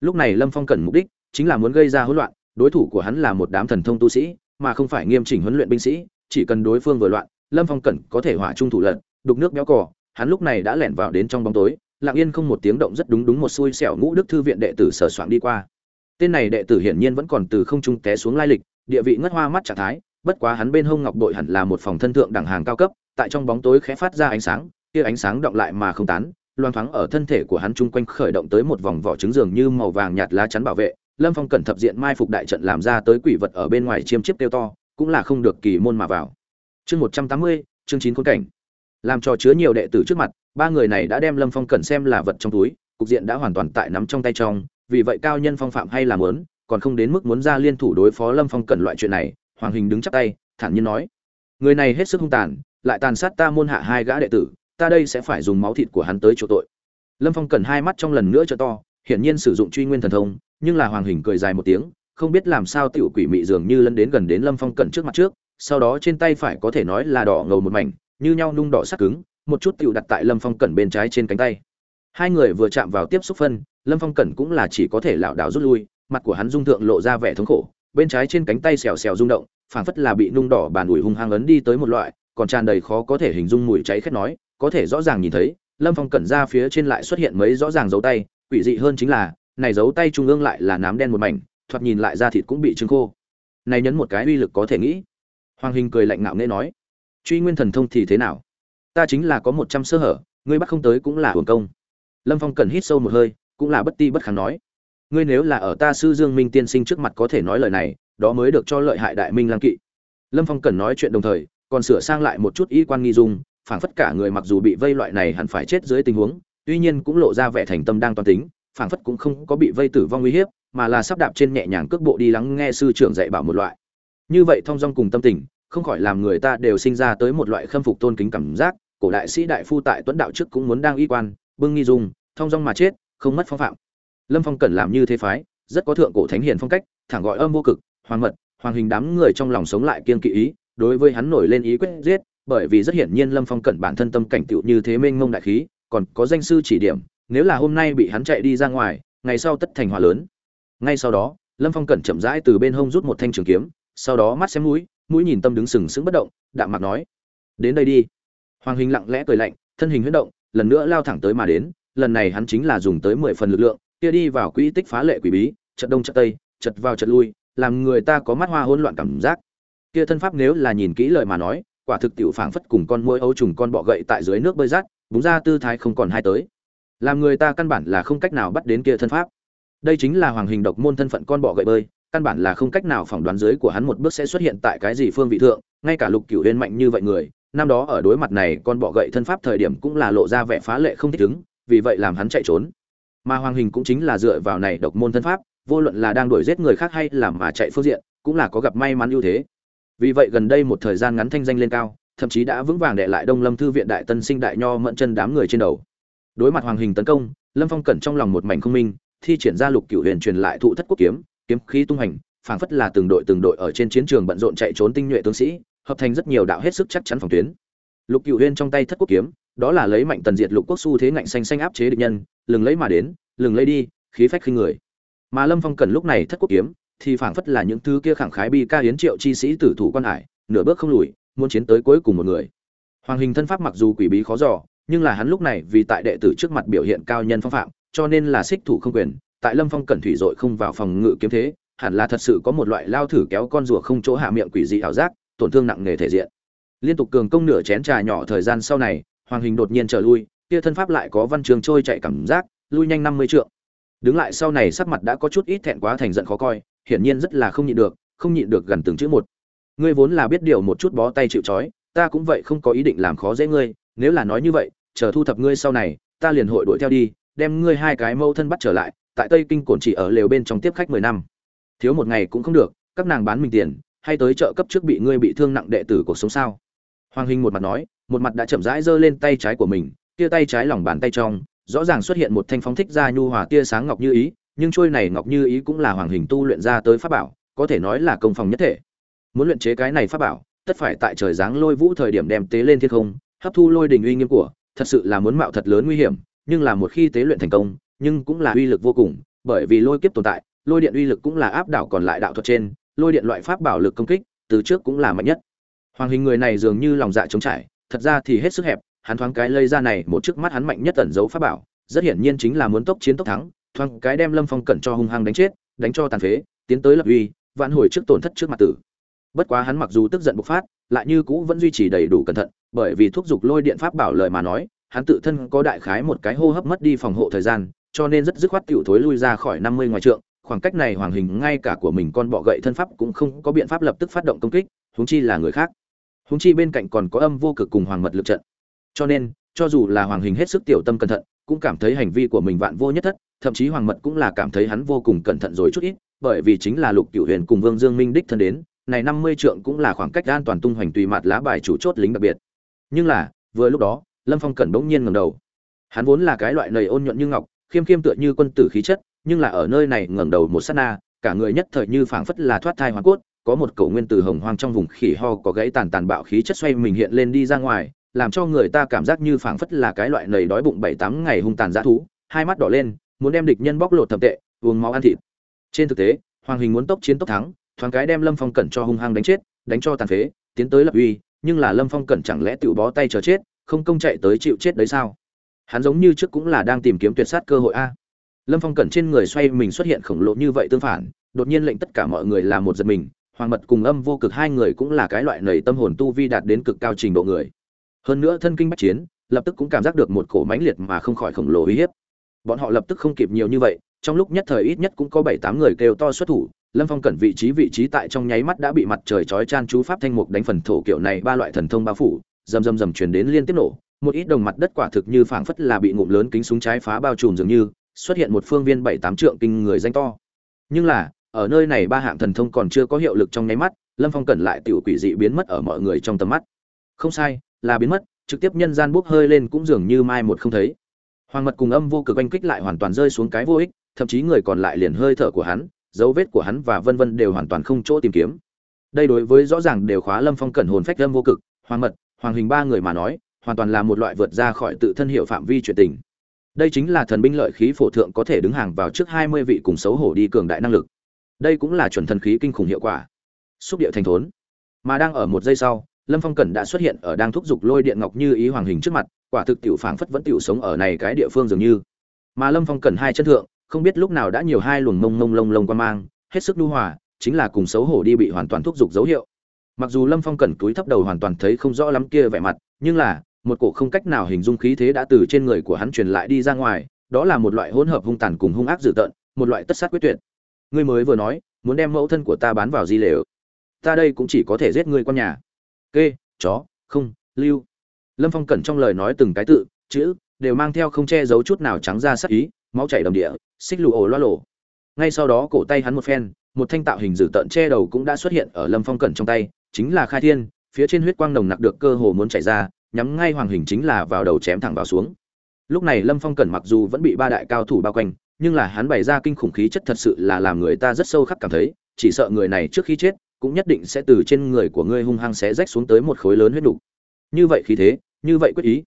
lúc này lâm phong cần mục đích chính là muốn gây ra hỗn loạn, đối thủ của hắn là một đám thần thông tu sĩ, mà không phải nghiêm chỉnh huấn luyện binh sĩ, chỉ cần đối phương vừa loạn, lâm phong cẩn có thể hỏa trung thủ lận đục nước béo cò, hắn lúc này đã lẻn vào đến trong bóng tối, lặng yên không một tiếng động rất đúng đúng một xui xẻo ngũ đức thư viện đệ tử sở soạn đi qua. Tên này đệ tử hiển nhiên vẫn còn từ không trung té xuống lai lịch, địa vị ngất hoa mắt trạng thái, bất quá hắn bên hông ngọc bội hẳn là một phòng thân thượng đẳng hàng cao cấp, tại trong bóng tối khẽ phát ra ánh sáng, kia ánh sáng động lại mà không tán loang thoáng ở thân thể của hắn chung quanh khởi động tới một vòng vỏ trứng dường như màu vàng nhạt lá chắn bảo vệ. Lâm phong cẩn thập diện mai phục đại trận làm ra tới quỷ vật ở bên ngoài chiêm chiếp tiêu to, cũng là không được kỳ môn mà vào. Chương một trăm tám mươi, chương chín khốn cảnh. Làm trò chứa nhiều đệ tử trước mặt, ba người này đã đem lâm phong cẩn xem là vật trong túi, cục diện đã hoàn toàn tại nắm trong tay trong, vì vậy cao nhân phong phạm hay làm lớn còn không đến mức muốn ra liên thủ đối phó lâm phong cẩn loại chuyện này, hoàng hình đứng chắp tay, thản nhiên nói. Người này hết sức hung tàn, lại tàn sát ta môn hạ hai gã đệ tử ta đây sẽ phải dùng máu thịt của hắn tới chỗ tội. Lâm phong Cần hai mắt trong lần nữa trợ to, hiển nhiên sử dụng truy nguyên thần thông, nhưng là hoàng hình cười dài một tiếng, không biết làm sao tiểu quỷ mị dường như lân đến gần đến lâm phong cẩn trước mặt trước, sau đó trên tay phải có thể nói là đỏ ngầu một mảnh, như nhau nung đỏ sắc cứng, một chút tiểu đặt tại lâm phong cẩn bên trái trên cánh tay. Hai người vừa chạm vào tiếp xúc phân, lâm phong cẩn cũng là chỉ có thể lảo đảo rút lui, mặt của hắn dung thượng lộ ra vẻ thống khổ, bên trái trên cánh tay xèo xèo rung động, phảng phất là bị nung đỏ bàn ủi hung hăng ấn đi tới một loại, còn tràn đầy khó có thể hình dung mùi cháy khét nói có thể rõ ràng nhìn thấy, lâm phong cẩn ra phía trên lại xuất hiện mấy rõ ràng dấu tay, quỷ dị hơn chính là, này dấu tay trung ương lại là nám đen một mảnh, thoạt nhìn lại da thịt cũng bị trứng khô. Này nhấn một cái uy lực có thể nghĩ. Hoàng hình cười lạnh ngạo nghễ nói, truy nguyên thần thông thì thế nào? Ta chính là có một trăm sơ hở, ngươi bắt không tới cũng là hưởng công. Lâm phong cần hít sâu một hơi, cũng là bất ti bất kháng nói, ngươi nếu là ở ta sư dương minh tiên sinh trước mặt có thể nói lời này, đó mới được cho lợi hại đại minh lang kỵ. Lâm phong cần nói chuyện đồng thời, còn sửa sang lại một chút y quan nghi dung phảng phất cả người mặc dù bị vây loại này hẳn phải chết dưới tình huống, tuy nhiên cũng lộ ra vẻ thành tâm đang toan tính, phảng phất cũng không có bị vây tử vong nguy hiểm mà là sắp đạp trên nhẹ nhàng cước bộ đi lắng nghe sư trưởng dạy bảo một loại. Như vậy thông dong cùng tâm tình, không khỏi làm người ta đều sinh ra tới một loại khâm phục tôn kính cảm giác, cổ đại sĩ đại phu tại tuấn đạo trước cũng muốn đang y quan, bưng nghi dung, thông dong mà chết, không mất phong phạm. Lâm phong cần làm như thế phái, rất có thượng cổ thánh hiền phong cách, thẳng gọi âm vô cực, hoàng mật, hoàng hình đám người trong lòng sống lại kiên kỵ ý, đối với hắn nổi lên ý quyết giết bởi vì rất hiển nhiên lâm phong cẩn bản thân tâm cảnh tựu như thế mênh mông đại khí, còn có danh sư chỉ điểm, nếu là hôm nay bị hắn chạy đi ra ngoài, ngày sau tất thành hòa lớn. Ngay sau đó, lâm phong cẩn chậm rãi từ bên hông rút một thanh trường kiếm, sau đó mắt xem mũi mũi nhìn tâm đứng sừng sững bất động, đạm mặt nói, đến đây đi. Hoàng hình lặng lẽ cười lạnh, thân hình huyễn động, lần nữa lao thẳng tới mà đến, lần này hắn chính là dùng tới mười phần lực lượng, kia đi vào quỹ tích phá lệ quỷ bí, chật đông chật tây, chật vào chật lui, làm người ta có mắt hoa hỗn loạn cảm giác. Kia thân pháp nếu là nhìn kỹ lời mà nói quả thực tiểu phảng phất cùng con muỗi ấu trùng con bọ gậy tại dưới nước bơi rát, búng ra tư thái không còn hai tới. Làm người ta căn bản là không cách nào bắt đến kia thân pháp. Đây chính là hoàng hình độc môn thân phận con bọ gậy bơi, căn bản là không cách nào phỏng đoán dưới của hắn một bước sẽ xuất hiện tại cái gì phương vị thượng, ngay cả lục cửu Uyên mạnh như vậy người, năm đó ở đối mặt này con bọ gậy thân pháp thời điểm cũng là lộ ra vẻ phá lệ không thích ứng, vì vậy làm hắn chạy trốn. Mà hoàng hình cũng chính là dựa vào này độc môn thân pháp, vô luận là đang đuổi giết người khác hay là mà chạy phương diện, cũng là có gặp may mắn ưu thế vì vậy gần đây một thời gian ngắn thanh danh lên cao, thậm chí đã vững vàng đệ lại đông lâm thư viện đại tân sinh đại nho mẫn chân đám người trên đầu. Đối mặt hoàng hình tấn công, lâm phong cẩn trong lòng một mảnh không minh, thi triển ra lục cửu huyền truyền lại thụ thất quốc kiếm kiếm khí tung hành, phảng phất là từng đội từng đội ở trên chiến trường bận rộn chạy trốn tinh nhuệ tướng sĩ, hợp thành rất nhiều đạo hết sức chắc chắn phòng tuyến. Lục cửu huyền trong tay thất quốc kiếm, đó là lấy mạnh tần diệt lục quốc xu thế ngạnh xanh xanh áp chế địch nhân, lừng lấy mà đến, lừng lấy đi, khí phách khinh người. Mà lâm phong cần lúc này thất quốc kiếm thì phảng phất là những thứ kia khẳng khái bi ca hiến triệu chi sĩ tử thủ quan hải, nửa bước không lùi, muốn chiến tới cuối cùng một người. Hoàng hình thân pháp mặc dù quỷ bí khó dò, nhưng là hắn lúc này vì tại đệ tử trước mặt biểu hiện cao nhân phong phạm, cho nên là xích thủ không quyền, tại lâm phong cẩn thủy dội không vào phòng ngự kiếm thế, hẳn là thật sự có một loại lao thử kéo con rùa không chỗ hạ miệng quỷ dị ảo giác, tổn thương nặng nề thể diện. Liên tục cường công nửa chén trà nhỏ thời gian sau này, hoàng hình đột nhiên trở lui, kia thân pháp lại có văn trường trôi chạy cảm giác, lui nhanh năm mươi trượng. Đứng lại sau này sắc mặt đã có chút ít thẹn quá thành giận khó coi hiển nhiên rất là không nhịn được, không nhịn được gần từng chữ một. Ngươi vốn là biết điều một chút bó tay chịu trói, ta cũng vậy không có ý định làm khó dễ ngươi, nếu là nói như vậy, chờ thu thập ngươi sau này, ta liền hội đuổi theo đi, đem ngươi hai cái mâu thân bắt trở lại, tại tây kinh cổn chỉ ở lều bên trong tiếp khách mười năm. Thiếu một ngày cũng không được, các nàng bán mình tiền, hay tới chợ cấp trước bị ngươi bị thương nặng đệ tử cuộc sống sao? Hoàng hình một mặt nói, một mặt đã chậm rãi giơ lên tay trái của mình, kia tay trái lòng bàn tay trong, rõ ràng xuất hiện một thanh phóng thích ra nhu hòa tia sáng ngọc như ý nhưng trôi này ngọc như ý cũng là hoàng hình tu luyện ra tới pháp bảo, có thể nói là công phòng nhất thể. Muốn luyện chế cái này pháp bảo, tất phải tại trời giáng lôi vũ thời điểm đem tế lên thiên không, hấp thu lôi đình uy nghiêm của, thật sự là muốn mạo thật lớn nguy hiểm, nhưng là một khi tế luyện thành công, nhưng cũng là uy lực vô cùng, bởi vì lôi kiếp tồn tại, lôi điện uy lực cũng là áp đảo còn lại đạo thuật trên, lôi điện loại pháp bảo lực công kích, từ trước cũng là mạnh nhất. Hoàng hình người này dường như lòng dạ trống trải, thật ra thì hết sức hẹp, hắn thoáng cái lây ra này một trước mắt hắn mạnh nhất tẩn giấu pháp bảo, rất hiển nhiên chính là muốn tốc chiến tốc thắng thoáng cái đem lâm phong cẩn cho hung hăng đánh chết, đánh cho tàn phế, tiến tới lập uy vạn hồi trước tổn thất trước mặt tử. Bất quá hắn mặc dù tức giận bộc phát, lại như cũ vẫn duy trì đầy đủ cẩn thận, bởi vì thúc giục lôi điện pháp bảo lời mà nói, hắn tự thân có đại khái một cái hô hấp mất đi phòng hộ thời gian, cho nên rất dứt khoát tiểu thối lui ra khỏi năm mươi ngoài trượng, khoảng cách này hoàng hình ngay cả của mình con bọ gậy thân pháp cũng không có biện pháp lập tức phát động công kích, huống chi là người khác. Huống chi bên cạnh còn có âm vô cực cùng hoàng mật lực trận. Cho nên, cho dù là hoàng hình hết sức tiểu tâm cẩn thận, cũng cảm thấy hành vi của mình vạn vô nhất thất thậm chí hoàng mật cũng là cảm thấy hắn vô cùng cẩn thận rồi chút ít, bởi vì chính là lục cửu huyền cùng vương dương minh đích thân đến, này năm mươi trượng cũng là khoảng cách an toàn tung hoành tùy mặt lá bài chủ chốt lính đặc biệt. Nhưng là, vừa lúc đó, lâm phong cẩn bỗng nhiên ngầm đầu. Hắn vốn là cái loại nầy ôn nhuận như ngọc, khiêm khiêm tựa như quân tử khí chất, nhưng là ở nơi này ngẩng đầu một sát na, cả người nhất thời như phảng phất là thoát thai hoa cốt, có một cầu nguyên từ hồng hoang trong vùng khỉ ho có gãy tàn tàn bạo khí chất xoay mình hiện lên đi ra ngoài, làm cho người ta cảm giác như phảng phất là cái loại nầy đói bụng bảy tám ngày hung tàn dã thú, hai mắt đỏ lên muốn đem địch nhân bóc lột thập tệ, uống máu ăn thịt. Trên thực tế, hoàng hình muốn tốc chiến tốc thắng, thoáng cái đem lâm phong cẩn cho hung hăng đánh chết, đánh cho tàn phế, tiến tới lập uy, nhưng là lâm phong cẩn chẳng lẽ tự bó tay chờ chết, không công chạy tới chịu chết đấy sao? Hắn giống như trước cũng là đang tìm kiếm tuyệt sát cơ hội a. Lâm phong cẩn trên người xoay mình xuất hiện khổng lồ như vậy tương phản, đột nhiên lệnh tất cả mọi người làm một giật mình, hoàng mật cùng âm vô cực hai người cũng là cái loại nầy tâm hồn tu vi đạt đến cực cao trình độ người. Hơn nữa thân kinh bách chiến, lập tức cũng cảm giác được một cổ mãnh liệt mà không khỏi khổng lồ uy hiếp bọn họ lập tức không kịp nhiều như vậy, trong lúc nhất thời ít nhất cũng có bảy tám người kêu to xuất thủ, lâm phong cẩn vị trí vị trí tại trong nháy mắt đã bị mặt trời chói chan chú pháp thanh mục đánh phần thổ kiểu này ba loại thần thông bao phủ, rầm rầm rầm truyền đến liên tiếp nổ, một ít đồng mặt đất quả thực như phảng phất là bị ngụm lớn kính súng trái phá bao trùm dường như, xuất hiện một phương viên bảy tám trượng kinh người danh to. Nhưng là, ở nơi này ba hạng thần thông còn chưa có hiệu lực trong nháy mắt, lâm phong cẩn lại tiểu quỷ dị biến mất ở mọi người trong tầm mắt. Không sai, là biến mất, trực tiếp nhân gian bốc hơi lên cũng dường như mai một không thấy hoàng mật cùng âm vô cực oanh kích lại hoàn toàn rơi xuống cái vô ích, thậm chí người còn lại liền hơi thở của hắn, dấu vết của hắn và vân vân đều hoàn toàn không chỗ tìm kiếm. Đây đối với rõ ràng đều khóa lâm phong cẩn hồn phách lâm vô cực, hoàng mật, hoàng hình ba người mà nói, hoàn toàn là một loại vượt ra khỏi tự thân hiệu phạm vi chuyện tình. Đây chính là thần binh lợi khí phổ thượng có thể đứng hàng vào trước hai mươi vị cùng xấu hổ đi cường đại năng lực. Đây cũng là chuẩn thần khí kinh khủng hiệu quả. Xúc điệu thành thốn. Mà đang ở một giây sau lâm phong cẩn đã xuất hiện ở đang thúc giục lôi điện ngọc như ý hoàng hình trước mặt, quả thực tiểu phảng phất vẫn tiểu sống ở này cái địa phương dường như. Mà lâm phong cẩn hai chân thượng, không biết lúc nào đã nhiều hai luồng mông mông lông lông quan mang, hết sức đu hòa, chính là cùng xấu hổ đi bị hoàn toàn thúc giục dấu hiệu. Mặc dù lâm phong cẩn túi thấp đầu hoàn toàn thấy không rõ lắm kia vẻ mặt, nhưng là, một cổ không cách nào hình dung khí thế đã từ trên người của hắn truyền lại đi ra ngoài, đó là một loại hỗn hợp hung tàn cùng hung ác dữ tợn, một loại tất sát quyết tuyệt. Ngươi mới vừa nói, muốn đem mẫu thân của ta bán vào di lều. Ta đây cũng chỉ có thể giết ngươi con nhà kê, chó, không, lưu. Lâm phong cẩn trong lời nói từng cái tự, chữ, đều mang theo không che giấu chút nào trắng ra sắc ý, máu chảy đầm địa, xích lụ ổ loa lộ. Ngay sau đó cổ tay hắn một phen, một thanh tạo hình dữ tợn che đầu cũng đã xuất hiện ở lâm phong cẩn trong tay, chính là khai thiên, phía trên huyết quang nồng nặc được cơ hồ muốn chảy ra, nhắm ngay hoàng hình chính là vào đầu chém thẳng vào xuống. Lúc này lâm phong cẩn mặc dù vẫn bị ba đại cao thủ bao quanh, nhưng là hắn bày ra kinh khủng khí chất thật sự là làm người ta rất sâu khắc cảm thấy, chỉ sợ người này trước khi chết cũng nhất định sẽ từ trên người của ngươi hung hăng xé rách xuống tới một khối lớn huyết đủ. Như vậy khí thế, như vậy quyết ý.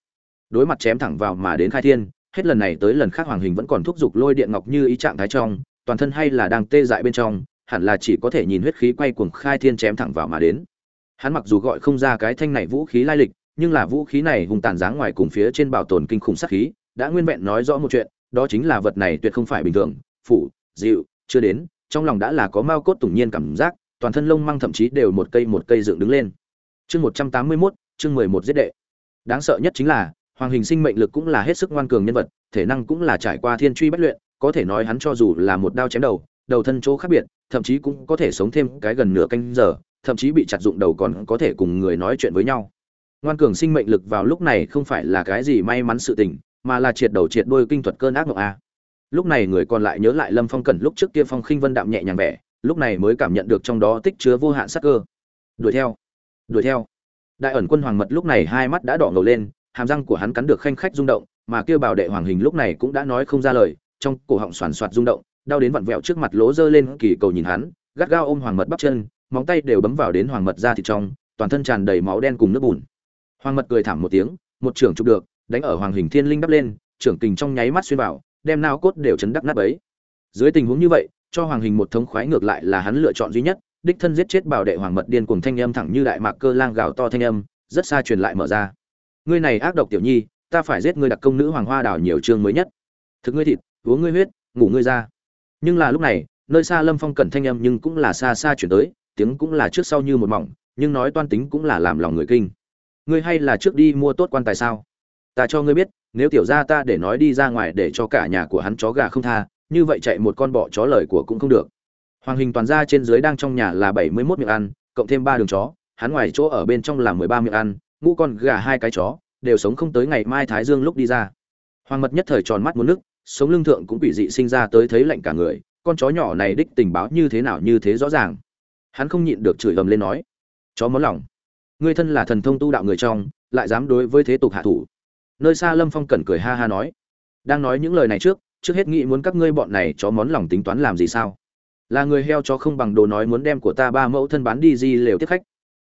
Đối mặt chém thẳng vào mà đến khai thiên, hết lần này tới lần khác hoàng hình vẫn còn thúc giục lôi điện ngọc như ý trạng thái trong, toàn thân hay là đang tê dại bên trong, hẳn là chỉ có thể nhìn huyết khí quay cuồng khai thiên chém thẳng vào mà đến. Hắn mặc dù gọi không ra cái thanh này vũ khí lai lịch, nhưng là vũ khí này hung tàn dáng ngoài cùng phía trên bảo tồn kinh khủng sát khí, đã nguyên vẹn nói rõ một chuyện, đó chính là vật này tuyệt không phải bình thường, phủ, dịu, chưa đến, trong lòng đã là có mao cốt tủng nhiên cảm giác, toàn thân lông măng thậm chí đều một cây một cây dựng đứng lên. Chương 181, chương 11 giết đệ. Đáng sợ nhất chính là, Hoàng Hình sinh mệnh lực cũng là hết sức ngoan cường nhân vật, thể năng cũng là trải qua thiên truy bất luyện, có thể nói hắn cho dù là một đao chém đầu, đầu thân chỗ khác biệt, thậm chí cũng có thể sống thêm cái gần nửa canh giờ, thậm chí bị chặt dụng đầu còn có thể cùng người nói chuyện với nhau. Ngoan cường sinh mệnh lực vào lúc này không phải là cái gì may mắn sự tình, mà là triệt đầu triệt đuôi kinh thuật cơn ác mộng a. Lúc này người còn lại nhớ lại Lâm Phong Cẩn lúc trước kia Phong Khinh Vân đạm nhẹ nhàng vẻ, lúc này mới cảm nhận được trong đó tích chứa vô hạn sắc cơ. Đuổi theo đuổi theo. Đại ẩn quân hoàng mật lúc này hai mắt đã đỏ ngầu lên, hàm răng của hắn cắn được khanh khách rung động, mà kêu bảo đệ hoàng hình lúc này cũng đã nói không ra lời, trong cổ họng xoàn xoạt rung động, đau đến vặn vẹo trước mặt lỗ dơ lên kỳ cầu nhìn hắn, gắt gao ôm hoàng mật bắp chân, móng tay đều bấm vào đến hoàng mật ra thịt trong, toàn thân tràn đầy máu đen cùng nước bùn. Hoàng mật cười thảm một tiếng, một trưởng chụp được, đánh ở hoàng hình thiên linh đắp lên, trưởng kình trong nháy mắt xuyên vào, đem nao cốt đều chấn đắc nát ấy dưới tình huống như vậy cho hoàng hình một thống khoái ngược lại là hắn lựa chọn duy nhất, đích thân giết chết bảo đệ hoàng mật điên cuồng thanh âm thẳng như đại mạc cơ lang gào to thanh âm, rất xa truyền lại mở ra. Ngươi này ác độc tiểu nhi, ta phải giết ngươi đặc công nữ hoàng hoa đảo nhiều chương mới nhất. Thực ngươi thịt, uống ngươi huyết, ngủ ngươi ra nhưng là lúc này, nơi xa lâm phong cẩn thanh âm nhưng cũng là xa xa chuyển tới, tiếng cũng là trước sau như một mỏng, nhưng nói toan tính cũng là làm lòng người kinh. Ngươi hay là trước đi mua tốt quan tài sao? Ta cho ngươi biết, nếu tiểu gia ta để nói đi ra ngoài để cho cả nhà của hắn chó gà không tha như vậy chạy một con bọ chó lời của cũng không được. Hoàng hình toàn gia trên dưới đang trong nhà là bảy mươi 71 miệng ăn, cộng thêm ba đường chó, hắn ngoài chỗ ở bên trong là mười ba miệng ăn, ngũ con gà hai cái chó, đều sống không tới ngày mai thái dương lúc đi ra. Hoàng mật nhất thời tròn mắt muốn nước, sống lưng thượng cũng bị dị sinh ra tới thấy lạnh cả người, con chó nhỏ này đích tình báo như thế nào như thế rõ ràng. Hắn không nhịn được chửi ầm lên nói, chó mó lòng, ngươi thân là thần thông tu đạo người trong, lại dám đối với thế tục hạ thủ. Nơi xa lâm phong cẩn cười ha ha nói, đang nói những lời này trước trước hết nghĩ muốn các ngươi bọn này chó món lòng tính toán làm gì sao? Là người heo chó không bằng đồ nói muốn đem của ta ba mẫu thân bán đi di lều tiếp khách.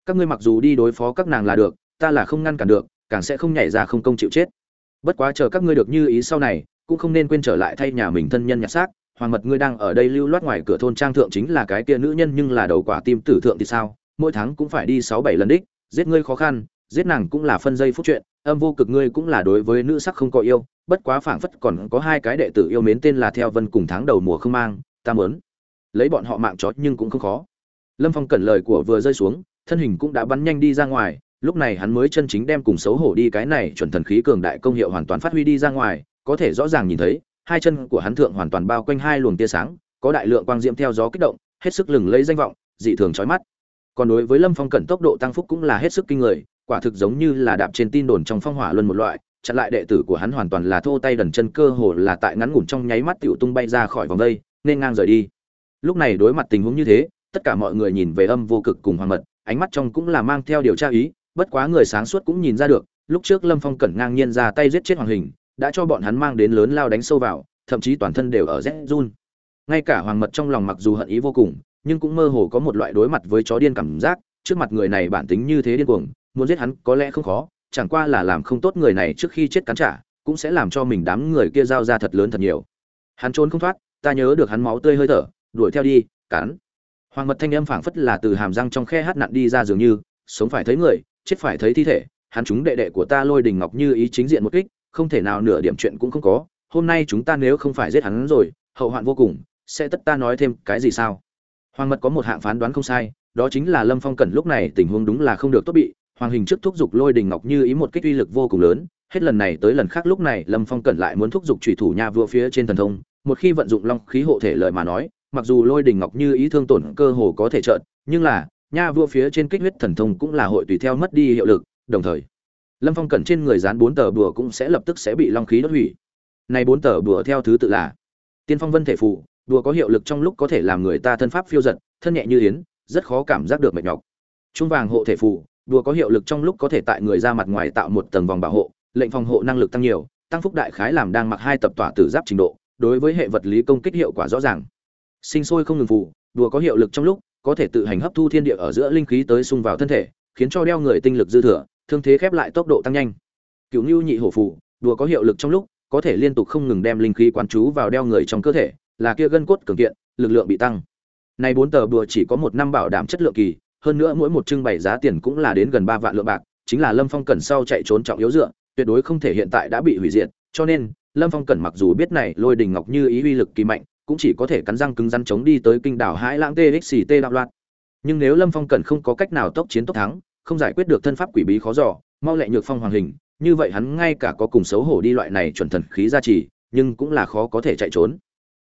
Các ngươi mặc dù đi đối phó các nàng là được, ta là không ngăn cản được, càng sẽ không nhảy ra không công chịu chết. Bất quá chờ các ngươi được như ý sau này, cũng không nên quên trở lại thay nhà mình thân nhân nhặt xác. Hoàng mật ngươi đang ở đây lưu loát ngoài cửa thôn trang thượng chính là cái kia nữ nhân nhưng là đầu quả tim tử thượng thì sao? Mỗi tháng cũng phải đi sáu bảy lần đích, giết ngươi khó khăn giết nàng cũng là phân dây phút chuyện, âm vô cực ngươi cũng là đối với nữ sắc không có yêu, bất quá phảng phất còn có hai cái đệ tử yêu mến tên là theo vân cùng tháng đầu mùa không mang, ta mớn lấy bọn họ mạng chó nhưng cũng không khó. Lâm phong cẩn lời của vừa rơi xuống, thân hình cũng đã bắn nhanh đi ra ngoài, lúc này hắn mới chân chính đem cùng xấu hổ đi cái này chuẩn thần khí cường đại công hiệu hoàn toàn phát huy đi ra ngoài, có thể rõ ràng nhìn thấy, hai chân của hắn thượng hoàn toàn bao quanh hai luồng tia sáng, có đại lượng quang diễm theo gió kích động, hết sức lừng lấy danh vọng, dị thường chói mắt. Còn đối với lâm phong cẩn tốc độ tăng phúc cũng là hết sức kinh người quả thực giống như là đạp trên tin đồn trong phong hỏa luân một loại, chặn lại đệ tử của hắn hoàn toàn là thô tay đần chân cơ hồ là tại ngắn ngủn trong nháy mắt tiểu tung bay ra khỏi vòng đây, nên ngang rời đi. Lúc này đối mặt tình huống như thế, tất cả mọi người nhìn về âm vô cực cùng hoàng mật, ánh mắt trong cũng là mang theo điều tra ý, bất quá người sáng suốt cũng nhìn ra được, lúc trước lâm phong cẩn ngang nhiên ra tay giết chết hoàng hình, đã cho bọn hắn mang đến lớn lao đánh sâu vào, thậm chí toàn thân đều ở rét run. Ngay cả hoàng mật trong lòng mặc dù hận ý vô cùng, nhưng cũng mơ hồ có một loại đối mặt với chó điên cảm giác, trước mặt người này bản tính như thế điên cuồng muốn giết hắn có lẽ không khó, chẳng qua là làm không tốt người này trước khi chết cắn trả, cũng sẽ làm cho mình đám người kia giao ra thật lớn thật nhiều. Hắn trốn không thoát, ta nhớ được hắn máu tươi hơi thở, đuổi theo đi, cắn. Hoàng mật thanh âm phảng phất là từ hàm răng trong khe hát nặn đi ra dường như, sống phải thấy người, chết phải thấy thi thể, hắn chúng đệ đệ của ta lôi đình ngọc như ý chính diện một kích, không thể nào nửa điểm chuyện cũng không có, hôm nay chúng ta nếu không phải giết hắn rồi, hậu hoạn vô cùng, sẽ tất ta nói thêm cái gì sao? Hoàng mật có một hạng phán đoán không sai, đó chính là lâm phong cẩn lúc này tình huống đúng là không được tốt bị hoàng hình trước thúc giục lôi đình ngọc như ý một kích uy lực vô cùng lớn, hết lần này tới lần khác lúc này lâm phong cẩn lại muốn thúc giục chủy thủ nha vua phía trên thần thông, một khi vận dụng long khí hộ thể lời mà nói, mặc dù lôi đình ngọc như ý thương tổn cơ hồ có thể trợn, nhưng là, nha vua phía trên kích huyết thần thông cũng là hội tùy theo mất đi hiệu lực, đồng thời, lâm phong cẩn trên người dán bốn tờ bùa cũng sẽ lập tức sẽ bị long khí đốt hủy. Này bốn tờ bùa theo thứ tự là, tiên phong vân thể phù đùa có hiệu lực trong lúc có thể làm người ta thân pháp phiêu giật, thân nhẹ như yến, rất khó cảm giác được mệt nhọc. Trung vàng hộ thể phù đùa có hiệu lực trong lúc có thể tại người ra mặt ngoài tạo một tầng vòng bảo hộ, lệnh phòng hộ năng lực tăng nhiều, tăng phúc đại khái làm đang mặc hai tập tỏa tử giáp trình độ, đối với hệ vật lý công kích hiệu quả rõ ràng. Sinh sôi không ngừng phù, đùa có hiệu lực trong lúc, có thể tự hành hấp thu thiên địa ở giữa linh khí tới xung vào thân thể, khiến cho đeo người tinh lực dư thừa, thương thế khép lại tốc độ tăng nhanh. Cựu ngưu nhị hổ phù, đùa có hiệu lực trong lúc, có thể liên tục không ngừng đem linh khí quán chú vào đeo người trong cơ thể, là kia gân cốt cường kiện, lực lượng bị tăng. Này bốn tờ đùa chỉ có một năm bảo đảm chất lượng kỳ hơn nữa mỗi một trưng bày giá tiền cũng là đến gần ba vạn lượng bạc chính là lâm phong cẩn sau chạy trốn trọng yếu dựa tuyệt đối không thể hiện tại đã bị hủy diệt cho nên lâm phong cẩn mặc dù biết này lôi đình ngọc như ý uy lực kỳ mạnh cũng chỉ có thể cắn răng cứng rắn chống đi tới kinh đảo Hải Lãng TXT đạo loạn. Nhưng nếu Lâm Phong Cẩn không có cách nào tốc chiến tốc thắng, không giải quyết được thân pháp quỷ bí khó dò, mau lẹ nhược phong hoàng hình, như vậy hắn ngay cả có cùng xấu hổ đi loại này chuẩn thần khí gia trì, nhưng cũng là khó có thể chạy trốn.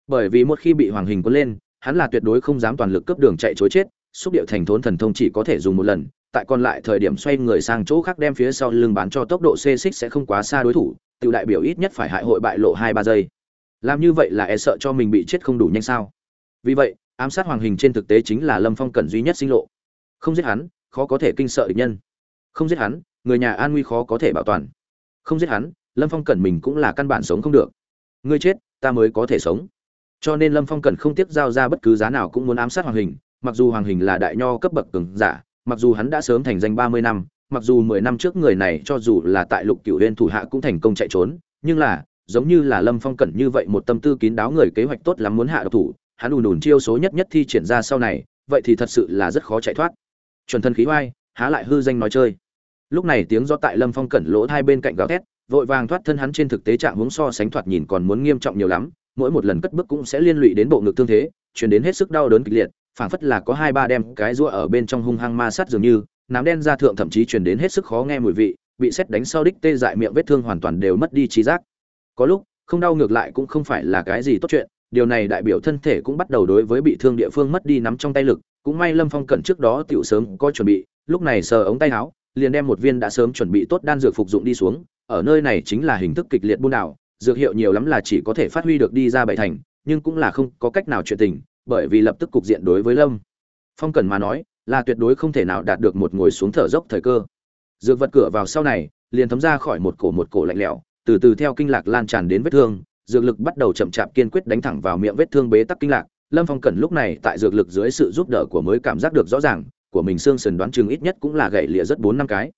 Bởi vì một khi bị hoàng hình cuốn lên, hắn là tuyệt đối không dám toàn lực cướp đường chạy trối chết, xúc điệu thành thốn thần thông chỉ có thể dùng một lần, tại còn lại thời điểm xoay người sang chỗ khác đem phía sau lưng bán cho tốc độ xê xích sẽ không quá xa đối thủ, Tự đại biểu ít nhất phải hại hội bại lộ hai ba giây. Làm như vậy là e sợ cho mình bị chết không đủ nhanh sao? Vì vậy ám sát hoàng hình trên thực tế chính là lâm phong cần duy nhất sinh lộ. Không giết hắn khó có thể kinh sợ địch nhân. Không giết hắn người nhà an nguy khó có thể bảo toàn. Không giết hắn lâm phong Cần mình cũng là căn bản sống không được. Ngươi chết ta mới có thể sống. Cho nên lâm phong Cần không tiếc giao ra bất cứ giá nào cũng muốn ám sát hoàng hình mặc dù hoàng hình là đại nho cấp bậc cường giả, mặc dù hắn đã sớm thành danh ba mươi năm, mặc dù mười năm trước người này cho dù là tại lục cựu huyên thủ hạ cũng thành công chạy trốn, nhưng là, giống như là lâm phong cẩn như vậy một tâm tư kín đáo người kế hoạch tốt lắm muốn hạ độc thủ, hắn ùn ùn chiêu số nhất nhất thi triển ra sau này, vậy thì thật sự là rất khó chạy thoát. Chuẩn thân khí oai, há lại hư danh nói chơi. Lúc này tiếng do tại lâm phong cẩn lỗ hai bên cạnh gào thét, vội vàng thoát thân hắn trên thực tế trạng hướng so sánh thoạt nhìn còn muốn nghiêm trọng nhiều lắm, mỗi một lần cất bước cũng sẽ liên lụy đến bộ ngực tương thế, chuyển đến hết sức đau đớn kịch liệt phảng phất là có hai ba đem cái rũa ở bên trong hung hăng ma sát dường như, nám đen ra thượng thậm chí truyền đến hết sức khó nghe mùi vị, bị xét đánh sau đích tê dại miệng vết thương hoàn toàn đều mất đi trí giác. Có lúc, không đau ngược lại cũng không phải là cái gì tốt chuyện, điều này đại biểu thân thể cũng bắt đầu đối với bị thương địa phương mất đi nắm trong tay lực, cũng may lâm phong cẩn trước đó tiểu sớm có chuẩn bị, lúc này sờ ống tay áo, liền đem một viên đã sớm chuẩn bị tốt đan dược phục dụng đi xuống, ở nơi này chính là hình thức kịch liệt buôn đảo, dược hiệu nhiều lắm là chỉ có thể phát huy được đi ra bảy thành, nhưng cũng là không có cách nào chuyện tình bởi vì lập tức cục diện đối với lâm phong cẩn mà nói, là tuyệt đối không thể nào đạt được một ngồi xuống thở dốc thời cơ. Dược vật cửa vào sau này, liền thấm ra khỏi một cổ một cổ lạnh lẽo, từ từ theo kinh lạc lan tràn đến vết thương, dược lực bắt đầu chậm chạp kiên quyết đánh thẳng vào miệng vết thương bế tắc kinh lạc. Lâm phong cẩn lúc này tại dược lực dưới sự giúp đỡ của mới cảm giác được rõ ràng, của mình xương sườn đoán chừng ít nhất cũng là gậy lịa rất bốn năm cái.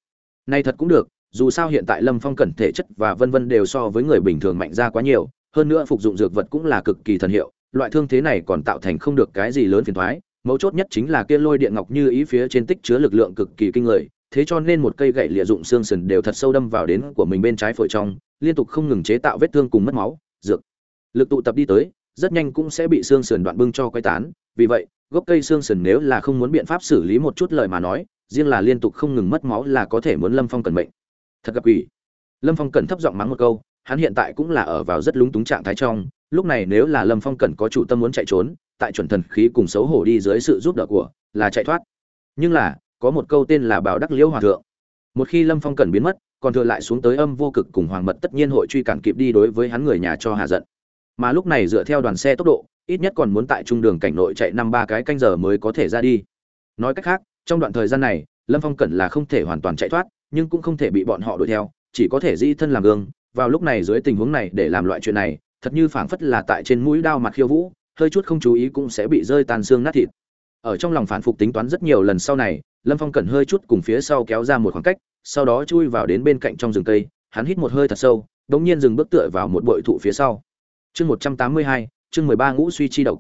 Nay thật cũng được, dù sao hiện tại lâm phong cẩn thể chất và vân vân đều so với người bình thường mạnh ra quá nhiều, hơn nữa phục dụng dược vật cũng là cực kỳ thần hiệu loại thương thế này còn tạo thành không được cái gì lớn phiền toái, mấu chốt nhất chính là kia lôi điện ngọc như ý phía trên tích chứa lực lượng cực kỳ kinh người thế cho nên một cây gậy lịa dụng xương sườn đều thật sâu đâm vào đến của mình bên trái phổi trong liên tục không ngừng chế tạo vết thương cùng mất máu dược lực tụ tập đi tới rất nhanh cũng sẽ bị xương sườn đoạn bưng cho quay tán vì vậy gốc cây xương sườn nếu là không muốn biện pháp xử lý một chút lời mà nói riêng là liên tục không ngừng mất máu là có thể muốn lâm phong cần mệnh thật gặp quỷ. lâm phong cần thấp giọng mắng một câu hắn hiện tại cũng là ở vào rất lúng túng trạng thái trong lúc này nếu là lâm phong cần có chủ tâm muốn chạy trốn, tại chuẩn thần khí cùng xấu hổ đi dưới sự giúp đỡ của, là chạy thoát. Nhưng là, có một câu tên là bảo đắc liễu hòa thượng. Một khi lâm phong cần biến mất, còn thừa lại xuống tới âm vô cực cùng hoàng mật tất nhiên hội truy cản kịp đi đối với hắn người nhà cho hạ giận. Mà lúc này dựa theo đoàn xe tốc độ, ít nhất còn muốn tại trung đường cảnh nội chạy năm ba cái canh giờ mới có thể ra đi. Nói cách khác, trong đoạn thời gian này, lâm phong cẩn là không thể hoàn toàn chạy thoát, nhưng cũng không thể bị bọn họ đuổi theo, chỉ có thể di thân làm gương. Vào lúc này dưới tình huống này để làm loại chuyện này thật như phảng phất là tại trên mũi đao mặt khiêu vũ, hơi chút không chú ý cũng sẽ bị rơi tàn xương nát thịt. Ở trong lòng phản phục tính toán rất nhiều lần sau này, lâm phong cẩn hơi chút cùng phía sau kéo ra một khoảng cách, sau đó chui vào đến bên cạnh trong rừng cây, hắn hít một hơi thật sâu đ ỗ n g nhiên dừng bước tựa vào một bội thụ phía sau. Chương một trăm tám mươi hai, chương mười ba ngũ suy chi độc.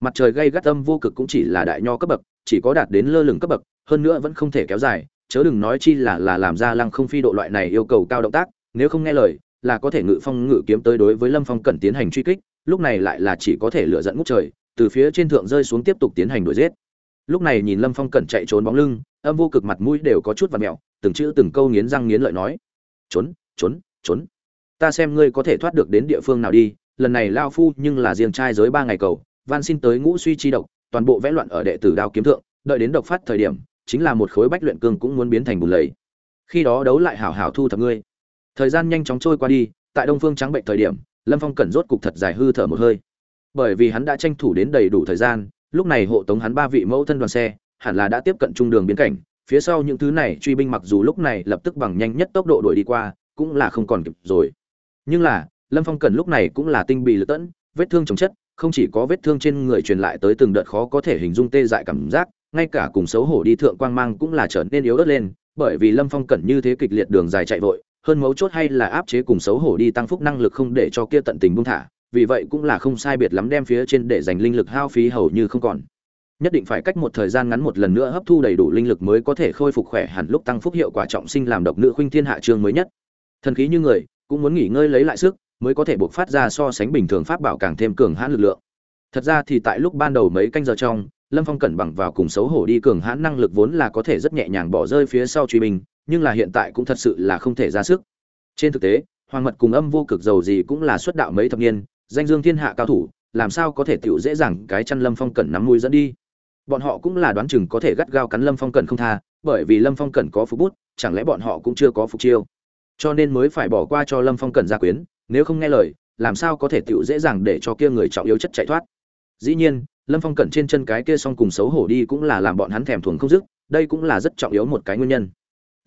Mặt trời gây gắt âm vô cực cũng chỉ là đại nho cấp bậc, chỉ có đạt đến lơ lửng cấp bậc, hơn nữa vẫn không thể kéo dài, chớ đừng nói chi là là làm ra lăng không phi độ loại này yêu cầu cao động tác, nếu không nghe lời là có thể ngự phong ngự kiếm tới đối với lâm phong cẩn tiến hành truy kích, lúc này lại là chỉ có thể lựa dẫn ngút trời, từ phía trên thượng rơi xuống tiếp tục tiến hành đuổi giết. Lúc này nhìn lâm phong cẩn chạy trốn bóng lưng, âm vô cực mặt mũi đều có chút và mẹo, từng chữ từng câu nghiến răng nghiến lợi nói, trốn trốn trốn. Ta xem ngươi có thể thoát được đến địa phương nào đi, lần này lao phu nhưng là riêng trai giới ba ngày cầu, van xin tới ngũ suy chi độc, toàn bộ vẽ loạn ở đệ tử đao kiếm thượng, đợi đến độc phát thời điểm, chính là một khối bách luyện cương cũng muốn biến thành bùn lầy. Khi đó đấu lại hảo hảo thu thập ngươi thời gian nhanh chóng trôi qua đi, tại đông phương trắng bệnh thời điểm, lâm phong cẩn rốt cục thật dài hư thở một hơi. Bởi vì hắn đã tranh thủ đến đầy đủ thời gian, lúc này hộ tống hắn ba vị mẫu thân đoàn xe, hẳn là đã tiếp cận trung đường biến cảnh, phía sau những thứ này truy binh mặc dù lúc này lập tức bằng nhanh nhất tốc độ đuổi đi qua, cũng là không còn kịp rồi. Nhưng là, lâm phong cẩn lúc này cũng là tinh bị lật tẫn, vết thương chồng chất, không chỉ có vết thương trên người truyền lại tới từng đợt khó có thể hình dung tê dại cảm giác, ngay cả cùng xấu hổ đi thượng quang mang cũng là trở nên yếu ớt lên, bởi vì lâm phong cẩn như thế kịch liệt đường dài chạy vội hơn mấu chốt hay là áp chế cùng xấu hổ đi tăng phúc năng lực không để cho kia tận tình buông thả, vì vậy cũng là không sai biệt lắm đem phía trên để dành linh lực hao phí hầu như không còn. Nhất định phải cách một thời gian ngắn một lần nữa hấp thu đầy đủ linh lực mới có thể khôi phục khỏe hẳn lúc tăng phúc hiệu quả trọng sinh làm độc nữ khuynh thiên hạ chương mới nhất. Thần khí như người, cũng muốn nghỉ ngơi lấy lại sức, mới có thể buộc phát ra so sánh bình thường pháp bảo càng thêm cường hãn lực lượng. Thật ra thì tại lúc ban đầu mấy canh giờ trong, lâm phong cẩn bằng vào cùng xấu hổ đi cường hãn năng lực vốn là có thể rất nhẹ nhàng bỏ rơi phía sau truy binh nhưng là hiện tại cũng thật sự là không thể ra sức. Trên thực tế, hoàng mật cùng âm vô cực giàu gì cũng là xuất đạo mấy thập niên, danh dương thiên hạ cao thủ, làm sao có thể tiểu dễ dàng cái chăn lâm phong cẩn nắm mũi dẫn đi? Bọn họ cũng là đoán chừng có thể gắt gao cắn lâm phong cẩn không tha, bởi vì lâm phong cẩn có phục bút, chẳng lẽ bọn họ cũng chưa có phục chiêu? Cho nên mới phải bỏ qua cho lâm phong cẩn gia quyến, nếu không nghe lời, làm sao có thể tiểu dễ dàng để cho kia người trọng yếu chất chạy thoát? Dĩ nhiên, lâm phong cẩn trên chân cái kia song cùng xấu hổ đi cũng là làm bọn hắn thèm thuồng không dứt, đây cũng là rất trọng yếu một cái nguyên nhân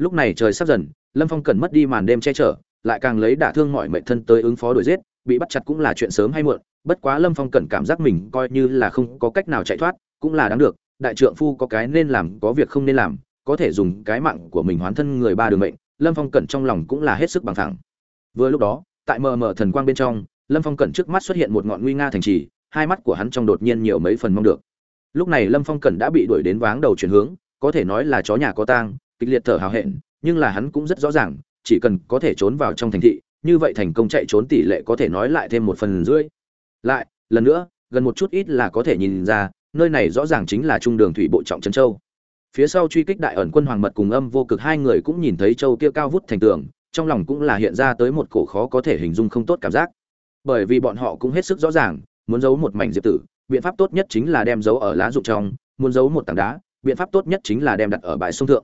lúc này trời sắp dần, lâm phong cần mất đi màn đêm che chở, lại càng lấy đả thương mọi mệnh thân tới ứng phó đuổi giết, bị bắt chặt cũng là chuyện sớm hay muộn, bất quá lâm phong cần cảm giác mình coi như là không có cách nào chạy thoát, cũng là đáng được, đại trượng phu có cái nên làm, có việc không nên làm, có thể dùng cái mạng của mình hoán thân người ba đường mệnh, lâm phong cẩn trong lòng cũng là hết sức bằng thẳng vừa lúc đó, tại mờ mờ thần quang bên trong, lâm phong cẩn trước mắt xuất hiện một ngọn nguy nga thành trì, hai mắt của hắn trong đột nhiên nhiều mấy phần mong được. Lúc này lâm phong cẩn đã bị đuổi đến váng đầu chuyển hướng, có thể nói là chó nhà có tang kịch liệt thở hào hẹn, nhưng là hắn cũng rất rõ ràng, chỉ cần có thể trốn vào trong thành thị, như vậy thành công chạy trốn tỷ lệ có thể nói lại thêm một phần rưỡi. Lại, lần nữa, gần một chút ít là có thể nhìn ra, nơi này rõ ràng chính là trung đường thủy bộ trọng trấn châu. Phía sau truy kích đại ẩn quân hoàng mật cùng âm vô cực hai người cũng nhìn thấy châu kia cao vút thành tường, trong lòng cũng là hiện ra tới một cổ khó có thể hình dung không tốt cảm giác. Bởi vì bọn họ cũng hết sức rõ ràng, muốn giấu một mảnh diệp tử, biện pháp tốt nhất chính là đem giấu ở lá rụng trong, muốn giấu một tảng đá, biện pháp tốt nhất chính là đem đặt ở bãi sông thượng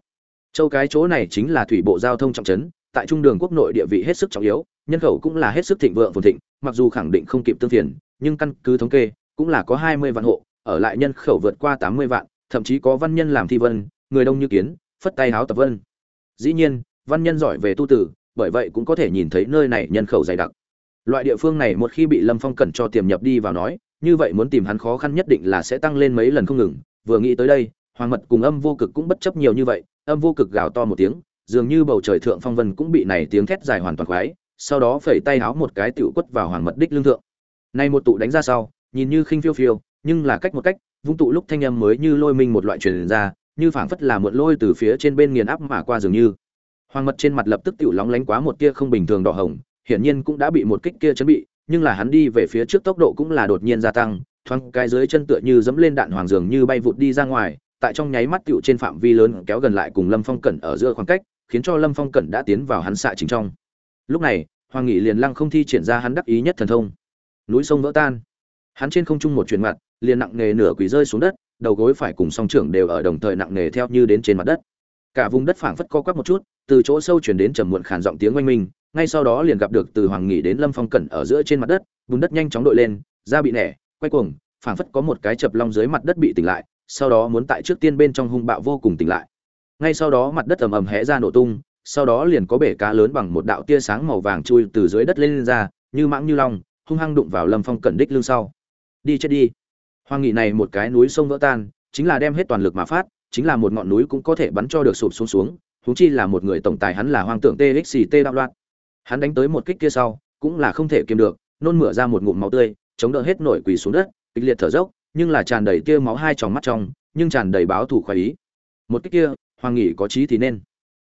châu cái chỗ này chính là thủy bộ giao thông trọng trấn, tại trung đường quốc nội địa vị hết sức trọng yếu, nhân khẩu cũng là hết sức thịnh vượng phồn thịnh, mặc dù khẳng định không kịp tương phiền, nhưng căn cứ thống kê, cũng là có hai mươi vạn hộ, ở lại nhân khẩu vượt qua tám mươi vạn, thậm chí có văn nhân làm thi vân, người đông như kiến, phất tay háo tập vân. Dĩ nhiên, văn nhân giỏi về tu tử, bởi vậy cũng có thể nhìn thấy nơi này nhân khẩu dày đặc. Loại địa phương này một khi bị lâm phong cẩn cho tiềm nhập đi vào nói, như vậy muốn tìm hắn khó khăn nhất định là sẽ tăng lên mấy lần không ngừng, vừa nghĩ tới đây, hoàng mật cùng âm vô cực cũng bất chấp nhiều như vậy âm vô cực gào to một tiếng, dường như bầu trời thượng phong vân cũng bị này tiếng thét dài hoàn toàn khoái, sau đó phẩy tay háo một cái tiểu quất vào hoàng mật đích lương thượng. Nay một tụ đánh ra sau, nhìn như khinh phiêu phiêu, nhưng là cách một cách, vung tụ lúc thanh âm mới như lôi mình một loại truyền ra, như phảng phất là một lôi từ phía trên bên nghiền áp mà qua dường như. Hoàng mật trên mặt lập tức tiểu lóng lánh quá một tia không bình thường đỏ hồng, hiển nhiên cũng đã bị một kích kia chấn bị, nhưng là hắn đi về phía trước tốc độ cũng là đột nhiên gia tăng, thoáng cái dưới chân tựa như dẫm lên đạn hoàng dường như bay vụt đi ra ngoài tại trong nháy mắt tiểu trên phạm vi lớn kéo gần lại cùng lâm phong cẩn ở giữa khoảng cách, khiến cho lâm phong cẩn đã tiến vào hắn xạ chính trong. Lúc này, hoàng nghị liền lăng không thi triển ra hắn đắc ý nhất thần thông. Núi sông vỡ tan. Hắn trên không trung một chuyển mặt, liền nặng nề nửa quỳ rơi xuống đất, đầu gối phải cùng song trưởng đều ở đồng thời nặng nề theo như đến trên mặt đất. Cả vùng đất phảng phất co quắp một chút, từ chỗ sâu chuyển đến trầm muộn khàn giọng tiếng oanh minh, ngay sau đó liền gặp được từ hoàng nghị đến lâm phong cẩn ở giữa trên mặt đất, vùng đất nhanh chóng đội lên, da bị nẻ, quay cuồng, phảng phất có một cái chập long dưới mặt đất bị tỉnh lại sau đó muốn tại trước tiên bên trong hung bạo vô cùng tỉnh lại. Ngay sau đó mặt đất ầm ầm hé ra nổ tung sau đó liền có bể cá lớn bằng một đạo tia sáng màu vàng chui từ dưới đất lên, lên ra như mãng như long hung hăng đụng vào lâm phong cẩn đích lưng sau. Đi chết đi. Hoang nghị này một cái núi sông vỡ tan chính là đem hết toàn lực mà phát chính là một ngọn núi cũng có thể bắn cho được sụp xuống xuống huống chi là một người tổng tài hắn là hoang tưởng txt đạo loạn. Hắn đánh tới một kích kia sau cũng là không thể kiềm được nôn mửa ra một ngụm máu tươi chống đỡ hết nổi quỳ xuống đất kịch liệt thở dốc nhưng là tràn đầy tia máu hai tròng mắt trong, nhưng tràn đầy báo thủ khoái ý. Một kích kia, hoàng nghị có trí thì nên.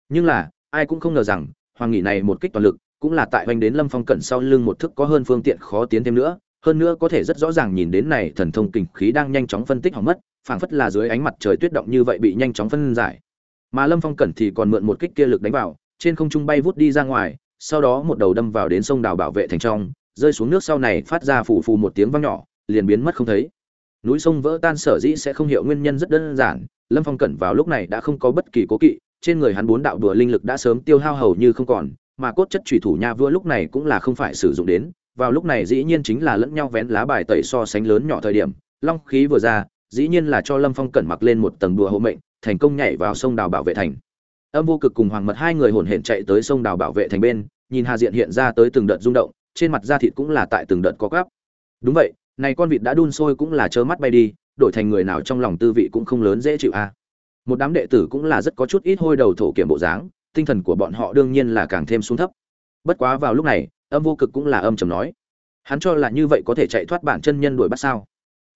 Nhưng là, ai cũng không ngờ rằng, hoàng nghị này một kích toàn lực, cũng là tại hoành đến lâm phong cẩn sau lưng một thức có hơn phương tiện khó tiến thêm nữa, hơn nữa có thể rất rõ ràng nhìn đến này thần thông kình khí đang nhanh chóng phân tích hỏng mất, phảng phất là dưới ánh mặt trời tuyết động như vậy bị nhanh chóng phân giải. Mà lâm phong cẩn thì còn mượn một kích kia lực đánh vào, trên không trung bay vút đi ra ngoài, sau đó một đầu đâm vào đến sông đào bảo vệ thành trong, rơi xuống nước sau này phát ra phù phù một tiếng vang nhỏ, liền biến mất không thấy núi sông vỡ tan sở dĩ sẽ không hiểu nguyên nhân rất đơn giản, lâm phong cẩn vào lúc này đã không có bất kỳ cố kỵ, trên người hắn bốn đạo đùa linh lực đã sớm tiêu hao hầu như không còn, mà cốt chất thủy thủ nha vua lúc này cũng là không phải sử dụng đến, vào lúc này dĩ nhiên chính là lẫn nhau vén lá bài tẩy so sánh lớn nhỏ thời điểm, long khí vừa ra, dĩ nhiên là cho lâm phong cẩn mặc lên một tầng đùa hộ mệnh, thành công nhảy vào sông đào bảo vệ thành. Âm vô cực cùng hoàng mật hai người hồn hển chạy tới sông đào bảo vệ thành bên, nhìn hà diện hiện ra tới từng đợt rung động, trên mặt da thịt cũng là tại từng đợt có gắp đúng vậy này con vịt đã đun sôi cũng là trơ mắt bay đi, đổi thành người nào trong lòng tư vị cũng không lớn dễ chịu a. Một đám đệ tử cũng là rất có chút ít hôi đầu thổ kiểm bộ dáng, tinh thần của bọn họ đương nhiên là càng thêm xuống thấp. Bất quá vào lúc này, âm vô cực cũng là âm trầm nói, hắn cho là như vậy có thể chạy thoát bản chân nhân đuổi bắt sao?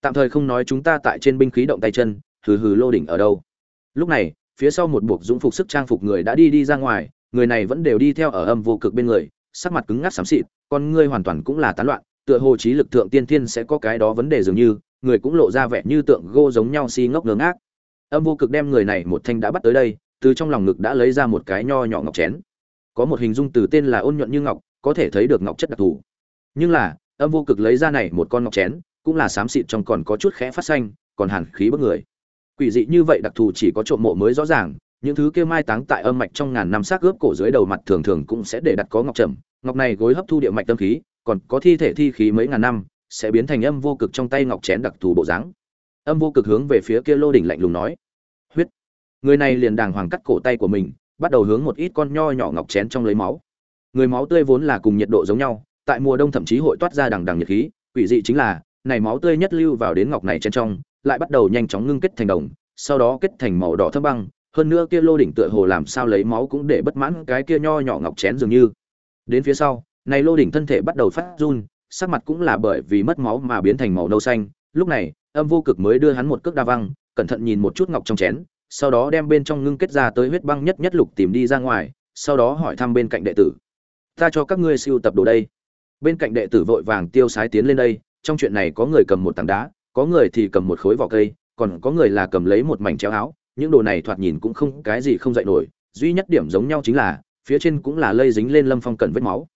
Tạm thời không nói chúng ta tại trên binh khí động tay chân, hừ hừ lô đỉnh ở đâu. Lúc này, phía sau một buộc dũng phục sức trang phục người đã đi đi ra ngoài, người này vẫn đều đi theo ở âm vô cực bên người, sắc mặt cứng ngắc xám xịt, con ngươi hoàn toàn cũng là tán loạn tựa hồ trí lực thượng tiên thiên sẽ có cái đó vấn đề dường như, người cũng lộ ra vẻ như tượng gô giống nhau si ngốc ngớ ngác. Âm vô cực đem người này một thanh đã bắt tới đây, từ trong lòng ngực đã lấy ra một cái nho nhỏ ngọc chén. Có một hình dung từ tên là ôn nhuận như ngọc, có thể thấy được ngọc chất đặc thù. Nhưng là, âm vô cực lấy ra này một con ngọc chén, cũng là xám xịt trong còn có chút khẽ phát xanh, còn hàn khí bức người. Quỷ dị như vậy đặc thù chỉ có trộm mộ mới rõ ràng, những thứ kia mai táng tại âm mạch trong ngàn năm xác ướp cổ dưới đầu mặt thường thường cũng sẽ để đặt có ngọc trầm. Ngọc này gối hấp thu địa mạch tâm khí còn có thi thể thi khí mấy ngàn năm, sẽ biến thành âm vô cực trong tay ngọc chén đặc thù bộ dáng. Âm vô cực hướng về phía kia lô đỉnh lạnh lùng nói, huyết. Người này liền đàng hoàng cắt cổ tay của mình, bắt đầu hướng một ít con nho nhỏ ngọc chén trong lấy máu. Người máu tươi vốn là cùng nhiệt độ giống nhau, tại mùa đông thậm chí hội toát ra đằng đằng nhiệt khí, quỷ dị chính là, này máu tươi nhất lưu vào đến ngọc này trên trong, lại bắt đầu nhanh chóng ngưng kết thành đồng, sau đó kết thành màu đỏ thâm băng. Hơn nữa kia lô đỉnh tựa hồ làm sao lấy máu cũng để bất mãn cái kia nho nhỏ ngọc chén dường như. Đến phía sau này lô đỉnh thân thể bắt đầu phát run, sắc mặt cũng là bởi vì mất máu mà biến thành màu nâu xanh. Lúc này, âm vô cực mới đưa hắn một cước đa văng, cẩn thận nhìn một chút ngọc trong chén, sau đó đem bên trong ngưng kết ra tới huyết băng nhất nhất lục tìm đi ra ngoài, sau đó hỏi thăm bên cạnh đệ tử. Ta cho các ngươi siêu tập đồ đây. Bên cạnh đệ tử vội vàng tiêu sái tiến lên đây, trong chuyện này có người cầm một tảng đá, có người thì cầm một khối vỏ cây, còn có người là cầm lấy một mảnh treo áo. Những đồ này thoạt nhìn cũng không, cái gì không dạy nổi, duy nhất điểm giống nhau chính là, phía trên cũng là lây dính lên lâm phong cẩn vết máu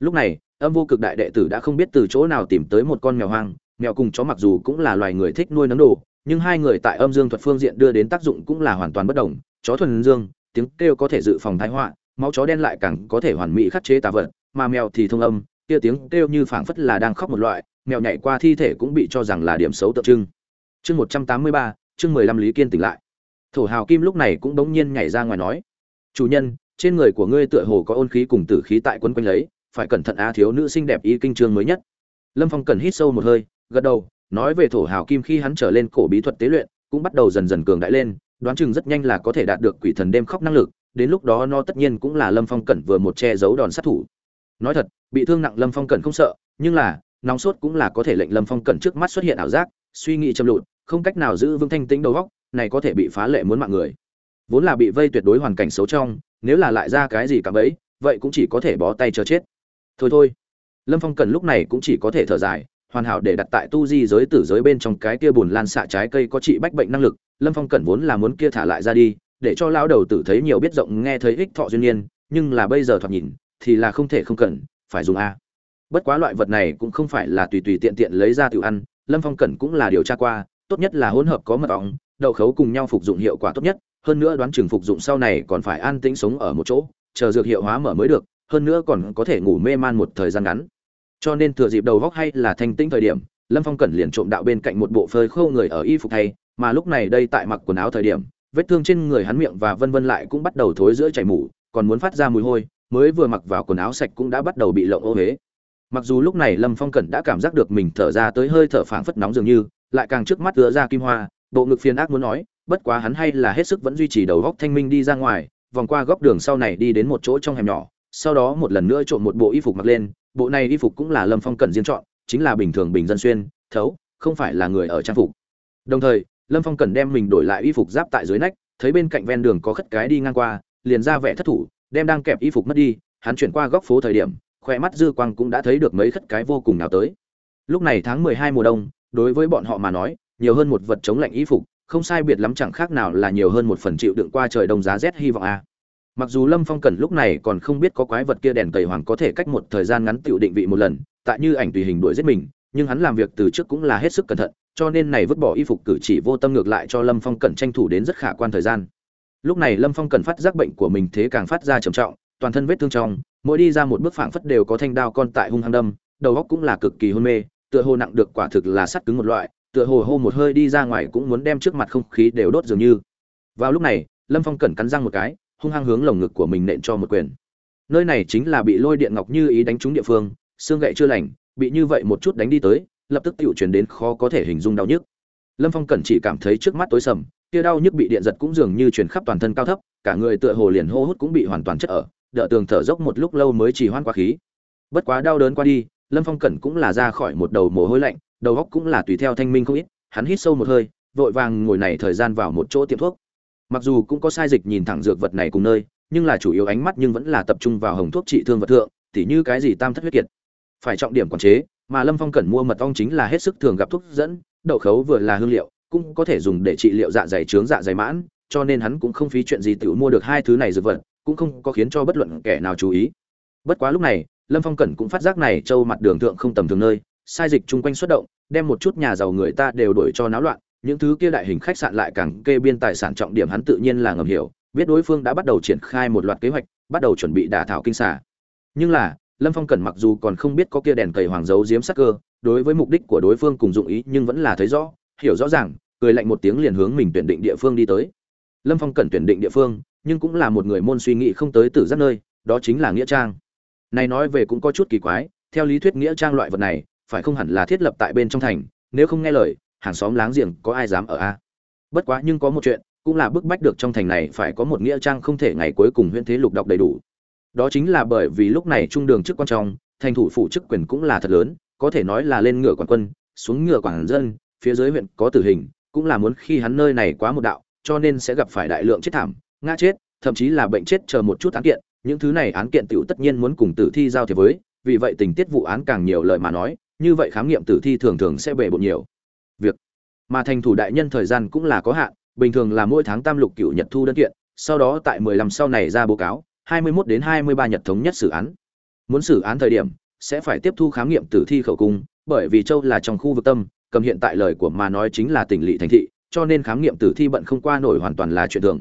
lúc này, âm vô cực đại đệ tử đã không biết từ chỗ nào tìm tới một con mèo hoang. Mèo cùng chó mặc dù cũng là loài người thích nuôi nấng đồ, nhưng hai người tại âm dương thuật phương diện đưa đến tác dụng cũng là hoàn toàn bất đồng. Chó thuần dương, tiếng kêu có thể dự phòng thái họa, máu chó đen lại càng có thể hoàn mỹ khắc chế tà vật, mà mèo thì thông âm, kia tiếng kêu như phảng phất là đang khóc một loại, mèo nhảy qua thi thể cũng bị cho rằng là điểm xấu tượng trưng. Chương một trăm tám mươi ba, chương mười lăm lý kiên tỉnh lại. Thổ hào kim lúc này cũng bỗng nhiên nhảy ra ngoài nói, chủ nhân, trên người của ngươi tựa hồ có ôn khí cùng tử khí tại quân quanh lấy phải cẩn thận á, thiếu nữ xinh đẹp y kinh trương mới nhất. Lâm phong cần hít sâu một hơi, gật đầu, nói về thổ hào kim khi hắn trở lên cổ bí thuật tế luyện, cũng bắt đầu dần dần cường đại lên, đoán chừng rất nhanh là có thể đạt được quỷ thần đêm khóc năng lực, đến lúc đó nó tất nhiên cũng là lâm phong cẩn vừa một che giấu đòn sát thủ. Nói thật, bị thương nặng lâm phong cẩn không sợ, nhưng là, nóng sốt cũng là có thể lệnh lâm phong cẩn trước mắt xuất hiện ảo giác, suy nghĩ châm lụt, không cách nào giữ vững thanh tĩnh đầu góc này có thể bị phá lệ muốn mạng người. Vốn là bị vây tuyệt đối hoàn cảnh xấu trong, nếu là lại ra cái gì cả bấy vậy cũng chỉ có thể bó tay chờ chết thôi thôi. Lâm phong cần lúc này cũng chỉ có thể thở dài, hoàn hảo để đặt tại tu di giới tử giới bên trong cái kia bùn lan xạ trái cây có trị bách bệnh năng lực, lâm phong cẩn vốn là muốn kia thả lại ra đi, để cho lão đầu tử thấy nhiều biết rộng, nghe thấy ích thọ duyên nhiên, nhưng là bây giờ thoạt nhìn, thì là không thể không cần, phải dùng a. Bất quá loại vật này cũng không phải là tùy tùy tiện tiện lấy ra tự ăn, lâm phong cẩn cũng là điều tra qua, tốt nhất là hỗn hợp có mật ong, đậu khấu cùng nhau phục dụng hiệu quả tốt nhất, hơn nữa đoán chừng phục dụng sau này còn phải an tĩnh sống ở một chỗ, chờ dược hiệu hóa mở mới được hơn nữa còn có thể ngủ mê man một thời gian ngắn. Cho nên thừa dịp đầu góc hay là thanh tĩnh thời điểm, lâm phong cẩn liền trộm đạo bên cạnh một bộ phơi khô người ở y phục thay mà lúc này đây tại mặc quần áo thời điểm, vết thương trên người hắn miệng và vân vân lại cũng bắt đầu thối giữa chảy mủ còn muốn phát ra mùi hôi, mới vừa mặc vào quần áo sạch cũng đã bắt đầu bị lộng ô huế mặc dù lúc này lâm phong cẩn đã cảm giác được mình thở ra tới hơi thở phảng phất nóng dường như, lại càng trước mắt ứa ra kim hoa, bộ ngực phiền ác muốn nói, bất quá hắn hay là hết sức vẫn duy trì đầu góc thanh minh đi ra ngoài, vòng qua góc đường sau này đi đến một chỗ trong hẻm nhỏ sau đó một lần nữa trộn một bộ y phục mặc lên, bộ này y phục cũng là lâm phong Cần riêng chọn, chính là bình thường bình dân xuyên, thấu, không phải là người ở trang phục. Đồng thời, lâm phong Cần đem mình đổi lại y phục giáp tại dưới nách, thấy bên cạnh ven đường có khất cái đi ngang qua, liền ra vẻ thất thủ, đem đang kẹp y phục mất đi, hắn chuyển qua góc phố thời điểm khoe mắt dư quang cũng đã thấy được mấy khất cái vô cùng nào tới. Lúc này tháng mười hai mùa đông, đối với bọn họ mà nói, nhiều hơn một vật chống lạnh y phục, không sai biệt lắm chẳng khác nào là nhiều hơn một phần chịu đựng qua trời đông giá rét hy vọng a mặc dù lâm phong cẩn lúc này còn không biết có quái vật kia đèn tẩy hoàng có thể cách một thời gian ngắn tựu định vị một lần, tại như ảnh tùy hình đuổi giết mình, nhưng hắn làm việc từ trước cũng là hết sức cẩn thận, cho nên này vứt bỏ y phục cử chỉ vô tâm ngược lại cho lâm phong cẩn tranh thủ đến rất khả quan thời gian. Lúc này lâm phong cẩn phát giác bệnh của mình thế càng phát ra trầm trọng, toàn thân vết thương trong, mỗi đi ra một bước phảng phất đều có thanh đao con tại hung hăng đâm, đầu óc cũng là cực kỳ hôn mê, tựa hồ nặng được quả thực là sắt cứng một loại, tựa hồ hô một hơi đi ra ngoài cũng muốn đem trước mặt không khí đều đốt dường như. Vào lúc này, lâm phong cẩn cắn răng một cái hung hăng hướng lồng ngực của mình nện cho một quyền. Nơi này chính là bị lôi điện ngọc như ý đánh trúng địa phương, xương gậy chưa lành, bị như vậy một chút đánh đi tới, lập tức tựu chuyển đến khó có thể hình dung đau nhức. Lâm phong cẩn chỉ cảm thấy trước mắt tối sầm, kia đau nhức bị điện giật cũng dường như chuyển khắp toàn thân cao thấp, cả người tựa hồ liền hô hút cũng bị hoàn toàn chất ở, đỡ tường thở dốc một lúc lâu mới chỉ hoan qua khí. Bất quá đau đớn qua đi, lâm phong cẩn cũng là ra khỏi một đầu mồ hôi lạnh, đầu óc cũng là tùy theo thanh minh không ít, hắn hít sâu một hơi, vội vàng ngồi này thời gian vào một chỗ tiệm thuốc mặc dù cũng có sai dịch nhìn thẳng dược vật này cùng nơi, nhưng là chủ yếu ánh mắt nhưng vẫn là tập trung vào hồng thuốc trị thương vật thượng, tỉ như cái gì tam thất huyết kiệt. Phải trọng điểm quản chế, mà lâm phong cần mua mật ong chính là hết sức thường gặp thuốc dẫn, đậu khấu vừa là hương liệu, cũng có thể dùng để trị liệu dạ dày trướng dạ dày mãn, cho nên hắn cũng không phí chuyện gì tự mua được hai thứ này dược vật, cũng không có khiến cho bất luận kẻ nào chú ý. Bất quá lúc này, lâm phong cẩn cũng phát giác này châu mặt đường thượng không tầm thường nơi, sai dịch chung quanh xuất động, đem một chút nhà giàu người ta đều đổi cho náo loạn những thứ kia đại hình khách sạn lại càng kê biên tài sản trọng điểm hắn tự nhiên là ngầm hiểu, biết đối phương đã bắt đầu triển khai một loạt kế hoạch, bắt đầu chuẩn bị đả thảo kinh xà. nhưng là, lâm phong cẩn mặc dù còn không biết có kia đèn cầy hoàng dấu diếm sắc cơ, đối với mục đích của đối phương cùng dụng ý nhưng vẫn là thấy rõ, hiểu rõ ràng, cười lạnh một tiếng liền hướng mình tuyển định địa phương đi tới lâm phong cẩn tuyển định địa phương, nhưng cũng là một người môn suy nghĩ không tới từ rất nơi, đó chính là nghĩa trang này nói về cũng có chút kỳ quái, theo lý thuyết nghĩa trang loại vật này, phải không hẳn là thiết lập tại bên trong thành, nếu không nghe lời hàng xóm láng giềng có ai dám ở a? Bất quá nhưng có một chuyện, cũng là bức bách được trong thành này phải có một nghĩa trang không thể ngày cuối cùng huyễn thế lục đọc đầy đủ. Đó chính là bởi vì lúc này trung đường trước quan trọng, thành thủ phủ chức quyền cũng là thật lớn, có thể nói là lên ngựa quản quân, xuống ngựa quản dân, phía dưới huyện có tử hình, cũng là muốn khi hắn nơi này quá một đạo, cho nên sẽ gặp phải đại lượng chết thảm, ngã chết, thậm chí là bệnh chết chờ một chút án kiện, những thứ này án kiện tiểu tất nhiên muốn cùng tử thi giao thiệp với, vì vậy tình tiết vụ án càng nhiều lời mà nói, như vậy khám nghiệm tử thi thường thường sẽ bề bộn nhiều việc. Mà thành thủ đại nhân thời gian cũng là có hạn, bình thường là mỗi tháng tam lục cựu nhật thu đơn kiện, sau đó tại 15 sau này ra báo cáo 21 đến 23 nhật thống nhất xử án. Muốn xử án thời điểm, sẽ phải tiếp thu khám nghiệm tử thi khẩu cung, bởi vì châu là trong khu vực tâm, cầm hiện tại lời của mà nói chính là tỉnh lỵ thành thị, cho nên khám nghiệm tử thi bận không qua nổi hoàn toàn là chuyện thường.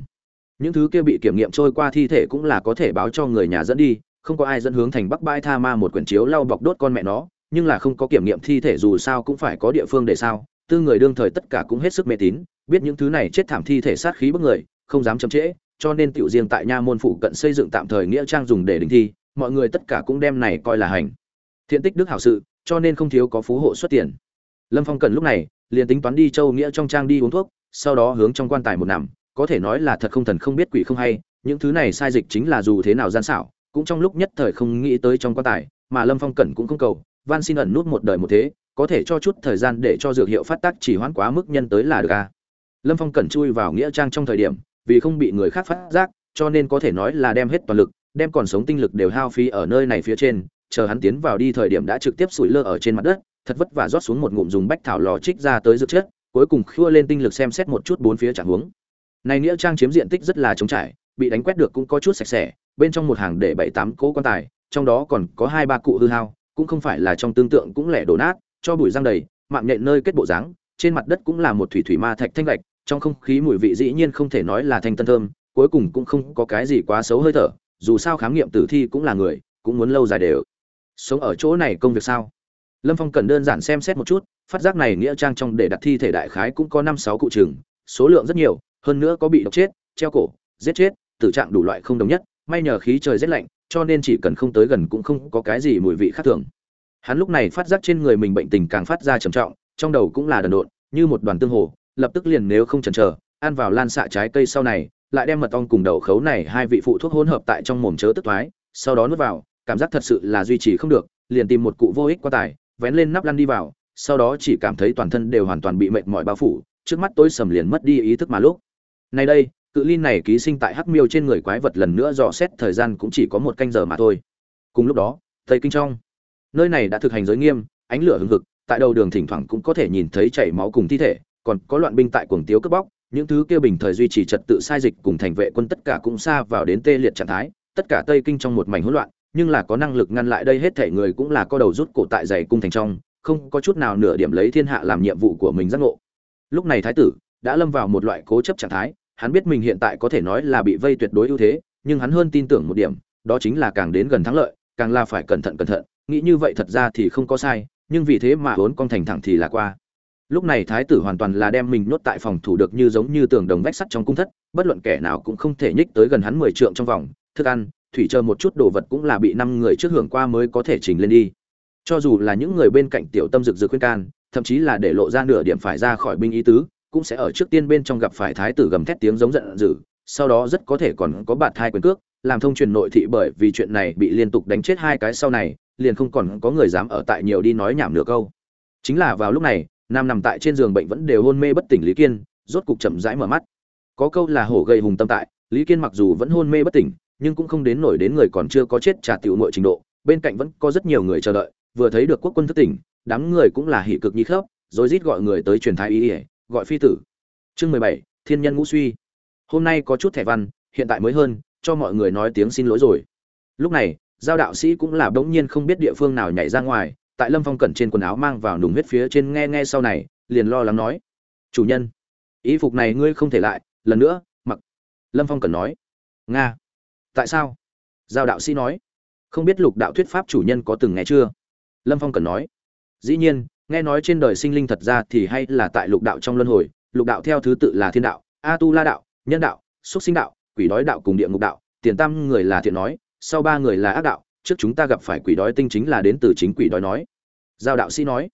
Những thứ kia bị kiểm nghiệm trôi qua thi thể cũng là có thể báo cho người nhà dẫn đi, không có ai dẫn hướng thành bắc bãi tha ma một quyển chiếu lau bọc đốt con mẹ nó, nhưng là không có kiểm nghiệm thi thể dù sao cũng phải có địa phương để sao tư người đương thời tất cả cũng hết sức mê tín, biết những thứ này chết thảm thi thể sát khí bức người, không dám chậm trễ, cho nên tiểu riêng tại nha môn phụ cận xây dựng tạm thời nghĩa trang dùng để đình thi, mọi người tất cả cũng đem này coi là hành. Thiện tích đức hảo sự, cho nên không thiếu có phú hộ xuất tiền. Lâm phong cần lúc này, liền tính toán đi châu nghĩa trong trang đi uống thuốc, sau đó hướng trong quan tài một nằm, có thể nói là thật không thần không biết quỷ không hay, những thứ này sai dịch chính là dù thế nào gian xảo, cũng trong lúc nhất thời không nghĩ tới trong quan tài, mà lâm phong cẩn cũng không cầu, van xin ẩn nút một đời một thế có thể cho chút thời gian để cho dược hiệu phát tác chỉ hoãn quá mức nhân tới là được a lâm phong cẩn chui vào nghĩa trang trong thời điểm, vì không bị người khác phát giác, cho nên có thể nói là đem hết toàn lực, đem còn sống tinh lực đều hao phí ở nơi này phía trên, chờ hắn tiến vào đi thời điểm đã trực tiếp sủi lơ ở trên mặt đất, thật vất vả rót xuống một ngụm dùng bách thảo lò trích ra tới dược chất, cuối cùng khua lên tinh lực xem xét một chút bốn phía trạng huống. Này nghĩa trang chiếm diện tích rất là trống trải, bị đánh quét được cũng có chút sạch sẽ, bên trong một hàng để bảy tám cỗ quan tài, trong đó còn có hai ba cụ hư hao, cũng không phải là trong tương tượng cũng lẻ đổ nát cho bụi răng đầy, mạng nhện nơi kết bộ dáng, trên mặt đất cũng là một thủy thủy ma thạch thanh lạch trong không khí mùi vị dĩ nhiên không thể nói là thanh tân thơm, cuối cùng cũng không có cái gì quá xấu hơi thở, dù sao khám nghiệm tử thi cũng là người, cũng muốn lâu dài đều. Sống ở chỗ này công việc sao? Lâm phong cần đơn giản xem xét một chút, phát giác này nghĩa trang trong để đặt thi thể đại khái cũng có năm sáu cụ trường, số lượng rất nhiều, hơn nữa có bị độc chết, treo cổ, giết chết, tử trạng đủ loại không đồng nhất, may nhờ khí trời rét lạnh, cho nên chỉ cần không tới gần cũng không có cái gì mùi vị khác thường hắn lúc này phát giác trên người mình bệnh tình càng phát ra trầm trọng, trong đầu cũng là đần độn, như một đoàn tương hồ, lập tức liền nếu không chần chờ, ăn vào lan xạ trái cây sau này, lại đem mật ong cùng đậu khấu này hai vị phụ thuốc hỗn hợp tại trong mồm chớ tức thoái, sau đó nuốt vào, cảm giác thật sự là duy trì không được, liền tìm một cụ vô ích qua tài, vén lên nắp lăn đi vào, sau đó chỉ cảm thấy toàn thân đều hoàn toàn bị mệt mỏi bao phủ, trước mắt tối sầm liền mất đi ý thức mà lúc. Này đây, cự lin này ký sinh tại hắc miêu trên người quái vật lần nữa dò xét thời gian cũng chỉ có một canh giờ mà thôi. Cùng lúc đó, tây kinh trong nơi này đã thực hành giới nghiêm, ánh lửa hừng hực, tại đầu đường thỉnh thoảng cũng có thể nhìn thấy chảy máu cùng thi thể, còn có loạn binh tại cuồng tiếu cướp bóc, những thứ kia bình thời duy trì trật tự sai dịch cùng thành vệ quân tất cả cũng xa vào đến tê liệt trạng thái, tất cả tây kinh trong một mảnh hỗn loạn, nhưng là có năng lực ngăn lại đây hết thể người cũng là có đầu rút cổ tại giày cung thành trong, không có chút nào nửa điểm lấy thiên hạ làm nhiệm vụ của mình giác ngộ. Lúc này thái tử đã lâm vào một loại cố chấp trạng thái, hắn biết mình hiện tại có thể nói là bị vây tuyệt đối ưu thế, nhưng hắn hơn tin tưởng một điểm, đó chính là càng đến gần thắng lợi, càng là phải cẩn thận cẩn thận nghĩ như vậy thật ra thì không có sai, nhưng vì thế mà vốn con thành thẳng thì là qua. Lúc này thái tử hoàn toàn là đem mình nhốt tại phòng thủ được như giống như tường đồng vách sắt trong cung thất, bất luận kẻ nào cũng không thể nhích tới gần hắn mười trượng trong vòng, thức ăn, thủy chờ một chút đồ vật cũng là bị năm người trước hưởng qua mới có thể trình lên đi. Cho dù là những người bên cạnh tiểu tâm rực rực khuyên can, thậm chí là để lộ ra nửa điểm phải ra khỏi binh ý tứ, cũng sẽ ở trước tiên bên trong gặp phải thái tử gầm thét tiếng giống giận dữ, sau đó rất có thể còn có bạt thai quyền cước, làm thông truyền nội thị bởi vì chuyện này bị liên tục đánh chết hai cái sau này liền không còn có người dám ở tại nhiều đi nói nhảm nửa câu. Chính là vào lúc này, nam nằm tại trên giường bệnh vẫn đều hôn mê bất tỉnh lý kiên, rốt cục chậm rãi mở mắt. Có câu là hổ gây hùng tâm tại, lý kiên mặc dù vẫn hôn mê bất tỉnh, nhưng cũng không đến nổi đến người còn chưa có chết trả tiểu nội trình độ, bên cạnh vẫn có rất nhiều người chờ đợi, vừa thấy được quốc quân thức tỉnh, đám người cũng là hỉ cực nhi khớp, rồi rít gọi người tới truyền thái ý ỉa gọi phi tử. Chương mười bảy, thiên nhân ngũ suy. Hôm nay có chút thẻ văn, hiện tại mới hơn, cho mọi người nói tiếng xin lỗi rồi. Lúc này giao đạo sĩ cũng là bỗng nhiên không biết địa phương nào nhảy ra ngoài, tại lâm phong cẩn trên quần áo mang vào nùng huyết phía trên nghe nghe sau này, liền lo lắng nói, chủ nhân ý phục này ngươi không thể lại, lần nữa, mặc. Lâm phong cẩn nói, nga, tại sao? Giao đạo sĩ nói, không biết lục đạo thuyết pháp chủ nhân có từng nghe chưa? Lâm phong cẩn nói, dĩ nhiên, nghe nói trên đời sinh linh thật ra thì hay là tại lục đạo trong luân hồi, lục đạo theo thứ tự là thiên đạo, a tu la đạo, nhân đạo xúc sinh đạo, quỷ đói đạo cùng địa ngục đạo, tiền tam người là thiện nói sau ba người là ác đạo, trước chúng ta gặp phải quỷ đói tinh chính là đến từ chính quỷ đói nói. Giao đạo sĩ nói,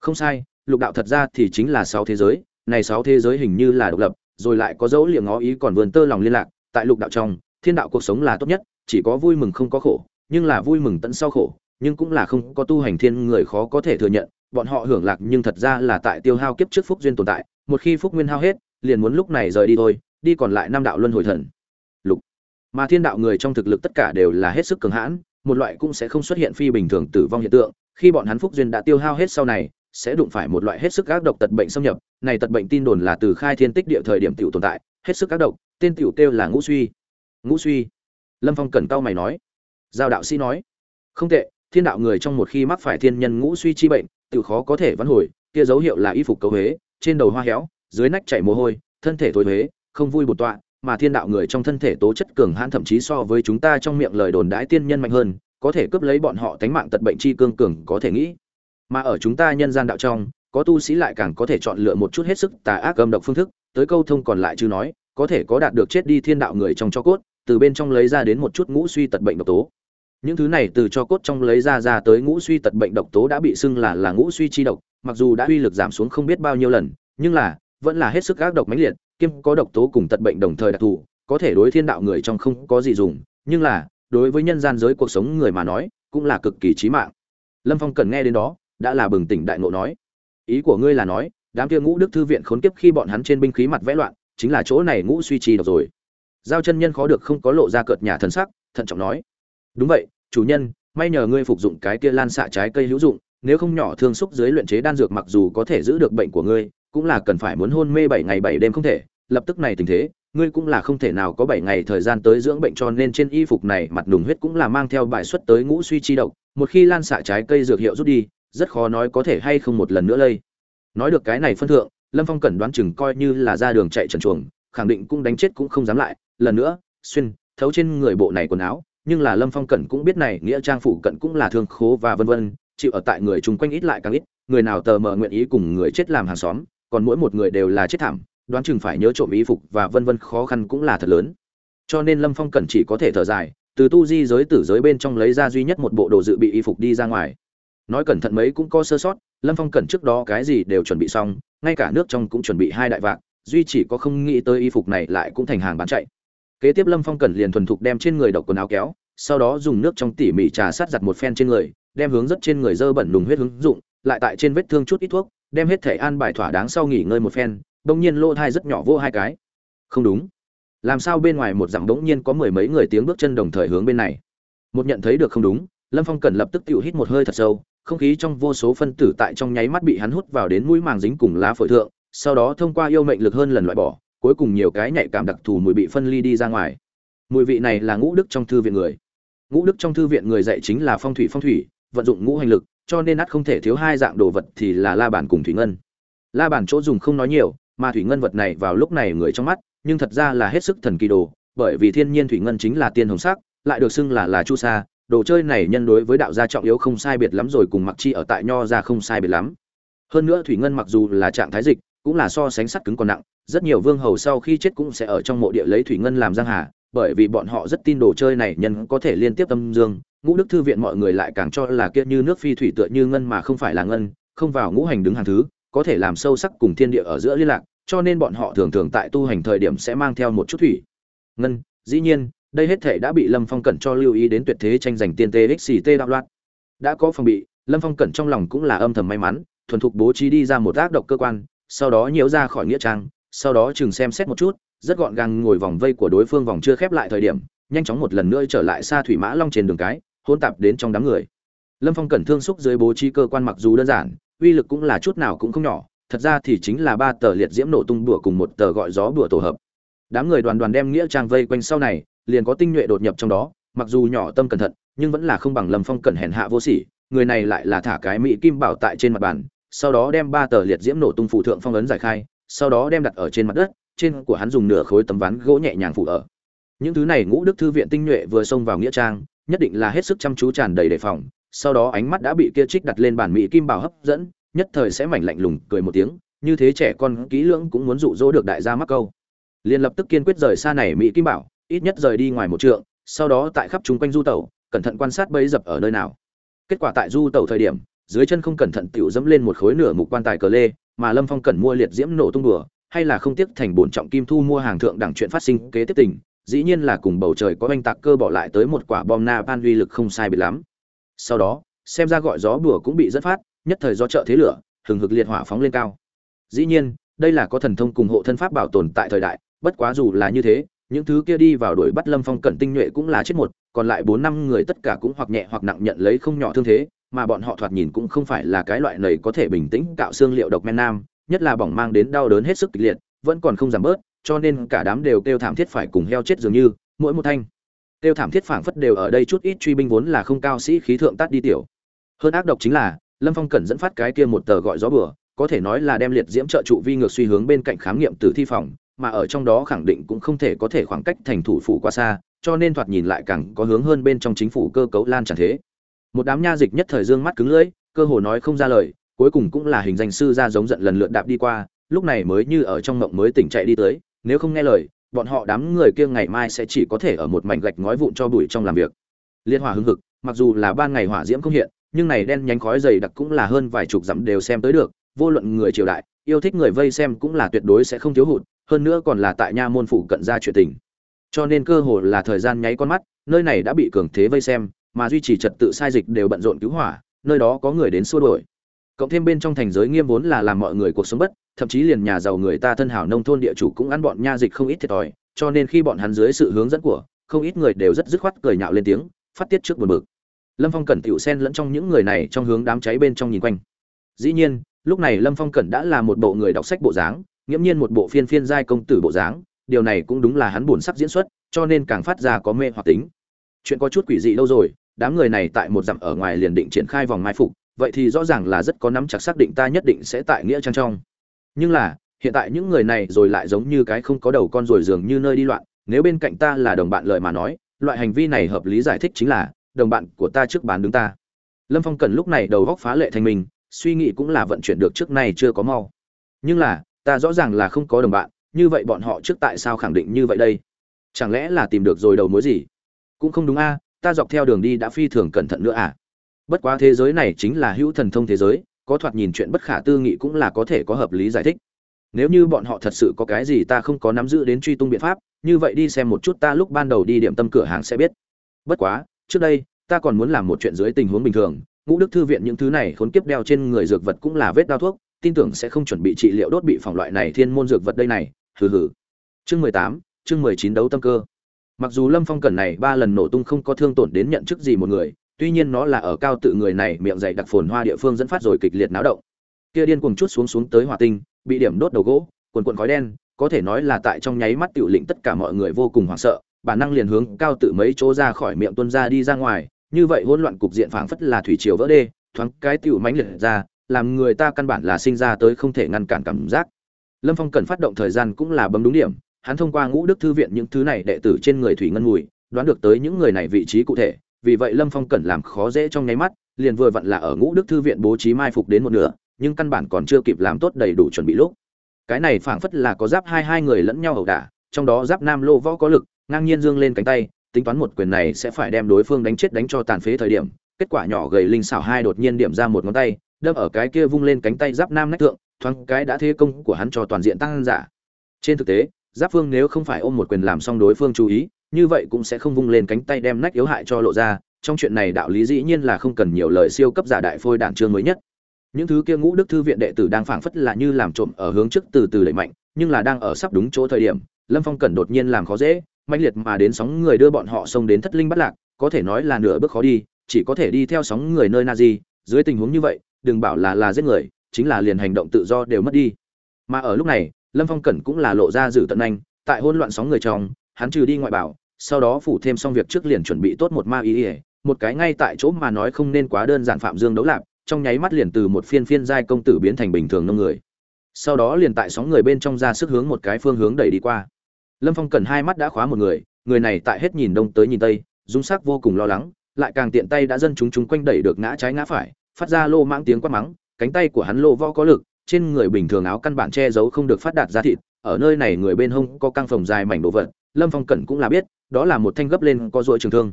không sai, lục đạo thật ra thì chính là sáu thế giới, này sáu thế giới hình như là độc lập, rồi lại có dấu liệng ngó ý còn vườn tơ lòng liên lạc, tại lục đạo trong, thiên đạo cuộc sống là tốt nhất, chỉ có vui mừng không có khổ, nhưng là vui mừng tận sau khổ, nhưng cũng là không có tu hành thiên người khó có thể thừa nhận, bọn họ hưởng lạc nhưng thật ra là tại tiêu hao kiếp trước phúc duyên tồn tại, một khi phúc nguyên hao hết, liền muốn lúc này rời đi thôi, đi còn lại năm đạo luân hồi thần mà thiên đạo người trong thực lực tất cả đều là hết sức cường hãn, một loại cũng sẽ không xuất hiện phi bình thường tử vong hiện tượng. Khi bọn hắn phúc duyên đã tiêu hao hết sau này, sẽ đụng phải một loại hết sức ác độc tật bệnh xâm nhập. Này tật bệnh tin đồn là từ khai thiên tích địa thời điểm tiểu tồn tại, hết sức ác độc, tên tiểu kêu là ngũ suy. Ngũ suy. Lâm phong cẩn cao mày nói. Giao đạo sĩ nói. Không tệ, thiên đạo người trong một khi mắc phải thiên nhân ngũ suy chi bệnh tự khó có thể vãn hồi. Kia dấu hiệu là y phục cầu huế, trên đầu hoa héo, dưới nách chảy mồ hôi, thân thể thối huế, không vui bột tọa mà thiên đạo người trong thân thể tố chất cường hãn thậm chí so với chúng ta trong miệng lời đồn đãi tiên nhân mạnh hơn, có thể cướp lấy bọn họ tánh mạng tật bệnh chi cương cường có thể nghĩ. Mà ở chúng ta nhân gian đạo trong, có tu sĩ lại càng có thể chọn lựa một chút hết sức tà ác âm độc phương thức, tới câu thông còn lại chứ nói, có thể có đạt được chết đi thiên đạo người trong cho cốt, từ bên trong lấy ra đến một chút ngũ suy tật bệnh độc tố. Những thứ này từ cho cốt trong lấy ra ra tới ngũ suy tật bệnh độc tố đã bị xưng là là ngũ suy chi độc, mặc dù đã uy lực giảm xuống không biết bao nhiêu lần, nhưng là vẫn là hết sức ác độc mãnh liệt kiêm có độc tố cùng tật bệnh đồng thời đặc thù, có thể đối thiên đạo người trong không có gì dùng, nhưng là, đối với nhân gian giới cuộc sống người mà nói, cũng là cực kỳ chí mạng. Lâm phong cần nghe đến đó, đã là bừng tỉnh đại ngộ nói. Ý của ngươi là nói, đám kia ngũ đức thư viện khốn kiếp khi bọn hắn trên binh khí mặt vẽ loạn, chính là chỗ này ngũ suy trì độc rồi. Giao chân nhân khó được không có lộ ra cợt nhà thần sắc, thận trọng nói. Đúng vậy, chủ nhân, may nhờ ngươi phục dụng cái kia lan xạ trái cây hữu dụng, nếu không nhỏ thương xúc dưới luyện chế đan dược mặc dù có thể giữ được bệnh của ngươi cũng là cần phải muốn hôn mê bảy ngày bảy đêm không thể, lập tức này tình thế, ngươi cũng là không thể nào có bảy ngày thời gian tới dưỡng bệnh cho nên trên y phục này mặt nùng huyết cũng là mang theo bài xuất tới ngũ suy chi độc, một khi lan xạ trái cây dược hiệu rút đi, rất khó nói có thể hay không một lần nữa lây. Nói được cái này phân thượng, lâm phong cẩn đoán chừng coi như là ra đường chạy trần chuồng, khẳng định cũng đánh chết cũng không dám lại. Lần nữa, xuyên, thấu trên người bộ này quần áo, nhưng là lâm phong cẩn cũng biết này, nghĩa trang phụ cận cũng là thương khố và vân vân, chịu ở tại người chung quanh ít lại càng ít, người nào tờ mờ nguyện ý cùng người chết làm hàng xóm còn mỗi một người đều là chết thảm, đoán chừng phải nhớ trộm y phục và vân vân, khó khăn cũng là thật lớn. Cho nên lâm phong cẩn chỉ có thể thở dài, từ tu di giới tử giới bên trong lấy ra duy nhất một bộ đồ dự bị y phục đi ra ngoài. Nói cẩn thận mấy cũng có sơ sót, lâm phong cẩn trước đó cái gì đều chuẩn bị xong, ngay cả nước trong cũng chuẩn bị hai đại vạn duy chỉ có không nghĩ tới y phục này lại cũng thành hàng bán chạy. Kế tiếp lâm phong cẩn liền thuần thục đem trên người độc quần áo kéo, sau đó dùng nước trong tỉ mỉ trà sát giặt một phen trên người, đem hướng rất trên người dơ bẩn đùng huyết hướng dụng, lại tại trên vết thương chút ít thuốc đem hết thể an bài thỏa đáng sau nghỉ ngơi một phen bỗng nhiên lỗ thai rất nhỏ vô hai cái. Không đúng. Làm sao bên ngoài một dặm bỗng nhiên có mười mấy người tiếng bước chân đồng thời hướng bên này? Một nhận thấy được không đúng, lâm phong cần lập tức tự hít một hơi thật sâu, không khí trong vô số phân tử tại trong nháy mắt bị hắn hút vào đến mũi màng dính cùng lá phổi thượng, sau đó thông qua yêu mệnh lực hơn lần loại bỏ, cuối cùng nhiều cái nhạy cảm đặc thù mùi bị phân ly đi ra ngoài. Mùi vị này là ngũ đức trong thư viện người. Ngũ đức trong thư viện người dạy chính là phong thủy phong thủy, vận dụng ngũ hành lực cho nên ắt không thể thiếu hai dạng đồ vật thì là la bàn cùng thủy ngân. La bàn chỗ dùng không nói nhiều, mà thủy ngân vật này vào lúc này người trong mắt, nhưng thật ra là hết sức thần kỳ đồ, bởi vì thiên nhiên thủy ngân chính là tiên hồng sắc, lại được xưng là là chu sa. Đồ chơi này nhân đối với đạo gia trọng yếu không sai biệt lắm rồi cùng mặc chi ở tại nho gia không sai biệt lắm. Hơn nữa thủy ngân mặc dù là trạng thái dịch, cũng là so sánh sắt cứng còn nặng, rất nhiều vương hầu sau khi chết cũng sẽ ở trong mộ địa lấy thủy ngân làm giang hà, bởi vì bọn họ rất tin đồ chơi này nhân có thể liên tiếp âm dương ngũ đức thư viện mọi người lại càng cho là kia như nước phi thủy tựa như ngân mà không phải là ngân, không vào ngũ hành đứng hàng thứ, có thể làm sâu sắc cùng thiên địa ở giữa liên lạc, cho nên bọn họ thường thường tại tu hành thời điểm sẽ mang theo một chút thủy. Ngân, dĩ nhiên, đây hết thể đã bị lâm phong cẩn cho lưu ý đến tuyệt thế tranh giành tiên tê xct đạo loạn. Đã có phòng bị, lâm phong cẩn trong lòng cũng là âm thầm may mắn, thuần thục bố trí đi ra một tác độc cơ quan, sau đó nhiễu ra khỏi nghĩa trang, sau đó chừng xem xét một chút, rất gọn gàng ngồi vòng vây của đối phương vòng chưa khép lại thời điểm, nhanh chóng một lần nữa trở lại xa thủy mã long trên đường cái hôn tạp đến trong đám người. Lâm phong cẩn thương xúc dưới bố trí cơ quan mặc dù đơn giản, uy lực cũng là chút nào cũng không nhỏ, thật ra thì chính là ba tờ liệt diễm nổ tung đùa cùng một tờ gọi gió đùa tổ hợp. Đám người đoàn đoàn đem nghĩa trang vây quanh sau này, liền có tinh nhuệ đột nhập trong đó, mặc dù nhỏ tâm cẩn thận, nhưng vẫn là không bằng lâm phong cẩn hèn hạ vô sỉ, người này lại là thả cái mỹ kim bảo tại trên mặt bàn, sau đó đem ba tờ liệt diễm nổ tung phụ thượng phong ấn giải khai, sau đó đem đặt ở trên mặt đất, trên của hắn dùng nửa khối tấm ván gỗ nhẹ nhàng phủ ở. Những thứ này ngũ đức thư viện tinh nhuệ vừa xông vào nghĩa trang nhất định là hết sức chăm chú tràn đầy đề phòng, sau đó ánh mắt đã bị kia trích đặt lên bàn mỹ kim bảo hấp dẫn, nhất thời sẽ mảnh lạnh lùng, cười một tiếng, như thế trẻ con kỹ lưỡng cũng muốn dụ dỗ được đại gia mắc câu. Liền lập tức kiên quyết rời xa này mỹ kim bảo ít nhất rời đi ngoài một trượng, sau đó tại khắp chung quanh du tẩu, cẩn thận quan sát bẫy dập ở nơi nào. Kết quả tại du tẩu thời điểm, dưới chân không cẩn thận tiểu dẫm lên một khối nửa mục quan tài cờ lê, mà lâm phong cần mua liệt diễm nổ tung đùa, hay là không tiếc thành bổn trọng kim thu mua hàng thượng đẳng chuyện phát sinh kế tiếp tình dĩ nhiên là cùng bầu trời có oanh tạc cơ bỏ lại tới một quả bom na pan uy lực không sai biệt lắm. Sau đó, xem ra gọi gió bùa cũng bị dẫn phát, nhất thời do trợ thế lửa, hừng hực liệt hỏa phóng lên cao. Dĩ nhiên, đây là có thần thông cùng hộ thân pháp bảo tồn tại thời đại, bất quá dù là như thế, những thứ kia đi vào đuổi bắt lâm phong cận tinh nhuệ cũng là chết một, còn lại bốn năm người tất cả cũng hoặc nhẹ hoặc nặng nhận lấy không nhỏ thương thế, mà bọn họ thoạt nhìn cũng không phải là cái loại này có thể bình tĩnh cạo xương liệu độc men nam, nhất là bỏng mang đến đau đớn hết sức kịch liệt, vẫn còn không giảm bớt cho nên cả đám đều kêu thảm thiết phải cùng heo chết dường như, mỗi một thanh. Kêu thảm thiết phảng phất đều ở đây chút ít truy binh vốn là không cao sĩ khí thượng tát đi tiểu. Hơn ác độc chính là, lâm phong cẩn dẫn phát cái kia một tờ gọi gió bừa, có thể nói là đem liệt diễm trợ trụ vi ngược suy hướng bên cạnh khám nghiệm tử thi phòng, mà ở trong đó khẳng định cũng không thể có thể khoảng cách thành thủ phủ quá xa, cho nên thoạt nhìn lại càng có hướng hơn bên trong chính phủ cơ cấu lan tràn thế. Một đám nha dịch nhất thời dương mắt cứng lưỡi, cơ hồ nói không ra lời, cuối cùng cũng là hình danh sư ra giống giận lần lượt đạp đi qua, lúc này mới như ở trong mộng mới tỉnh chạy đi tới nếu không nghe lời, bọn họ đám người kia ngày mai sẽ chỉ có thể ở một mảnh gạch ngói vụn cho bụi trong làm việc. Liên hỏa hưng hực, mặc dù là ban ngày hỏa diễm không hiện, nhưng này đen nhánh khói dày đặc cũng là hơn vài chục dặm đều xem tới được, vô luận người triều đại, yêu thích người vây xem cũng là tuyệt đối sẽ không thiếu hụt, hơn nữa còn là tại nha môn phủ cận ra chuyện tình. Cho nên cơ hồ là thời gian nháy con mắt, nơi này đã bị cường thế vây xem, mà duy trì trật tự sai dịch đều bận rộn cứu hỏa, nơi đó có người đến xua đuổi cộng thêm bên trong thành giới nghiêm vốn là làm mọi người cuộc sống bất, thậm chí liền nhà giàu người ta thân hảo nông thôn địa chủ cũng ăn bọn nha dịch không ít thiệt thòi, cho nên khi bọn hắn dưới sự hướng dẫn của không ít người đều rất dứt khoát cười nhạo lên tiếng, phát tiết trước buồn bực. Lâm phong cẩn tựu sen lẫn trong những người này trong hướng đám cháy bên trong nhìn quanh. Dĩ nhiên, lúc này lâm phong cẩn đã là một bộ người đọc sách bộ dáng, nghiễm nhiên một bộ phiên phiên giai công tử bộ dáng, điều này cũng đúng là hắn buồn sắc diễn xuất, cho nên càng phát ra có mê hoặc tính. Chuyện có chút quỷ dị lâu rồi, đám người này tại một dặm ở ngoài liền định triển khai vòng mai phục vậy thì rõ ràng là rất có nắm chắc xác định ta nhất định sẽ tại nghĩa trang trong. Nhưng là, hiện tại những người này rồi lại giống như cái không có đầu con rồi dường như nơi đi loạn, nếu bên cạnh ta là đồng bạn lợi mà nói, loại hành vi này hợp lý giải thích chính là, đồng bạn của ta trước bán đứng ta. Lâm phong cần lúc này đầu góc phá lệ thành mình, suy nghĩ cũng là vận chuyển được trước nay chưa có mau. Nhưng là, ta rõ ràng là không có đồng bạn, như vậy bọn họ trước tại sao khẳng định như vậy đây? Chẳng lẽ là tìm được rồi đầu mối gì? Cũng không đúng a, ta dọc theo đường đi đã phi thường cẩn thận nữa à? Bất quá thế giới này chính là hữu thần thông thế giới, có thoạt nhìn chuyện bất khả tư nghị cũng là có thể có hợp lý giải thích. Nếu như bọn họ thật sự có cái gì ta không có nắm giữ đến truy tung biện pháp, như vậy đi xem một chút ta lúc ban đầu đi điểm tâm cửa hàng sẽ biết. Bất quá, trước đây, ta còn muốn làm một chuyện dưới tình huống bình thường, ngũ đức thư viện những thứ này khốn kiếp đeo trên người dược vật cũng là vết đau thuốc, tin tưởng sẽ không chuẩn bị trị liệu đốt bị phòng loại này thiên môn dược vật đây này, hừ hừ. Chương mười tám, chương mười chín đấu tâm cơ. Mặc dù lâm phong cần này ba lần nổ tung không có thương tổn đến nhận chức gì một người tuy nhiên nó là ở cao tự người này miệng dày đặc phồn hoa địa phương dẫn phát rồi kịch liệt náo động. Kia điên cuồng chút xuống xuống tới hỏa tinh, bị điểm đốt đầu gỗ quần quần khói đen, có thể nói là tại trong nháy mắt tiểu lĩnh tất cả mọi người vô cùng hoảng sợ, bản năng liền hướng cao tự mấy chỗ ra khỏi miệng tuân ra đi ra ngoài, như vậy hỗn loạn cục diện phảng phất là thủy triều vỡ đê, thoáng cái tiểu mãnh liệt ra, làm người ta căn bản là sinh ra tới không thể ngăn cản cảm giác. Lâm phong cần phát động thời gian cũng là bấm đúng điểm, hắn thông qua ngũ đức thư viện những thứ này đệ tử trên người thủy ngân mùi, đoán được tới những người này vị trí cụ thể vì vậy lâm phong cần làm khó dễ trong nháy mắt, liền vừa vặn là ở ngũ đức thư viện bố trí mai phục đến một nửa, nhưng căn bản còn chưa kịp làm tốt đầy đủ chuẩn bị lúc. Cái này phảng phất là có giáp hai hai người lẫn nhau ẩu đả, trong đó giáp nam lô võ có lực, ngang nhiên dương lên cánh tay, tính toán một quyền này sẽ phải đem đối phương đánh chết đánh cho tàn phế thời điểm, kết quả nhỏ gầy linh xảo hai đột nhiên điểm ra một ngón tay, đâm ở cái kia vung lên cánh tay giáp nam nách thượng, thoáng cái đã thế công của hắn cho toàn diện tăng giả. Trên thực tế, giáp phương nếu không phải ôm một quyền làm xong đối phương chú ý như vậy cũng sẽ không vung lên cánh tay đem nách yếu hại cho lộ ra, trong chuyện này đạo lý dĩ nhiên là không cần nhiều lời siêu cấp giả đại phôi đảng chương mới nhất. Những thứ kia ngũ đức thư viện đệ tử đang phảng phất là như làm trộm ở hướng trước từ từ đẩy mạnh, nhưng là đang ở sắp đúng chỗ thời điểm, lâm phong cẩn đột nhiên làm khó dễ mạnh liệt mà đến sóng người đưa bọn họ xông đến thất linh bắt lạc, có thể nói là nửa bước khó đi, chỉ có thể đi theo sóng người nơi na di dưới tình huống như vậy, đừng bảo là là giết người, chính là liền hành động tự do đều mất đi. Mà ở lúc này, lâm phong cẩn cũng là lộ ra giữ tận anh, tại hôn loạn sóng người trong, hắn trừ đi ngoại bảo sau đó phủ thêm xong việc trước liền chuẩn bị tốt một ma ý ỉa một cái ngay tại chỗ mà nói không nên quá đơn giản phạm dương đấu lạp, trong nháy mắt liền từ một phiên phiên giai công tử biến thành bình thường nông người. Sau đó liền tại sóng người bên trong ra sức hướng một cái phương hướng đẩy đi qua. Lâm phong cần hai mắt đã khóa một người người này tại hết nhìn đông tới nhìn tây, dung sắc vô cùng lo lắng, lại càng tiện tay đã dân chúng chúng quanh đẩy được ngã trái ngã phải, phát ra lô mãng tiếng quát mắng, cánh tay của hắn lô võ có lực, trên người bình thường áo căn bản che giấu không được phát đạt ra thịt, ở nơi này người bên hông có căng phồng dài mảnh đồ vật lâm phong cẩn cũng là biết, đó là một thanh gấp lên có ruội trường thương.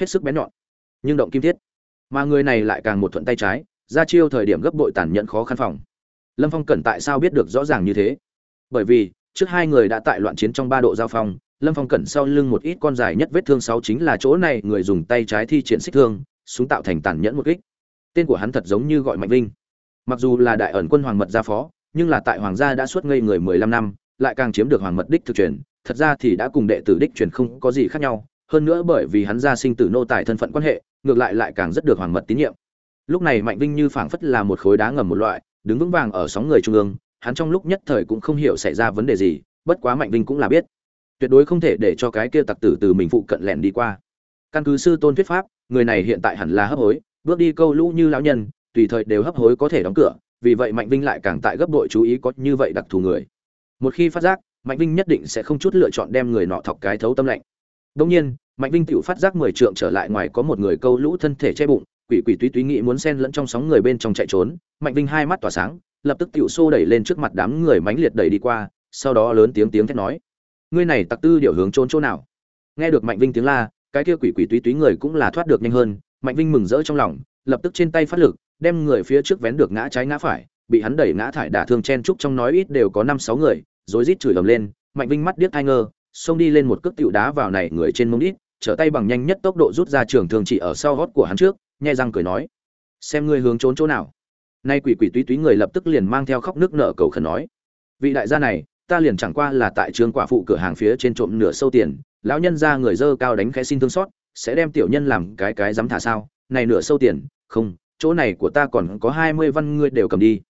Hết sức bén nhọn, nhưng động kim thiết. Mà người này lại càng một thuận tay trái, ra chiêu thời điểm gấp bội tàn nhẫn khó khăn phòng. Lâm phong cẩn tại sao biết được rõ ràng như thế? Bởi vì, trước hai người đã tại loạn chiến trong ba độ giao phong, lâm phong cẩn sau lưng một ít con dài nhất vết thương sáu chính là chỗ này người dùng tay trái thi triển xích thương, súng tạo thành tàn nhẫn một kích. Tên của hắn thật giống như gọi mạnh vinh. Mặc dù là đại ẩn quân hoàng mật gia phó, nhưng là tại hoàng gia đã suốt ngây người mười lăm năm, lại càng chiếm được hoàng mật đích thực truyền thật ra thì đã cùng đệ tử đích truyền không có gì khác nhau, hơn nữa bởi vì hắn ra sinh tử nô tài thân phận quan hệ, ngược lại lại càng rất được hoàng mật tín nhiệm. Lúc này mạnh vinh như phảng phất là một khối đá ngầm một loại, đứng vững vàng ở sóng người trung ương, hắn trong lúc nhất thời cũng không hiểu xảy ra vấn đề gì, bất quá mạnh vinh cũng là biết. Tuyệt đối không thể để cho cái kia tặc tử từ mình phụ cận lẻn đi qua. Căn cứ sư tôn thuyết pháp, người này hiện tại hẳn là hấp hối, bước đi câu lũ như lão nhân, tùy thời đều hấp hối có thể đóng cửa, vì vậy mạnh vinh lại càng tại gấp đội chú ý có như vậy đặc thù người. Một khi phát giác mạnh vinh nhất định sẽ không chút lựa chọn đem người nọ thọc cái thấu tâm lạnh. Đông nhiên, mạnh vinh tự phát giác mười trượng trở lại ngoài có một người câu lũ thân thể che bụng, quỷ quỷ túy túy nghĩ muốn xen lẫn trong sóng người bên trong chạy trốn, mạnh vinh hai mắt tỏa sáng, lập tức tiểu xô đẩy lên trước mặt đám người mãnh liệt đẩy đi qua, sau đó lớn tiếng tiếng thét nói, ngươi này tặc tư điều hướng trốn chỗ nào? Nghe được mạnh vinh tiếng la, cái kia quỷ quỷ túy túy người cũng là thoát được nhanh hơn, mạnh vinh mừng rỡ trong lòng, lập tức trên tay phát lực, đem người phía trước vén được ngã trái ngã phải, bị hắn đẩy ngã thải đả thương chen trúc trong nói ít đều có năm sáu người rối rít chửi ầm lên, mạnh vinh mắt điếc hai ngơ xông đi lên một cước tiểu đá vào này người trên mông đít, trở tay bằng nhanh nhất tốc độ rút ra trường thương chỉ ở sau gót của hắn trước, nhai răng cười nói, xem ngươi hướng trốn chỗ nào. Nay quỷ quỷ túy túy người lập tức liền mang theo khóc nước nợ cầu khẩn nói, vị đại gia này, ta liền chẳng qua là tại trường quả phụ cửa hàng phía trên trộm nửa sâu tiền, lão nhân ra người dơ cao đánh khẽ xin thương xót, sẽ đem tiểu nhân làm cái cái dám thả sao? Này nửa sâu tiền, không, chỗ này của ta còn có hai mươi văn ngươi đều cầm đi.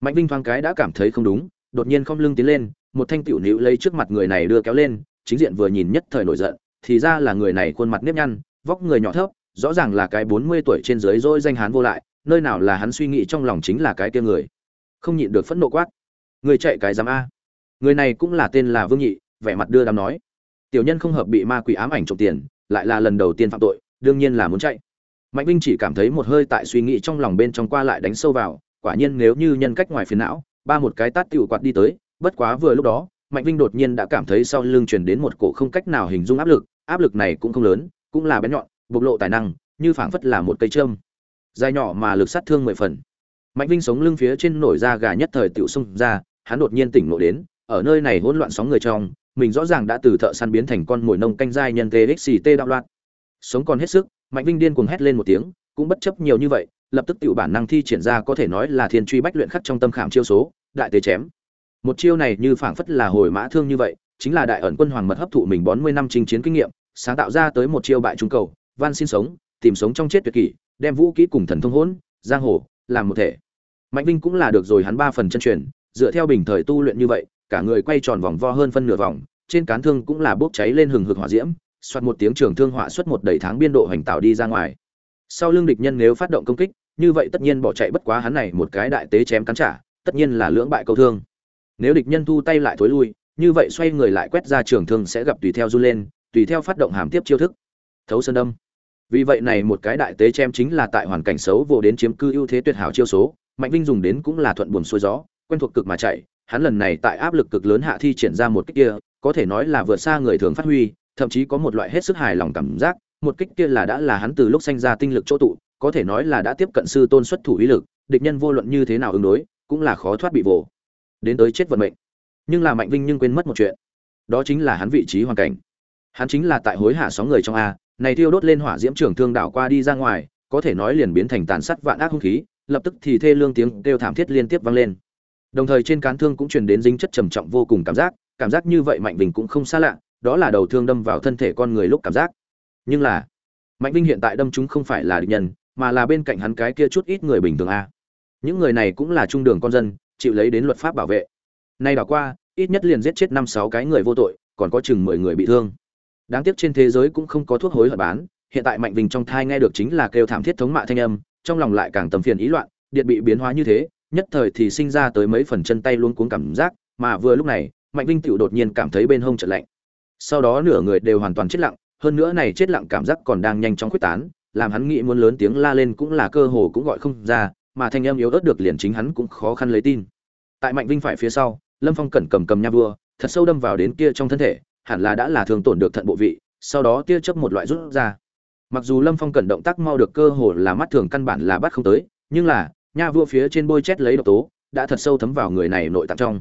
Mạnh vinh thoáng cái đã cảm thấy không đúng, đột nhiên không lưng tiến lên một thanh tiểu nữ lấy trước mặt người này đưa kéo lên, chính diện vừa nhìn nhất thời nổi giận, thì ra là người này khuôn mặt nếp nhăn, vóc người nhỏ thấp, rõ ràng là cái bốn mươi tuổi trên dưới rồi danh hán vô lại, nơi nào là hắn suy nghĩ trong lòng chính là cái kia người. Không nhịn được phẫn nộ quát. Người chạy cái dám a. Người này cũng là tên là vương nhị, vẻ mặt đưa đám nói. Tiểu nhân không hợp bị ma quỷ ám ảnh trộm tiền, lại là lần đầu tiên phạm tội, đương nhiên là muốn chạy. Mạnh vinh chỉ cảm thấy một hơi tại suy nghĩ trong lòng bên trong qua lại đánh sâu vào, quả nhiên nếu như nhân cách ngoài phiền não, ba một cái tát tiểu quạt đi tới bất quá vừa lúc đó, mạnh vinh đột nhiên đã cảm thấy sau lưng truyền đến một cổ không cách nào hình dung áp lực áp lực này cũng không lớn, cũng là bén nhọn, bộc lộ tài năng, như phảng phất là một cây trơm dài nhỏ mà lực sát thương mười phần. Mạnh vinh sống lưng phía trên nổi ra gà nhất thời tiểu xung ra, hắn đột nhiên tỉnh ngộ đến, ở nơi này hỗn loạn sóng người trong, mình rõ ràng đã từ thợ săn biến thành con mồi nông canh giai nhân txt đạo loạn. Sống còn hết sức, mạnh vinh điên cuồng hét lên một tiếng, cũng bất chấp nhiều như vậy, lập tức tiểu bản năng thi triển ra có thể nói là thiên truy bách luyện khắc trong tâm khảm chiêu số, đại tế chém một chiêu này như phảng phất là hồi mã thương như vậy, chính là đại ẩn quân hoàng mật hấp thụ mình bón mươi năm chinh chiến kinh nghiệm, sáng tạo ra tới một chiêu bại trung cầu, van xin sống, tìm sống trong chết tuyệt kỷ, đem vũ kỹ cùng thần thông hỗn, giang hồ, làm một thể. Mạnh vinh cũng là được rồi hắn ba phần chân truyền, dựa theo bình thời tu luyện như vậy, cả người quay tròn vòng vo hơn phân nửa vòng, trên cán thương cũng là bốc cháy lên hừng hực hỏa diễm xoát một tiếng trường thương họa xuất một đầy tháng biên độ hành tạo đi ra ngoài. Sau lưng địch nhân nếu phát động công kích, như vậy tất nhiên bỏ chạy bất quá hắn này một cái đại tế chém cắn trả, tất nhiên là lưỡng bại câu thương nếu địch nhân thu tay lại thối lui, như vậy xoay người lại quét ra trường thương sẽ gặp tùy theo du lên, tùy theo phát động hàm tiếp chiêu thức. Thấu sơn đâm vì vậy này một cái đại tế chém chính là tại hoàn cảnh xấu vô đến chiếm cư ưu thế tuyệt hảo chiêu số, mạnh vinh dùng đến cũng là thuận buồm xuôi gió, quen thuộc cực mà chạy, hắn lần này tại áp lực cực lớn hạ thi triển ra một kích kia, có thể nói là vượt xa người thường phát huy, thậm chí có một loại hết sức hài lòng cảm giác, một kích kia là đã là hắn từ lúc sanh ra tinh lực chỗ tụ, có thể nói là đã tiếp cận sư tôn xuất thủ uy lực, địch nhân vô luận như thế nào ứng đối, cũng là khó thoát bị vồ đến tới chết vận mệnh. Nhưng là mạnh vinh nhưng quên mất một chuyện. Đó chính là hắn vị trí hoàn cảnh. Hắn chính là tại hối hạ sóng người trong a, này thiêu đốt lên hỏa diễm trường thương đảo qua đi ra ngoài, có thể nói liền biến thành tàn sắt vạn ác hung khí, lập tức thì thê lương tiếng kêu thảm thiết liên tiếp vang lên. Đồng thời trên cán thương cũng truyền đến dính chất trầm trọng vô cùng cảm giác cảm giác như vậy mạnh vinh cũng không xa lạ, đó là đầu thương đâm vào thân thể con người lúc cảm giác. Nhưng là, mạnh vinh hiện tại đâm chúng không phải là địch nhân, mà là bên cạnh hắn cái kia chút ít người bình thường a. Những người này cũng là trung đường con dân chịu lấy đến luật pháp bảo vệ. Nay đảo qua, ít nhất liền giết chết năm sáu cái người vô tội, còn có chừng mười người bị thương. Đáng tiếc trên thế giới cũng không có thuốc hối hận bán, hiện tại mạnh vinh trong thai nghe được chính là kêu thảm thiết thống mạ thanh âm, trong lòng lại càng tầm phiền ý loạn, điện bị biến hóa như thế, nhất thời thì sinh ra tới mấy phần chân tay luôn cuống cảm giác, mà vừa lúc này, mạnh vinh tựu đột nhiên cảm thấy bên hông trận lạnh. Sau đó nửa người đều hoàn toàn chết lặng, hơn nữa này chết lặng cảm giác còn đang nhanh chóng quyết tán, làm hắn nghĩ muốn lớn tiếng la lên cũng là cơ hồ cũng gọi không ra mà thanh âm yếu ớt được liền chính hắn cũng khó khăn lấy tin. Tại mạnh vinh phải phía sau, lâm phong cẩn cầm cầm nha vua, thật sâu đâm vào đến kia trong thân thể, hẳn là đã là thường tổn được thận bộ vị, sau đó tia chấp một loại rút ra. Mặc dù lâm phong cẩn động tác mau được cơ hồ là mắt thường căn bản là bắt không tới, nhưng là, nha vua phía trên bôi chét lấy độc tố, đã thật sâu thấm vào người này nội tạng trong.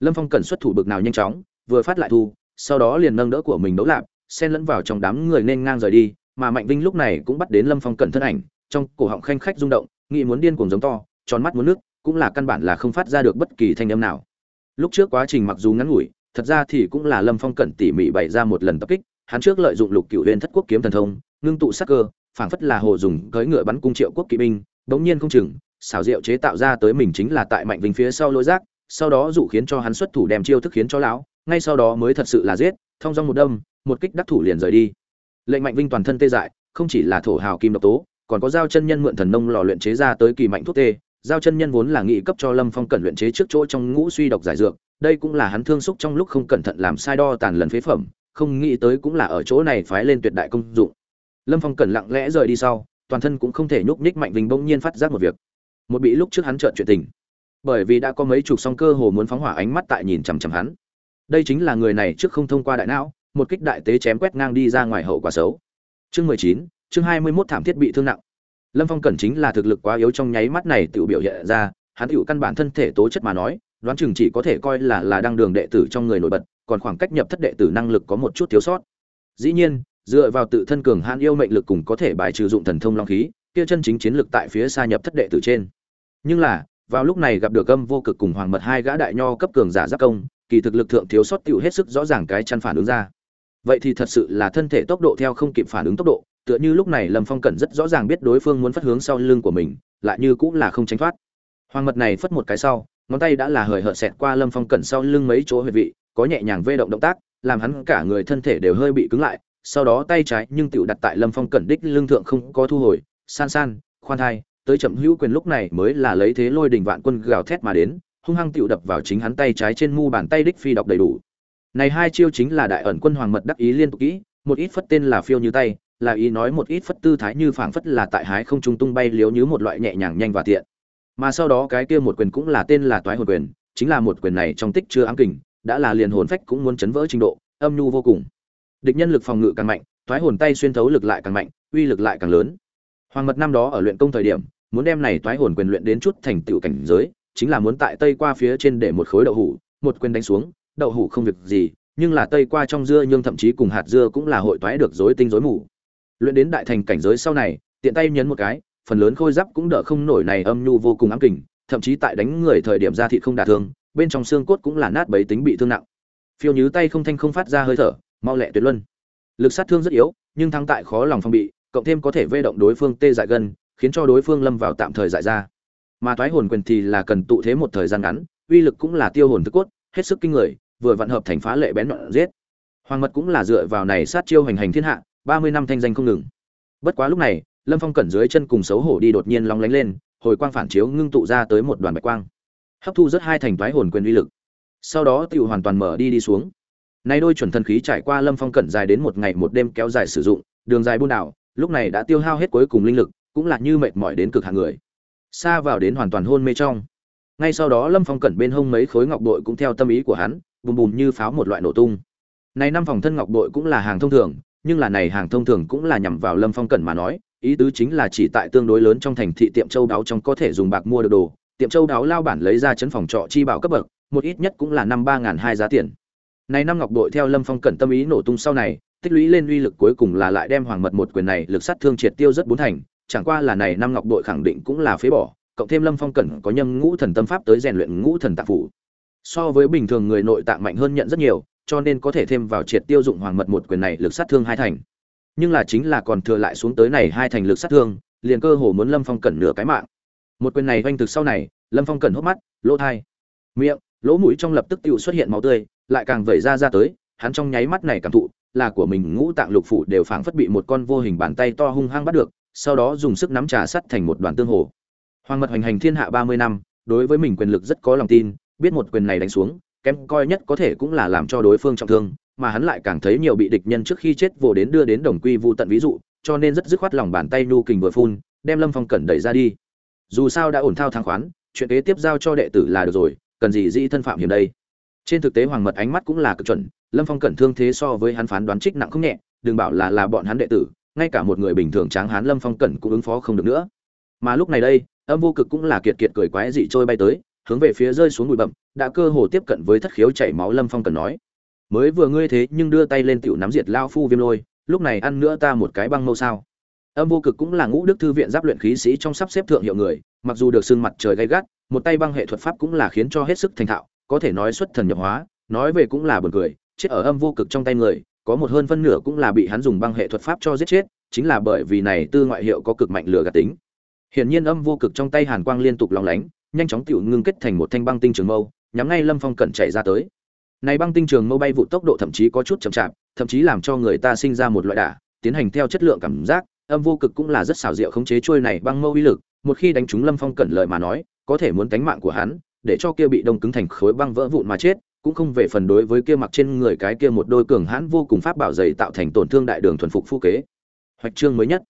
Lâm phong cẩn xuất thủ bực nào nhanh chóng, vừa phát lại thu, sau đó liền nâng đỡ của mình đấu lạp, xen lẫn vào trong đám người nên ngang rời đi, mà mạnh vinh lúc này cũng bắt đến lâm phong cẩn thân ảnh trong cổ họng khanh khách rung động, nghĩ muốn điên cuồng giống to, tròn mắt muốn nước cũng là căn bản là không phát ra được bất kỳ thanh âm nào. Lúc trước quá trình mặc dù ngắn ngủi, thật ra thì cũng là lâm phong cẩn tỉ mỉ bày ra một lần tập kích, hắn trước lợi dụng lục cựu huyền thất quốc kiếm thần thông, ngưng tụ sắc cơ, phảng phất là hồ dùng cưỡi ngựa bắn cung triệu quốc kỵ binh, bỗng nhiên không chừng, xảo diệu chế tạo ra tới mình chính là tại mạnh vinh phía sau lối rác sau đó dụ khiến cho hắn xuất thủ đem chiêu thức khiến cho lão, ngay sau đó mới thật sự là giết, thông dong một đâm, một kích đắc thủ liền rời đi. Lệnh mạnh vinh toàn thân tê dại, không chỉ là thổ hào kim độc tố còn có giao chân nhân mượn thần nông lò luyện chế ra tới kỳ mạnh thuốc tê. Giao chân nhân vốn là nghị cấp cho lâm phong cẩn luyện chế trước chỗ trong ngũ suy độc giải dược, đây cũng là hắn thương xúc trong lúc không cẩn thận làm sai đo tàn lần phế phẩm, không nghĩ tới cũng là ở chỗ này phái lên tuyệt đại công dụng. Lâm phong cẩn lặng lẽ rời đi sau, toàn thân cũng không thể nhúc nhích mạnh vinh bỗng nhiên phát giác một việc. Một bị lúc trước hắn trợn chuyện tình. Bởi vì đã có mấy chục song cơ hồ muốn phóng hỏa ánh mắt tại nhìn chằm chằm hắn. Đây chính là người này trước không thông qua đại não, một kích đại tế chém quét ngang đi ra ngoài hậu quả xấu. Chương mười chín chương hai mươi mốt thảm thiết bị thương nặng. Lâm phong cẩn chính là thực lực quá yếu trong nháy mắt này tự biểu hiện ra, hắn tự căn bản thân thể tố chất mà nói, đoán chừng chỉ có thể coi là là đang đường đệ tử trong người nổi bật, còn khoảng cách nhập thất đệ tử năng lực có một chút thiếu sót. Dĩ nhiên, dựa vào tự thân cường hãn yêu mệnh lực cùng có thể bài trừ dụng thần thông long khí, kia chân chính chiến lực tại phía xa nhập thất đệ tử trên. Nhưng là, vào lúc này gặp được âm vô cực cùng hoàng mật hai gã đại nho cấp cường giả giáp công, kỳ thực lực thượng thiếu sót tiểu hết sức rõ ràng cái chăn phản ứng ra. Vậy thì thật sự là thân thể tốc độ theo không kịp phản ứng tốc độ tựa như lúc này lâm phong cẩn rất rõ ràng biết đối phương muốn phát hướng sau lưng của mình, lại như cũng là không tránh thoát. Hoàng mật này phất một cái sau, ngón tay đã là hời hợt xẹt qua lâm phong cẩn sau lưng mấy chỗ huyệt vị, có nhẹ nhàng vê động động tác, làm hắn cả người thân thể đều hơi bị cứng lại, sau đó tay trái nhưng tựu đặt tại lâm phong cẩn đích lưng thượng không có thu hồi, san san, khoan thai, tới chậm hữu quyền lúc này mới là lấy thế lôi đình vạn quân gào thét mà đến, hung hăng tựu đập vào chính hắn tay trái trên mu bàn tay đích phi đọc đầy đủ. Này hai chiêu chính là đại ẩn quân hoàng mật đắc ý liên tục kỹ, một ít phất tên là phiêu như tay là ý nói một ít phất tư thái như phảng phất là tại hái không trung tung bay liếu như một loại nhẹ nhàng nhanh và tiện. Mà sau đó cái kia một quyền cũng là tên là toái hồn quyền, chính là một quyền này trong tích chưa ám kình, đã là liền hồn phách cũng muốn chấn vỡ trình độ, âm nhu vô cùng. Địch nhân lực phòng ngự càng mạnh, toái hồn tay xuyên thấu lực lại càng mạnh, uy lực lại càng lớn. Hoàng mật năm đó ở luyện công thời điểm, muốn đem này toái hồn quyền luyện đến chút thành tựu cảnh giới, chính là muốn tại tây qua phía trên để một khối đậu hủ, một quyền đánh xuống, đậu hủ không việc gì, nhưng là tây qua trong dưa nhưng thậm chí cùng hạt dưa cũng là hội toái được rối tinh rối mù luyện đến đại thành cảnh giới sau này, tiện tay nhấn một cái, phần lớn khôi giáp cũng đỡ không nổi này âm nhu vô cùng ám kình, thậm chí tại đánh người thời điểm ra thịt không đả thương, bên trong xương cốt cũng là nát bấy tính bị thương nặng. Phiêu nhứ tay không thanh không phát ra hơi thở, mau lẹ tuyệt luân. Lực sát thương rất yếu, nhưng thắng tại khó lòng phòng bị, cộng thêm có thể vê động đối phương tê dại gần khiến cho đối phương lâm vào tạm thời dại ra. Mà thoái hồn quyền thì là cần tụ thế một thời gian ngắn, uy lực cũng là tiêu hồn thức cốt, hết sức kinh người, vừa vận hợp thành phá lệ bén nhọn giết. Hoàng mật cũng là dựa vào này sát chiêu hành hành thiên hạ ba mươi năm thanh danh không ngừng. Bất quá lúc này, lâm phong cẩn dưới chân cùng xấu hổ đi đột nhiên long lánh lên, hồi quang phản chiếu ngưng tụ ra tới một đoàn bạch quang. Hấp thu rất hai thành thoái hồn quyền uy lực. Sau đó tự hoàn toàn mở đi đi xuống. Nay đôi chuẩn thần khí trải qua lâm phong cẩn dài đến một ngày một đêm kéo dài sử dụng, đường dài buôn đảo, lúc này đã tiêu hao hết cuối cùng linh lực, cũng là như mệt mỏi đến cực hạng người. Xa vào đến hoàn toàn hôn mê trong. Ngay sau đó lâm phong cẩn bên hông mấy khối ngọc bội cũng theo tâm ý của hắn, bùm bùm như pháo một loại nổ tung. Này năm phòng thân ngọc bội cũng là hàng thông thường nhưng là này hàng thông thường cũng là nhằm vào lâm phong cẩn mà nói, ý tứ chính là chỉ tại tương đối lớn trong thành thị tiệm châu đáo trong có thể dùng bạc mua được đồ. Tiệm châu đáo lao bản lấy ra chấn phòng trọ chi bảo cấp bậc, một ít nhất cũng là năm ba n g h n hai giá tiền. Này năm ngọc bội theo lâm phong cẩn tâm ý nổ tung sau này, tích lũy lên uy lực cuối cùng là lại đem hoàng mật một quyền này lực sát thương triệt tiêu rất bốn thành. Chẳng qua là này năm ngọc bội khẳng định cũng là phế bỏ, cộng thêm lâm phong cẩn có nhâm ngũ thần tâm pháp tới rèn luyện ngũ thần tạng phủ. So với bình thường người nội tạng mạnh hơn nhận rất nhiều cho nên có thể thêm vào triệt tiêu dụng hoàng mật một quyền này lực sát thương hai thành. Nhưng là chính là còn thừa lại xuống tới này hai thành lực sát thương, liền cơ hồ muốn lâm phong cẩn nửa cái mạng. Một quyền này oanh thực sau này, lâm phong cẩn hốc mắt, lỗ thai, miệng, lỗ mũi trong lập tức tự xuất hiện máu tươi, lại càng vẩy ra ra tới, hắn trong nháy mắt này cảm thụ, là của mình ngũ tạng lục phủ đều phảng phất bị một con vô hình bàn tay to hung hăng bắt được, sau đó dùng sức nắm trà sắt thành một đoàn tương hồ. Hoàng mật hoành hành thiên hạ ba mươi năm, đối với mình quyền lực rất có lòng tin, biết một quyền này đánh xuống kém coi nhất có thể cũng là làm cho đối phương trọng thương, mà hắn lại càng thấy nhiều bị địch nhân trước khi chết vồ đến đưa đến đồng quy vu tận ví dụ, cho nên rất dứt khoát lòng bàn tay nhu kình vừa phun, đem lâm phong cẩn đẩy ra đi. Dù sao đã ổn thao thang khoán, chuyện kế tiếp giao cho đệ tử là được rồi, cần gì dĩ thân phạm hiểm đây. Trên thực tế hoàng mật ánh mắt cũng là cực chuẩn, lâm phong cẩn thương thế so với hắn phán đoán trích nặng không nhẹ, đừng bảo là là bọn hắn đệ tử, ngay cả một người bình thường tráng hán lâm phong cẩn cũng ứng phó không được nữa. Mà lúc này đây, âm vô cực cũng là kiệt kiệt cười quái dị trôi bay tới hướng về phía rơi xuống bụi bậm đã cơ hồ tiếp cận với thất khiếu chảy máu lâm phong cần nói. Mới vừa ngươi thế nhưng đưa tay lên tiểu nắm diệt lao phu viêm lôi, lúc này ăn nữa ta một cái băng mâu sao. Âm vô cực cũng là ngũ đức thư viện giáp luyện khí sĩ trong sắp xếp thượng hiệu người, mặc dù được sương mặt trời gay gắt, một tay băng hệ thuật pháp cũng là khiến cho hết sức thành thạo, có thể nói xuất thần nhập hóa, nói về cũng là buồn cười, chết ở âm vô cực trong tay người, có một hơn phân nửa cũng là bị hắn dùng băng hệ thuật pháp cho giết chết, chính là bởi vì này tư ngoại hiệu có cực mạnh lửa gạt tính. Hiển nhiên âm vô cực trong tay hàn quang liên tục long lánh nhanh chóng tiểu ngưng kết thành một thanh băng tinh trường mâu, nhắm ngay lâm phong cẩn chạy ra tới. Này băng tinh trường mâu bay vụ tốc độ thậm chí có chút chậm chạp, thậm chí làm cho người ta sinh ra một loại đả, tiến hành theo chất lượng cảm giác, âm vô cực cũng là rất xảo diệu khống chế chuôi này băng mâu uy lực, một khi đánh trúng lâm phong cẩn lời mà nói, có thể muốn cánh mạng của hắn, để cho kia bị đông cứng thành khối băng vỡ vụn mà chết, cũng không về phần đối với kia mặc trên người cái kia một đôi cường hãn vô cùng pháp bảo dày tạo thành tổn thương đại đường thuần phục phu kế. Hoạch trương mới nhất.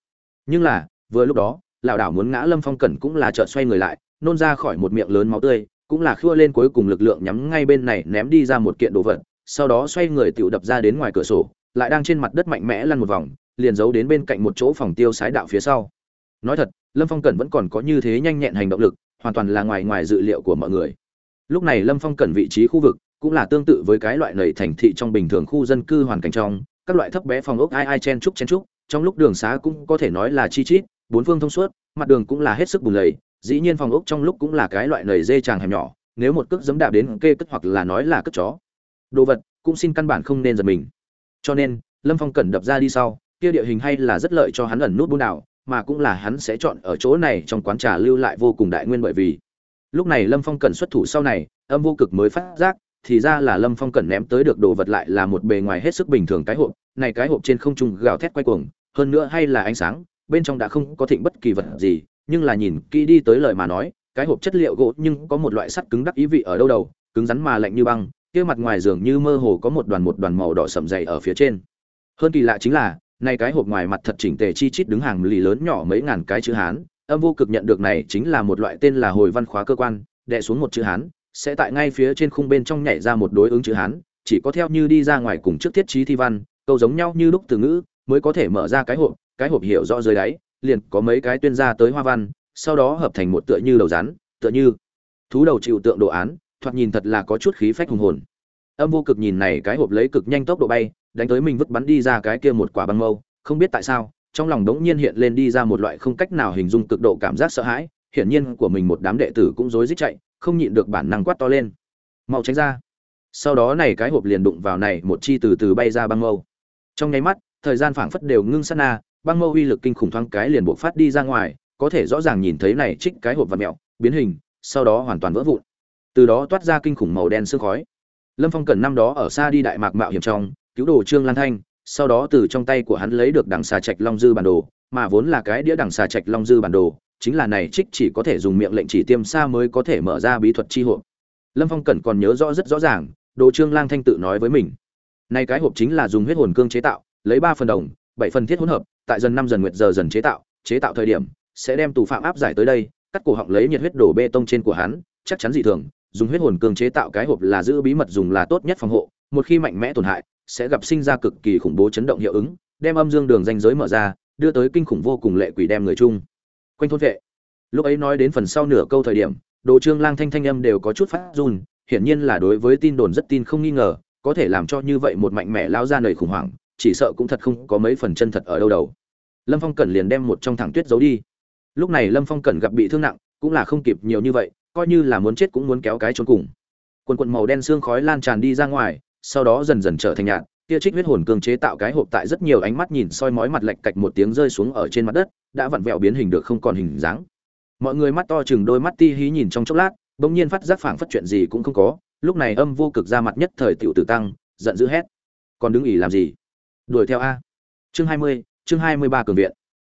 Nhưng là, vừa lúc đó, lão đảo muốn ngã lâm phong cẩn cũng là chợt xoay người lại nôn ra khỏi một miệng lớn máu tươi, cũng là khua lên cuối cùng lực lượng nhắm ngay bên này ném đi ra một kiện đồ vật, sau đó xoay người tựu đập ra đến ngoài cửa sổ, lại đang trên mặt đất mạnh mẽ lăn một vòng, liền giấu đến bên cạnh một chỗ phòng tiêu sái đạo phía sau. Nói thật, lâm phong cẩn vẫn còn có như thế nhanh nhẹn hành động lực, hoàn toàn là ngoài ngoài dự liệu của mọi người. Lúc này lâm phong cẩn vị trí khu vực cũng là tương tự với cái loại nầy thành thị trong bình thường khu dân cư hoàn cảnh trong, các loại thấp bé phòng ốc ai ai chen trúc chen trúc trong lúc đường xá cũng có thể nói là chi chít, bốn phương thông suốt, mặt đường cũng là hết sức bùn lầy dĩ nhiên phòng ốc trong lúc cũng là cái loại nầy dê tràng hẻm nhỏ, nếu một cước dẫm đạp đến kê cất hoặc là nói là cất chó. Đồ vật cũng xin căn bản không nên giật mình. Cho nên, lâm phong cẩn đập ra đi sau, kia địa hình hay là rất lợi cho hắn ẩn nút buôn đảo, mà cũng là hắn sẽ chọn ở chỗ này trong quán trà lưu lại vô cùng đại nguyên bởi vì. Lúc này lâm phong cẩn xuất thủ sau này, âm vô cực mới phát giác, thì ra là lâm phong cẩn ném tới được đồ vật lại là một bề ngoài hết sức bình thường cái hộp, này cái hộp trên không trung gào thét quay cuồng, hơn nữa hay là ánh sáng, bên trong đã không có thịnh bất kỳ vật gì nhưng là nhìn kỹ đi tới lời mà nói, cái hộp chất liệu gỗ nhưng có một loại sắt cứng đắc ý vị ở đâu đầu, cứng rắn mà lạnh như băng, kia mặt ngoài dường như mơ hồ có một đoàn một đoàn màu đỏ sậm dày ở phía trên. Hơn kỳ lạ chính là này cái hộp ngoài mặt thật chỉnh tề chi chít đứng hàng lì lớn nhỏ mấy ngàn cái chữ hán, âm vô cực nhận được này chính là một loại tên là hồi văn khóa cơ quan đệ xuống một chữ hán, sẽ tại ngay phía trên khung bên trong nhảy ra một đối ứng chữ hán, chỉ có theo như đi ra ngoài cùng trước thiết trí thi văn, câu giống nhau như lúc từ ngữ, mới có thể mở ra cái hộp cái hộp hiểu rõ dưới đáy liền có mấy cái tuyên ra tới hoa văn, sau đó hợp thành một tựa như đầu rắn, tựa như thú đầu chịu tượng đồ án, thoạt nhìn thật là có chút khí phách hùng hồn. Âm vô cực nhìn này cái hộp lấy cực nhanh tốc độ bay, đánh tới mình vứt bắn đi ra cái kia một quả băng mâu, không biết tại sao, trong lòng đống nhiên hiện lên đi ra một loại không cách nào hình dung cực độ cảm giác sợ hãi, hiển nhiên của mình một đám đệ tử cũng rối rít chạy, không nhịn được bản năng quát to lên. Mau tránh ra. Sau đó này cái hộp liền đụng vào này, một chi từ từ bay ra băng mâu. Trong nháy mắt, thời gian phảng phất đều ngưng sát na băng mâu uy lực kinh khủng thoáng cái liền buộc phát đi ra ngoài, có thể rõ ràng nhìn thấy này trích cái hộp vật mẹo, biến hình, sau đó hoàn toàn vỡ vụn. Từ đó toát ra kinh khủng màu đen sương khói. Lâm phong cần năm đó ở xa đi đại mạc mạo hiểm trong, cứu đồ trương lan thanh, sau đó từ trong tay của hắn lấy được đằng xà trạch long dư bản đồ, mà vốn là cái đĩa đằng xà trạch long dư bản đồ, chính là này trích chỉ có thể dùng miệng lệnh chỉ tiêm xa mới có thể mở ra bí thuật chi hộp. Lâm phong cẩn còn nhớ rõ rất rõ ràng, đồ trương lang thanh tự nói với mình nay cái hộp chính là dùng huyết hồn cương chế tạo, lấy ba phần đồng bảy phần thiết hỗn hợp, tại dần năm dần nguyệt giờ dần chế tạo chế tạo thời điểm, sẽ đem tù phạm áp giải tới đây, cắt cổ họng lấy nhiệt huyết đổ bê tông trên của hắn, chắc chắn dị thường, dùng huyết hồn cường chế tạo cái hộp là giữ bí mật dùng là tốt nhất phòng hộ, một khi mạnh mẽ tổn hại, sẽ gặp sinh ra cực kỳ khủng bố chấn động hiệu ứng, đem âm dương đường danh giới mở ra, đưa tới kinh khủng vô cùng lệ quỷ đem người chung. Quanh thôn vệ. Lúc ấy nói đến phần sau nửa câu thời điểm, đồ trương lang thanh thanh âm đều có chút phát run, hiển nhiên là đối với tin đồn rất tin không nghi ngờ, có thể làm cho như vậy một mạnh mẽ lao ra nầy khủng hoảng chỉ sợ cũng thật không có mấy phần chân thật ở đâu đầu lâm phong cẩn liền đem một trong thẳng tuyết giấu đi. Lúc này lâm phong cẩn gặp bị thương nặng, cũng là không kịp nhiều như vậy, coi như là muốn chết cũng muốn kéo cái trốn cùng. Quần quần màu đen xương khói lan tràn đi ra ngoài, sau đó dần dần trở thành nhạt kia trích huyết hồn cương chế tạo cái hộp tại rất nhiều ánh mắt nhìn soi mói mặt lệch cạch một tiếng rơi xuống ở trên mặt đất, đã vặn vẹo biến hình được không còn hình dáng. Mọi người mắt to chừng đôi mắt ti hí nhìn trong chốc lát, bỗng nhiên phát giác phảng phất chuyện gì cũng không có, lúc này âm vô cực ra mặt nhất thời tiểu tử tăng, giận dữ hét. Còn đứng ỉ làm gì? Đuổi theo a. Chương hai mươi, chương hai mươi ba cường viện.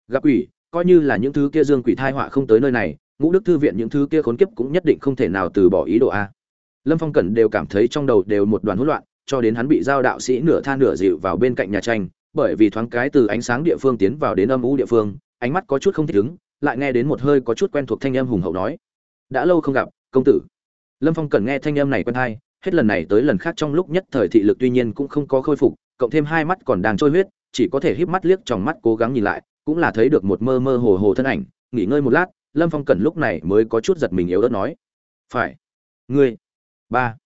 Gặp quỷ, coi như là những thứ kia dương quỷ thai họa không tới nơi này, ngũ đức thư viện những thứ kia khốn kiếp cũng nhất định không thể nào từ bỏ ý đồ a. Lâm phong cẩn đều cảm thấy trong đầu đều một đoàn hỗn loạn, cho đến hắn bị giao đạo sĩ nửa tha nửa dịu vào bên cạnh nhà tranh, bởi vì thoáng cái từ ánh sáng địa phương tiến vào đến âm u địa phương, ánh mắt có chút không thích ứng, lại nghe đến một hơi có chút quen thuộc thanh âm hùng hậu nói, đã lâu không gặp, công tử. Lâm phong cần nghe thanh âm này quen hay hết lần này tới lần khác trong lúc nhất thời thị lực tuy nhiên cũng không có khôi phục cộng thêm hai mắt còn đang trôi huyết, chỉ có thể híp mắt liếc trong mắt cố gắng nhìn lại, cũng là thấy được một mơ mơ hồ hồ thân ảnh, nghỉ ngơi một lát, lâm phong cần lúc này mới có chút giật mình yếu ớt nói. Phải, ngươi. Ba.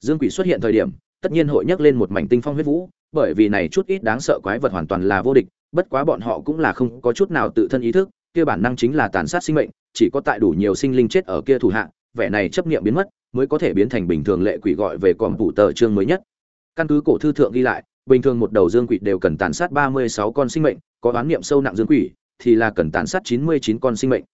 Dương quỷ xuất hiện thời điểm, tất nhiên hội nhắc lên một mảnh tinh phong huyết vũ, bởi vì này chút ít đáng sợ quái vật hoàn toàn là vô địch, bất quá bọn họ cũng là không có chút nào tự thân ý thức, kia bản năng chính là tàn sát sinh mệnh, chỉ có tại đủ nhiều sinh linh chết ở kia thủ hạ, vẻ này chấp niệm biến mất, mới có thể biến thành bình thường lệ quỷ gọi về còm phụ tờ chương mới nhất. Căn cứ cổ thư thượng ghi lại bình thường một đầu dương quỷ đều cần tàn sát 36 con sinh mệnh, có đoán niệm sâu nặng dương quỷ thì là cần tàn sát 99 con sinh mệnh.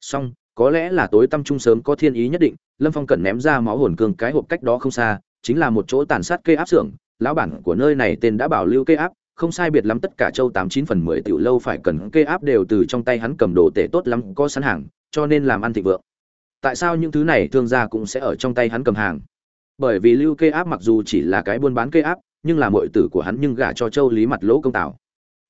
Song, có lẽ là tối tâm trung sớm có thiên ý nhất định, lâm phong cần ném ra máu hồn cương cái hộp cách đó không xa, chính là một chỗ tàn sát cây áp xưởng. Lão bản của nơi này tên đã bảo lưu cây áp, không sai biệt lắm tất cả châu tám chín phần mười tiểu lâu phải cần cây áp đều từ trong tay hắn cầm đồ tệ tốt lắm, có sẵn hàng, cho nên làm ăn thịnh vượng. Tại sao những thứ này thương gia cũng sẽ ở trong tay hắn cầm hàng? Bởi vì lưu cây áp mặc dù chỉ là cái buôn bán cây áp nhưng là muội tử của hắn nhưng gả cho châu lý mặt lỗ công tào.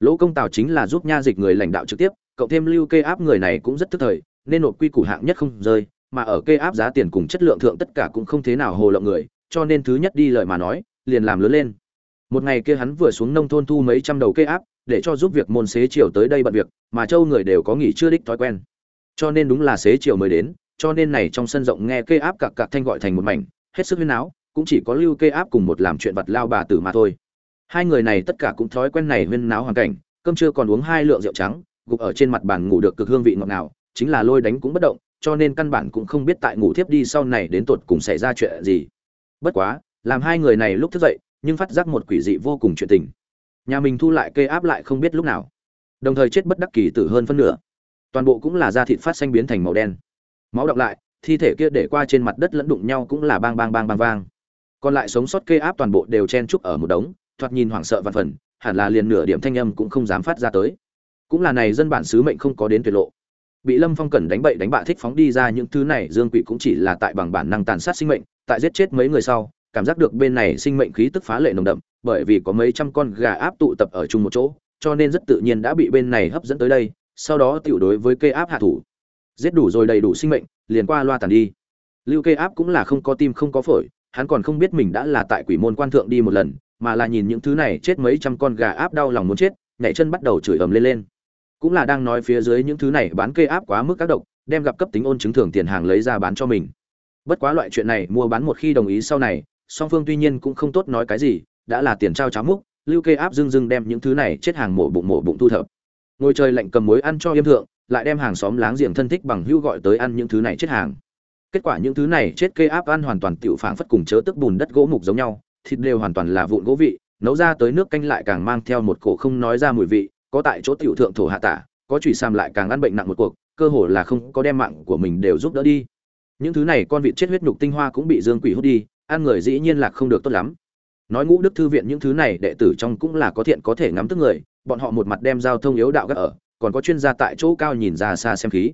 Lỗ công tào chính là giúp nha dịch người lãnh đạo trực tiếp, cộng thêm lưu Kê áp người này cũng rất thức thời, nên nộp quy củ hạng nhất không rơi, mà ở kê áp giá tiền cùng chất lượng thượng tất cả cũng không thế nào hồ lộng người, cho nên thứ nhất đi lời mà nói, liền làm lớn lên. Một ngày kia hắn vừa xuống nông thôn thu mấy trăm đầu kê áp, để cho giúp việc môn xế chiều tới đây bận việc, mà châu người đều có nghỉ chưa đích thói quen. Cho nên đúng là xế chiều mới đến, cho nên này trong sân rộng nghe kê áp cặc cặc thanh gọi thành một mảnh, hết sức huyên náo cũng chỉ có lưu kê áp cùng một làm chuyện vật lao bà tử mà thôi. Hai người này tất cả cũng thói quen này huyên náo hoàn cảnh, cơm chưa còn uống hai lượng rượu trắng, gục ở trên mặt bàn ngủ được cực hương vị ngọt nào chính là lôi đánh cũng bất động, cho nên căn bản cũng không biết tại ngủ thiếp đi sau này đến tột cùng xảy ra chuyện gì. Bất quá, làm hai người này lúc thức dậy, nhưng phát giác một quỷ dị vô cùng chuyện tình. Nhà mình thu lại cây áp lại không biết lúc nào. Đồng thời chết bất đắc kỳ tử hơn phân nửa. Toàn bộ cũng là da thịt phát xanh biến thành màu đen. Máu đọng lại, thi thể kia để qua trên mặt đất lẫn đụng nhau cũng là bang bang bang bang vang còn lại sống sót kê áp toàn bộ đều chen chúc ở một đống, thoạt nhìn hoảng sợ văn phần, hẳn là liền nửa điểm thanh âm cũng không dám phát ra tới. Cũng là này dân bản sứ mệnh không có đến tuyệt lộ. Bị lâm phong cẩn đánh bậy đánh bạ thích phóng đi ra những thứ này, dương quỷ cũng chỉ là tại bằng bản năng tàn sát sinh mệnh, tại giết chết mấy người sau, cảm giác được bên này sinh mệnh khí tức phá lệ nồng đậm, bởi vì có mấy trăm con gà áp tụ tập ở chung một chỗ, cho nên rất tự nhiên đã bị bên này hấp dẫn tới đây, sau đó tiểu đối với cây áp hạ thủ. Giết đủ rồi đầy đủ sinh mệnh, liền qua loa tàn đi. Lưu cây áp cũng là không có tim không có phổi hắn còn không biết mình đã là tại quỷ môn quan thượng đi một lần, mà là nhìn những thứ này chết mấy trăm con gà áp đau lòng muốn chết, nhảy chân bắt đầu chửi ầm lên lên. Cũng là đang nói phía dưới những thứ này bán cây áp quá mức các độc, đem gặp cấp tính ôn chứng thường tiền hàng lấy ra bán cho mình. Bất quá loại chuyện này mua bán một khi đồng ý sau này, song phương tuy nhiên cũng không tốt nói cái gì, đã là tiền trao cháo múc, lưu kê áp dưng dưng đem những thứ này chết hàng mổ bụng mổ bụng thu thập. Ngồi trời lạnh cầm muối ăn cho yêm thượng, lại đem hàng xóm láng giềng thân thích bằng hữu gọi tới ăn những thứ này chết hàng kết quả những thứ này chết cây áp ăn hoàn toàn tiểu phảng phất cùng chớ tức bùn đất gỗ mục giống nhau, thịt đều hoàn toàn là vụn gỗ vị, nấu ra tới nước canh lại càng mang theo một cổ không nói ra mùi vị, có tại chỗ tiểu thượng thổ hạ tả, có chùy sam lại càng ăn bệnh nặng một cuộc, cơ hồ là không có đem mạng của mình đều giúp đỡ đi. Những thứ này con vịt chết huyết nhục tinh hoa cũng bị dương quỷ hút đi, ăn người dĩ nhiên là không được tốt lắm. Nói ngũ đức thư viện những thứ này đệ tử trong cũng là có thiện có thể ngắm tức người, bọn họ một mặt đem giao thông yếu đạo gác ở, còn có chuyên gia tại chỗ cao nhìn ra xa xem khí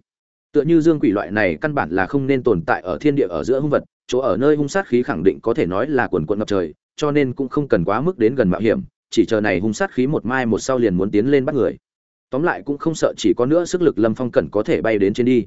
tựa như dương quỷ loại này căn bản là không nên tồn tại ở thiên địa ở giữa hung vật, chỗ ở nơi hung sát khí khẳng định có thể nói là quần quận ngập trời, cho nên cũng không cần quá mức đến gần mạo hiểm, chỉ chờ này hung sát khí một mai một sau liền muốn tiến lên bắt người. Tóm lại cũng không sợ chỉ có nữa sức lực lâm phong cẩn có thể bay đến trên đi.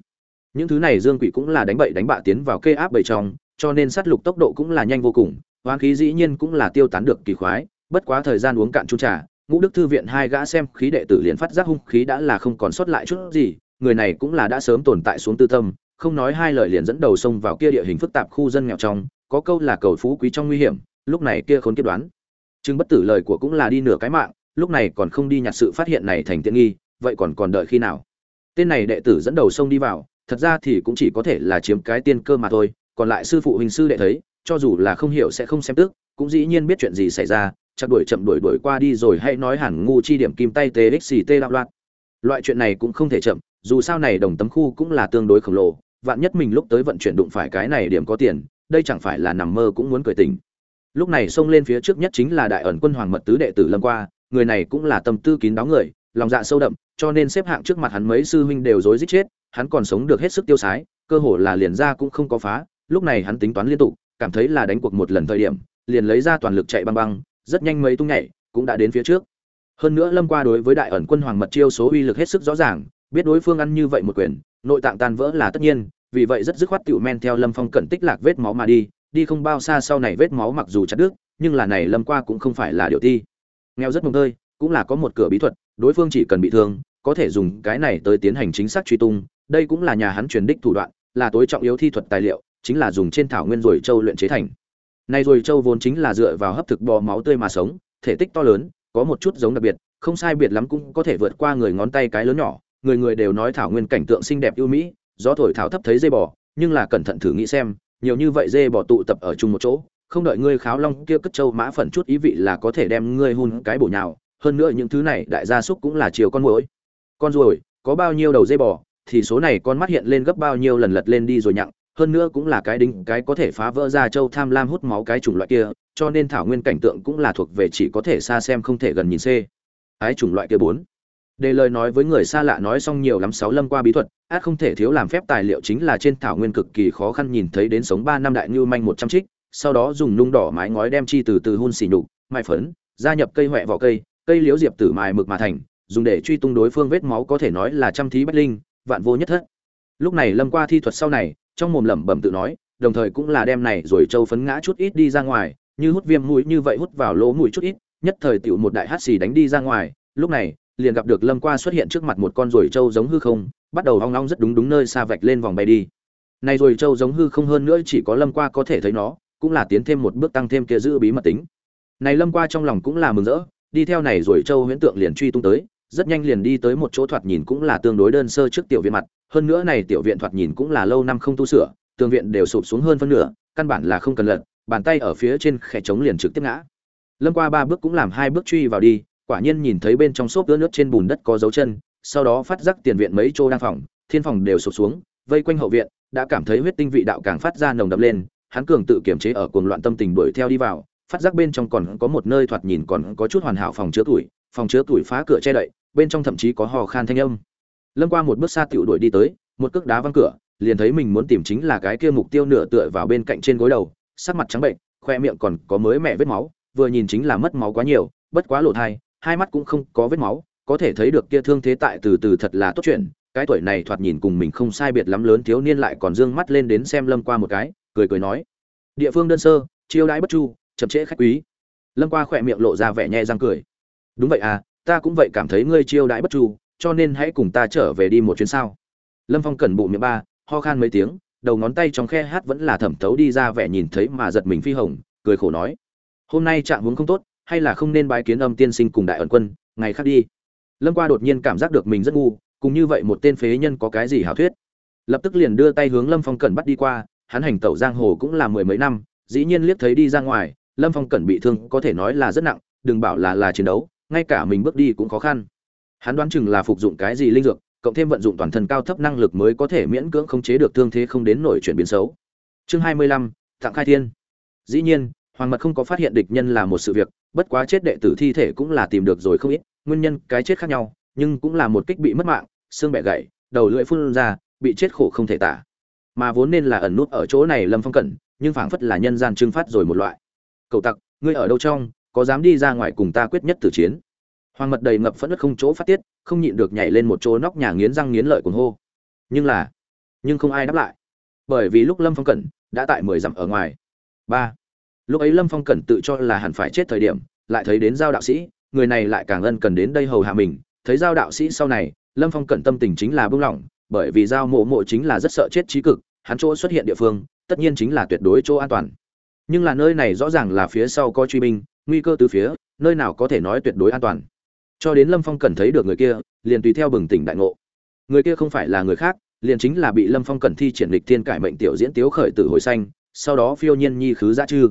Những thứ này dương quỷ cũng là đánh bậy đánh bạ tiến vào kê áp bầy trong, cho nên sát lục tốc độ cũng là nhanh vô cùng hoán khí dĩ nhiên cũng là tiêu tán được kỳ khoái, bất quá thời gian uống cạn chung trà, ngũ đức thư viện hai gã xem khí đệ tử liền phát giác hung khí đã là không còn sót lại chút gì người này cũng là đã sớm tồn tại xuống tư tâm, không nói hai lời liền dẫn đầu sông vào kia địa hình phức tạp khu dân nghèo trong, có câu là cầu phú quý trong nguy hiểm, lúc này kia khốn kiếp đoán. Chứng bất tử lời của cũng là đi nửa cái mạng, lúc này còn không đi nhặt sự phát hiện này thành tiện nghi, vậy còn còn đợi khi nào? Tên này đệ tử dẫn đầu sông đi vào, thật ra thì cũng chỉ có thể là chiếm cái tiên cơ mà thôi, còn lại sư phụ hình sư đệ thấy, cho dù là không hiểu sẽ không xem tức, cũng dĩ nhiên biết chuyện gì xảy ra, chắc đuổi chậm đuổi đuổi qua đi rồi hãy nói hẳn ngu chi điểm kim tay txt đạo loạn. Loại chuyện này cũng không thể chậm dù sao này đồng tấm khu cũng là tương đối khổng lồ, vạn nhất mình lúc tới vận chuyển đụng phải cái này điểm có tiền, đây chẳng phải là nằm mơ cũng muốn cười tỉnh. Lúc này xông lên phía trước nhất chính là đại ẩn quân hoàng mật tứ đệ tử lâm qua, người này cũng là tâm tư kín đáo người, lòng dạ sâu đậm, cho nên xếp hạng trước mặt hắn mấy sư huynh đều rối rít chết, hắn còn sống được hết sức tiêu sái, cơ hồ là liền ra cũng không có phá, lúc này hắn tính toán liên tục, cảm thấy là đánh cuộc một lần thời điểm, liền lấy ra toàn lực chạy băng băng, rất nhanh mấy tung nhảy, cũng đã đến phía trước. Hơn nữa lâm qua đối với đại ẩn quân hoàng mật chiêu số uy lực hết sức rõ ràng biết đối phương ăn như vậy một quyền, nội tạng tan vỡ là tất nhiên, vì vậy rất dứt khoát tiểu men theo lâm phong cận tích lạc vết máu mà đi đi không bao xa sau này vết máu mặc dù chặt đứt, nhưng là này lâm qua cũng không phải là điều ti. Nghèo rất mừng tơi, cũng là có một cửa bí thuật, đối phương chỉ cần bị thương, có thể dùng cái này tới tiến hành chính xác truy tung, đây cũng là nhà hắn truyền đích thủ đoạn, là tối trọng yếu thi thuật tài liệu, chính là dùng trên thảo nguyên rồi châu luyện chế thành. Này rồi châu vốn chính là dựa vào hấp thực bò máu tươi mà sống, thể tích to lớn, có một chút giống đặc biệt, không sai biệt lắm cũng có thể vượt qua người ngón tay cái lớn nhỏ người người đều nói thảo nguyên cảnh tượng xinh đẹp ưu mỹ, gió thổi thảo thấp thấy dây bò, nhưng là cẩn thận thử nghĩ xem, nhiều như vậy dê bò tụ tập ở chung một chỗ, không đợi ngươi kháo long kia cất trâu mã phần chút ý vị là có thể đem ngươi hun cái bổ nhào, hơn nữa những thứ này đại gia súc cũng là chiều con muỗi con ruồi, có bao nhiêu đầu dê bò, thì số này con mắt hiện lên gấp bao nhiêu lần lật lên đi rồi nhặng, hơn nữa cũng là cái đính, cái có thể phá vỡ ra châu tham lam hút máu cái chủng loại kia, cho nên thảo nguyên cảnh tượng cũng là thuộc về chỉ có thể xa xem không thể gần nhìn c ái chủng loại kia bốn. Đề lời nói với người xa lạ nói xong nhiều lắm sáu lâm qua bí thuật, át không thể thiếu làm phép tài liệu chính là trên thảo nguyên cực kỳ khó khăn nhìn thấy đến sống ba năm đại ngưu manh một trăm trích, sau đó dùng nung đỏ mái ngói đem chi từ từ hun xỉ nhục mai phấn, gia nhập cây hoẹ vỏ cây cây liễu diệp tử mài mực mà thành, dùng để truy tung đối phương vết máu có thể nói là trăm thí bách linh, vạn vô nhất thất. Lúc này lâm qua thi thuật sau này, trong mồm lẩm bẩm tự nói, đồng thời cũng là đem này rồi châu phấn ngã chút ít đi ra ngoài, như hút viêm mũi như vậy hút vào lỗ mũi chút ít, nhất thời tiểu một đại hát xì đánh đi ra ngoài. Lúc này liền gặp được lâm qua xuất hiện trước mặt một con ruồi trâu giống hư không, bắt đầu hoang long rất đúng đúng nơi xa vạch lên vòng bay đi. Này ruồi trâu giống hư không hơn nữa chỉ có lâm qua có thể thấy nó, cũng là tiến thêm một bước tăng thêm kia giữ bí mật tính. Này lâm qua trong lòng cũng là mừng rỡ, đi theo này ruồi trâu huyễn tượng liền truy tung tới, rất nhanh liền đi tới một chỗ thoạt nhìn cũng là tương đối đơn sơ trước tiểu viện mặt, hơn nữa này tiểu viện thoạt nhìn cũng là lâu năm không tu sửa, tường viện đều sụp xuống hơn phân nửa, căn bản là không cần lật, bàn tay ở phía trên khe trống liền trực tiếp ngã. Lâm qua ba bước cũng làm hai bước truy vào đi quả nhiên nhìn thấy bên trong xốp ướt nước trên bùn đất có dấu chân, sau đó phát giác tiền viện mấy chỗ đang phòng, thiên phòng đều sụp xuống, vây quanh hậu viện, đã cảm thấy huyết tinh vị đạo càng phát ra nồng đậm lên, hắn cường tự kiểm chế ở cuồng loạn tâm tình đuổi theo đi vào, phát giác bên trong còn có một nơi thoạt nhìn còn có chút hoàn hảo phòng chứa tuổi, phòng chứa tuổi phá cửa che đậy, bên trong thậm chí có hò khan thanh âm. Lâm qua một bước xa tiểu đuổi đi tới, một cước đá văng cửa, liền thấy mình muốn tìm chính là cái kia mục tiêu nửa tựa vào bên cạnh trên gối đầu, sắc mặt trắng bệnh khoe miệng còn có mới mẹ vết máu, vừa nhìn chính là mất máu quá nhiều, bất quá lộ thai hai mắt cũng không có vết máu, có thể thấy được kia thương thế tại từ từ thật là tốt chuyện. Cái tuổi này thoạt nhìn cùng mình không sai biệt lắm lớn thiếu niên lại còn dương mắt lên đến xem lâm qua một cái, cười cười nói, địa phương đơn sơ, chiêu đãi bất chu, chậm trễ khách quý. Lâm qua khỏe miệng lộ ra vẻ nhẹ răng cười, đúng vậy à ta cũng vậy cảm thấy ngươi chiêu đãi bất chu, cho nên hãy cùng ta trở về đi một chuyến sao. Lâm phong cẩn bụng miệng ba, ho khan mấy tiếng, đầu ngón tay trong khe hát vẫn là thẩm thấu đi ra vẻ nhìn thấy mà giật mình phi hồng, cười khổ nói, hôm nay trạng huống không tốt hay là không nên bái kiến âm tiên sinh cùng đại ẩn quân, ngày khác đi. Lâm qua đột nhiên cảm giác được mình rất ngu, cùng như vậy một tên phế nhân có cái gì hảo thuyết? Lập tức liền đưa tay hướng lâm phong cẩn bắt đi qua, hắn hành tẩu giang hồ cũng là mười mấy năm, dĩ nhiên liếc thấy đi ra ngoài, lâm phong cẩn bị thương có thể nói là rất nặng, đừng bảo là là chiến đấu, ngay cả mình bước đi cũng khó khăn. Hắn đoán chừng là phục dụng cái gì linh dược, cộng thêm vận dụng toàn thân cao thấp năng lực mới có thể miễn cưỡng khống chế được thương thế không đến nổi chuyển biến xấu. Chương hai mươi lăm tặng khai thiên. Dĩ nhiên hoàng mật không có phát hiện địch nhân là một sự việc, bất quá chết đệ tử thi thể cũng là tìm được rồi không ít, nguyên nhân cái chết khác nhau, nhưng cũng là một kích bị mất mạng, xương bẻ gãy, đầu lưỡi phun ra, bị chết khổ không thể tả. Mà vốn nên là ẩn nút ở chỗ này lâm phong cẩn, nhưng phảng phất là nhân gian trưng phát rồi một loại. Cậu tặc, ngươi ở đâu trong, có dám đi ra ngoài cùng ta quyết nhất tử chiến? Hoàng mật đầy ngập phẫn nứt không chỗ phát tiết, không nhịn được nhảy lên một chỗ nóc nhà nghiến răng nghiến lợi cuồng hô. Nhưng là, nhưng không ai đáp lại. Bởi vì lúc lâm phong cẩn đã tại mười dặm ở ngoài. Ba lúc ấy lâm phong cẩn tự cho là hẳn phải chết thời điểm, lại thấy đến giao đạo sĩ, người này lại càng ân cần đến đây hầu hạ mình. Thấy giao đạo sĩ sau này, lâm phong cẩn tâm tình chính là bưng lỏng, bởi vì giao mộ mộ chính là rất sợ chết trí cực, hắn chỗ xuất hiện địa phương, tất nhiên chính là tuyệt đối chỗ an toàn. Nhưng là nơi này rõ ràng là phía sau có truy binh, nguy cơ từ phía, nơi nào có thể nói tuyệt đối an toàn. Cho đến lâm phong cẩn thấy được người kia, liền tùy theo bừng tỉnh đại ngộ. Người kia không phải là người khác, liền chính là bị lâm phong cẩn thi triển lịch thiên cải mệnh tiểu diễn tiếu khởi tử hồi xanh sau đó phiêu nhiên nhi khứ giã chư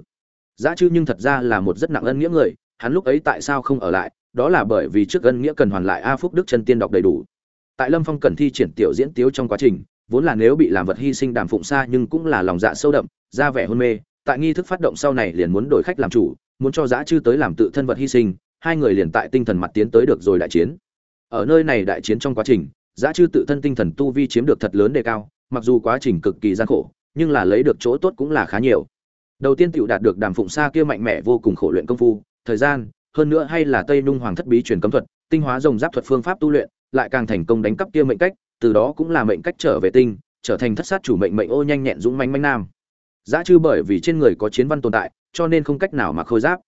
giã chư nhưng thật ra là một rất nặng ân nghĩa người, hắn lúc ấy tại sao không ở lại, đó là bởi vì trước ân nghĩa cần hoàn lại a phúc đức chân tiên đọc đầy đủ. Tại lâm phong cần thi triển tiểu diễn tiếu trong quá trình, vốn là nếu bị làm vật hy sinh đàm phụng xa nhưng cũng là lòng dạ sâu đậm, ra vẻ hôn mê, tại nghi thức phát động sau này liền muốn đổi khách làm chủ, muốn cho giã chư tới làm tự thân vật hy sinh, hai người liền tại tinh thần mặt tiến tới được rồi đại chiến. Ở nơi này đại chiến trong quá trình giã chư tự thân tinh thần tu vi chiếm được thật lớn đề cao, mặc dù quá trình cực kỳ gian khổ, nhưng là lấy được chỗ tốt cũng là khá nhiều đầu tiên tựu đạt được đàm phụng Sa kia mạnh mẽ vô cùng khổ luyện công phu, thời gian, hơn nữa hay là tây nung hoàng thất bí truyền cấm thuật, tinh hóa rồng giáp thuật phương pháp tu luyện, lại càng thành công đánh cắp kia mệnh cách, từ đó cũng là mệnh cách trở về tinh, trở thành thất sát chủ mệnh mệnh ô nhanh nhẹn dũng manh manh nam. Giá chư bởi vì trên người có chiến văn tồn tại, cho nên không cách nào mà khôi giáp.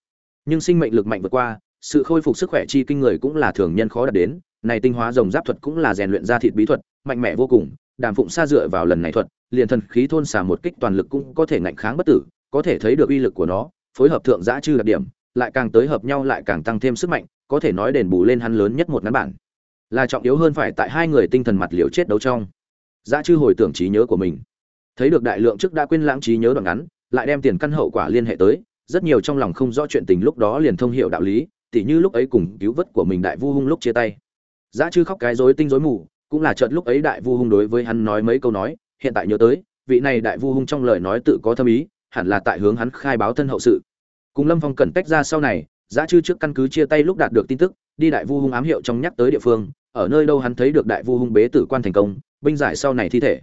Nhưng sinh mệnh lực mạnh vượt qua, sự khôi phục sức khỏe chi kinh người cũng là thường nhân khó đạt đến, này tinh hóa rồng giáp thuật cũng là rèn luyện ra thịt bí thuật, mạnh mẽ vô cùng, đàm phụng xa dựa vào lần này thuật, liền thần khí thôn xả một kích toàn lực cũng có thể ngạnh kháng bất tử có thể thấy được uy lực của nó, phối hợp thượng giã chư đặc điểm, lại càng tới hợp nhau lại càng tăng thêm sức mạnh, có thể nói đền bù lên hắn lớn nhất một ngắn bản. Là trọng yếu hơn phải tại hai người tinh thần mặt liều chết đấu trong. Dã chư hồi tưởng trí nhớ của mình. Thấy được đại lượng trước đã quên lãng trí nhớ đoạn ngắn, lại đem tiền căn hậu quả liên hệ tới, rất nhiều trong lòng không rõ chuyện tình lúc đó liền thông hiểu đạo lý, tỉ như lúc ấy cùng cứu vớt của mình đại vu hung lúc chia tay. Dã chư khóc cái rối tinh rối mù, cũng là chợt lúc ấy đại vu hung đối với hắn nói mấy câu nói, hiện tại nhớ tới, vị này đại vu hung trong lời nói tự có thâm ý hẳn là tại hướng hắn khai báo thân hậu sự. Cùng lâm phong cẩn tách ra sau này Giá chư trước căn cứ chia tay lúc đạt được tin tức đi đại vu hung ám hiệu trong nhắc tới địa phương ở nơi đâu hắn thấy được đại vu hung bế tử quan thành công binh giải sau này thi thể.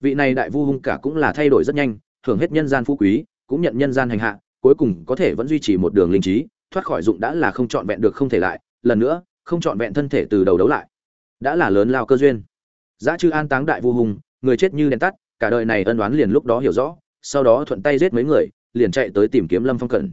Vị này đại vu hung cả cũng là thay đổi rất nhanh hưởng hết nhân gian phú quý cũng nhận nhân gian hành hạ cuối cùng có thể vẫn duy trì một đường linh trí thoát khỏi dụng đã là không chọn vẹn được không thể lại lần nữa không chọn vẹn thân thể từ đầu đấu lại. Đã là lớn lao cơ duyên. Giá chư an táng đại vu hung, người chết như đèn tắt cả đời này ân đoán liền lúc đó hiểu rõ sau đó thuận tay giết mấy người, liền chạy tới tìm kiếm lâm phong cẩn.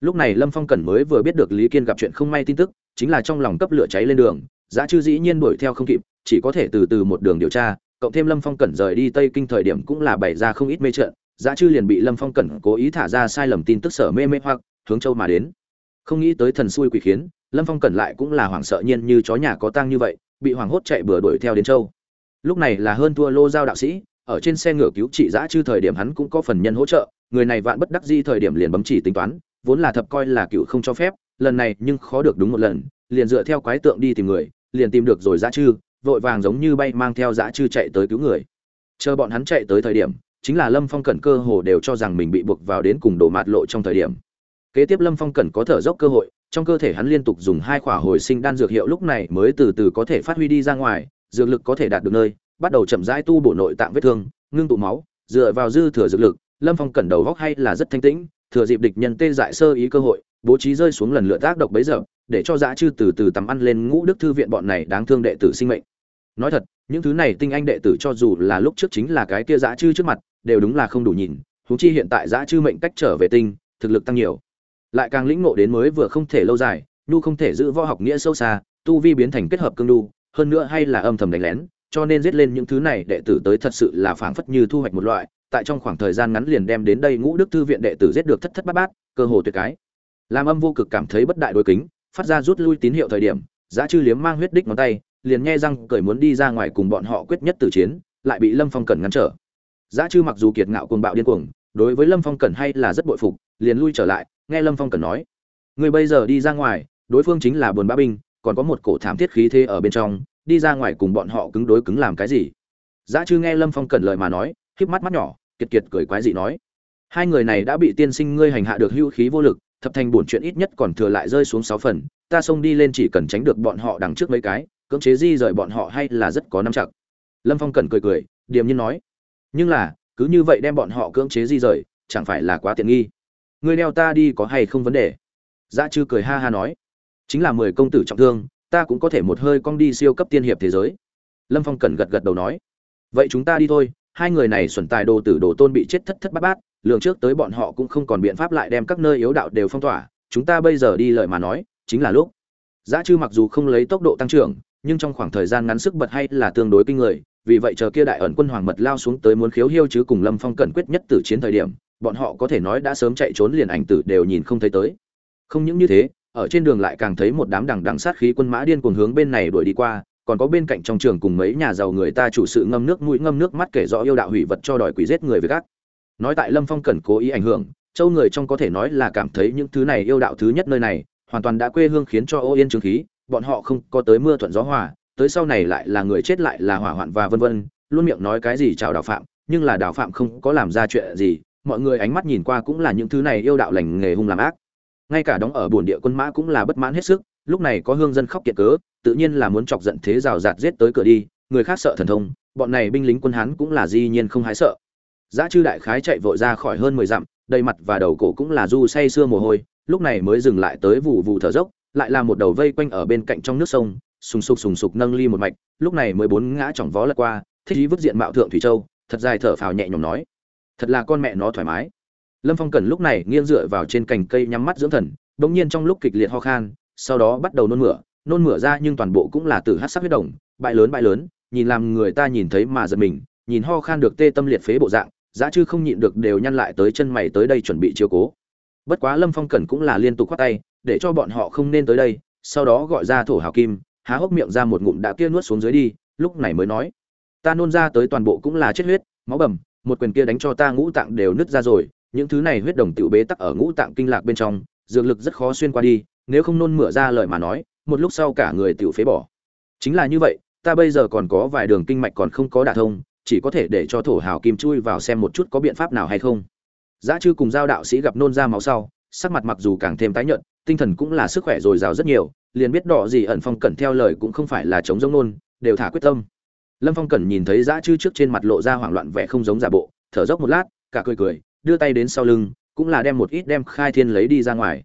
Lúc này lâm phong cẩn mới vừa biết được lý kiên gặp chuyện không may tin tức, chính là trong lòng cấp lửa cháy lên đường giá chư dĩ nhiên đuổi theo không kịp, chỉ có thể từ từ một đường điều tra, cộng thêm lâm phong cẩn rời đi tây kinh thời điểm cũng là bày ra không ít mê trận giá chư liền bị lâm phong cẩn cố ý thả ra sai lầm tin tức sở mê mê hoặc, hướng châu mà đến. Không nghĩ tới thần xui quỷ khiến, lâm phong cẩn lại cũng là hoảng sợ nhiên như chó nhà có tang như vậy, bị hoảng hốt chạy bừa đuổi theo đến châu. Lúc này là hơn thua lô giao đạo sĩ ở trên xe ngựa cứu trị giã chư thời điểm hắn cũng có phần nhân hỗ trợ, người này vạn bất đắc di thời điểm liền bấm chỉ tính toán, vốn là thập coi là cựu không cho phép, lần này nhưng khó được đúng một lần, liền dựa theo quái tượng đi tìm người, liền tìm được rồi giã chư, vội vàng giống như bay mang theo giã chư chạy tới cứu người. Chờ bọn hắn chạy tới thời điểm, chính là lâm phong cẩn cơ hồ đều cho rằng mình bị buộc vào đến cùng đổ mạt lộ trong thời điểm. Kế tiếp lâm phong cẩn có thở dốc cơ hội, trong cơ thể hắn liên tục dùng hai khỏa hồi sinh đan dược hiệu lúc này mới từ từ có thể phát huy đi ra ngoài, dược lực có thể đạt được nơi bắt đầu chậm rãi tu bổ nội tạng vết thương, ngưng tụ máu, dựa vào dư thừa dược lực, lâm phong cẩn đầu góc hay là rất thanh tĩnh, thừa dịp địch nhân tê dại sơ ý cơ hội, bố trí rơi xuống lần lượt tác độc bấy giờ, để cho dã chư từ từ tắm ăn lên ngũ đức thư viện bọn này đáng thương đệ tử sinh mệnh. Nói thật, những thứ này tinh anh đệ tử cho dù là lúc trước chính là cái kia dã chư trước mặt, đều đúng là không đủ nhìn, huống chi hiện tại dã chư mệnh cách trở về tinh, thực lực tăng nhiều. Lại càng lĩnh ngộ đến mới vừa không thể lâu dài, nhu không thể giữ võ học nghĩa sâu xa, tu vi biến thành kết hợp cương đu, hơn nữa hay là âm thầm đánh lén cho nên giết lên những thứ này đệ tử tới thật sự là phảng phất như thu hoạch một loại, tại trong khoảng thời gian ngắn liền đem đến đây ngũ đức thư viện đệ tử giết được thất thất bát bát, cơ hồ tuyệt cái. Làm âm vô cực cảm thấy bất đại đối kính, phát ra rút lui tín hiệu thời điểm, giá chư liếm mang huyết đích ngón tay, liền nghe răng cởi muốn đi ra ngoài cùng bọn họ quyết nhất tử chiến, lại bị lâm phong cẩn ngăn trở. Giá chư mặc dù kiệt ngạo cuồng bạo điên cuồng, đối với lâm phong cẩn hay là rất bội phục, liền lui trở lại, nghe lâm phong cẩn nói người bây giờ đi ra ngoài, đối phương chính là buồn bã binh, còn có một cổ thảm thiết khí thế ở bên trong đi ra ngoài cùng bọn họ cứng đối cứng làm cái gì? Giá chư nghe lâm phong cẩn lời mà nói híp mắt mắt nhỏ, kiệt kiệt cười quái dị nói, hai người này đã bị tiên sinh ngươi hành hạ được hữu khí vô lực, thập thành bổn chuyện ít nhất còn thừa lại rơi xuống sáu phần, ta xông đi lên chỉ cần tránh được bọn họ đằng trước mấy cái, cưỡng chế di rời bọn họ hay là rất có năm chặt lâm phong cẩn cười cười, điềm nhiên nói, nhưng là, cứ như vậy đem bọn họ cưỡng chế di rời, chẳng phải là quá tiện nghi? Ngươi đeo ta đi có hay không vấn đề? Dã chư cười ha ha nói, chính là mười công tử trọng thương ta cũng có thể một hơi cong đi siêu cấp tiên hiệp thế giới. Lâm phong cẩn gật gật đầu nói, vậy chúng ta đi thôi, hai người này xuẩn tài đồ tử đồ tôn bị chết thất thất bát bát, lường trước tới bọn họ cũng không còn biện pháp lại đem các nơi yếu đạo đều phong tỏa, chúng ta bây giờ đi lời mà nói, chính là lúc. Giá chư mặc dù không lấy tốc độ tăng trưởng, nhưng trong khoảng thời gian ngắn sức bật hay là tương đối kinh người, vì vậy chờ kia đại ẩn quân hoàng mật lao xuống tới muốn khiếu hiêu chứ cùng lâm phong cẩn quyết nhất tử chiến thời điểm, bọn họ có thể nói đã sớm chạy trốn liền ảnh tử đều nhìn không thấy tới. Không những như thế ở trên đường lại càng thấy một đám đằng đằng sát khí quân mã điên cuồng hướng bên này đuổi đi qua, còn có bên cạnh trong trường cùng mấy nhà giàu người ta chủ sự ngâm nước mũi ngâm nước mắt kể rõ yêu đạo hủy vật cho đòi quỷ giết người với gác nói tại lâm phong cẩn cố ý ảnh hưởng, châu người trong có thể nói là cảm thấy những thứ này yêu đạo thứ nhất nơi này, hoàn toàn đã quê hương khiến cho ô yên trường khí, bọn họ không có tới mưa thuận gió hòa, tới sau này lại là người chết lại là hỏa hoạn và vân vân, luôn miệng nói cái gì chào đạo phạm, nhưng là đạo phạm không có làm ra chuyện gì, mọi người ánh mắt nhìn qua cũng là những thứ này yêu đạo lành nghề hung làm ác ngay cả đóng ở buồn địa quân mã cũng là bất mãn hết sức, lúc này có hương dân khóc kiệt cớ, tự nhiên là muốn chọc giận thế rào rạt giết tới cửa đi, người khác sợ thần thông, bọn này binh lính quân hán cũng là di nhiên không hái sợ. Giá chư đại khái chạy vội ra khỏi hơn mười dặm, đầy mặt và đầu cổ cũng là du say sưa mồ hôi, lúc này mới dừng lại tới vụ vụ thở dốc, lại là một đầu vây quanh ở bên cạnh trong nước sông, sùng sục sùng sục nâng ly một mạch, lúc này mới bốn ngã chỏng vó lật qua, thích ý vứt diện mạo thượng thủy châu, thật dài thở phào nhẹ nhõm nói, thật là con mẹ nó thoải mái lâm phong cần lúc này nghiêng dựa vào trên cành cây nhắm mắt dưỡng thần đ ỗ n g nhiên trong lúc kịch liệt ho khan, sau đó bắt đầu nôn mửa nôn mửa ra nhưng toàn bộ cũng là từ hát sắc huyết đồng bại lớn bại lớn, nhìn làm người ta nhìn thấy mà giật mình, nhìn ho khan được tê tâm liệt phế bộ dạng, giá chư không nhịn được đều nhăn lại tới chân mày tới đây chuẩn bị chiếu cố. Bất quá lâm phong Cần cũng là liên tục khoát tay, để cho bọn họ không nên tới đây, sau đó gọi ra thổ hào kim, há hốc miệng ra một ngụm đã kia nuốt xuống dưới đi, lúc này mới nói, ta nôn ra tới toàn bộ cũng là chết huyết, máu bầm, một quyền kia đánh cho ta ngũ tạng đều nứt ra rồi những thứ này huyết đồng tiểu bế tắc ở ngũ tạng kinh lạc bên trong, dược lực rất khó xuyên qua đi, nếu không nôn mửa ra lời mà nói, một lúc sau cả người tiểu phế bỏ. Chính là như vậy, ta bây giờ còn có vài đường kinh mạch còn không có đả thông, chỉ có thể để cho thổ hào kim chui vào xem một chút có biện pháp nào hay không. Giá chư cùng giao đạo sĩ gặp nôn ra máu sau, sắc mặt mặc dù càng thêm tái nhợt, tinh thần cũng là sức khỏe dồi dào rất nhiều, liền biết đỏ gì ẩn phong cẩn theo lời cũng không phải là chống giống nôn, đều thả quyết tâm. Lâm phong cẩn nhìn thấy dã chư trước trên mặt lộ ra hoảng loạn vẻ không giống giả bộ, thở dốc một lát, cả cười cười đưa tay đến sau lưng, cũng là đem một ít đem khai thiên lấy đi ra ngoài.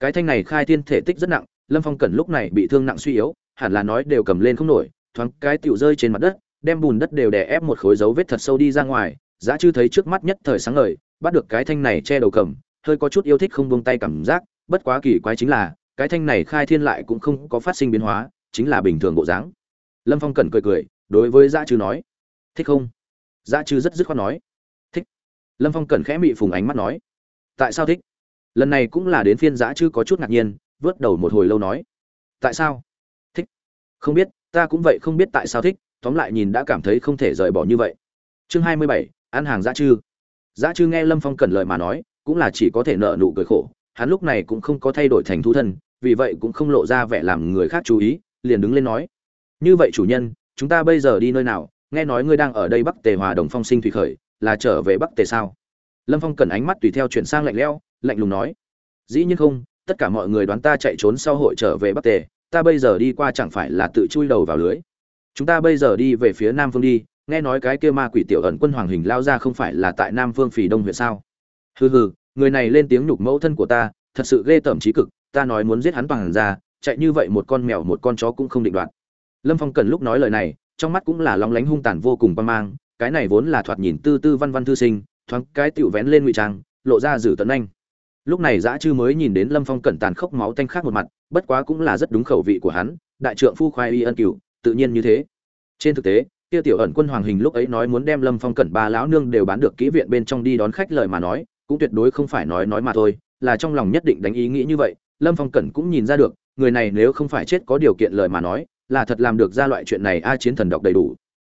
Cái thanh này khai thiên thể tích rất nặng, lâm phong cẩn lúc này bị thương nặng suy yếu, hẳn là nói đều cầm lên không nổi, thoáng cái tựu rơi trên mặt đất, đem bùn đất đều đè ép một khối dấu vết thật sâu đi ra ngoài. Giá chư thấy trước mắt nhất thời sáng ngời, bắt được cái thanh này che đầu cầm, hơi có chút yêu thích không buông tay cảm giác, bất quá kỳ quái chính là, cái thanh này khai thiên lại cũng không có phát sinh biến hóa, chính là bình thường bộ dáng. Lâm phong cẩn cười cười, đối với Giá chư nói, thích không? Giá chư rất dứt khoát nói lâm phong cẩn khẽ mị phùng ánh mắt nói, tại sao thích? Lần này cũng là đến phiên giã chứ có chút ngạc nhiên, vớt đầu một hồi lâu nói, tại sao thích? Không biết, ta cũng vậy không biết tại sao thích, tóm lại nhìn đã cảm thấy không thể rời bỏ như vậy. Chương hai mươi bảy, ăn hàng giã chư giã chư nghe lâm phong cẩn lời mà nói, cũng là chỉ có thể nợ nụ cười khổ, hắn lúc này cũng không có thay đổi thành thú thân, vì vậy cũng không lộ ra vẻ làm người khác chú ý, liền đứng lên nói, như vậy chủ nhân, chúng ta bây giờ đi nơi nào? Nghe nói ngươi đang ở đây bắc tề hòa đồng phong sinh thủy khởi là trở về bắc tề sao? Lâm phong cần ánh mắt tùy theo chuyển sang lạnh lẽo, lạnh lùng nói, dĩ nhiên không, tất cả mọi người đoán ta chạy trốn sau hội trở về bắc tề, ta bây giờ đi qua chẳng phải là tự chui đầu vào lưới. Chúng ta bây giờ đi về phía nam phương đi, nghe nói cái kia ma quỷ tiểu ẩn quân hoàng hình lao ra không phải là tại nam phương phì đông huyện sao? Hừ hừ, người này lên tiếng nhục mẫu thân của ta, thật sự ghê tởm trí cực, ta nói muốn giết hắn toàn ra, chạy như vậy một con mèo một con chó cũng không định đoạt. Lâm phong cần lúc nói lời này, trong mắt cũng là lóng lánh hung tàn vô cùng băng mang cái này vốn là thoạt nhìn tư tư văn văn thư sinh, thoáng cái tựu vén lên ngụy trang, lộ ra dử tấn anh. Lúc này dã chư mới nhìn đến lâm phong cẩn tàn khốc máu tanh khác một mặt, bất quá cũng là rất đúng khẩu vị của hắn, đại trượng phu khoai y ân cửu, tự nhiên như thế. Trên thực tế, kia tiểu ẩn quân hoàng hình lúc ấy nói muốn đem lâm phong cẩn ba lão nương đều bán được kỹ viện bên trong đi đón khách lời mà nói, cũng tuyệt đối không phải nói nói mà thôi, là trong lòng nhất định đánh ý nghĩ như vậy, lâm phong cẩn cũng nhìn ra được, người này nếu không phải chết có điều kiện lời mà nói, là thật làm được ra loại chuyện này, a chiến thần độc đầy đủ.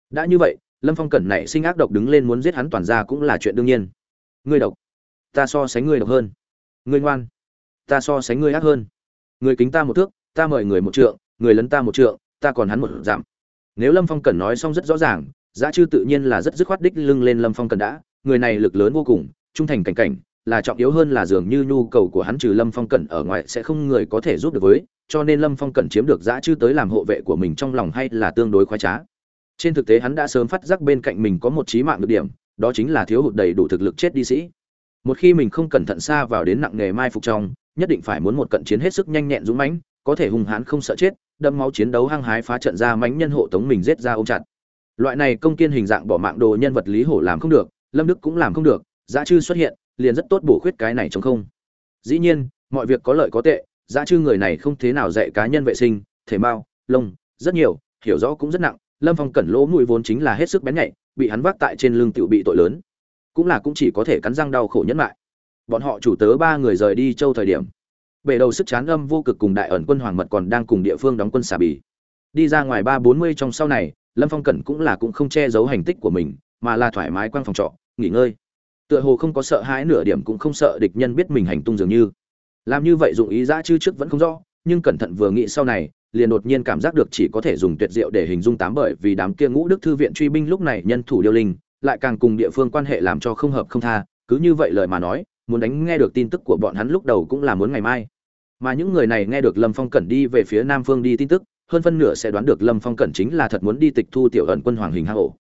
Đã như vậy lâm phong cẩn này sinh ác độc đứng lên muốn giết hắn toàn ra cũng là chuyện đương nhiên. Ngươi độc, ta so sánh ngươi độc hơn. Ngươi ngoan, ta so sánh ngươi ác hơn. Người kính ta một thước, ta mời người một trượng, người lấn ta một trượng, ta còn hắn một giảm. Nếu lâm phong cẩn nói xong rất rõ ràng giá chư tự nhiên là rất dứt khoát đích lưng lên lâm phong cẩn đã. Người này lực lớn vô cùng, trung thành cảnh cảnh, là trọng yếu hơn là dường như nhu cầu của hắn trừ lâm phong cẩn ở ngoài sẽ không người có thể giúp được với, cho nên lâm phong cẩn chiếm được Giá chư tới làm hộ vệ của mình trong lòng hay là tương đối khoái trá trên thực tế hắn đã sớm phát giác bên cạnh mình có một trí mạng được điểm, đó chính là thiếu hụt đầy đủ thực lực chết đi sĩ. Một khi mình không cẩn thận xa vào đến nặng nghề mai phục trong, nhất định phải muốn một cận chiến hết sức nhanh nhẹn dũng mãnh, có thể hung hãn không sợ chết đâm máu chiến đấu hăng hái phá trận ra mãnh nhân hộ tống mình giết ra ôm chặt. Loại này công kiên hình dạng bỏ mạng đồ nhân vật lý hổ làm không được, lâm đức cũng làm không được giá chư xuất hiện, liền rất tốt bổ khuyết cái này chống không. Dĩ nhiên, mọi việc có lợi có tệ giá chư người này không thế nào dạy cá nhân vệ sinh, thể mao lông, rất nhiều, hiểu rõ cũng rất nặng lâm phong cẩn lỗ mũi vốn chính là hết sức bén nhạy, bị hắn vác tại trên lưng tựu bị tội lớn. Cũng là cũng chỉ có thể cắn răng đau khổ nhất lại bọn họ chủ tớ ba người rời đi châu thời điểm. Bể đầu sức chán âm vô cực cùng đại ẩn quân hoàng mật còn đang cùng địa phương đóng quân xà bì. Đi ra ngoài ba bốn mươi trong sau này, lâm phong cẩn cũng là cũng không che giấu hành tích của mình, mà là thoải mái quang phòng trọ, nghỉ ngơi. Tựa hồ không có sợ hãi nửa điểm cũng không sợ địch nhân biết mình hành tung dường như. Làm như vậy dụng ý dã chư trước vẫn không rõ, nhưng cẩn thận vừa nghĩ sau này liền đột nhiên cảm giác được chỉ có thể dùng tuyệt diệu để hình dung tám bởi vì đám kia ngũ đức thư viện truy binh lúc này nhân thủ điêu linh, lại càng cùng địa phương quan hệ làm cho không hợp không tha, cứ như vậy lời mà nói, muốn đánh nghe được tin tức của bọn hắn lúc đầu cũng là muốn ngày mai. Mà những người này nghe được lâm phong cẩn đi về phía nam phương đi tin tức, hơn phân nửa sẽ đoán được lâm phong cẩn chính là thật muốn đi tịch thu tiểu ẩn quân hoàng hình hạ hổ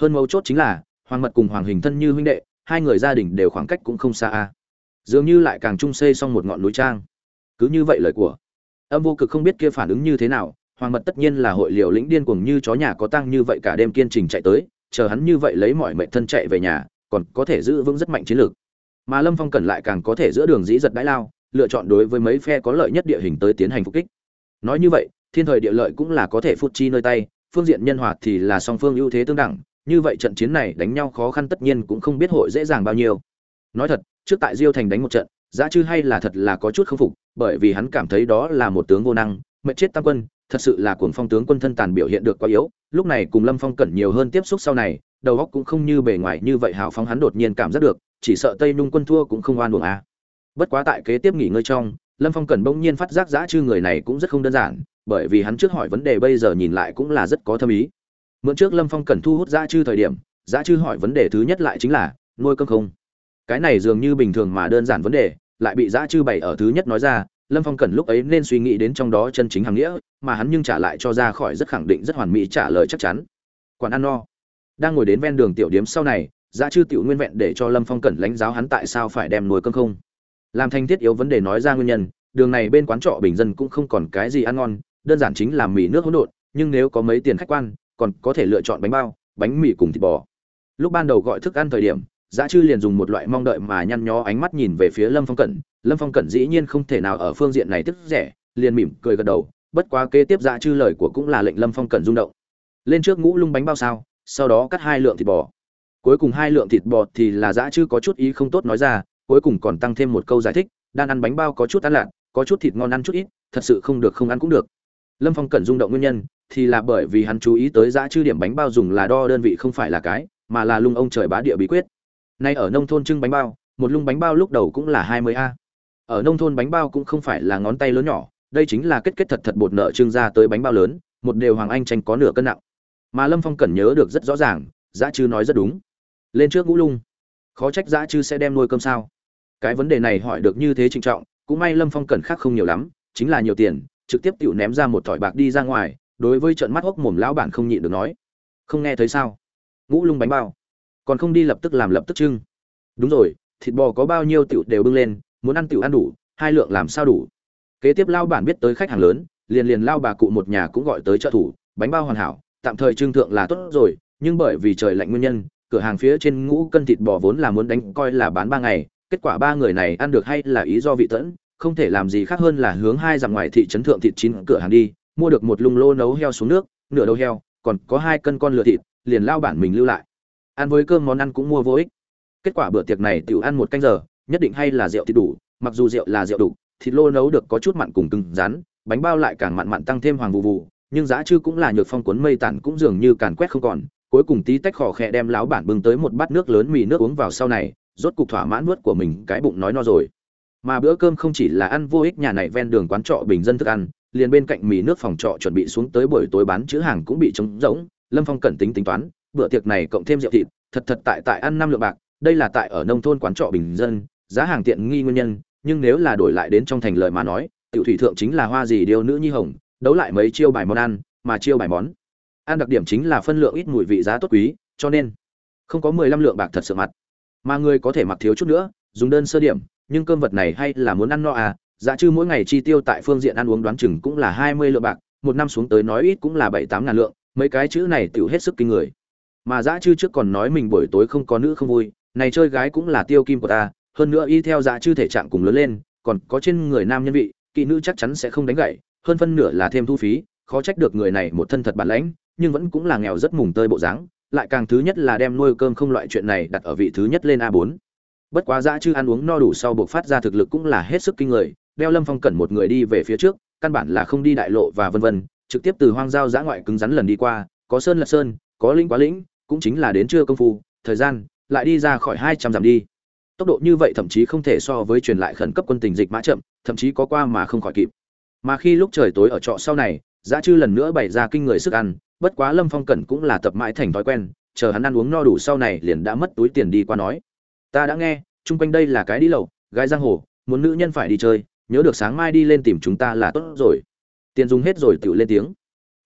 hơn mấu chốt chính là, hoàng mật cùng hoàng hình thân như huynh đệ, hai người gia đình đều khoảng cách cũng không xa a. Dường như lại càng chung xê xong một ngọn núi trang. Cứ như vậy lời của âm vô cực không biết kia phản ứng như thế nào, hoàng mật tất nhiên là hội liều lĩnh điên cuồng như chó nhà có tăng như vậy cả đêm kiên trình chạy tới, chờ hắn như vậy lấy mọi mệnh thân chạy về nhà, còn có thể giữ vững rất mạnh chiến lược. Mà lâm phong cần lại càng có thể giữa đường dĩ giật đãi lao, lựa chọn đối với mấy phe có lợi nhất địa hình tới tiến hành phục kích. Nói như vậy, thiên thời địa lợi cũng là có thể phút chi nơi tay, phương diện nhân hòa thì là song phương ưu thế tương đẳng, như vậy trận chiến này đánh nhau khó khăn tất nhiên cũng không biết hội dễ dàng bao nhiêu. Nói thật, trước tại diêu thành đánh một trận, giá chư hay là thật là có chút không phục bởi vì hắn cảm thấy đó là một tướng vô năng mệt chết tam quân, thật sự là cuồng phong tướng quân thân tàn biểu hiện được quá yếu, lúc này cùng lâm phong cẩn nhiều hơn tiếp xúc sau này, đầu óc cũng không như bề ngoài như vậy hào phóng hắn đột nhiên cảm giác được, chỉ sợ tây nung quân thua cũng không oan uổng à? bất quá tại kế tiếp nghỉ ngơi trong, lâm phong cẩn bỗng nhiên phát giác giã chư người này cũng rất không đơn giản, bởi vì hắn trước hỏi vấn đề bây giờ nhìn lại cũng là rất có thâm ý mượn trước lâm phong cẩn thu hút giã chư thời điểm giã chư hỏi vấn đề thứ nhất lại chính là, nuôi cơm không cái này dường như bình thường mà đơn giản vấn đề lại bị giã chư bày ở thứ nhất nói ra, lâm phong cẩn lúc ấy nên suy nghĩ đến trong đó chân chính hàng nghĩa, mà hắn nhưng trả lại cho ra khỏi rất khẳng định, rất hoàn mỹ trả lời chắc chắn. Quản ăn no, đang ngồi đến ven đường tiểu điếm sau này, giã chư tiểu nguyên vẹn để cho lâm phong cẩn lãnh giáo hắn tại sao phải đem nuôi cơm không? Làm thành thiết yếu vấn đề nói ra nguyên nhân, đường này bên quán trọ bình dân cũng không còn cái gì ăn ngon, đơn giản chính là mì nước hỗn độn, nhưng nếu có mấy tiền khách quan, còn có thể lựa chọn bánh bao, bánh mì cùng thịt bò. Lúc ban đầu gọi thức ăn thời điểm Giá Trư liền dùng một loại mong đợi mà nhăn nhó ánh mắt nhìn về phía Lâm Phong Cẩn, Lâm Phong Cẩn dĩ nhiên không thể nào ở phương diện này tức rẻ, liền mỉm cười gật đầu, bất quá kế tiếp Giá Trư lời của cũng là lệnh Lâm Phong Cẩn rung động. Lên trước ngũ lung bánh bao sao, sau đó cắt hai lượng thịt bò. Cuối cùng hai lượng thịt bò thì là Giá Trư có chút ý không tốt nói ra, cuối cùng còn tăng thêm một câu giải thích, đang ăn bánh bao có chút ăn lạ, có chút thịt ngon ăn chút ít, thật sự không được không ăn cũng được. Lâm Phong Cẩn rung động nguyên nhân thì là bởi vì hắn chú ý tới Giá Trư điểm bánh bao dùng là đo đơn vị không phải là cái, mà là lung ông trời bá địa bí quyết Nay ở nông thôn trưng bánh bao, một lung bánh bao lúc đầu cũng là 20 a. Ở nông thôn bánh bao cũng không phải là ngón tay lớn nhỏ, đây chính là kết kết thật thật bột nợ trưng ra tới bánh bao lớn, một đều hoàng anh tranh có nửa cân nặng. Mà Lâm Phong cần nhớ được rất rõ ràng, Dã Trư nói rất đúng. Lên trước ngũ lung, khó trách Dã Trư sẽ đem nuôi cơm sao? Cái vấn đề này hỏi được như thế trịnh trọng, cũng may Lâm Phong cần khác không nhiều lắm, chính là nhiều tiền, trực tiếp tiểu ném ra một thỏi bạc đi ra ngoài, đối với trận mắt hốc mồm lão bản không nhịn được nói. Không nghe thấy sao? Ngũ lung bánh bao còn không đi lập tức làm lập tức trưng đúng rồi, thịt bò có bao nhiêu tiểu đều bưng lên, muốn ăn tiểu ăn đủ, hai lượng làm sao đủ? Kế tiếp lao bản biết tới khách hàng lớn, liền liền lao bà cụ một nhà cũng gọi tới trợ thủ, bánh bao hoàn hảo, tạm thời trưng thượng là tốt rồi, nhưng bởi vì trời lạnh nguyên nhân, cửa hàng phía trên ngũ cân thịt bò vốn là muốn đánh coi là bán ba ngày, kết quả ba người này ăn được hay là ý do vị tẫn, không thể làm gì khác hơn là hướng hai dặm ngoài thị trấn thượng thịt chín cửa hàng đi, mua được một lung lô nấu heo xuống nước, nửa đầu heo, còn có hai cân con lửa thịt, liền lao bản mình lưu lại ăn với cơm món ăn cũng mua vô ích. Kết quả bữa tiệc này tiểu ăn một canh giờ, nhất định hay là rượu thì đủ, mặc dù rượu là rượu đủ, thịt lô nấu được có chút mặn cùng cứng rắn, bánh bao lại càng mặn mặn tăng thêm hoàng vụ vụ nhưng giá chư cũng là nhược phong cuốn mây tản cũng dường như càn quét không còn. Cuối cùng tí tách khò khẽ đem láo bản bưng tới một bát nước lớn mì nước uống vào sau này, rốt cục thỏa mãn nuốt của mình, cái bụng nói no rồi. Mà bữa cơm không chỉ là ăn vô ích nhà này ven đường quán trọ bình dân thức ăn, liền bên cạnh mì nước phòng trọ chuẩn bị xuống tới buổi tối bán chữ hàng cũng bị trống rỗng, lâm phong cẩn tính tính toán bữa tiệc này cộng thêm rượu thịt, thật thật tại tại ăn năm lượng bạc, đây là tại ở nông thôn quán trọ bình dân, giá hàng tiện nghi nguyên nhân, nhưng nếu là đổi lại đến trong thành lời mà nói, tiểu thủy thượng chính là hoa gì điều nữ nhi hồng, đấu lại mấy chiêu bài món ăn, mà chiêu bài món ăn đặc điểm chính là phân lượng ít mùi vị giá tốt quý, cho nên không có mười lăm lượng bạc thật sự mặt. Mà người có thể mặc thiếu chút nữa, dùng đơn sơ điểm, nhưng cơm vật này hay là muốn ăn no à giá chứ mỗi ngày chi tiêu tại phương diện ăn uống đoán chừng cũng là hai mươi lượng bạc, một năm xuống tới nói ít cũng là bảy tám ngàn lượng, mấy cái chữ này tiểu hết sức kinh người mà dã chư trước còn nói mình buổi tối không có nữ không vui, này chơi gái cũng là tiêu kim của ta, hơn nữa y theo dã chư thể trạng cùng lớn lên, còn có trên người nam nhân vị kỵ nữ chắc chắn sẽ không đánh gậy, hơn phân nửa là thêm thu phí, khó trách được người này một thân thật bản lãnh, nhưng vẫn cũng là nghèo rất mùng tơi bộ dáng, lại càng thứ nhất là đem nuôi cơm không loại chuyện này đặt ở vị thứ nhất lên a 4 bất quá dã chư ăn uống no đủ sau buộc phát ra thực lực cũng là hết sức kinh người, đeo lâm phong cẩn một người đi về phía trước, căn bản là không đi đại lộ và vân vân, trực tiếp từ hoang giao dã ngoại cứng rắn lần đi qua, có sơn là sơn, có lĩnh quá lĩnh cũng chính là đến trưa công phu, thời gian lại đi ra khỏi hai trăm dặm đi. Tốc độ như vậy thậm chí không thể so với truyền lại khẩn cấp quân tình dịch mã chậm, thậm chí có qua mà không khỏi kịp. Mà khi lúc trời tối ở trọ sau này dã chư lần nữa bày ra kinh người sức ăn, bất quá lâm phong cẩn cũng là tập mãi thành thói quen, chờ hắn ăn uống no đủ sau này liền đã mất túi tiền đi qua nói. Ta đã nghe, chung quanh đây là cái đi lậu gái giang hồ, muốn nữ nhân phải đi chơi, nhớ được sáng mai đi lên tìm chúng ta là tốt rồi. Tiền dùng hết rồi tự lên tiếng.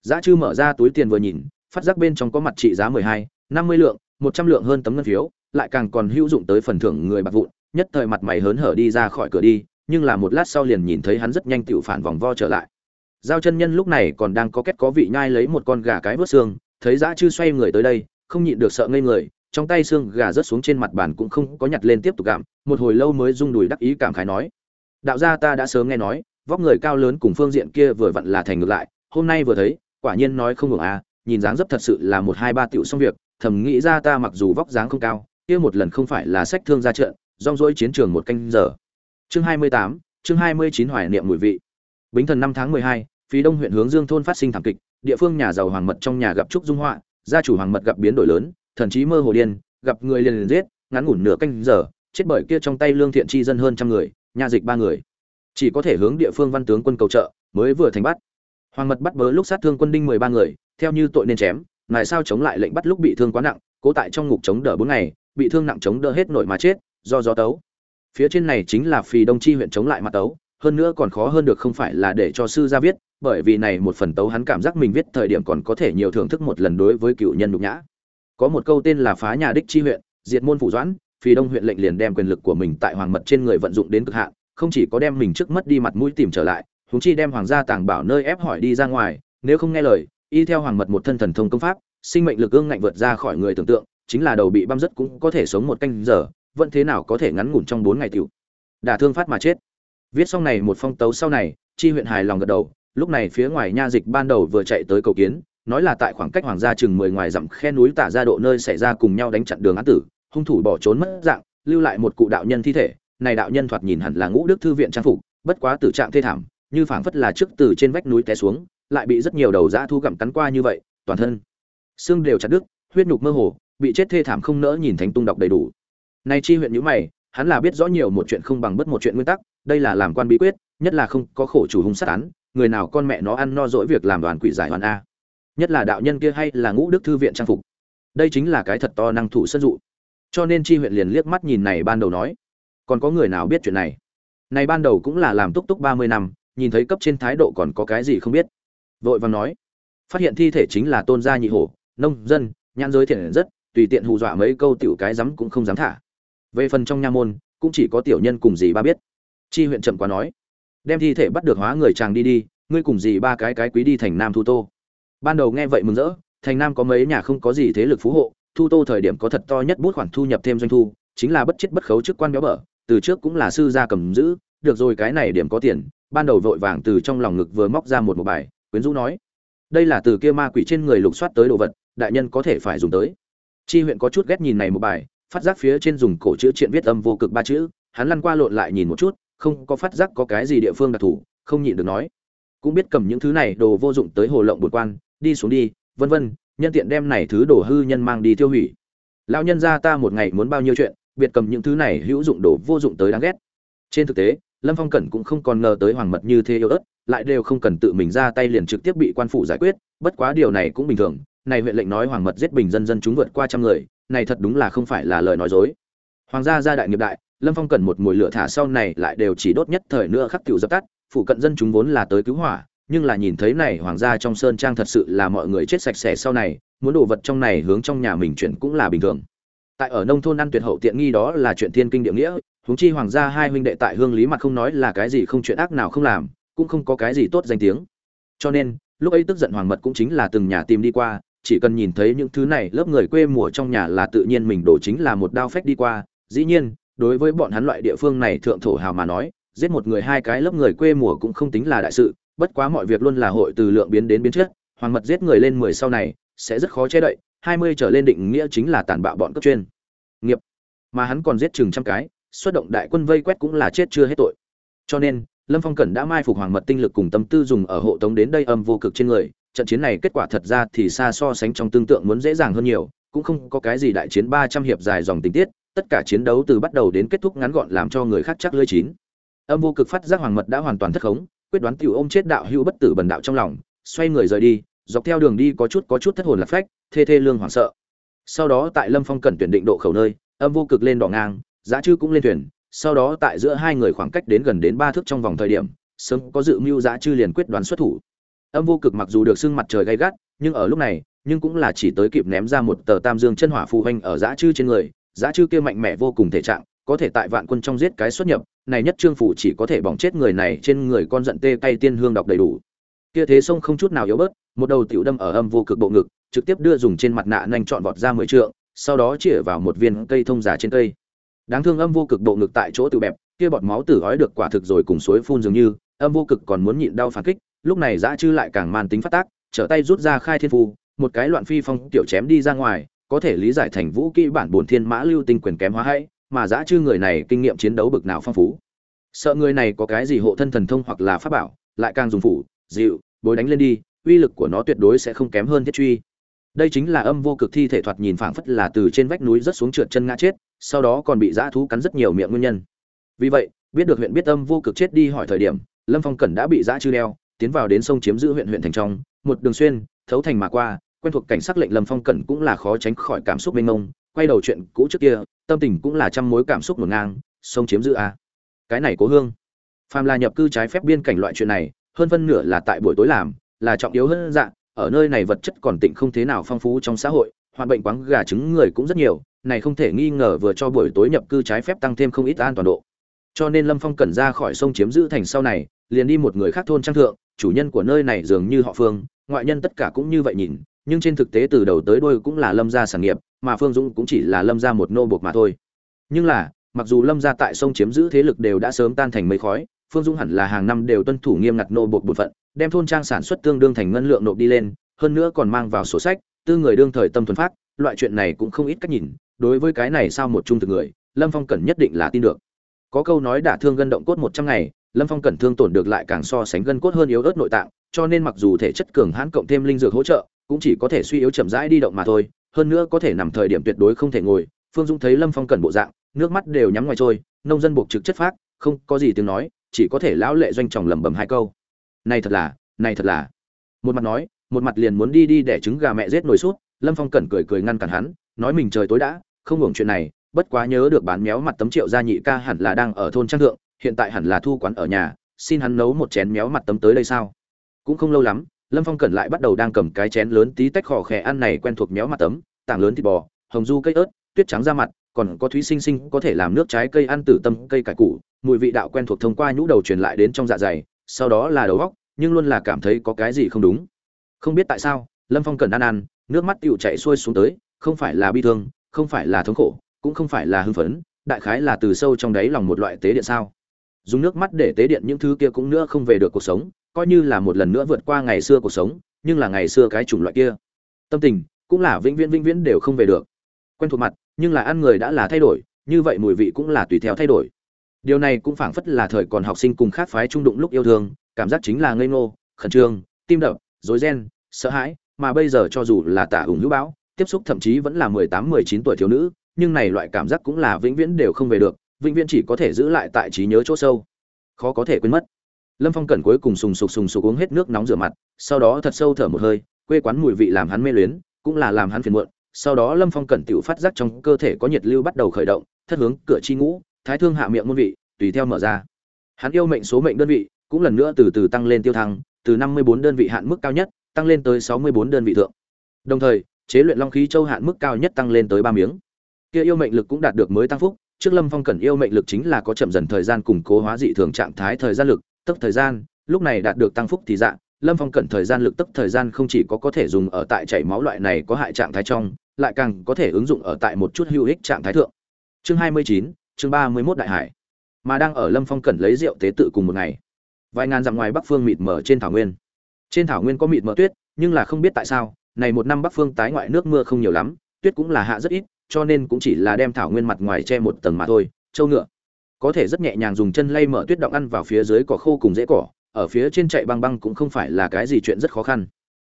Dã chư mở ra túi tiền vừa nhìn phát giác bên trong có mặt trị giá mười hai, năm mươi lượng, một trăm lượng hơn tấm ngân phiếu, lại càng còn hữu dụng tới phần thưởng người bạc vụn, nhất thời mặt mày hớn hở đi ra khỏi cửa đi, nhưng là một lát sau liền nhìn thấy hắn rất nhanh tựu phản vòng vo trở lại. Giao chân nhân lúc này còn đang có kết có vị nhai lấy một con gà cái vớt xương, thấy dã chư xoay người tới đây, không nhịn được sợ ngây người, trong tay xương gà rớt xuống trên mặt bàn cũng không có nhặt lên tiếp tục gặm, một hồi lâu mới rung đùi đắc ý cảm khái nói, đạo gia ta đã sớm nghe nói, vóc người cao lớn cùng phương diện kia vừa vặn là thành ngược lại, hôm nay vừa thấy, quả nhiên nói không ngừng à nhìn dáng dấp thật sự là một hai ba tiểu xong việc thầm nghĩ ra ta mặc dù vóc dáng không cao kia một lần không phải là sách thương ra trận rong rỗi chiến trường một canh giờ chương hai mươi tám chương hai mươi chín hoài niệm mùi vị bính thần năm tháng mười hai Đông huyện hướng Dương thôn phát sinh thảm kịch, địa phương nhà giàu hoàng mật trong nhà gặp trúc dung họa, gia chủ hoàng mật gặp biến đổi lớn, thần chí mơ hồ điên, gặp người liền liền giết, ngắn ngủn nửa canh giờ, chết bởi kia trong tay lương thiện chi dân hơn trăm người, nhà dịch ba người. Chỉ có thể hướng địa phương văn tướng quân cầu trợ, mới vừa thành bắt. Hoàng mật bắt bớ lúc sát thương quân đinh mười ba người, theo như tội nên chém, ngài sao chống lại lệnh bắt lúc bị thương quá nặng, cố tại trong ngục chống đỡ bốn ngày, bị thương nặng chống đỡ hết nội mà chết, do gió tấu. Phía trên này chính là Phì Đông chi huyện chống lại mặt tấu, hơn nữa còn khó hơn được không phải là để cho sư gia viết, bởi vì này một phần tấu hắn cảm giác mình viết thời điểm còn có thể nhiều thưởng thức một lần đối với cựu nhân nhục nhã. Có một câu tên là phá nhà đích chi huyện, diệt môn phủ doãn, Phì Đông huyện lệnh liền đem quyền lực của mình tại hoàng mật trên người vận dụng đến cực hạn, không chỉ có đem mình trước mất đi mặt mũi tìm trở lại, húng chi đem hoàng gia tàng bảo nơi ép hỏi đi ra ngoài, nếu không nghe lời, y theo hoàng mật một thân thần thông công pháp, sinh mệnh lực ương ngạnh vượt ra khỏi người tưởng tượng, chính là đầu bị băm rất cũng có thể sống một canh giờ, vẫn thế nào có thể ngắn ngủn trong bốn ngày tiểu. Đả thương phát mà chết. Viết xong này một phong tấu sau này, chi huyện hài lòng gật đầu, lúc này phía ngoài nha dịch ban đầu vừa chạy tới cầu kiến, nói là tại khoảng cách hoàng gia chừng 10 ngoài dặm khe núi tả ra độ nơi xảy ra cùng nhau đánh chặn đường án tử, hung thủ bỏ trốn mất dạng, lưu lại một cụ đạo nhân thi thể, này đạo nhân thoạt nhìn hẳn là ngũ đức thư viện trang phục, bất quá tử trạng thê thảm, như phảng phất là trước từ trên vách núi té xuống, lại bị rất nhiều đầu dã thu gặm cắn qua như vậy, toàn thân xương đều chặt đứt, huyết nhục mơ hồ, bị chết thê thảm không nỡ nhìn thánh tung đọc đầy đủ. Này chi huyện nhíu mày, hắn là biết rõ nhiều một chuyện không bằng bất một chuyện nguyên tắc, đây là làm quan bí quyết, nhất là không có khổ chủ hung sát án, người nào con mẹ nó ăn no dỗi việc làm đoàn quỷ giải hoàn a. Nhất là đạo nhân kia hay là ngũ đức thư viện trang phục. Đây chính là cái thật to năng thủ sân dụ. Cho nên chi huyện liền liếc mắt nhìn này ban đầu nói, còn có người nào biết chuyện này? Này ban đầu cũng là làm túc túc 30 năm, nhìn thấy cấp trên thái độ còn có cái gì không biết. Vội vàng nói, phát hiện thi thể chính là tôn gia nhị hổ, nông dân, nhãn giới thiện rất, tùy tiện hù dọa mấy câu tiểu cái dám cũng không dám thả. Về phần trong nha môn, cũng chỉ có tiểu nhân cùng dì ba biết. Chi huyện chậm quá nói, đem thi thể bắt được hóa người chàng đi đi, ngươi cùng dì ba cái cái quý đi thành Nam Thu Tô. Ban đầu nghe vậy mừng rỡ, thành Nam có mấy nhà không có gì thế lực phú hộ, Thu Tô thời điểm có thật to nhất bút khoản thu nhập thêm doanh thu, chính là bất chết bất khấu chức quan béo bở, từ trước cũng là sư gia cầm giữ, được rồi cái này điểm có tiền, ban đầu vội vàng từ trong lòng ngực vừa móc ra một một bài, quyến rũ nói: "Đây là từ kia ma quỷ trên người lục soát tới đồ vật, đại nhân có thể phải dùng tới." Chi huyện có chút ghét nhìn này một bài, phát giác phía trên dùng cổ chữ triện viết âm vô cực ba chữ, hắn lăn qua lộn lại nhìn một chút, không có phát giác có cái gì địa phương đặc thù, không nhịn được nói: "Cũng biết cầm những thứ này đồ vô dụng tới hồ lộng bột quan, đi xuống đi, vân vân, nhân tiện đem này thứ đồ hư nhân mang đi tiêu hủy." Lão nhân gia ta một ngày muốn bao nhiêu chuyện, biệt cầm những thứ này hữu dụng đồ vô dụng tới đáng ghét trên thực tế lâm phong cẩn cũng không còn ngờ tới hoàng mật như thế yêu ớt lại đều không cần tự mình ra tay liền trực tiếp bị quan phủ giải quyết, bất quá điều này cũng bình thường. Này huyện lệnh nói hoàng mật giết bình dân dân chúng vượt qua trăm người, này thật đúng là không phải là lời nói dối. Hoàng gia gia đại nghiệp đại, lâm phong cần một mùi lửa thả sau này lại đều chỉ đốt nhất thời nữa khắc cựu dập tắt phụ cận dân chúng vốn là tới cứu hỏa, nhưng là nhìn thấy này hoàng gia trong sơn trang thật sự là mọi người chết sạch sẽ sau này, muốn đồ vật trong này hướng trong nhà mình chuyển cũng là bình thường. Tại ở nông thôn ăn tuyệt hậu tiện nghi đó là chuyện thiên kinh địa nghĩa, huống chi hoàng gia hai huynh đệ tại hương lý mặt không nói là cái gì không chuyện ác nào không làm cũng không có cái gì tốt danh tiếng. Cho nên, lúc ấy tức giận hoàng mật cũng chính là từng nhà tìm đi qua, chỉ cần nhìn thấy những thứ này, lớp người quê mùa trong nhà là tự nhiên mình đổ chính là một đao phách đi qua. Dĩ nhiên, đối với bọn hắn loại địa phương này thượng thổ hào mà nói, giết một người hai cái lớp người quê mùa cũng không tính là đại sự, bất quá mọi việc luôn là hội từ lượng biến đến biến chất. Hoàng mật giết người lên mười sau này, sẽ rất khó che đậy, hai mươi trở lên định nghĩa chính là tàn bạo bọn cấp chuyên. Nghiệp. Mà hắn còn giết chừng trăm cái, xuất động đại quân vây quét cũng là chết chưa hết tội. Cho nên lâm phong cẩn đã mai phục hoàng mật tinh lực cùng tâm tư dùng ở hộ tống đến đây âm vô cực trên người, trận chiến này kết quả thật ra thì xa so sánh trong tương tượng muốn dễ dàng hơn nhiều, cũng không có cái gì đại chiến ba trăm hiệp dài dòng tình tiết, tất cả chiến đấu từ bắt đầu đến kết thúc ngắn gọn làm cho người khác chắc lưỡi chín. Âm vô cực phát giác hoàng mật đã hoàn toàn thất khống, quyết đoán tiểu ôm chết đạo hữu bất tử bần đạo trong lòng, xoay người rời đi, dọc theo đường đi có chút có chút thất hồn lạc phách, thê thê lương hoảng sợ. Sau đó tại lâm phong cẩn tuyển định độ khẩu nơi, âm vô cực lên đỏ ngang, giá chư cũng lên thuyền sau đó tại giữa hai người khoảng cách đến gần đến ba thước trong vòng thời điểm, sớm có dự mưu giã chư liền quyết đoán xuất thủ. Âm vô cực mặc dù được xưng mặt trời gay gắt, nhưng ở lúc này, nhưng cũng là chỉ tới kịp ném ra một tờ tam dương chân hỏa phù hoành ở giã chư trên người. Giã chư kia mạnh mẽ vô cùng thể trạng, có thể tại vạn quân trong giết cái xuất nhập, này nhất trương phủ chỉ có thể bỏng chết người này trên người con giận tê cay tiên hương đọc đầy đủ. Kia thế sông không chút nào yếu bớt, một đầu tiểu đâm ở âm vô cực bộ ngực, trực tiếp đưa dùng trên mặt nạ nhanh chọn vọt ra mười trượng, sau đó chĩa vào một viên cây thông giả trên cây đáng thương âm vô cực bộ ngực tại chỗ tự bẹp, kia bọt máu tử ói được quả thực rồi cùng suối phun dường như, âm vô cực còn muốn nhịn đau phản kích, lúc này dã chư lại càng man tính phát tác, trở tay rút ra khai thiên phu một cái loạn phi phong tiểu chém đi ra ngoài, có thể lý giải thành vũ kỹ bản bổn thiên mã lưu tinh quyền kém hóa hay mà dã chư người này kinh nghiệm chiến đấu bực nào phong phú. Sợ người này có cái gì hộ thân thần thông hoặc là pháp bảo, lại càng dùng phủ dịu, bối đánh lên đi, uy lực của nó tuyệt đối sẽ không kém hơn thiết truy đây chính là âm vô cực thi thể thoạt nhìn phảng phất là từ trên vách núi rất xuống trượt chân ngã chết, sau đó còn bị dã thú cắn rất nhiều miệng nguyên nhân vì vậy, biết được huyện biết âm vô cực chết đi hỏi thời điểm, lâm phong cẩn đã bị dã chư đeo, tiến vào đến sông chiếm giữ huyện huyện thành trong, một đường xuyên, thấu thành mà qua, quen thuộc cảnh sắc lệnh lâm phong cẩn cũng là khó tránh khỏi cảm xúc mênh mông, quay đầu chuyện cũ trước kia, tâm tình cũng là trăm mối cảm xúc ngổn ngang, sông chiếm giữ a à. cái này cố hương phàm là nhập cư trái phép biên cảnh loại chuyện này, hơn phân nửa là tại buổi tối làm, là trọng yếu hơn dạng ở nơi này vật chất còn tịnh không thế nào phong phú trong xã hội hoạt bệnh quáng gà trứng người cũng rất nhiều, này không thể nghi ngờ vừa cho buổi tối nhập cư trái phép tăng thêm không ít an toàn độ. Cho nên lâm phong cần ra khỏi sông chiếm giữ thành sau này, liền đi một người khác thôn trang thượng, chủ nhân của nơi này dường như họ phương, ngoại nhân tất cả cũng như vậy nhìn, nhưng trên thực tế từ đầu tới đuôi cũng là lâm gia sản nghiệp, mà phương dũng cũng chỉ là lâm gia một nô buộc mà thôi. Nhưng là, mặc dù lâm gia tại sông chiếm giữ thế lực đều đã sớm tan thành mây khói phương Dung hẳn là hàng năm đều tuân thủ nghiêm ngặt nô bộc bổn phận, đem thôn trang sản xuất tương đương thành ngân lượng nộp đi lên, hơn nữa còn mang vào sổ sách, tư người đương thời tâm thuần phát loại chuyện này cũng không ít cách nhìn, đối với cái này sao một trung thực người, lâm phong cẩn nhất định là tin được. Có câu nói đả thương gân động cốt một trăm ngày, lâm phong cẩn thương tổn được lại càng so sánh gân cốt hơn yếu ớt nội tạng, cho nên mặc dù thể chất cường hãn cộng thêm linh dược hỗ trợ, cũng chỉ có thể suy yếu chậm rãi đi động mà thôi, hơn nữa có thể nằm thời điểm tuyệt đối không thể ngồi, phương dung thấy lâm phong cẩn bộ dạng, nước mắt đều nhắm ngoài trôi, nông dân buộc trực chất phát không có gì tiếng nói chỉ có thể lão lệ doanh tròng lẩm bẩm hai câu. Này thật là, này thật là. Một mặt nói, một mặt liền muốn đi đi để trứng gà mẹ giết nồi sút lâm phong cẩn cười cười ngăn cản hắn, nói mình trời tối đã, không hưởng chuyện này, bất quá nhớ được bán méo mặt tấm triệu gia nhị ca hẳn là đang ở thôn trang thượng, hiện tại hẳn là thu quán ở nhà, xin hắn nấu một chén méo mặt tấm tới đây sao? Cũng không lâu lắm, lâm phong cẩn lại bắt đầu đang cầm cái chén lớn tí tách khỏ khẽ ăn này quen thuộc méo mặt tấm, tảng lớn thịt bò, hồng du cây ớt, tuyết trắng ra mặt còn có thúy sinh sinh có thể làm nước trái cây ăn tử tâm cây cải củ, mùi vị đạo quen thuộc thông qua nhũ đầu truyền lại đến trong dạ dày, sau đó là đầu góc nhưng luôn là cảm thấy có cái gì không đúng. Không biết tại sao, lâm phong cần ăn ăn, nước mắt tựu chạy xuôi xuống tới, không phải là bi thương, không phải là thống khổ, cũng không phải là hưng phấn, đại khái là từ sâu trong đáy lòng một loại tế điện sao. Dùng nước mắt để tế điện những thứ kia cũng nữa không về được cuộc sống, coi như là một lần nữa vượt qua ngày xưa cuộc sống, nhưng là ngày xưa cái chủng loại kia. Tâm tình, cũng là vĩnh viễn vĩnh viễn đều không về được. Quen thuộc mặt nhưng là ăn người đã là thay đổi, như vậy mùi vị cũng là tùy theo thay đổi. Điều này cũng phảng phất là thời còn học sinh cùng khác phái trung đụng lúc yêu thương, cảm giác chính là ngây ngô, khẩn trương, tim đập, rối ren, sợ hãi, mà bây giờ cho dù là tả ủng hữu bão, tiếp xúc thậm chí vẫn là mười tám, mười chín tuổi thiếu nữ, nhưng này loại cảm giác cũng là vĩnh viễn đều không về được, vĩnh viễn chỉ có thể giữ lại tại trí nhớ chỗ sâu. Khó có thể quên mất. Lâm phong cẩn cuối cùng sùng sục sùng sục uống hết nước nóng rửa mặt, sau đó thật sâu thở một hơi, quê quán mùi vị làm hắn mê luyến, cũng là làm hắn phiền muộn sau đó lâm phong cẩn tự phát giác trong cơ thể có nhiệt lưu bắt đầu khởi động, thất hướng cửa chi ngũ, thái thương hạ miệng môn vị, tùy theo mở ra. Hắn yêu mệnh số mệnh đơn vị cũng lần nữa từ từ tăng lên tiêu thăng, từ năm mươi bốn đơn vị hạn mức cao nhất tăng lên tới sáu mươi bốn đơn vị thượng. Đồng thời, chế luyện long khí châu hạn mức cao nhất tăng lên tới ba miếng. Kia yêu mệnh lực cũng đạt được mới tăng phúc, trước lâm phong cẩn yêu mệnh lực chính là có chậm dần thời gian củng cố hóa dị thường trạng thái thời gian lực tức thời gian, lúc này đạt được tăng phúc thì dạng lâm phong cẩn thời gian lực tức thời gian không chỉ có có thể dùng ở tại chảy máu loại này có hại trạng thái trong lại càng có thể ứng dụng ở tại một chút hữu ích trạng thái thượng. Chương hai mươi chín, chương ba mươi mốt đại hải. Mà đang ở lâm phong cẩn lấy rượu tế tự cùng một ngày. Vài ngàn dặm ngoài bắc phương mịt mờ trên thảo nguyên. Trên thảo nguyên có mịt mờ tuyết, nhưng là không biết tại sao, này một năm bắc phương tái ngoại nước mưa không nhiều lắm, tuyết cũng là hạ rất ít, cho nên cũng chỉ là đem thảo nguyên mặt ngoài che một tầng mà thôi châu ngựa. Có thể rất nhẹ nhàng dùng chân lay mở tuyết động ăn vào phía dưới cỏ khô cùng dễ cỏ, ở phía trên chạy băng băng cũng không phải là cái gì chuyện rất khó khăn.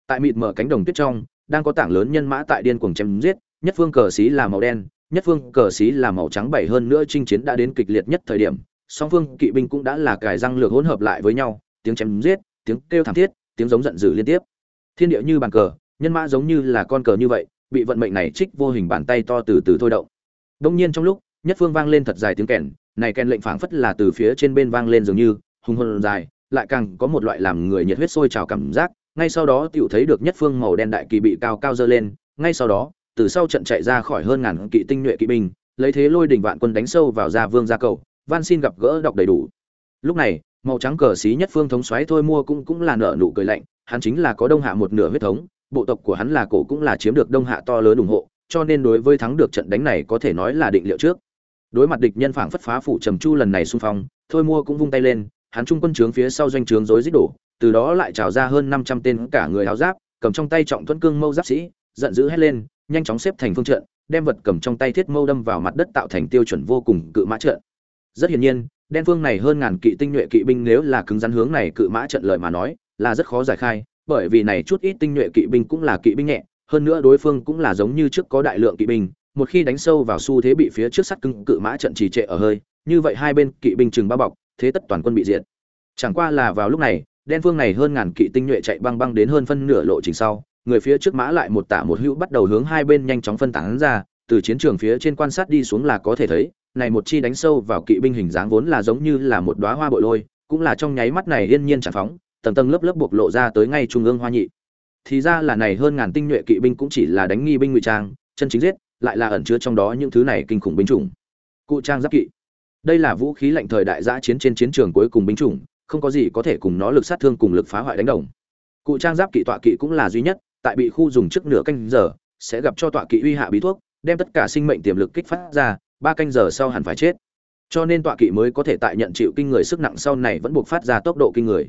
Tại mịt mở cánh đồng tuyết trong đang có tảng lớn nhân mã tại điên cuồng chém giết, nhất phương cờ xí là màu đen, nhất phương cờ xí là màu trắng bảy hơn nữa chinh chiến đã đến kịch liệt nhất thời điểm, song phương kỵ binh cũng đã là cài răng lược hỗn hợp lại với nhau, tiếng chém giết, tiếng kêu thảm thiết, tiếng giống giận dữ liên tiếp. Thiên địa như bàn cờ, nhân mã giống như là con cờ như vậy, bị vận mệnh này trích vô hình bàn tay to từ từ thôi động. Đông nhiên trong lúc, nhất phương vang lên thật dài tiếng kèn, này kèn lệnh phảng phất là từ phía trên bên vang lên dường như, hùng hồn dài, lại càng có một loại làm người nhiệt huyết sôi trào cảm giác ngay sau đó tiểu thấy được nhất phương màu đen đại kỳ bị cao cao dơ lên, ngay sau đó, từ sau trận chạy ra khỏi hơn ngàn kỵ tinh nhuệ kỵ binh, lấy thế lôi đỉnh vạn quân đánh sâu vào gia vương gia cầu, van xin gặp gỡ đọc đầy đủ. Lúc này, màu trắng cờ xí nhất phương thống xoáy thôi mua cũng cũng là nợ nụ cười lạnh, hắn chính là có đông hạ một nửa huyết thống, bộ tộc của hắn là cổ cũng là chiếm được đông hạ to lớn ủng hộ, cho nên đối với thắng được trận đánh này có thể nói là định liệu trước. Đối mặt địch nhân phảng phất phá phủ trầm chu lần này xung phong, thôi mua cũng vung tay lên, hắn trung quân trướng phía sau doanh trướng rối rít đổ từ đó lại trào ra hơn năm trăm tên cả người áo giáp, cầm trong tay trọng thuẫn cương mâu giáp sĩ, giận dữ hét lên, nhanh chóng xếp thành phương trận, đem vật cầm trong tay thiết mâu đâm vào mặt đất tạo thành tiêu chuẩn vô cùng cự mã trận. Rất hiển nhiên, đen phương này hơn ngàn kỵ tinh nhuệ kỵ binh nếu là cứng rắn hướng này cự mã trận lợi mà nói, là rất khó giải khai, bởi vì này chút ít tinh nhuệ kỵ binh cũng là kỵ binh nhẹ, hơn nữa đối phương cũng là giống như trước có đại lượng kỵ binh, một khi đánh sâu vào xu thế bị phía trước sắt cứng cự mã trận trì trệ ở hơi, như vậy hai bên kỵ binh chừng bao bọc, thế tất toàn quân bị diệt. Chẳng qua là vào lúc này đen phương này hơn ngàn kỵ tinh nhuệ chạy băng băng đến hơn phân nửa lộ trình sau, người phía trước mã lại một tả một hữu bắt đầu hướng hai bên nhanh chóng phân tán ra, từ chiến trường phía trên quan sát đi xuống là có thể thấy, này một chi đánh sâu vào kỵ binh hình dáng vốn là giống như là một đóa hoa bội lôi, cũng là trong nháy mắt này yên nhiên tràn phóng, tầng tầng lớp lớp buộc lộ ra tới ngay trung ương hoa nhị. Thì ra là này hơn ngàn tinh nhuệ kỵ binh cũng chỉ là đánh nghi binh ngụy trang, chân chính giết, lại là ẩn chứa trong đó những thứ này kinh khủng binh chủng. Cụ trang giáp kỵ. Đây là vũ khí lạnh thời đại giã chiến trên chiến trường cuối cùng binh chủng không có gì có thể cùng nó lực sát thương cùng lực phá hoại đánh đồng. Cụ trang giáp kỵ tọa kỵ cũng là duy nhất, tại bị khu dùng trước nửa canh giờ, sẽ gặp cho tọa kỵ uy hạ bí thuốc, đem tất cả sinh mệnh tiềm lực kích phát ra, ba canh giờ sau hẳn phải chết. Cho nên tọa kỵ mới có thể tại nhận chịu kinh người sức nặng sau này vẫn buộc phát ra tốc độ kinh người.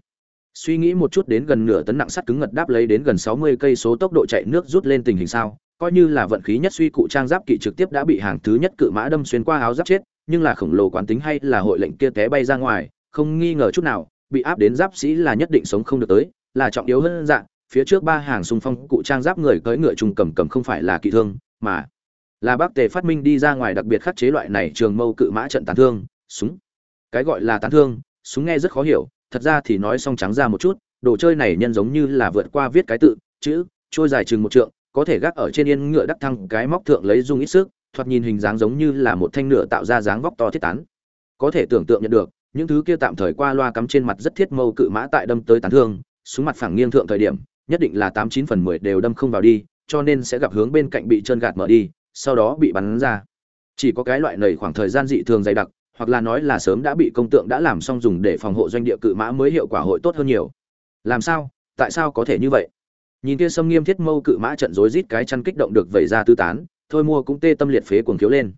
Suy nghĩ một chút đến gần nửa tấn nặng sắt cứng ngật đáp lấy đến gần sáu mươi cây số tốc độ chạy nước rút lên tình hình sao, coi như là vận khí nhất suy cụ trang giáp kỵ trực tiếp đã bị hàng thứ nhất cự mã đâm xuyên qua áo giáp chết, nhưng là khổng lồ quán tính hay là hội lệnh kia té bay ra ngoài không nghi ngờ chút nào, bị áp đến giáp sĩ là nhất định sống không được tới, là trọng yếu hơn dạng phía trước ba hàng xung phong cụ trang giáp người cưỡi ngựa trùng cầm cầm không phải là kỵ thương, mà là bác tề phát minh đi ra ngoài đặc biệt khắc chế loại này trường mâu cự mã trận tán thương, súng. Cái gọi là tán thương, súng nghe rất khó hiểu, thật ra thì nói xong trắng ra một chút, đồ chơi này nhân giống như là vượt qua viết cái tự, chữ, trôi dài chừng một trượng, có thể gác ở trên yên ngựa đắc thăng cái móc thượng lấy dung ít sức, thoạt nhìn hình dáng giống như là một thanh nửa tạo ra dáng vóc to thiết tán. Có thể tưởng tượng nhận được những thứ kia tạm thời qua loa cắm trên mặt rất thiết mâu cự mã tại đâm tới tán thương xuống mặt phẳng nghiêng thượng thời điểm, nhất định là tám chín phần mười đều đâm không vào đi, cho nên sẽ gặp hướng bên cạnh bị chân gạt mở đi, sau đó bị bắn ra. Chỉ có cái loại nầy khoảng thời gian dị thường dày đặc, hoặc là nói là sớm đã bị công tượng đã làm xong dùng để phòng hộ doanh địa cự mã mới hiệu quả hội tốt hơn nhiều. Làm sao? Tại sao có thể như vậy? Nhìn kia sâm nghiêm thiết mâu cự mã trận rối rít cái chăn kích động được vẩy ra tư tán, thôi mua cũng tê tâm liệt phế cuồng khiếu lên.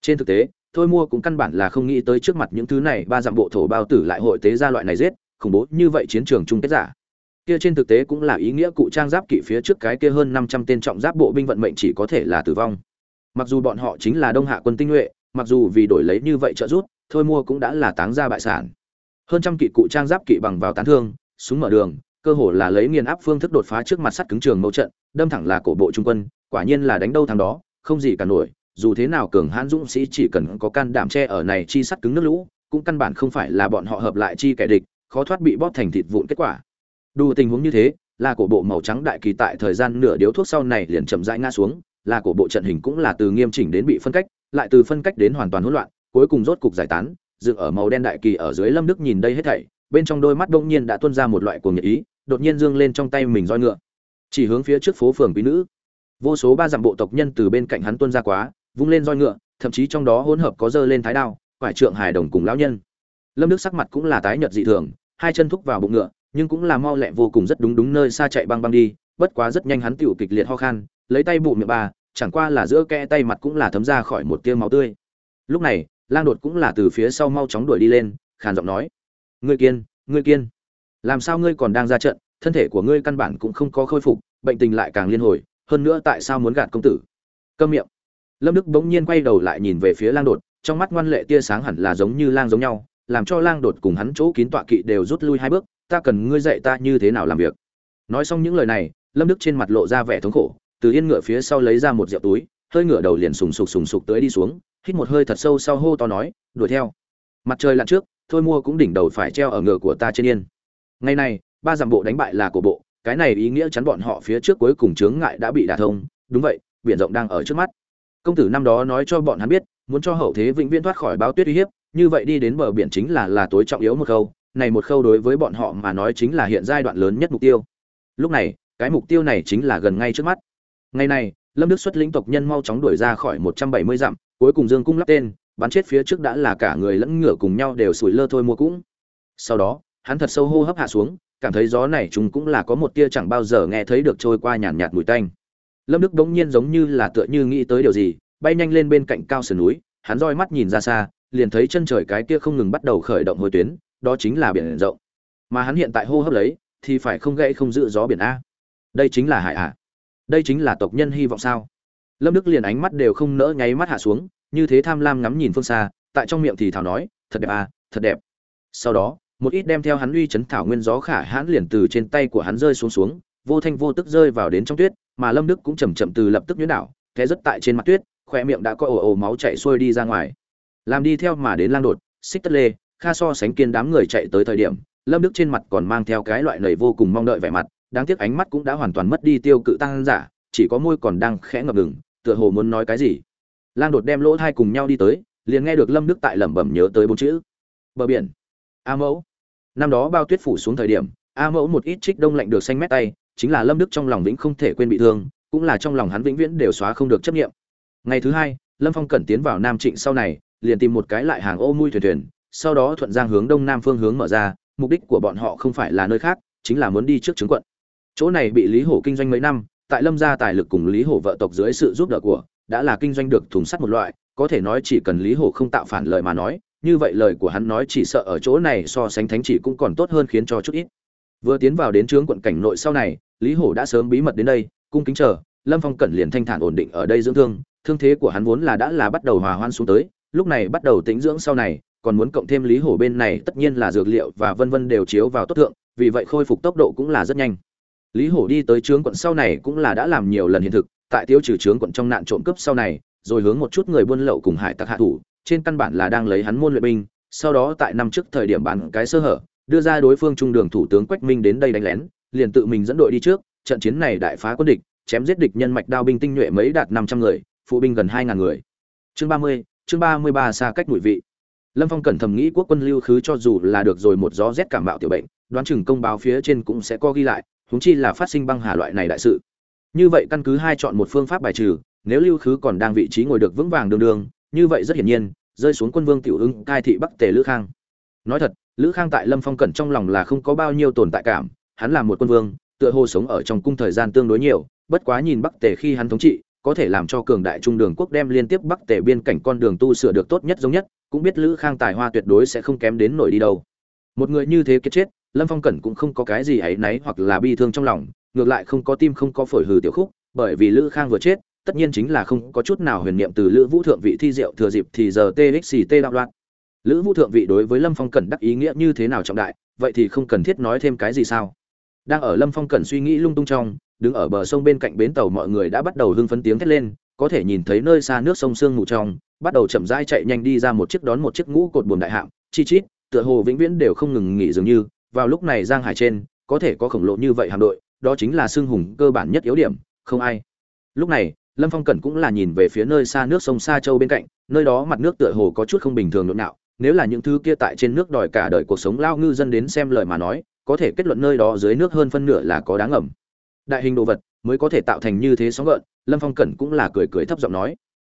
Trên thực tế thôi mua cũng căn bản là không nghĩ tới trước mặt những thứ này, ba dặm bộ thổ bao tử lại hội tế ra loại này giết, khủng bố như vậy chiến trường chung kết giả. Kia trên thực tế cũng là ý nghĩa cụ trang giáp kỵ phía trước cái kia hơn năm trăm tên trọng giáp bộ binh vận mệnh chỉ có thể là tử vong. Mặc dù bọn họ chính là đông hạ quân tinh nhuệ, mặc dù vì đổi lấy như vậy trợ rút thôi mua cũng đã là táng ra bại sản. Hơn trăm kỵ cụ trang giáp kỵ bằng vào tán thương, súng mở đường, cơ hồ là lấy nghiền áp phương thức đột phá trước mặt sắt cứng trường mẫu trận, đâm thẳng là cổ bộ trung quân, quả nhiên là đánh đâu thằng đó, không gì cả nổi dù thế nào cường hãn dũng sĩ chỉ cần có can đảm che ở này chi sắt cứng nước lũ, cũng căn bản không phải là bọn họ hợp lại chi kẻ địch, khó thoát bị bóp thành thịt vụn kết quả. Đủ tình huống như thế, là cổ bộ màu trắng đại kỳ tại thời gian nửa điếu thuốc sau này liền chậm rãi ngã xuống, là cổ bộ trận hình cũng là từ nghiêm chỉnh đến bị phân cách, lại từ phân cách đến hoàn toàn hỗn loạn, cuối cùng rốt cục giải tán, dựng ở màu đen đại kỳ ở dưới lâm đức nhìn đây hết thảy, bên trong đôi mắt bỗng nhiên đã tuôn ra một loại cuồng nhiệt ý, đột nhiên dương lên trong tay mình roi ngựa. Chỉ hướng phía trước phố phường quý nữ. Vô số ba dặm bộ tộc nhân từ bên cạnh hắn tuôn ra quá vung lên roi ngựa thậm chí trong đó hỗn hợp có dơ lên thái đao quải trượng hài đồng cùng lão nhân. Lâm đức sắc mặt cũng là tái nhợt dị thường hai chân thúc vào bụng ngựa nhưng cũng là mau lẹ vô cùng rất đúng đúng nơi xa chạy băng băng đi bất quá rất nhanh hắn tiểu kịch liệt ho khan lấy tay bụng miệng bà, chẳng qua là giữa kẽ tay mặt cũng là thấm ra khỏi một tia máu tươi. Lúc này lang đột cũng là từ phía sau mau chóng đuổi đi lên khàn giọng nói ngươi kiên ngươi kiên làm sao ngươi còn đang ra trận thân thể của ngươi căn bản cũng không có khôi phục bệnh tình lại càng liên hồi hơn nữa tại sao muốn gạt công tử? Câm miệng lâm đức bỗng nhiên quay đầu lại nhìn về phía lang đột, trong mắt ngoan lệ tia sáng hẳn là giống như lang giống nhau, làm cho lang đột cùng hắn chỗ kín tọa kỵ đều rút lui hai bước, ta cần ngươi dạy ta như thế nào làm việc. Nói xong những lời này, lâm đức trên mặt lộ ra vẻ thống khổ, từ yên ngựa phía sau lấy ra một rượu túi, hơi ngựa đầu liền sùng sục sùng sục tới đi xuống, hít một hơi thật sâu sau hô to nói, đuổi theo. Mặt trời lặn trước, thôi mua cũng đỉnh đầu phải treo ở ngựa của ta trên yên. Ngày này, ba dặm bộ đánh bại là của bộ, cái này ý nghĩa chắn bọn họ phía trước cuối cùng chướng ngại đã bị đả thông, đúng vậy, biển rộng đang ở trước mắt công tử năm đó nói cho bọn hắn biết muốn cho hậu thế vĩnh viễn thoát khỏi báo tuyết uy hiếp như vậy đi đến bờ biển chính là là tối trọng yếu một khâu. Này một khâu đối với bọn họ mà nói chính là hiện giai đoạn lớn nhất mục tiêu. Lúc này cái mục tiêu này chính là gần ngay trước mắt. Ngày này lâm đức xuất lĩnh tộc nhân mau chóng đuổi ra khỏi một trăm bảy mươi dặm cuối cùng dương cung lắp tên bắn chết phía trước đã là cả người lẫn ngựa cùng nhau đều sủi lơ thôi mua cũng. Sau đó hắn thật sâu hô hấp hạ xuống cảm thấy gió này chúng cũng là có một tia chẳng bao giờ nghe thấy được trôi qua nhàn nhạt, nhạt mùi tanh lâm đức bỗng nhiên giống như là tựa như nghĩ tới điều gì, bay nhanh lên bên cạnh cao sườn núi, hắn roi mắt nhìn ra xa, liền thấy chân trời cái kia không ngừng bắt đầu khởi động hồi tuyến, đó chính là biển rộng. Mà hắn hiện tại hô hấp lấy, thì phải không gãy không giữ gió biển a. Đây chính là hải ạ đây chính là tộc nhân hy vọng sao? Lâm đức liền ánh mắt đều không nỡ nháy mắt hạ xuống, như thế tham lam ngắm nhìn phương xa, tại trong miệng thì thảo nói, thật đẹp à thật đẹp. Sau đó, một ít đem theo hắn uy chấn thảo nguyên gió khả hãn liền từ trên tay của hắn rơi xuống xuống, vô thanh vô tức rơi vào đến trong tuyết mà lâm đức cũng chầm chậm từ lập tức nhuyễn đảo thế rất tại trên mặt tuyết khoe miệng đã có ồ ồ máu chảy xuôi đi ra ngoài. Làm đi theo mà đến lang đột, xích tất lê, kha so sánh kiên đám người chạy tới thời điểm, lâm đức trên mặt còn mang theo cái loại lầy vô cùng mong đợi vẻ mặt, đáng tiếc ánh mắt cũng đã hoàn toàn mất đi tiêu cự tăng giả, chỉ có môi còn đang khẽ ngập ngừng, tựa hồ muốn nói cái gì. Lang đột đem lỗ thai cùng nhau đi tới, liền nghe được lâm đức tại lẩm bẩm nhớ tới bốn chữ. Bờ biển. A mẫu. Năm đó bao tuyết phủ xuống thời điểm, a mẫu một ít trích đông lạnh được xanh mét tay chính là lâm đức trong lòng vĩnh không thể quên bị thương, cũng là trong lòng hắn vĩnh viễn đều xóa không được chấp nghiệm ngày thứ hai, lâm phong cẩn tiến vào nam trịnh sau này, liền tìm một cái lại hàng ô mui thuyền thuyền, sau đó thuận giang hướng đông nam phương hướng mở ra, mục đích của bọn họ không phải là nơi khác, chính là muốn đi trước trứng quận. Chỗ này bị lý hổ kinh doanh mấy năm, tại lâm gia tài lực cùng lý hổ vợ tộc dưới sự giúp đỡ của, đã là kinh doanh được thùng sắt một loại, có thể nói chỉ cần lý hổ không tạo phản lời mà nói, như vậy lời của hắn nói chỉ sợ ở chỗ này so sánh thánh chỉ cũng còn tốt hơn khiến cho chút ít vừa tiến vào đến trướng quận cảnh nội sau này, lý hổ đã sớm bí mật đến đây, cung kính chờ, lâm phong cẩn liền thanh thản ổn định ở đây dưỡng thương thương thế của hắn vốn là đã là bắt đầu hòa hoan xuống tới, lúc này bắt đầu tính dưỡng sau này, còn muốn cộng thêm lý hổ bên này tất nhiên là dược liệu và vân vân đều chiếu vào tốt thượng, vì vậy khôi phục tốc độ cũng là rất nhanh. Lý hổ đi tới trướng quận sau này cũng là đã làm nhiều lần hiện thực, tại tiêu trừ trướng quận trong nạn trộm cướp sau này, rồi hướng một chút người buôn lậu cùng hải tặc hạ thủ, trên căn bản là đang lấy hắn môn luyện binh, sau đó tại năm trước thời điểm bán cái sơ hở đưa ra đối phương trung đường thủ tướng quách minh đến đây đánh lén, liền tự mình dẫn đội đi trước, trận chiến này đại phá quân địch, chém giết địch nhân mạch đao binh tinh nhuệ mấy đạt năm trăm người, phụ binh gần hai ngàn người. Chương ba mươi, chương ba mươi ba xa cách mùi vị. Lâm phong cẩn thầm nghĩ quốc quân lưu khứ cho dù là được rồi một gió rét cảm bạo tiểu bệnh, đoán chừng công báo phía trên cũng sẽ có ghi lại, huống chi là phát sinh băng hà loại này đại sự. Như vậy căn cứ hai chọn một phương pháp bài trừ, nếu lưu khứ còn đang vị trí ngồi được vững vàng đường đường, như vậy rất hiển nhiên, rơi xuống quân vương tiểu ưng cai thị bắc tề lữ khang. Nói thật lữ khang tại lâm phong cẩn trong lòng là không có bao nhiêu tồn tại cảm, hắn là một quân vương, tựa hồ sống ở trong cung thời gian tương đối nhiều, bất quá nhìn bắc tề khi hắn thống trị, có thể làm cho cường đại trung đường quốc đem liên tiếp bắc tề biên cảnh con đường tu sửa được tốt nhất giống nhất, cũng biết lữ khang tài hoa tuyệt đối sẽ không kém đến nổi đi đâu. Một người như thế kết chết, lâm phong cẩn cũng không có cái gì áy náy hoặc là bi thương trong lòng, ngược lại không có tim không có phổi hừ tiểu khúc, bởi vì lữ khang vừa chết, tất nhiên chính là không có chút nào huyền niệm từ lữ vũ thượng vị thi diệu thừa dịp thì giờ txt đạo loạn lữ vũ thượng vị đối với lâm phong cẩn đắc ý nghĩa như thế nào trọng đại, vậy thì không cần thiết nói thêm cái gì sao? Đang ở lâm phong cẩn suy nghĩ lung tung trong, đứng ở bờ sông bên cạnh bến tàu mọi người đã bắt đầu hưng phấn tiếng thét lên, có thể nhìn thấy nơi xa nước sông sương mù trong, bắt đầu chậm rãi chạy nhanh đi ra một chiếc đón một chiếc ngũ cột buồm đại hạm, chi chít, tựa hồ vĩnh viễn đều không ngừng nghỉ dường như, vào lúc này giang hải trên, có thể có khổng lồ như vậy hạm đội, đó chính là xương hùng cơ bản nhất yếu điểm, không ai. Lúc này, lâm phong cẩn cũng là nhìn về phía nơi xa nước sông xa châu bên cạnh, nơi đó mặt nước tựa hồ có chút không bình thường nhộn nhạo nếu là những thứ kia tại trên nước đòi cả đời cuộc sống lao ngư dân đến xem lời mà nói, có thể kết luận nơi đó dưới nước hơn phân nửa là có đáng ẩm đại hình đồ vật mới có thể tạo thành như thế sóng gợn, lâm phong cẩn cũng là cười cười thấp giọng nói.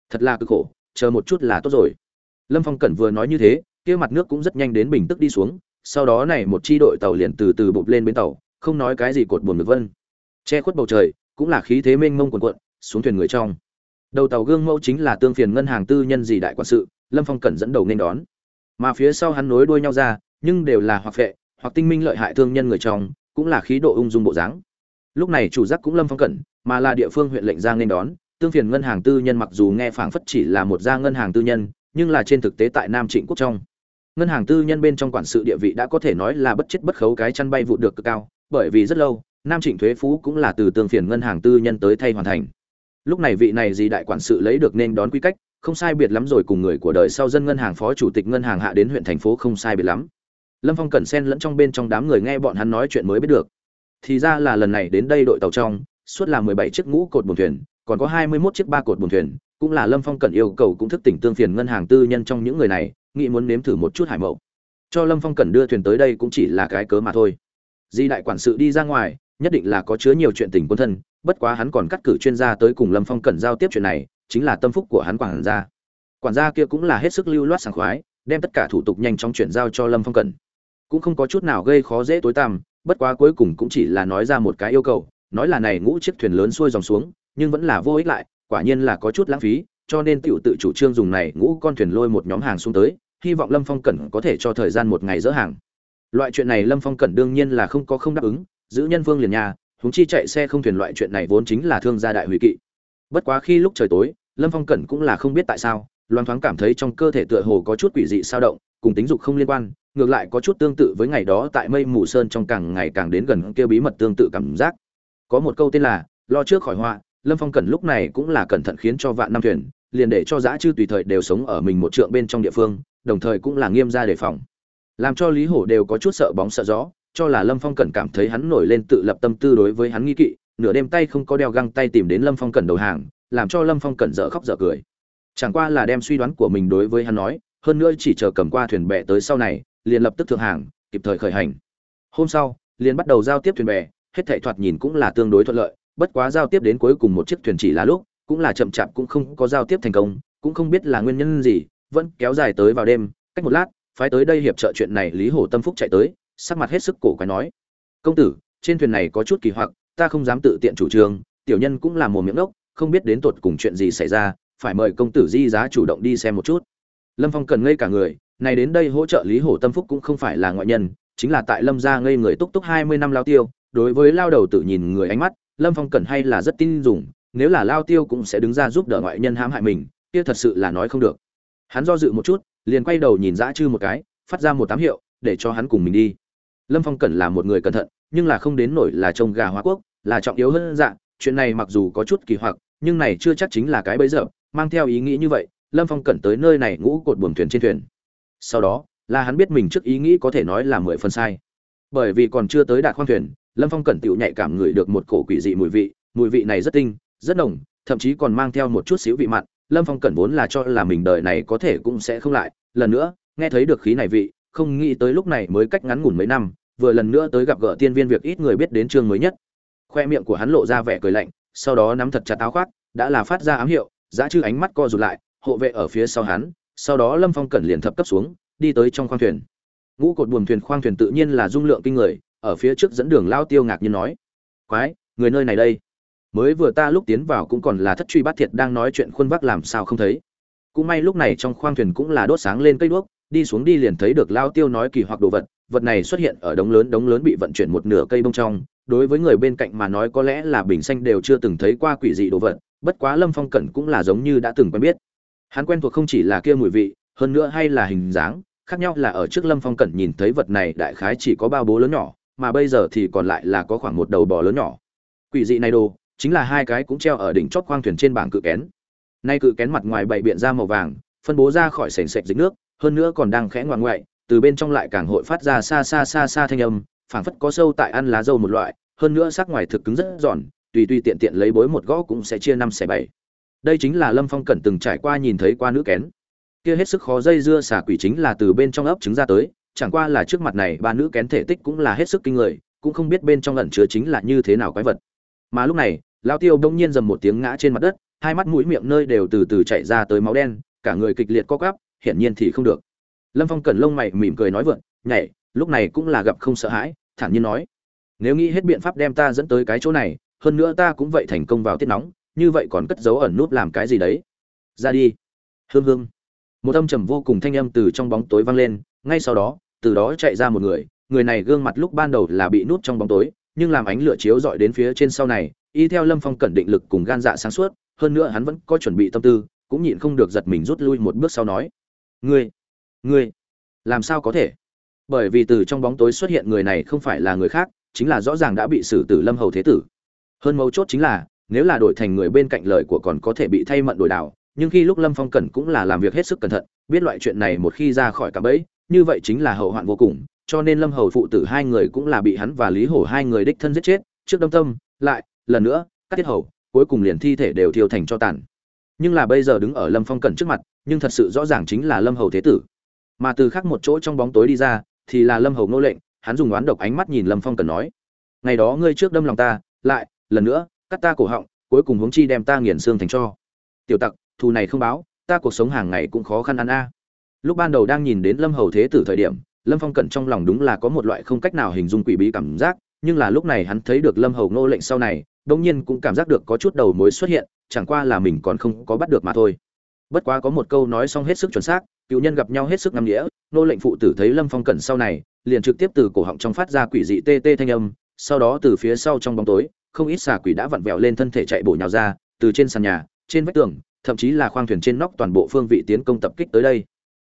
Thật là cực khổ, chờ một chút là tốt rồi. Lâm phong cẩn vừa nói như thế, kia mặt nước cũng rất nhanh đến bình tức đi xuống, sau đó này một chi đội tàu liền từ từ bụp lên bến tàu, không nói cái gì cột buồn ngực vân. Che khuất bầu trời, cũng là khí thế mênh mông quần quận xuống thuyền người trong. Đầu tàu gương mẫu chính là tương phiền ngân hàng tư nhân gì đại quản sự, lâm phong cẩn dẫn đầu nên đón mà phía sau hắn nối đuôi nhau ra, nhưng đều là hoặc phệ, hoặc tinh minh lợi hại thương nhân người trong, cũng là khí độ ung dung bộ dáng. Lúc này chủ giác cũng lâm phong cẩn, mà là địa phương huyện lệnh giang nên đón, tương phiền ngân hàng tư nhân mặc dù nghe phảng phất chỉ là một gia ngân hàng tư nhân, nhưng là trên thực tế tại nam trịnh quốc trong. Ngân hàng tư nhân bên trong quản sự địa vị đã có thể nói là bất chết bất khấu cái chăn bay vụ được cực cao, bởi vì rất lâu, nam trịnh thuế phú cũng là từ tương phiền ngân hàng tư nhân tới thay hoàn thành. Lúc này vị này gì đại quản sự lấy được nên đón quy cách không sai biệt lắm rồi cùng người của đời sau dân ngân hàng phó chủ tịch ngân hàng hạ đến huyện thành phố không sai biệt lắm. Lâm phong cẩn xen lẫn trong bên trong đám người nghe bọn hắn nói chuyện mới biết được. Thì ra là lần này đến đây đội tàu trong, suốt là mười bảy chiếc ngũ cột buồng thuyền, còn có hai mươi 21 chiếc ba cột buồng thuyền, cũng là lâm phong cẩn yêu cầu cũng thức tỉnh tương phiền ngân hàng tư nhân trong những người này, nghĩ muốn nếm thử một chút hải mậu. Cho lâm phong cẩn đưa thuyền tới đây cũng chỉ là cái cớ mà thôi. Di đại quản sự đi ra ngoài, nhất định là có chứa nhiều chuyện tình quân thân, bất quá hắn còn cắt cử chuyên gia tới cùng lâm phong cẩn giao tiếp chuyện này chính là tâm phúc của hắn quản gia. Quản gia kia cũng là hết sức lưu loát sảng khoái, đem tất cả thủ tục nhanh chóng chuyển giao cho lâm phong cẩn. Cũng không có chút nào gây khó dễ tối tăm, bất quá cuối cùng cũng chỉ là nói ra một cái yêu cầu, nói là này ngũ chiếc thuyền lớn xuôi dòng xuống, nhưng vẫn là vô ích lại, quả nhiên là có chút lãng phí, cho nên tiểu tự chủ trương dùng này ngũ con thuyền lôi một nhóm hàng xuống tới, hy vọng lâm phong cẩn có thể cho thời gian một ngày dỡ hàng. Loại chuyện này lâm phong cẩn đương nhiên là không có không đáp ứng, giữ nhân vương liền nhà húng chi chạy xe không thuyền loại chuyện này vốn chính là thương gia đại hủy kỵ bất quá khi lúc trời tối, lâm phong cẩn cũng là không biết tại sao loan thoáng cảm thấy trong cơ thể tựa hồ có chút quỷ dị sao động, cùng tính dục không liên quan, ngược lại có chút tương tự với ngày đó tại mây mù sơn trong càng ngày càng đến gần kia bí mật tương tự cảm giác. Có một câu tên là, lo trước khỏi họa lâm phong cẩn lúc này cũng là cẩn thận khiến cho vạn năm thuyền, liền để cho giã chư tùy thời đều sống ở mình một trượng bên trong địa phương, đồng thời cũng là nghiêm ra đề phòng. Làm cho lý hổ đều có chút sợ bóng sợ gió, cho là lâm phong cẩn cảm thấy hắn nổi lên tự lập tâm tư đối với hắn nghi kỵ nửa đêm tay không có đeo găng tay tìm đến lâm phong cẩn đầu hàng, làm cho lâm phong cẩn dở khóc dở cười. Chẳng qua là đem suy đoán của mình đối với hắn nói, hơn nữa chỉ chờ cầm qua thuyền bè tới sau này, liền lập tức thượng hàng, kịp thời khởi hành. Hôm sau, liền bắt đầu giao tiếp thuyền bè, hết thảy thoạt nhìn cũng là tương đối thuận lợi, bất quá giao tiếp đến cuối cùng một chiếc thuyền chỉ là lúc, cũng là chậm chạp cũng không có giao tiếp thành công, cũng không biết là nguyên nhân gì, vẫn kéo dài tới vào đêm, cách một lát, phái tới đây hiệp trợ chuyện này lý hổ tâm phúc chạy tới, sắc mặt hết sức cổ quái nói, công tử, trên thuyền này có chút kỳ hoặc ta không dám tự tiện chủ trương, tiểu nhân cũng là một miệng ốc, không biết đến tột cùng chuyện gì xảy ra, phải mời công tử di giá chủ động đi xem một chút. Lâm phong cần ngây cả người, này đến đây hỗ trợ lý hổ tâm phúc cũng không phải là ngoại nhân, chính là tại lâm gia ngây người túc túc hai mươi năm lao tiêu, đối với lao đầu tự nhìn người ánh mắt, lâm phong cần hay là rất tin dùng, nếu là lao tiêu cũng sẽ đứng ra giúp đỡ ngoại nhân hãm hại mình, kia thật sự là nói không được. Hắn do dự một chút, liền quay đầu nhìn dã chư một cái, phát ra một tám hiệu, để cho hắn cùng mình đi lâm phong cần là một người cẩn thận, nhưng là không đến nổi là trông gà hóa quốc, là trọng yếu hơn dạng chuyện này mặc dù có chút kỳ hoặc, nhưng này chưa chắc chính là cái bấy giờ mang theo ý nghĩ như vậy, lâm phong cẩn tới nơi này ngũ cột buồng thuyền trên thuyền. Sau đó, là hắn biết mình trước ý nghĩ có thể nói là mười phần sai. Bởi vì còn chưa tới đạt khoang thuyền, lâm phong cẩn tựu nhạy cảm ngửi được một cổ quỷ dị mùi vị mùi vị này rất tinh, rất nồng, thậm chí còn mang theo một chút xíu vị mặn. Lâm phong cẩn vốn là cho là mình đời này có thể cũng sẽ không lại. Lần nữa, nghe thấy được khí này vị không nghĩ tới lúc này mới cách ngắn ngủn mấy năm, vừa lần nữa tới gặp gỡ tiên viên việc ít người biết đến chương mới nhất. Khoe miệng của hắn lộ ra vẻ cười lạnh, sau đó nắm thật chặt áo khoác, đã là phát ra ám hiệu, giá chư ánh mắt co rụt lại, hộ vệ ở phía sau hắn, sau đó lâm phong cẩn liền thập cấp xuống, đi tới trong khoang thuyền. Ngũ cột buồm thuyền khoang thuyền tự nhiên là dung lượng kinh người, ở phía trước dẫn đường lao tiêu ngạc nhiên nói, quái, người nơi này đây. Mới vừa ta lúc tiến vào cũng còn là thất truy bát thiệt đang nói chuyện khuôn vác làm sao không thấy. Cũng may lúc này trong khoang thuyền cũng là đốt sáng lên cây đuốc đi xuống đi liền thấy được lao tiêu nói kỳ hoặc đồ vật vật này xuất hiện ở đống lớn đống lớn bị vận chuyển một nửa cây bông trong. Đối với người bên cạnh mà nói có lẽ là bình xanh đều chưa từng thấy qua quỷ dị đồ vật, bất quá lâm phong cẩn cũng là giống như đã từng quen biết. Hắn quen thuộc không chỉ là kia mùi vị, hơn nữa hay là hình dáng, khác nhau là ở trước lâm phong cẩn nhìn thấy vật này đại khái chỉ có bao bố lớn nhỏ, mà bây giờ thì còn lại là có khoảng một đầu bò lớn nhỏ. Quỷ dị này đồ, chính là hai cái cũng treo ở đỉnh chót khoang thuyền trên bảng cự kén. Nay cự kén mặt ngoài bậy biện ra màu vàng, phân bố ra khỏi sền sệt dịch nước hơn nữa còn đang khẽ ngoạn ngoại, từ bên trong lại càng hội phát ra xa xa xa xa thanh âm, phảng phất có sâu tại ăn lá dâu một loại, hơn nữa sắc ngoài thực cứng rất giòn, tùy tùy tiện tiện lấy bối một gõ cũng sẽ chia năm xẻ bảy. Đây chính là lâm phong cẩn từng trải qua nhìn thấy qua nữ kén. Kia hết sức khó dây dưa xả quỷ chính là từ bên trong ấp trứng ra tới, chẳng qua là trước mặt này ba nữ kén thể tích cũng là hết sức kinh người, cũng không biết bên trong ẩn chứa chính là như thế nào quái vật. Mà lúc này lao tiêu đông nhiên dầm một tiếng ngã trên mặt đất, hai mắt mũi miệng nơi đều từ từ chạy ra tới máu đen, cả người kịch liệt co quắp hiển nhiên thì không được. Lâm phong cẩn lông mày mỉm cười nói vượn nhảy, lúc này cũng là gặp không sợ hãi, thản nhiên nói. Nếu nghĩ hết biện pháp đem ta dẫn tới cái chỗ này, hơn nữa ta cũng vậy thành công vào tiết nóng, như vậy còn cất giấu ẩn nút làm cái gì đấy? Ra đi. Hương hương. Một âm trầm vô cùng thanh âm từ trong bóng tối vang lên, ngay sau đó, từ đó chạy ra một người người này gương mặt lúc ban đầu là bị nút trong bóng tối, nhưng làm ánh lửa chiếu dọi đến phía trên sau này, y theo lâm phong cẩn định lực cùng gan dạ sáng suốt, hơn nữa hắn vẫn có chuẩn bị tâm tư, cũng nhịn không được giật mình rút lui một bước sau nói ngươi ngươi, làm sao có thể? Bởi vì từ trong bóng tối xuất hiện người này không phải là người khác, chính là rõ ràng đã bị xử tử lâm hầu thế tử. Hơn mấu chốt chính là, nếu là đổi thành người bên cạnh lời của còn có thể bị thay mận đổi đảo, nhưng khi lúc lâm phong cẩn cũng là làm việc hết sức cẩn thận, biết loại chuyện này một khi ra khỏi cả bẫy, như vậy chính là hậu hoạn vô cùng, cho nên lâm hầu phụ tử hai người cũng là bị hắn và lý hổ hai người đích thân giết chết. Trước đâm tâm, lại, lần nữa các tiết hầu, cuối cùng liền thi thể đều thiêu thành cho tàn nhưng là bây giờ đứng ở lâm phong cẩn trước mặt, nhưng thật sự rõ ràng chính là lâm hầu thế tử. Mà từ khác một chỗ trong bóng tối đi ra, thì là lâm hầu nô lệnh, hắn dùng oán độc ánh mắt nhìn lâm phong cẩn nói, ngày đó ngươi trước đâm lòng ta, lại, lần nữa, cắt ta cổ họng, cuối cùng huống chi đem ta nghiền xương thành cho. Tiểu tặc, thù này không báo, ta cuộc sống hàng ngày cũng khó khăn ăn a. Lúc ban đầu đang nhìn đến lâm hầu thế tử thời điểm, lâm phong cẩn trong lòng đúng là có một loại không cách nào hình dung quỷ bí cảm giác, nhưng là lúc này hắn thấy được lâm hầu nô lệnh sau này đông nhiên cũng cảm giác được có chút đầu mối xuất hiện, chẳng qua là mình còn không có bắt được mà thôi. Bất quá có một câu nói xong hết sức chuẩn xác, cựu nhân gặp nhau hết sức ngắm nghĩa, nô lệnh phụ tử thấy lâm phong cẩn sau này, liền trực tiếp từ cổ họng trong phát ra quỷ dị tê tê thanh âm, sau đó từ phía sau trong bóng tối, không ít xà quỷ đã vặn vẹo lên thân thể chạy bổ nhào ra, từ trên sàn nhà, trên vách tường, thậm chí là khoang thuyền trên nóc toàn bộ phương vị tiến công tập kích tới đây.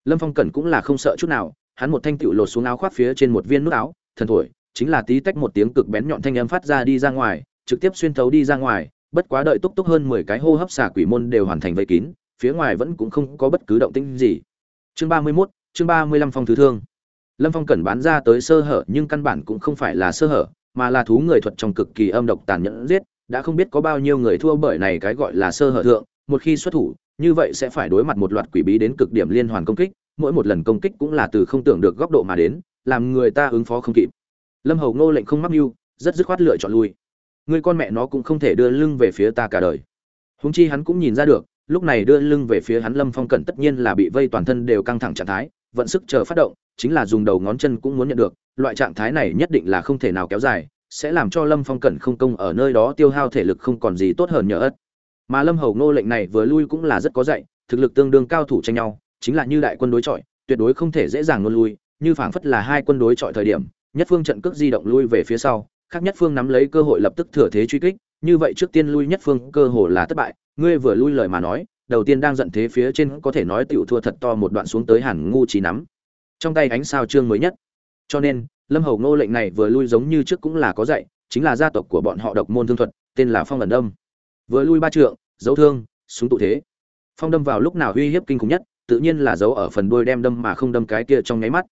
Lâm phong cẩn cũng là không sợ chút nào, hắn một thanh cựu lột xuống áo khoác phía trên một viên nút áo, thần thổi, chính là tí tách một tiếng cực bén nhọn thanh âm phát ra đi ra ngoài trực tiếp xuyên thấu đi ra ngoài bất quá đợi túc túc hơn mười cái hô hấp xả quỷ môn đều hoàn thành vây kín phía ngoài vẫn cũng không có bất cứ động tĩnh gì. Chương 31, chương ba mươi lăm phong thứ thương. Lâm phong cẩn bán ra tới sơ hở nhưng căn bản cũng không phải là sơ hở mà là thú người thuật trong cực kỳ âm độc tàn nhẫn giết đã không biết có bao nhiêu người thua bởi này cái gọi là sơ hở thượng một khi xuất thủ như vậy sẽ phải đối mặt một loạt quỷ bí đến cực điểm liên hoàn công kích mỗi một lần công kích cũng là từ không tưởng được góc độ mà đến làm người ta ứng phó không kịp. Lâm hầu ngô lệnh không mắc mưu rất dứt khoát lựa chọn lui người con mẹ nó cũng không thể đưa lưng về phía ta cả đời. Húng chi hắn cũng nhìn ra được, lúc này đưa lưng về phía hắn lâm phong cẩn tất nhiên là bị vây toàn thân đều căng thẳng trạng thái, vận sức chờ phát động, chính là dùng đầu ngón chân cũng muốn nhận được, loại trạng thái này nhất định là không thể nào kéo dài, sẽ làm cho lâm phong cẩn không công ở nơi đó tiêu hao thể lực không còn gì tốt hơn nhờ ất mà lâm hầu ngô lệnh này vừa lui cũng là rất có dạy, thực lực tương đương cao thủ tranh nhau, chính là như đại quân đối chọi, tuyệt đối không thể dễ dàng luôn lui, như phảng phất là hai quân đối chọi thời điểm, nhất phương trận cước di động lui về phía sau khác nhất phương nắm lấy cơ hội lập tức thừa thế truy kích, như vậy trước tiên lui nhất phương cơ hồ là thất bại, ngươi vừa lui lời mà nói, đầu tiên đang giận thế phía trên có thể nói tiểu thua thật to một đoạn xuống tới hẳn ngu trí nắm. Trong tay ánh sao trương mới nhất. Cho nên, lâm hầu ngô lệnh này vừa lui giống như trước cũng là có dạy, chính là gia tộc của bọn họ độc môn thương thuật, tên là phong ẩn đâm. Vừa lui ba trượng, dấu thương, súng tụ thế. Phong đâm vào lúc nào uy hiếp kinh khủng nhất, tự nhiên là dấu ở phần đuôi đem đâm mà không đâm cái kia trong nháy mắt.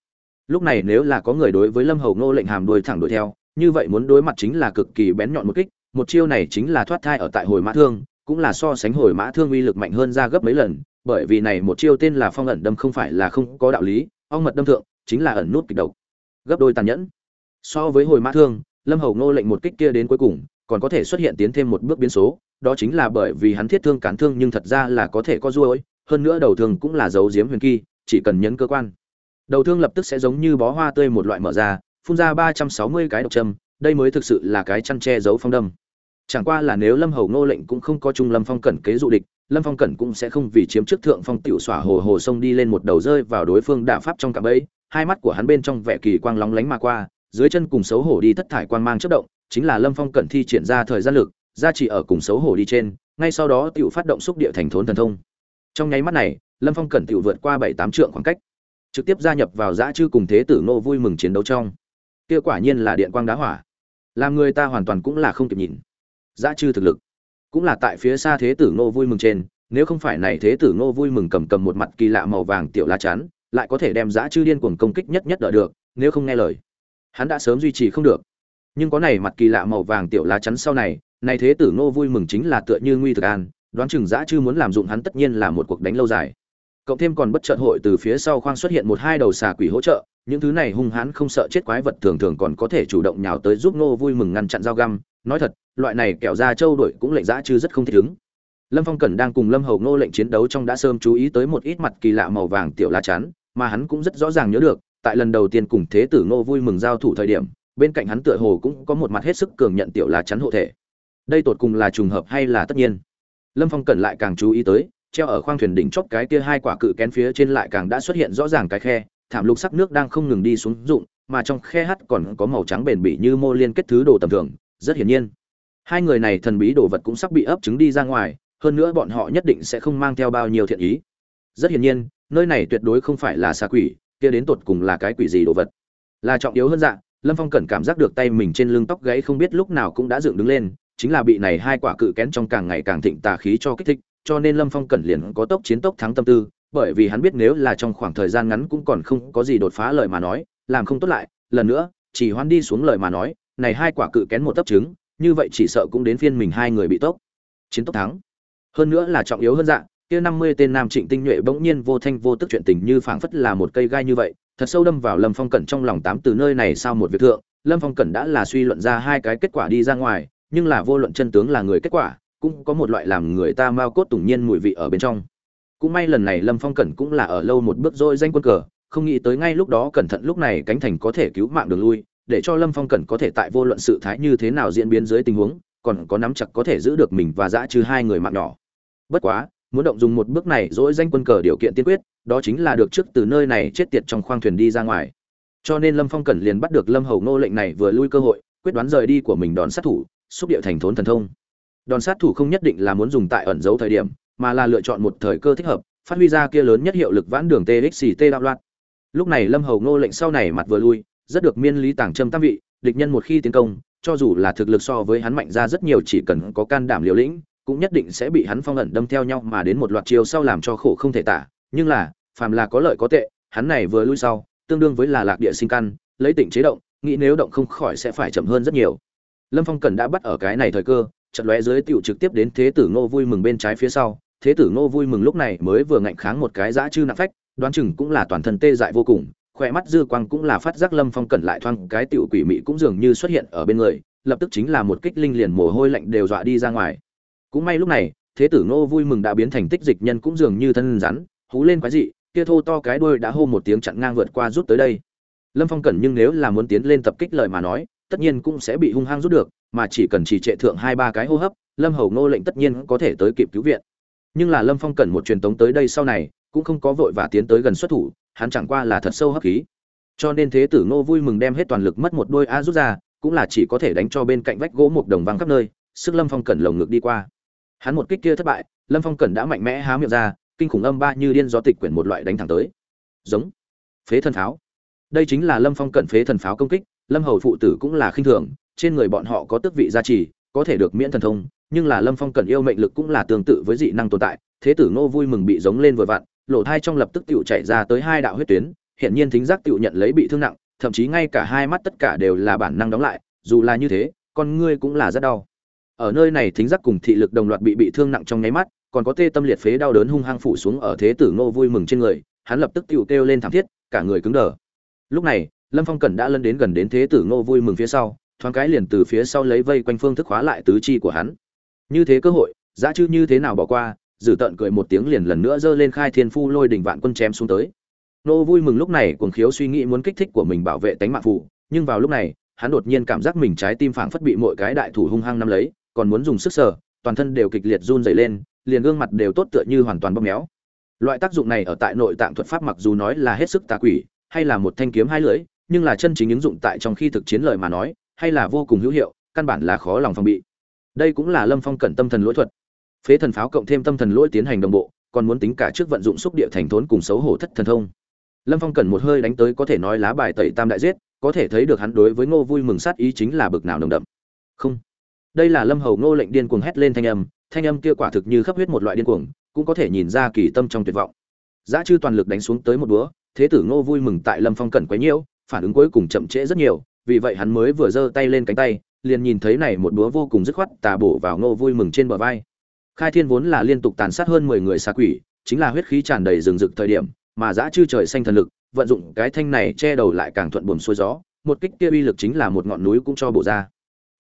Lúc này nếu là có người đối với lâm hầu ngô lệnh hàm đuôi thẳng đuổi theo như vậy muốn đối mặt chính là cực kỳ bén nhọn một kích, một chiêu này chính là thoát thai ở tại hồi mã thương, cũng là so sánh hồi mã thương uy lực mạnh hơn ra gấp mấy lần, bởi vì này một chiêu tên là phong ẩn đâm không phải là không có đạo lý, ong mật đâm thượng chính là ẩn nút kịch độc. Gấp đôi tàn nhẫn. So với hồi mã thương, lâm hầu ngô lệnh một kích kia đến cuối cùng, còn có thể xuất hiện tiến thêm một bước biến số, đó chính là bởi vì hắn thiết thương cán thương nhưng thật ra là có thể có ruôi hơn nữa đầu thương cũng là dấu giếm huyền kỳ, chỉ cần nhấn cơ quan. Đầu thương lập tức sẽ giống như bó hoa tươi một loại mở ra phun ra ba trăm sáu mươi cái độc châm, đây mới thực sự là cái chăn che giấu phong đâm. Chẳng qua là nếu lâm hầu ngô lệnh cũng không có trung lâm phong cẩn kế dụ địch, lâm phong cẩn cũng sẽ không vì chiếm trước thượng phong tiểu xỏa hồ hồ sông đi lên một đầu rơi vào đối phương đả pháp trong cạm bẫy. Hai mắt của hắn bên trong vẻ kỳ quang lóng lánh mà qua, dưới chân cùng xấu hổ đi thất thải quang mang chớp động, chính là lâm phong cẩn thi triển ra thời gian lực ra chỉ ở cùng xấu hổ đi trên, ngay sau đó tiểu phát động xúc địa thành thốn thần thông. Trong nháy mắt này, lâm phong cẩn tiểu vượt qua bảy tám trượng khoảng cách, trực tiếp gia nhập vào dã chư cùng thế tử nô vui mừng chiến đấu trong kia quả nhiên là điện quang đá hỏa. Làm người ta hoàn toàn cũng là không kịp nhìn. Giá chư thực lực. Cũng là tại phía xa thế tử Ngô vui mừng trên, nếu không phải này thế tử Ngô vui mừng cầm cầm một mặt kỳ lạ màu vàng tiểu la chắn, lại có thể đem Giá chư điên cuồng công kích nhất nhất đỡ được, nếu không nghe lời. Hắn đã sớm duy trì không được. Nhưng có này mặt kỳ lạ màu vàng tiểu lá chắn sau này này thế tử Ngô vui mừng chính là tựa như nguy thực an, đoán chừng dã chư muốn làm dụng hắn tất nhiên là một cuộc đánh lâu dài. Cộng thêm còn bất chợt hội từ phía sau khoang xuất hiện một hai đầu xà quỷ hỗ trợ những thứ này hung hãn không sợ chết quái vật thường thường còn có thể chủ động nhào tới giúp Ngô vui mừng ngăn chặn dao găm. Nói thật, loại này kẹo ra châu đội cũng lệnh dã chứ rất không thích ứng. Lâm phong cẩn đang cùng lâm hầu Ngô lệnh chiến đấu trong đã sớm chú ý tới một ít mặt kỳ lạ màu vàng tiểu lá chắn, mà hắn cũng rất rõ ràng nhớ được, tại lần đầu tiên cùng thế tử Ngô vui mừng giao thủ thời điểm, bên cạnh hắn tựa hồ cũng có một mặt hết sức cường nhận tiểu lá chắn hộ thể. Đây tột cùng là trùng hợp hay là tất nhiên? Lâm phong cẩn lại càng chú ý tới, treo ở khoang thuyền đỉnh chóp cái kia hai quả cự kén phía trên lại càng đã xuất hiện rõ ràng cái khe thảm lục sắc nước đang không ngừng đi xuống dụng, mà trong khe hắt còn có màu trắng bền bỉ như mô liên kết thứ đồ tầm thường rất hiển nhiên. Hai người này thần bí đồ vật cũng sắp bị ấp trứng đi ra ngoài hơn nữa bọn họ nhất định sẽ không mang theo bao nhiêu thiện ý. Rất hiển nhiên nơi này tuyệt đối không phải là xa quỷ kia đến tột cùng là cái quỷ gì đồ vật. Là trọng yếu hơn dạng lâm phong cẩn cảm giác được tay mình trên lưng tóc gãy không biết lúc nào cũng đã dựng đứng lên chính là bị này hai quả cự kén trong càng ngày càng thịnh tà khí cho kích thích cho nên lâm phong cẩn liền có tốc chiến tốc thắng tâm tư bởi vì hắn biết nếu là trong khoảng thời gian ngắn cũng còn không có gì đột phá lời mà nói, làm không tốt lại, lần nữa, chỉ hoan đi xuống lời mà nói, này hai quả cự kén một tấp trứng, như vậy chỉ sợ cũng đến phiên mình hai người bị tốc. Chiến tốc thắng. Hơn nữa là trọng yếu hơn dạng kia năm mươi tên nam trịnh tinh nhuệ bỗng nhiên vô thanh vô tức chuyện tình như phảng phất là một cây gai như vậy, thật sâu đâm vào lâm phong cẩn trong lòng tám từ nơi này sau một việc thượng, lâm phong cẩn đã là suy luận ra hai cái kết quả đi ra ngoài, nhưng là vô luận chân tướng là người kết quả, cũng có một loại làm người ta mau cốt tủng nhiên mùi vị ở bên trong cũng may lần này lâm phong cẩn cũng là ở lâu một bước rồi danh quân cờ, không nghĩ tới ngay lúc đó cẩn thận lúc này cánh thành có thể cứu mạng đường lui, để cho lâm phong cẩn có thể tại vô luận sự thái như thế nào diễn biến dưới tình huống, còn có nắm chặt có thể giữ được mình và dã trừ hai người mạng nhỏ. Bất quá, muốn động dùng một bước này dỗi danh quân cờ điều kiện tiên quyết, đó chính là được trước từ nơi này chết tiệt trong khoang thuyền đi ra ngoài. Cho nên lâm phong cẩn liền bắt được lâm hầu nô lệnh này vừa lui cơ hội, quyết đoán rời đi của mình đòn sát thủ, xúc điệu thành thốn thần thông. Đòn sát thủ không nhất định là muốn dùng tại ẩn giấu thời điểm mà là lựa chọn một thời cơ thích hợp, phát huy ra kia lớn nhất hiệu lực vãn đường txt đạo loạn. Lúc này lâm hầu ngô lệnh sau này mặt vừa lui, rất được miên lý tàng trâm tam vị, địch nhân một khi tiến công, cho dù là thực lực so với hắn mạnh ra rất nhiều chỉ cần có can đảm liều lĩnh, cũng nhất định sẽ bị hắn phong ẩn đâm theo nhau mà đến một loạt chiều sau làm cho khổ không thể tả. Nhưng là, phàm là có lợi có tệ, hắn này vừa lui sau, tương đương với là lạc địa sinh căn, lấy tỉnh chế động, nghĩ nếu động không khỏi sẽ phải chậm hơn rất nhiều. Lâm phong cần đã bắt ở cái này thời cơ, chợt lóe dưới tiểu trực tiếp đến thế tử ngô vui mừng bên trái phía sau thế tử ngô vui mừng lúc này mới vừa ngạnh kháng một cái dã chư nặng phách, đoán chừng cũng là toàn thân tê dại vô cùng, khỏe mắt dư quang cũng là phát giác lâm phong cẩn lại thoang cái tiểu quỷ mị cũng dường như xuất hiện ở bên người, lập tức chính là một kích linh liền mồ hôi lạnh đều dọa đi ra ngoài. Cũng may lúc này, thế tử ngô vui mừng đã biến thành tích dịch nhân cũng dường như thân rắn, hú lên quái dị, kia thô to cái đuôi đã hô một tiếng chặn ngang vượt qua rút tới đây. Lâm phong cẩn nhưng nếu là muốn tiến lên tập kích lời mà nói, tất nhiên cũng sẽ bị hung hăng rút được, mà chỉ cần chỉ trệ thượng hai ba cái hô hấp, lâm hầu ngô lệnh tất nhiên có thể tới kịp cứu viện nhưng là lâm phong cần một truyền tống tới đây sau này, cũng không có vội và tiến tới gần xuất thủ, hắn chẳng qua là thật sâu hấp khí. Cho nên thế tử ngô vui mừng đem hết toàn lực mất một đôi a rút ra, cũng là chỉ có thể đánh cho bên cạnh vách gỗ một đồng văng khắp nơi, sức lâm phong cẩn lồng ngực đi qua. Hắn một kích kia thất bại, lâm phong cẩn đã mạnh mẽ há miệng ra, kinh khủng âm ba như điên gió tịch quyển một loại đánh thẳng tới. Giống. Phế thần pháo. Đây chính là lâm phong cận phế thần pháo công kích, lâm hầu phụ tử cũng là khinh thường, trên người bọn họ có tước vị gia trì, có thể được miễn thần thông nhưng là lâm phong cận yêu mệnh lực cũng là tương tự với dị năng tồn tại, thế tử ngô vui mừng bị giống lên vừa vặn lộ thai trong lập tức tựu chạy ra tới hai đạo huyết tuyến hiện nhiên thính giác tựu nhận lấy bị thương nặng, thậm chí ngay cả hai mắt tất cả đều là bản năng đóng lại, dù là như thế, con ngươi cũng là rất đau. Ở nơi này thính giác cùng thị lực đồng loạt bị bị thương nặng trong nháy mắt, còn có tê tâm liệt phế đau đớn hung hăng phủ xuống ở thế tử ngô vui mừng trên người, hắn lập tức tựu kêu lên thảm thiết, cả người cứng đờ. Lúc này, lâm phong cẩn đã lân đến gần đến thế tử ngô vui mừng phía sau, thoáng cái liền từ phía sau lấy vây quanh phương thức hóa lại tứ chi của hắn như thế cơ hội, Giá chư như thế nào bỏ qua dử tận cười một tiếng liền lần nữa giơ lên khai thiên phu lôi đỉnh vạn quân chém xuống tới. Nô vui mừng lúc này cuồng khiếu suy nghĩ muốn kích thích của mình bảo vệ tánh mạng phụ nhưng vào lúc này, hắn đột nhiên cảm giác mình trái tim phảng phất bị mọi cái đại thủ hung hăng nắm lấy, còn muốn dùng sức sờ, toàn thân đều kịch liệt run dày lên, liền gương mặt đều tốt tựa như hoàn toàn bóp méo. Loại tác dụng này ở tại nội tạng thuật pháp mặc dù nói là hết sức tà quỷ, hay là một thanh kiếm hai lưỡi, nhưng là chân chính ứng dụng tại trong khi thực chiến lời mà nói, hay là vô cùng hữu hiệu, căn bản là khó lòng phòng bị đây cũng là lâm phong cẩn tâm thần lỗi thuật. Phế thần pháo cộng thêm tâm thần lỗi tiến hành đồng bộ, còn muốn tính cả trước vận dụng xúc địa thành thốn cùng xấu hổ thất thần thông. Lâm phong cẩn một hơi đánh tới có thể nói lá bài tẩy tam đại giết, có thể thấy được hắn đối với ngô vui mừng sát ý chính là bực nào nồng đậm. Không. Đây là lâm hầu ngô lệnh điên cuồng hét lên thanh âm thanh âm kia quả thực như khắp huyết một loại điên cuồng, cũng có thể nhìn ra kỳ tâm trong tuyệt vọng. Giá chư toàn lực đánh xuống tới một búa, thế tử ngô vui mừng tại lâm phong cẩn quấy nhiễu, phản ứng cuối cùng chậm trễ rất nhiều, vì vậy hắn mới vừa giơ tay lên cánh tay liền nhìn thấy này một búa vô cùng dứt khoát tà bổ vào ngô vui mừng trên bờ vai. Khai thiên vốn là liên tục tàn sát hơn mười người xa quỷ, chính là huyết khí tràn đầy rừng rực thời điểm, mà dã chư trời xanh thần lực, vận dụng cái thanh này che đầu lại càng thuận buồm xuôi gió, một kích kia uy lực chính là một ngọn núi cũng cho bổ ra.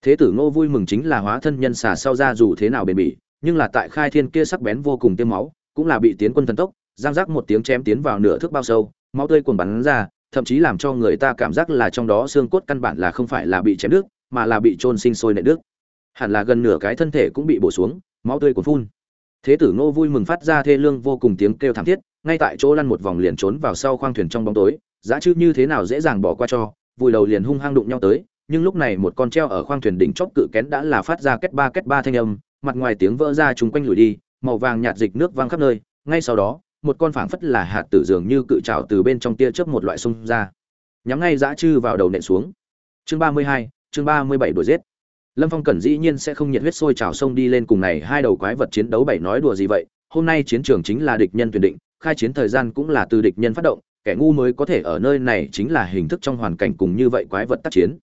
Thế tử ngô vui mừng chính là hóa thân nhân xà sau ra dù thế nào bền bỉ, nhưng là tại khai thiên kia sắc bén vô cùng tiêm máu, cũng là bị tiến quân thần tốc, giang giác một tiếng chém tiến vào nửa thước bao sâu, máu tươi cuồn bắn ra, thậm chí làm cho người ta cảm giác là trong đó xương cốt căn bản là không phải là bị chém đứt mà là bị trôn sinh sôi nệ đứt. Hẳn là gần nửa cái thân thể cũng bị bổ xuống, máu tươi cuồn phun. Thế tử ngô vui mừng phát ra thê lương vô cùng tiếng kêu thảm thiết, ngay tại chỗ lăn một vòng liền trốn vào sau khoang thuyền trong bóng tối, giá chứ như thế nào dễ dàng bỏ qua cho, vùi đầu liền hung hăng đụng nhau tới, nhưng lúc này một con treo ở khoang thuyền đỉnh chóp cự kén đã là phát ra kết ba kết ba thanh âm, mặt ngoài tiếng vỡ ra chúng quanh lùi đi, màu vàng nhạt dịch nước văng khắp nơi, ngay sau đó, một con phảng phất là hạt tử dường như cự trào từ bên trong tia chớp một loại xung ra. Nhắm ngay dã chư vào đầu nện xuống. Chương ba mươi hai chương ba mươi bảy đuổi giết lâm phong cẩn dĩ nhiên sẽ không nhiệt huyết sôi trào sông đi lên cùng này hai đầu quái vật chiến đấu bảy nói đùa gì vậy hôm nay chiến trường chính là địch nhân tuyển định khai chiến thời gian cũng là từ địch nhân phát động kẻ ngu mới có thể ở nơi này chính là hình thức trong hoàn cảnh cùng như vậy quái vật tác chiến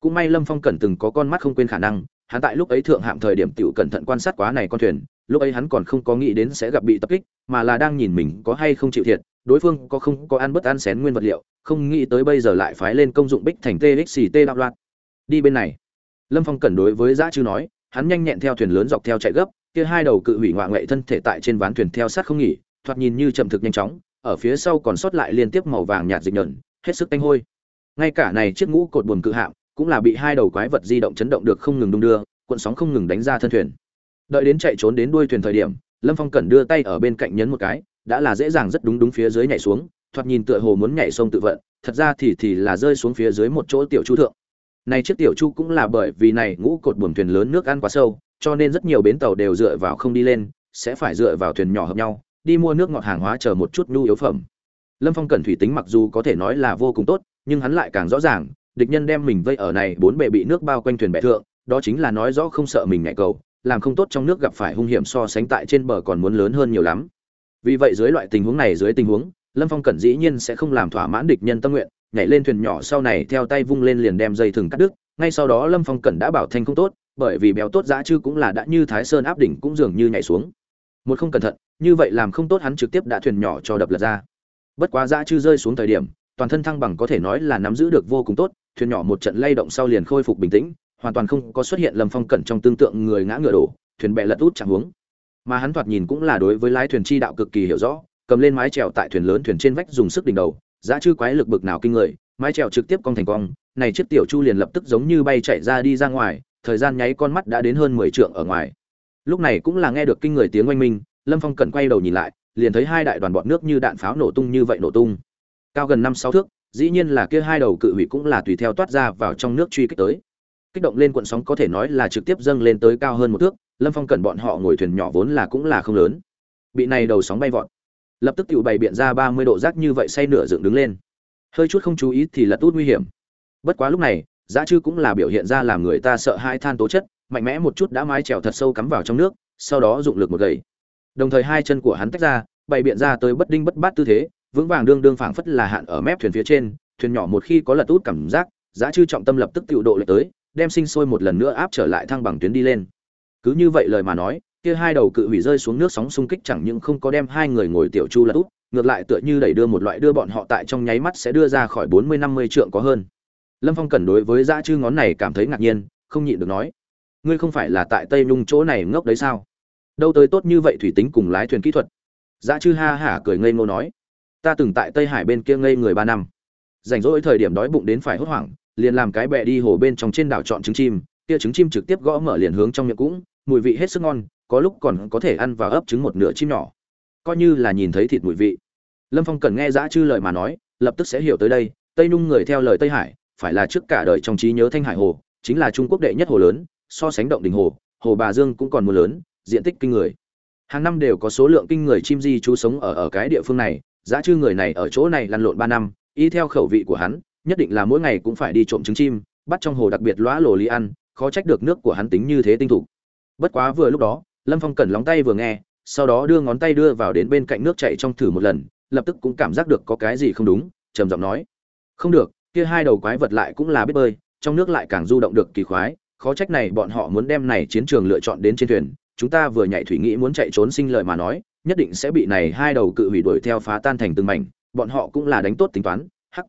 cũng may lâm phong cẩn từng có con mắt không quên khả năng hắn tại lúc ấy thượng hạng thời điểm tiểu cẩn thận quan sát quá này con thuyền lúc ấy hắn còn không có nghĩ đến sẽ gặp bị tập kích mà là đang nhìn mình có hay không chịu thiệt đối phương có không có ăn bất ăn xén nguyên vật liệu không nghĩ tới bây giờ lại phái lên công dụng bích thành txt đạo loạn đi bên này. Lâm phong cẩn đối với giã chư nói, hắn nhanh nhẹn theo thuyền lớn dọc theo chạy gấp, kia hai đầu cự hủy ngoạ ngoại thân thể tại trên ván thuyền theo sát không nghỉ, thoạt nhìn như chậm thực nhanh chóng, ở phía sau còn sót lại liên tiếp màu vàng nhạt dịch nhợn hết sức tanh hôi. Ngay cả này chiếc ngũ cột buồm cự hạm cũng là bị hai đầu quái vật di động chấn động được không ngừng đung đưa, cuộn sóng không ngừng đánh ra thân thuyền. Đợi đến chạy trốn đến đuôi thuyền thời điểm, lâm phong cẩn đưa tay ở bên cạnh nhấn một cái, đã là dễ dàng rất đúng đúng phía dưới nhảy xuống, thoạt nhìn tựa hồ muốn nhảy sông tự vận, thật ra thì thì là rơi xuống phía dưới một chỗ tiểu chu thượng này chiếc tiểu chu cũng là bởi vì này ngũ cột buồm thuyền lớn nước ăn quá sâu, cho nên rất nhiều bến tàu đều dựa vào không đi lên, sẽ phải dựa vào thuyền nhỏ hợp nhau, đi mua nước ngọt hàng hóa chờ một chút nhu yếu phẩm. Lâm phong cẩn thủy tính mặc dù có thể nói là vô cùng tốt, nhưng hắn lại càng rõ ràng, địch nhân đem mình vây ở này bốn bề bị nước bao quanh thuyền bè thượng, đó chính là nói rõ không sợ mình nhảy cầu, làm không tốt trong nước gặp phải hung hiểm so sánh tại trên bờ còn muốn lớn hơn nhiều lắm. Vì vậy dưới loại tình huống này, dưới tình huống, lâm phong cẩn dĩ nhiên sẽ không làm thỏa mãn địch nhân tâm nguyện nhảy lên thuyền nhỏ sau này theo tay vung lên liền đem dây thừng cắt đứt, ngay sau đó lâm phong cẩn đã bảo thanh không tốt, bởi vì béo tốt dã chư cũng là đã như thái sơn áp đỉnh cũng dường như nhảy xuống. Một không cẩn thận, như vậy làm không tốt hắn trực tiếp đã thuyền nhỏ cho đập lật ra. Bất quá dã chư rơi xuống thời điểm, toàn thân thăng bằng có thể nói là nắm giữ được vô cùng tốt, thuyền nhỏ một trận lay động sau liền khôi phục bình tĩnh, hoàn toàn không có xuất hiện lâm phong cẩn trong tương tượng người ngã ngựa đổ, thuyền bè lật út chẳng hướng. Mà hắn thoạt nhìn cũng là đối với lái thuyền chi đạo cực kỳ hiểu rõ, cầm lên mái chèo tại thuyền lớn thuyền trên vách dùng sức đỉnh đầu giá chư quái lực bực nào kinh người, mái trèo trực tiếp cong thành cong, này chiếc tiểu chu liền lập tức giống như bay chạy ra đi ra ngoài, thời gian nháy con mắt đã đến hơn mười trượng ở ngoài. Lúc này cũng là nghe được kinh người tiếng oanh minh, lâm phong cẩn quay đầu nhìn lại, liền thấy hai đại đoàn bọn nước như đạn pháo nổ tung như vậy nổ tung. Cao gần năm sáu thước, dĩ nhiên là kia hai đầu cự hủy cũng là tùy theo toát ra vào trong nước truy kích tới. Kích động lên cuộn sóng có thể nói là trực tiếp dâng lên tới cao hơn một thước, lâm phong cẩn bọn họ ngồi thuyền nhỏ vốn là cũng là không lớn. Bị này đầu sóng bay vọt lập tức tự bày biện ra ba mươi độ rác như vậy say nửa dựng đứng lên. Hơi chút không chú ý thì lật út nguy hiểm. Bất quá lúc này, giá chư cũng là biểu hiện ra làm người ta sợ hai than tố chất, mạnh mẽ một chút đã mái trèo thật sâu cắm vào trong nước, sau đó dụng lực một gậy. Đồng thời hai chân của hắn tách ra, bày biện ra tới bất đinh bất bát tư thế, vững vàng đương đương phảng phất là hạn ở mép thuyền phía trên, thuyền nhỏ một khi có lật út cảm giác, giá chư trọng tâm lập tức tự độ lại tới, đem sinh sôi một lần nữa áp trở lại thăng bằng tuyến đi lên. Cứ như vậy lời mà nói kia hai đầu cự hủy rơi xuống nước sóng xung kích chẳng những không có đem hai người ngồi tiểu chu lật úp ngược lại tựa như đẩy đưa một loại đưa bọn họ tại trong nháy mắt sẽ đưa ra khỏi bốn mươi năm mươi trượng có hơn. Lâm phong cần đối với dã chư ngón này cảm thấy ngạc nhiên, không nhịn được nói, ngươi không phải là tại tây nhung chỗ này ngốc đấy sao? Đâu tới tốt như vậy thủy tính cùng lái thuyền kỹ thuật. Dã chư ha hả cười ngây ngô nói, ta từng tại tây hải bên kia ngây người ba năm. Rảnh rỗi thời điểm đói bụng đến phải hốt hoảng, liền làm cái bẹ đi hồ bên trong trên đảo chọn trứng chim, kia trứng chim trực tiếp gõ mở liền hướng trong miệng cũng, mùi vị hết sức ngon có lúc còn có thể ăn và ấp trứng một nửa chim nhỏ. Coi như là nhìn thấy thịt mùi vị. Lâm phong cần nghe dã chư lời mà nói, lập tức sẽ hiểu tới đây, tây nung người theo lời tây hải, phải là trước cả đời trong trí nhớ thanh hải hồ, chính là trung quốc đệ nhất hồ lớn, so sánh động đình hồ hồ bà dương cũng còn mưa lớn, diện tích kinh người. Hàng năm đều có số lượng kinh người chim di trú sống ở ở cái địa phương này, dã chư người này ở chỗ này lăn lộn ba năm, y theo khẩu vị của hắn, nhất định là mỗi ngày cũng phải đi trộm trứng chim, bắt trong hồ đặc biệt lõa lồ ly ăn, khó trách được nước của hắn tính như thế tinh thủ bất quá vừa lúc đó lâm phong cẩn lóng tay vừa nghe, sau đó đưa ngón tay đưa vào đến bên cạnh nước chạy trong thử một lần, lập tức cũng cảm giác được có cái gì không đúng, trầm giọng nói. Không được, kia hai đầu quái vật lại cũng là biết bơi, trong nước lại càng du động được kỳ khoái khó trách này bọn họ muốn đem này chiến trường lựa chọn đến trên thuyền, chúng ta vừa nhảy thủy nghĩ muốn chạy trốn sinh lợi mà nói, nhất định sẽ bị này hai đầu cự hủy đuổi theo phá tan thành từng mảnh, bọn họ cũng là đánh tốt tính toán, hắc.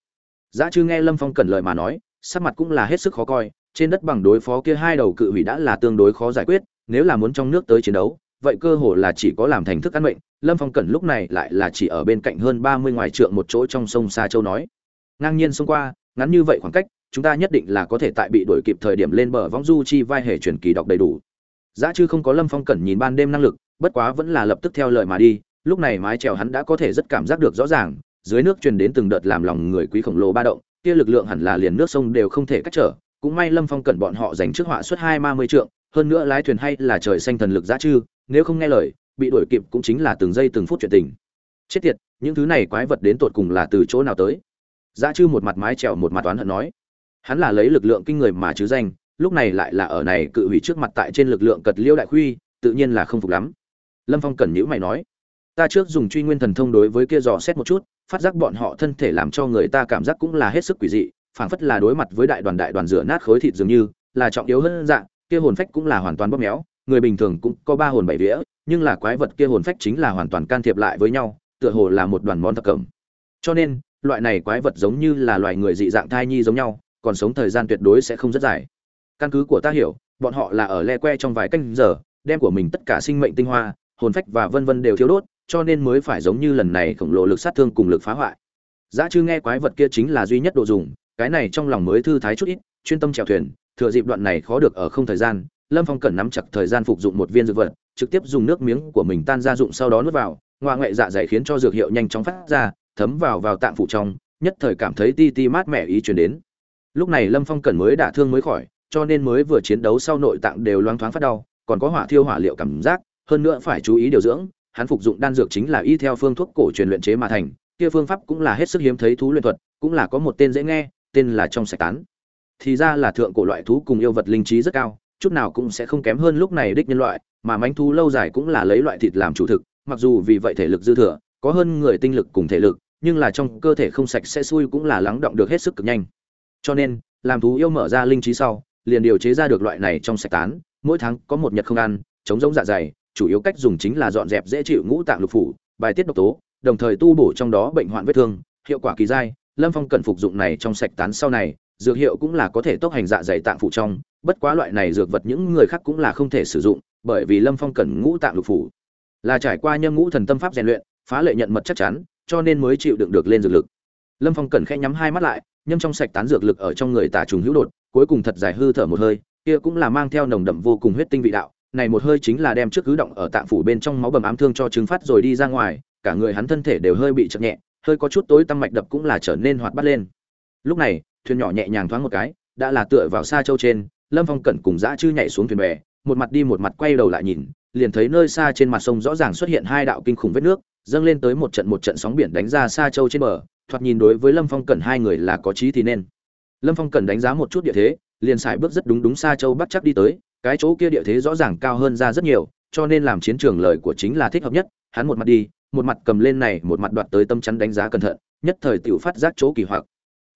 Dạ Giá chư nghe lâm phong cẩn lời mà nói, sắc mặt cũng là hết sức khó coi, trên đất bằng đối phó kia hai đầu cự hủy đã là tương đối khó giải quyết nếu là muốn trong nước tới chiến đấu, vậy cơ hồ là chỉ có làm thành thức ăn mệnh. Lâm phong cẩn lúc này lại là chỉ ở bên cạnh hơn ba mươi ngoài trượng một chỗ trong sông Sa châu nói, ngang nhiên xông qua, ngắn như vậy khoảng cách, chúng ta nhất định là có thể tại bị đuổi kịp thời điểm lên bờ vong du chi vai hề truyền kỳ đọc đầy đủ. Giá chư không có lâm phong cẩn nhìn ban đêm năng lực, bất quá vẫn là lập tức theo lời mà đi. Lúc này mái chèo hắn đã có thể rất cảm giác được rõ ràng, dưới nước truyền đến từng đợt làm lòng người quý khổng lồ ba động, kia lực lượng hẳn là liền nước sông đều không thể cách trở. Cũng may lâm phong cẩn bọn họ dành trước họa suốt hai ba mươi trượng hơn nữa lái thuyền hay là trời xanh thần lực giá chư, nếu không nghe lời, bị đuổi kịp cũng chính là từng giây từng phút chuyện tình. Chết tiệt, những thứ này quái vật đến tột cùng là từ chỗ nào tới? Giá chư một mặt mái trèo một mặt toán hận nói. Hắn là lấy lực lượng kinh người mà chứ danh, lúc này lại là ở này cự hủy trước mặt tại trên lực lượng cật liêu đại khuy, tự nhiên là không phục lắm. Lâm phong cẩn nhữ mày nói, ta trước dùng truy nguyên thần thông đối với kia dò xét một chút, phát giác bọn họ thân thể làm cho người ta cảm giác cũng là hết sức quỷ dị, phảng phất là đối mặt với đại đoàn đại đoàn rửa nát khối thịt dường như, là trọng yếu hơn dạng kia hồn phách cũng là hoàn toàn bóp méo, người bình thường cũng có ba hồn bảy vía, nhưng là quái vật kia hồn phách chính là hoàn toàn can thiệp lại với nhau, tựa hồ là một đoàn món thập cẩm. Cho nên, loại này quái vật giống như là loài người dị dạng thai nhi giống nhau, còn sống thời gian tuyệt đối sẽ không rất dài. Căn cứ của ta hiểu, bọn họ là ở le que trong vài canh giờ, đem của mình tất cả sinh mệnh tinh hoa, hồn phách và vân vân đều thiếu đốt, cho nên mới phải giống như lần này khổng lồ lực sát thương cùng lực phá hoại. Giá chư nghe quái vật kia chính là duy nhất độ dùng, cái này trong lòng mới thư thái chút ít, chuyên tâm chèo thuyền thừa dịp đoạn này khó được ở không thời gian, lâm phong cần nắm chặt thời gian phục dụng một viên dược vật, trực tiếp dùng nước miếng của mình tan ra dụng sau đó nuốt vào ngoa ngoại dạ dày khiến cho dược hiệu nhanh chóng phát ra, thấm vào vào tạng phủ trong, nhất thời cảm thấy ti ti mát mẻ ý chuyển đến. Lúc này lâm phong cần mới đả thương mới khỏi, cho nên mới vừa chiến đấu sau nội tạng đều loáng thoáng phát đau, còn có hỏa thiêu hỏa liệu cảm giác, hơn nữa phải chú ý điều dưỡng, hắn phục dụng đan dược chính là y theo phương thuốc cổ truyền luyện chế mà thành, kia phương pháp cũng là hết sức hiếm thấy thú luyện thuật, cũng là có một tên dễ nghe, tên là trong sạch tán thì ra là thượng cổ loại thú cùng yêu vật linh trí rất cao, chút nào cũng sẽ không kém hơn lúc này đích nhân loại, mà mánh thú lâu dài cũng là lấy loại thịt làm chủ thực, mặc dù vì vậy thể lực dư thừa, có hơn người tinh lực cùng thể lực, nhưng là trong cơ thể không sạch sẽ xui cũng là lắng động được hết sức cực nhanh. Cho nên, làm thú yêu mở ra linh trí sau, liền điều chế ra được loại này trong sạch tán, mỗi tháng có một nhật không ăn, chống giống dạ dày, chủ yếu cách dùng chính là dọn dẹp dễ chịu ngũ tạng lục phủ, bài tiết độc tố, đồng thời tu bổ trong đó bệnh hoạn vết thương, hiệu quả kỳ dai, lâm phong cần phục dụng này trong sạch tán sau này dược hiệu cũng là có thể tốc hành dạ dày tạng phụ trong, bất quá loại này dược vật những người khác cũng là không thể sử dụng, bởi vì lâm phong cần ngũ tạng lục phủ. Là trải qua nhâm ngũ thần tâm pháp rèn luyện, phá lệ nhận mật chắc chắn, cho nên mới chịu đựng được lên dược lực. Lâm phong cần khẽ nhắm hai mắt lại, nhâm trong sạch tán dược lực ở trong người tả trùng hữu đột, cuối cùng thật dài hư thở một hơi, kia cũng là mang theo nồng đậm vô cùng huyết tinh vị đạo, này một hơi chính là đem trước cứ động ở tạng phủ bên trong máu bầm ám thương cho trứng phát rồi đi ra ngoài, cả người hắn thân thể đều hơi bị chậm nhẹ, hơi có chút tối tăng mạch đập cũng là trở nên hoạt bát lên. Lúc này thuyền nhỏ nhẹ nhàng thoáng một cái, đã là tựa vào xa châu trên, lâm phong cẩn cùng dã chư nhảy xuống thuyền bè, một mặt đi một mặt quay đầu lại nhìn, liền thấy nơi xa trên mặt sông rõ ràng xuất hiện hai đạo kinh khủng vết nước, dâng lên tới một trận một trận sóng biển đánh ra xa châu trên bờ, thoạt nhìn đối với lâm phong cẩn hai người là có trí thì nên. Lâm phong cẩn đánh giá một chút địa thế, liền xài bước rất đúng đúng xa châu bắt chắc đi tới, cái chỗ kia địa thế rõ ràng cao hơn ra rất nhiều, cho nên làm chiến trường lời của chính là thích hợp nhất, hắn một mặt đi, một mặt cầm lên này, một mặt đoạt tới tâm chắn đánh giá cẩn thận, nhất thời tiểu phát giác chỗ kỳ hoặc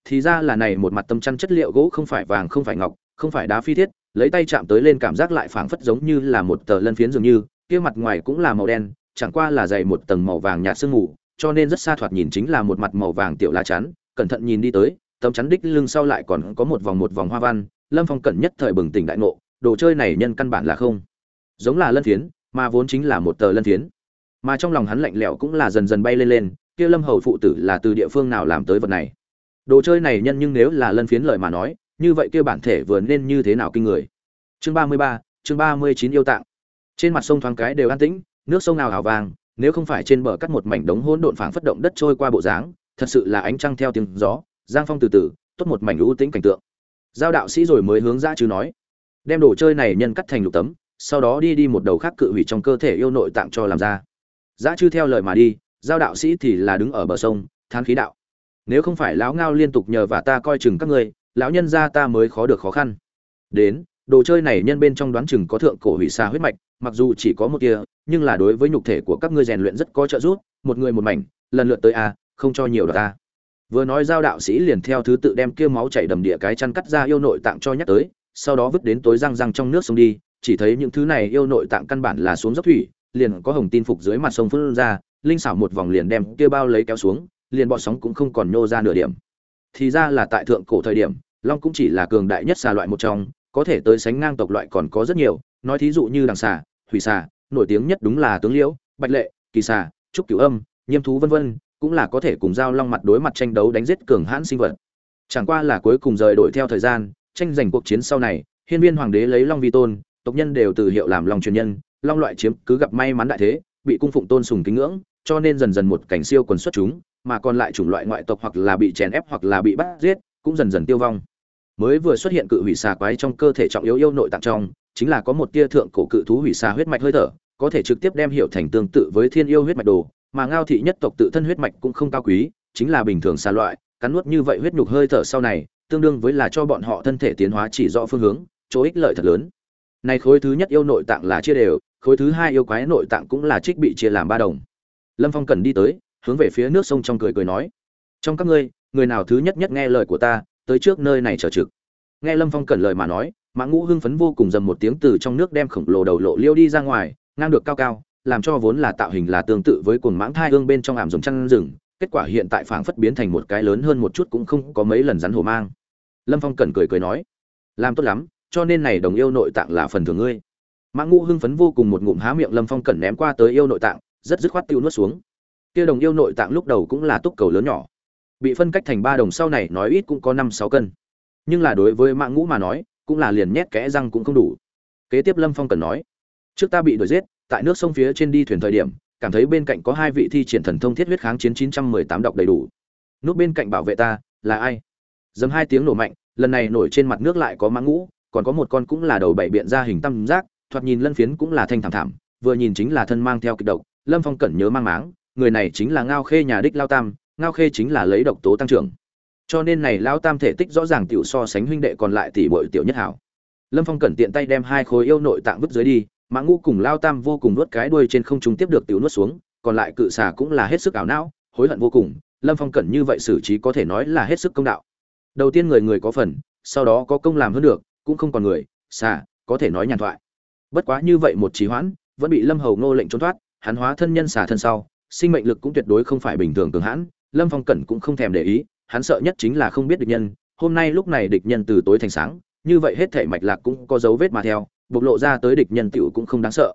thì ra là này một mặt tâm chăn chất liệu gỗ không phải vàng, không phải ngọc, không phải đá phi thiết, lấy tay chạm tới lên cảm giác lại phảng phất giống như là một tờ lân phiến dường như, kia mặt ngoài cũng là màu đen, chẳng qua là dày một tầng màu vàng nhạt sương mù, cho nên rất xa thoạt nhìn chính là một mặt màu vàng tiểu lá chắn, cẩn thận nhìn đi tới, tấm chắn đích lưng sau lại còn có một vòng một vòng hoa văn, lâm phong cẩn nhất thời bừng tỉnh đại ngộ, đồ chơi này nhân căn bản là không giống là lân phiến, mà vốn chính là một tờ lân phiến. Mà trong lòng hắn lạnh lẽo cũng là dần dần bay lên lên, kia lâm hầu phụ tử là từ địa phương nào làm tới vật này? Đồ chơi này nhân nhưng nếu là lân phiến lời mà nói, như vậy kia bản thể vừa nên như thế nào kinh người? Chương ba mươi ba, chương ba mươi chín yêu tạng. Trên mặt sông thoáng cái đều an tĩnh, nước sông nào hào vàng, nếu không phải trên bờ cắt một mảnh đống hỗn độn phảng phất động đất trôi qua bộ dáng, thật sự là ánh trăng theo tiếng gió, giang phong từ từ, tốt một mảnh ưu tĩnh cảnh tượng. Giao đạo sĩ rồi mới hướng ra chứ nói, đem đồ chơi này nhân cắt thành lục tấm, sau đó đi đi một đầu khác cự hủy trong cơ thể yêu nội tạng cho làm ra. Dã chư theo lời mà đi, giao đạo sĩ thì là đứng ở bờ sông, thán khí đạo nếu không phải lão ngao liên tục nhờ và ta coi chừng các ngươi, lão nhân gia ta mới khó được khó khăn. Đến, đồ chơi này nhân bên trong đoán chừng có thượng cổ hủy xa huyết mạch, mặc dù chỉ có một kia nhưng là đối với nhục thể của các ngươi rèn luyện rất có trợ giúp, một người một mảnh, lần lượt tới a không cho nhiều đợt ta. Vừa nói giao đạo sĩ liền theo thứ tự đem kia máu chảy đầm địa cái chăn cắt ra yêu nội tạng cho nhắc tới, sau đó vứt đến tối răng răng trong nước sông đi, chỉ thấy những thứ này yêu nội tạng căn bản là xuống dốc thủy, liền có hồng tin phục dưới mặt sông phun ra, linh xảo một vòng liền đem kia bao lấy kéo xuống liền bọn sóng cũng không còn nhô ra nửa điểm. Thì ra là tại thượng cổ thời điểm, long cũng chỉ là cường đại nhất xà loại một trong, có thể tới sánh ngang tộc loại còn có rất nhiều, nói thí dụ như đằng xà thủy xà, nổi tiếng nhất đúng là tướng liễu, bạch lệ, kỳ xà, trúc cửu âm, nhiêm thú vân vân, cũng là có thể cùng giao long mặt đối mặt tranh đấu đánh giết cường hãn sinh vật. Chẳng qua là cuối cùng rời đổi theo thời gian, tranh giành cuộc chiến sau này, hiên viên hoàng đế lấy long vi tôn, tộc nhân đều từ hiệu làm long truyền nhân, long loại chiếm cứ gặp may mắn đại thế, bị cung phụng tôn sùng kính ngưỡng cho nên dần dần một cảnh siêu quần xuất chúng, mà còn lại chủng loại ngoại tộc hoặc là bị chèn ép hoặc là bị bắt giết, cũng dần dần tiêu vong. Mới vừa xuất hiện cự hủy xà quái trong cơ thể trọng yếu yêu nội tạng trong, chính là có một tia thượng cổ cự thú hủy xà huyết mạch hơi thở, có thể trực tiếp đem hiệu thành tương tự với thiên yêu huyết mạch đồ, mà ngao thị nhất tộc tự thân huyết mạch cũng không cao quý, chính là bình thường xà loại, cắn nuốt như vậy huyết nhục hơi thở sau này, tương đương với là cho bọn họ thân thể tiến hóa chỉ rõ phương hướng, chỗ ích lợi thật lớn. Này khối thứ nhất yêu nội tạng là chia đều, khối thứ hai yêu quái nội tạng cũng là trích bị chia làm ba đồng lâm phong cần đi tới, hướng về phía nước sông trong cười cười nói. Trong các ngươi, người nào thứ nhất nhất nghe lời của ta, tới trước nơi này chờ trực. Nghe lâm phong cần lời mà nói, mã ngũ hưng phấn vô cùng dầm một tiếng từ trong nước đem khổng lồ đầu lộ liêu đi ra ngoài, ngang được cao cao, làm cho vốn là tạo hình là tương tự với cuồng mãng thai hương bên trong ảm dùng chăn rừng, kết quả hiện tại phảng phất biến thành một cái lớn hơn một chút cũng không có mấy lần rắn hổ mang. Lâm phong Cần cười cười nói. Làm tốt lắm, cho nên này đồng yêu nội tạng là phần thưởng ngươi. Mã ngũ hưng phấn vô cùng một ngụm há miệng lâm phong Cần ném qua tới yêu nội tạng rất dứt khoát tiêu nuốt xuống. Kia đồng yêu nội tạng lúc đầu cũng là túc cầu lớn nhỏ. Bị phân cách thành ba đồng sau này nói ít cũng có năm sáu cân. Nhưng là đối với mạng ngũ mà nói, cũng là liền nhét kẽ răng cũng không đủ. Kế tiếp lâm phong cần nói, trước ta bị đuổi giết, tại nước sông phía trên đi thuyền thời điểm, cảm thấy bên cạnh có hai vị thi triển thần thông thiết huyết kháng chiến 918 đọc đầy đủ. Nút bên cạnh bảo vệ ta, là ai? Dầm hai tiếng nổ mạnh, lần này nổi trên mặt nước lại có mãng ngũ, còn có một con cũng là đầu bảy biện ra hình tam giác, thoạt nhìn lân phiến cũng là thanh thảm thảm, vừa nhìn chính là thân mang theo kịch độc lâm phong cẩn nhớ mang máng, người này chính là ngao khê nhà đích lao tam, ngao khê chính là lấy độc tố tăng trưởng. Cho nên này lao tam thể tích rõ ràng tiểu so sánh huynh đệ còn lại tỷ bội tiểu nhất hảo. Lâm phong cẩn tiện tay đem hai khối yêu nội tạng vứt dưới đi mã ngũ cùng lao tam vô cùng nuốt cái đuôi trên không trung tiếp được tiểu nuốt xuống, còn lại cự xà cũng là hết sức ảo não, hối hận vô cùng, lâm phong cẩn như vậy xử trí có thể nói là hết sức công đạo. Đầu tiên người người có phần, sau đó có công làm hơn được, cũng không còn người, xà, có thể nói nhàn thoại. Bất quá như vậy một trí hoãn, vẫn bị lâm hầu ngô lệnh trốn thoát hắn hóa thân nhân xà thân sau, sinh mệnh lực cũng tuyệt đối không phải bình thường cường hãn, lâm phong cẩn cũng không thèm để ý, hắn sợ nhất chính là không biết địch nhân, hôm nay lúc này địch nhân từ tối thành sáng, như vậy hết thể mạch lạc cũng có dấu vết mà theo, bộc lộ ra tới địch nhân tiểu cũng không đáng sợ.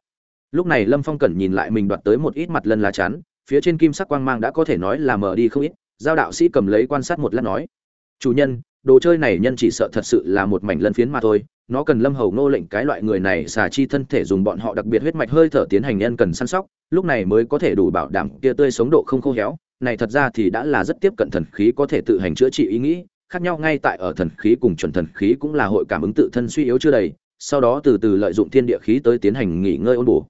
Lúc này lâm phong cẩn nhìn lại mình đoạt tới một ít mặt lân lá chắn, phía trên kim sắc quang mang đã có thể nói là mở đi không ít, giao đạo sĩ cầm lấy quan sát một lát nói, chủ nhân đồ chơi này nhân chỉ sợ thật sự là một mảnh lân phiến mà thôi, nó cần lâm hầu nô lệnh cái loại người này xà chi thân thể dùng bọn họ đặc biệt huyết mạch hơi thở tiến hành nhân cần săn sóc, lúc này mới có thể đủ bảo đảm kia tươi sống độ không khô héo. Này thật ra thì đã là rất tiếp cận thần khí có thể tự hành chữa trị ý nghĩ, khác nhau ngay tại ở thần khí cùng chuẩn thần khí cũng là hội cảm ứng tự thân suy yếu chưa đầy, sau đó từ từ lợi dụng thiên địa khí tới tiến hành nghỉ ngơi ôn bổ.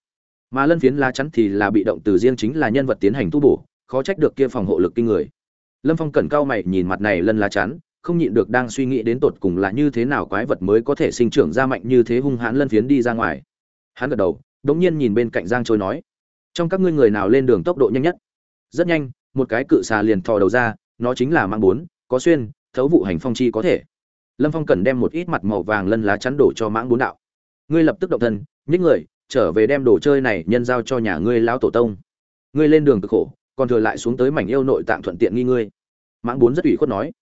Mà lân phiến lá chắn thì là bị động từ riêng chính là nhân vật tiến hành tu bổ, khó trách được kia phòng hộ lực kinh người. Lâm phong cẩn cao mày nhìn mặt này lân lá chắn không nhịn được đang suy nghĩ đến tột cùng là như thế nào quái vật mới có thể sinh trưởng ra mạnh như thế hung hãn lân phiến đi ra ngoài. Hắn gật đầu, đống nhiên nhìn bên cạnh giang trôi nói, trong các ngươi người nào lên đường tốc độ nhanh nhất? Rất nhanh, một cái cự xà liền thò đầu ra, nó chính là mang bốn, có xuyên, thấu vụ hành phong chi có thể. Lâm phong cần đem một ít mặt màu vàng lân lá chắn đổ cho mãng bốn đạo. Ngươi lập tức động thân, nhích người, trở về đem đồ chơi này nhân giao cho nhà ngươi lão tổ tông. Ngươi lên đường cực khổ, còn thừa lại xuống tới mảnh yêu nội tạng thuận tiện nghi ngươi. Mãng bốn rất ủy khuất nói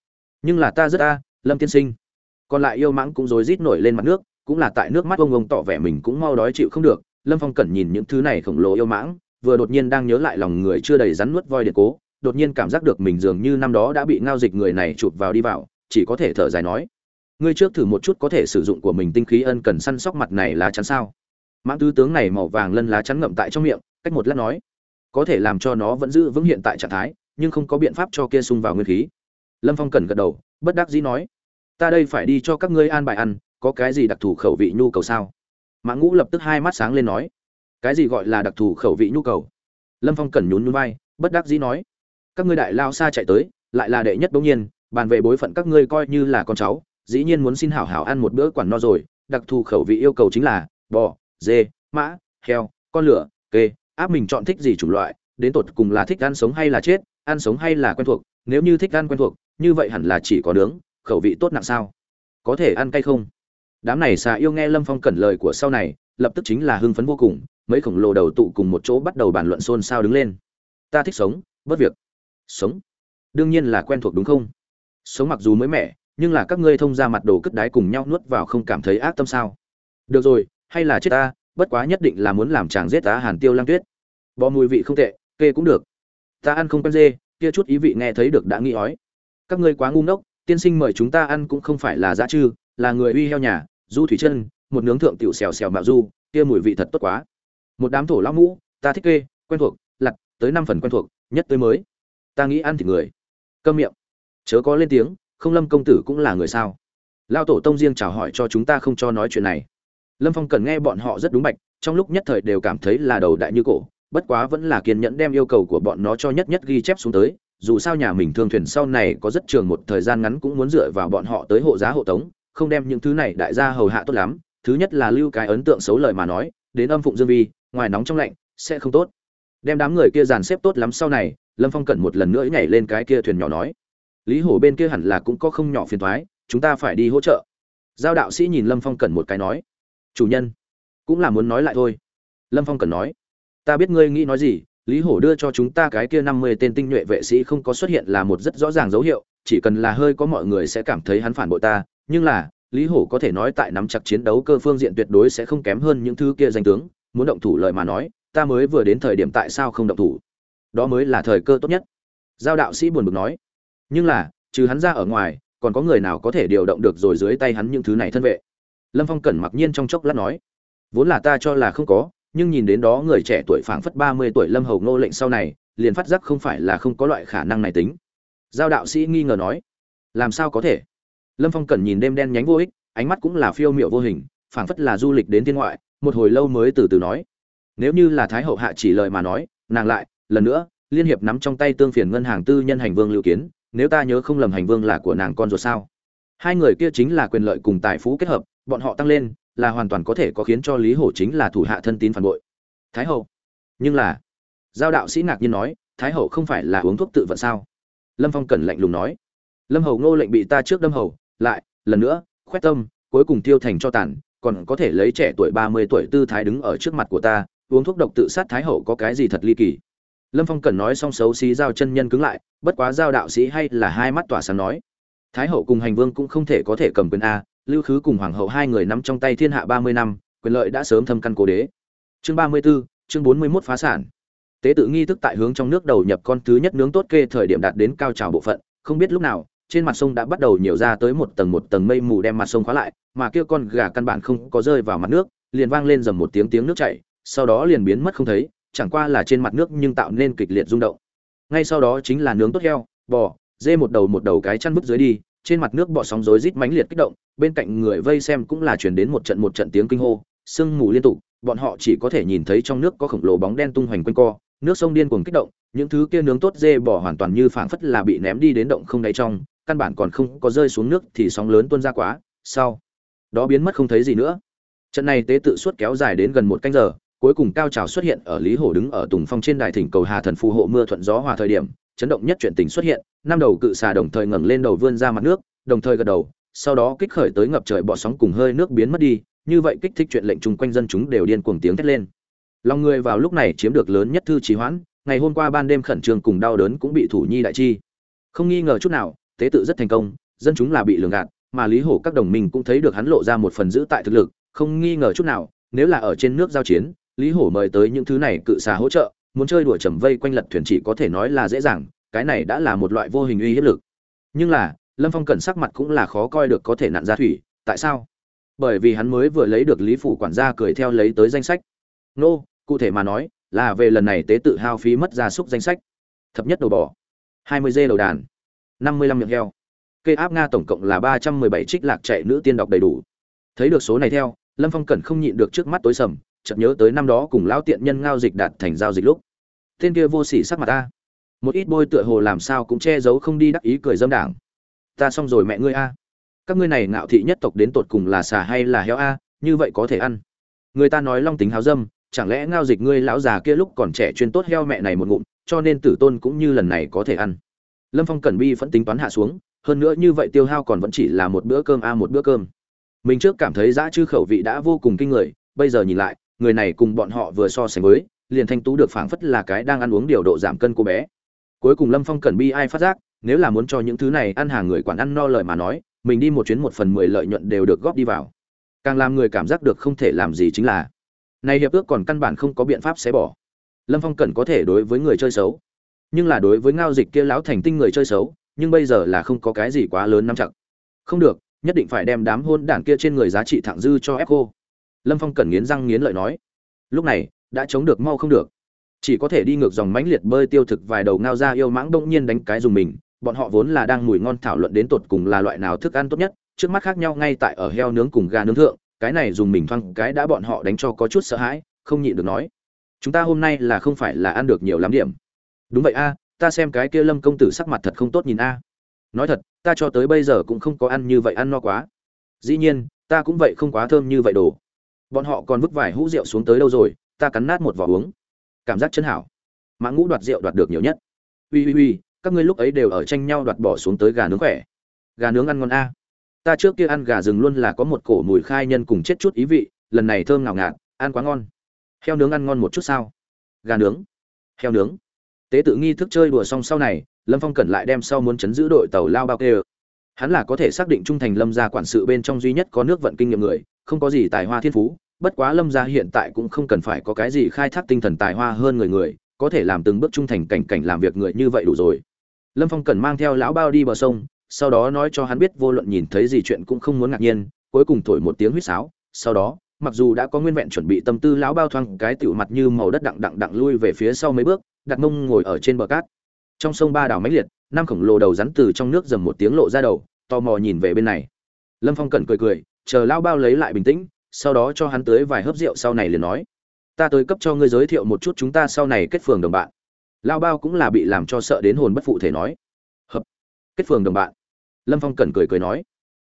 nhưng là ta rất a, lâm tiên sinh. Còn lại yêu mãng cũng rối rít nổi lên mặt nước, cũng là tại nước mắt ông ông tỏ vẻ mình cũng mau đói chịu không được. Lâm phong cẩn nhìn những thứ này khổng lồ yêu mãng, vừa đột nhiên đang nhớ lại lòng người chưa đầy rắn nuốt voi điện cố, đột nhiên cảm giác được mình dường như năm đó đã bị ngao dịch người này chụp vào đi vào, chỉ có thể thở dài nói, ngươi trước thử một chút có thể sử dụng của mình tinh khí ân cần săn sóc mặt này lá chắn sao? Mãng tứ tướng này màu vàng lân lá chắn ngậm tại trong miệng, cách một lát nói, có thể làm cho nó vẫn giữ vững hiện tại trạng thái, nhưng không có biện pháp cho kia sung vào nguyên khí lâm phong cần gật đầu, bất đắc dĩ nói, ta đây phải đi cho các ngươi an bài ăn, có cái gì đặc thù khẩu vị nhu cầu sao? Mã ngũ lập tức hai mắt sáng lên nói, cái gì gọi là đặc thù khẩu vị nhu cầu? Lâm phong cần nhún nhún vai, bất đắc dĩ nói, các ngươi đại lao xa chạy tới, lại là đệ nhất bỗng nhiên, bàn về bối phận các ngươi coi như là con cháu, dĩ nhiên muốn xin hảo hảo ăn một bữa quản no rồi, đặc thù khẩu vị yêu cầu chính là bò, dê, mã, heo, con lửa, kê, áp mình chọn thích gì chủng loại, đến tột cùng là thích ăn sống hay là chết ăn sống hay là quen thuộc, nếu như thích ăn quen thuộc, như vậy hẳn là chỉ có nướng, khẩu vị tốt nặng sao? Có thể ăn cay không? Đám này xà yêu nghe lâm phong cẩn lời của sau này, lập tức chính là hưng phấn vô cùng, mấy khổng lồ đầu tụ cùng một chỗ bắt đầu bàn luận xôn xao đứng lên. Ta thích sống bất việc. Sống? Đương nhiên là quen thuộc đúng không? Sống mặc dù mới mẻ, nhưng là các ngươi thông ra mặt đồ cất đái cùng nhau nuốt vào không cảm thấy ác tâm sao? Được rồi, hay là chết ta, bất quá nhất định là muốn làm chàng giết ta hàn tiêu lang tuyết. Bò mùi vị không tệ, kê cũng được ta ăn không quen dê, kia chút ý vị nghe thấy được đã nghĩ ói. Các ngươi quá ngu ngốc, tiên sinh mời chúng ta ăn cũng không phải là dã chư, là người uy heo nhà, du thủy chân, một nướng thượng tiểu xèo xèo mạo du, kia mùi vị thật tốt quá. Một đám thổ lão mũ, ta thích kê, quen thuộc, lặt, tới năm phần quen thuộc, nhất tới mới. Ta nghĩ ăn thịt người. Câm miệng. Chớ có lên tiếng, không lâm công tử cũng là người sao? Lao tổ tông riêng chào hỏi cho chúng ta không cho nói chuyện này. Lâm phong cần nghe bọn họ rất đúng bạch, trong lúc nhất thời đều cảm thấy là đầu đại như cổ bất quá vẫn là kiên nhẫn đem yêu cầu của bọn nó cho nhất nhất ghi chép xuống tới, dù sao nhà mình thương thuyền sau này có rất trường một thời gian ngắn cũng muốn dựa vào bọn họ tới hộ giá hộ tống, không đem những thứ này đại gia hầu hạ tốt lắm. Thứ nhất là lưu cái ấn tượng xấu lời mà nói, đến âm phụng dương vi, ngoài nóng trong lạnh, sẽ không tốt. Đem đám người kia dàn xếp tốt lắm sau này, lâm phong cẩn một lần nữa nhảy lên cái kia thuyền nhỏ nói, lý hổ bên kia hẳn là cũng có không nhỏ phiền thoái chúng ta phải đi hỗ trợ. Giao đạo sĩ nhìn lâm phong cẩn một cái nói, chủ nhân, cũng là muốn nói lại thôi. Lâm phong cẩn nói ta biết ngươi nghĩ nói gì, lý hổ đưa cho chúng ta cái kia năm mươi tên tinh nhuệ vệ sĩ không có xuất hiện là một rất rõ ràng dấu hiệu, chỉ cần là hơi có mọi người sẽ cảm thấy hắn phản bội ta, nhưng là, lý hổ có thể nói tại nắm chặt chiến đấu cơ phương diện tuyệt đối sẽ không kém hơn những thứ kia danh tướng, muốn động thủ lời mà nói, ta mới vừa đến thời điểm tại sao không động thủ. Đó mới là thời cơ tốt nhất. Giao đạo sĩ buồn bực nói. Nhưng là, trừ hắn ra ở ngoài, còn có người nào có thể điều động được rồi dưới tay hắn những thứ này thân vệ? Lâm phong cẩn mặc nhiên trong chốc lát nói. Vốn là ta cho là không có nhưng nhìn đến đó người trẻ tuổi phảng phất ba mươi tuổi lâm hầu ngô lệnh sau này, liền phát giác không phải là không có loại khả năng này tính. Giao đạo sĩ nghi ngờ nói, làm sao có thể? Lâm phong cẩn nhìn đêm đen nhánh vô ích, ánh mắt cũng là phiêu miệu vô hình, phảng phất là du lịch đến thiên ngoại, một hồi lâu mới từ từ nói, nếu như là thái hậu hạ chỉ lời mà nói, nàng lại, lần nữa, liên hiệp nắm trong tay tương phiền ngân hàng tư nhân hành vương lưu kiến, nếu ta nhớ không lầm hành vương là của nàng con rồi sao? Hai người kia chính là quyền lợi cùng tài phú kết hợp, bọn họ tăng lên là hoàn toàn có thể có khiến cho lý hổ chính là thủ hạ thân tín phản bội. Thái hậu. Nhưng là, giao đạo sĩ ngạc nhiên nói, thái hậu không phải là uống thuốc tự vận sao? Lâm phong cẩn lạnh lùng nói. Lâm hầu ngô lệnh bị ta trước đâm hầu, lại, lần nữa, khoét tâm, cuối cùng tiêu thành cho tàn, còn có thể lấy trẻ tuổi ba mươi tuổi tư thái đứng ở trước mặt của ta, uống thuốc độc tự sát thái hậu có cái gì thật ly kỳ? Lâm phong cần nói xong xấu xí giao chân nhân cứng lại, bất quá giao đạo sĩ hay là hai mắt tỏa sáng nói. Thái hậu cùng hành vương cũng không thể có thể cầm quyền a lưu khứ cùng hoàng hậu hai người nắm trong tay thiên hạ ba mươi năm, quyền lợi đã sớm thâm căn cố đế. Chương ba mươi b ố chương bốn mươi mốt phá sản. Tế tự nghi thức tại hướng trong nước đầu nhập con thứ nhất nướng tốt kê thời điểm đạt đến cao trào bộ phận, không biết lúc nào, trên mặt sông đã bắt đầu nhiều ra tới một tầng một tầng mây mù đem mặt sông khóa lại, mà kia con gà căn bản không có rơi vào mặt nước, liền vang lên dầm một tiếng tiếng nước chảy, sau đó liền biến mất không thấy, chẳng qua là trên mặt nước nhưng tạo nên kịch liệt rung động. Ngay sau đó chính là nướng tốt heo, bò, dê một đầu một đầu cái chăn bứt dưới đi trên mặt nước bọ sóng rối rít mãnh liệt kích động, bên cạnh người vây xem cũng là truyền đến một trận một trận tiếng kinh hô, sương mù liên tục, bọn họ chỉ có thể nhìn thấy trong nước có khổng lồ bóng đen tung hoành quanh co, nước sông điên cuồng kích động, những thứ kia nướng tốt dê bò hoàn toàn như phảng phất là bị ném đi đến động không đáy trong, căn bản còn không có rơi xuống nước thì sóng lớn tuôn ra quá, sau, đó biến mất không thấy gì nữa. Trận này tế tự suốt kéo dài đến gần một canh giờ, cuối cùng cao trào xuất hiện ở lý hổ đứng ở tùng phong trên đài thỉnh cầu hà thần phù hộ mưa thuận gió hòa thời điểm chấn động nhất chuyện tình xuất hiện, năm đầu cự xà đồng thời ngẩng lên đầu vươn ra mặt nước, đồng thời gật đầu, sau đó kích khởi tới ngập trời bọ sóng cùng hơi nước biến mất đi, như vậy kích thích chuyện lệnh chung quanh dân chúng đều điên cuồng tiếng thét lên. Lòng người vào lúc này chiếm được lớn nhất thư trì hoãn, ngày hôm qua ban đêm khẩn trương cùng đau đớn cũng bị thủ nhi đại chi. Không nghi ngờ chút nào, tế tự rất thành công, dân chúng là bị lường gạt, mà lý hổ các đồng minh cũng thấy được hắn lộ ra một phần giữ tại thực lực, không nghi ngờ chút nào, nếu là ở trên nước giao chiến, lý hổ mời tới những thứ này cự xà hỗ trợ muốn chơi đùa trầm vây quanh lật thuyền chỉ có thể nói là dễ dàng, cái này đã là một loại vô hình uy hiếp lực. Nhưng là, lâm phong cẩn sắc mặt cũng là khó coi được có thể nạn ra thủy, tại sao? Bởi vì hắn mới vừa lấy được lý phủ quản gia cười theo lấy tới danh sách. Nô, cụ thể mà nói, là về lần này tế tự hao phí mất gia súc danh sách. Thập nhất đầu bò, hai mươi dê đầu đàn, năm mươi lăm miệng heo. Cây áp nga tổng cộng là ba trăm mười bảy trích lạc chạy nữ tiên đọc đầy đủ. Thấy được số này theo, lâm phong cẩn không nhịn được trước mắt tối sầm chợt nhớ tới năm đó cùng lão tiện nhân ngao dịch đạt thành giao dịch lúc. Tên kia vô sỉ sắc mặt ta. Một ít bôi tựa hồ làm sao cũng che giấu không đi đắc ý cười dâm đảng. Ta xong rồi mẹ ngươi a. Các ngươi này ngạo thị nhất tộc đến tột cùng là xà hay là heo a, như vậy có thể ăn. Người ta nói long tính háo dâm, chẳng lẽ ngao dịch ngươi lão già kia lúc còn trẻ chuyên tốt heo mẹ này một ngụm, cho nên tử tôn cũng như lần này có thể ăn. Lâm phong cẩn bi vẫn tính toán hạ xuống, hơn nữa như vậy tiêu hao còn vẫn chỉ là một bữa cơm a một bữa cơm. Mình trước cảm thấy dã chư khẩu vị đã vô cùng kinh người, bây giờ nhìn lại người này cùng bọn họ vừa so sánh với, liền thanh tú được phảng phất là cái đang ăn uống điều độ giảm cân cô bé. Cuối cùng lâm phong Cần bi ai phát giác, nếu là muốn cho những thứ này ăn hàng người quản ăn no lời mà nói, mình đi một chuyến một phần mười lợi nhuận đều được góp đi vào. Càng làm người cảm giác được không thể làm gì chính là này hiệp ước còn căn bản không có biện pháp xé bỏ. Lâm phong Cần có thể đối với người chơi xấu, nhưng là đối với ngao dịch kia lão thành tinh người chơi xấu, nhưng bây giờ là không có cái gì quá lớn nắm chặt. Không được, nhất định phải đem đám hôn đảng kia trên người giá trị thẳng dư cho echo lâm phong cẩn nghiến răng nghiến lợi nói, lúc này, đã chống được, mau không được. Chỉ có thể đi ngược dòng mãnh liệt bơi tiêu thực vài đầu ngao ra yêu mãng đông nhiên đánh cái dùng mình. Bọn họ vốn là đang mùi ngon thảo luận đến tột cùng là loại nào thức ăn tốt nhất, trước mắt khác nhau ngay tại ở heo nướng cùng gà nướng thượng, cái này dùng mình thoang cái đã bọn họ đánh cho có chút sợ hãi, không nhịn được nói, chúng ta hôm nay là không phải là ăn được nhiều lắm điểm. Đúng vậy a, ta xem cái kia lâm công tử sắc mặt thật không tốt nhìn a. Nói thật, ta cho tới bây giờ cũng không có ăn như vậy ăn no quá. Dĩ nhiên, ta cũng vậy không quá thơm như vậy đồ bọn họ còn vứt vài hũ rượu xuống tới đâu rồi, ta cắn nát một vỏ uống. Cảm giác chân hảo. Mã ngũ đoạt rượu đoạt được nhiều nhất. Ui ui ui, các ngươi lúc ấy đều ở tranh nhau đoạt bỏ xuống tới gà nướng khỏe. Gà nướng ăn ngon a. Ta trước kia ăn gà rừng luôn là có một cổ mùi khai nhân cùng chết chút ý vị, lần này thơm ngào ngạt, ăn quá ngon. Heo nướng ăn ngon một chút sao? Gà nướng. Heo nướng. Tế tự nghi thức chơi đùa xong sau này, lâm phong cẩn lại đem sau muốn chấn giữ đội tàu lao bao kê. Hắn là có thể xác định trung thành lâm gia quản sự bên trong duy nhất có nước vận kinh nghiệm người không có gì tài hoa thiên phú, bất quá lâm gia hiện tại cũng không cần phải có cái gì khai thác tinh thần tài hoa hơn người người, có thể làm từng bước trung thành cảnh cảnh làm việc người như vậy đủ rồi. Lâm phong cần mang theo lão bao đi bờ sông, sau đó nói cho hắn biết vô luận nhìn thấy gì chuyện cũng không muốn ngạc nhiên, cuối cùng thổi một tiếng huýt sáo, sau đó, mặc dù đã có nguyên vẹn chuẩn bị tâm tư lão bao thoang cái tiểu mặt như màu đất đặng đặng đặng lui về phía sau mấy bước, đặt mông ngồi ở trên bờ cát. Trong sông ba đảo máy liệt, năm khổng lồ đầu rắn từ trong nước dầm một tiếng lộ ra đầu, tò mò nhìn về bên này. Lâm phong cẩn cười cười chờ lão bao lấy lại bình tĩnh, sau đó cho hắn tới vài hớp rượu sau này liền nói, ta tới cấp cho ngươi giới thiệu một chút chúng ta sau này kết phường đồng bạn. Lao bao cũng là bị làm cho sợ đến hồn bất phụ thể nói, hợp, kết phường đồng bạn. Lâm phong cẩn cười cười nói,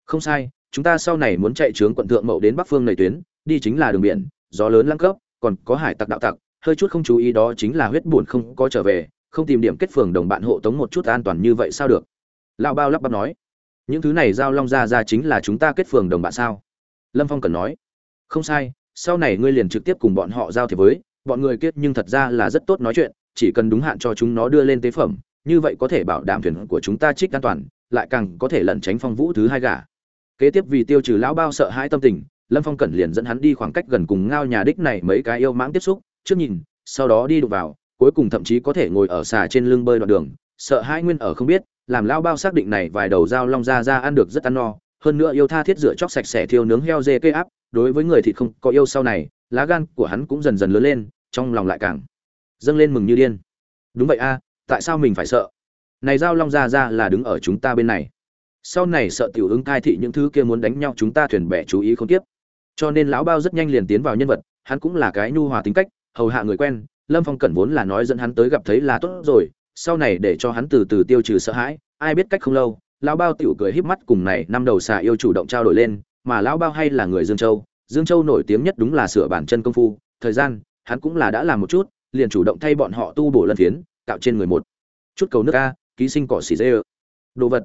không sai, chúng ta sau này muốn chạy trướng quận thượng mậu đến bắc phương nầy tuyến, đi chính là đường biển, gió lớn lăng cấp, còn có hải tặc đạo tặc, hơi chút không chú ý đó chính là huyết buồn không có trở về, không tìm điểm kết phường đồng bạn hộ tống một chút an toàn như vậy sao được? Lao bao lắp bắp nói những thứ này giao long ra ra chính là chúng ta kết phường đồng bạn sao? Lâm phong cần nói. Không sai, sau này ngươi liền trực tiếp cùng bọn họ giao thiệp với, bọn người kết nhưng thật ra là rất tốt nói chuyện, chỉ cần đúng hạn cho chúng nó đưa lên tế phẩm, như vậy có thể bảo đảm thuyền của chúng ta trích an toàn, lại càng có thể lẩn tránh phong vũ thứ hai gà. Kế tiếp vì tiêu trừ lão bao sợ hãi tâm tình, lâm phong cẩn liền dẫn hắn đi khoảng cách gần cùng ngao nhà đích này mấy cái yêu mãng tiếp xúc, trước nhìn, sau đó đi đụng vào, cuối cùng thậm chí có thể ngồi ở xà trên lưng bơi đoạn đường, sợ hãi nguyên ở không biết làm lao bao xác định này vài đầu dao long ra ra ăn được rất ăn no, hơn nữa yêu tha thiết rửa chóc sạch sẽ thiêu nướng heo dê cây áp, đối với người thịt không có yêu sau này, lá gan của hắn cũng dần dần lớn lên, trong lòng lại càng dâng lên mừng như điên. Đúng vậy a, tại sao mình phải sợ? Này dao long ra ra là đứng ở chúng ta bên này. Sau này sợ tiểu ứng cai thị những thứ kia muốn đánh nhau chúng ta thuyền bè chú ý không tiếp. Cho nên lão bao rất nhanh liền tiến vào nhân vật, hắn cũng là cái nhu hòa tính cách, hầu hạ người quen, lâm phong cẩn vốn là nói dẫn hắn tới gặp thấy là tốt rồi sau này để cho hắn từ từ tiêu trừ sợ hãi, ai biết cách không lâu, lão bao tiểu cười híp mắt cùng này năm đầu xà yêu chủ động trao đổi lên, mà lão bao hay là người dương châu dương châu nổi tiếng nhất đúng là sửa bản chân công phu, thời gian, hắn cũng là đã làm một chút, liền chủ động thay bọn họ tu bổ lân phiến, cạo trên người một chút cầu nước a, ký sinh cỏ xỉ dê đồ vật.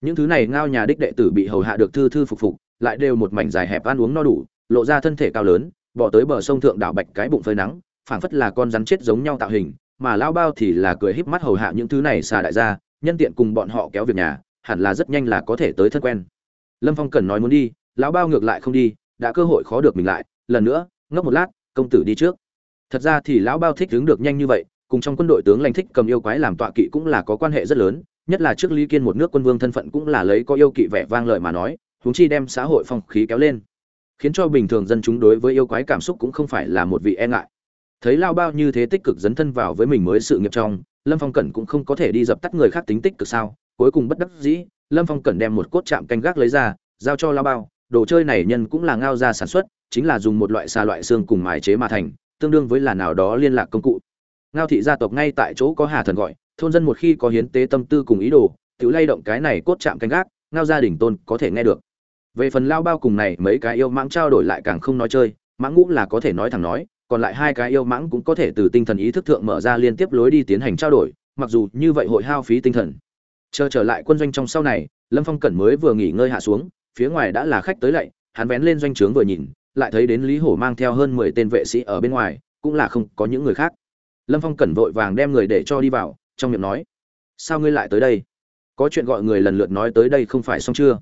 Những thứ này ngao nhà đích đệ tử bị hầu hạ được thư thư phục phục, lại đều một mảnh dài hẹp ăn uống no đủ, lộ ra thân thể cao lớn, bỏ tới bờ sông thượng đảo bạch cái bụng phơi nắng, phảng phất là con rắn chết giống nhau tạo hình mà lao bao thì là cười híp mắt hầu hạ những thứ này xà đại gia, nhân tiện cùng bọn họ kéo việc nhà, hẳn là rất nhanh là có thể tới thân quen. Lâm phong cần nói muốn đi, lão bao ngược lại không đi, đã cơ hội khó được mình lại, lần nữa, ngốc một lát, công tử đi trước. Thật ra thì lão bao thích đứng được nhanh như vậy, cùng trong quân đội tướng lãnh thích cầm yêu quái làm tọa kỵ cũng là có quan hệ rất lớn, nhất là trước lý kiên một nước quân vương thân phận cũng là lấy có yêu kỵ vẻ vang lợi mà nói, huống chi đem xã hội phong khí kéo lên, khiến cho bình thường dân chúng đối với yêu quái cảm xúc cũng không phải là một vị e ngại thấy lao bao như thế tích cực dấn thân vào với mình mới sự nghiệp trong, lâm phong cẩn cũng không có thể đi dập tắt người khác tính tích cực sao? Cuối cùng bất đắc dĩ, lâm phong cẩn đem một cốt chạm canh gác lấy ra, giao cho lao bao. Đồ chơi này nhân cũng là ngao ra sản xuất, chính là dùng một loại xa loại xương cùng mài chế mà thành, tương đương với là nào đó liên lạc công cụ. Ngao thị gia tộc ngay tại chỗ có hà thần gọi, thôn dân một khi có hiến tế tâm tư cùng ý đồ, tự lay động cái này cốt chạm canh gác, ngao gia đình tôn có thể nghe được. Về phần lao bao cùng này, mấy cái yêu mãng trao đổi lại càng không nói chơi, mãng ngũ là có thể nói thẳng nói còn lại hai cái yêu mãng cũng có thể từ tinh thần ý thức thượng mở ra liên tiếp lối đi tiến hành trao đổi, mặc dù như vậy hội hao phí tinh thần. Chờ trở lại quân doanh trong sau này, lâm phong cẩn mới vừa nghỉ ngơi hạ xuống, phía ngoài đã là khách tới lạy, hắn vén lên doanh trướng vừa nhìn, lại thấy đến lý hổ mang theo hơn mười tên vệ sĩ ở bên ngoài, cũng là không có những người khác. Lâm phong cẩn vội vàng đem người để cho đi vào, trong miệng nói, sao ngươi lại tới đây? Có chuyện gọi người lần lượt nói tới đây không phải xong chưa?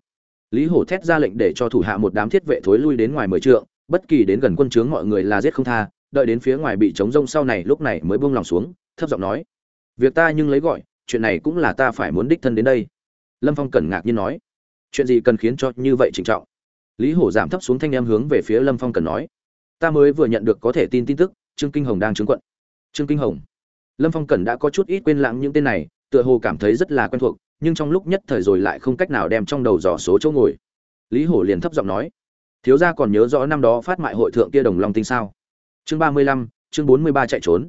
Lý hổ thét ra lệnh để cho thủ hạ một đám thiết vệ thối lui đến ngoài mười trượng, bất kỳ đến gần quân trướng mọi người là giết không tha đợi đến phía ngoài bị chống rông sau này, lúc này mới buông lòng xuống, thấp giọng nói, việc ta nhưng lấy gọi, chuyện này cũng là ta phải muốn đích thân đến đây. Lâm phong cẩn ngạc nhiên nói, chuyện gì cần khiến cho như vậy trịnh trọng? Lý hổ giảm thấp xuống thanh em hướng về phía lâm phong cẩn nói, ta mới vừa nhận được có thể tin tin tức, trương kinh hồng đang trướng quận. Trương kinh hồng. Lâm phong cẩn đã có chút ít quên lãng những tên này, tựa hồ cảm thấy rất là quen thuộc, nhưng trong lúc nhất thời rồi lại không cách nào đem trong đầu dò số chỗ ngồi. Lý hổ liền thấp giọng nói, thiếu gia còn nhớ rõ năm đó phát mại hội thượng kia đồng long tinh sao? Chương ba mươi lăm, chương bốn mươi ba chạy trốn.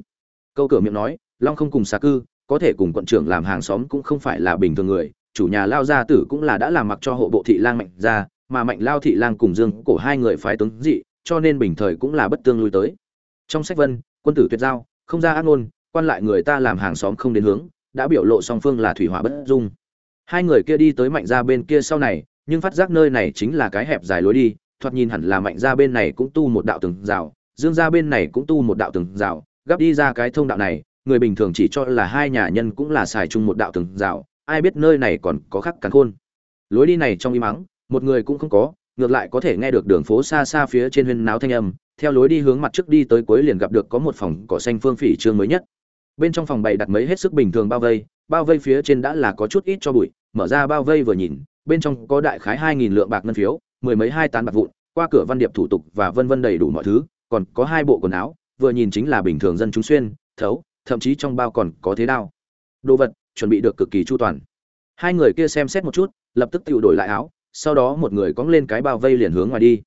Câu cửa miệng nói, long không cùng xà cư, có thể cùng quận trưởng làm hàng xóm cũng không phải là bình thường người, chủ nhà lao gia tử cũng là đã làm mặc cho hộ bộ thị lang mạnh ra, mà mạnh lao thị lang cùng dương cổ hai người phái tướng dị, cho nên bình thời cũng là bất tương lui tới. Trong sách vân, quân tử tuyệt giao, không ra ác ngôn, quan lại người ta làm hàng xóm không đến hướng, đã biểu lộ song phương là thủy hỏa bất dung. Hai người kia đi tới mạnh ra bên kia sau này, nhưng phát giác nơi này chính là cái hẹp dài lối đi, thoạt nhìn hẳn là mạnh ra bên này cũng tu một đạo từng rào dương gia bên này cũng tu một đạo tường rào, gấp đi ra cái thông đạo này, người bình thường chỉ cho là hai nhà nhân cũng là xài chung một đạo tường rào, ai biết nơi này còn có khắc cắn khôn. Lối đi này trong im mắng một người cũng không có, ngược lại có thể nghe được đường phố xa xa phía trên huyên náo thanh âm, theo lối đi hướng mặt trước đi tới cuối liền gặp được có một phòng cỏ xanh phương phỉ trương mới nhất. Bên trong phòng bày đặt mấy hết sức bình thường bao vây bao vây phía trên đã là có chút ít cho bụi, mở ra bao vây vừa nhìn, bên trong có đại khái hai nghìn lượng bạc ngân phiếu, mười mấy hai tán bạc vụn, qua cửa văn điệp thủ tục và vân vân đầy đủ mọi thứ còn có hai bộ quần áo, vừa nhìn chính là bình thường dân chúng xuyên, thấu, thậm chí trong bao còn có thế đao. Đồ vật, chuẩn bị được cực kỳ chu toàn. Hai người kia xem xét một chút, lập tức tự đổi lại áo, sau đó một người cóng lên cái bao vây liền hướng ngoài đi.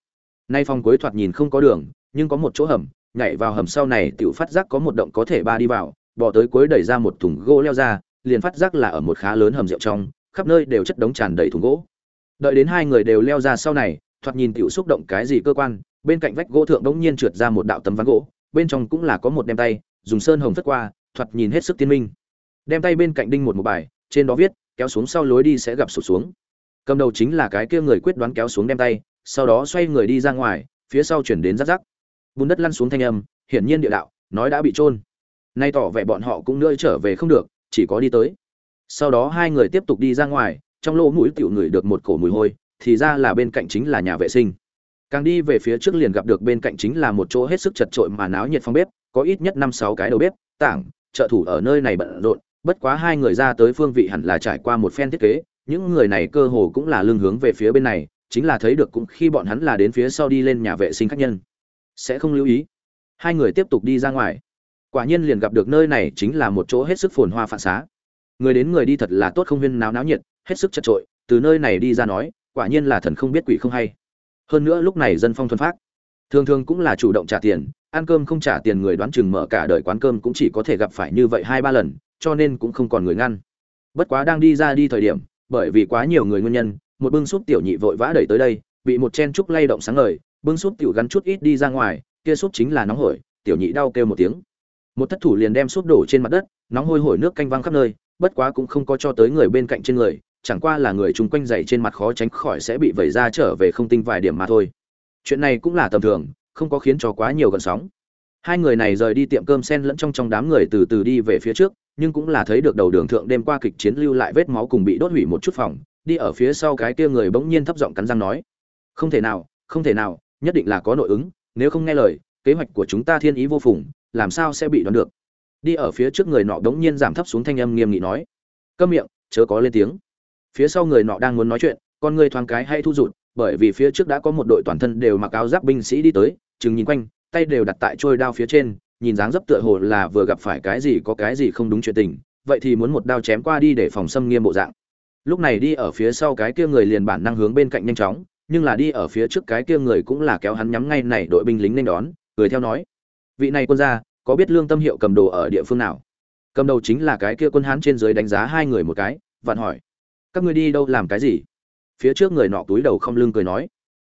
Nay phòng cuối thoạt nhìn không có đường, nhưng có một chỗ hầm, nhảy vào hầm sau này tự phát giác có một động có thể ba đi vào, bỏ tới cuối đẩy ra một thùng gỗ leo ra, liền phát giác là ở một khá lớn hầm rượu trong, khắp nơi đều chất đống tràn đầy thùng gỗ. Đợi đến hai người đều leo ra sau này thoạt nhìn tiểu xúc động cái gì cơ quan, bên cạnh vách gỗ thượng đống nhiên trượt ra một đạo tấm ván gỗ, bên trong cũng là có một đem tay, dùng sơn hồng phất qua, thoạt nhìn hết sức tiên minh. Đem tay bên cạnh đinh một một bài, trên đó viết, kéo xuống sau lối đi sẽ gặp sụt xuống. Cầm đầu chính là cái kia người quyết đoán kéo xuống đem tay, sau đó xoay người đi ra ngoài, phía sau chuyển đến rắc rắc. Bùn đất lăn xuống thanh âm, hiển nhiên địa đạo, nói đã bị trôn nay tỏ vẻ bọn họ cũng nơi trở về không được, chỉ có đi tới. Sau đó hai người tiếp tục đi ra ngoài, trong lỗ mũi tiểu người được một cổ mùi hôi thì ra là bên cạnh chính là nhà vệ sinh. Càng đi về phía trước liền gặp được bên cạnh chính là một chỗ hết sức chật trội mà náo nhiệt phòng bếp, có ít nhất năm sáu cái đầu bếp, tảng, trợ thủ ở nơi này bận rộn, bất quá hai người ra tới phương vị hẳn là trải qua một phen thiết kế, những người này cơ hồ cũng là lưng hướng về phía bên này, chính là thấy được cũng khi bọn hắn là đến phía sau đi lên nhà vệ sinh khách nhân. Sẽ không lưu ý. Hai người tiếp tục đi ra ngoài. Quả nhiên liền gặp được nơi này chính là một chỗ hết sức phồn hoa phản xá. Người đến người đi thật là tốt không viên náo náo nhiệt, hết sức chật trội từ nơi này đi ra nói quả nhiên là thần không biết quỷ không hay. Hơn nữa lúc này dân phong thuần phát thường thường cũng là chủ động trả tiền, ăn cơm không trả tiền người đoán chừng mở cả đời quán cơm cũng chỉ có thể gặp phải như vậy hai ba lần, cho nên cũng không còn người ngăn. Bất quá đang đi ra đi thời điểm, bởi vì quá nhiều người nguyên nhân, một bưng súp tiểu nhị vội vã đẩy tới đây, bị một chen trúc lay động sáng ngời, bưng súp tiểu gắn chút ít đi ra ngoài, kia súp chính là nóng hổi, tiểu nhị đau kêu một tiếng. Một thất thủ liền đem súp đổ trên mặt đất, nóng hôi hổi nước canh văng khắp nơi, bất quá cũng không có cho tới người bên cạnh trên người chẳng qua là người chung quanh dậy trên mặt khó tránh khỏi sẽ bị vẩy ra trở về không tinh vài điểm mà thôi. Chuyện này cũng là tầm thường, không có khiến cho quá nhiều gần sóng. Hai người này rời đi tiệm cơm sen lẫn trong trong đám người từ từ đi về phía trước, nhưng cũng là thấy được đầu đường thượng đêm qua kịch chiến lưu lại vết máu cùng bị đốt hủy một chút phòng, đi ở phía sau cái kia người bỗng nhiên thấp giọng cắn răng nói, không thể nào, không thể nào, nhất định là có nội ứng, nếu không nghe lời, kế hoạch của chúng ta thiên ý vô phùng, làm sao sẽ bị đoán được? Đi ở phía trước người nọ đống nhiên giảm thấp xuống thanh âm nghiêm nghị nói, câm miệng, chớ có lên tiếng phía sau người nọ đang muốn nói chuyện, con người thoáng cái hay thu rụt, bởi vì phía trước đã có một đội toàn thân đều mặc áo giáp binh sĩ đi tới, chừng nhìn quanh, tay đều đặt tại trôi đao phía trên, nhìn dáng dấp tựa hồ là vừa gặp phải cái gì có cái gì không đúng chuyện tình, vậy thì muốn một đao chém qua đi để phòng xâm nghiêm bộ dạng. Lúc này đi ở phía sau cái kia người liền bản năng hướng bên cạnh nhanh chóng, nhưng là đi ở phía trước cái kia người cũng là kéo hắn nhắm ngay này đội binh lính nên đón, cười theo nói, vị này quân gia, có biết lương tâm hiệu cầm đồ ở địa phương nào? Cầm đầu chính là cái kia quân hán trên dưới đánh giá hai người một cái, vặn hỏi các ngươi đi đâu làm cái gì? Phía trước người nọ túi đầu không lưng cười nói,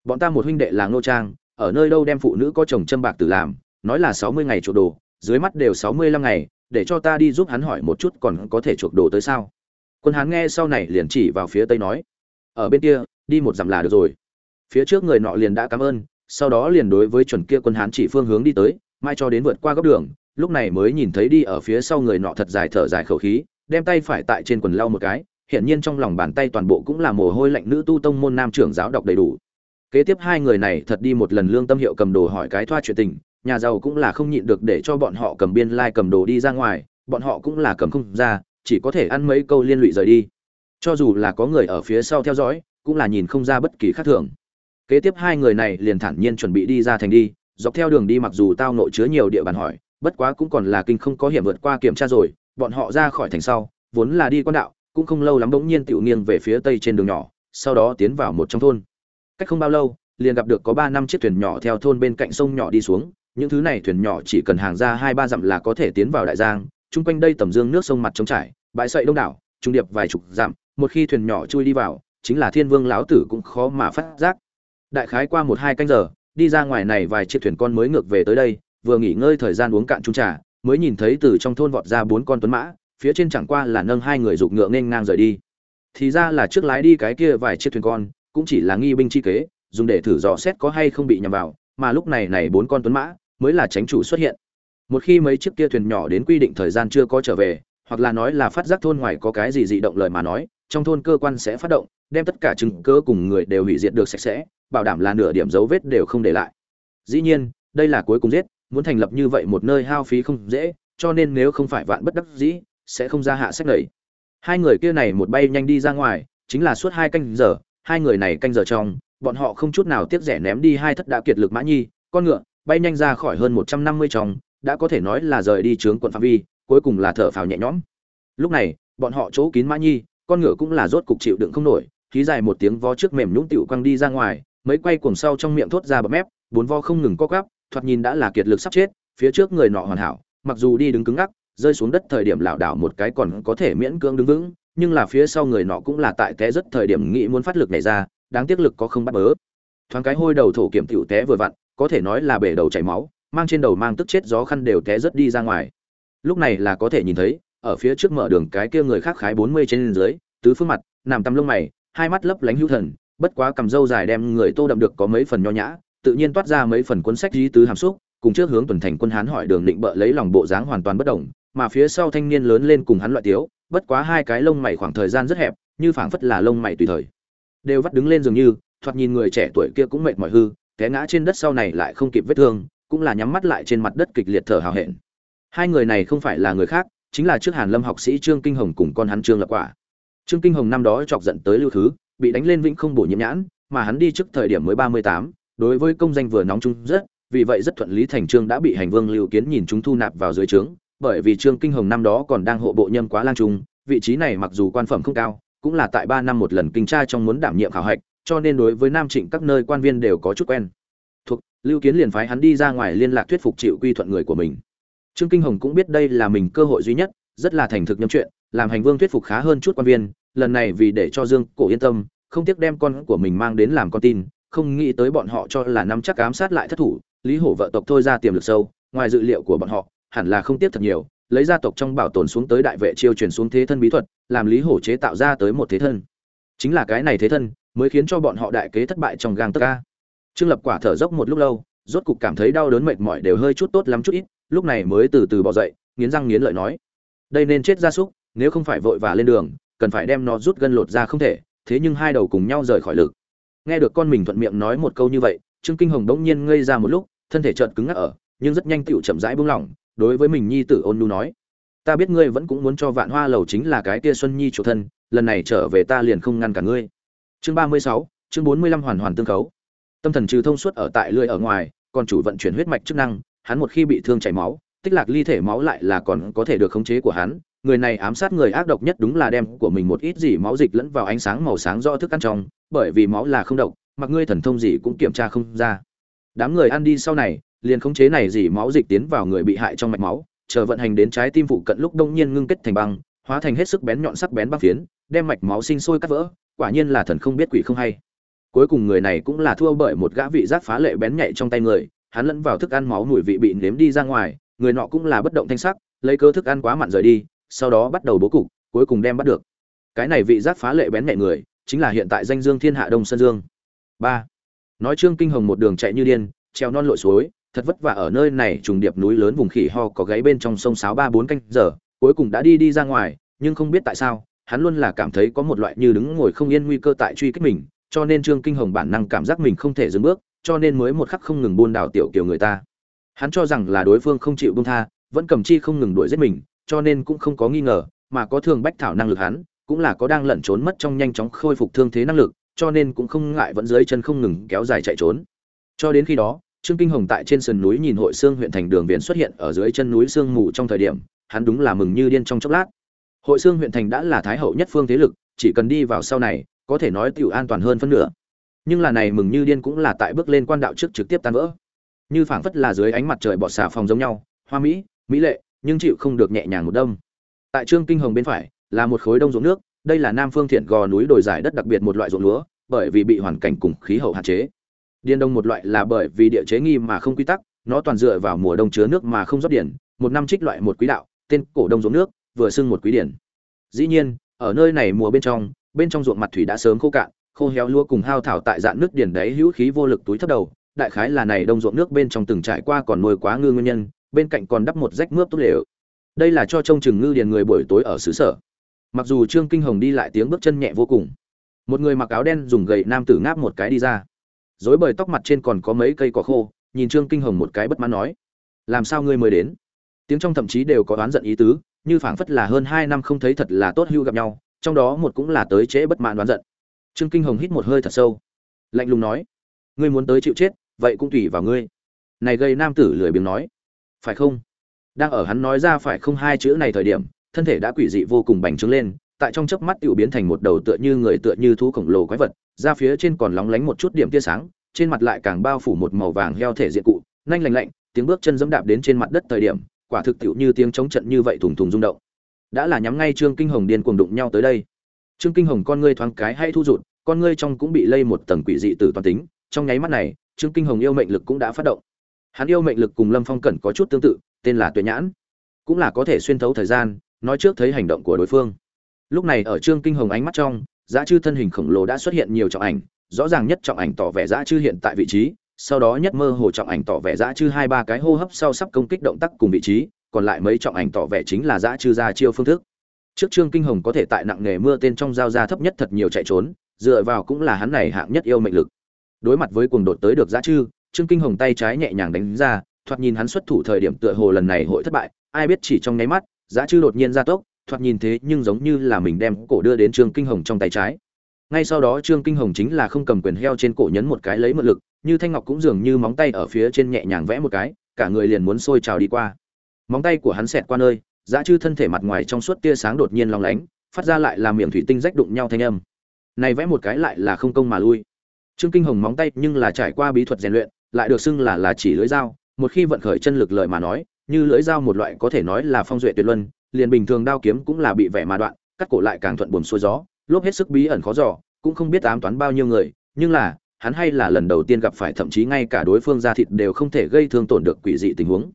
bọn ta một huynh đệ là ngô trang, ở nơi đâu đem phụ nữ có chồng châm bạc tử làm, nói là sáu mươi ngày chuộc đồ, dưới mắt đều sáu mươi lăm ngày, để cho ta đi giúp hắn hỏi một chút còn có thể chuộc đồ tới sao? Quân hán nghe sau này liền chỉ vào phía tây nói, ở bên kia, đi một dặm là được rồi. Phía trước người nọ liền đã cảm ơn, sau đó liền đối với chuẩn kia quân hán chỉ phương hướng đi tới, mai cho đến vượt qua góc đường, lúc này mới nhìn thấy đi ở phía sau người nọ thật dài thở dài khẩu khí, đem tay phải tại trên quần lau một cái hiện nhiên trong lòng bàn tay toàn bộ cũng là mồ hôi lạnh nữ tu tông môn nam trưởng giáo đọc đầy đủ. Kế tiếp hai người này thật đi một lần lương tâm hiệu cầm đồ hỏi cái thoa chuyện tình, nhà giàu cũng là không nhịn được để cho bọn họ cầm biên lai like cầm đồ đi ra ngoài, bọn họ cũng là cầm không ra, chỉ có thể ăn mấy câu liên lụy rời đi. Cho dù là có người ở phía sau theo dõi, cũng là nhìn không ra bất kỳ khác thường. Kế tiếp hai người này liền thản nhiên chuẩn bị đi ra thành đi, dọc theo đường đi mặc dù tao nội chứa nhiều địa bàn hỏi, bất quá cũng còn là kinh không có hiểm vượt qua kiểm tra rồi, bọn họ ra khỏi thành sau, vốn là đi quan đạo cũng không lâu lắm bỗng nhiên tiểu nghiêng về phía tây trên đường nhỏ, sau đó tiến vào một trong thôn. Cách không bao lâu, liền gặp được có ba năm chiếc thuyền nhỏ theo thôn bên cạnh sông nhỏ đi xuống, những thứ này thuyền nhỏ chỉ cần hàng ra hai ba dặm là có thể tiến vào đại giang, chung quanh đây tầm dương nước sông mặt trống trải, bãi sậy đông đảo, trung điệp vài chục dặm, một khi thuyền nhỏ chui đi vào, chính là thiên vương lão tử cũng khó mà phát giác. Đại khái qua một hai canh giờ, đi ra ngoài này vài chiếc thuyền con mới ngược về tới đây, vừa nghỉ ngơi thời gian uống cạn chung trà, mới nhìn thấy từ trong thôn vọt ra bốn con tuấn mã phía trên chẳng qua là nâng hai người dục ngựa nên ngang rời đi. Thì ra là trước lái đi cái kia vài chiếc thuyền con, cũng chỉ là nghi binh chi kế, dùng để thử dò xét có hay không bị nhầm vào, mà lúc này này bốn con tuấn mã mới là tránh chủ xuất hiện. Một khi mấy chiếc kia thuyền nhỏ đến quy định thời gian chưa có trở về, hoặc là nói là phát giác thôn ngoài có cái gì dị động lời mà nói, trong thôn cơ quan sẽ phát động, đem tất cả chứng cứ cùng người đều hủy diệt được sạch sẽ, bảo đảm là nửa điểm dấu vết đều không để lại. Dĩ nhiên, đây là cuối cùng giết, muốn thành lập như vậy một nơi hao phí không dễ, cho nên nếu không phải vạn bất đắc dĩ sẽ không ra hạ sách lầy hai người kia này một bay nhanh đi ra ngoài chính là suốt hai canh giờ hai người này canh giờ trong bọn họ không chút nào tiếc rẻ ném đi hai thất đã kiệt lực mã nhi con ngựa bay nhanh ra khỏi hơn một trăm năm mươi trong đã có thể nói là rời đi trướng quận phạm vi cuối cùng là thở phào nhẹ nhõm. Lúc này bọn họ chỗ kín mã nhi con ngựa cũng là rốt cục chịu đựng không nổi khí dài một tiếng vó trước mềm nhũng tiểu quăng đi ra ngoài mấy quay cuồng sau trong miệng thốt ra bậm mép bốn vo không ngừng co gắp, thoạt nhìn đã là kiệt lực sắp chết phía trước người nọ hoàn hảo mặc dù đi đứng cứng ngắc rơi xuống đất thời điểm lảo đảo một cái còn có thể miễn cưỡng đứng vững, nhưng là phía sau người nọ cũng là tại té rất thời điểm nghĩ muốn phát lực này ra, đáng tiếc lực có không bắt bớ. Thoáng cái hôi đầu thổ kiểm tiểu té vừa vặn, có thể nói là bể đầu chảy máu, mang trên đầu mang tức chết gió khăn đều té rất đi ra ngoài. Lúc này là có thể nhìn thấy, ở phía trước mở đường cái kia người khác khái bốn mươi trên dưới, tứ phương mặt, nằm tăm lông mày, hai mắt lấp lánh hữu thần, bất quá cầm râu dài đem người tô đậm được có mấy phần nho nhã, tự nhiên toát ra mấy phần cuốn sách trí tứ hàm xúc, cùng trước hướng tuần thành quân hán hỏi đường định bợ lấy lòng bộ dáng hoàn toàn bất động mà phía sau thanh niên lớn lên cùng hắn loại tiếu, bất quá hai cái lông mày khoảng thời gian rất hẹp, như phảng phất là lông mày tùy thời. Đều vắt đứng lên dường như, thoạt nhìn người trẻ tuổi kia cũng mệt mỏi hư, té ngã trên đất sau này lại không kịp vết thương, cũng là nhắm mắt lại trên mặt đất kịch liệt thở hào hẹn. Hai người này không phải là người khác, chính là trước hàn lâm học sĩ trương kinh hồng cùng con hắn trương lập quả. Trương kinh hồng năm đó chọc giận tới lưu thứ, bị đánh lên vĩnh không bổ nhiễm nhãn, mà hắn đi trước thời điểm mới ba mươi tám, đối với công danh vừa nóng chung rất, vì vậy rất thuận lý thành trương đã bị hành vương lưu kiến nhìn chúng thu nạp vào dưới trướng bởi vì trương kinh hồng năm đó còn đang hộ bộ nhâm quá lang trung, vị trí này mặc dù quan phẩm không cao, cũng là tại ba năm một lần kinh tra trong muốn đảm nhiệm khảo hạch, cho nên đối với nam trịnh các nơi quan viên đều có chút quen. Thuộc, lưu kiến liền phái hắn đi ra ngoài liên lạc thuyết phục chịu quy thuận người của mình. Trương kinh hồng cũng biết đây là mình cơ hội duy nhất, rất là thành thực nhâm chuyện, làm hành vương thuyết phục khá hơn chút quan viên, lần này vì để cho dương cổ yên tâm, không tiếc đem con của mình mang đến làm con tin, không nghĩ tới bọn họ cho là nắm chắc ám sát lại thất thủ, lý hổ vợ tộc thôi ra tiềm lực sâu, ngoài dự liệu của bọn họ hẳn là không tiếp thật nhiều, lấy gia tộc trong bảo tồn xuống tới đại vệ chiêu truyền xuống thế thân bí thuật, làm lý hổ chế tạo ra tới một thế thân. Chính là cái này thế thân, mới khiến cho bọn họ đại kế thất bại trong gang tấc ca trương lập quả thở dốc một lúc lâu, rốt cục cảm thấy đau đớn mệt mỏi đều hơi chút tốt lắm chút ít, lúc này mới từ từ bỏ dậy, nghiến răng nghiến lợi nói. Đây nên chết ra súc, nếu không phải vội vã lên đường, cần phải đem nó rút gân lột ra không thể, thế nhưng hai đầu cùng nhau rời khỏi lực. Nghe được con mình thuận miệng nói một câu như vậy, trương kinh hồng bỗng nhiên ngây ra một lúc, thân thể chợt cứng ngắc ở, nhưng rất nhanh tựu chậm rãi buông lỏng đối với mình nhi tử ôn nhu nói, ta biết ngươi vẫn cũng muốn cho vạn hoa lầu chính là cái kia xuân nhi chủ thân, lần này trở về ta liền không ngăn cả ngươi. Chương ba mươi sáu, chương bốn mươi lăm hoàn hoàn tương khấu. Tâm thần trừ thông suốt ở tại lưỡi ở ngoài, còn chủ vận chuyển huyết mạch chức năng, hắn một khi bị thương chảy máu, tích lạc ly thể máu lại là còn có thể được khống chế của hắn, người này ám sát người ác độc nhất đúng là đem của mình một ít gì máu dịch lẫn vào ánh sáng màu sáng do thức ăn trong, bởi vì máu là không độc, mặc ngươi thần thông gì cũng kiểm tra không ra. Đám người ăn đi sau này liền khống chế này dỉ máu dịch tiến vào người bị hại trong mạch máu, chờ vận hành đến trái tim phụ cận lúc đông nhiên ngưng kết thành băng, hóa thành hết sức bén nhọn sắc bén băng phiến, đem mạch máu sinh sôi cắt vỡ, quả nhiên là thần không biết quỷ không hay. Cuối cùng người này cũng là thua bởi một gã vị giác phá lệ bén nhạy trong tay người, hắn lẫn vào thức ăn máu mùi vị bị nếm đi ra ngoài, người nọ cũng là bất động thanh sắc, lấy cơ thức ăn quá mặn rời đi, sau đó bắt đầu bố cục, cuối cùng đem bắt được. Cái này vị giác phá lệ bén nhạy người, chính là hiện tại danh dương thiên hạ đông sơn dương. Ba. Nói trương kinh hồng một đường chạy như điên, treo non lội suối thật vất vả ở nơi này trùng điệp núi lớn vùng khỉ ho có gáy bên trong sông sáo ba bốn canh giờ, cuối cùng đã đi đi ra ngoài, nhưng không biết tại sao, hắn luôn là cảm thấy có một loại như đứng ngồi không yên nguy cơ tại truy kích mình, cho nên trương kinh hồng bản năng cảm giác mình không thể dừng bước, cho nên mới một khắc không ngừng buôn đảo tiểu kiều người ta. Hắn cho rằng là đối phương không chịu buông tha, vẫn cầm chi không ngừng đuổi giết mình, cho nên cũng không có nghi ngờ, mà có thường bách thảo năng lực hắn, cũng là có đang lẩn trốn mất trong nhanh chóng khôi phục thương thế năng lực, cho nên cũng không ngại vẫn dưới chân không ngừng kéo dài chạy trốn. Cho đến khi đó trương kinh hồng tại trên sườn núi nhìn hội xương huyện thành đường viện xuất hiện ở dưới chân núi sương mù trong thời điểm, hắn đúng là mừng như điên trong chốc lát. Hội xương huyện thành đã là thái hậu nhất phương thế lực, chỉ cần đi vào sau này, có thể nói tiểu an toàn hơn phân nửa. Nhưng là này mừng như điên cũng là tại bước lên quan đạo trước trực tiếp tan vỡ. Như phảng phất là dưới ánh mặt trời bọt xà phòng giống nhau, hoa mỹ mỹ lệ, nhưng chịu không được nhẹ nhàng một đông tại trương kinh hồng bên phải, là một khối đông ruộng nước, đây là nam phương thiện gò núi đồi giải đất đặc biệt một loại ruộng lúa, bởi vì bị hoàn cảnh cùng khí hậu hạn chế điền đông một loại là bởi vì địa chế nghi mà không quy tắc, nó toàn dựa vào mùa đông chứa nước mà không rót điển một năm trích loại một quý đạo, tên cổ đông ruộng nước, vừa xưng một quý điển dĩ nhiên, ở nơi này mùa bên trong bên trong ruộng mặt thủy đã sớm khô cạn, khô héo lúa cùng hao thảo tại dạng nước điển đấy hữu khí vô lực túi thấp đầu, đại khái là này đông ruộng nước bên trong từng trải qua còn nuôi quá ngư nguyên nhân, bên cạnh còn đắp một rách mướp tốt lều. Đây là cho trông chừng ngư điền người buổi tối ở xứ sở. Mặc dù trương kinh hồng đi lại tiếng bước chân nhẹ vô cùng. Một người mặc áo đen dùng gậy nam tử ngáp một cái đi ra dối bời tóc mặt trên còn có mấy cây cỏ khô, nhìn trương kinh hồng một cái bất mãn nói. Làm sao ngươi mới đến? Tiếng trong thậm chí đều có oán giận ý tứ, như phảng phất là hơn hai năm không thấy thật là tốt hưu gặp nhau, trong đó một cũng là tới trễ bất mãn đoán giận. Trương kinh hồng hít một hơi thật sâu, lạnh lùng nói, ngươi muốn tới chịu chết, vậy cũng tùy vào ngươi. Này gây nam tử lười biếng nói, phải không? Đang ở hắn nói ra phải không hai chữ này thời điểm, thân thể đã quỷ dị vô cùng bành trướng lên, tại trong chớp mắt tựu biến thành một đầu tựa như người tựa như thú khổng lồ quái vật da phía trên còn lóng lánh một chút điểm tia sáng, trên mặt lại càng bao phủ một màu vàng heo thể diện cụ nhanh lành lạnh, tiếng bước chân dẫm đạp đến trên mặt đất thời điểm, quả thực tiệu như tiếng chống trận như vậy thùng thùng rung động. Đã là nhắm ngay trương kinh hồng điên cuồng đụng nhau tới đây. Trương kinh hồng con ngươi thoáng cái hay thu rụt, con ngươi trong cũng bị lây một tầng quỷ dị từ toàn tính, trong nháy mắt này, trương kinh hồng yêu mệnh lực cũng đã phát động. Hắn yêu mệnh lực cùng lâm phong cẩn có chút tương tự, tên là tuệ nhãn. Cũng là có thể xuyên thấu thời gian, nói trước thấy hành động của đối phương. Lúc này ở trương kinh hồng ánh mắt trong giá chư thân hình khổng lồ đã xuất hiện nhiều trọng ảnh, rõ ràng nhất trọng ảnh tỏ vẻ giá chư hiện tại vị trí, sau đó nhất mơ hồ trọng ảnh tỏ vẻ giá chư hai ba cái hô hấp sau sắp công kích động tác cùng vị trí, còn lại mấy trọng ảnh tỏ vẻ chính là giá chư ra chiêu phương thức. Trước trương kinh hồng có thể tại nặng nghề mưa tên trong giao ra thấp nhất thật nhiều chạy trốn, dựa vào cũng là hắn này hạng nhất yêu mệnh lực. Đối mặt với cuồng đột tới được giá chư, trương kinh hồng tay trái nhẹ nhàng đánh ra, thoạt nhìn hắn xuất thủ thời điểm tựa hồ lần này hội thất bại, ai biết chỉ trong nháy mắt giá chư đột nhiên ra tốc thoạt nhìn thế nhưng giống như là mình đem cổ đưa đến trương kinh hồng trong tay trái. Ngay sau đó trương kinh hồng chính là không cầm quyền heo trên cổ nhấn một cái lấy mượn lực, như thanh ngọc cũng dường như móng tay ở phía trên nhẹ nhàng vẽ một cái, cả người liền muốn sôi trào đi qua. Móng tay của hắn xẹt qua nơi giá chư thân thể mặt ngoài trong suốt tia sáng đột nhiên long lánh, phát ra lại làm miệng thủy tinh rách đụng nhau thanh âm. Này vẽ một cái lại là không công mà lui. Trương kinh hồng móng tay nhưng là trải qua bí thuật rèn luyện, lại được xưng là là chỉ lưỡi dao, một khi vận khởi chân lực lợi mà nói, như lưỡi dao một loại có thể nói là phong duệ tuyệt luân liền bình thường đao kiếm cũng là bị vẻ mà đoạn, cắt cổ lại càng thuận buồm xuôi gió, lốp hết sức bí ẩn khó dò, cũng không biết ám toán bao nhiêu người, nhưng là, hắn hay là lần đầu tiên gặp phải thậm chí ngay cả đối phương da thịt đều không thể gây thương tổn được quỷ dị tình huống.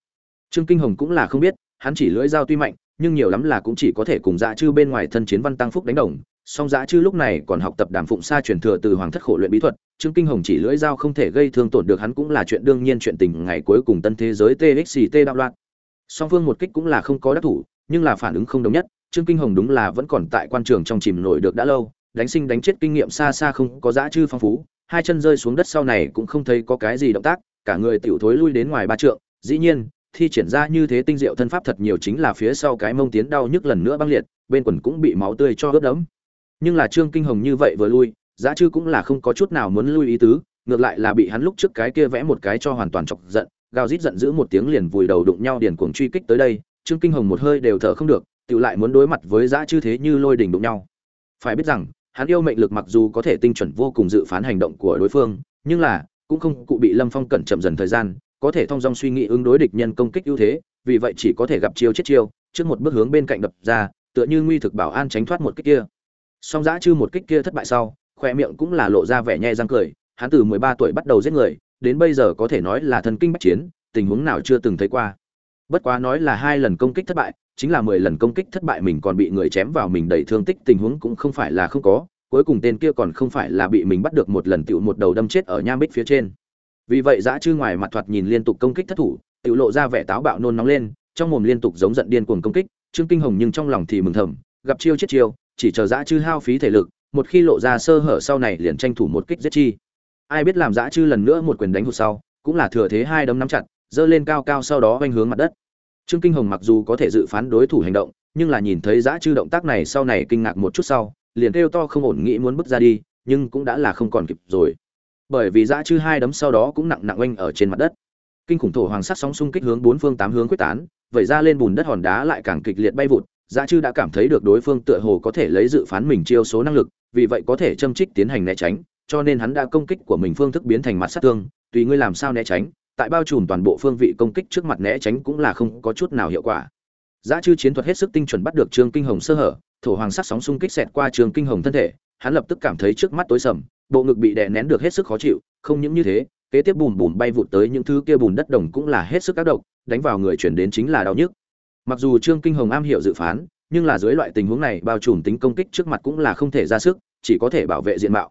Trương kinh hồng cũng là không biết, hắn chỉ lưỡi dao tuy mạnh, nhưng nhiều lắm là cũng chỉ có thể cùng dã chư bên ngoài thân chiến văn tăng phúc đánh đồng, song dã chư lúc này còn học tập đàm phụng sa truyền thừa từ hoàng thất khổ luyện bí thuật, trương kinh hồng chỉ lưỡi dao không thể gây thương tổn được hắn cũng là chuyện đương nhiên chuyện tình ngày cuối cùng tân thế giới txt đạo loạn. Song phương một kích cũng là không có đắc thủ nhưng là phản ứng không đồng nhất, trương kinh hồng đúng là vẫn còn tại quan trường trong chìm nổi được đã lâu, đánh sinh đánh chết kinh nghiệm xa xa không có dã chư phong phú, hai chân rơi xuống đất sau này cũng không thấy có cái gì động tác, cả người tiểu thối lui đến ngoài ba trượng, dĩ nhiên, thi triển ra như thế tinh diệu thân pháp thật nhiều chính là phía sau cái mông tiến đau nhức lần nữa băng liệt, bên quần cũng bị máu tươi cho ướt đẫm. Nhưng là trương kinh hồng như vậy vừa lui, giá chư cũng là không có chút nào muốn lui ý tứ, ngược lại là bị hắn lúc trước cái kia vẽ một cái cho hoàn toàn chọc giận, gào rít giận dữ một tiếng liền vùi đầu đụng nhau điền cuồng truy kích tới đây trương kinh hồng một hơi đều thở không được tự lại muốn đối mặt với dã chư thế như lôi đỉnh đụng nhau. Phải biết rằng, hắn yêu mệnh lực mặc dù có thể tinh chuẩn vô cùng dự phán hành động của đối phương, nhưng là, cũng không cụ bị lâm phong cẩn chậm dần thời gian, có thể thông dong suy nghĩ ứng đối địch nhân công kích ưu thế, vì vậy chỉ có thể gặp chiêu chết chiêu, trước một bước hướng bên cạnh đập ra, tựa như nguy thực bảo an tránh thoát một kích kia. Song giã chư một kích kia thất bại sau khoe miệng cũng là lộ ra vẻ nhẹ răng cười, hắn từ mười ba tuổi bắt đầu giết người, đến bây giờ có thể nói là thần kinh bách chiến, tình huống nào chưa từng thấy qua bất quá nói là hai lần công kích thất bại, chính là mười lần công kích thất bại mình còn bị người chém vào mình đầy thương tích, tình huống cũng không phải là không có. Cuối cùng tên kia còn không phải là bị mình bắt được một lần tựu một đầu đâm chết ở nham bích phía trên. Vì vậy dã chư ngoài mặt thoạt nhìn liên tục công kích thất thủ tựu lộ ra vẻ táo bạo nôn nóng lên, trong mồm liên tục giống giận điên cuồng công kích, trương kinh hồng nhưng trong lòng thì mừng thầm, gặp chiêu chết chiêu, chỉ chờ dã chư hao phí thể lực, một khi lộ ra sơ hở sau này liền tranh thủ một kích giết chi. Ai biết làm dã chư lần nữa một quyền đánh hụt sau, cũng là thừa thế hai đấm nắm chặt giơ lên cao cao sau đó quanh hướng mặt đất. Trương kinh hồng mặc dù có thể dự phán đối thủ hành động nhưng là nhìn thấy dã chư động tác này sau này kinh ngạc một chút sau liền kêu to không ổn nghĩ muốn bước ra đi nhưng cũng đã là không còn kịp rồi. Bởi vì dã chư hai đấm sau đó cũng nặng nặng oanh ở trên mặt đất. Kinh khủng thổ hoàng sắc sóng xung kích hướng bốn phương tám hướng quyết tán vẩy ra lên bùn đất hòn đá lại càng kịch liệt bay vụt Dã Trư đã cảm thấy được đối phương tựa hồ có thể lấy dự phán mình chiêu số năng lực, vì vậy có thể châm trích tiến hành né tránh, cho nên hắn đã công kích của mình phương thức biến thành mặt sát thương, tùy ngươi làm sao né tránh, tại bao trùm toàn bộ phương vị công kích trước mặt né tránh cũng là không có chút nào hiệu quả. Dã chư chiến thuật hết sức tinh chuẩn bắt được Trương Kinh Hồng sơ hở, thổ hoàng sắc sóng xung kích xẹt qua Trương Kinh Hồng thân thể, hắn lập tức cảm thấy trước mắt tối sầm, bộ ngực bị đè nén được hết sức khó chịu, không những như thế, kế tiếp bùn bùn bay vụt tới những thứ kia bùn đất đồng cũng là hết sức tác độc, đánh vào người chuyển đến chính là đau nhức. Mặc dù Trương Kinh Hồng am hiểu dự phán, nhưng là dưới loại tình huống này bao trùm tính công kích trước mặt cũng là không thể ra sức, chỉ có thể bảo vệ diện mạo.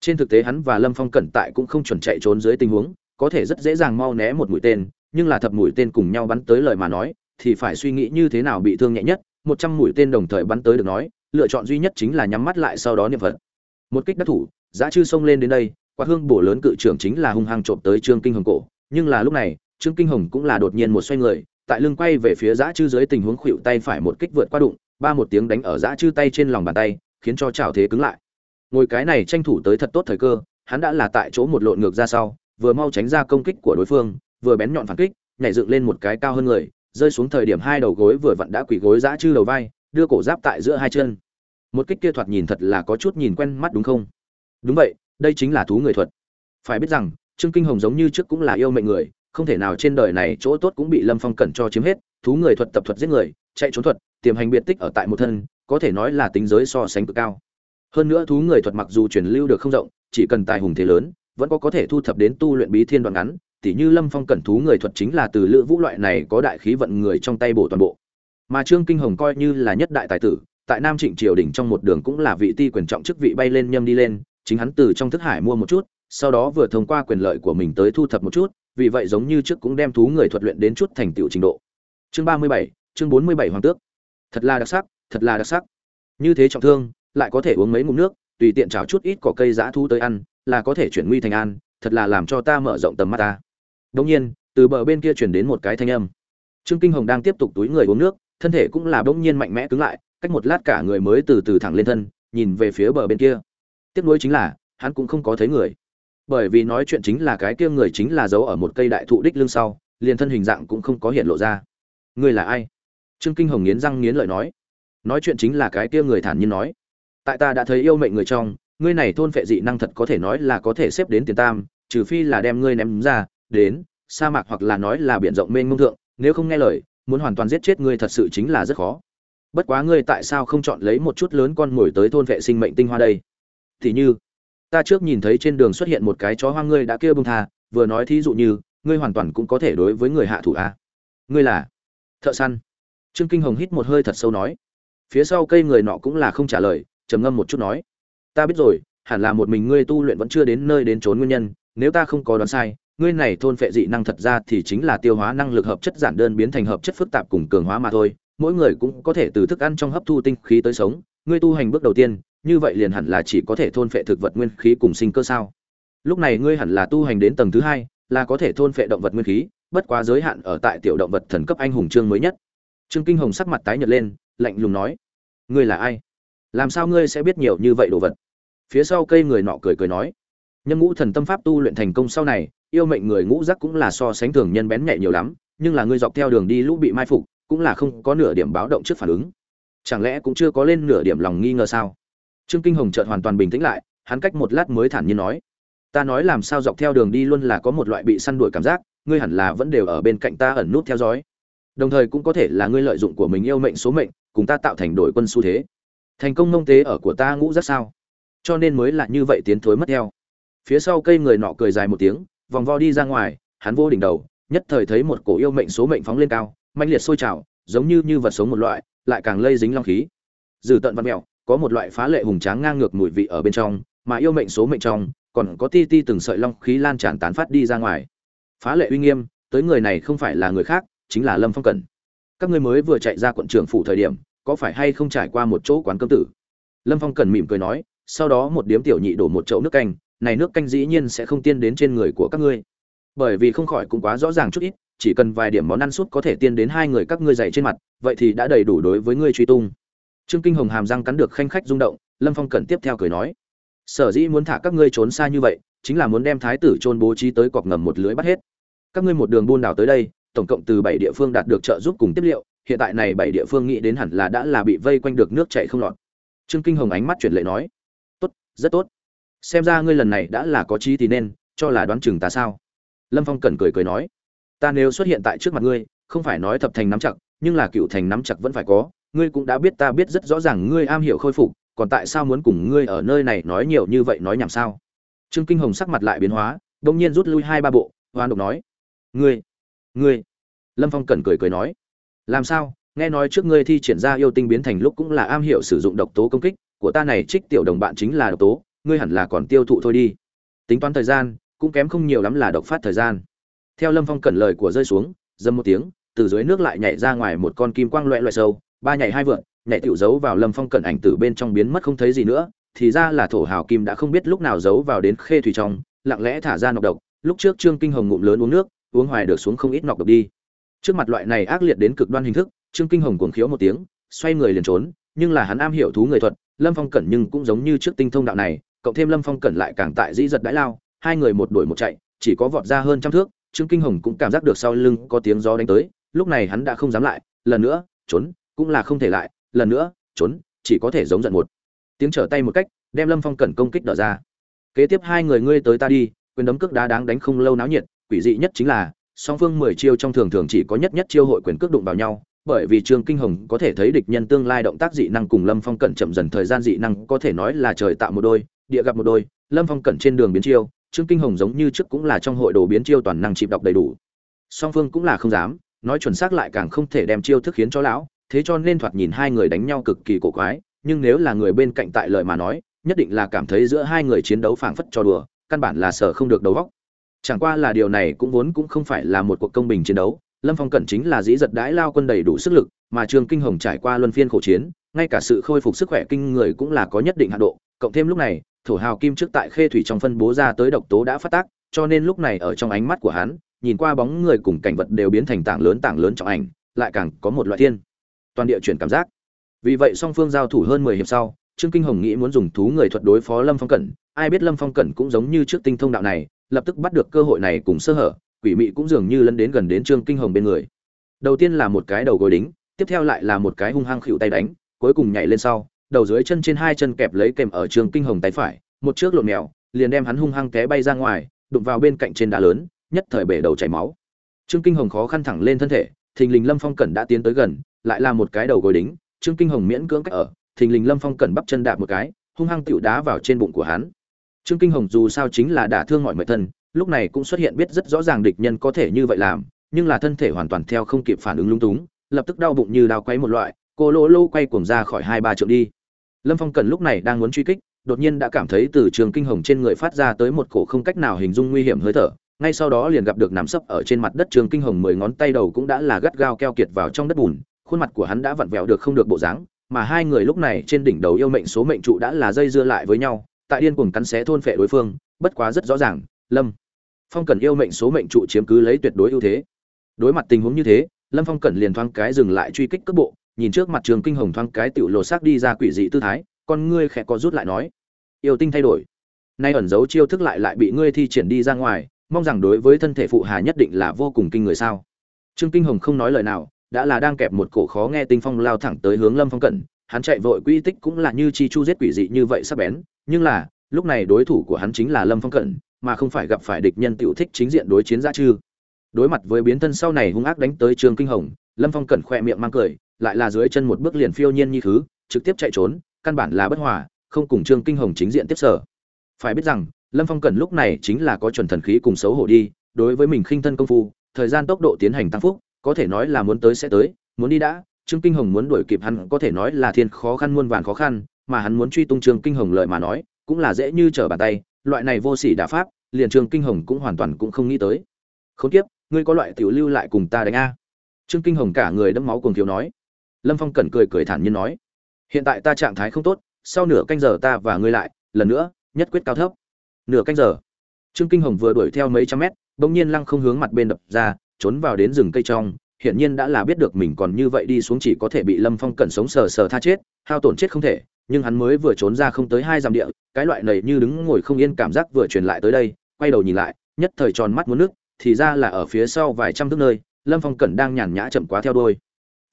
Trên thực tế hắn và Lâm Phong cẩn tại cũng không chuẩn chạy trốn dưới tình huống, có thể rất dễ dàng mau né một mũi tên, nhưng là thập mũi tên cùng nhau bắn tới lời mà nói, thì phải suy nghĩ như thế nào bị thương nhẹ nhất, một trăm mũi tên đồng thời bắn tới được nói, lựa chọn duy nhất chính là nhắm mắt lại sau đó niệm Phật. Một kích đắc thủ, Giá chư xông lên đến đây, quả hương bổ lớn cự trưởng chính là hung hăng trộm tới Trương Kinh Hồng cổ, nhưng là lúc này, Trương Kinh Hồng cũng là đột nhiên một xoay người, tại lưng quay về phía Giá chư dưới tình huống khuỵu tay phải một kích vượt qua đụng ba một tiếng đánh ở Giá chư tay trên lòng bàn tay khiến cho chảo thế cứng lại ngồi cái này tranh thủ tới thật tốt thời cơ hắn đã là tại chỗ một lộn ngược ra sau vừa mau tránh ra công kích của đối phương, vừa bén nhọn phản kích, nhảy dựng lên một cái cao hơn người, rơi xuống thời điểm hai đầu gối vừa vặn đã quỳ gối dã chư đầu vai, đưa cổ giáp tại giữa hai chân. Một kích kia thoạt nhìn thật là có chút nhìn quen mắt đúng không? Đúng vậy, đây chính là thú người thuật. Phải biết rằng, trương kinh hồng giống như trước cũng là yêu mệnh người, không thể nào trên đời này chỗ tốt cũng bị lâm phong cẩn cho chiếm hết, thú người thuật tập thuật giết người, chạy trốn thuật, tiềm hành biệt tích ở tại một thân, có thể nói là tính giới so sánh cực cao. Hơn nữa thú người thuật mặc dù truyền lưu được không rộng, chỉ cần tài hùng thế lớn vẫn có có thể thu thập đến tu luyện bí thiên đoạn ngắn, tỉ như lâm phong cẩn thú người thuật chính là từ lữ vũ loại này có đại khí vận người trong tay bổ toàn bộ. Mà trương kinh hồng coi như là nhất đại tài tử, tại nam trịnh triều đình trong một đường cũng là vị ti quyền trọng chức vị bay lên nhâm đi lên, chính hắn từ trong thức hải mua một chút, sau đó vừa thông qua quyền lợi của mình tới thu thập một chút, vì vậy giống như trước cũng đem thú người thuật luyện đến chút thành tựu trình độ. Chương ba mươi bảy, chương bốn mươi bảy hoàng tước. Thật là đặc sắc, thật là đặc sắc. Như thế trọng thương, lại có thể uống mấy ngụm nước tùy tiện trào chút ít cỏ cây dã thu tới ăn, là có thể chuyển nguy thành an, thật là làm cho ta mở rộng tầm mắt ta. Đông nhiên, từ bờ bên kia chuyển đến một cái thanh âm. Trương kinh hồng đang tiếp tục túi người uống nước, thân thể cũng là bỗng nhiên mạnh mẽ cứng lại, cách một lát cả người mới từ từ thẳng lên thân, nhìn về phía bờ bên kia. Tiếc nuối chính là, hắn cũng không có thấy người. Bởi vì nói chuyện chính là cái kia người chính là giấu ở một cây đại thụ đích lưng sau, liền thân hình dạng cũng không có hiện lộ ra. Ngươi là ai? Trương kinh hồng nghiến răng nghiến lợi nói. Nói chuyện chính là cái kia người thản nhiên nói tại ta đã thấy yêu mệnh người trong, ngươi này thôn phệ dị năng thật có thể nói là có thể xếp đến tiền tam, trừ phi là đem ngươi ném ra, đến, sa mạc hoặc là nói là biển rộng mênh mông thượng, nếu không nghe lời, muốn hoàn toàn giết chết ngươi thật sự chính là rất khó. Bất quá ngươi tại sao không chọn lấy một chút lớn con mồi tới thôn vệ sinh mệnh tinh hoa đây? Thì như, ta trước nhìn thấy trên đường xuất hiện một cái chó hoang ngươi đã kêu bông tha, vừa nói thí dụ như, ngươi hoàn toàn cũng có thể đối với người hạ thủ a ngươi là thợ săn. Trương kinh hồng hít một hơi thật sâu nói. Phía sau cây người nọ cũng là không trả lời trầm ngâm một chút nói, ta biết rồi, hẳn là một mình ngươi tu luyện vẫn chưa đến nơi đến trốn nguyên nhân, nếu ta không có đoán sai, ngươi này thôn phệ dị năng thật ra thì chính là tiêu hóa năng lực hợp chất giản đơn biến thành hợp chất phức tạp cùng cường hóa mà thôi, mỗi người cũng có thể từ thức ăn trong hấp thu tinh khí tới sống, ngươi tu hành bước đầu tiên, như vậy liền hẳn là chỉ có thể thôn phệ thực vật nguyên khí cùng sinh cơ sao? Lúc này ngươi hẳn là tu hành đến tầng thứ hai, là có thể thôn phệ động vật nguyên khí, bất quá giới hạn ở tại tiểu động vật thần cấp anh hùng trương mới nhất. Trương kinh hồng sắc mặt tái nhợt lên, lạnh lùng nói, ngươi là ai? Làm sao ngươi sẽ biết nhiều như vậy đồ vật? Phía sau cây người nọ cười cười nói, nhân ngũ thần tâm pháp tu luyện thành công sau này, yêu mệnh người ngũ giác cũng là so sánh thường nhân bén nhạy nhiều lắm, nhưng là ngươi dọc theo đường đi lũ bị mai phục, cũng là không có nửa điểm báo động trước phản ứng. Chẳng lẽ cũng chưa có lên nửa điểm lòng nghi ngờ sao? Trương kinh hồng chợt hoàn toàn bình tĩnh lại, hắn cách một lát mới thản nhiên nói, ta nói làm sao dọc theo đường đi luôn là có một loại bị săn đuổi cảm giác, ngươi hẳn là vẫn đều ở bên cạnh ta ẩn nút theo dõi. Đồng thời cũng có thể là ngươi lợi dụng của mình yêu mệnh số mệnh, cùng ta tạo thành đổi quân xu thế thành công nông tế ở của ta ngũ rất sao? Cho nên mới là như vậy tiến thối mất theo. Phía sau cây người nọ cười dài một tiếng, vòng vo đi ra ngoài, hắn vô đỉnh đầu, nhất thời thấy một cổ yêu mệnh số mệnh phóng lên cao mạnh liệt sôi trào, giống như như vật sống một loại, lại càng lây dính long khí. Dừ tận văn mẹo, có một loại phá lệ hùng tráng ngang ngược mùi vị ở bên trong, mà yêu mệnh số mệnh trong, còn có ti ti từng sợi long khí lan tràn tán phát đi ra ngoài. Phá lệ uy nghiêm, tới người này không phải là người khác, chính là lâm phong cẩn. Các ngươi mới vừa chạy ra quận trưởng phủ thời điểm có phải hay không trải qua một chỗ quán cơm tử? Lâm phong cẩn mỉm cười nói, sau đó một điếm tiểu nhị đổ một chậu nước canh, này nước canh dĩ nhiên sẽ không tiên đến trên người của các ngươi. Bởi vì không khỏi cũng quá rõ ràng chút ít, chỉ cần vài điểm món ăn sút có thể tiên đến hai người các ngươi dày trên mặt, vậy thì đã đầy đủ đối với ngươi truy tung. Trương kinh hồng hàm răng cắn được khanh khách rung động, lâm phong cẩn tiếp theo cười nói, sở dĩ muốn thả các ngươi trốn xa như vậy, chính là muốn đem thái tử trôn bố trí tới cọc ngầm một lưới bắt hết. Các ngươi một đường buôn đảo tới đây, tổng cộng từ bảy địa phương đạt được trợ giúp cùng tiếp liệu hiện tại này bảy địa phương nghĩ đến hẳn là đã là bị vây quanh được nước chảy không lọt. Trương kinh hồng ánh mắt chuyển lệ nói, tốt, rất tốt. Xem ra ngươi lần này đã là có trí thì nên, cho là đoán chừng ta sao? Lâm phong cẩn cười cười nói, ta nếu xuất hiện tại trước mặt ngươi, không phải nói thập thành nắm chặt, nhưng là cựu thành nắm chặt vẫn phải có. Ngươi cũng đã biết ta biết rất rõ ràng ngươi am hiểu khôi phục, còn tại sao muốn cùng ngươi ở nơi này nói nhiều như vậy nói nhảm sao? Trương kinh hồng sắc mặt lại biến hóa, đột nhiên rút lui hai ba bộ, hoan độc nói, ngươi ngươi. Lâm phong cẩn cười cười nói làm sao? Nghe nói trước ngươi thi triển ra yêu tinh biến thành lúc cũng là am hiểu sử dụng độc tố công kích, của ta này trích tiểu đồng bạn chính là độc tố, ngươi hẳn là còn tiêu thụ thôi đi. Tính toán thời gian, cũng kém không nhiều lắm là độc phát thời gian. Theo lâm phong cẩn lời của rơi xuống dâm một tiếng, từ dưới nước lại nhảy ra ngoài một con kim quang loẹ loẹ sâu, ba nhảy hai vượn, nhảy tiểu giấu vào lâm phong cẩn ảnh từ bên trong biến mất không thấy gì nữa, thì ra là thổ hào kim đã không biết lúc nào giấu vào đến khê thủy trong, lặng lẽ thả ra nọc độc, lúc trước trương kinh hồng ngụm lớn uống nước, uống hoài được xuống không ít nọc độc đi trước mặt loại này ác liệt đến cực đoan hình thức, trương kinh hồng cuồng khiếu một tiếng, xoay người liền trốn, nhưng là hắn am hiểu thú người thuật, lâm phong cẩn nhưng cũng giống như trước tinh thông đạo này, cộng thêm lâm phong cẩn lại càng tại dĩ giật đãi lao, hai người một đuổi một chạy, chỉ có vọt ra hơn trăm thước, trương kinh hồng cũng cảm giác được sau lưng có tiếng gió đánh tới, lúc này hắn đã không dám lại, lần nữa, trốn, cũng là không thể lại, lần nữa, trốn, chỉ có thể giống giận một. Tiếng trở tay một cách, đem lâm phong cẩn công kích đỡ ra. Kế tiếp hai người ngươi tới ta đi, quyền đấm cước đá đáng đánh không lâu náo nhiệt, quỷ dị nhất chính là song phương mười chiêu trong thường thường chỉ có nhất nhất chiêu hội quyền cước đụng vào nhau, bởi vì trương kinh hồng có thể thấy địch nhân tương lai động tác dị năng cùng lâm phong cẩn chậm dần thời gian dị năng có thể nói là trời tạo một đôi, địa gặp một đôi, lâm phong cẩn trên đường biến chiêu, trương kinh hồng giống như trước cũng là trong hội đồ biến chiêu toàn năng chịp đọc đầy đủ song phương cũng là không dám, nói chuẩn xác lại càng không thể đem chiêu thức khiến cho lão, thế cho nên thoạt nhìn hai người đánh nhau cực kỳ cổ quái, nhưng nếu là người bên cạnh tại lời mà nói, nhất định là cảm thấy giữa hai người chiến đấu phảng phất cho đùa, căn bản là sở không được đầu óc chẳng qua là điều này cũng vốn cũng không phải là một cuộc công bình chiến đấu, lâm phong cẩn chính là dĩ giật đãi lao quân đầy đủ sức lực, mà trương kinh hồng trải qua luân phiên khổ chiến, ngay cả sự khôi phục sức khỏe kinh người cũng là có nhất định hạ độ, cộng thêm lúc này, thổ hào kim trước tại khê thủy trong phân bố ra tới độc tố đã phát tác, cho nên lúc này ở trong ánh mắt của hắn, nhìn qua bóng người cùng cảnh vật đều biến thành tảng lớn tảng lớn trọng ảnh, lại càng có một loại thiên, toàn địa chuyển cảm giác. Vì vậy song phương giao thủ hơn mười hiệp sau, trương kinh hồng nghĩ muốn dùng thú người thuật đối phó lâm phong cẩn, ai biết lâm phong cẩn cũng giống như trước tinh thông đạo này lập tức bắt được cơ hội này cùng sơ hở, quỷ mị cũng dường như lấn đến gần đến trương kinh hồng bên người. Đầu tiên là một cái đầu gối đính, tiếp theo lại là một cái hung hăng khịu tay đánh, cuối cùng nhảy lên sau, đầu dưới chân trên hai chân kẹp lấy kèm ở trương kinh hồng tay phải, một trước lộn mèo, liền đem hắn hung hăng té bay ra ngoài, đụng vào bên cạnh trên đá lớn, nhất thời bể đầu chảy máu. Trương kinh hồng khó khăn thẳng lên thân thể, thình lình lâm phong cẩn đã tiến tới gần, lại là một cái đầu gối đính, trương kinh hồng miễn cưỡng cách ở, thình lình lâm phong cẩn bắp chân đạp một cái, hung hăng tựu đá vào trên bụng của hắn trương kinh hồng dù sao chính là đả thương mọi mệnh thân, lúc này cũng xuất hiện biết rất rõ ràng địch nhân có thể như vậy làm, nhưng là thân thể hoàn toàn theo không kịp phản ứng lung túng, lập tức đau bụng như đau quấy một loại, cô lỗ lô quay cuồng ra khỏi hai ba trượng đi. Lâm phong Cần lúc này đang muốn truy kích, đột nhiên đã cảm thấy từ trường kinh hồng trên người phát ra tới một cổ không cách nào hình dung nguy hiểm hơi thở, ngay sau đó liền gặp được nắm sấp ở trên mặt đất trường kinh hồng mười ngón tay đầu cũng đã là gắt gao keo kiệt vào trong đất bùn, khuôn mặt của hắn đã vặn vẹo được không được bộ dáng, mà hai người lúc này trên đỉnh đầu yêu mệnh số mệnh trụ đã là dây dưa lại với nhau tại điên cuồng cắn xé thôn phệ đối phương, bất quá rất rõ ràng, lâm phong cần yêu mệnh số mệnh trụ chiếm cứ lấy tuyệt đối ưu thế. Đối mặt tình huống như thế, lâm phong cẩn liền thoáng cái dừng lại truy kích cước bộ, nhìn trước mặt trường kinh hồng thoáng cái tiểu lộ xác đi ra quỷ dị tư thái, con ngươi khẽ có rút lại nói, yêu tinh thay đổi. Nay ẩn giấu chiêu thức lại lại bị ngươi thi triển đi ra ngoài, mong rằng đối với thân thể phụ hà nhất định là vô cùng kinh người sao? Trương kinh hồng không nói lời nào, đã là đang kẹp một cổ khó nghe tinh phong lao thẳng tới hướng lâm phong cẩn hắn chạy vội quy tích cũng là như chi chu giết quỷ dị như vậy sắp bén, nhưng là, lúc này đối thủ của hắn chính là lâm phong cẩn mà không phải gặp phải địch nhân tiểu thích chính diện đối chiến ra chư. Đối mặt với biến thân sau này hung ác đánh tới trương kinh hồng, lâm phong cẩn khoe miệng mang cười, lại là dưới chân một bước liền phiêu nhiên như thứ, trực tiếp chạy trốn, căn bản là bất hòa, không cùng trương kinh hồng chính diện tiếp sở. Phải biết rằng, lâm phong cẩn lúc này chính là có chuẩn thần khí cùng xấu hổ đi, đối với mình khinh thân công phu, thời gian tốc độ tiến hành tăng phúc, có thể nói là muốn tới sẽ tới, muốn đi đã trương kinh hồng muốn đuổi kịp hắn có thể nói là thiên khó khăn muôn vàn khó khăn mà hắn muốn truy tung trương kinh hồng lợi mà nói cũng là dễ như trở bàn tay loại này vô sỉ đả pháp liền trương kinh hồng cũng hoàn toàn cũng không nghĩ tới. Khốn kiếp, ngươi có loại tiểu lưu lại cùng ta đánh a. Trương kinh hồng cả người đẫm máu cuồng thiếu nói. Lâm phong cẩn cười cười thản nhiên nói. Hiện tại ta trạng thái không tốt sau nửa canh giờ ta và ngươi lại lần nữa nhất quyết cao thấp. Nửa canh giờ. Trương kinh hồng vừa đuổi theo mấy trăm mét bỗng nhiên lăng không hướng mặt bên đập ra trốn vào đến rừng cây trong hiển nhiên đã là biết được mình còn như vậy đi xuống chỉ có thể bị lâm phong cẩn sống sờ sờ tha chết hao tổn chết không thể nhưng hắn mới vừa trốn ra không tới hai dặm địa cái loại này như đứng ngồi không yên cảm giác vừa truyền lại tới đây quay đầu nhìn lại nhất thời tròn mắt muốn nước thì ra là ở phía sau vài trăm thước nơi lâm phong cẩn đang nhàn nhã chậm quá theo đuôi,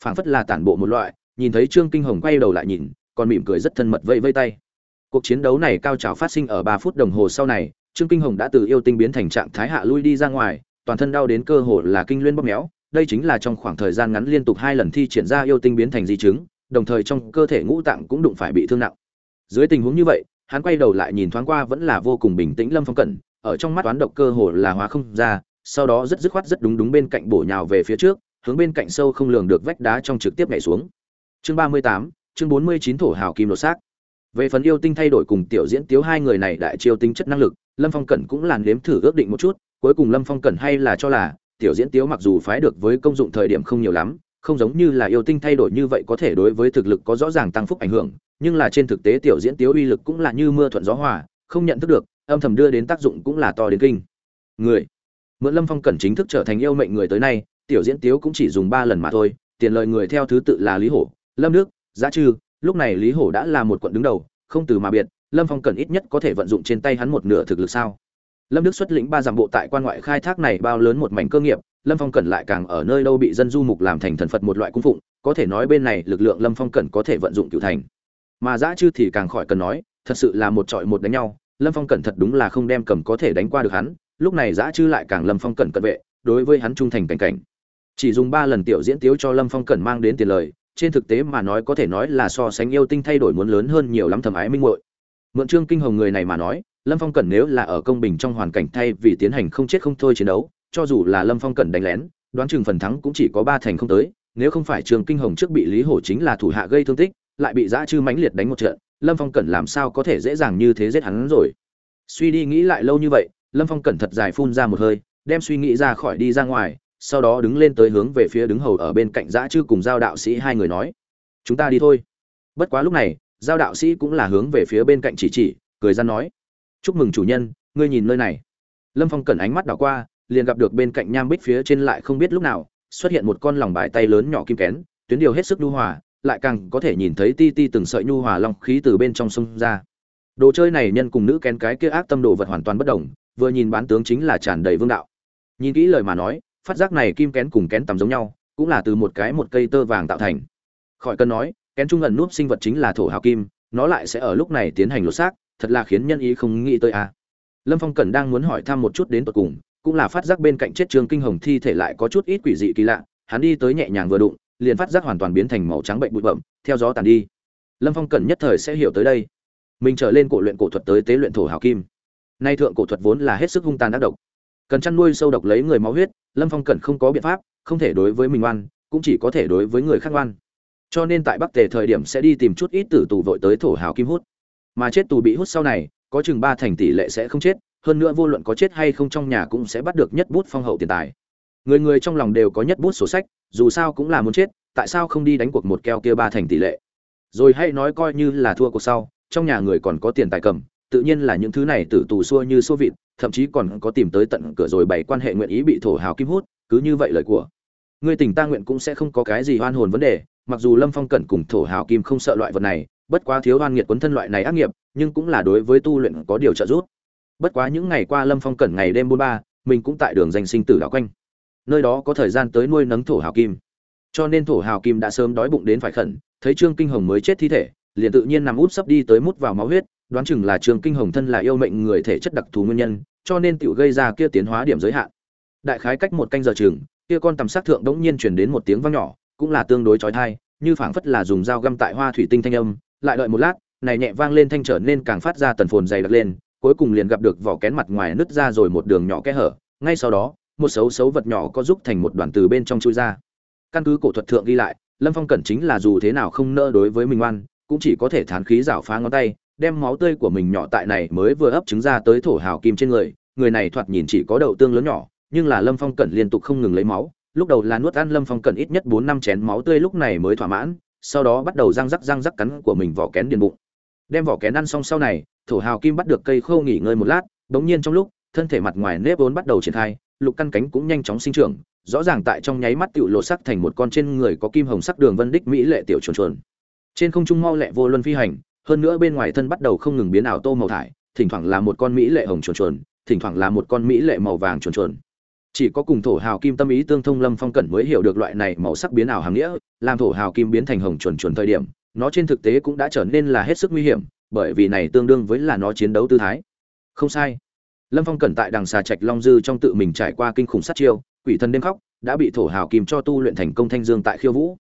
phảng phất là tản bộ một loại nhìn thấy trương kinh hồng quay đầu lại nhìn còn mỉm cười rất thân mật vây vây tay. Cuộc chiến đấu này cao trào phát sinh ở ba phút đồng hồ sau này trương kinh hồng đã từ yêu tinh biến thành trạng thái hạ lui đi ra ngoài toàn thân đau đến cơ hồ là kinh luyên bóp méo đây chính là trong khoảng thời gian ngắn liên tục hai lần thi triển ra yêu tinh biến thành di chứng, đồng thời trong cơ thể ngũ tạng cũng đụng phải bị thương nặng. Dưới tình huống như vậy, hắn quay đầu lại nhìn thoáng qua vẫn là vô cùng bình tĩnh lâm phong cẩn, ở trong mắt toán độc cơ hồ là hóa không ra, sau đó rất dứt khoát rất đúng đúng bên cạnh bổ nhào về phía trước, hướng bên cạnh sâu không lường được vách đá trong trực tiếp nhảy xuống. Chương ba mươi tám, chương bốn mươi chín thổ hào kim lột xác. Về phần yêu tinh thay đổi cùng tiểu diễn tiếu hai người này đại chiêu tinh chất năng lực, lâm phong cẩn cũng làn đếm thử ước định một chút, cuối cùng lâm phong cẩn hay là cho là tiểu diễn tiếu mặc dù phái được với công dụng thời điểm không nhiều lắm, không giống như là yêu tinh thay đổi như vậy có thể đối với thực lực có rõ ràng tăng phúc ảnh hưởng, nhưng là trên thực tế tiểu diễn tiếu uy lực cũng là như mưa thuận gió hòa, không nhận thức được, âm thầm đưa đến tác dụng cũng là to đến kinh. Người, mượn lâm phong cần chính thức trở thành yêu mệnh người tới nay, tiểu diễn tiếu cũng chỉ dùng ba lần mà thôi, tiền lời người theo thứ tự là lý hổ, lâm đức, giá trư, lúc này lý hổ đã là một quận đứng đầu, không từ mà biệt, lâm phong cần ít nhất có thể vận dụng trên tay hắn một nửa thực lực sao? Lâm đức xuất lĩnh ba dặm bộ tại quan ngoại khai thác này bao lớn một mảnh cơ nghiệp, lâm phong cẩn lại càng ở nơi đâu bị dân du mục làm thành thần phật một loại cung phụng, có thể nói bên này lực lượng lâm phong cẩn có thể vận dụng cựu thành. Mà giã chư thì càng khỏi cần nói, thật sự là một trọi một đánh nhau, lâm phong cẩn thật đúng là không đem cầm có thể đánh qua được hắn, lúc này giã chư lại càng lâm phong cẩn cận vệ, đối với hắn trung thành cảnh cảnh. Chỉ dùng ba lần tiểu diễn tiếu cho lâm phong cẩn mang đến tiền lời, trên thực tế mà nói có thể nói là so sánh yêu tinh thay đổi muốn lớn hơn nhiều lắm thầm ái minh muội. Mượn trương kinh hồng người này mà nói lâm phong cẩn nếu là ở công bình trong hoàn cảnh thay vì tiến hành không chết không thôi chiến đấu, cho dù là lâm phong cẩn đánh lén, đoán chừng phần thắng cũng chỉ có ba thành không tới, nếu không phải Trường kinh hồng trước bị lý hổ chính là thủ hạ gây thương tích, lại bị dã chư mãnh liệt đánh một trận, lâm phong cẩn làm sao có thể dễ dàng như thế giết hắn rồi? Suy đi nghĩ lại lâu như vậy, lâm phong cẩn thật dài phun ra một hơi, đem suy nghĩ ra khỏi đi ra ngoài, sau đó đứng lên tới hướng về phía đứng hầu ở bên cạnh dã chư cùng giao đạo sĩ hai người nói, chúng ta đi thôi. Bất quá lúc này, giao đạo sĩ cũng là hướng về phía bên cạnh chỉ chỉ, cười ra nói chúc mừng chủ nhân, ngươi nhìn nơi này. Lâm phong cần ánh mắt đảo qua, liền gặp được bên cạnh nham bích phía trên lại không biết lúc nào, xuất hiện một con lòng bài tay lớn nhỏ kim kén, tuyến điều hết sức nhu hòa, lại càng có thể nhìn thấy ti ti từng sợi nhu hòa long khí từ bên trong sông ra. Đồ chơi này nhân cùng nữ kén cái kia ác tâm đồ vật hoàn toàn bất đồng, vừa nhìn bán tướng chính là tràn đầy vương đạo. Nhìn kỹ lời mà nói, phát giác này kim kén cùng kén tầm giống nhau, cũng là từ một cái một cây tơ vàng tạo thành. Khỏi cần nói, kén trung ẩn núp sinh vật chính là thổ hào kim, nó lại sẽ ở lúc này tiến hành lột xác thật là khiến nhân ý không nghĩ tới a lâm phong cẩn đang muốn hỏi thăm một chút đến tột cùng, cũng là phát giác bên cạnh chết trương kinh hồng thi thể lại có chút ít quỷ dị kỳ lạ, hắn đi tới nhẹ nhàng vừa đụng, liền phát giác hoàn toàn biến thành màu trắng bệnh bụi bậm theo gió tàn đi. Lâm phong cẩn nhất thời sẽ hiểu tới đây. Mình trở lên cổ luyện cổ thuật tới tế luyện thổ hào kim. Nay thượng cổ thuật vốn là hết sức hung tàn ác độc. Cần chăn nuôi sâu độc lấy người máu huyết, lâm phong cẩn không có biện pháp, không thể đối với mình oan, cũng chỉ có thể đối với người khác oan. Cho nên tại bắc tề thời điểm sẽ đi tìm chút ít tử tù vội tới thổ hào kim hút mà chết tù bị hút sau này, có chừng ba thành tỷ lệ sẽ không chết, hơn nữa vô luận có chết hay không trong nhà cũng sẽ bắt được nhất bút phong hậu tiền tài. Người người trong lòng đều có nhất bút sổ sách, dù sao cũng là muốn chết, tại sao không đi đánh cuộc một keo kia ba thành tỷ lệ? Rồi hãy nói coi như là thua cuộc sau, trong nhà người còn có tiền tài cầm, tự nhiên là những thứ này từ tù xua như xua vịt, thậm chí còn có tìm tới tận cửa rồi bày quan hệ nguyện ý bị thổ hào kim hút, cứ như vậy lời của. Người tình ta nguyện cũng sẽ không có cái gì hoan hồn vấn đề, mặc dù lâm phong cẩn cùng thổ hào kim không sợ loại vật này bất quá thiếu oan nghiệt quấn thân loại này ác nghiệp, nhưng cũng là đối với tu luyện có điều trợ giúp. Bất quá những ngày qua lâm phong cẩn ngày đêm bôn ba, mình cũng tại đường danh sinh tử đảo quanh. Nơi đó có thời gian tới nuôi nấng thổ hào kim. Cho nên thổ hào kim đã sớm đói bụng đến phải khẩn, thấy trương kinh hồng mới chết thi thể, liền tự nhiên nằm út sấp đi tới mút vào máu huyết, đoán chừng là trương kinh hồng thân là yêu mệnh người thể chất đặc thù nguyên nhân, cho nên tự gây ra kia tiến hóa điểm giới hạn. Đại khái cách một canh giờ chừng, kia con tầm sát thượng đống nhiên truyền đến một tiếng vang nhỏ, cũng là tương đối chói tai, như phảng phất là dùng dao găm tại hoa thủy tinh thanh âm lại đợi một lát, này nhẹ vang lên thanh trở nên càng phát ra tần phồn dày đặc lên, cuối cùng liền gặp được vỏ kén mặt ngoài nứt ra rồi một đường nhỏ kẽ hở, ngay sau đó, một xấu xấu vật nhỏ có giúp thành một đoàn từ bên trong chui ra. Căn cứ cổ thuật thượng ghi lại, lâm phong cẩn chính là dù thế nào không nỡ đối với mình oan, cũng chỉ có thể thán khí rảo phá ngón tay, đem máu tươi của mình nhỏ tại này mới vừa ấp trứng ra tới thổ hào kim trên người người này thoạt nhìn chỉ có đậu tương lớn nhỏ, nhưng là lâm phong cẩn liên tục không ngừng lấy máu, lúc đầu là nuốt ăn lâm phong cẩn ít nhất bốn năm chén máu tươi lúc này mới thỏa mãn sau đó bắt đầu răng rắc răng rắc cắn của mình vỏ kén điền bụng. Đem vỏ kén ăn xong sau này, thổ hào kim bắt được cây khô nghỉ ngơi một lát bỗng nhiên trong lúc, thân thể mặt ngoài nếp vốn bắt đầu triển khai, lục căn cánh cũng nhanh chóng sinh trưởng, rõ ràng tại trong nháy mắt tựu lộ sắc thành một con trên người có kim hồng sắc đường vân đích mỹ lệ tiểu chuồn chuồn. Trên không trung mau lẹ vô luân phi hành, hơn nữa bên ngoài thân bắt đầu không ngừng biến ảo tô màu thải, thỉnh thoảng là một con mỹ lệ hồng chuồn chuồn, thỉnh thoảng là một con mỹ lệ màu vàng chuồn chuồn chỉ có cùng thổ hào kim tâm ý tương thông lâm phong cẩn mới hiểu được loại này màu sắc biến ảo hàng nghĩa, làm thổ hào kim biến thành hồng chuẩn chuẩn thời điểm, nó trên thực tế cũng đã trở nên là hết sức nguy hiểm, bởi vì này tương đương với là nó chiến đấu tư thái. Không sai. Lâm phong cẩn tại đằng xà trạch long dư trong tự mình trải qua kinh khủng sát chiêu, quỷ thần đêm khóc, đã bị thổ hào kim cho tu luyện thành công thanh dương tại khiêu vũ.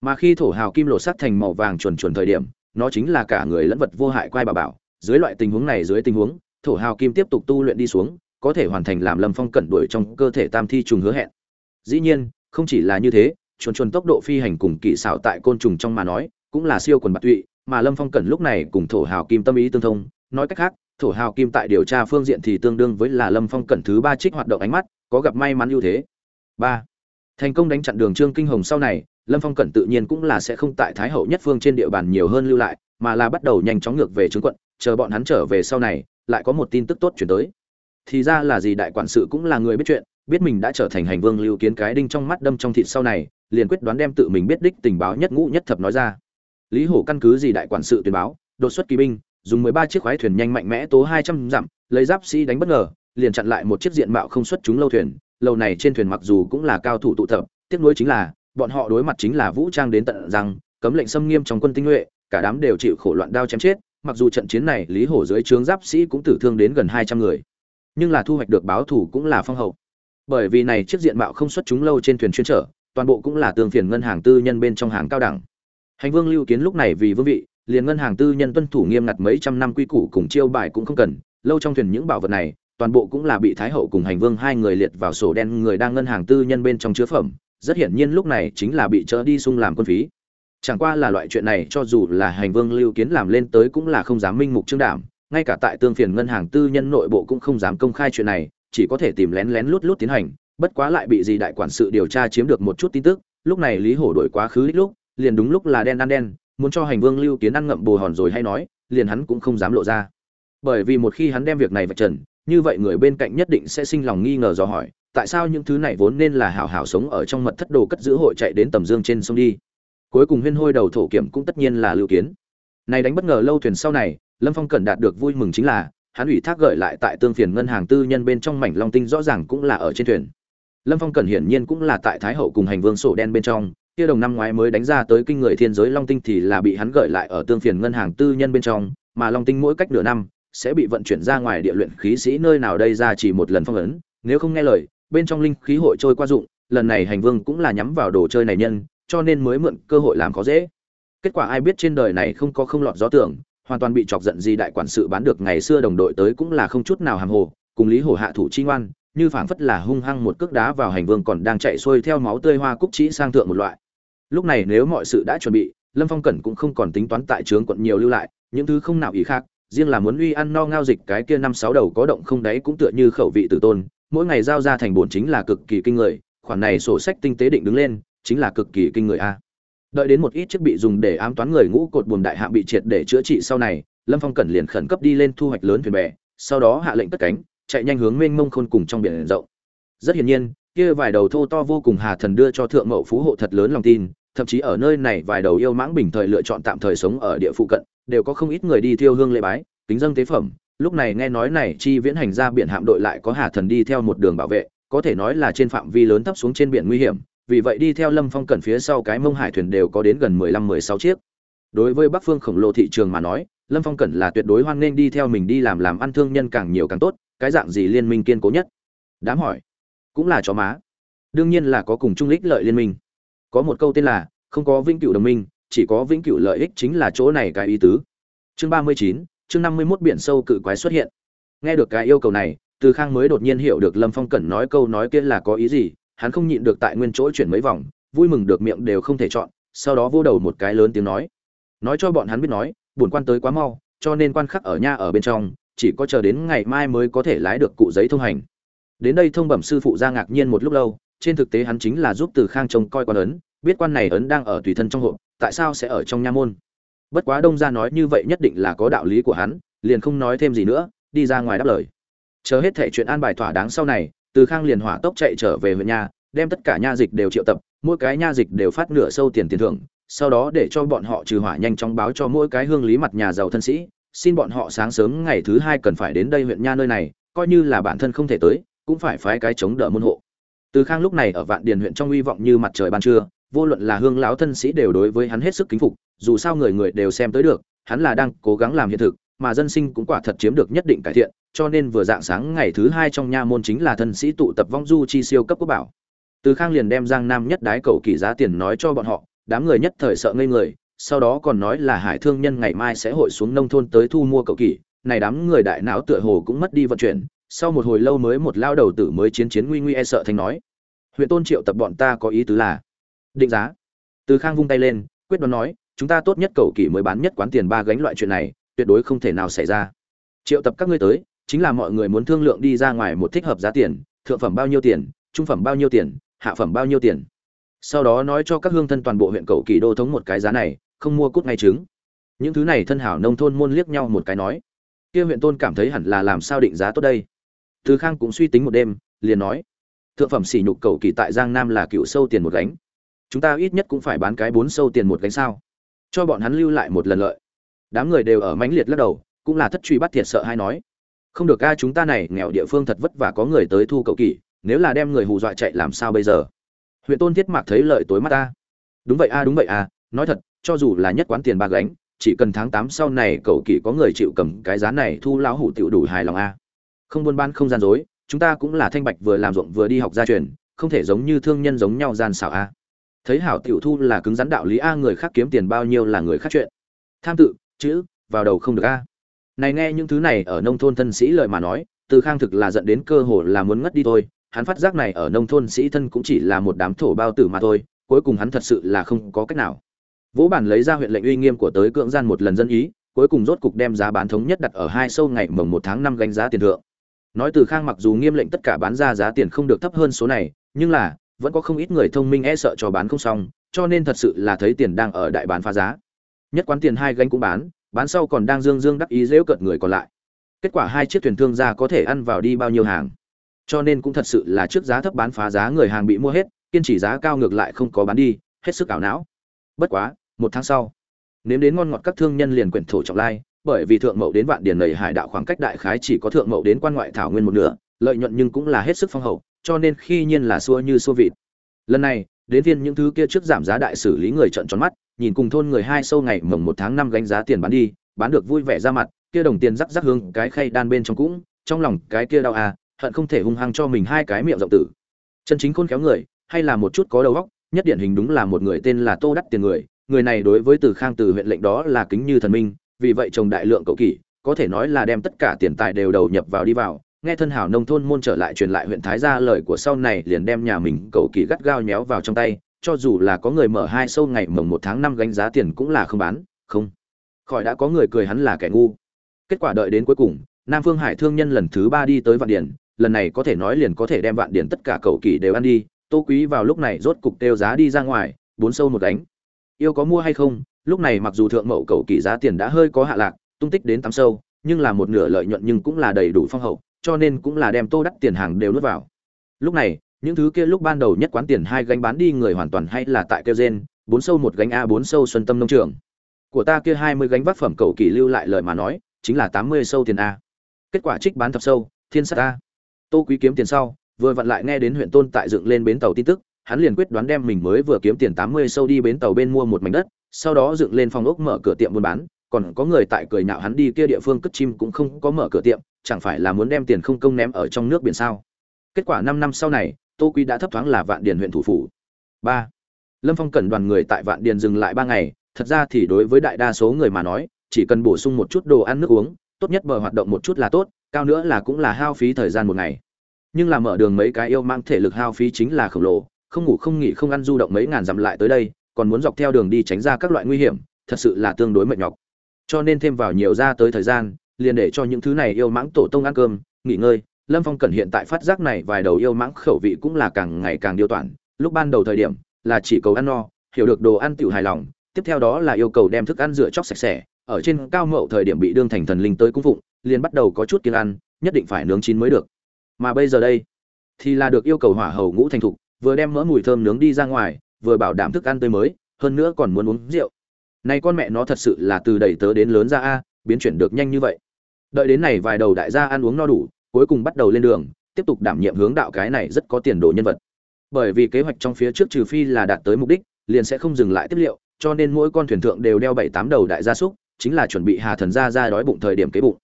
Mà khi thổ hào kim lộ sắt thành màu vàng chuẩn chuẩn thời điểm, nó chính là cả người lẫn vật vô hại quay bà bảo, dưới loại tình huống này dưới tình huống, thổ hào kim tiếp tục tu luyện đi xuống có thể hoàn thành làm lâm phong cẩn đuổi trong cơ thể tam thi trùng hứa hẹn. Dĩ nhiên, không chỉ là như thế, chuồn chuồn tốc độ phi hành cùng kỹ xảo tại côn trùng trong mà nói, cũng là siêu quần bạc tụy, mà lâm phong cẩn lúc này cùng thổ hào kim tâm ý tương thông. Nói cách khác, thổ hào kim tại điều tra phương diện thì tương đương với là lâm phong cẩn thứ ba trích hoạt động ánh mắt, có gặp may mắn ưu thế. Ba. Thành công đánh chặn đường trương kinh hồng sau này, lâm phong cẩn tự nhiên cũng là sẽ không tại thái hậu nhất phương trên địa bàn nhiều hơn lưu lại, mà là bắt đầu nhanh chóng ngược về trướng quận, chờ bọn hắn trở về sau này, lại có một tin tức tốt chuyển tới thì ra là gì đại quản sự cũng là người biết chuyện, biết mình đã trở thành hành vương lưu kiến cái đinh trong mắt đâm trong thịt sau này, liền quyết đoán đem tự mình biết đích tình báo nhất ngũ nhất thập nói ra. Lý hổ căn cứ gì đại quản sự tuyên báo, đột xuất kỳ binh, dùng mười ba chiếc khoái thuyền nhanh mạnh mẽ tố hai trăm dặm, lấy giáp sĩ đánh bất ngờ, liền chặn lại một chiếc diện mạo không xuất chúng lâu thuyền, lâu này trên thuyền mặc dù cũng là cao thủ tụ tập, tiếc nuối chính là, bọn họ đối mặt chính là vũ trang đến tận rằng cấm lệnh xâm nghiêm trong quân tinh nhuệ, cả đám đều chịu khổ loạn đao chém chết, mặc dù trận chiến này lý hổ dưới trướng giáp sĩ cũng tử thương đến gần hai trăm người nhưng là thu hoạch được báo thủ cũng là phong hậu. Bởi vì này chiếc diện mạo không xuất chúng lâu trên thuyền chuyên trở, toàn bộ cũng là tương phiền ngân hàng tư nhân bên trong hàng cao đẳng. Hành vương lưu kiến lúc này vì vương vị, liền ngân hàng tư nhân tuân thủ nghiêm ngặt mấy trăm năm quy củ cùng chiêu bài cũng không cần, lâu trong thuyền những bảo vật này, toàn bộ cũng là bị thái hậu cùng hành vương hai người liệt vào sổ đen người đang ngân hàng tư nhân bên trong chứa phẩm, rất hiển nhiên lúc này chính là bị trở đi sung làm quân phí. Chẳng qua là loại chuyện này cho dù là hành vương lưu kiến làm lên tới cũng là không dám minh mục trương đảm ngay cả tại tương phiền ngân hàng tư nhân nội bộ cũng không dám công khai chuyện này, chỉ có thể tìm lén lén lút lút tiến hành, bất quá lại bị gì đại quản sự điều tra chiếm được một chút tin tức, lúc này lý hổ đổi quá khứ ít lúc, liền đúng lúc là đen ăn đen, muốn cho hành vương lưu kiến ăn ngậm bồ hòn rồi hay nói, liền hắn cũng không dám lộ ra. Bởi vì một khi hắn đem việc này vạch trần, như vậy người bên cạnh nhất định sẽ sinh lòng nghi ngờ dò hỏi, tại sao những thứ này vốn nên là hảo hảo sống ở trong mật thất đồ cất giữ hội chạy đến tầm dương trên sông đi. Cuối cùng huyên hôi đầu thổ kiểm cũng tất nhiên là lưu kiến. Này đánh bất ngờ lâu thuyền sau này lâm phong cần đạt được vui mừng chính là, hắn ủy thác gợi lại tại tương phiền ngân hàng tư nhân bên trong mảnh long tinh rõ ràng cũng là ở trên thuyền. Lâm phong cần hiển nhiên cũng là tại thái hậu cùng hành vương sổ đen bên trong, kia đồng năm ngoái mới đánh ra tới kinh người thiên giới long tinh thì là bị hắn gợi lại ở tương phiền ngân hàng tư nhân bên trong, mà long tinh mỗi cách nửa năm, sẽ bị vận chuyển ra ngoài địa luyện khí sĩ nơi nào đây ra chỉ một lần phong ấn, nếu không nghe lời, bên trong linh khí hội trôi qua dụng, lần này hành vương cũng là nhắm vào đồ chơi này nhân, cho nên mới mượn cơ hội làm khó dễ. Kết quả ai biết trên đời này không có không lọt gió tưởng hoàn toàn bị chọc giận gì đại quản sự bán được ngày xưa đồng đội tới cũng là không chút nào hàm hồ, cùng lý Hổ hạ thủ chi ngoan, như phảng phất là hung hăng một cước đá vào hành vương còn đang chạy xuôi theo máu tươi hoa cúc chỉ sang thượng một loại. Lúc này nếu mọi sự đã chuẩn bị, lâm phong cẩn cũng không còn tính toán tại trướng quận nhiều lưu lại, những thứ không nào ý khác, riêng là muốn uy ăn no ngao dịch cái kia năm sáu đầu có động không đáy cũng tựa như khẩu vị tử tôn, mỗi ngày giao ra thành bổn chính là cực kỳ kinh người, khoản này sổ sách tinh tế định đứng lên, chính là cực kỳ kinh người a đợi đến một ít chiếc bị dùng để ám toán người ngũ cột buồm đại hạm bị triệt để chữa trị sau này, lâm phong cẩn liền khẩn cấp đi lên thu hoạch lớn thuyền bè, sau đó hạ lệnh cất cánh, chạy nhanh hướng mênh mông khôn cùng trong biển rộng. Rất hiển nhiên, kia vài đầu thô to vô cùng hà thần đưa cho thượng mậu phú hộ thật lớn lòng tin, thậm chí ở nơi này vài đầu yêu mãng bình thời lựa chọn tạm thời sống ở địa phụ cận, đều có không ít người đi thiêu hương lễ bái, kính dâng tế phẩm. Lúc này nghe nói này chi viễn hành ra biển hạm đội lại có hà thần đi theo một đường bảo vệ, có thể nói là trên phạm vi lớn thấp xuống trên biển nguy hiểm vì vậy đi theo lâm phong cẩn phía sau cái mông hải thuyền đều có đến gần mười lăm, mười sáu chiếc. Đối với bắc phương khổng lồ thị trường mà nói, lâm phong cẩn là tuyệt đối hoan nghênh đi theo mình đi làm làm ăn thương nhân càng nhiều càng tốt, cái dạng gì liên minh kiên cố nhất? Đám hỏi. Cũng là chó má. Đương nhiên là có cùng chung lích lợi liên minh. Có một câu tên là, không có vĩnh cửu đồng minh, chỉ có vĩnh cửu lợi ích chính là chỗ này cái ý tứ. Chương ba mươi chín, chương năm mươi mốt biển sâu cự quái xuất hiện. Nghe được cái yêu cầu này, từ khang mới đột nhiên hiểu được lâm phong cẩn nói câu nói kia là có ý gì hắn không nhịn được tại nguyên chỗ chuyển mấy vòng, vui mừng được miệng đều không thể chọn, sau đó vô đầu một cái lớn tiếng nói. Nói cho bọn hắn biết nói, buồn quan tới quá mau, cho nên quan khắc ở nha ở bên trong, chỉ có chờ đến ngày mai mới có thể lái được cụ giấy thông hành. Đến đây thông bẩm sư phụ ra ngạc nhiên một lúc lâu, trên thực tế hắn chính là giúp từ khang trông coi quan ấn, biết quan này ấn đang ở tùy thân trong hộ, tại sao sẽ ở trong nha môn. Bất quá đông gia nói như vậy nhất định là có đạo lý của hắn, liền không nói thêm gì nữa, đi ra ngoài đáp lời. Chờ hết thệ chuyện an bài thỏa đáng sau này từ khang liền hỏa tốc chạy trở về huyện nhà đem tất cả nha dịch đều triệu tập, mỗi cái nha dịch đều phát nửa sâu tiền tiền thưởng, sau đó để cho bọn họ trừ hỏa nhanh chóng báo cho mỗi cái hương lý mặt nhà giàu thân sĩ, xin bọn họ sáng sớm ngày thứ hai cần phải đến đây huyện nha nơi này, coi như là bản thân không thể tới, cũng phải phái cái chống đỡ môn hộ. Từ khang lúc này ở vạn điền huyện trong uy vọng như mặt trời ban trưa, vô luận là hương lão thân sĩ đều đối với hắn hết sức kính phục, dù sao người người đều xem tới được, hắn là đang cố gắng làm hiện thực mà dân sinh cũng quả thật chiếm được nhất định cải thiện, cho nên vừa dạng sáng ngày thứ hai trong nha môn chính là thân sĩ tụ tập vong du chi siêu cấp quốc bảo. Từ khang liền đem giang nam nhất đái cầu kỳ giá tiền nói cho bọn họ, đám người nhất thời sợ ngây người, sau đó còn nói là hải thương nhân ngày mai sẽ hội xuống nông thôn tới thu mua cầu kỳ, này đám người đại não tựa hồ cũng mất đi vận chuyển, sau một hồi lâu mới một lao đầu tử mới chiến chiến nguy nguy e sợ thành nói. Huyện tôn triệu tập bọn ta có ý tứ là, định giá. Từ khang vung tay lên, quyết đoán nói, chúng ta tốt nhất cầu kỳ mới bán nhất quán tiền ba gánh loại chuyện này tuyệt đối không thể nào xảy ra. Triệu tập các ngươi tới, chính là mọi người muốn thương lượng đi ra ngoài một thích hợp giá tiền, thượng phẩm bao nhiêu tiền, trung phẩm bao nhiêu tiền, hạ phẩm bao nhiêu tiền. Sau đó nói cho các hương thân toàn bộ huyện cầu kỳ đô thống một cái giá này, không mua cút ngay trứng. Những thứ này thân hảo nông thôn môn liếc nhau một cái nói. Kia huyện tôn cảm thấy hẳn là làm sao định giá tốt đây? Từ khang cũng suy tính một đêm, liền nói. Thượng phẩm sỉ nhục cầu kỳ tại giang nam là cựu sâu tiền một gánh. Chúng ta ít nhất cũng phải bán cái bốn sâu tiền một gánh sao? Cho bọn hắn lưu lại một lần lợi đám người đều ở mãnh liệt lắc đầu cũng là thất truy bắt thiệt sợ hay nói. Không được ca chúng ta này nghèo địa phương thật vất vả có người tới thu cậu kỷ, nếu là đem người hù dọa chạy làm sao bây giờ? Huyện tôn thiết mạc thấy lợi tối mắt ta đúng vậy a đúng vậy a nói thật cho dù là nhất quán tiền ba gánh chỉ cần tháng tám sau này cậu kỷ có người chịu cầm cái giá này thu lão hủ tiểu đủ hài lòng a. Không buôn bán không gian dối chúng ta cũng là thanh bạch vừa làm ruộng vừa đi học gia truyền không thể giống như thương nhân giống nhau gian xảo a. Thấy hảo tiểu thu là cứng rắn đạo lý a người khác kiếm tiền bao nhiêu là người khác chuyện. Tham tự chữ, vào đầu không được a. Này nghe những thứ này ở nông thôn thân sĩ lời mà nói, từ khang thực là dẫn đến cơ hồ là muốn ngất đi thôi, hắn phát giác này ở nông thôn sĩ thân cũng chỉ là một đám thổ bao tử mà thôi, cuối cùng hắn thật sự là không có cách nào. Vỗ bản lấy ra huyện lệnh uy nghiêm của tới cưỡng gian một lần dân ý, cuối cùng rốt cục đem giá bán thống nhất đặt ở hai sâu ngày mồng một tháng năm gánh giá tiền thượng. Nói từ khang mặc dù nghiêm lệnh tất cả bán ra giá tiền không được thấp hơn số này, nhưng là, vẫn có không ít người thông minh e sợ cho bán không xong, cho nên thật sự là thấy tiền đang ở đại bán phá giá nhất quán tiền hai gánh cũng bán bán sau còn đang dương dương đắc ý dễu cợt người còn lại. Kết quả hai chiếc thuyền thương gia có thể ăn vào đi bao nhiêu hàng? Cho nên cũng thật sự là trước giá thấp bán phá giá người hàng bị mua hết, kiên trì giá cao ngược lại không có bán đi, hết sức ảo não. Bất quá, một tháng sau, nếm đến ngon ngọt các thương nhân liền quyển thổ trọng lai, bởi vì thượng mậu đến vạn điền nầy hải đạo khoảng cách đại khái chỉ có thượng mậu đến quan ngoại thảo nguyên một nửa, lợi nhuận nhưng cũng là hết sức phong hậu, cho nên khi nhiên là xua như xua vịt. Lần này đến viên những thứ kia trước giảm giá đại xử lý người trận tròn mắt, nhìn cùng thôn người hai sâu ngày mồng một tháng năm gánh giá tiền bán đi, bán được vui vẻ ra mặt, kia đồng tiền rắc rắc hương cái khay đan bên trong cũng, trong lòng cái kia đau à hận không thể hung hăng cho mình hai cái miệng rộng tử. Chân chính khôn khéo người, hay là một chút có đầu óc, nhất điển hình đúng là một người tên là tô đắt tiền người người này đối với từ khang từ huyện lệnh đó là kính như thần minh, vì vậy trồng đại lượng cậu kỷ, có thể nói là đem tất cả tiền tài đều đầu nhập vào đi vào nghe thân hảo nông thôn môn trở lại truyền lại huyện thái gia lời của sau này liền đem nhà mình cầu kỳ gắt gao nhéo vào trong tay, cho dù là có người mở hai sâu ngày mồng một tháng năm gánh giá tiền cũng là không bán, không. Khỏi đã có người cười hắn là kẻ ngu. Kết quả đợi đến cuối cùng, nam phương hải thương nhân lần thứ ba đi tới vạn điển lần này có thể nói liền có thể đem vạn điển tất cả cầu kỳ đều ăn đi, tô quý vào lúc này rốt cục đều giá đi ra ngoài, bốn sâu một đánh yêu có mua hay không? Lúc này mặc dù thượng mậu cầu kỳ giá tiền đã hơi có hạ lạc, tung tích đến tám sâu, nhưng là một nửa lợi nhuận nhưng cũng là đầy đủ phong hậu cho nên cũng là đem tô đắt tiền hàng đều nuốt vào. Lúc này những thứ kia lúc ban đầu nhất quán tiền hai gánh bán đi người hoàn toàn hay là tại kêu gen bốn sâu một gánh a bốn sâu xuân tâm nông trường. Của ta kia hai mươi gánh vác phẩm cầu kỳ lưu lại lời mà nói chính là tám mươi sâu tiền a. Kết quả trích bán thập sâu thiên sát a. Tô quý kiếm tiền sau vừa vặn lại nghe đến huyện tôn tại dựng lên bến tàu tin tức hắn liền quyết đoán đem mình mới vừa kiếm tiền tám mươi sâu đi bến tàu bên mua một mảnh đất, sau đó dựng lên phòng ốc mở cửa tiệm buôn bán, còn có người tại cười nhạo hắn đi kia địa phương cất chim cũng không có mở cửa tiệm, chẳng phải là muốn đem tiền không công ném ở trong nước biển sao? Kết quả năm năm sau này, Tô Quý đã thấp thoáng là Vạn Điền huyện thủ phủ. ba Lâm Phong cần đoàn người tại Vạn Điền dừng lại ba ngày, thật ra thì đối với đại đa số người mà nói, chỉ cần bổ sung một chút đồ ăn nước uống, tốt nhất bờ hoạt động một chút là tốt, cao nữa là cũng là hao phí thời gian một ngày. Nhưng là mở đường mấy cái yêu mang thể lực hao phí chính là khổng lồ, không ngủ không nghỉ không ăn du động mấy ngàn dặm lại tới đây còn muốn dọc theo đường đi tránh ra các loại nguy hiểm thật sự là tương đối mệt nhọc cho nên thêm vào nhiều ra tới thời gian, liền để cho những thứ này yêu mãng tổ tông ăn cơm, nghỉ ngơi. Lâm phong cẩn hiện tại phát giác này vài đầu yêu mãng khẩu vị cũng là càng ngày càng điêu toản lúc ban đầu thời điểm, là chỉ cầu ăn no, hiểu được đồ ăn tiểu hài lòng. Tiếp theo đó là yêu cầu đem thức ăn rửa chóc sạch sẽ. Ở trên cao mậu thời điểm bị đương thành thần linh tới cung phụng, liền bắt đầu có chút kiêng ăn, nhất định phải nướng chín mới được. Mà bây giờ đây, thì là được yêu cầu hỏa hầu ngũ thành thục, vừa đem mỡ mùi thơm nướng đi ra ngoài, vừa bảo đảm thức ăn tươi mới, hơn nữa còn muốn uống rượu này con mẹ nó thật sự là từ đầy tớ đến lớn ra a, biến chuyển được nhanh như vậy. Đợi đến này vài đầu đại gia ăn uống no đủ, cuối cùng bắt đầu lên đường, tiếp tục đảm nhiệm hướng đạo cái này rất có tiền đồ nhân vật. Bởi vì kế hoạch trong phía trước trừ phi là đạt tới mục đích, liền sẽ không dừng lại tiếp liệu, cho nên mỗi con thuyền thượng đều đeo bảy tám đầu đại gia súc, chính là chuẩn bị hà thần gia ra đói bụng thời điểm kế bụng.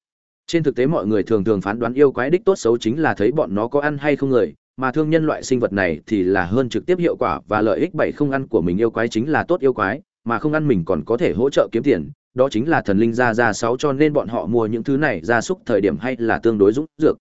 Trên thực tế mọi người thường thường phán đoán yêu quái đích tốt xấu chính là thấy bọn nó có ăn hay không người, mà thương nhân loại sinh vật này thì là hơn trực tiếp hiệu quả và lợi ích bảy không ăn của mình yêu quái chính là tốt yêu quái mà không ăn mình còn có thể hỗ trợ kiếm tiền, đó chính là thần linh gia gia sáu cho nên bọn họ mua những thứ này gia súc thời điểm hay là tương đối dũng dược.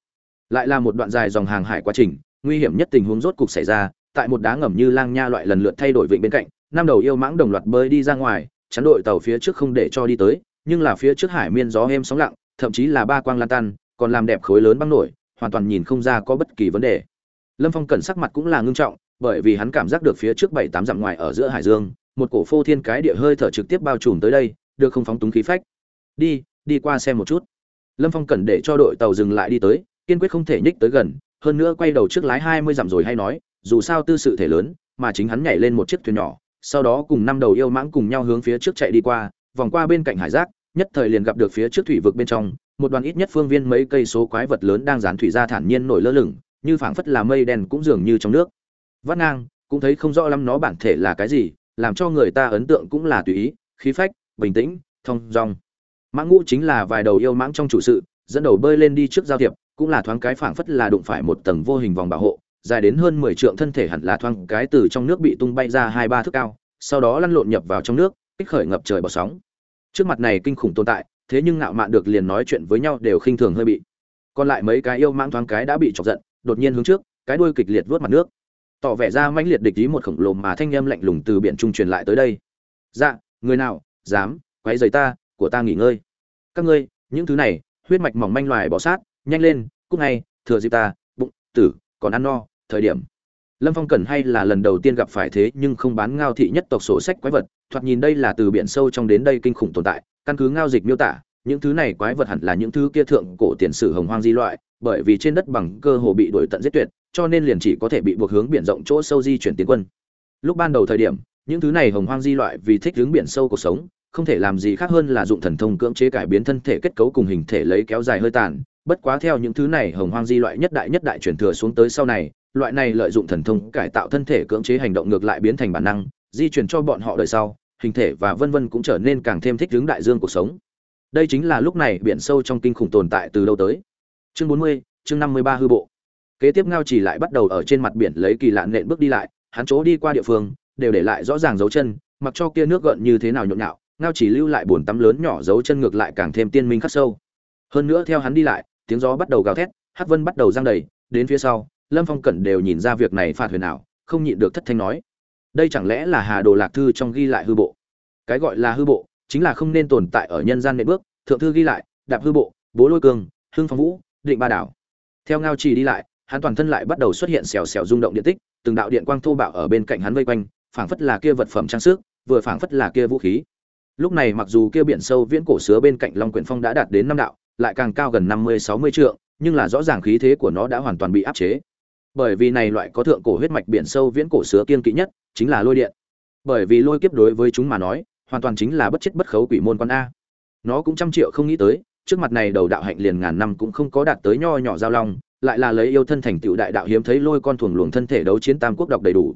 Lại là một đoạn dài dòng hàng hải quá trình, nguy hiểm nhất tình huống rốt cục xảy ra, tại một đá ngầm như lang nha loại lần lượt thay đổi vịnh bên cạnh, năm đầu yêu mãng đồng loạt bơi đi ra ngoài, chắn đội tàu phía trước không để cho đi tới, nhưng là phía trước hải miên gió êm sóng lặng, thậm chí là ba quang lan tan, còn làm đẹp khối lớn băng nổi, hoàn toàn nhìn không ra có bất kỳ vấn đề. Lâm phong cẩn sắc mặt cũng là ngưng trọng, bởi vì hắn cảm giác được phía trước bảy tám dặm ngoài ở giữa hải dương một cổ phô thiên cái địa hơi thở trực tiếp bao trùm tới đây, được không phóng túng khí phách. Đi đi qua xem một chút. Lâm phong cần để cho đội tàu dừng lại đi tới, kiên quyết không thể nhích tới gần, hơn nữa quay đầu trước lái hai mươi dặm rồi hay nói, dù sao tư sự thể lớn, mà chính hắn nhảy lên một chiếc thuyền nhỏ, sau đó cùng năm đầu yêu mãng cùng nhau hướng phía trước chạy đi qua, vòng qua bên cạnh hải giác, nhất thời liền gặp được phía trước thủy vực bên trong, một đoàn ít nhất phương viên mấy cây số quái vật lớn đang dán thủy ra thản nhiên nổi lơ lửng, như phảng phất là mây đen cũng dường như trong nước. Vắt ngang, cũng thấy không rõ lắm nó bản thể là cái gì làm cho người ta ấn tượng cũng là tùy ý, khí phách, bình tĩnh, thông dong. Mãng ngũ chính là vài đầu yêu mãng trong chủ sự, dẫn đầu bơi lên đi trước giao thiệp, cũng là thoáng cái phảng phất là đụng phải một tầng vô hình vòng bảo hộ, dài đến hơn mười trượng thân thể hẳn là thoáng cái từ trong nước bị tung bay ra hai ba thước cao, sau đó lăn lộn nhập vào trong nước, kích khởi ngập trời bọt sóng. Trước mặt này kinh khủng tồn tại, thế nhưng ngạo mạn được liền nói chuyện với nhau đều khinh thường hơi bị. Còn lại mấy cái yêu mãng thoáng cái đã bị chọc giận, đột nhiên hướng trước, cái đuôi kịch liệt vuốt mặt nước tỏ vẻ ra mãnh liệt địch ý một khổng lồ mà thanh âm lạnh lùng từ biển trung truyền lại tới đây. Dạ người nào, dám, quấy rầy ta, của ta nghỉ ngơi. Các ngươi, những thứ này, huyết mạch mỏng manh loài bỏ sát, nhanh lên cúc ngay, thừa dịp ta, bụng, tử, còn ăn no, thời điểm. Lâm phong cần hay là lần đầu tiên gặp phải thế nhưng không bán ngao thị nhất tộc sổ sách quái vật, thoạt nhìn đây là từ biển sâu trong đến đây kinh khủng tồn tại, căn cứ ngao dịch miêu tả, những thứ này quái vật hẳn là những thứ kia thượng cổ tiền sử hồng hoang di loại, bởi vì trên đất bằng cơ hồ bị đuổi tận giết tuyệt cho nên liền chỉ có thể bị buộc hướng biển rộng chỗ sâu di chuyển tiến quân. Lúc ban đầu thời điểm, những thứ này hồng hoang di loại vì thích hướng biển sâu cuộc sống, không thể làm gì khác hơn là dụng thần thông cưỡng chế cải biến thân thể kết cấu cùng hình thể lấy kéo dài hơi tàn. Bất quá theo những thứ này hồng hoang di loại nhất đại nhất đại truyền thừa xuống tới sau này, loại này lợi dụng thần thông cải tạo thân thể cưỡng chế hành động ngược lại biến thành bản năng, di chuyển cho bọn họ đời sau, hình thể và vân vân cũng trở nên càng thêm thích hướng đại dương cuộc sống. Đây chính là lúc này biển sâu trong kinh khủng tồn tại từ đâu tới. Chương bốn mươi, chương năm mươi ba hư bộ kế tiếp ngao chỉ lại bắt đầu ở trên mặt biển lấy kỳ lạ nện bước đi lại, hắn chỗ đi qua địa phương, đều để lại rõ ràng dấu chân, mặc cho kia nước gợn như thế nào nhộn nhạo, ngao chỉ lưu lại bồn tắm lớn nhỏ dấu chân ngược lại càng thêm tiên minh khắc sâu. Hơn nữa theo hắn đi lại, tiếng gió bắt đầu gào thét, hát vân bắt đầu giang đầy, đến phía sau, lâm phong cẩn đều nhìn ra việc này phạt huyền nào không nhịn được thất thanh nói. Đây chẳng lẽ là hà đồ lạc thư trong ghi lại hư bộ? Cái gọi là hư bộ, chính là không nên tồn tại ở nhân gian nệ bước, thượng thư ghi lại, đạp hư bộ, bố lôi cường hưng phong vũ, định ba đảo. Theo ngao trì đi lại hắn toàn thân lại bắt đầu xuất hiện xèo xèo rung động điện tích, từng đạo điện quang thô bạo ở bên cạnh hắn vây quanh, phảng phất là kia vật phẩm trang sức, vừa phảng phất là kia vũ khí. Lúc này mặc dù kia biển sâu viễn cổ sứa bên cạnh long quyển phong đã đạt đến năm đạo, lại càng cao gần năm mươi, sáu mươi trượng, nhưng là rõ ràng khí thế của nó đã hoàn toàn bị áp chế. Bởi vì này loại có thượng cổ huyết mạch biển sâu viễn cổ sứa kiên kỵ nhất chính là lôi điện. Bởi vì lôi kiếp đối với chúng mà nói, hoàn toàn chính là bất chết bất khấu quỷ môn con a. Nó cũng trăm triệu không nghĩ tới, trước mặt này đầu đạo hạnh liền ngàn năm cũng không có đạt tới nho nhỏ giao long lại là lấy yêu thân thành tựu đại đạo hiếm thấy lôi con thuồng luồng thân thể đấu chiến tam quốc đọc đầy đủ.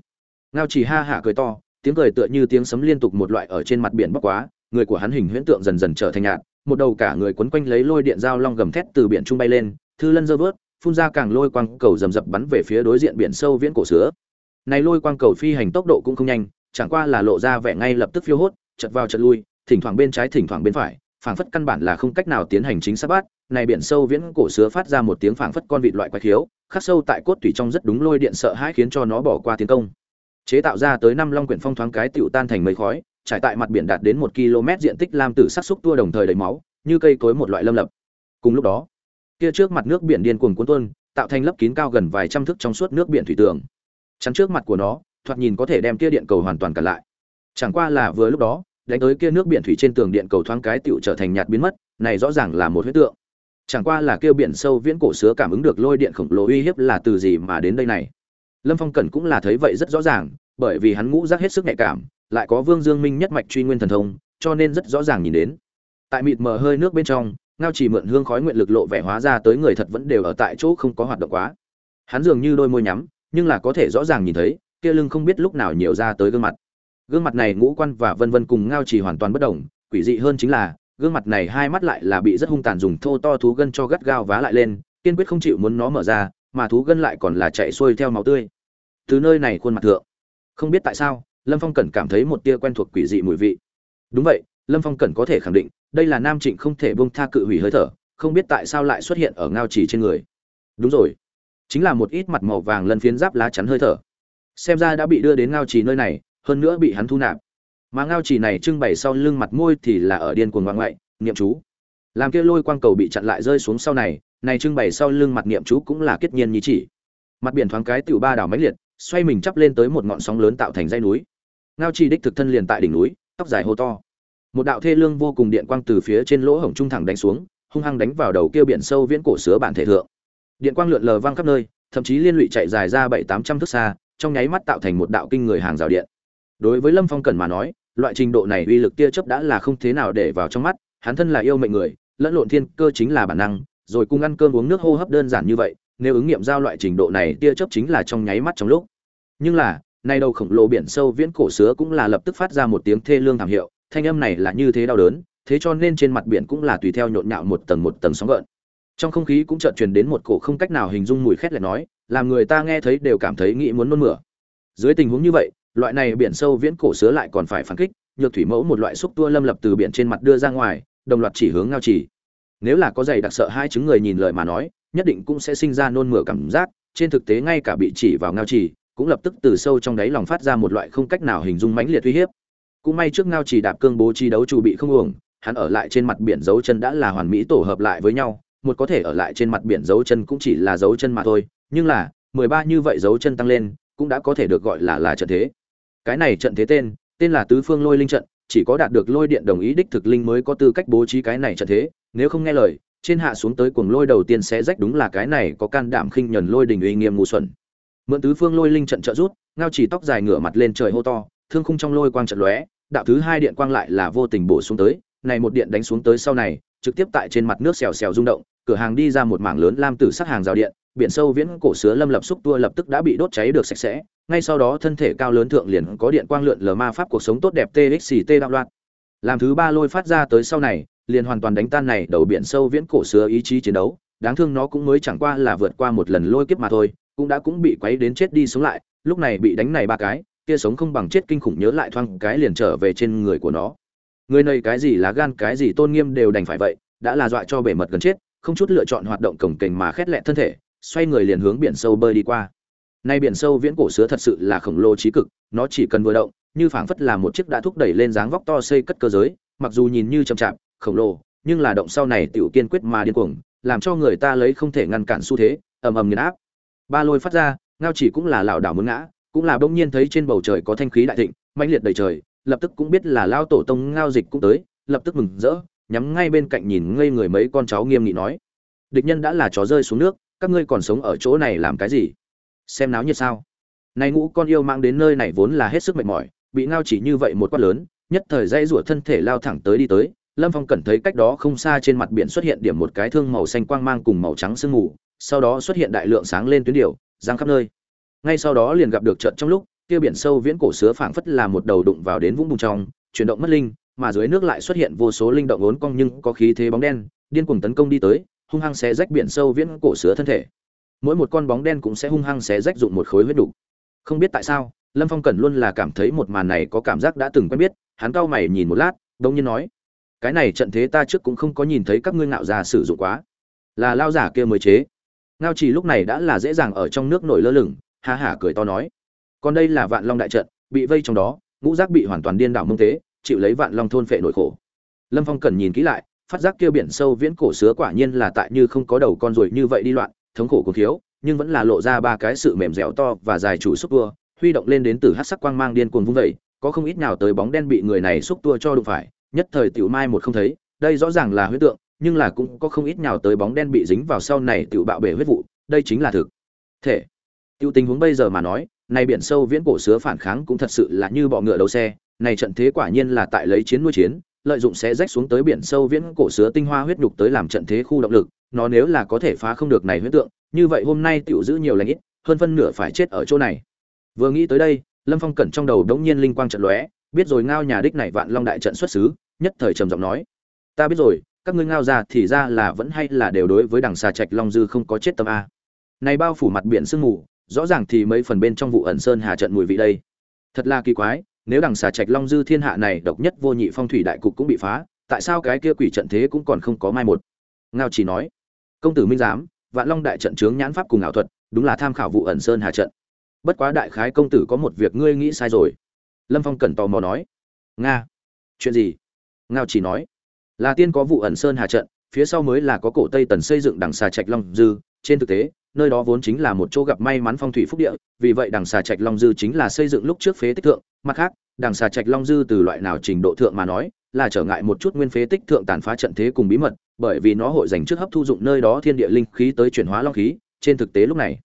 Ngao chỉ ha hả cười to, tiếng cười tựa như tiếng sấm liên tục một loại ở trên mặt biển bắc quá, người của hắn hình huyễn tượng dần dần trở thành nhạt, một đầu cả người quấn quanh lấy lôi điện giao long gầm thét từ biển trung bay lên, thư lân dơ vớt, phun ra càng lôi quang cầu rầm rập bắn về phía đối diện biển sâu viễn cổ sứa. Này lôi quang cầu phi hành tốc độ cũng không nhanh, chẳng qua là lộ ra vẻ ngay lập tức phiêu hốt, chật vào chật lui, thỉnh thoảng bên trái thỉnh thoảng bên phải phảng phất căn bản là không cách nào tiến hành chính xác bát, này biển sâu viễn cổ sứa phát ra một tiếng phảng phất con vịt loại quái khiếu, khắc sâu tại cốt tủy trong rất đúng lôi điện sợ hãi khiến cho nó bỏ qua tiến công. Chế tạo ra tới năm long quyển phong thoáng cái tựu tan thành mây khói, trải tại mặt biển đạt đến một km diện tích lam tử sắc xúc tua đồng thời đầy máu, như cây cối một loại lâm lập. Cùng lúc đó, kia trước mặt nước biển điên cuồng cuốn tuôn, tạo thành lớp kín cao gần vài trăm thước trong suốt nước biển thủy tường. Chắn trước mặt của nó, thoạt nhìn có thể đem kia điện cầu hoàn toàn cả lại. Chẳng qua là vừa lúc đó đánh tới kia nước biển thủy trên tường điện cầu thoáng cái tựu trở thành nhạt biến mất, này rõ ràng là một huyết tượng. Chẳng qua là kêu biển sâu viễn cổ sứa cảm ứng được lôi điện khổng lồ uy hiếp là từ gì mà đến đây này. Lâm phong cẩn cũng là thấy vậy rất rõ ràng, bởi vì hắn ngũ giác hết sức nhạy cảm, lại có vương dương minh nhất mạch truy nguyên thần thông, cho nên rất rõ ràng nhìn đến. Tại mịt mờ hơi nước bên trong, ngao chỉ mượn hương khói nguyện lực lộ vẻ hóa ra tới người thật vẫn đều ở tại chỗ không có hoạt động quá. Hắn dường như đôi môi nhắm, nhưng là có thể rõ ràng nhìn thấy, kia lưng không biết lúc nào nhiều ra tới gương mặt gương mặt này ngũ quan và vân vân cùng ngao chỉ hoàn toàn bất đồng, quỷ dị hơn chính là, gương mặt này hai mắt lại là bị rất hung tàn dùng thô to thú gân cho gắt gao vá lại lên, kiên quyết không chịu muốn nó mở ra, mà thú gân lại còn là chạy xuôi theo máu tươi. Từ nơi này khuôn mặt thượng, không biết tại sao, lâm phong cẩn cảm thấy một tia quen thuộc quỷ dị mùi vị. Đúng vậy, lâm phong cẩn có thể khẳng định, đây là nam trịnh không thể bông tha cự hủy hơi thở, không biết tại sao lại xuất hiện ở ngao chỉ trên người. Đúng rồi, chính là một ít mặt màu vàng lân phiến giáp lá chắn hơi thở. Xem ra đã bị đưa đến ngao trì nơi này hơn nữa bị hắn thu nạp. Mà ngao chỉ này trưng bày sau lưng mặt môi thì là ở điên cuồng ngoại ngoại, niệm chú. Làm kia lôi quang cầu bị chặn lại rơi xuống sau này này trưng bày sau lưng mặt niệm chú cũng là kết nhiên như chỉ. Mặt biển thoáng cái tiểu ba đảo mãnh liệt, xoay mình chắp lên tới một ngọn sóng lớn tạo thành dãy núi. Ngao chỉ đích thực thân liền tại đỉnh núi, tóc dài hô to. Một đạo thê lương vô cùng điện quang từ phía trên lỗ hổng trung thẳng đánh xuống, hung hăng đánh vào đầu kia biển sâu viễn cổ sứa bản thể thượng. Điện quang lượn lờ vang khắp nơi, thậm chí liên lụy chạy dài ra bảy tám trăm thước xa, trong nháy mắt tạo thành một đạo kinh người hàng rào điện đối với lâm phong cần mà nói, loại trình độ này uy lực tia chớp đã là không thế nào để vào trong mắt, hắn thân là yêu mệnh người, lẫn lộn thiên cơ chính là bản năng, rồi cùng ăn cơm uống nước hô hấp đơn giản như vậy, nếu ứng nghiệm giao loại trình độ này tia chớp chính là trong nháy mắt trong lúc. Nhưng là, nay đầu khổng lồ biển sâu viễn cổ sứa cũng là lập tức phát ra một tiếng thê lương thảm hiệu, thanh âm này là như thế đau đớn, thế cho nên trên mặt biển cũng là tùy theo nhộn nhạo một tầng một tầng sóng gợn. Trong không khí cũng chợt truyền đến một cổ không cách nào hình dung mùi khét lại nói, làm người ta nghe thấy đều cảm thấy nghĩ muốn nôn mửa. Dưới tình huống như vậy loại này biển sâu viễn cổ sứa lại còn phải phản kích, nhược thủy mẫu một loại xúc tua lâm lập từ biển trên mặt đưa ra ngoài, đồng loạt chỉ hướng ngao chỉ nếu là có giày đặc sợ hai chứng người nhìn lời mà nói, nhất định cũng sẽ sinh ra nôn mửa cảm giác, trên thực tế ngay cả bị chỉ vào ngao chỉ cũng lập tức từ sâu trong đáy lòng phát ra một loại không cách nào hình dung mãnh liệt uy hiếp. Cũng may trước ngao chỉ đạp cương bố chi đấu chủ bị không uổng, hắn ở lại trên mặt biển dấu chân đã là hoàn mỹ tổ hợp lại với nhau, một có thể ở lại trên mặt biển dấu chân cũng chỉ là dấu chân mà thôi, nhưng là, mười ba như vậy dấu chân tăng lên, cũng đã có thể được gọi là là trận thế cái này trận thế tên tên là tứ phương lôi linh trận, chỉ có đạt được lôi điện đồng ý đích thực linh mới có tư cách bố trí cái này trận thế, nếu không nghe lời, trên hạ xuống tới cuồng lôi đầu tiên sẽ rách đúng là cái này có can đảm khinh nhẫn lôi đình uy nghiêm ngu xuẩn. Mượn tứ phương lôi linh trận trợ rút ngao chỉ tóc dài ngửa mặt lên trời hô to, thương khung trong lôi quang trận lóe, đạo thứ hai điện quang lại là vô tình bổ xuống tới, này một điện đánh xuống tới sau này, trực tiếp tại trên mặt nước xèo xèo rung động, cửa hàng đi ra một mảng lớn lam tử sắc hàng rào điện, biển sâu viễn cổ sứa lâm lập xúc tua lập tức đã bị đốt cháy được sạch sẽ ngay sau đó thân thể cao lớn thượng liền có điện quang lượn lờ ma pháp cuộc sống tốt đẹp txt đạo loạn. Làm thứ ba lôi phát ra tới sau này, liền hoàn toàn đánh tan này đầu biển sâu viễn cổ xưa ý chí chiến đấu, đáng thương nó cũng mới chẳng qua là vượt qua một lần lôi kiếp mà thôi, cũng đã cũng bị quấy đến chết đi sống lại, lúc này bị đánh này ba cái, kia sống không bằng chết kinh khủng nhớ lại thoang cái liền trở về trên người của nó. Người này cái gì lá gan, cái gì tôn nghiêm đều đành phải vậy, đã là dọa cho bể mật gần chết, không chút lựa chọn hoạt động cổng kềnh mà khét lẹ thân thể, xoay người liền hướng biển sâu bơi đi qua nay biển sâu viễn cổ sứa thật sự là khổng lồ trí cực, nó chỉ cần vừa động, như phảng phất là một chiếc đã thúc đẩy lên dáng vóc to xây cất cơ giới, mặc dù nhìn như chậm chạp, khổng lồ, nhưng là động sau này tiểu kiên quyết mà điên cuồng, làm cho người ta lấy không thể ngăn cản xu thế, ầm ầm nghiền áp. Ba lôi phát ra, ngao chỉ cũng là lảo đảo muốn ngã, cũng là bỗng nhiên thấy trên bầu trời có thanh khí đại thịnh, mãnh liệt đầy trời, lập tức cũng biết là lao tổ tông ngao dịch cũng tới, lập tức mừng rỡ, nhắm ngay bên cạnh nhìn ngây người mấy con cháu nghiêm nghị nói, địch nhân đã là chó rơi xuống nước, các ngươi còn sống ở chỗ này làm cái gì? Xem náo nhiệt sao. Này ngũ con yêu mang đến nơi này vốn là hết sức mệt mỏi bị ngao chỉ như vậy một quát lớn nhất thời dây rủa thân thể lao thẳng tới đi tới. Lâm phong cẩn thấy cách đó không xa trên mặt biển xuất hiện điểm một cái thương màu xanh quang mang cùng màu trắng sương mù sau đó xuất hiện đại lượng sáng lên tuyến điều, giang khắp nơi. Ngay sau đó liền gặp được trận trong lúc kia biển sâu viễn cổ sứa phảng phất là một đầu đụng vào đến vũng bùn trong chuyển động mất linh mà dưới nước lại xuất hiện vô số linh động ốn cong nhưng có khí thế bóng đen điên cuồng tấn công đi tới hung hăng xé rách biển sâu viễn cổ sứa thân thể mỗi một con bóng đen cũng sẽ hung hăng xé rách dụng một khối huyết đủ. không biết tại sao, lâm phong cẩn luôn là cảm thấy một màn này có cảm giác đã từng quen biết, hắn cau mày nhìn một lát đông nhiên nói, cái này trận thế ta trước cũng không có nhìn thấy các ngươi ngạo già sử dụng quá. Là lao giả kia mới chế. Ngao chỉ lúc này đã là dễ dàng ở trong nước nổi lơ lửng, ha hả cười to nói, còn đây là vạn long đại trận, bị vây trong đó, ngũ giác bị hoàn toàn điên đảo mông tế, chịu lấy vạn long thôn phệ nỗi khổ. Lâm phong cần nhìn kỹ lại, phát giác kia biển sâu viễn cổ sứa quả nhiên là tại như không có đầu con ruồi như vậy đi loạn thống khổ cùng thiếu nhưng vẫn là lộ ra ba cái sự mềm dẻo to và dài chủ xúc tua, huy động lên đến từ hát sắc quang mang điên cuồng vung vẩy có không ít nào tới bóng đen bị người này xúc tua cho đụng phải, nhất thời tiểu mai một không thấy, đây rõ ràng là huyết tượng, nhưng là cũng có không ít nào tới bóng đen bị dính vào sau này tiểu bạo bể huyết vụ, đây chính là thực thể. Tiêu tình huống bây giờ mà nói, này biển sâu viễn cổ sứa phản kháng cũng thật sự là như bọ ngựa đầu xe, này trận thế quả nhiên là tại lấy chiến nuôi chiến, lợi dụng sẽ rách xuống tới biển sâu viễn cổ sứa tinh hoa huyết nhục tới làm trận thế khu động lực nó nếu là có thể phá không được này huyễn tượng, như vậy hôm nay tiểu giữ nhiều lành ít, hơn phân nửa phải chết ở chỗ này. Vừa nghĩ tới đây, lâm phong cẩn trong đầu đống nhiên linh quang trận lóe, biết rồi ngao nhà đích này vạn long đại trận xuất xứ, nhất thời trầm giọng nói, ta biết rồi, các ngươi ngao ra thì ra là vẫn hay là đều đối với đằng xà trạch long dư không có chết tâm a. Này bao phủ mặt biển sương mù, rõ ràng thì mấy phần bên trong vụ ẩn sơn hà trận mùi vị đây. Thật là kỳ quái, nếu đằng xà trạch long dư thiên hạ này độc nhất vô nhị phong thủy đại cục cũng bị phá, tại sao cái kia quỷ trận thế cũng còn không có mai một? Ngao chỉ nói, công tử minh giám, vạn long đại trận chướng nhãn pháp cùng ảo thuật, đúng là tham khảo vụ ẩn sơn hà trận. Bất quá đại khái công tử có một việc ngươi nghĩ sai rồi. Lâm phong cẩn tò mò nói, nga, chuyện gì? Ngao chỉ nói, là tiên có vụ ẩn sơn hà trận, phía sau mới là có cổ tây tần xây dựng đằng xà trạch long dư. Trên thực tế, nơi đó vốn chính là một chỗ gặp may mắn phong thủy phúc địa, vì vậy đằng xà trạch long dư chính là xây dựng lúc trước phế tích thượng. Mặt khác, đằng xà trạch long dư từ loại nào trình độ thượng mà nói, là trở ngại một chút nguyên phế tích thượng tàn phá trận thế cùng bí mật bởi vì nó hội dành trước hấp thu dụng nơi đó thiên địa linh khí tới chuyển hóa long khí trên thực tế lúc này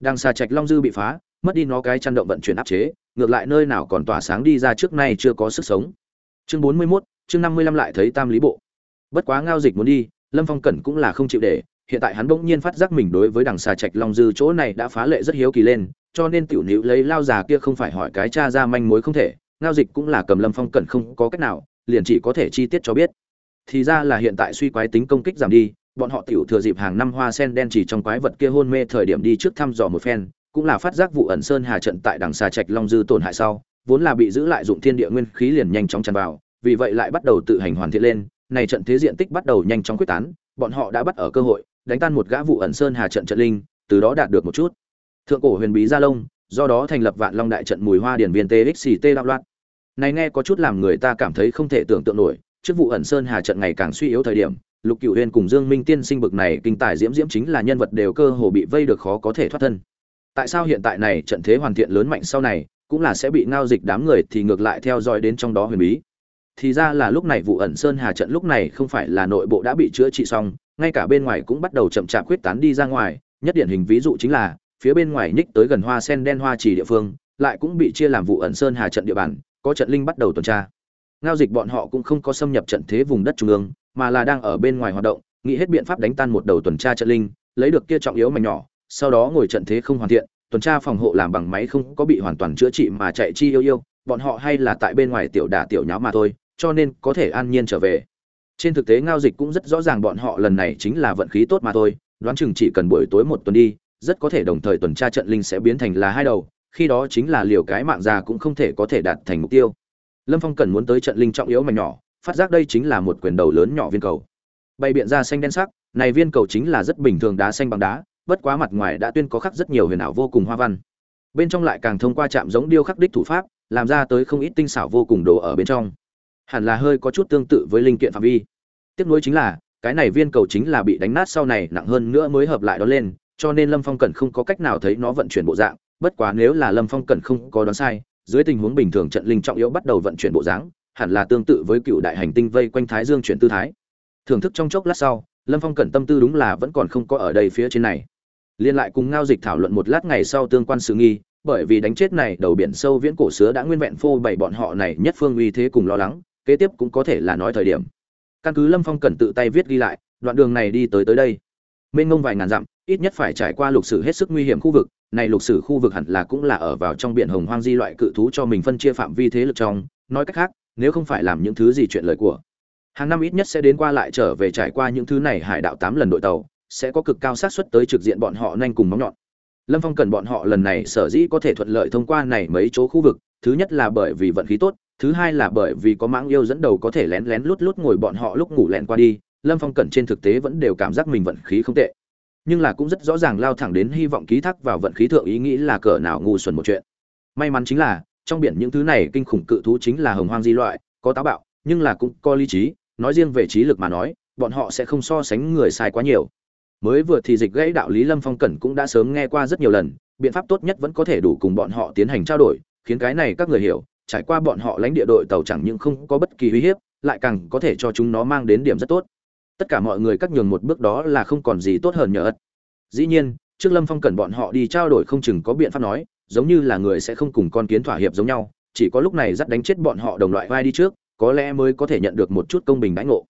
đang xà trạch long dư bị phá mất đi nó cái chăn động vận chuyển áp chế ngược lại nơi nào còn tỏa sáng đi ra trước nay chưa có sức sống. Chương bốn mươi 41, chương năm mươi lăm lại thấy tam lý bộ. Bất quá ngao dịch muốn đi lâm phong cẩn cũng là không chịu để hiện tại hắn bỗng nhiên phát giác mình đối với đằng xà trạch long dư chỗ này đã phá lệ rất hiếu kỳ lên cho nên tiểu nữ lấy lao già kia không phải hỏi cái cha ra manh mối không thể ngao dịch cũng là cầm lâm phong cẩn không có cách nào liền chỉ có thể chi tiết cho biết thì ra là hiện tại suy quái tính công kích giảm đi, bọn họ tiểu thừa dịp hàng năm hoa sen đen chỉ trong quái vật kia hôn mê thời điểm đi trước thăm dò một phen, cũng là phát giác vụ ẩn sơn hà trận tại đằng xà trạch long dư tổn hại sau, vốn là bị giữ lại dụng thiên địa nguyên khí liền nhanh chóng tràn vào, vì vậy lại bắt đầu tự hành hoàn thiện lên, này trận thế diện tích bắt đầu nhanh chóng quyết tán, bọn họ đã bắt ở cơ hội, đánh tan một gã vụ ẩn sơn hà trận trận linh, từ đó đạt được một chút. Thượng cổ huyền bí gia lông do đó thành lập vạn long đại trận mùi hoa điển viên txct đạo loạn. Này nghe có chút làm người ta cảm thấy không thể tưởng tượng nổi trước vụ ẩn sơn hà trận ngày càng suy yếu thời điểm, lục cựu huyên cùng dương minh tiên sinh bực này kinh tài diễm diễm chính là nhân vật đều cơ hồ bị vây được khó có thể thoát thân. Tại sao hiện tại này trận thế hoàn thiện lớn mạnh sau này, cũng là sẽ bị ngao dịch đám người thì ngược lại theo dõi đến trong đó huyền bí. Thì ra là lúc này vụ ẩn sơn hà trận lúc này không phải là nội bộ đã bị chữa trị xong, ngay cả bên ngoài cũng bắt đầu chậm chạp quyết tán đi ra ngoài, nhất điển hình ví dụ chính là, phía bên ngoài nhích tới gần hoa sen đen hoa trì địa phương, lại cũng bị chia làm vụ ẩn sơn hà trận địa bàn, có trận linh bắt đầu tuần tra ngao dịch bọn họ cũng không có xâm nhập trận thế vùng đất trung ương, mà là đang ở bên ngoài hoạt động, nghĩ hết biện pháp đánh tan một đầu tuần tra trận linh, lấy được kia trọng yếu mảnh nhỏ, sau đó ngồi trận thế không hoàn thiện, tuần tra phòng hộ làm bằng máy không có bị hoàn toàn chữa trị mà chạy chi yêu yêu, bọn họ hay là tại bên ngoài tiểu đả tiểu nháo mà thôi, cho nên có thể an nhiên trở về. Trên thực tế ngao dịch cũng rất rõ ràng bọn họ lần này chính là vận khí tốt mà thôi, đoán chừng chỉ cần buổi tối một tuần đi, rất có thể đồng thời tuần tra trận linh sẽ biến thành là hai đầu, khi đó chính là liều cái mạng già cũng không thể có thể đạt thành mục tiêu lâm phong cần muốn tới trận linh trọng yếu mảnh nhỏ, phát giác đây chính là một quyền đầu lớn nhỏ viên cầu. Bay biện ra xanh đen sắc, này viên cầu chính là rất bình thường đá xanh bằng đá, bất quá mặt ngoài đã tuyên có khắc rất nhiều huyền ảo vô cùng hoa văn. Bên trong lại càng thông qua chạm giống điêu khắc đích thủ pháp, làm ra tới không ít tinh xảo vô cùng đồ ở bên trong. Hẳn là hơi có chút tương tự với linh kiện phạm vi. Tiếp nối chính là, cái này viên cầu chính là bị đánh nát sau này nặng hơn nữa mới hợp lại đó lên, cho nên lâm phong cẩn không có cách nào thấy nó vận chuyển bộ dạng, bất quá nếu là lâm phong cẩn không có đoán sai dưới tình huống bình thường trận linh trọng yếu bắt đầu vận chuyển bộ dáng, hẳn là tương tự với cựu đại hành tinh vây quanh thái dương chuyển tư thái. Thưởng thức trong chốc lát sau, lâm phong cẩn tâm tư đúng là vẫn còn không có ở đây phía trên này. Liên lại cùng ngao dịch thảo luận một lát ngày sau tương quan sự nghi, bởi vì đánh chết này đầu biển sâu viễn cổ sứa đã nguyên vẹn phô bày bọn họ này nhất phương uy thế cùng lo lắng, kế tiếp cũng có thể là nói thời điểm. Căn cứ lâm phong cẩn tự tay viết ghi lại, đoạn đường này đi tới tới đây mênh ngông vài ngàn dặm, ít nhất phải trải qua lục sử hết sức nguy hiểm khu vực, này lục sử khu vực hẳn là cũng là ở vào trong biển hồng hoang di loại cự thú cho mình phân chia phạm vi thế lực trong, nói cách khác, nếu không phải làm những thứ gì chuyện lời của, hàng năm ít nhất sẽ đến qua lại trở về trải qua những thứ này hải đạo tám lần đội tàu, sẽ có cực cao xác suất tới trực diện bọn họ nhanh cùng móng nhọn. Lâm phong cần bọn họ lần này sở dĩ có thể thuận lợi thông qua này mấy chỗ khu vực, thứ nhất là bởi vì vận khí tốt, thứ hai là bởi vì có mãng yêu dẫn đầu có thể lén lén lút lút ngồi bọn họ lúc ngủ lẹn qua đi lâm phong cẩn trên thực tế vẫn đều cảm giác mình vận khí không tệ. Nhưng là cũng rất rõ ràng lao thẳng đến hy vọng ký thác vào vận khí thượng ý nghĩ là cỡ nào ngu xuẩn một chuyện. May mắn chính là, trong biển những thứ này kinh khủng cự thú chính là hồng hoang di loại, có táo bạo, nhưng là cũng có lý trí, nói riêng về trí lực mà nói, bọn họ sẽ không so sánh người sai quá nhiều. Mới vừa thì dịch gãy đạo lý lâm phong cẩn cũng đã sớm nghe qua rất nhiều lần, biện pháp tốt nhất vẫn có thể đủ cùng bọn họ tiến hành trao đổi, khiến cái này các người hiểu, trải qua bọn họ lãnh địa đội tàu chẳng những không có bất kỳ uy hiếp, lại càng có thể cho chúng nó mang đến điểm rất tốt tất cả mọi người cắt nhường một bước đó là không còn gì tốt hơn nhờ ất dĩ nhiên, trước lâm phong cần bọn họ đi trao đổi không chừng có biện pháp nói, giống như là người sẽ không cùng con kiến thỏa hiệp giống nhau, chỉ có lúc này dắt đánh chết bọn họ đồng loại vai đi trước, có lẽ mới có thể nhận được một chút công bình đãi ngộ.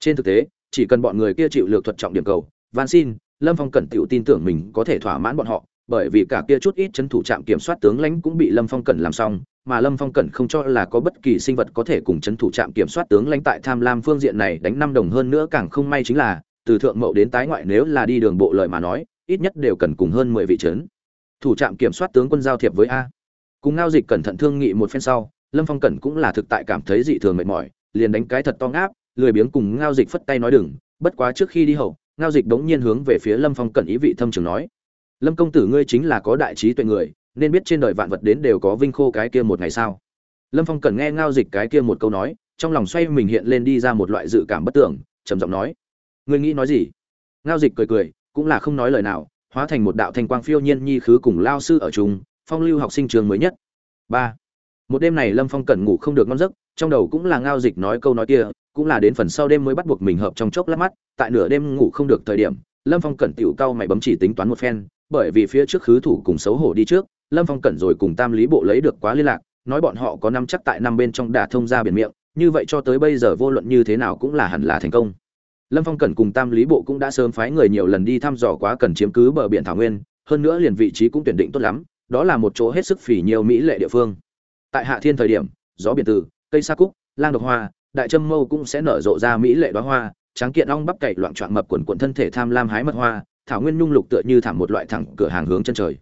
Trên thực tế, chỉ cần bọn người kia chịu lược thuật trọng điểm cầu, van xin, lâm phong cẩn tự tin tưởng mình có thể thỏa mãn bọn họ bởi vì cả kia chút ít chấn thủ trạm kiểm soát tướng lãnh cũng bị lâm phong cẩn làm xong, mà lâm phong cẩn không cho là có bất kỳ sinh vật có thể cùng chấn thủ trạm kiểm soát tướng lãnh tại tham lam phương diện này đánh năm đồng hơn nữa càng không may chính là, từ thượng mậu đến tái ngoại nếu là đi đường bộ lợi mà nói, ít nhất đều cần cùng hơn mười vị trấn thủ trạm kiểm soát tướng quân giao thiệp với a. Cùng ngao dịch cẩn thận thương nghị một phen sau, lâm phong cẩn cũng là thực tại cảm thấy dị thường mệt mỏi, liền đánh cái thật to ngáp, lười biếng cùng ngao dịch phất tay nói đừng, bất quá trước khi đi hậu, ngao dịch đống nhiên hướng về phía lâm phong cẩn ý vị thâm trường nói lâm công tử ngươi chính là có đại trí tuệ người, nên biết trên đời vạn vật đến đều có vinh khô cái kia một ngày sao? Lâm phong cẩn nghe ngao dịch cái kia một câu nói, trong lòng xoay mình hiện lên đi ra một loại dự cảm bất tưởng, trầm giọng nói, ngươi nghĩ nói gì? Ngao dịch cười cười, cũng là không nói lời nào, hóa thành một đạo thanh quang phiêu nhiên nhi khứ cùng lao sư ở chung, phong lưu học sinh trường mới nhất. Ba. Một đêm này lâm phong cẩn ngủ không được ngon giấc, trong đầu cũng là ngao dịch nói câu nói kia, cũng là đến phần sau đêm mới bắt buộc mình hợp trong chốc lát mắt, tại nửa đêm ngủ không được thời điểm, lâm phong cẩn tiểu cao mày bấm chỉ tính toán một phen bởi vì phía trước khứ thủ cùng xấu hổ đi trước, lâm phong cẩn rồi cùng tam lý bộ lấy được quá liên lạc, nói bọn họ có năm chắc tại năm bên trong đả thông ra biển miệng, như vậy cho tới bây giờ vô luận như thế nào cũng là hẳn là thành công. Lâm phong cẩn cùng tam lý bộ cũng đã sớm phái người nhiều lần đi thăm dò quá cần chiếm cứ bờ biển thảo nguyên, hơn nữa liền vị trí cũng tuyển định tốt lắm, đó là một chỗ hết sức phỉ nhiều mỹ lệ địa phương. Tại hạ thiên thời điểm, gió biển từ, cây sa cúc, lang độc hoa, đại trâm mâu cũng sẽ nở rộ ra mỹ lệ đoá hoa, tráng kiện ong bắp cày loạn trọn mập quần quần thân thể tham lam hái mật hoa thảo nguyên nhung lục tựa như thảm một loại thẳng cửa hàng hướng chân trời.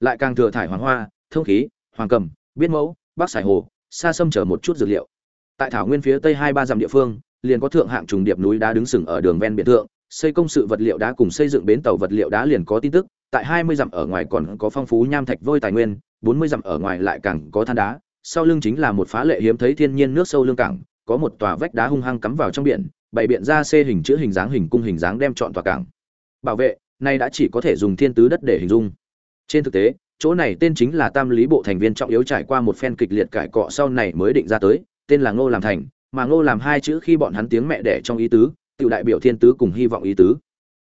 Lại càng thừa thải hoàng hoa, thông khí, hoàng cầm, biết mẫu bắc sài hồ, xa xâm chở một chút dược liệu. Tại thảo nguyên phía tây hai ba dặm địa phương, liền có thượng hạng trùng điệp núi đá đứng sừng ở đường ven biển thượng, xây công sự vật liệu đá cùng xây dựng bến tàu vật liệu đá liền có tin tức, tại hai mươi dặm ở ngoài còn có phong phú nham thạch vôi tài nguyên, bốn mươi dặm ở ngoài lại càng có than đá, sau lưng chính là một phá lệ hiếm thấy thiên nhiên nước sâu lương cảng, có một tòa vách đá hung hăng cắm vào trong biển, bày biện ra xê hình chữ hình dáng hình cung hình dáng đem chọn tòa cảng bảo vệ, nay đã chỉ có thể dùng thiên tứ đất để hình dung. Trên thực tế, chỗ này tên chính là tam lý bộ thành viên trọng yếu trải qua một phen kịch liệt cải cọ sau này mới định ra tới, tên là ngô làm thành, mà ngô làm hai chữ khi bọn hắn tiếng mẹ đẻ trong ý tứ, tự đại biểu thiên tứ cùng hy vọng ý tứ.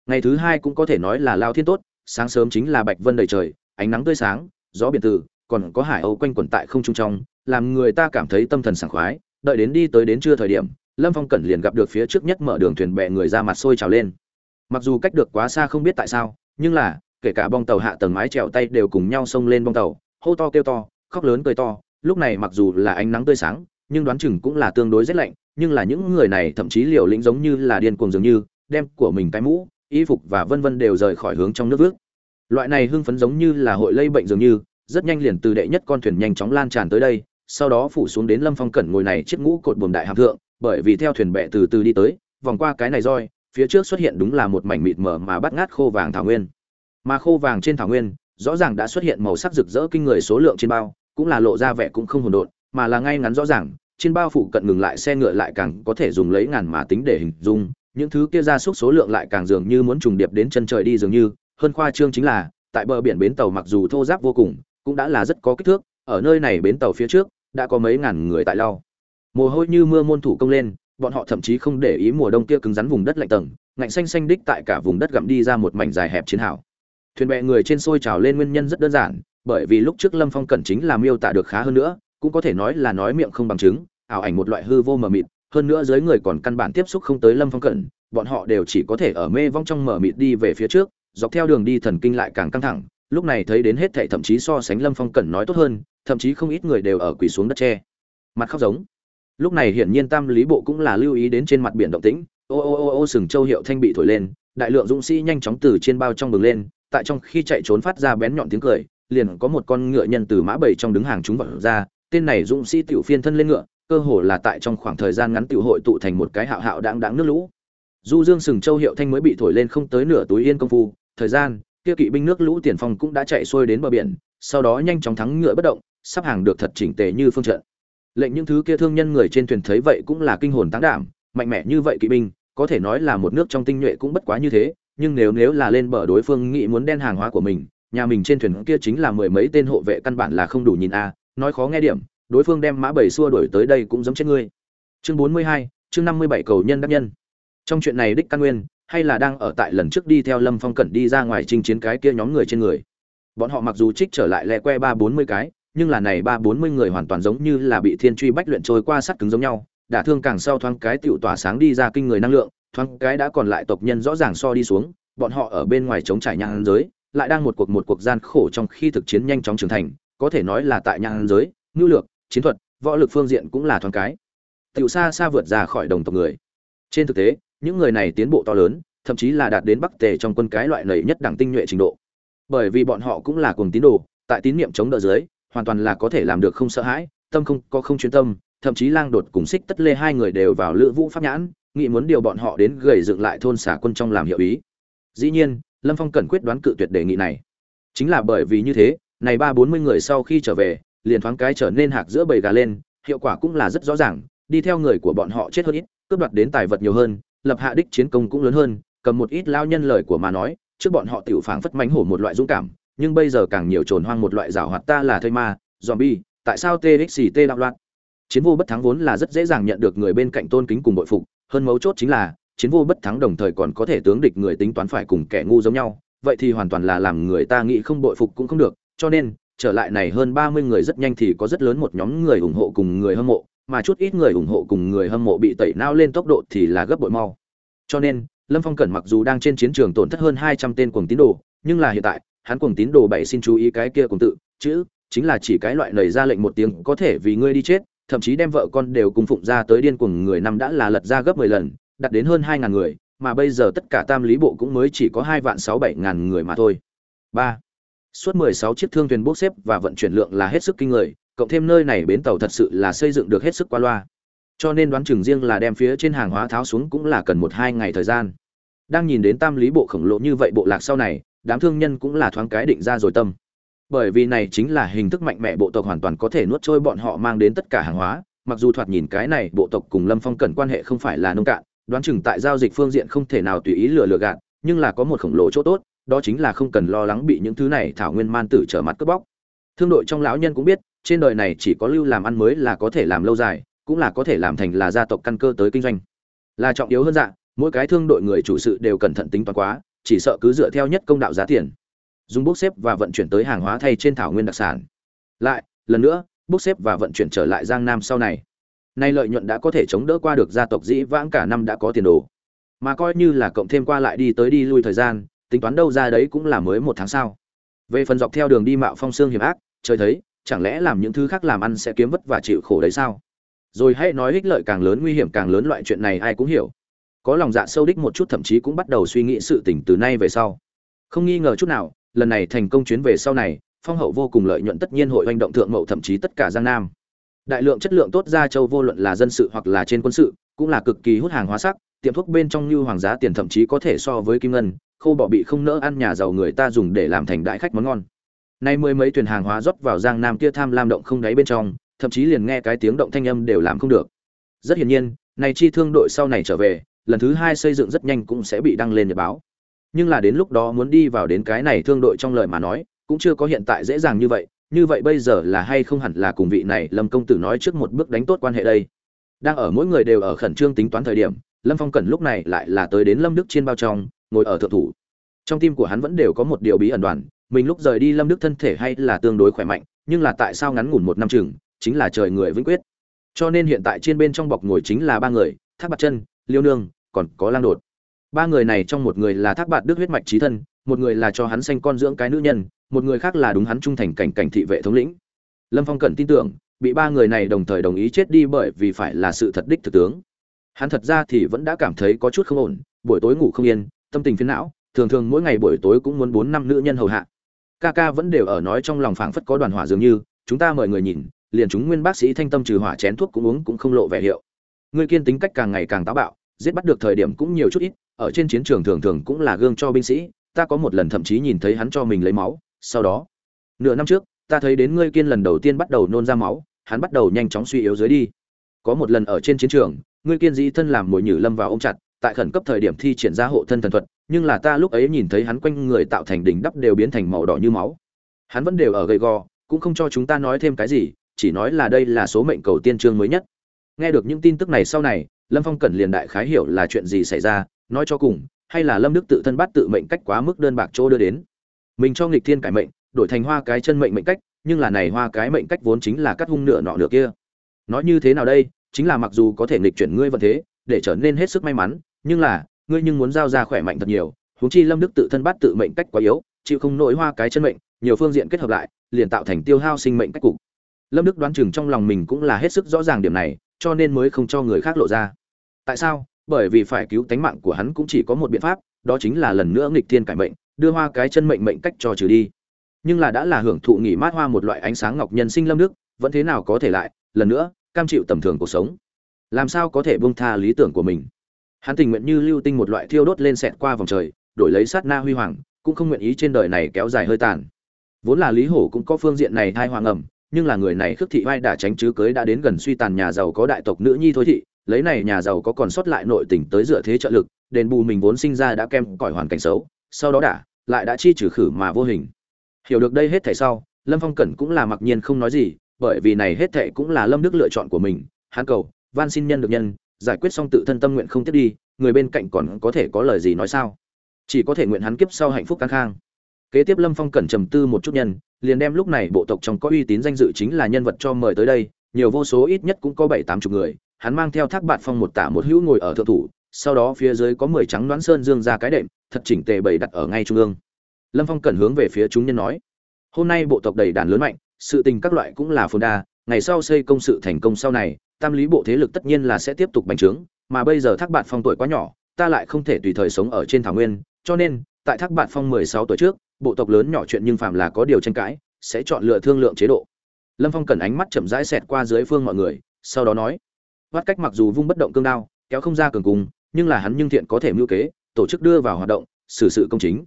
Ngày thứ hai cũng có thể nói là lao thiên tốt, sáng sớm chính là bạch vân đầy trời, ánh nắng tươi sáng, gió biển từ, còn có hải âu quanh quẩn tại không trung trong, làm người ta cảm thấy tâm thần sảng khoái, đợi đến đi tới đến trưa thời điểm, lâm phong cẩn liền gặp được phía trước nhất mở đường thuyền bè người ra mặt sôi trào lên mặc dù cách được quá xa không biết tại sao, nhưng là, kể cả bong tàu hạ tầng mái trèo tay đều cùng nhau xông lên bong tàu, hô to kêu to, khóc lớn cười to, lúc này mặc dù là ánh nắng tươi sáng, nhưng đoán chừng cũng là tương đối rét lạnh, nhưng là những người này thậm chí liều lĩnh giống như là điên cuồng dường như, đem của mình cái mũ, y phục và vân vân đều rời khỏi hướng trong nước vước. Loại này hưng phấn giống như là hội lây bệnh dường như, rất nhanh liền từ đệ nhất con thuyền nhanh chóng lan tràn tới đây, sau đó phủ xuống đến lâm phong cẩn ngồi này chiếc ngũ cột buồm đại hàm thượng, bởi vì theo thuyền bè từ từ đi tới, vòng qua cái này roi phía trước xuất hiện đúng là một mảnh mịt mờ mà bắt ngát khô vàng thảo nguyên. Mà khô vàng trên thảo nguyên, rõ ràng đã xuất hiện màu sắc rực rỡ kinh người số lượng trên bao, cũng là lộ ra vẻ cũng không hồn độn, mà là ngay ngắn rõ ràng, trên bao phụ cận ngừng lại xe ngựa lại càng có thể dùng lấy ngàn mà tính để hình dung, những thứ kia ra xúc số lượng lại càng dường như muốn trùng điệp đến chân trời đi dường như, hơn khoa trương chính là, tại bờ biển bến tàu mặc dù thô giáp vô cùng, cũng đã là rất có kích thước, ở nơi này bến tàu phía trước, đã có mấy ngàn người tại lau. Mồ hôi như mưa môn thủ công lên bọn họ thậm chí không để ý mùa đông kia cứng rắn vùng đất lạnh tầng, ngạnh xanh xanh đích tại cả vùng đất gặm đi ra một mảnh dài hẹp chiến hào. Thuyền bè người trên sôi trào lên nguyên nhân rất đơn giản, bởi vì lúc trước lâm phong cẩn chính là miêu tả được khá hơn nữa, cũng có thể nói là nói miệng không bằng chứng, ảo ảnh một loại hư vô mờ mịt, hơn nữa dưới người còn căn bản tiếp xúc không tới lâm phong cẩn, bọn họ đều chỉ có thể ở mê vong trong mờ mịt đi về phía trước, dọc theo đường đi thần kinh lại càng căng thẳng, lúc này thấy đến hết thảy thậm chí so sánh lâm phong cẩn nói tốt hơn, thậm chí không ít người đều ở quỳ xuống đất tre mặt khóc giống lúc này hiển nhiên tam lý bộ cũng là lưu ý đến trên mặt biển động tĩnh. Ô ô ô ô, sừng châu hiệu thanh bị thổi lên, đại lượng dũng sĩ nhanh chóng từ trên bao trong bừng lên, tại trong khi chạy trốn phát ra bén nhọn tiếng cười, liền có một con ngựa nhân từ mã bảy trong đứng hàng chúng vật ra, tên này dũng sĩ tiểu phiên thân lên ngựa, cơ hồ là tại trong khoảng thời gian ngắn tiểu hội tụ thành một cái hạo hạo đáng đáng nước lũ. Du dương sừng châu hiệu thanh mới bị thổi lên không tới nửa túi yên công phu, thời gian, kia kỵ binh nước lũ tiền phong cũng đã chạy xuôi đến bờ biển, sau đó nhanh chóng thắng ngựa bất động, sắp hàng được thật chỉnh tề như phương trận lệnh những thứ kia thương nhân người trên thuyền thấy vậy cũng là kinh hồn táng đảm, mạnh mẽ như vậy kỵ binh, có thể nói là một nước trong tinh nhuệ cũng bất quá như thế, nhưng nếu nếu là lên bờ đối phương nghĩ muốn đen hàng hóa của mình, nhà mình trên thuyền kia chính là mười mấy tên hộ vệ căn bản là không đủ nhìn a à. nói khó nghe điểm, đối phương đem mã bảy xua đuổi tới đây cũng giống chết ngươi. Chương bốn mươi hai, chương năm mươi bảy cầu nhân đắc nhân. Trong chuyện này đích căn nguyên, hay là đang ở tại lần trước đi theo lâm phong cẩn đi ra ngoài chinh chiến cái kia nhóm người trên người. Bọn họ mặc dù trích trở lại lẹ que ba bốn mươi cái nhưng là này ba bốn mươi người hoàn toàn giống như là bị thiên truy bách luyện trôi qua sắt cứng giống nhau, đả thương càng sau thoáng cái tựu tỏa sáng đi ra kinh người năng lượng, thoáng cái đã còn lại tộc nhân rõ ràng so đi xuống, bọn họ ở bên ngoài chống trải nhang giới, lại đang một cuộc một cuộc gian khổ trong khi thực chiến nhanh chóng trưởng thành, có thể nói là tại nhang giới, ngưu lược, chiến thuật, võ lực phương diện cũng là thoáng cái. Tựu xa xa vượt ra khỏi đồng tộc người. Trên thực tế, những người này tiến bộ to lớn, thậm chí là đạt đến bắc tề trong quân cái loại nầy nhất đẳng tinh nhuệ trình độ. Bởi vì bọn họ cũng là cùng tín đồ, tại tín niệm chống đỡ dưới hoàn toàn là có thể làm được không sợ hãi, tâm không, có không chuyên tâm, thậm chí lang đột cùng xích tất lê hai người đều vào lữ vũ pháp nhãn, nghĩ muốn điều bọn họ đến gầy dựng lại thôn xả quân trong làm hiệu ý. Dĩ nhiên, lâm phong cần quyết đoán cự tuyệt đề nghị này. Chính là bởi vì như thế, này ba bốn mươi người sau khi trở về, liền thoáng cái trở nên hạc giữa bầy gà lên, hiệu quả cũng là rất rõ ràng, đi theo người của bọn họ chết hơn ít, cướp đoạt đến tài vật nhiều hơn, lập hạ đích chiến công cũng lớn hơn, cầm một ít lao nhân lời của mà nói, trước bọn họ tiểu phảng phất mánh hổ một loại dũng cảm nhưng bây giờ càng nhiều trồn hoang một loại rào hoạt ta là thây ma, zombie, tại sao txt đạo loạn? Chiến vô bất thắng vốn là rất dễ dàng nhận được người bên cạnh tôn kính cùng bội phục, hơn mấu chốt chính là, chiến vô bất thắng đồng thời còn có thể tướng địch người tính toán phải cùng kẻ ngu giống nhau, vậy thì hoàn toàn là làm người ta nghĩ không bội phục cũng không được, cho nên, trở lại này hơn ba mươi người rất nhanh thì có rất lớn một nhóm người ủng hộ cùng người hâm mộ, mà chút ít người ủng hộ cùng người hâm mộ bị tẩy nao lên tốc độ thì là gấp bội mau. Cho nên, lâm phong cẩn mặc dù đang trên chiến trường tổn thất hơn hai trăm tên cuồng tín đồ, nhưng là hiện tại hắn cuồng tín đồ bảy xin chú ý cái kia cùng tự, chữ, chính là chỉ cái loại lời ra lệnh một tiếng có thể vì ngươi đi chết, thậm chí đem vợ con đều cùng phụng ra tới điên cuồng người năm đã là lật ra gấp mười lần, đạt đến hơn hai ngàn người, mà bây giờ tất cả tam lý bộ cũng mới chỉ có hai vạn sáu bảy ngàn người mà thôi. Ba. Suốt mười sáu chiếc thương thuyền bốc xếp và vận chuyển lượng là hết sức kinh người, cộng thêm nơi này bến tàu thật sự là xây dựng được hết sức qua loa. Cho nên đoán chừng riêng là đem phía trên hàng hóa tháo xuống cũng là cần một hai ngày thời gian. Đang nhìn đến tam lý bộ khổng lồ như vậy bộ lạc sau này đám thương nhân cũng là thoáng cái định ra rồi tâm. Bởi vì này chính là hình thức mạnh mẽ bộ tộc hoàn toàn có thể nuốt trôi bọn họ mang đến tất cả hàng hóa, mặc dù thoạt nhìn cái này bộ tộc cùng lâm phong cần quan hệ không phải là nông cạn, đoán chừng tại giao dịch phương diện không thể nào tùy ý lừa lừa gạt, nhưng là có một khổng lồ chỗ tốt, đó chính là không cần lo lắng bị những thứ này thảo nguyên man tử trở mặt cướp bóc. Thương đội trong lão nhân cũng biết, trên đời này chỉ có lưu làm ăn mới là có thể làm lâu dài, cũng là có thể làm thành là gia tộc căn cơ tới kinh doanh. Là trọng yếu hơn dạng mỗi cái thương đội người chủ sự đều cẩn thận tính toán quá chỉ sợ cứ dựa theo nhất công đạo giá tiền. Dùng bốc xếp và vận chuyển tới hàng hóa thay trên thảo nguyên đặc sản. Lại, lần nữa, bốc xếp và vận chuyển trở lại giang nam sau này. Nay lợi nhuận đã có thể chống đỡ qua được gia tộc dĩ vãng cả năm đã có tiền đồ. Mà coi như là cộng thêm qua lại đi tới đi lui thời gian, tính toán đâu ra đấy cũng là mới một tháng sau. Về phần dọc theo đường đi mạo phong xương hiểm ác, trời thấy, chẳng lẽ làm những thứ khác làm ăn sẽ kiếm vất và chịu khổ đấy sao? Rồi hãy nói ích lợi càng lớn, nguy hiểm càng lớn loại chuyện này ai cũng hiểu có lòng dạ sâu đích một chút, thậm chí cũng bắt đầu suy nghĩ sự tỉnh từ nay về sau. Không nghi ngờ chút nào, lần này thành công chuyến về sau này, phong hậu vô cùng lợi nhuận tất nhiên hội hành động thượng mậu thậm chí tất cả giang nam. Đại lượng chất lượng tốt ra châu vô luận là dân sự hoặc là trên quân sự, cũng là cực kỳ hút hàng hóa sắc, tiệm thuốc bên trong như hoàng giá tiền thậm chí có thể so với kim ngân, khô bỏ bị không nỡ ăn nhà giàu người ta dùng để làm thành đại khách món ngon. Nay mười mấy thuyền hàng hóa rót vào giang nam kia tham lam động không đáy bên trong, thậm chí liền nghe cái tiếng động thanh âm đều làm không được. Rất hiển nhiên này chi thương đội sau này trở về lần thứ hai xây dựng rất nhanh cũng sẽ bị đăng lên nhật báo. Nhưng là đến lúc đó muốn đi vào đến cái này thương đội trong lời mà nói, cũng chưa có hiện tại dễ dàng như vậy như vậy bây giờ là hay không hẳn là cùng vị này lâm công tử nói trước một bước đánh tốt quan hệ đây. Đang ở mỗi người đều ở khẩn trương tính toán thời điểm, lâm phong cần lúc này lại là tới đến lâm đức trên bao trong, ngồi ở thượng thủ. Trong tim của hắn vẫn đều có một điều bí ẩn đoàn, mình lúc rời đi lâm đức thân thể hay là tương đối khỏe mạnh, nhưng là tại sao ngắn ngủn một năm chừng, chính là trời người vĩnh quyết. Cho nên hiện tại trên bên trong bọc ngồi chính là ba người, thác bạc chân liêu nương còn có lang đột. Ba người này trong một người là thác bạt đức huyết mạch trí thân, một người là cho hắn sanh con dưỡng cái nữ nhân, một người khác là đúng hắn trung thành cảnh cảnh thị vệ thống lĩnh. Lâm phong cần tin tưởng, bị ba người này đồng thời đồng ý chết đi bởi vì phải là sự thật đích thực tướng. Hắn thật ra thì vẫn đã cảm thấy có chút không ổn, buổi tối ngủ không yên, tâm tình phiến não, thường thường mỗi ngày buổi tối cũng muốn bốn năm nữ nhân hầu hạ. Ca ca vẫn đều ở nói trong lòng phảng phất có đoàn hỏa dường như, chúng ta mời người nhìn, liền chúng nguyên bác sĩ thanh tâm trừ hỏa chén thuốc cũng uống cũng không lộ vẻ hiệu. Người kiên tính cách càng ngày càng táo bạo giết bắt được thời điểm cũng nhiều chút ít, ở trên chiến trường thường thường cũng là gương cho binh sĩ, ta có một lần thậm chí nhìn thấy hắn cho mình lấy máu, sau đó, nửa năm trước, ta thấy đến ngươi kiên lần đầu tiên bắt đầu nôn ra máu, hắn bắt đầu nhanh chóng suy yếu dưới đi. Có một lần ở trên chiến trường, ngươi kiên dĩ thân làm mồi nhử lâm vào ôm chặt, tại khẩn cấp thời điểm thi triển ra hộ thân thần thuật, nhưng là ta lúc ấy nhìn thấy hắn quanh người tạo thành đỉnh đắp đều biến thành màu đỏ như máu. Hắn vẫn đều ở gầy gò, cũng không cho chúng ta nói thêm cái gì, chỉ nói là đây là số mệnh cầu tiên trương mới nhất. Nghe được những tin tức này sau này lâm phong cẩn liền đại khái hiểu là chuyện gì xảy ra, nói cho cùng, hay là lâm đức tự thân bắt tự mệnh cách quá mức đơn bạc chỗ đưa đến. Mình cho nghịch thiên cải mệnh, đổi thành hoa cái chân mệnh mệnh cách, nhưng là này hoa cái mệnh cách vốn chính là cắt hung nửa nọ nửa kia. Nói như thế nào đây, chính là mặc dù có thể nghịch chuyển ngươi vận thế, để trở nên hết sức may mắn, nhưng là, ngươi nhưng muốn giao ra khỏe mạnh thật nhiều, huống chi lâm đức tự thân bắt tự mệnh cách quá yếu, chịu không nổi hoa cái chân mệnh, nhiều phương diện kết hợp lại, liền tạo thành tiêu hao sinh mệnh cách cục. Lâm đức đoán chừng trong lòng mình cũng là hết sức rõ ràng điểm này cho nên mới không cho người khác lộ ra. Tại sao? Bởi vì phải cứu tánh mạng của hắn cũng chỉ có một biện pháp đó chính là lần nữa nghịch thiên cải mệnh đưa hoa cái chân mệnh mệnh cách cho trừ đi. Nhưng là đã là hưởng thụ nghỉ mát hoa một loại ánh sáng ngọc nhân sinh lâm nước, vẫn thế nào có thể lại lần nữa cam chịu tầm thường cuộc sống? Làm sao có thể buông tha lý tưởng của mình? Hắn tình nguyện như lưu tinh một loại thiêu đốt lên xẹt qua vòng trời đổi lấy sát na huy hoàng cũng không nguyện ý trên đời này kéo dài hơi tàn. Vốn là lý hổ cũng có phương diện này thai hoàng ẩm nhưng là người này khước thị vai đã tránh chứ cưới đã đến gần suy tàn nhà giàu có đại tộc nữ nhi thôi thị, lấy này nhà giàu có còn sót lại nội tình tới dựa thế trợ lực, đền bù mình vốn sinh ra đã kem cỏi hoàn cảnh xấu, sau đó đã, lại đã chi trừ khử mà vô hình. Hiểu được đây hết thảy sau, lâm phong cẩn cũng là mặc nhiên không nói gì, bởi vì này hết thảy cũng là lâm đức lựa chọn của mình, hắn cầu, van xin nhân được nhân, giải quyết xong tự thân tâm nguyện không tiếp đi, người bên cạnh còn có thể có lời gì nói sao? Chỉ có thể nguyện hắn kiếp sau hạnh phúc căng khang kế tiếp lâm phong cẩn trầm tư một chút nhân, liền đem lúc này bộ tộc trong có uy tín danh dự chính là nhân vật cho mời tới đây, nhiều vô số ít nhất cũng có bảy tám chục người, hắn mang theo thác Bạt phong một tả một hữu ngồi ở thượng thủ, sau đó phía dưới có mười trắng đoán sơn dương ra cái đệm, thật chỉnh tề bày đặt ở ngay trung ương. Lâm phong cẩn hướng về phía chúng nhân nói, hôm nay bộ tộc đầy đàn lớn mạnh, sự tình các loại cũng là phồn đa, ngày sau xây công sự thành công sau này, tam lý bộ thế lực tất nhiên là sẽ tiếp tục bành trướng, mà bây giờ thác Bạt phong tuổi quá nhỏ, ta lại không thể tùy thời sống ở trên thảo nguyên, cho nên, tại thác Bạt phong mười sáu tuổi trước bộ tộc lớn nhỏ chuyện nhưng phàm là có điều tranh cãi, sẽ chọn lựa thương lượng chế độ. Lâm phong cần ánh mắt chậm rãi xẹt qua dưới phương mọi người, sau đó nói hoắt cách mặc dù vung bất động cương đao, kéo không ra cường cùng, nhưng là hắn nhưng thiện có thể mưu kế, tổ chức đưa vào hoạt động, xử sự công chính.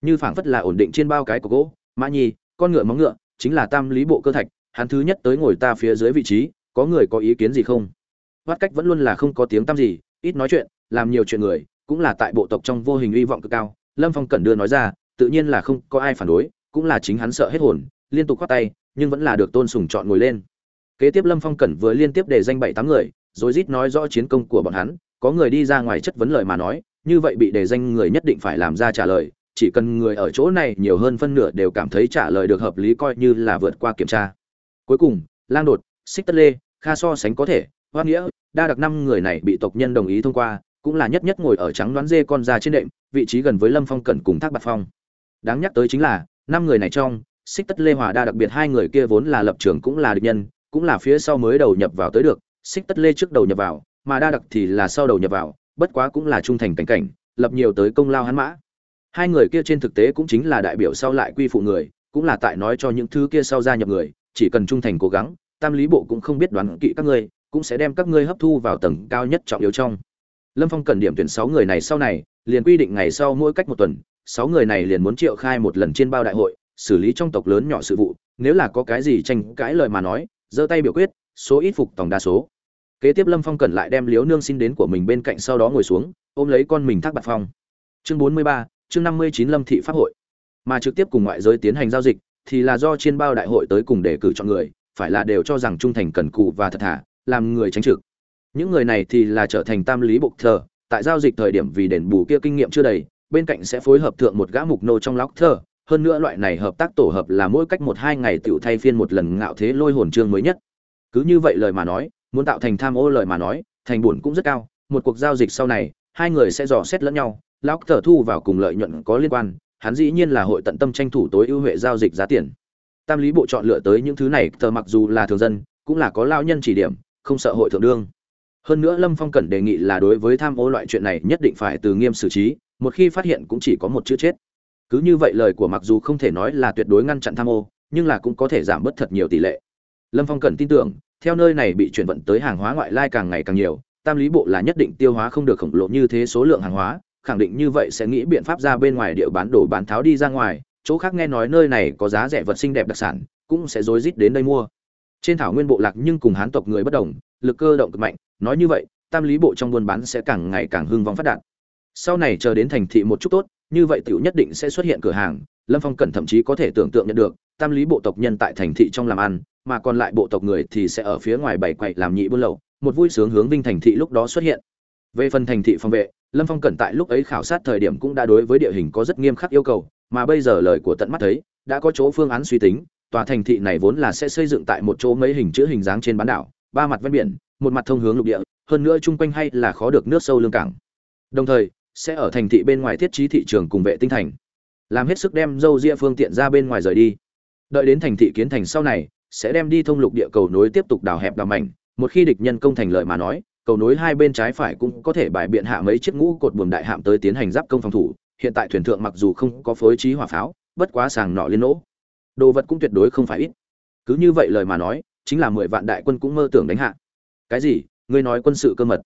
Như phảng phất là ổn định trên bao cái của gỗ, mã nhi, con ngựa móng ngựa, chính là tam lý bộ cơ thạch, hắn thứ nhất tới ngồi ta phía dưới vị trí, có người có ý kiến gì không? Hoắt cách vẫn luôn là không có tiếng tăm gì, ít nói chuyện, làm nhiều chuyện người, cũng là tại bộ tộc trong vô hình hy vọng cực cao, lâm phong cần đưa nói ra tự nhiên là không có ai phản đối, cũng là chính hắn sợ hết hồn, liên tục khoát tay, nhưng vẫn là được tôn sùng chọn ngồi lên. Kế tiếp lâm phong cẩn vừa liên tiếp để danh bảy tám người, rồi rít nói rõ chiến công của bọn hắn, có người đi ra ngoài chất vấn lời mà nói, như vậy bị đề danh người nhất định phải làm ra trả lời, chỉ cần người ở chỗ này nhiều hơn phân nửa đều cảm thấy trả lời được hợp lý coi như là vượt qua kiểm tra. Cuối cùng, lang đột, xích tất lê, kha so sánh có thể hoa nghĩa, đa đặc năm người này bị tộc nhân đồng ý thông qua, cũng là nhất nhất ngồi ở trắng đoán dê con ra trên đệm, vị trí gần với lâm phong cẩn cùng thác bạc phong đáng nhắc tới chính là, năm người này trong, xích tất lê hòa đa đặc biệt hai người kia vốn là lập trường cũng là địch nhân, cũng là phía sau mới đầu nhập vào tới được, xích tất lê trước đầu nhập vào, mà đa đặc thì là sau đầu nhập vào, bất quá cũng là trung thành cảnh cảnh, lập nhiều tới công lao hắn mã. Hai người kia trên thực tế cũng chính là đại biểu sau lại quy phụ người, cũng là tại nói cho những thứ kia sau gia nhập người, chỉ cần trung thành cố gắng, tam lý bộ cũng không biết đoán kỵ các ngươi, cũng sẽ đem các ngươi hấp thu vào tầng cao nhất trọng yếu trong. Lâm phong cần điểm tuyển sáu người này sau này, liền quy định ngày sau mỗi cách một tuần sáu người này liền muốn triệu khai một lần trên bao đại hội, xử lý trong tộc lớn nhỏ sự vụ, nếu là có cái gì tranh cãi lời mà nói, giơ tay biểu quyết, số ít phục tổng đa số. Kế tiếp lâm phong cần lại đem liếu nương xin đến của mình bên cạnh sau đó ngồi xuống, ôm lấy con mình thác bạc phong. Chương bốn mươi ba, chương năm mươi chín lâm thị pháp hội. Mà trực tiếp cùng ngoại giới tiến hành giao dịch, thì là do trên bao đại hội tới cùng đề cử chọn người, phải là đều cho rằng trung thành cần cù và thật thà, làm người tránh trực. Những người này thì là trở thành tam lý bục thờ, tại giao dịch thời điểm vì đền bù kia kinh nghiệm chưa đầy bên cạnh sẽ phối hợp thượng một gã mục nô trong lóc thơ, hơn nữa loại này hợp tác tổ hợp là mỗi cách một hai ngày tiểu thay phiên một lần ngạo thế lôi hồn chương mới nhất. Cứ như vậy lời mà nói, muốn tạo thành tham ô lời mà nói, thành buồn cũng rất cao, một cuộc giao dịch sau này, hai người sẽ dò xét lẫn nhau lóc thở thu vào cùng lợi nhuận có liên quan, hắn dĩ nhiên là hội tận tâm tranh thủ tối ưu huệ giao dịch giá tiền. Tam lý bộ chọn lựa tới những thứ này thờ mặc dù là thường dân, cũng là có lao nhân chỉ điểm, không sợ hội thượng đương. Hơn nữa lâm phong cần đề nghị là đối với tham ô loại chuyện này nhất định phải từ nghiêm xử trí một khi phát hiện cũng chỉ có một chữ chết. Cứ như vậy lời của mặc dù không thể nói là tuyệt đối ngăn chặn tham ô, nhưng là cũng có thể giảm bớt thật nhiều tỷ lệ. Lâm phong cần tin tưởng, theo nơi này bị chuyển vận tới hàng hóa ngoại lai càng ngày càng nhiều, tam lý bộ là nhất định tiêu hóa không được khổng lồ như thế số lượng hàng hóa, khẳng định như vậy sẽ nghĩ biện pháp ra bên ngoài địa bán đồ bán tháo đi ra ngoài, chỗ khác nghe nói nơi này có giá rẻ vật xinh đẹp đặc sản, cũng sẽ rối rít đến đây mua. Trên thảo nguyên bộ lạc nhưng cùng hán tộc người bất đồng, lực cơ động cực mạnh, nói như vậy, tam lý bộ trong buôn bán sẽ càng ngày càng hưng vong phát đạt sau này chờ đến thành thị một chút tốt, như vậy tiểu nhất định sẽ xuất hiện cửa hàng, lâm phong cẩn thậm chí có thể tưởng tượng nhận được, tam lý bộ tộc nhân tại thành thị trong làm ăn, mà còn lại bộ tộc người thì sẽ ở phía ngoài bày quậy làm nhị buôn lậu, một vui sướng hướng vinh thành thị lúc đó xuất hiện. Về phần thành thị phòng vệ, lâm phong cẩn tại lúc ấy khảo sát thời điểm cũng đã đối với địa hình có rất nghiêm khắc yêu cầu, mà bây giờ lời của tận mắt thấy, đã có chỗ phương án suy tính, tòa thành thị này vốn là sẽ xây dựng tại một chỗ mấy hình chữ hình dáng trên bán đảo, ba mặt ven biển, một mặt thông hướng lục địa, hơn nữa chung quanh hay là khó được nước sâu lương cảng. Đồng thời sẽ ở thành thị bên ngoài thiết trí thị trường cùng vệ tinh thành. Làm hết sức đem dâu ria phương tiện ra bên ngoài rời đi. Đợi đến thành thị kiến thành sau này, sẽ đem đi thông lục địa cầu nối tiếp tục đào hẹp đào mảnh. Một khi địch nhân công thành lợi mà nói, cầu nối hai bên trái phải cũng có thể bài biện hạ mấy chiếc ngũ cột buồm đại hạm tới tiến hành giáp công phòng thủ. Hiện tại thuyền thượng mặc dù không có phối trí hỏa pháo, bất quá sàng nọ liên nỗ. Đồ vật cũng tuyệt đối không phải ít. Cứ như vậy lời mà nói, chính là mười vạn đại quân cũng mơ tưởng đánh hạ. Cái gì? Ngươi nói quân sự cơ mật.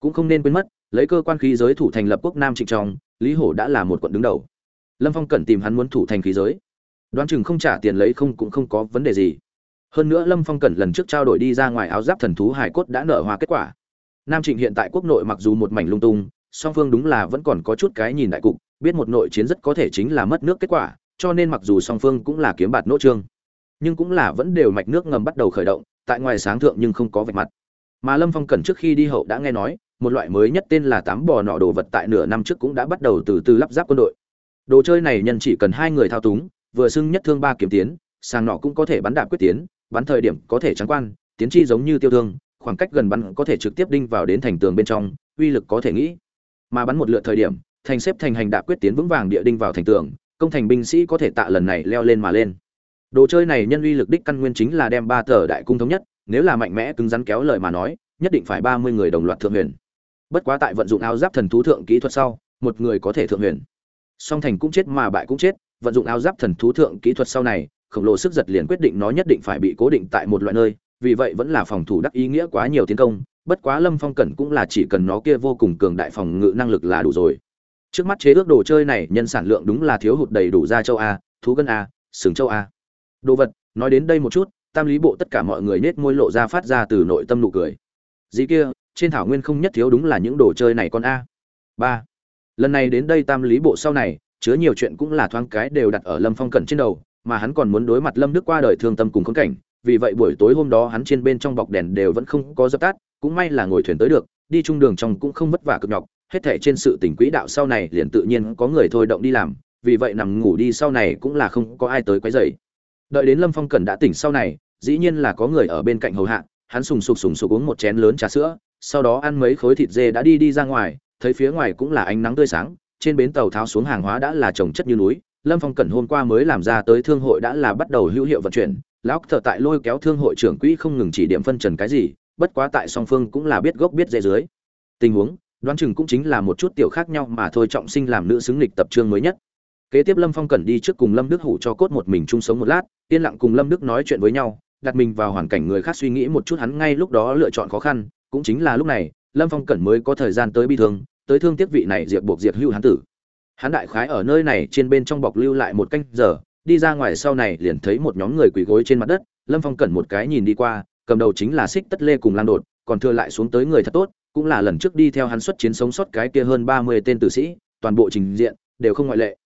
Cũng không nên quên mất lấy cơ quan khí giới thủ thành lập quốc nam trịnh trong lý hổ đã là một quận đứng đầu. Lâm phong cần tìm hắn muốn thủ thành khí giới. Đoán chừng không trả tiền lấy không cũng không có vấn đề gì. Hơn nữa lâm phong cần lần trước trao đổi đi ra ngoài áo giáp thần thú hải cốt đã nở hoa kết quả. Nam trịnh hiện tại quốc nội mặc dù một mảnh lung tung, song phương đúng là vẫn còn có chút cái nhìn đại cục, biết một nội chiến rất có thể chính là mất nước kết quả, cho nên mặc dù song phương cũng là kiếm bạt nỗ trương, nhưng cũng là vẫn đều mạch nước ngầm bắt đầu khởi động, tại ngoài sáng thượng nhưng không có vạch mặt. Mà lâm phong cần trước khi đi hậu đã nghe nói một loại mới nhất tên là tám bò nọ đồ vật tại nửa năm trước cũng đã bắt đầu từ từ lắp ráp quân đội. Đồ chơi này nhân chỉ cần hai người thao túng, vừa xưng nhất thương ba kiếm tiến, sàng nọ cũng có thể bắn đạp quyết tiến, bắn thời điểm có thể trắng quan, tiến chi giống như tiêu thương, khoảng cách gần bắn có thể trực tiếp đinh vào đến thành tường bên trong, uy lực có thể nghĩ. Mà bắn một lượt thời điểm, thành xếp thành hành đạp quyết tiến vững vàng địa đinh vào thành tường, công thành binh sĩ có thể tạ lần này leo lên mà lên. Đồ chơi này nhân uy lực đích căn nguyên chính là đem ba tờ đại cung thống nhất, nếu là mạnh mẽ cứng rắn kéo lời mà nói, nhất định phải ba mươi người đồng loạt thượng huyền bất quá tại vận dụng áo giáp thần thú thượng kỹ thuật sau, một người có thể thượng huyền. Song thành cũng chết mà bại cũng chết, vận dụng áo giáp thần thú thượng kỹ thuật sau này, khổng lồ sức giật liền quyết định nó nhất định phải bị cố định tại một loại nơi, vì vậy vẫn là phòng thủ đắc ý nghĩa quá nhiều tiến công, bất quá lâm phong cẩn cũng là chỉ cần nó kia vô cùng cường đại phòng ngự năng lực là đủ rồi. Trước mắt chế ước đồ chơi này, nhân sản lượng đúng là thiếu hụt đầy đủ ra châu a, thú gân a, sừng châu a. Đồ vật, nói đến đây một chút, tam lý bộ tất cả mọi người nết môi lộ ra phát ra từ nội tâm nụ cười. Dĩ kia trên thảo nguyên không nhất thiếu đúng là những đồ chơi này con a. Ba. Lần này đến đây tam lý bộ sau này, chứa nhiều chuyện cũng là thoáng cái đều đặt ở lâm phong cẩn trên đầu, mà hắn còn muốn đối mặt lâm đức qua đời thương tâm cùng khốn cảnh, vì vậy buổi tối hôm đó hắn trên bên trong bọc đèn đều vẫn không có dập tắt, cũng may là ngồi thuyền tới được, đi chung đường trong cũng không vất vả cực nhọc, hết thể trên sự tỉnh quỹ đạo sau này liền tự nhiên có người thôi động đi làm, vì vậy nằm ngủ đi sau này cũng là không có ai tới quấy rầy. Đợi đến lâm phong cẩn đã tỉnh sau này, dĩ nhiên là có người ở bên cạnh hầu hạ, hắn sùng sục sùng sục uống một chén lớn trà sữa sau đó ăn mấy khối thịt dê đã đi đi ra ngoài, thấy phía ngoài cũng là ánh nắng tươi sáng, trên bến tàu tháo xuống hàng hóa đã là trồng chất như núi, lâm phong cẩn hôm qua mới làm ra tới thương hội đã là bắt đầu hữu hiệu vận chuyển, lão thợ tại lôi kéo thương hội trưởng quỹ không ngừng chỉ điểm phân trần cái gì, bất quá tại song phương cũng là biết gốc biết dễ dưới. Tình huống, đoán chừng cũng chính là một chút tiểu khác nhau mà thôi, trọng sinh làm nữ xứng lịch tập trương mới nhất. Kế tiếp lâm phong cẩn đi trước cùng lâm đức hủ cho cốt một mình chung sống một lát, yên lặng cùng lâm đức nói chuyện với nhau, đặt mình vào hoàn cảnh người khác suy nghĩ một chút hắn ngay lúc đó lựa chọn khó khăn cũng chính là lúc này, lâm phong cẩn mới có thời gian tới bi thương, tới thương tiếc vị này diệt buộc diệt hưu hán tử. Hán đại khái ở nơi này trên bên trong bọc lưu lại một canh giờ, đi ra ngoài sau này liền thấy một nhóm người quỳ gối trên mặt đất, lâm phong cẩn một cái nhìn đi qua, cầm đầu chính là xích tất lê cùng lan đột, còn thừa lại xuống tới người thật tốt, cũng là lần trước đi theo hắn xuất chiến sống sót cái kia hơn ba mươi tên tử sĩ, toàn bộ trình diện, đều không ngoại lệ.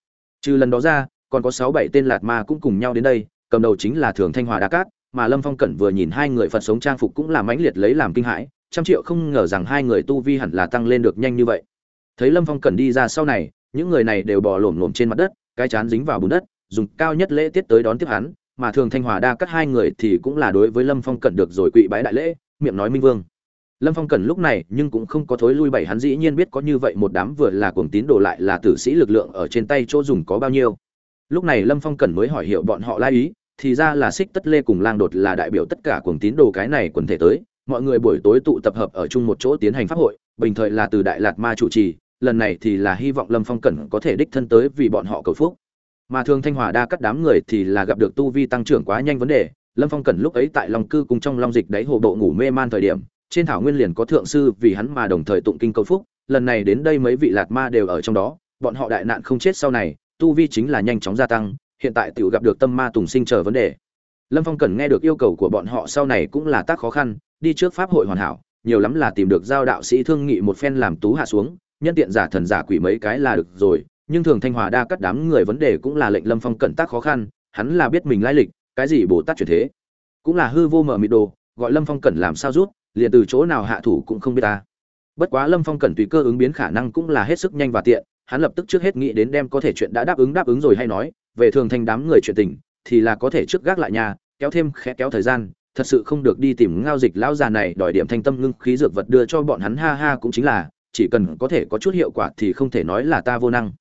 Trừ lần đó ra, còn có sáu bảy tên lạt ma cũng cùng nhau đến đây, cầm đầu chính là thường thanh hòa đa cát, mà lâm phong cẩn vừa nhìn hai người phật sống trang phục cũng là mãnh liệt lấy làm kinh hãi trăm triệu không ngờ rằng hai người tu vi hẳn là tăng lên được nhanh như vậy. Thấy lâm phong cẩn đi ra sau này, những người này đều bò lổm lổm trên mặt đất, cái chán dính vào bùn đất, dùng cao nhất lễ tiết tới đón tiếp hắn, mà thường thanh hòa đa cắt hai người thì cũng là đối với lâm phong cẩn được rồi quỵ bái đại lễ, miệng nói minh vương. Lâm phong cẩn lúc này nhưng cũng không có thối lui bảy hắn dĩ nhiên biết có như vậy một đám vừa là cuồng tín đồ lại là tử sĩ lực lượng ở trên tay chỗ dùng có bao nhiêu. Lúc này lâm phong cẩn mới hỏi hiệu bọn họ lai ý, thì ra là xích tất lê cùng lang đột là đại biểu tất cả cuồng tín đồ cái này quần thể tới mọi người buổi tối tụ tập hợp ở chung một chỗ tiến hành pháp hội, bình thời là từ đại lạt ma chủ trì, lần này thì là hy vọng lâm phong cẩn có thể đích thân tới vì bọn họ cầu phúc. Mà thường thanh hòa đa cắt đám người thì là gặp được tu vi tăng trưởng quá nhanh vấn đề, lâm phong cẩn lúc ấy tại long cư cùng trong long dịch đáy hồ bộ ngủ mê man thời điểm, trên thảo nguyên liền có thượng sư vì hắn mà đồng thời tụng kinh cầu phúc, lần này đến đây mấy vị lạt ma đều ở trong đó, bọn họ đại nạn không chết sau này, tu vi chính là nhanh chóng gia tăng, hiện tại tiểu gặp được tâm ma tùng sinh chờ vấn đề. Lâm phong cẩn nghe được yêu cầu của bọn họ sau này cũng là tác khó khăn đi trước pháp hội hoàn hảo, nhiều lắm là tìm được giao đạo sĩ thương nghị một phen làm tú hạ xuống, nhân tiện giả thần giả quỷ mấy cái là được rồi, nhưng thường thanh hòa đa cắt đám người vấn đề cũng là lệnh lâm phong cận tác khó khăn, hắn là biết mình lai lịch, cái gì bồ tát chuyển thế, cũng là hư vô mở mịt đồ, gọi lâm phong cẩn làm sao rút, liền từ chỗ nào hạ thủ cũng không biết ta. Bất quá lâm phong cẩn tùy cơ ứng biến khả năng cũng là hết sức nhanh và tiện, hắn lập tức trước hết nghĩ đến đem có thể chuyện đã đáp ứng đáp ứng rồi hay nói, về thường thanh đám người chuyện tình, thì là có thể trước gác lại nhà, kéo thêm khẽ kéo thời gian thật sự không được đi tìm ngao dịch lão già này đòi điểm thanh tâm ngưng khí dược vật đưa cho bọn hắn, ha ha, cũng chính là, chỉ cần có thể có chút hiệu quả thì không thể nói là ta vô năng.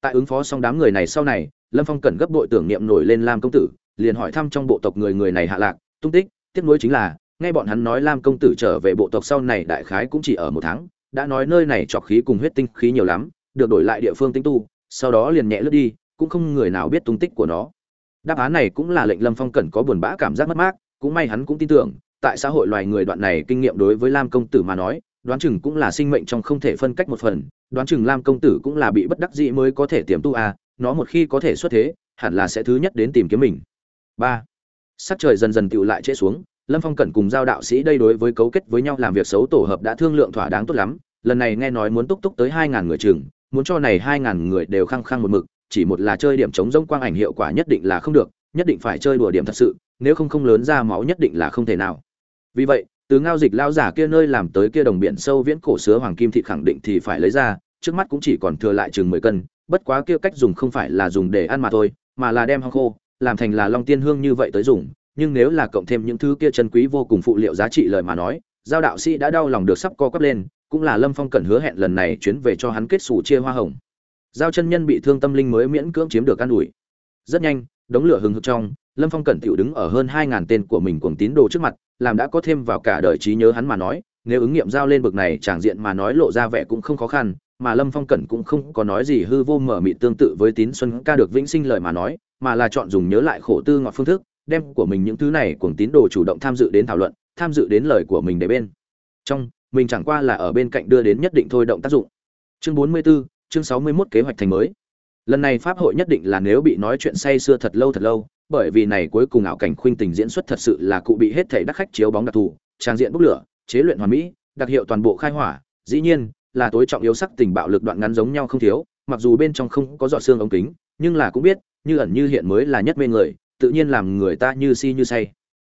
Tại ứng phó xong đám người này sau này, lâm phong cần gấp đội tưởng niệm nổi lên lam công tử, liền hỏi thăm trong bộ tộc người người này hạ lạc, tung tích, tiếc nuối chính là, nghe bọn hắn nói lam công tử trở về bộ tộc sau này đại khái cũng chỉ ở một tháng, đã nói nơi này trọc khí cùng huyết tinh khí nhiều lắm, được đổi lại địa phương tinh tu, sau đó liền nhẹ lướt đi, cũng không người nào biết tung tích của nó. Đáp án này cũng là lệnh lâm phong cần có buồn bã cảm giác mất mát cũng may hắn cũng tin tưởng, tại xã hội loài người đoạn này kinh nghiệm đối với lam công tử mà nói, đoán chừng cũng là sinh mệnh trong không thể phân cách một phần, đoán chừng lam công tử cũng là bị bất đắc dĩ mới có thể tiềm tu à nó một khi có thể xuất thế, hẳn là sẽ thứ nhất đến tìm kiếm mình. Ba, sắc trời dần dần tựu lại trễ xuống, lâm phong cẩn cùng giao đạo sĩ đây đối với cấu kết với nhau làm việc xấu tổ hợp đã thương lượng thỏa đáng tốt lắm, lần này nghe nói muốn túc túc tới hai ngàn người chừng, muốn cho này hai ngàn người đều khăng khăng một mực, chỉ một là chơi điểm chống rông quang ảnh hiệu quả nhất định là không được, nhất định phải chơi đùa điểm thật sự nếu không không lớn ra máu nhất định là không thể nào. Vì vậy, từ ngao dịch lao giả kia nơi làm tới kia đồng biển sâu viễn cổ sứa hoàng kim thị khẳng định thì phải lấy ra, trước mắt cũng chỉ còn thừa lại chừng mười cân, bất quá kia cách dùng không phải là dùng để ăn mà thôi, mà là đem hong khô, làm thành là long tiên hương như vậy tới dùng. Nhưng nếu là cộng thêm những thứ kia chân quý vô cùng phụ liệu giá trị lời mà nói, giao đạo sĩ đã đau lòng được sắp co quắp lên, cũng là lâm phong cần hứa hẹn lần này chuyến về cho hắn kết xù chia hoa hồng. Giao chân nhân bị thương tâm linh mới miễn cưỡng chiếm được an ủi. Rất nhanh, đống lửa hừng hực trong lâm phong cẩn tiểu đứng ở hơn hai ngàn tên của mình cuồng tín đồ trước mặt làm đã có thêm vào cả đời trí nhớ hắn mà nói nếu ứng nghiệm giao lên bực này tràng diện mà nói lộ ra vẻ cũng không khó khăn mà lâm phong cẩn cũng không có nói gì hư vô mở mịt tương tự với tín xuân ca được vĩnh sinh lời mà nói mà là chọn dùng nhớ lại khổ tư ngọt phương thức đem của mình những thứ này cuồng tín đồ chủ động tham dự đến thảo luận tham dự đến lời của mình để bên. Trong mình chẳng qua là ở bên cạnh đưa đến nhất định thôi động tác dụng. Chương 44, chương 61 kế hoạch thành mới. Lần này pháp hội nhất định là nếu bị nói chuyện say xưa thật lâu thật lâu bởi vì này cuối cùng ảo cảnh khuynh tình diễn xuất thật sự là cụ bị hết thảy đắc khách chiếu bóng đặc thù, trang diện bốc lửa, chế luyện hoàn mỹ, đặc hiệu toàn bộ khai hỏa. Dĩ nhiên, là tối trọng yếu sắc tình bạo lực đoạn ngắn giống nhau không thiếu, mặc dù bên trong không có giọt xương ống kính, nhưng là cũng biết, như ẩn như hiện mới là nhất mê người, tự nhiên làm người ta như si như say.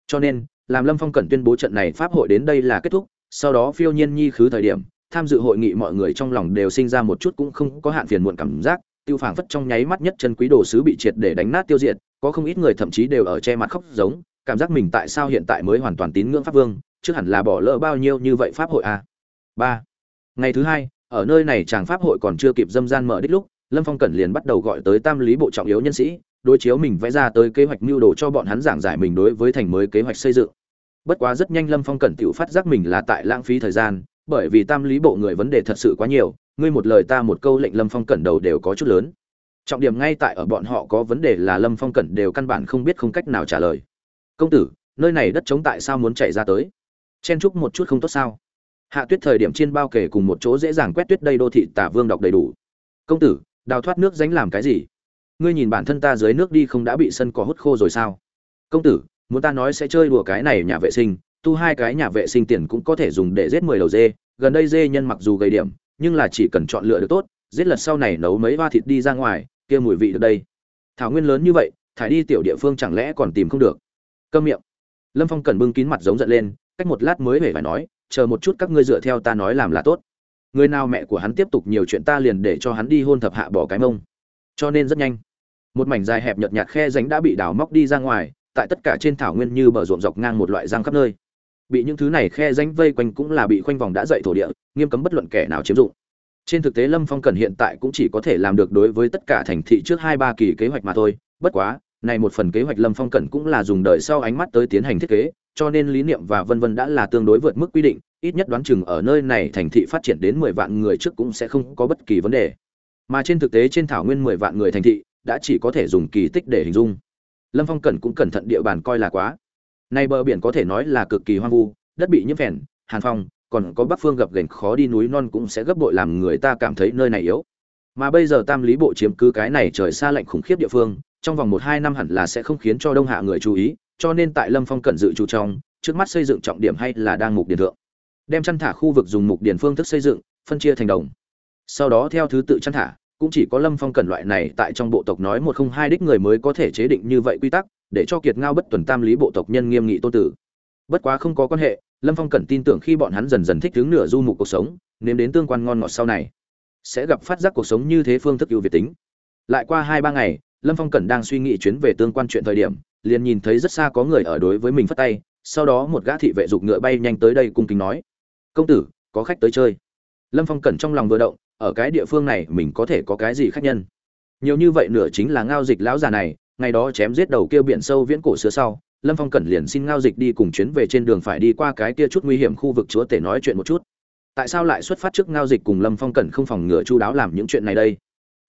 Cho nên, làm lâm phong cần tuyên bố trận này pháp hội đến đây là kết thúc, sau đó phiêu nhiên nhi khứ thời điểm, tham dự hội nghị mọi người trong lòng đều sinh ra một chút cũng không có hạn phiền muộn cảm giác, tiêu phảng phất trong nháy mắt nhất chân quý đồ sứ bị triệt để đánh nát tiêu diệt có không ít người thậm chí đều ở che mặt khóc giống, cảm giác mình tại sao hiện tại mới hoàn toàn tín ngưỡng pháp vương chứ hẳn là bỏ lỡ bao nhiêu như vậy pháp hội a à? ba. Ngày thứ hai, ở nơi này chàng pháp hội còn chưa kịp dâm gian mở đích lúc, lâm phong cẩn liền bắt đầu gọi tới tam lý bộ trọng yếu nhân sĩ, đối chiếu mình vẽ ra tới kế hoạch mưu đồ cho bọn hắn giảng giải mình đối với thành mới kế hoạch xây dựng. Bất quá rất nhanh lâm phong cẩn tự phát giác mình là tại lãng phí thời gian, bởi vì tam lý bộ người vấn đề thật sự quá nhiều, ngươi một lời ta một câu lệnh lâm phong cẩn đầu đều có chút lớn trọng điểm ngay tại ở bọn họ có vấn đề là lâm phong cẩn đều căn bản không biết không cách nào trả lời. Công tử, nơi này đất chống tại sao muốn chạy ra tới? Chen chúc một chút không tốt sao? Hạ tuyết thời điểm trên bao kể cùng một chỗ dễ dàng quét tuyết đây đô thị tả vương đọc đầy đủ. Công tử, đào thoát nước dánh làm cái gì? Ngươi nhìn bản thân ta dưới nước đi không đã bị sân cỏ hút khô rồi sao? Công tử, muốn ta nói sẽ chơi đùa cái này nhà vệ sinh, tu hai cái nhà vệ sinh tiền cũng có thể dùng để giết mười đầu dê, gần đây dê nhân mặc dù gây điểm, nhưng là chỉ cần chọn lựa được tốt, giết lật sau này nấu mấy va thịt đi ra ngoài kia mùi vị được đây. Thảo nguyên lớn như vậy, thải đi tiểu địa phương chẳng lẽ còn tìm không được? Câm miệng. Lâm phong cần bưng kín mặt giống giận lên, cách một lát mới hề phải nói, chờ một chút các ngươi dựa theo ta nói làm là tốt. Người nào mẹ của hắn tiếp tục nhiều chuyện ta liền để cho hắn đi hôn thập hạ bỏ cái mông. Cho nên rất nhanh, một mảnh dài hẹp nhợt nhạt khe ránh đã bị đào móc đi ra ngoài, tại tất cả trên thảo nguyên như bờ ruộng dọc ngang một loại răng khắp nơi. Bị những thứ này khe ránh vây quanh cũng là bị khoanh vòng đã dậy thổ địa, nghiêm cấm bất luận kẻ nào chiếm dụng trên thực tế lâm phong cần hiện tại cũng chỉ có thể làm được đối với tất cả thành thị trước hai ba kỳ kế hoạch mà thôi. Bất quá, này một phần kế hoạch lâm phong cần cũng là dùng đợi sau ánh mắt tới tiến hành thiết kế, cho nên lý niệm và vân vân đã là tương đối vượt mức quy định, ít nhất đoán chừng ở nơi này thành thị phát triển đến mười vạn người trước cũng sẽ không có bất kỳ vấn đề. Mà trên thực tế trên thảo nguyên mười vạn người thành thị đã chỉ có thể dùng kỳ tích để hình dung. Lâm phong cẩn cũng cẩn thận địa bàn coi là quá. Nay bờ biển có thể nói là cực kỳ hoang vu, đất bị nhiễm phèn, hàn phong còn có bắc phương gập ghềnh khó đi núi non cũng sẽ gấp bội làm người ta cảm thấy nơi này yếu. Mà bây giờ tam lý bộ chiếm cứ cái này trời xa lạnh khủng khiếp địa phương, trong vòng một hai năm hẳn là sẽ không khiến cho đông hạ người chú ý, cho nên tại lâm phong cẩn dự trù trong, trước mắt xây dựng trọng điểm hay là đang mục điền thượng. Đem chăn thả khu vực dùng mục điền phương thức xây dựng, phân chia thành đồng. Sau đó theo thứ tự chăn thả, cũng chỉ có lâm phong cẩn loại này tại trong bộ tộc nói một không hai đích người mới có thể chế định như vậy quy tắc, để cho kiệt ngao bất tuần tam lý bộ tộc nhân nghiêm nghị tôn tử bất quá không có quan hệ, lâm phong Cần tin tưởng khi bọn hắn dần dần thích đứng nửa du mục cuộc sống, nếm đến tương quan ngon ngọt sau này, sẽ gặp phát giác cuộc sống như thế phương thức ưu việt tính. Lại qua hai ba ngày, lâm phong Cần đang suy nghĩ chuyến về tương quan chuyện thời điểm, liền nhìn thấy rất xa có người ở đối với mình phất tay, sau đó một gã thị vệ dục ngựa bay nhanh tới đây cung kính nói, công tử, có khách tới chơi. Lâm phong cẩn trong lòng vừa động, ở cái địa phương này mình có thể có cái gì khách nhân? Nhiều như vậy nửa chính là ngao dịch lão già này, ngày đó chém giết đầu kia biển sâu viễn cổ xưa sau lâm phong cẩn liền xin ngao dịch đi cùng chuyến về trên đường phải đi qua cái kia chút nguy hiểm khu vực chúa tể nói chuyện một chút. Tại sao lại xuất phát trước ngao dịch cùng lâm phong cẩn không phòng ngừa chu đáo làm những chuyện này đây?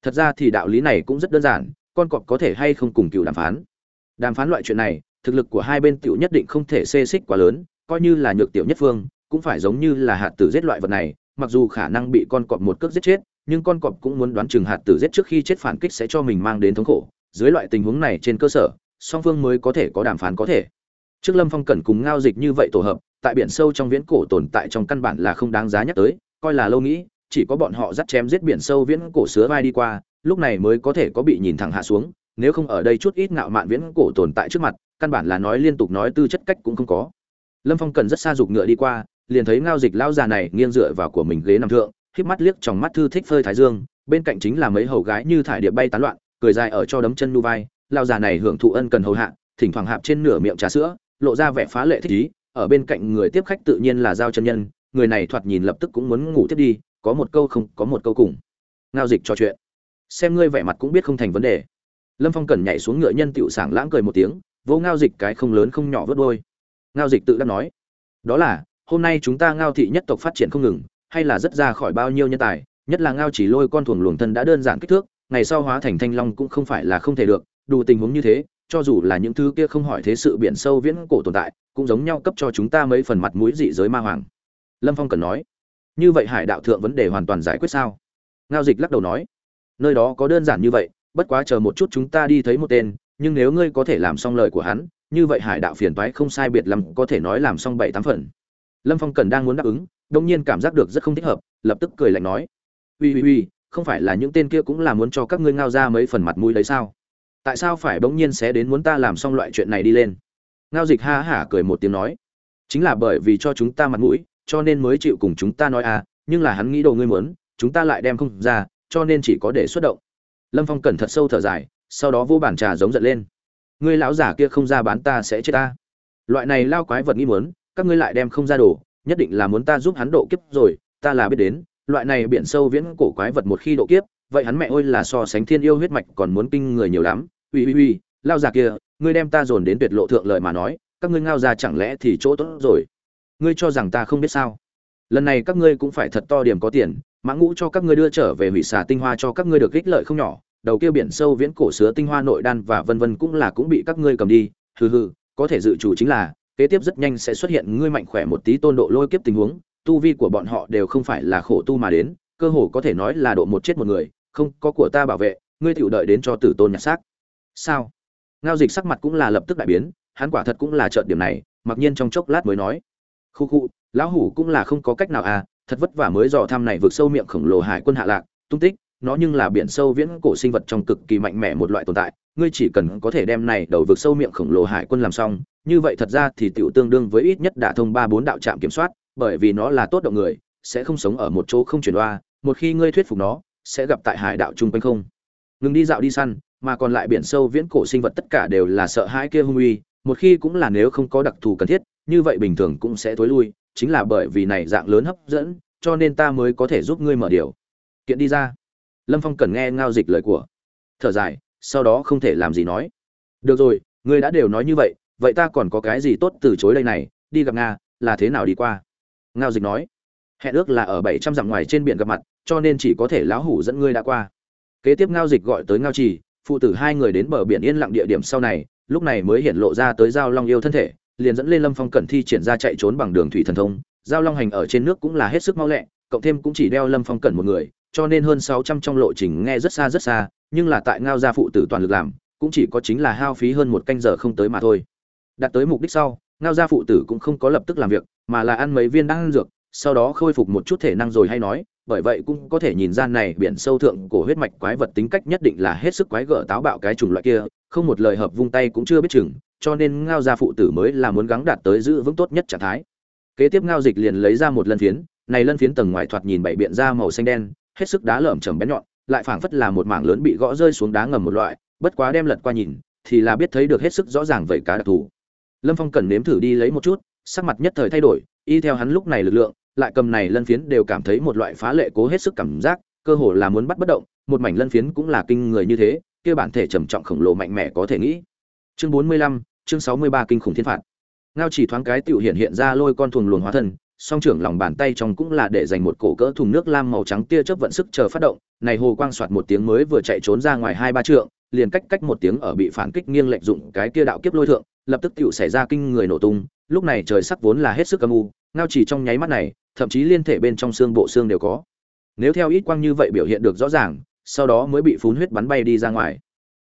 Thật ra thì đạo lý này cũng rất đơn giản, con cọp có thể hay không cùng cựu đàm phán. Đàm phán loại chuyện này, thực lực của hai bên tiểu nhất định không thể xê xích quá lớn, coi như là nhược tiểu nhất phương, cũng phải giống như là hạt tử giết loại vật này, mặc dù khả năng bị con cọp một cước giết chết, nhưng con cọp cũng muốn đoán chừng hạt tử giết trước khi chết phản kích sẽ cho mình mang đến thống khổ. Dưới loại tình huống này trên cơ sở song phương mới có thể có đàm phán có thể. Trước lâm phong cẩn cùng ngao dịch như vậy tổ hợp, tại biển sâu trong viễn cổ tồn tại trong căn bản là không đáng giá nhắc tới, coi là lâu nghĩ, chỉ có bọn họ dắt chém giết biển sâu viễn cổ sứa vai đi qua, lúc này mới có thể có bị nhìn thẳng hạ xuống, nếu không ở đây chút ít ngạo mạn viễn cổ tồn tại trước mặt, căn bản là nói liên tục nói tư chất cách cũng không có. Lâm phong cần rất xa dục ngựa đi qua, liền thấy ngao dịch lao già này nghiêng dựa vào của mình ghế nằm thượng, híp mắt liếc trong mắt thư thích phơi thái dương, bên cạnh chính là mấy hầu gái như thải điệp bay tán loạn, cười dài ở cho đấm chân nu vai lao già này hưởng thụ ân cần hầu hạ, thỉnh thoảng hạp trên nửa miệng trà sữa, lộ ra vẻ phá lệ thích ý, ở bên cạnh người tiếp khách tự nhiên là giao chân nhân, người này thoạt nhìn lập tức cũng muốn ngủ tiếp đi, có một câu không, có một câu cùng. Ngao dịch trò chuyện. Xem ngươi vẻ mặt cũng biết không thành vấn đề. Lâm phong cần nhảy xuống ngựa nhân tựu sảng lãng cười một tiếng, vô ngao dịch cái không lớn không nhỏ vớt đôi ngao dịch tự đã nói, đó là, hôm nay chúng ta ngao thị nhất tộc phát triển không ngừng, hay là rất ra khỏi bao nhiêu nhân tài, nhất là ngao chỉ lôi con thuồng luồng thân đã đơn giản kích thước, ngày sau hóa thành thanh long cũng không phải là không thể được đủ tình huống như thế, cho dù là những thứ kia không hỏi thế sự biển sâu viễn cổ tồn tại, cũng giống nhau cấp cho chúng ta mấy phần mặt mũi dị giới ma hoàng. Lâm phong cần nói. Như vậy hải đạo thượng vấn đề hoàn toàn giải quyết sao? Ngao dịch lắc đầu nói. Nơi đó có đơn giản như vậy, bất quá chờ một chút chúng ta đi thấy một tên, nhưng nếu ngươi có thể làm xong lời của hắn, như vậy hải đạo phiền toái không sai biệt lắm, có thể nói làm xong bảy tám phần. Lâm phong cần đang muốn đáp ứng đông nhiên cảm giác được rất không thích hợp, lập tức cười lạnh nói. Uy uy uy, không phải là những tên kia cũng là muốn cho các ngươi ngao ra mấy phần mặt mũi đấy sao? Tại sao phải bỗng nhiên sẽ đến muốn ta làm xong loại chuyện này đi lên? Ngao dịch ha hả cười một tiếng nói. Chính là bởi vì cho chúng ta mặt mũi, cho nên mới chịu cùng chúng ta nói à nhưng là hắn nghĩ đồ ngươi muốn, chúng ta lại đem không ra, cho nên chỉ có để xuất động. Lâm phong cẩn thật sâu thở dài, sau đó vô bản trà giống giận lên. Ngươi lão giả kia không ra bán ta sẽ chết ta. Loại này lao quái vật nghĩ muốn, các ngươi lại đem không ra đồ, nhất định là muốn ta giúp hắn độ kiếp rồi, ta là biết đến, loại này biển sâu viễn cổ quái vật một khi độ kiếp, vậy hắn mẹ ôi là so sánh thiên yêu huyết mạch còn muốn kinh người nhiều lắm uy uy uy, lao già kia, ngươi đem ta dồn đến tuyệt lộ thượng lợi mà nói, các ngươi ngao ra chẳng lẽ thì chỗ tốt rồi? Ngươi cho rằng ta không biết sao? Lần này các ngươi cũng phải thật to điểm có tiền, mã ngũ cho các ngươi đưa trở về hủy xà tinh hoa cho các ngươi được ích lợi không nhỏ, đầu kia biển sâu viễn cổ sứa tinh hoa nội đan và vân vân cũng là cũng bị các ngươi cầm đi, hừ hừ, có thể dự chủ chính là, kế tiếp rất nhanh sẽ xuất hiện ngươi mạnh khỏe một tí tôn độ lôi kiếp tình huống, tu vi của bọn họ đều không phải là khổ tu mà đến, cơ hồ có thể nói là độ một chết một người, không có của ta bảo vệ, ngươi tiểu đợi đến cho tử tôn nhặt xác sao? Ngao dịch sắc mặt cũng là lập tức đại biến, hắn quả thật cũng là trợn điểm này, mặc nhiên trong chốc lát mới nói. Khu khu, lão hủ cũng là không có cách nào à thật vất vả mới dò thăm này vượt sâu miệng khổng lồ hải quân hạ lạc, tung tích, nó nhưng là biển sâu viễn cổ sinh vật trong cực kỳ mạnh mẽ một loại tồn tại, ngươi chỉ cần có thể đem này đầu vượt sâu miệng khổng lồ hải quân làm xong, như vậy thật ra thì tiểu tương đương với ít nhất đã thông ba bốn đạo trạm kiểm soát, bởi vì nó là tốt động người, sẽ không sống ở một chỗ không chuyển đoa một khi ngươi thuyết phục nó, sẽ gặp tại hải đạo chung quanh không. Ngừng đi dạo đi săn mà còn lại biển sâu viễn cổ sinh vật tất cả đều là sợ hãi kia hung uy, một khi cũng là nếu không có đặc thù cần thiết, như vậy bình thường cũng sẽ tối lui, chính là bởi vì này dạng lớn hấp dẫn, cho nên ta mới có thể giúp ngươi mở điều. Kiện đi ra. Lâm phong cần nghe ngao dịch lời của. Thở dài, sau đó không thể làm gì nói. Được rồi, ngươi đã đều nói như vậy vậy ta còn có cái gì tốt từ chối đây này, đi gặp nga, là thế nào đi qua? Ngao dịch nói. Hẹn ước là ở bảy trăm dặm ngoài trên biển gặp mặt, cho nên chỉ có thể lão hủ dẫn ngươi đã qua. Kế tiếp ngao dịch gọi tới ngao trì phụ tử hai người đến bờ biển yên lặng địa điểm sau này, lúc này mới hiện lộ ra tới giao long yêu thân thể, liền dẫn lên lâm phong cẩn thi triển ra chạy trốn bằng đường thủy thần thông, giao long hành ở trên nước cũng là hết sức mau lẹ, cộng thêm cũng chỉ đeo lâm phong cẩn một người, cho nên hơn sáu trăm trong lộ trình nghe rất xa rất xa, nhưng là tại ngao gia phụ tử toàn lực làm, cũng chỉ có chính là hao phí hơn một canh giờ không tới mà thôi. Đạt tới mục đích sau, ngao gia phụ tử cũng không có lập tức làm việc, mà là ăn mấy viên đan dược, sau đó khôi phục một chút thể năng rồi hay nói bởi vậy cũng có thể nhìn ra này biển sâu thượng cổ huyết mạch quái vật tính cách nhất định là hết sức quái gở táo bạo cái chủng loại kia, không một lời hợp vung tay cũng chưa biết chừng, cho nên ngao gia phụ tử mới là muốn gắng đạt tới giữ vững tốt nhất trạng thái. Kế tiếp ngao dịch liền lấy ra một lân phiến, này lân phiến tầng ngoài thoạt nhìn bảy biện ra màu xanh đen, hết sức đá lởm chởm bén nhọn, lại phảng phất là một mảng lớn bị gõ rơi xuống đá ngầm một loại, bất quá đem lật qua nhìn, thì là biết thấy được hết sức rõ ràng vậy cá đặc thù. Lâm phong cần nếm thử đi lấy một chút, sắc mặt nhất thời thay đổi, y theo hắn lúc này lực lượng lại cầm này lân phiến đều cảm thấy một loại phá lệ cố hết sức cảm giác, cơ hồ là muốn bắt bất động, một mảnh lân phiến cũng là kinh người như thế, kia bản thể trầm trọng khổng lồ mạnh mẽ có thể nghĩ. Chương bốn mươi lăm, chương sáu mươi ba kinh khủng thiên phạt. Ngao chỉ thoáng cái tiểu hiện hiện ra lôi con thùng luồng hóa thân, song trưởng lòng bàn tay trong cũng là để dành một cổ cỡ thùng nước lam màu trắng tia chớp vận sức chờ phát động, này hồ quang soạt một tiếng mới vừa chạy trốn ra ngoài hai ba trượng liền cách cách một tiếng ở bị phản kích nghiêng lệch dụng cái kia đạo kiếp lôi thượng, lập tức tựu xảy ra kinh người nổ tung, lúc này trời sắc vốn là hết sức âm u, ngao chỉ trong nháy mắt này, thậm chí liên thể bên trong xương bộ xương đều có. Nếu theo ít quang như vậy biểu hiện được rõ ràng, sau đó mới bị phun huyết bắn bay đi ra ngoài.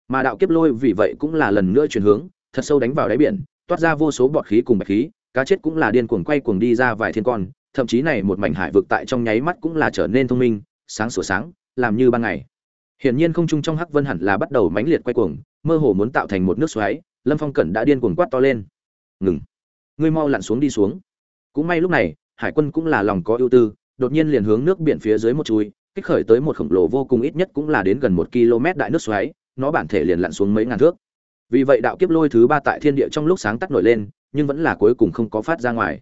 Mà đạo kiếp lôi vì vậy cũng là lần nữa chuyển hướng, thật sâu đánh vào đáy biển, toát ra vô số bọt khí cùng bạch khí, cá chết cũng là điên cuồng quay cuồng đi ra vài thiên con, thậm chí này một mảnh hải vực tại trong nháy mắt cũng là trở nên thông minh, sáng sủa sáng, làm như ban ngày hiển nhiên không trung trong hắc vân hẳn là bắt đầu mãnh liệt quay cuồng, mơ hồ muốn tạo thành một nước xoáy, lâm phong cẩn đã điên cuồng quát to lên. Ngừng! Ngươi mau lặn xuống đi xuống. Cũng may lúc này, hải quân cũng là lòng có ưu tư, đột nhiên liền hướng nước biển phía dưới một chui, kích khởi tới một khổng lồ vô cùng ít nhất cũng là đến gần một km đại nước xoáy, nó bản thể liền lặn xuống mấy ngàn thước. Vì vậy đạo kiếp lôi thứ ba tại thiên địa trong lúc sáng tắt nổi lên, nhưng vẫn là cuối cùng không có phát ra ngoài.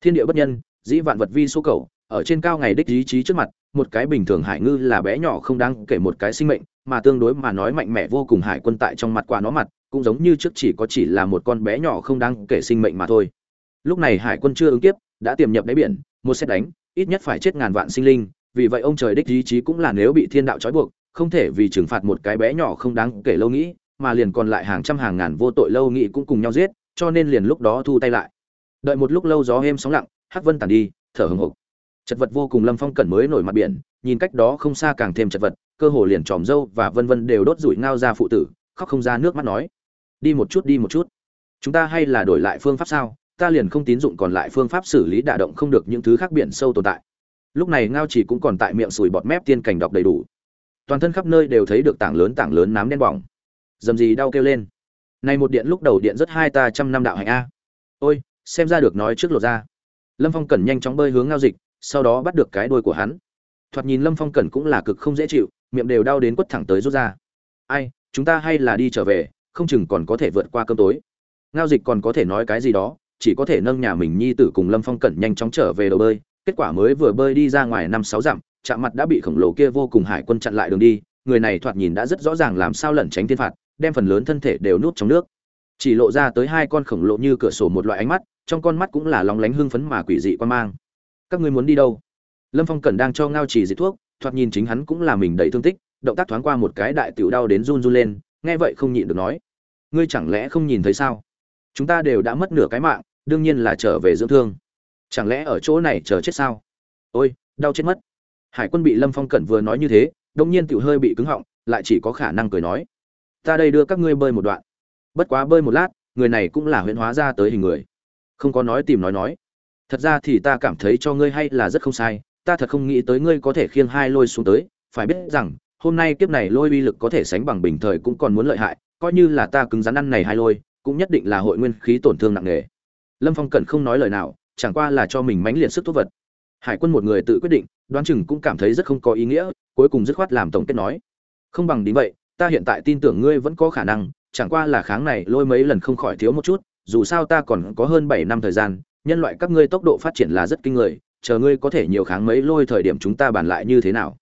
Thiên địa bất nhân, dĩ vạn vật vi số cầu ở trên cao ngày đích ý chí trước mặt, một cái bình thường hải ngư là bé nhỏ không đáng kể một cái sinh mệnh, mà tương đối mà nói mạnh mẽ vô cùng hải quân tại trong mặt qua nó mặt, cũng giống như trước chỉ có chỉ là một con bé nhỏ không đáng kể sinh mệnh mà thôi. Lúc này hải quân chưa ứng kiếp, đã tiềm nhập đáy biển, một xét đánh, ít nhất phải chết ngàn vạn sinh linh, vì vậy ông trời đích ý chí cũng là nếu bị thiên đạo trói buộc, không thể vì trừng phạt một cái bé nhỏ không đáng kể lâu nghĩ, mà liền còn lại hàng trăm hàng ngàn vô tội lâu nghĩ cũng cùng nhau giết, cho nên liền lúc đó thu tay lại. Đợi một lúc lâu gió êm sóng lặng, hắc vân tàn đi, thở hừng hực chật vật vô cùng lâm phong cẩn mới nổi mặt biển, nhìn cách đó không xa càng thêm chật vật, cơ hồ liền tròm dâu và vân vân đều đốt rủi ngao ra phụ tử, khóc không ra nước mắt nói. Đi một chút, đi một chút. Chúng ta hay là đổi lại phương pháp sao? Ta liền không tín dụng còn lại phương pháp xử lý đả động không được những thứ khác biển sâu tồn tại. Lúc này ngao chỉ cũng còn tại miệng sùi bọt mép tiên cảnh đọc đầy đủ. Toàn thân khắp nơi đều thấy được tảng lớn tảng lớn nám đen bỏng. Dầm gì đau kêu lên. Này một điện lúc đầu điện rất hai ta trăm năm đạo hành a. Ôi, xem ra được nói trước lột ra. Lâm phong cẩn nhanh chóng bơi hướng ngao dịch sau đó bắt được cái đuôi của hắn. Thoạt nhìn lâm phong cẩn cũng là cực không dễ chịu, miệng đều đau đến quất thẳng tới rút ra. Ai, chúng ta hay là đi trở về, không chừng còn có thể vượt qua cơm tối. Ngao dịch còn có thể nói cái gì đó, chỉ có thể nâng nhà mình nhi tử cùng lâm phong cẩn nhanh chóng trở về đầu bơi. Kết quả mới vừa bơi đi ra ngoài năm sáu dặm, chạm mặt đã bị khổng lồ kia vô cùng hải quân chặn lại đường đi. Người này thoạt nhìn đã rất rõ ràng làm sao lẩn tránh thiên phạt, đem phần lớn thân thể đều nuốt trong nước. Chỉ lộ ra tới hai con khổng lồ như cửa sổ một loại ánh mắt, trong con mắt cũng là lóng lánh hưng phấn mà quỷ dị quan mang các ngươi muốn đi đâu? Lâm phong cẩn đang cho ngao chỉ dị thuốc, thoạt nhìn chính hắn cũng là mình đầy thương tích, động tác thoáng qua một cái đại tiểu đau đến run run lên, nghe vậy không nhịn được nói, ngươi chẳng lẽ không nhìn thấy sao? Chúng ta đều đã mất nửa cái mạng, đương nhiên là trở về dưỡng thương. Chẳng lẽ ở chỗ này chờ chết sao? Ôi, đau chết mất. Hải quân bị lâm phong cẩn vừa nói như thế đông nhiên tiểu hơi bị cứng họng, lại chỉ có khả năng cười nói, ta đây đưa các ngươi bơi một đoạn. Bất quá bơi một lát, người này cũng là huyễn hóa ra tới hình người. Không có nói tìm nói nói thật ra thì ta cảm thấy cho ngươi hay là rất không sai, ta thật không nghĩ tới ngươi có thể khiêng hai lôi xuống tới. Phải biết rằng, hôm nay kiếp này lôi uy lực có thể sánh bằng bình thời cũng còn muốn lợi hại, coi như là ta cứng rắn ăn này hai lôi, cũng nhất định là hội nguyên khí tổn thương nặng nề. Lâm phong cẩn không nói lời nào, chẳng qua là cho mình mãnh liệt sức thuốc vật. Hải quân một người tự quyết định, đoán chừng cũng cảm thấy rất không có ý nghĩa, cuối cùng dứt khoát làm tổng kết nói. Không bằng đi vậy, ta hiện tại tin tưởng ngươi vẫn có khả năng, chẳng qua là kháng này lôi mấy lần không khỏi thiếu một chút, dù sao ta còn có hơn bảy năm thời gian nhân loại các ngươi tốc độ phát triển là rất kinh người, chờ ngươi có thể nhiều kháng mấy lôi thời điểm chúng ta bàn lại như thế nào?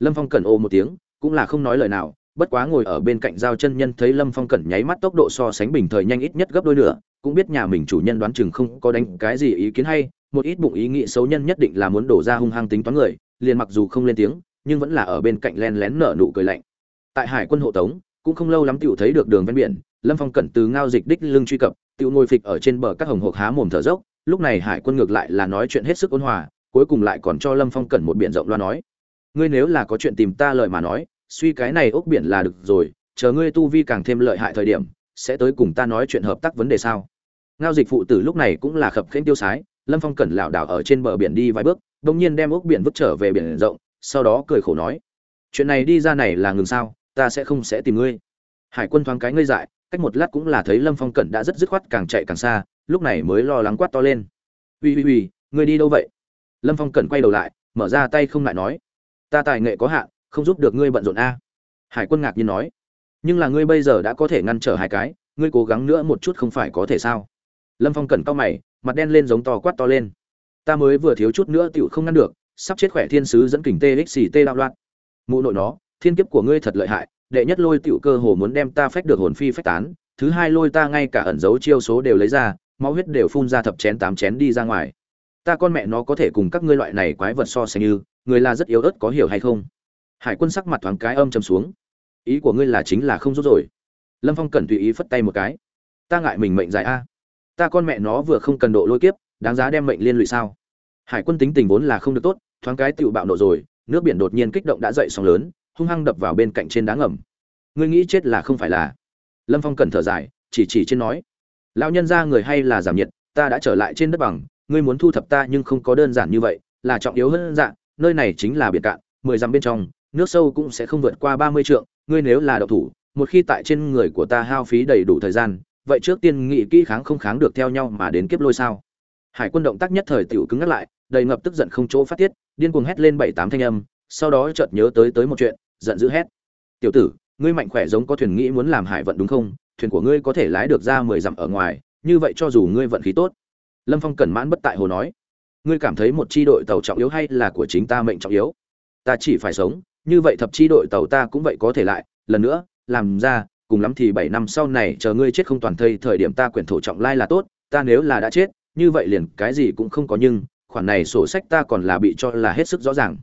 Lâm phong cẩn ô một tiếng, cũng là không nói lời nào, bất quá ngồi ở bên cạnh giao chân nhân thấy lâm phong cẩn nháy mắt tốc độ so sánh bình thời nhanh ít nhất gấp đôi nữa cũng biết nhà mình chủ nhân đoán chừng không có đánh cái gì ý kiến hay, một ít bụng ý nghĩ xấu nhân nhất định là muốn đổ ra hung hăng tính toán người, liền mặc dù không lên tiếng, nhưng vẫn là ở bên cạnh len lén nở nụ cười lạnh. Tại hải quân hộ tống, cũng không lâu lắm tiểu thấy được đường ven biển, lâm phong cẩn từ ngao dịch đích lưng truy cập, tiểu ngồi phịch ở trên bờ các hồng hộc há mồm thở dốc lúc này hải quân ngược lại là nói chuyện hết sức ôn hòa, cuối cùng lại còn cho lâm phong cẩn một biển rộng loa nói. Ngươi nếu là có chuyện tìm ta lời mà nói, suy cái này ốc biển là được rồi, chờ ngươi tu vi càng thêm lợi hại thời điểm, sẽ tới cùng ta nói chuyện hợp tác vấn đề sao? Ngao dịch phụ tử lúc này cũng là khập khênh tiêu sái, lâm phong cẩn lảo đảo ở trên bờ biển đi vài bước đ ỗ n g nhiên đem ốc biển vứt trở về biển rộng, sau đó cười khổ nói. Chuyện này đi ra này là ngừng sao, ta sẽ không sẽ tìm ngươi. Hải quân thoáng cái ngơi dại, cách một lát cũng là thấy lâm phong cẩn đã rất dứt khoát càng chạy càng xa lúc này mới lo lắng quát to lên. Uy uy uy, ngươi đi đâu vậy? Lâm phong cần quay đầu lại, mở ra tay không lại nói, ta tài nghệ có hạn, không giúp được ngươi bận rộn a. Hải quân ngạc nhiên nói, nhưng là ngươi bây giờ đã có thể ngăn trở hai cái, ngươi cố gắng nữa một chút không phải có thể sao? Lâm phong cẩn cao mày, mặt đen lên giống to quát to lên, ta mới vừa thiếu chút nữa tựu không ngăn được, sắp chết khỏe thiên sứ dẫn kình txt đạo loạn. Mụ nội nó, thiên kiếp của ngươi thật lợi hại, đệ nhất lôi tựu cơ hồ muốn đem ta phách được hồn phi phách tán, thứ hai lôi ta ngay cả ẩn dấu chiêu số đều lấy ra máu huyết đều phun ra thập chén tám chén đi ra ngoài. Ta con mẹ nó có thể cùng các ngươi loại này quái vật so sánh như, người là rất yếu ớt có hiểu hay không? Hải quân sắc mặt thoáng cái âm trầm xuống. Ý của ngươi là chính là không rút rồi. Lâm phong cần tùy ý phất tay một cái. Ta ngại mình mệnh dài a. Ta con mẹ nó vừa không cần độ lôi kiếp, đáng giá đem mệnh liên lụy sao? Hải quân tính tình vốn là không được tốt, thoáng cái tựu bạo nộ rồi, nước biển đột nhiên kích động đã dậy sóng lớn, hung hăng đập vào bên cạnh trên đá ngầm. Ngươi nghĩ chết là không phải là? Lâm phong cần thở dài, chỉ chỉ trên nói lão nhân ra người hay là giảm nhiệt, ta đã trở lại trên đất bằng, ngươi muốn thu thập ta nhưng không có đơn giản như vậy, là trọng yếu hơn dạng nơi này chính là biển cạn, mười dặm bên trong, nước sâu cũng sẽ không vượt qua ba mươi trượng, ngươi nếu là độc thủ, một khi tại trên người của ta hao phí đầy đủ thời gian, vậy trước tiên nghị kỹ kháng không kháng được theo nhau mà đến kiếp lôi sao? Hải quân động tác nhất thời tiểu cứng ngắt lại, đầy ngập tức giận không chỗ phát tiết, điên cuồng hét lên bảy tám thanh âm, sau đó chợt nhớ tới tới một chuyện, giận dữ hét. Tiểu tử, ngươi mạnh khỏe giống có thuyền nghĩ muốn làm hải vận đúng không? Thuyền của ngươi có thể lái được ra mười dặm ở ngoài, như vậy cho dù ngươi vận khí tốt. Lâm phong cẩn mãn bất tại hồ nói. Ngươi cảm thấy một chi đội tàu trọng yếu hay là của chính ta mệnh trọng yếu? Ta chỉ phải sống, như vậy thập chi đội tàu ta cũng vậy có thể lại. Lần nữa, làm ra, cùng lắm thì bảy năm sau này chờ ngươi chết không toàn thây, thời điểm ta quyển thổ trọng lai là tốt, ta nếu là đã chết, như vậy liền cái gì cũng không có nhưng, khoản này sổ sách ta còn là bị cho là hết sức rõ ràng.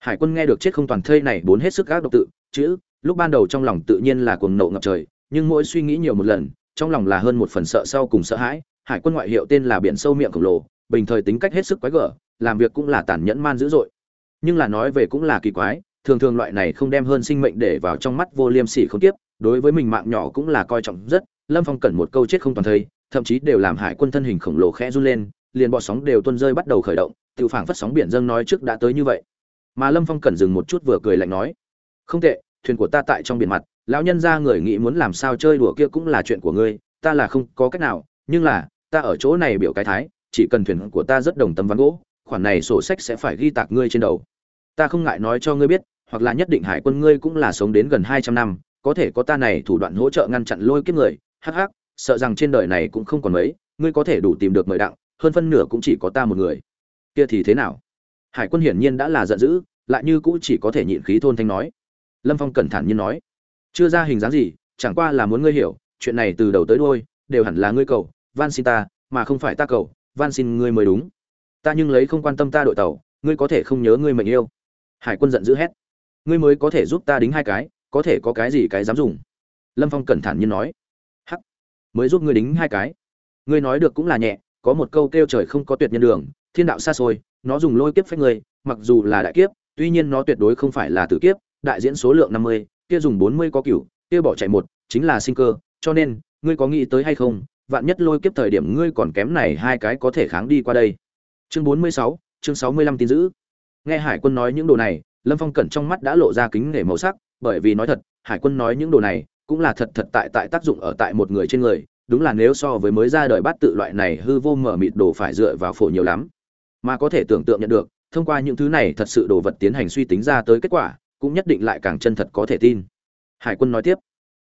Hải quân nghe được chết không toàn thây này, bốn hết sức ác độc tự, chữ, lúc ban đầu trong lòng tự nhiên là cuồng nộ ngập trời nhưng mỗi suy nghĩ nhiều một lần, trong lòng là hơn một phần sợ sau cùng sợ hãi, hải quân ngoại hiệu tên là biển sâu miệng khổng lồ, bình thời tính cách hết sức quái gở, làm việc cũng là tàn nhẫn man dữ dội. Nhưng là nói về cũng là kỳ quái, thường thường loại này không đem hơn sinh mệnh để vào trong mắt vô liêm sỉ không tiếp, đối với mình mạng nhỏ cũng là coi trọng rất, lâm phong cần một câu chết không toàn thây, thậm chí đều làm hải quân thân hình khổng lồ khẽ run lên, liền bọ sóng đều tuôn rơi bắt đầu khởi động tự phảng phất sóng biển dâng nói trước đã tới như vậy. Mà lâm phong cần dừng một chút vừa cười lạnh nói, không tệ, thuyền của ta tại trong biển mặt lão nhân ra người nghĩ muốn làm sao chơi đùa kia cũng là chuyện của ngươi, ta là không có cách nào, nhưng là, ta ở chỗ này biểu cái thái, chỉ cần thuyền của ta rất đồng tâm ván gỗ, khoản này sổ sách sẽ phải ghi tạc ngươi trên đầu. Ta không ngại nói cho ngươi biết, hoặc là nhất định hải quân ngươi cũng là sống đến gần hai trăm năm, có thể có ta này thủ đoạn hỗ trợ ngăn chặn lôi kiếp người, hắc hắc, sợ rằng trên đời này cũng không còn mấy, ngươi có thể đủ tìm được mời đặng, hơn phân nửa cũng chỉ có ta một người. Kia thì thế nào? Hải quân hiển nhiên đã là giận dữ, lại như cũ chỉ có thể nhịn khí thôn thanh nói. Lâm phong cẩn thận như nói chưa ra hình dáng gì, chẳng qua là muốn ngươi hiểu, chuyện này từ đầu tới đôi đều hẳn là ngươi cầu, van xin ta, mà không phải ta cầu, van xin ngươi mới đúng. Ta nhưng lấy không quan tâm ta đội tàu, ngươi có thể không nhớ ngươi mệnh yêu. Hải quân giận dữ hét. Ngươi mới có thể giúp ta đính hai cái, có thể có cái gì cái dám dùng? Lâm phong cẩn thản như nói. Hắc. Mới giúp ngươi đính hai cái. Ngươi nói được cũng là nhẹ, có một câu kêu trời không có tuyệt nhân đường, thiên đạo xa xôi, nó dùng lôi kiếp phách ngươi, mặc dù là đại kiếp, tuy nhiên nó tuyệt đối không phải là tử kiếp, đại diễn số lượng năm mươi kia dùng bốn mươi có cửu, kia bỏ chạy một, chính là sinh cơ, cho nên, ngươi có nghĩ tới hay không, vạn nhất lôi kiếp thời điểm ngươi còn kém này hai cái có thể kháng đi qua đây. Chương bốn mươi sáu, chương sáu mươi lăm tin giữ nghe hải quân nói những đồ này, lâm phong cẩn trong mắt đã lộ ra kính nể màu sắc, bởi vì nói thật, hải quân nói những đồ này, cũng là thật thật tại tại tác dụng ở tại một người trên người, đúng là nếu so với mới ra đời bát tự loại này hư vô mở mịt đồ phải dựa vào phổ nhiều lắm. Mà có thể tưởng tượng nhận được, thông qua những thứ này thật sự đồ vật tiến hành suy tính ra tới kết quả cũng nhất định lại càng chân thật có thể tin. Hải quân nói tiếp,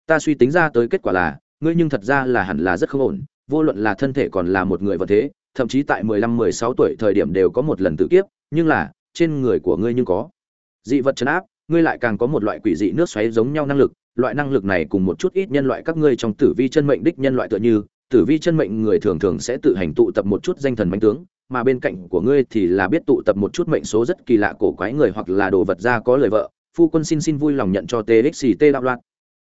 ta suy tính ra tới kết quả là, ngươi nhưng thật ra là hẳn là rất không ổn, vô luận là thân thể còn là một người vật thế, thậm chí tại mười lăm, mười sáu tuổi thời điểm đều có một lần tự kiếp, nhưng là, trên người của ngươi nhưng có. Dị vật chấn áp, ngươi lại càng có một loại quỷ dị nước xoáy giống nhau năng lực, loại năng lực này cùng một chút ít nhân loại các ngươi trong tử vi chân mệnh đích nhân loại tựa như, tử vi chân mệnh người thường thường sẽ tự hành tụ tập một chút danh thần bánh tướng, mà bên cạnh của ngươi thì là biết tụ tập một chút mệnh số rất kỳ lạ cổ quái người hoặc là đồ vật ra có lời vợ phu quân xin xin vui lòng nhận cho txt đạo loạn.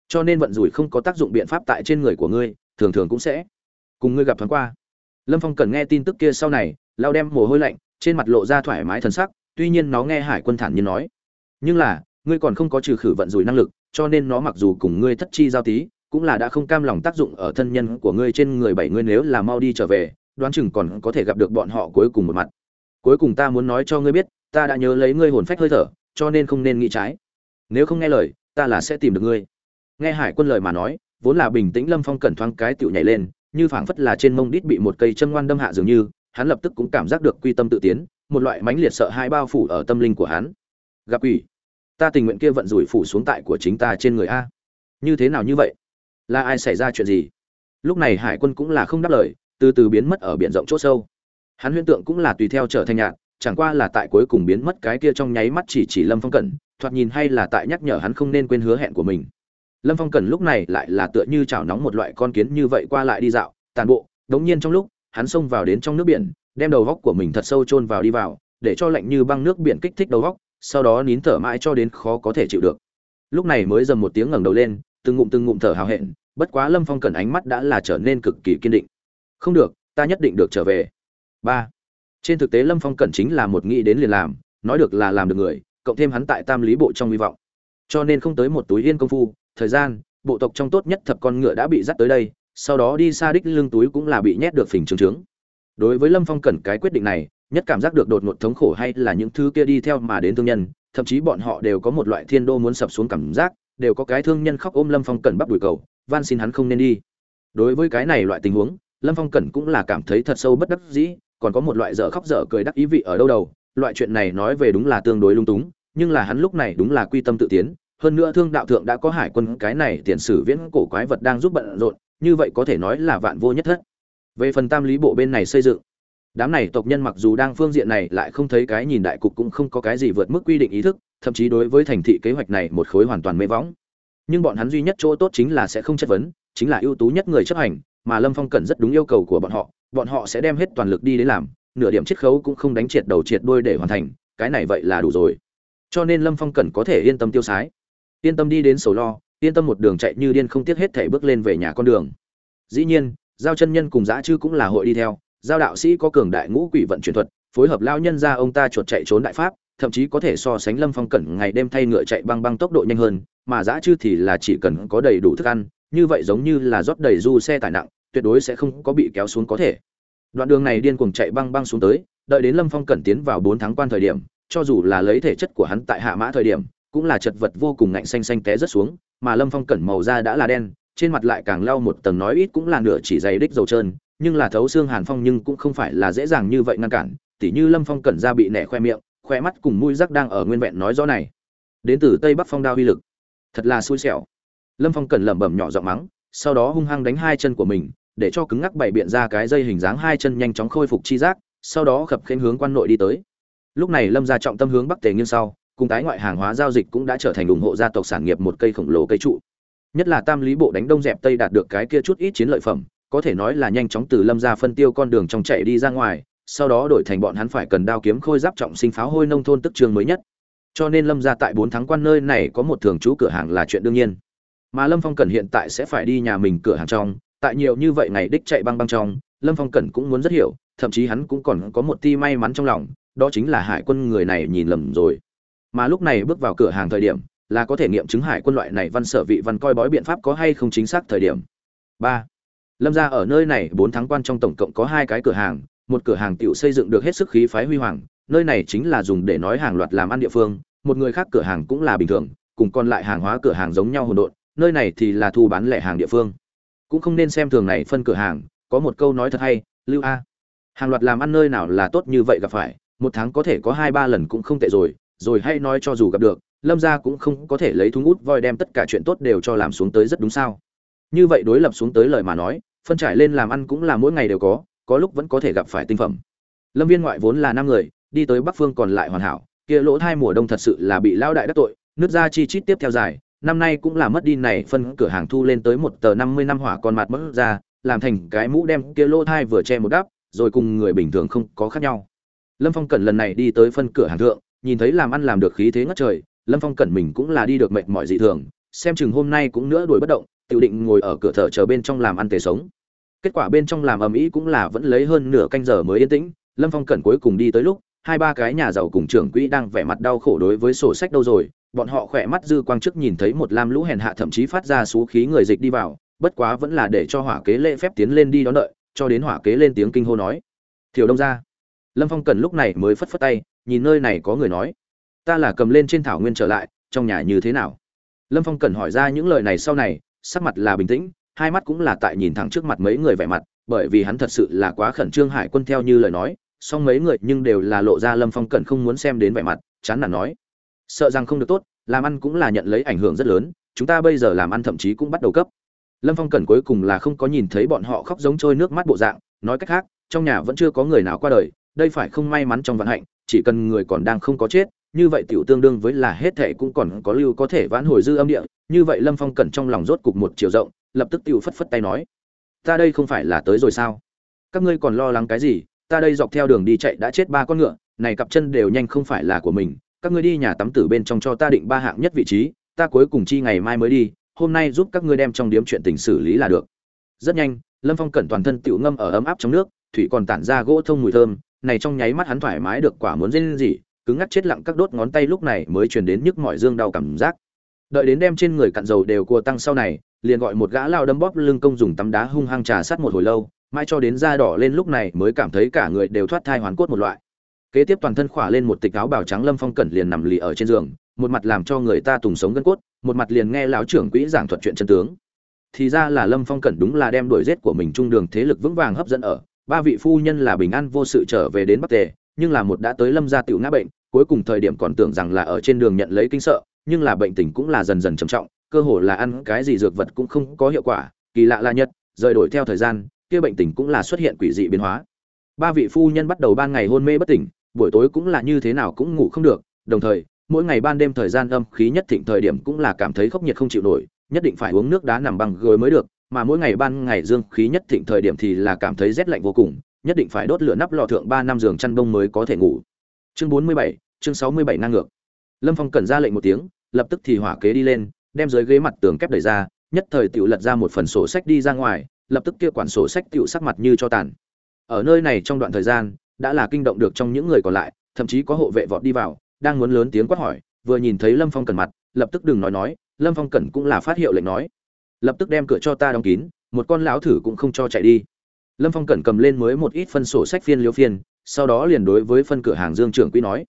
Cho nên vận rủi không có tác dụng biện pháp tại trên người của ngươi, thường thường cũng sẽ cùng ngươi gặp thoáng qua. Lâm phong cần nghe tin tức kia sau này, lao đem mồ hôi lạnh, trên mặt lộ ra thoải mái thần sắc, tuy nhiên nó nghe hải quân thản nhiên nói. Nhưng là, ngươi còn không có trừ khử vận rủi năng lực, cho nên nó mặc dù cùng ngươi thất chi giao tí, cũng là đã không cam lòng tác dụng ở thân nhân của ngươi trên người bảy ngươi nếu là mau đi trở về, đoán chừng còn có thể gặp được bọn họ cuối cùng một mặt. Cuối cùng ta muốn nói cho ngươi biết, ta đã nhớ lấy ngươi hồn phách hơi thở, cho nên không nên nghĩ trái nếu không nghe lời, ta là sẽ tìm được ngươi. Nghe hải quân lời mà nói, vốn là bình tĩnh lâm phong cẩn thoáng cái tựu nhảy lên, như phảng phất là trên mông đít bị một cây châm ngoan đâm hạ dường như, hắn lập tức cũng cảm giác được quy tâm tự tiến, một loại mãnh liệt sợ hai bao phủ ở tâm linh của hắn. Gặp quỷ. Ta tình nguyện kia vận rủi phủ xuống tại của chính ta trên người a. Như thế nào như vậy? Là ai xảy ra chuyện gì? Lúc này hải quân cũng là không đáp lời, từ từ biến mất ở biển rộng chỗ sâu. Hắn huyễn tượng cũng là tùy theo trở thành nhạt chẳng qua là tại cuối cùng biến mất cái kia trong nháy mắt chỉ chỉ lâm phong cẩn thoạt nhìn hay là tại nhắc nhở hắn không nên quên hứa hẹn của mình. Lâm phong cẩn lúc này lại là tựa như chảo nóng một loại con kiến như vậy qua lại đi dạo, tàn bộ, đống nhiên trong lúc, hắn xông vào đến trong nước biển, đem đầu góc của mình thật sâu chôn vào đi vào, để cho lạnh như băng nước biển kích thích đầu góc, sau đó nín thở mãi cho đến khó có thể chịu được. Lúc này mới dầm một tiếng ngẩng đầu lên, từng ngụm từng ngụm thở hào hẹn, bất quá lâm phong cẩn ánh mắt đã là trở nên cực kỳ kiên định. Không được, ta nhất định được trở về. Ba. Trên thực tế lâm phong cẩn chính là một nghĩ đến liền làm, nói được là làm được người cộng thêm hắn tại tam lý bộ trong hy vọng. Cho nên không tới một túi yên công phu, thời gian, bộ tộc trong tốt nhất thập con ngựa đã bị dắt tới đây, sau đó đi xa đích lưng túi cũng là bị nhét được phình trướng trướng. Đối với lâm phong cẩn cái quyết định này, nhất cảm giác được đột ngột thống khổ hay là những thứ kia đi theo mà đến thương nhân, thậm chí bọn họ đều có một loại thiên đô muốn sập xuống cảm giác, đều có cái thương nhân khóc ôm lâm phong cẩn bắp đùi cầu, van xin hắn không nên đi. Đối với cái này loại tình huống, lâm phong cẩn cũng là cảm thấy thật sâu bất đắc dĩ, còn có một loại dở khóc dở cười đắc ý vị ở đâu đầu loại chuyện này nói về đúng là tương đối lung túng, nhưng là hắn lúc này đúng là quy tâm tự tiến. Hơn nữa thương đạo thượng đã có hải quân, cái này tiền sử viễn cổ quái vật đang giúp bận rộn, như vậy có thể nói là vạn vô nhất thất. Về phần tam lý bộ bên này xây dựng, đám này tộc nhân mặc dù đang phương diện này lại không thấy cái nhìn đại cục cũng không có cái gì vượt mức quy định ý thức, thậm chí đối với thành thị kế hoạch này một khối hoàn toàn mê võng. Nhưng bọn hắn duy nhất chỗ tốt chính là sẽ không chất vấn, chính là ưu tú nhất người chấp hành, mà lâm phong cần rất đúng yêu cầu của bọn họ bọn họ sẽ đem hết toàn lực đi đến làm nửa điểm chiết khấu cũng không đánh triệt đầu triệt đuôi để hoàn thành, cái này vậy là đủ rồi. Cho nên lâm phong cần có thể yên tâm tiêu sái. Yên tâm đi đến sầu lo, yên tâm một đường chạy như điên không tiếc hết thể bước lên về nhà con đường. Dĩ nhiên, giao chân nhân cùng dã chư cũng là hội đi theo, giao đạo sĩ có cường đại ngũ quỷ vận chuyển thuật, phối hợp lao nhân ra ông ta chuột chạy trốn đại pháp, thậm chí có thể so sánh lâm phong cẩn ngày đêm thay ngựa chạy băng băng tốc độ nhanh hơn, mà dã chư thì là chỉ cần có đầy đủ thức ăn, như vậy giống như là rót đầy du xe tải nặng, tuyệt đối sẽ không có bị kéo xuống có thể đoạn đường này điên cuồng chạy băng băng xuống tới, đợi đến lâm phong cẩn tiến vào bốn tháng quan thời điểm, cho dù là lấy thể chất của hắn tại hạ mã thời điểm, cũng là chật vật vô cùng ngạnh xanh xanh té rất xuống, mà lâm phong cẩn màu da đã là đen, trên mặt lại càng lau một tầng nói ít cũng là nửa chỉ dày đích dầu trơn, nhưng là thấu xương hàn phong nhưng cũng không phải là dễ dàng như vậy ngăn cản, tỉ như lâm phong cẩn ra bị nẻ khoe miệng, khoe mắt cùng mũi rắc đang ở nguyên vẹn nói rõ này. Đến từ tây bắc phong đao uy lực. Thật là xui xẻo. Lâm phong cẩn lẩm bẩm nhỏ giọng mắng, sau đó hung hăng đánh hai chân của mình để cho cứng ngắc bày biện ra cái dây hình dáng hai chân nhanh chóng khôi phục chi giác, sau đó khập khênh hướng quan nội đi tới. Lúc này lâm gia trọng tâm hướng bắc tề nghiêng sau, cùng tái ngoại hàng hóa giao dịch cũng đã trở thành ủng hộ gia tộc sản nghiệp một cây khổng lồ cây trụ. Nhất là tam lý bộ đánh đông dẹp tây đạt được cái kia chút ít chiến lợi phẩm, có thể nói là nhanh chóng từ lâm gia phân tiêu con đường trong chạy đi ra ngoài, sau đó đổi thành bọn hắn phải cần đao kiếm khôi giáp trọng sinh pháo hôi nông thôn tức trường mới nhất. Cho nên lâm gia tại bốn tháng quan nơi này có một thường trú cửa hàng là chuyện đương nhiên. Mà lâm phong cần hiện tại sẽ phải đi nhà mình cửa hàng trong tại nhiều như vậy ngày đích chạy băng băng trong, lâm phong cẩn cũng muốn rất hiểu, thậm chí hắn cũng còn có một ti may mắn trong lòng, đó chính là hải quân người này nhìn lầm rồi. Mà lúc này bước vào cửa hàng thời điểm, là có thể nghiệm chứng hải quân loại này văn sở vị văn coi bói biện pháp có hay không chính xác thời điểm. Ba. Lâm ra ở nơi này, bốn tháng quan trong tổng cộng có hai cái cửa hàng, một cửa hàng tiểu xây dựng được hết sức khí phái huy hoàng, nơi này chính là dùng để nói hàng loạt làm ăn địa phương, một người khác cửa hàng cũng là bình thường, cùng còn lại hàng hóa cửa hàng giống nhau hỗn độn, nơi này thì là thu bán lẻ hàng địa phương cũng không nên xem thường này phân cửa hàng, có một câu nói thật hay, lưu a. Hàng loạt làm ăn nơi nào là tốt như vậy gặp phải, một tháng có thể có hai ba lần cũng không tệ rồi rồi hay nói cho dù gặp được, lâm gia cũng không có thể lấy thúng út voi đem tất cả chuyện tốt đều cho làm xuống tới rất đúng sao. Như vậy đối lập xuống tới lời mà nói, phân trải lên làm ăn cũng là mỗi ngày đều có có lúc vẫn có thể gặp phải tinh phẩm. Lâm viên ngoại vốn là năm người, đi tới bắc phương còn lại hoàn hảo, kia lỗ thai mùa đông thật sự là bị lao đại đắc tội, nước ra chi chít tiếp theo dài năm nay cũng là mất đi này phân cửa hàng thu lên tới một tờ năm mươi năm hỏa còn mặt mất ra, làm thành cái mũ đem kia lô thai vừa che một đắp, rồi cùng người bình thường không có khác nhau. Lâm phong cẩn lần này đi tới phân cửa hàng thượng, nhìn thấy làm ăn làm được khí thế ngất trời, lâm phong cẩn mình cũng là đi được mệt mỏi dị thường, xem chừng hôm nay cũng nữa đuổi bất động Tiểu định ngồi ở cửa thợ chờ bên trong làm ăn tề sống. Kết quả bên trong làm ầm ĩ cũng là vẫn lấy hơn nửa canh giờ mới yên tĩnh, lâm phong cẩn cuối cùng đi tới lúc, hai ba cái nhà giàu cùng trưởng quỹ đang vẻ mặt đau khổ đối với sổ sách đâu rồi bọn họ khỏe mắt dư quang trước nhìn thấy một lam lũ hèn hạ thậm chí phát ra xú khí người dịch đi vào, bất quá vẫn là để cho hỏa kế lễ phép tiến lên đi đón đợi, cho đến hỏa kế lên tiếng kinh hô nói. Thiểu đông ra. Lâm phong cần lúc này mới phất phất tay, nhìn nơi này có người nói. Ta là cầm lên trên thảo nguyên trở lại, trong nhà như thế nào? Lâm phong cần hỏi ra những lời này sau này, sắc mặt là bình tĩnh, hai mắt cũng là tại nhìn thẳng trước mặt mấy người vẻ mặt, bởi vì hắn thật sự là quá khẩn trương hải quân theo như lời nói, song mấy người nhưng đều là lộ ra lâm phong cần không muốn xem đến vẻ mặt, chán nản nói sợ rằng không được tốt, làm ăn cũng là nhận lấy ảnh hưởng rất lớn, chúng ta bây giờ làm ăn thậm chí cũng bắt đầu cấp. Lâm phong cẩn cuối cùng là không có nhìn thấy bọn họ khóc giống trôi nước mắt bộ dạng, nói cách khác, trong nhà vẫn chưa có người nào qua đời, đây phải không may mắn trong vận hạnh, chỉ cần người còn đang không có chết, như vậy tiểu tương đương với là hết thệ cũng còn có lưu có thể vãn hồi dư âm địa, như vậy lâm phong cẩn trong lòng rốt cục một chiều rộng, lập tức tiểu phất phất tay nói, ta đây không phải là tới rồi sao? Các ngươi còn lo lắng cái gì? Ta đây dọc theo đường đi chạy đã chết ba con ngựa, này cặp chân đều nhanh không phải là của mình các ngươi đi nhà tắm tử bên trong cho ta định ba hạng nhất vị trí, ta cuối cùng chi ngày mai mới đi, hôm nay giúp các ngươi đem trong điếm chuyện tình xử lý là được. Rất nhanh, lâm phong cẩn toàn thân tựu ngâm ở ấm áp trong nước, thủy còn tản ra gỗ thông mùi thơm, này trong nháy mắt hắn thoải mái được quả muốn dên gì cứng ngắc chết lặng các đốt ngón tay lúc này mới truyền đến nhức mọi dương đau cảm giác. Đợi đến đem trên người cặn dầu đều cua tăng sau này, liền gọi một gã lao đâm bóp lưng công dùng tắm đá hung hăng trà sát một hồi lâu mai cho đến da đỏ lên lúc này mới cảm thấy cả người đều thoát thai hoàn cốt một loại kế tiếp toàn thân khỏa lên một tịch áo bào trắng lâm phong cẩn liền nằm lì ở trên giường, một mặt làm cho người ta tùng sống gân cốt, một mặt liền nghe lão trưởng quỹ giảng thuật chuyện chân tướng. Thì ra là lâm phong cẩn đúng là đem đuổi rết của mình trung đường thế lực vững vàng hấp dẫn ở, ba vị phu nhân là bình an vô sự trở về đến bắc tề, nhưng là một đã tới lâm gia tiểu ngã bệnh, cuối cùng thời điểm còn tưởng rằng là ở trên đường nhận lấy kinh sợ, nhưng là bệnh tình cũng là dần dần trầm trọng, cơ hồ là ăn cái gì dược vật cũng không có hiệu quả, kỳ lạ là nhất rời đổi theo thời gian, kia bệnh tình cũng là xuất hiện quỷ dị biến hóa. Ba vị phu nhân bắt đầu ban ngày hôn mê bất tỉnh buổi tối cũng là như thế nào cũng ngủ không được, đồng thời, mỗi ngày ban đêm thời gian âm khí nhất thịnh thời điểm cũng là cảm thấy khốc nhiệt không chịu nổi, nhất định phải uống nước đá nằm bằng gối mới được, mà mỗi ngày ban ngày dương khí nhất thịnh thời điểm thì là cảm thấy rét lạnh vô cùng, nhất định phải đốt lửa nắp lò thượng ba năm giường chăn bông mới có thể ngủ. Chương bốn mươi bảy, chương sáu mươi bảy ngược. Lâm phong cẩn ra lệnh một tiếng, lập tức thì hỏa kế đi lên, đem dưới ghế mặt tường kép đẩy ra, nhất thời tiểu lật ra một phần sổ sách đi ra ngoài, lập tức kia quản sổ sách tiểu sắc mặt như cho tàn. Ở nơi này trong đoạn thời gian đã là kinh động được trong những người còn lại, thậm chí có hộ vệ vọt đi vào, đang muốn lớn tiếng quát hỏi, vừa nhìn thấy lâm phong cần mặt, lập tức đừng nói nói, lâm phong cẩn cũng là phát hiệu lệnh nói. Lập tức đem cửa cho ta đóng kín, một con lão thử cũng không cho chạy đi. Lâm phong cẩn cầm lên mới một ít phân sổ sách phiên liêu phiên, sau đó liền đối với phân cửa hàng dương trưởng quỹ nói.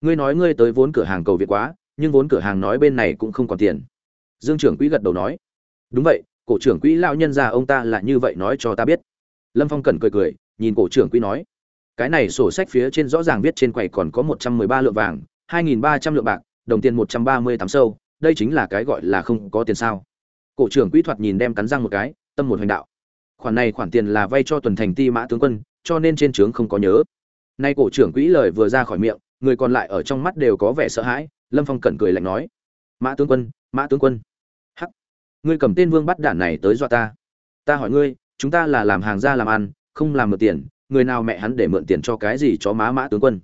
Ngươi nói ngươi tới vốn cửa hàng cầu việt quá, nhưng vốn cửa hàng nói bên này cũng không còn tiền. Dương trưởng quỹ gật đầu nói. Đúng vậy, cổ trưởng quỹ lão nhân già ông ta là như vậy nói cho ta biết. Lâm phong cẩn cười cười, nhìn cổ trưởng quỹ nói cái này sổ sách phía trên rõ ràng viết trên quầy còn có một trăm mười ba lượng vàng, hai nghìn ba trăm lượng bạc, đồng tiền một trăm ba mươi tám sâu, đây chính là cái gọi là không có tiền sao. Cổ trưởng quỹ thoạt nhìn đem cắn răng một cái, tâm một hành đạo. Khoản này khoản tiền là vay cho tuần thành ti mã tướng quân, cho nên trên trướng không có nhớ. Nay cổ trưởng quỹ lời vừa ra khỏi miệng, người còn lại ở trong mắt đều có vẻ sợ hãi, lâm phong cẩn cười lạnh nói, mã tướng quân, mã tướng quân. Hắc, ngươi cầm tên vương bắt đản này tới dọa ta. Ta hỏi ngươi, chúng ta là làm hàng ra làm ăn, không làm mượn tiền người nào mẹ hắn để mượn tiền cho cái gì cho má mã tướng quân?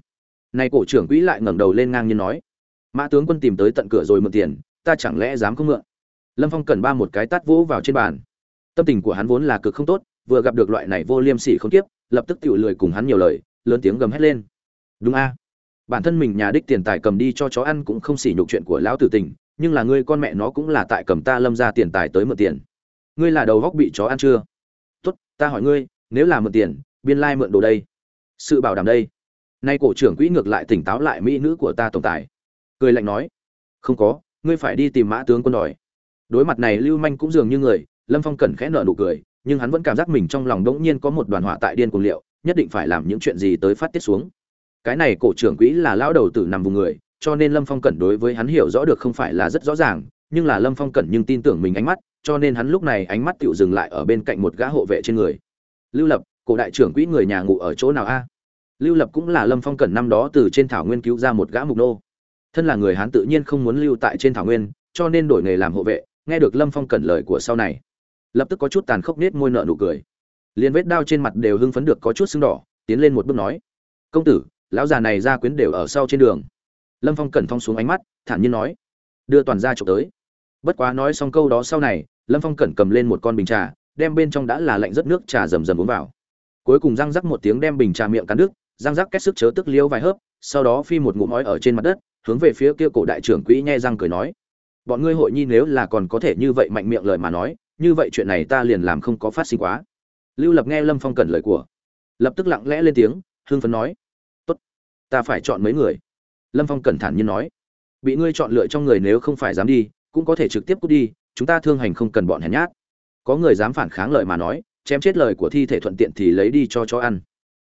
Nay cổ trưởng quỹ lại ngẩng đầu lên ngang nhiên nói, mã tướng quân tìm tới tận cửa rồi mượn tiền, ta chẳng lẽ dám không mượn? Lâm phong cần ba một cái tát vỗ vào trên bàn. Tâm tình của hắn vốn là cực không tốt, vừa gặp được loại này vô liêm sỉ không tiếp lập tức tự lười cùng hắn nhiều lời, lớn tiếng gầm hét lên. Đúng a. Bản thân mình nhà đích tiền tài cầm đi cho chó ăn cũng không xỉ nhục chuyện của lão tử tình, nhưng là ngươi con mẹ nó cũng là tại cầm ta lâm ra tiền tài tới mượn tiền. Ngươi là đầu góc bị chó ăn chưa? Tốt, ta hỏi ngươi, nếu là mượn tiền biên lai mượn đồ đây. Sự bảo đảm đây. Nay cổ trưởng quỹ ngược lại tỉnh táo lại mỹ nữ của ta tổng tài. Cười lạnh nói. Không có, ngươi phải đi tìm mã tướng quân đòi. Đối mặt này lưu manh cũng dường như người, lâm phong cẩn khẽ nợ nụ cười, nhưng hắn vẫn cảm giác mình trong lòng đ ỗ n g nhiên có một đoàn họa tại điên cuồng liệu, nhất định phải làm những chuyện gì tới phát tiết xuống. Cái này cổ trưởng quỹ là lão đầu tử nằm vùng người, cho nên lâm phong cẩn đối với hắn hiểu rõ được không phải là rất rõ ràng, nhưng là lâm phong cẩn nhưng tin tưởng mình ánh mắt, cho nên hắn lúc này ánh mắt tự dừng lại ở bên cạnh một gã hộ vệ trên người. Lưu lập cổ đại trưởng quỹ người nhà ngủ ở chỗ nào a? Lưu lập cũng là lâm phong cẩn năm đó từ trên thảo nguyên cứu ra một gã mục nô. Thân là người hán tự nhiên không muốn lưu tại trên thảo nguyên, cho nên đổi nghề làm hộ vệ, nghe được lâm phong cẩn lời của sau này, lập tức có chút tàn khốc nết môi nợ nụ cười. Liền vết đao trên mặt đều hưng phấn được có chút sưng đỏ, tiến lên một bước nói, công tử, lão già này ra quyến đều ở sau trên đường. Lâm phong cẩn thong xuống ánh mắt, thản nhiên nói, đưa toàn ra trộm tới. Bất quá nói xong câu đó sau này, lâm phong cẩn cầm lên một con bình trà, đem bên trong đã là lạnh rất nước trà rầm rầm uống vào cuối cùng răng rắc một tiếng đem bình trà miệng cắn nước răng rắc kết sức chớ tức liêu vài hớp, sau đó phi một ngụm ói ở trên mặt đất, hướng về phía kia cổ đại trưởng quỹ nhe răng cười nói. Bọn ngươi hội nhi nếu là còn có thể như vậy mạnh miệng lời mà nói, như vậy chuyện này ta liền làm không có phát sinh quá. Lưu lập nghe lâm phong cần lời của. Lập tức lặng lẽ lên tiếng, hưng phấn nói. Tốt, ta phải chọn mấy người. Lâm phong cẩn thản nhiên nói. Bị ngươi chọn lựa trong người nếu không phải dám đi, cũng có thể trực tiếp cút đi, chúng ta thương hành không cần bọn hèn nhát. Có người dám phản kháng lời mà nói chém chết lời của thi thể thuận tiện thì lấy đi cho chó ăn.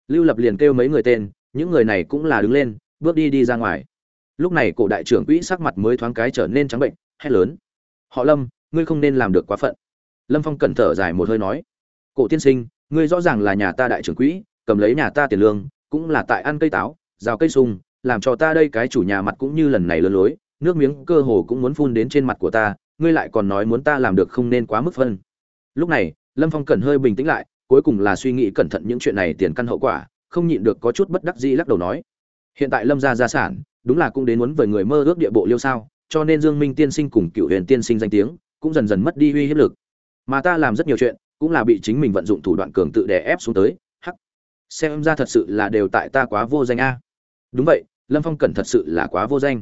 Lưu lập liền kêu mấy người tên, những người này cũng là đứng lên, bước đi đi ra ngoài. Lúc này cổ đại trưởng quỹ sắc mặt mới thoáng cái trở nên trắng bệnh, hét lớn. Họ lâm, ngươi không nên làm được quá phận. Lâm phong cẩn thở dài một hơi nói. Cổ tiên sinh, ngươi rõ ràng là nhà ta đại trưởng quỹ, cầm lấy nhà ta tiền lương, cũng là tại ăn cây táo, rào cây sung, làm cho ta đây cái chủ nhà mặt cũng như lần này lơ lối, nước miếng cơ hồ cũng muốn phun đến trên mặt của ta, ngươi lại còn nói muốn ta làm được không nên quá mức phân. Lúc này lâm phong cần hơi bình tĩnh lại, cuối cùng là suy nghĩ cẩn thận những chuyện này tiền căn hậu quả, không nhịn được có chút bất đắc dĩ lắc đầu nói. Hiện tại lâm gia gia sản, đúng là cũng đến muốn với người mơ ước địa bộ liêu sao, cho nên dương minh tiên sinh cùng cựu huyền tiên sinh danh tiếng, cũng dần dần mất đi uy hiếp lực. Mà ta làm rất nhiều chuyện, cũng là bị chính mình vận dụng thủ đoạn cường tự đè ép xuống tới, hắc. Xem ra thật sự là đều tại ta quá vô danh a. Đúng vậy, lâm phong cẩn thật sự là quá vô danh.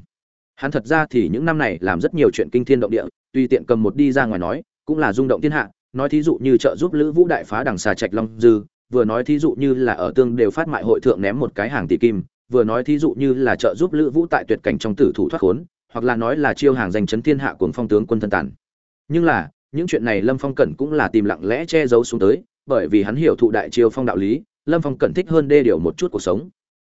Hắn thật ra thì những năm này làm rất nhiều chuyện kinh thiên động địa tuy tiện cầm một đi ra ngoài nói, cũng là rung động thiên hạ nói thí dụ như trợ giúp lữ vũ đại phá đằng xà trạch long dư, vừa nói thí dụ như là ở tương đều phát mại hội thượng ném một cái hàng tỷ kim, vừa nói thí dụ như là trợ giúp lữ vũ tại tuyệt cảnh trong tử thủ thoát khốn, hoặc là nói là chiêu hàng danh chấn thiên hạ cuồng phong tướng quân thân tàn. Nhưng là, những chuyện này lâm phong cẩn cũng là tìm lặng lẽ che giấu xuống tới, bởi vì hắn hiểu thụ đại chiêu phong đạo lý, lâm phong cẩn thích hơn đê điều một chút cuộc sống.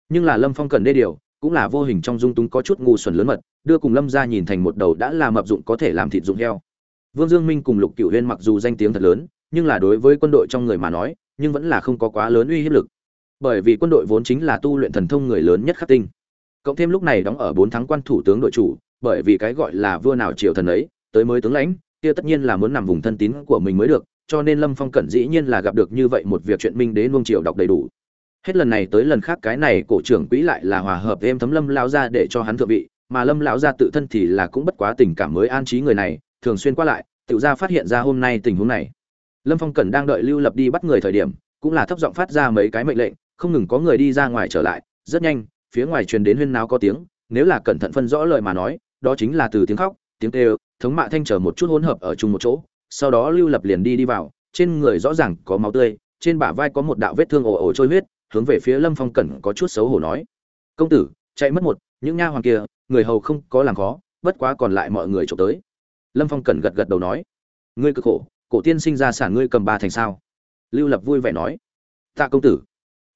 Nhưng là lâm phong cẩn đê điều cũng là vô hình trong dung túng có chút ngu xuẩn lớn mật, đưa cùng lâm ra nhìn thành một đầu đã làm mập dụng có thể làm thịt dụng heo vương dương minh cùng lục cửu huyên mặc dù danh tiếng thật lớn, nhưng là đối với quân đội trong người mà nói, nhưng vẫn là không có quá lớn uy hiếp lực. Bởi vì quân đội vốn chính là tu luyện thần thông người lớn nhất khắc tinh. Cộng thêm lúc này đóng ở bốn tháng quan thủ tướng đội chủ, bởi vì cái gọi là vua nào triều thần ấy, tới mới tướng lãnh, kia tất nhiên là muốn nằm vùng thân tín của mình mới được, cho nên lâm phong cẩn dĩ nhiên là gặp được như vậy một việc chuyện minh đế nuông triều đọc đầy đủ. Hết lần này tới lần khác cái này cổ trưởng quỹ lại là hòa hợp thêm thấm lâm Lão gia để cho hắn thượng vị, mà lâm lão gia tự thân thì là cũng bất quá tình cảm mới an trí người này thường xuyên qua lại, tự ra phát hiện ra hôm nay tình huống này. Lâm phong cẩn đang đợi lưu lập đi bắt người thời điểm, cũng là thấp giọng phát ra mấy cái mệnh lệnh, không ngừng có người đi ra ngoài trở lại, rất nhanh, phía ngoài truyền đến huyên náo có tiếng, nếu là cẩn thận phân rõ lời mà nói, đó chính là từ tiếng khóc, tiếng kêu, thống mạ thanh trở một chút hỗn hợp ở chung một chỗ, sau đó lưu lập liền đi đi vào, trên người rõ ràng có máu tươi, trên bả vai có một đạo vết thương ồ ồ trôi huyết, hướng về phía lâm phong cẩn có chút xấu hổ nói. Công tử, chạy mất một, những nha hoàng kia, người hầu không có làm khó, bất quá còn lại mọi người trộm tới lâm phong cẩn gật gật đầu nói, ngươi cực khổ, cổ tiên sinh ra sản ngươi cầm ba thành sao? Lưu lập vui vẻ nói, tạ công tử.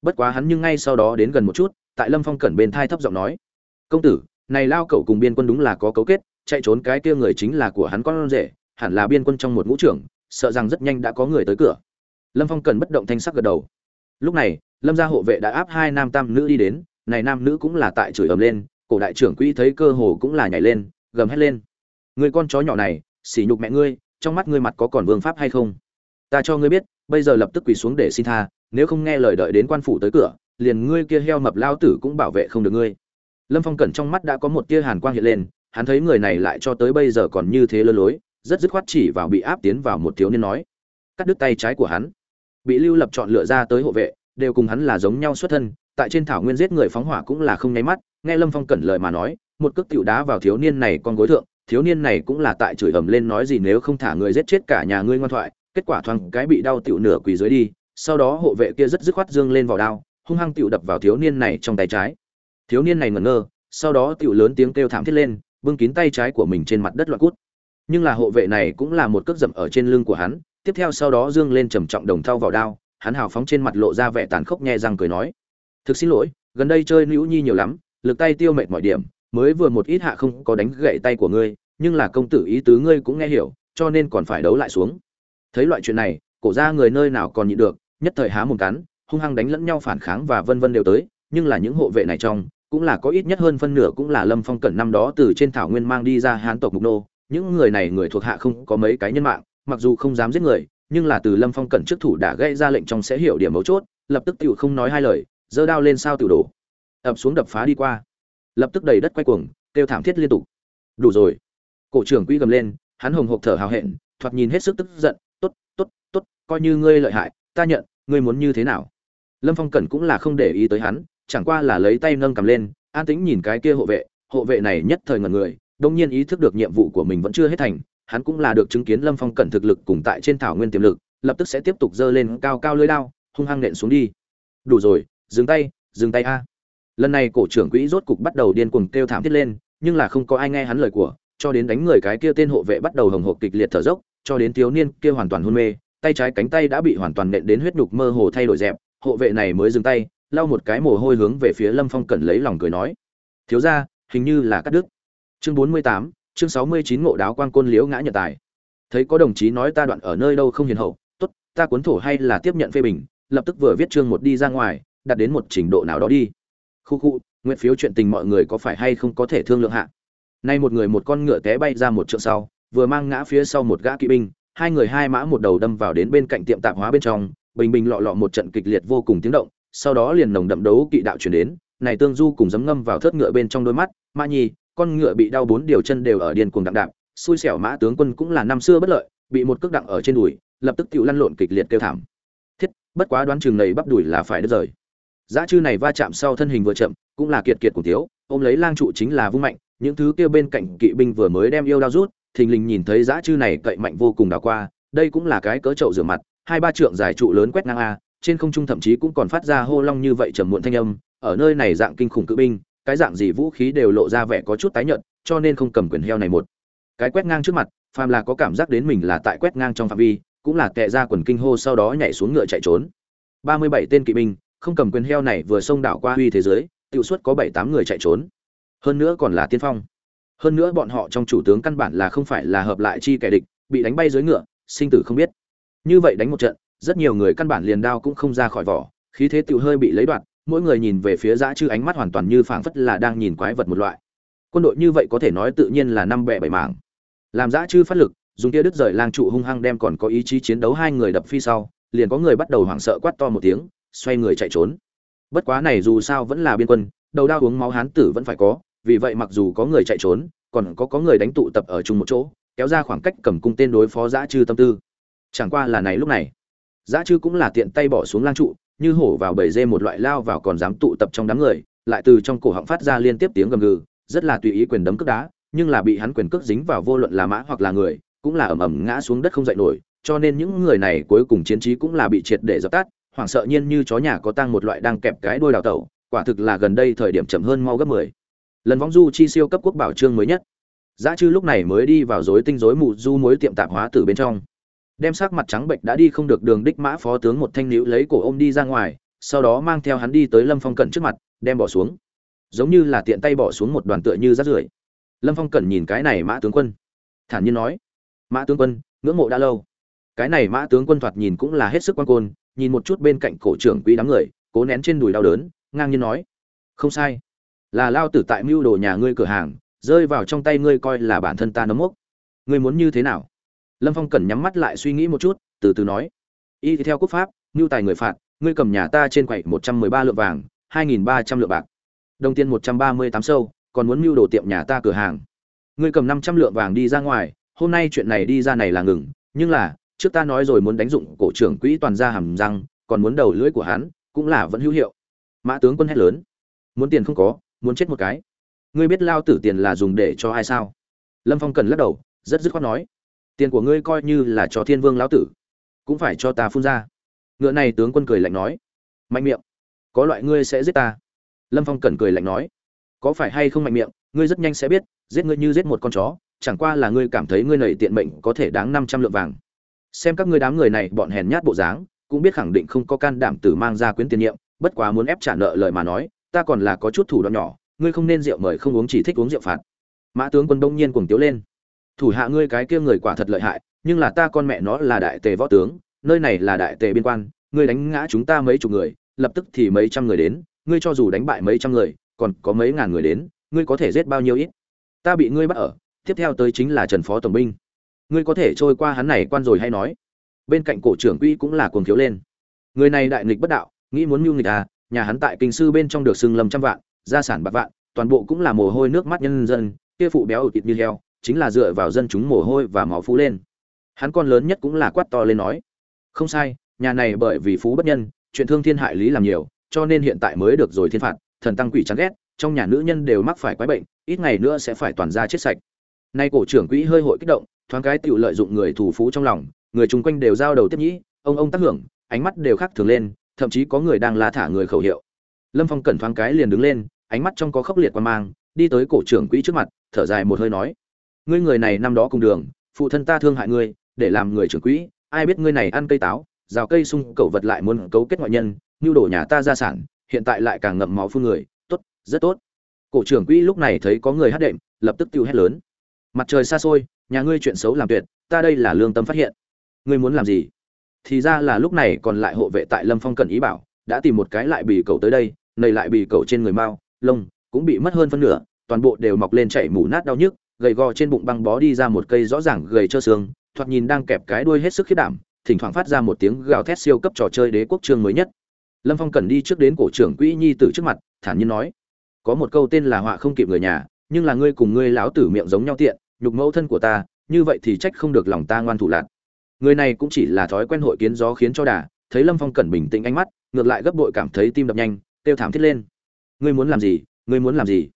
Bất quá hắn nhưng ngay sau đó đến gần một chút, tại lâm phong cẩn bên thai thấp giọng nói, công tử, này lao cậu cùng biên quân đúng là có cấu kết, chạy trốn cái kia người chính là của hắn con rể, hẳn là biên quân trong một ngũ trưởng, sợ rằng rất nhanh đã có người tới cửa. Lâm phong cần bất động thanh sắc gật đầu. Lúc này, lâm gia hộ vệ đã áp hai nam tam nữ đi đến, này nam nữ cũng là tại chửi ầm lên, cổ đại trưởng quỹ thấy cơ hồ cũng là nhảy lên, gầm hét lên người con chó nhỏ này, sỉ nhục mẹ ngươi, trong mắt ngươi mặt có còn vương pháp hay không? Ta cho ngươi biết, bây giờ lập tức quỳ xuống để xin tha, nếu không nghe lời đợi đến quan phủ tới cửa, liền ngươi kia heo mập lao tử cũng bảo vệ không được ngươi. Lâm phong cẩn trong mắt đã có một tia hàn quang hiện lên, hắn thấy người này lại cho tới bây giờ còn như thế lơ lối, rất dứt khoát chỉ vào bị áp tiến vào một thiếu niên nói, cắt đứt tay trái của hắn. Bị lưu lập chọn lựa ra tới hộ vệ, đều cùng hắn là giống nhau xuất thân, tại trên thảo nguyên giết người phóng hỏa cũng là không nháy mắt, nghe lâm phong cẩn lời mà nói, một cước tiểu đá vào thiếu niên này con gối thượng thiếu niên này cũng là tại chửi ầm lên nói gì nếu không thả người giết chết cả nhà ngươi ngoan thoại, kết quả thoáng cái bị đau tiểu nửa quỳ dưới đi, sau đó hộ vệ kia rất dứt khoát dương lên vào đao, hung hăng tiểu đập vào thiếu niên này trong tay trái. Thiếu niên này ngẩn ngơ, sau đó tiểu lớn tiếng kêu thảm thiết lên, bưng kín tay trái của mình trên mặt đất loạn cút. Nhưng là hộ vệ này cũng là một cước dậm ở trên lưng của hắn, tiếp theo sau đó dương lên trầm trọng đồng thau vào đao, hắn hào phóng trên mặt lộ ra vẻ tàn khốc nhẹ răng cười nói, thực xin lỗi, gần đây chơi nữ nhi nhiều lắm, lực tay tiêu mệt mọi điểm mới vừa một ít hạ không có đánh gậy tay của ngươi, nhưng là công tử ý tứ ngươi cũng nghe hiểu, cho nên còn phải đấu lại xuống. Thấy loại chuyện này, cổ ra người nơi nào còn nhịn được, nhất thời há mồm cắn, hung hăng đánh lẫn nhau phản kháng và vân vân đều tới, nhưng là những hộ vệ này trong, cũng là có ít nhất hơn phân nửa cũng là lâm phong cẩn năm đó từ trên thảo nguyên mang đi ra hán tộc mục nô. Những người này người thuộc hạ không có mấy cái nhân mạng, mặc dù không dám giết người, nhưng là từ lâm phong cẩn trước thủ đã gây ra lệnh trong sẽ hiểu điểm mấu chốt, lập tức tựu không nói hai lời, giơ đao lên sao tiểu đổ. Ập xuống đập phá đi qua lập tức đầy đất quay cuồng, kêu thảm thiết liên tục. Đủ rồi. Cổ trưởng quỹ gầm lên, hắn hồng hộc thở hào hẹn, thoạt nhìn hết sức tức giận, tốt tốt tốt, coi như ngươi lợi hại, ta nhận, ngươi muốn như thế nào? Lâm phong cẩn cũng là không để ý tới hắn, chẳng qua là lấy tay nâng cầm lên, an tĩnh nhìn cái kia hộ vệ hộ vệ này nhất thời ngần người, đông nhiên ý thức được nhiệm vụ của mình vẫn chưa hết thành, hắn cũng là được chứng kiến lâm phong cẩn thực lực cùng tại trên thảo nguyên tiềm lực, lập tức sẽ tiếp tục dơ lên cao cao lưới đao, hung hăng nện xuống đi. Đủ rồi, dừng tay dừng tay a lần này cổ trưởng quỹ rốt cục bắt đầu điên cuồng kêu thảm thiết lên, nhưng là không có ai nghe hắn lời của, cho đến đánh người cái kia tên hộ vệ bắt đầu hồng hộp kịch liệt thở dốc, cho đến thiếu niên kia hoàn toàn hôn mê, tay trái cánh tay đã bị hoàn toàn nện đến huyết nhục mơ hồ thay đổi dẹp, hộ vệ này mới dừng tay, lau một cái mồ hôi hướng về phía lâm phong cẩn lấy lòng cười nói. Thiếu ra hình như là cắt đứt. Chương bốn mươi tám, chương sáu mươi chín ngộ đáo quang côn liễu ngã nhật tài. Thấy có đồng chí nói ta đoạn ở nơi đâu không hiền hậu, tốt, ta cuốn thổ hay là tiếp nhận phê bình, lập tức vừa viết chương một đi ra ngoài đạt đến một trình độ nào đó đi khu khu, nguyện phiếu chuyện tình mọi người có phải hay không có thể thương lượng hạ? Nay một người một con ngựa té bay ra một trượng sau, vừa mang ngã phía sau một gã kỵ binh, hai người hai mã một đầu đâm vào đến bên cạnh tiệm tạp hóa bên trong, bình bình lọ lọ một trận kịch liệt vô cùng tiếng động, sau đó liền nồng đậm đấu kỵ đạo chuyển đến, này tương du cùng giấm ngâm vào thớt ngựa bên trong đôi mắt, mã nhi, con ngựa bị đau bốn điều chân đều ở điên cuồng đặng đạp, xui xẻo mã tướng quân cũng là năm xưa bất lợi, bị một cước đặng ở trên đùi, lập tức tự lăn lộn kịch liệt kêu thảm. Thiết, bất quá đoán chừng này bắp đùi là phải đứt rời giá chư này va chạm sau thân hình vừa chậm, cũng là kiệt kiệt của thiếu, ôm lấy lang trụ chính là vung mạnh, những thứ kia bên cạnh kỵ binh vừa mới đem yêu đao rút, thình lình nhìn thấy giá chư này cậy mạnh vô cùng đảo qua, đây cũng là cái cỡ chậu rửa mặt, hai ba trượng dài trụ lớn quét ngang a, trên không trung thậm chí cũng còn phát ra hô long như vậy trầm muộn thanh âm, ở nơi này dạng kinh khủng cự binh, cái dạng gì vũ khí đều lộ ra vẻ có chút tái nhợt, cho nên không cầm quyền heo này một. Cái quét ngang trước mặt, phàm là có cảm giác đến mình là tại quét ngang trong phạm vi, cũng là tệ ra quần kinh hô sau đó nhảy xuống ngựa chạy trốn. Ba mươi bảy tên kỵ binh không cầm quyền heo này vừa xông đảo qua huy thế giới tiểu suất có bảy tám người chạy trốn. Hơn nữa còn là tiên phong. Hơn nữa bọn họ trong chủ tướng căn bản là không phải là hợp lại chi kẻ địch bị đánh bay dưới ngựa sinh tử không biết. Như vậy đánh một trận rất nhiều người căn bản liền đao cũng không ra khỏi vỏ khí thế tiểu hơi bị lấy đoạn, mỗi người nhìn về phía dã chư ánh mắt hoàn toàn như phảng phất là đang nhìn quái vật một loại. Quân đội như vậy có thể nói tự nhiên là năm bẻ bảy mảng. Làm dã chư phát lực dùng tia đứt rời lang trụ hung hăng đem còn có ý chí chiến đấu hai người đập phi sau liền có người bắt đầu hoảng sợ quát to một tiếng xoay người chạy trốn. Bất quá này dù sao vẫn là biên quân, đầu đao uống máu hán tử vẫn phải có, vì vậy mặc dù có người chạy trốn, còn có có người đánh tụ tập ở chung một chỗ, kéo ra khoảng cách cầm cung tên đối phó dã chư tâm tư. Chẳng qua là này lúc này dã chư cũng là tiện tay bỏ xuống lang trụ, như hổ vào bầy dê một loại lao vào còn dám tụ tập trong đám người, lại từ trong cổ họng phát ra liên tiếp tiếng gầm gừ, rất là tùy ý quyền đấm cước đá, nhưng là bị hắn quyền cước dính vào vô luận là mã hoặc là người, cũng là ẩm ẩm ngã xuống đất không dậy nổi, cho nên những người này cuối cùng chiến trí cũng là bị triệt để dập tắt hoảng sợ nhiên như chó nhà có tang một loại đang kẹp cái đuôi đào tẩu, quả thực là gần đây thời điểm chậm hơn mau gấp mười. Lần vong du chi siêu cấp quốc bảo trương mới nhất. Giá chư lúc này mới đi vào rối tinh rối mù du mối tiệm tạp hóa từ bên trong. Đem sắc mặt trắng bệnh đã đi không được đường đích mã phó tướng một thanh nữ lấy cổ ôm đi ra ngoài, sau đó mang theo hắn đi tới lâm phong cận trước mặt, đem bỏ xuống. Giống như là tiện tay bỏ xuống một đoàn tựa như rác rưởi. Lâm phong cẩn nhìn cái này mã tướng quân. Thản nhiên nói, mã tướng quân, ngưỡng mộ đã lâu. Cái này mã tướng quân thoạt nhìn cũng là hết sức quan côn nhìn một chút bên cạnh cổ trưởng quý đám người, cố nén trên đùi đau đớn, ngang nhiên nói, không sai. Là lao tử tại mưu đồ nhà ngươi cửa hàng, rơi vào trong tay ngươi coi là bản thân ta nấm mốc. Ngươi muốn như thế nào? Lâm phong cần nhắm mắt lại suy nghĩ một chút, từ từ nói, y theo quốc pháp, mưu tài người phạt, ngươi cầm nhà ta trên quầy một trăm mười ba lượng vàng, hai nghìn ba trăm lượng bạc. Đồng tiền một trăm ba mươi tám sâu, còn muốn mưu đồ tiệm nhà ta cửa hàng. Ngươi cầm năm trăm lượng vàng đi ra ngoài, hôm nay chuyện này đi ra này là ngừng, nhưng là trước ta nói rồi muốn đánh dụng cổ trưởng quỹ toàn ra hàm răng, còn muốn đầu lưỡi của hắn, cũng là vẫn hữu hiệu. Mã tướng quân hét lớn. Muốn tiền không có, muốn chết một cái. Ngươi biết lao tử tiền là dùng để cho ai sao? Lâm phong cần lắc đầu, rất dứt khoát nói. Tiền của ngươi coi như là cho thiên vương lão tử, cũng phải cho ta phun ra. Ngựa này tướng quân cười lạnh nói. Mạnh miệng. Có loại ngươi sẽ giết ta. Lâm phong cần cười lạnh nói. Có phải hay không mạnh miệng, ngươi rất nhanh sẽ biết, giết ngươi như giết một con chó, chẳng qua là ngươi cảm thấy ngươi nầy tiện mệnh có thể đáng năm trăm lượng vàng xem các ngươi đám người này bọn hèn nhát bộ dáng, cũng biết khẳng định không có can đảm tử mang ra quyến tiền nhiệm, bất quá muốn ép trả nợ lời mà nói, ta còn là có chút thủ đoạn nhỏ, ngươi không nên rượu mời không uống chỉ thích uống rượu phạt. Mã tướng quân đông nhiên cuồng tiếu lên. Thủ hạ ngươi cái kia người quả thật lợi hại, nhưng là ta con mẹ nó là đại tề võ tướng, nơi này là đại tề biên quan, ngươi đánh ngã chúng ta mấy chục người, lập tức thì mấy trăm người đến, ngươi cho dù đánh bại mấy trăm người, còn có mấy ngàn người đến, ngươi có thể giết bao nhiêu ít? Ta bị ngươi bắt ở, tiếp theo tới chính là trần phó tổng binh ngươi có thể trôi qua hắn này quan rồi hay nói? Bên cạnh cổ trưởng quỹ cũng là cuồng thiếu lên. Người này đại nghịch bất đạo, nghĩ muốn mưu nghịch à nhà hắn tại kinh sư bên trong được xưng lầm trăm vạn, gia sản bạc vạn, toàn bộ cũng là mồ hôi nước mắt nhân dân, kia phụ béo ụt như heo, chính là dựa vào dân chúng mồ hôi và máu phú lên. Hắn con lớn nhất cũng là quát to lên nói, không sai, nhà này bởi vì phú bất nhân, chuyện thương thiên hại lý làm nhiều, cho nên hiện tại mới được rồi thiên phạt, thần tăng quỷ chán ghét, trong nhà nữ nhân đều mắc phải quái bệnh, ít ngày nữa sẽ phải toàn ra chết sạch. Nay cổ trưởng quỹ hơi hội kích động thoáng cái tự lợi dụng người thủ phú trong lòng, người chung quanh đều giao đầu tiếp nhĩ, ông ông tác hưởng, ánh mắt đều khác thường lên, thậm chí có người đang la thả người khẩu hiệu. Lâm phong cẩn thoáng cái liền đứng lên, ánh mắt trong có khốc liệt quan mang, đi tới cổ trưởng quỹ trước mặt, thở dài một hơi nói, ngươi người này năm đó cùng đường, phụ thân ta thương hại ngươi, để làm người trưởng quỹ, ai biết ngươi này ăn cây táo, rào cây sung, cẩu vật lại muốn cấu kết ngoại nhân, nhu đổ nhà ta gia sản, hiện tại lại càng ngậm máu phun người, tốt, rất tốt. Cổ trưởng quỹ lúc này thấy có người hát đệm, lập tức tiêu hét lớn. Mặt trời xa xôi nhà ngươi chuyện xấu làm tuyệt, ta đây là lương tâm phát hiện. Ngươi muốn làm gì? Thì ra là lúc này còn lại hộ vệ tại lâm phong cần ý bảo, đã tìm một cái lại bì cầu tới đây, nầy lại bì cầu trên người mao, lông cũng bị mất hơn phân nửa, toàn bộ đều mọc lên chảy mủ nát đau nhức, gầy gò trên bụng băng bó đi ra một cây rõ ràng gầy trơ xương, thoạt nhìn đang kẹp cái đuôi hết sức khiết đảm, thỉnh thoảng phát ra một tiếng gào thét siêu cấp trò chơi đế quốc trương mới nhất. Lâm phong cần đi trước đến cổ trưởng quỹ nhi tử trước mặt, thản nhiên nói, có một câu tên là họa không kịp người nhà, nhưng là ngươi cùng ngươi láo tử miệng giống nhau tiện nhục mẫu thân của ta, như vậy thì trách không được lòng ta ngoan thủ lạc. Người này cũng chỉ là thói quen hội kiến gió khiến cho đà, thấy lâm phong cẩn bình tĩnh ánh mắt, ngược lại gấp bội cảm thấy tim đập nhanh, kêu thảm thiết lên. Ngươi muốn làm gì? Ngươi muốn làm gì?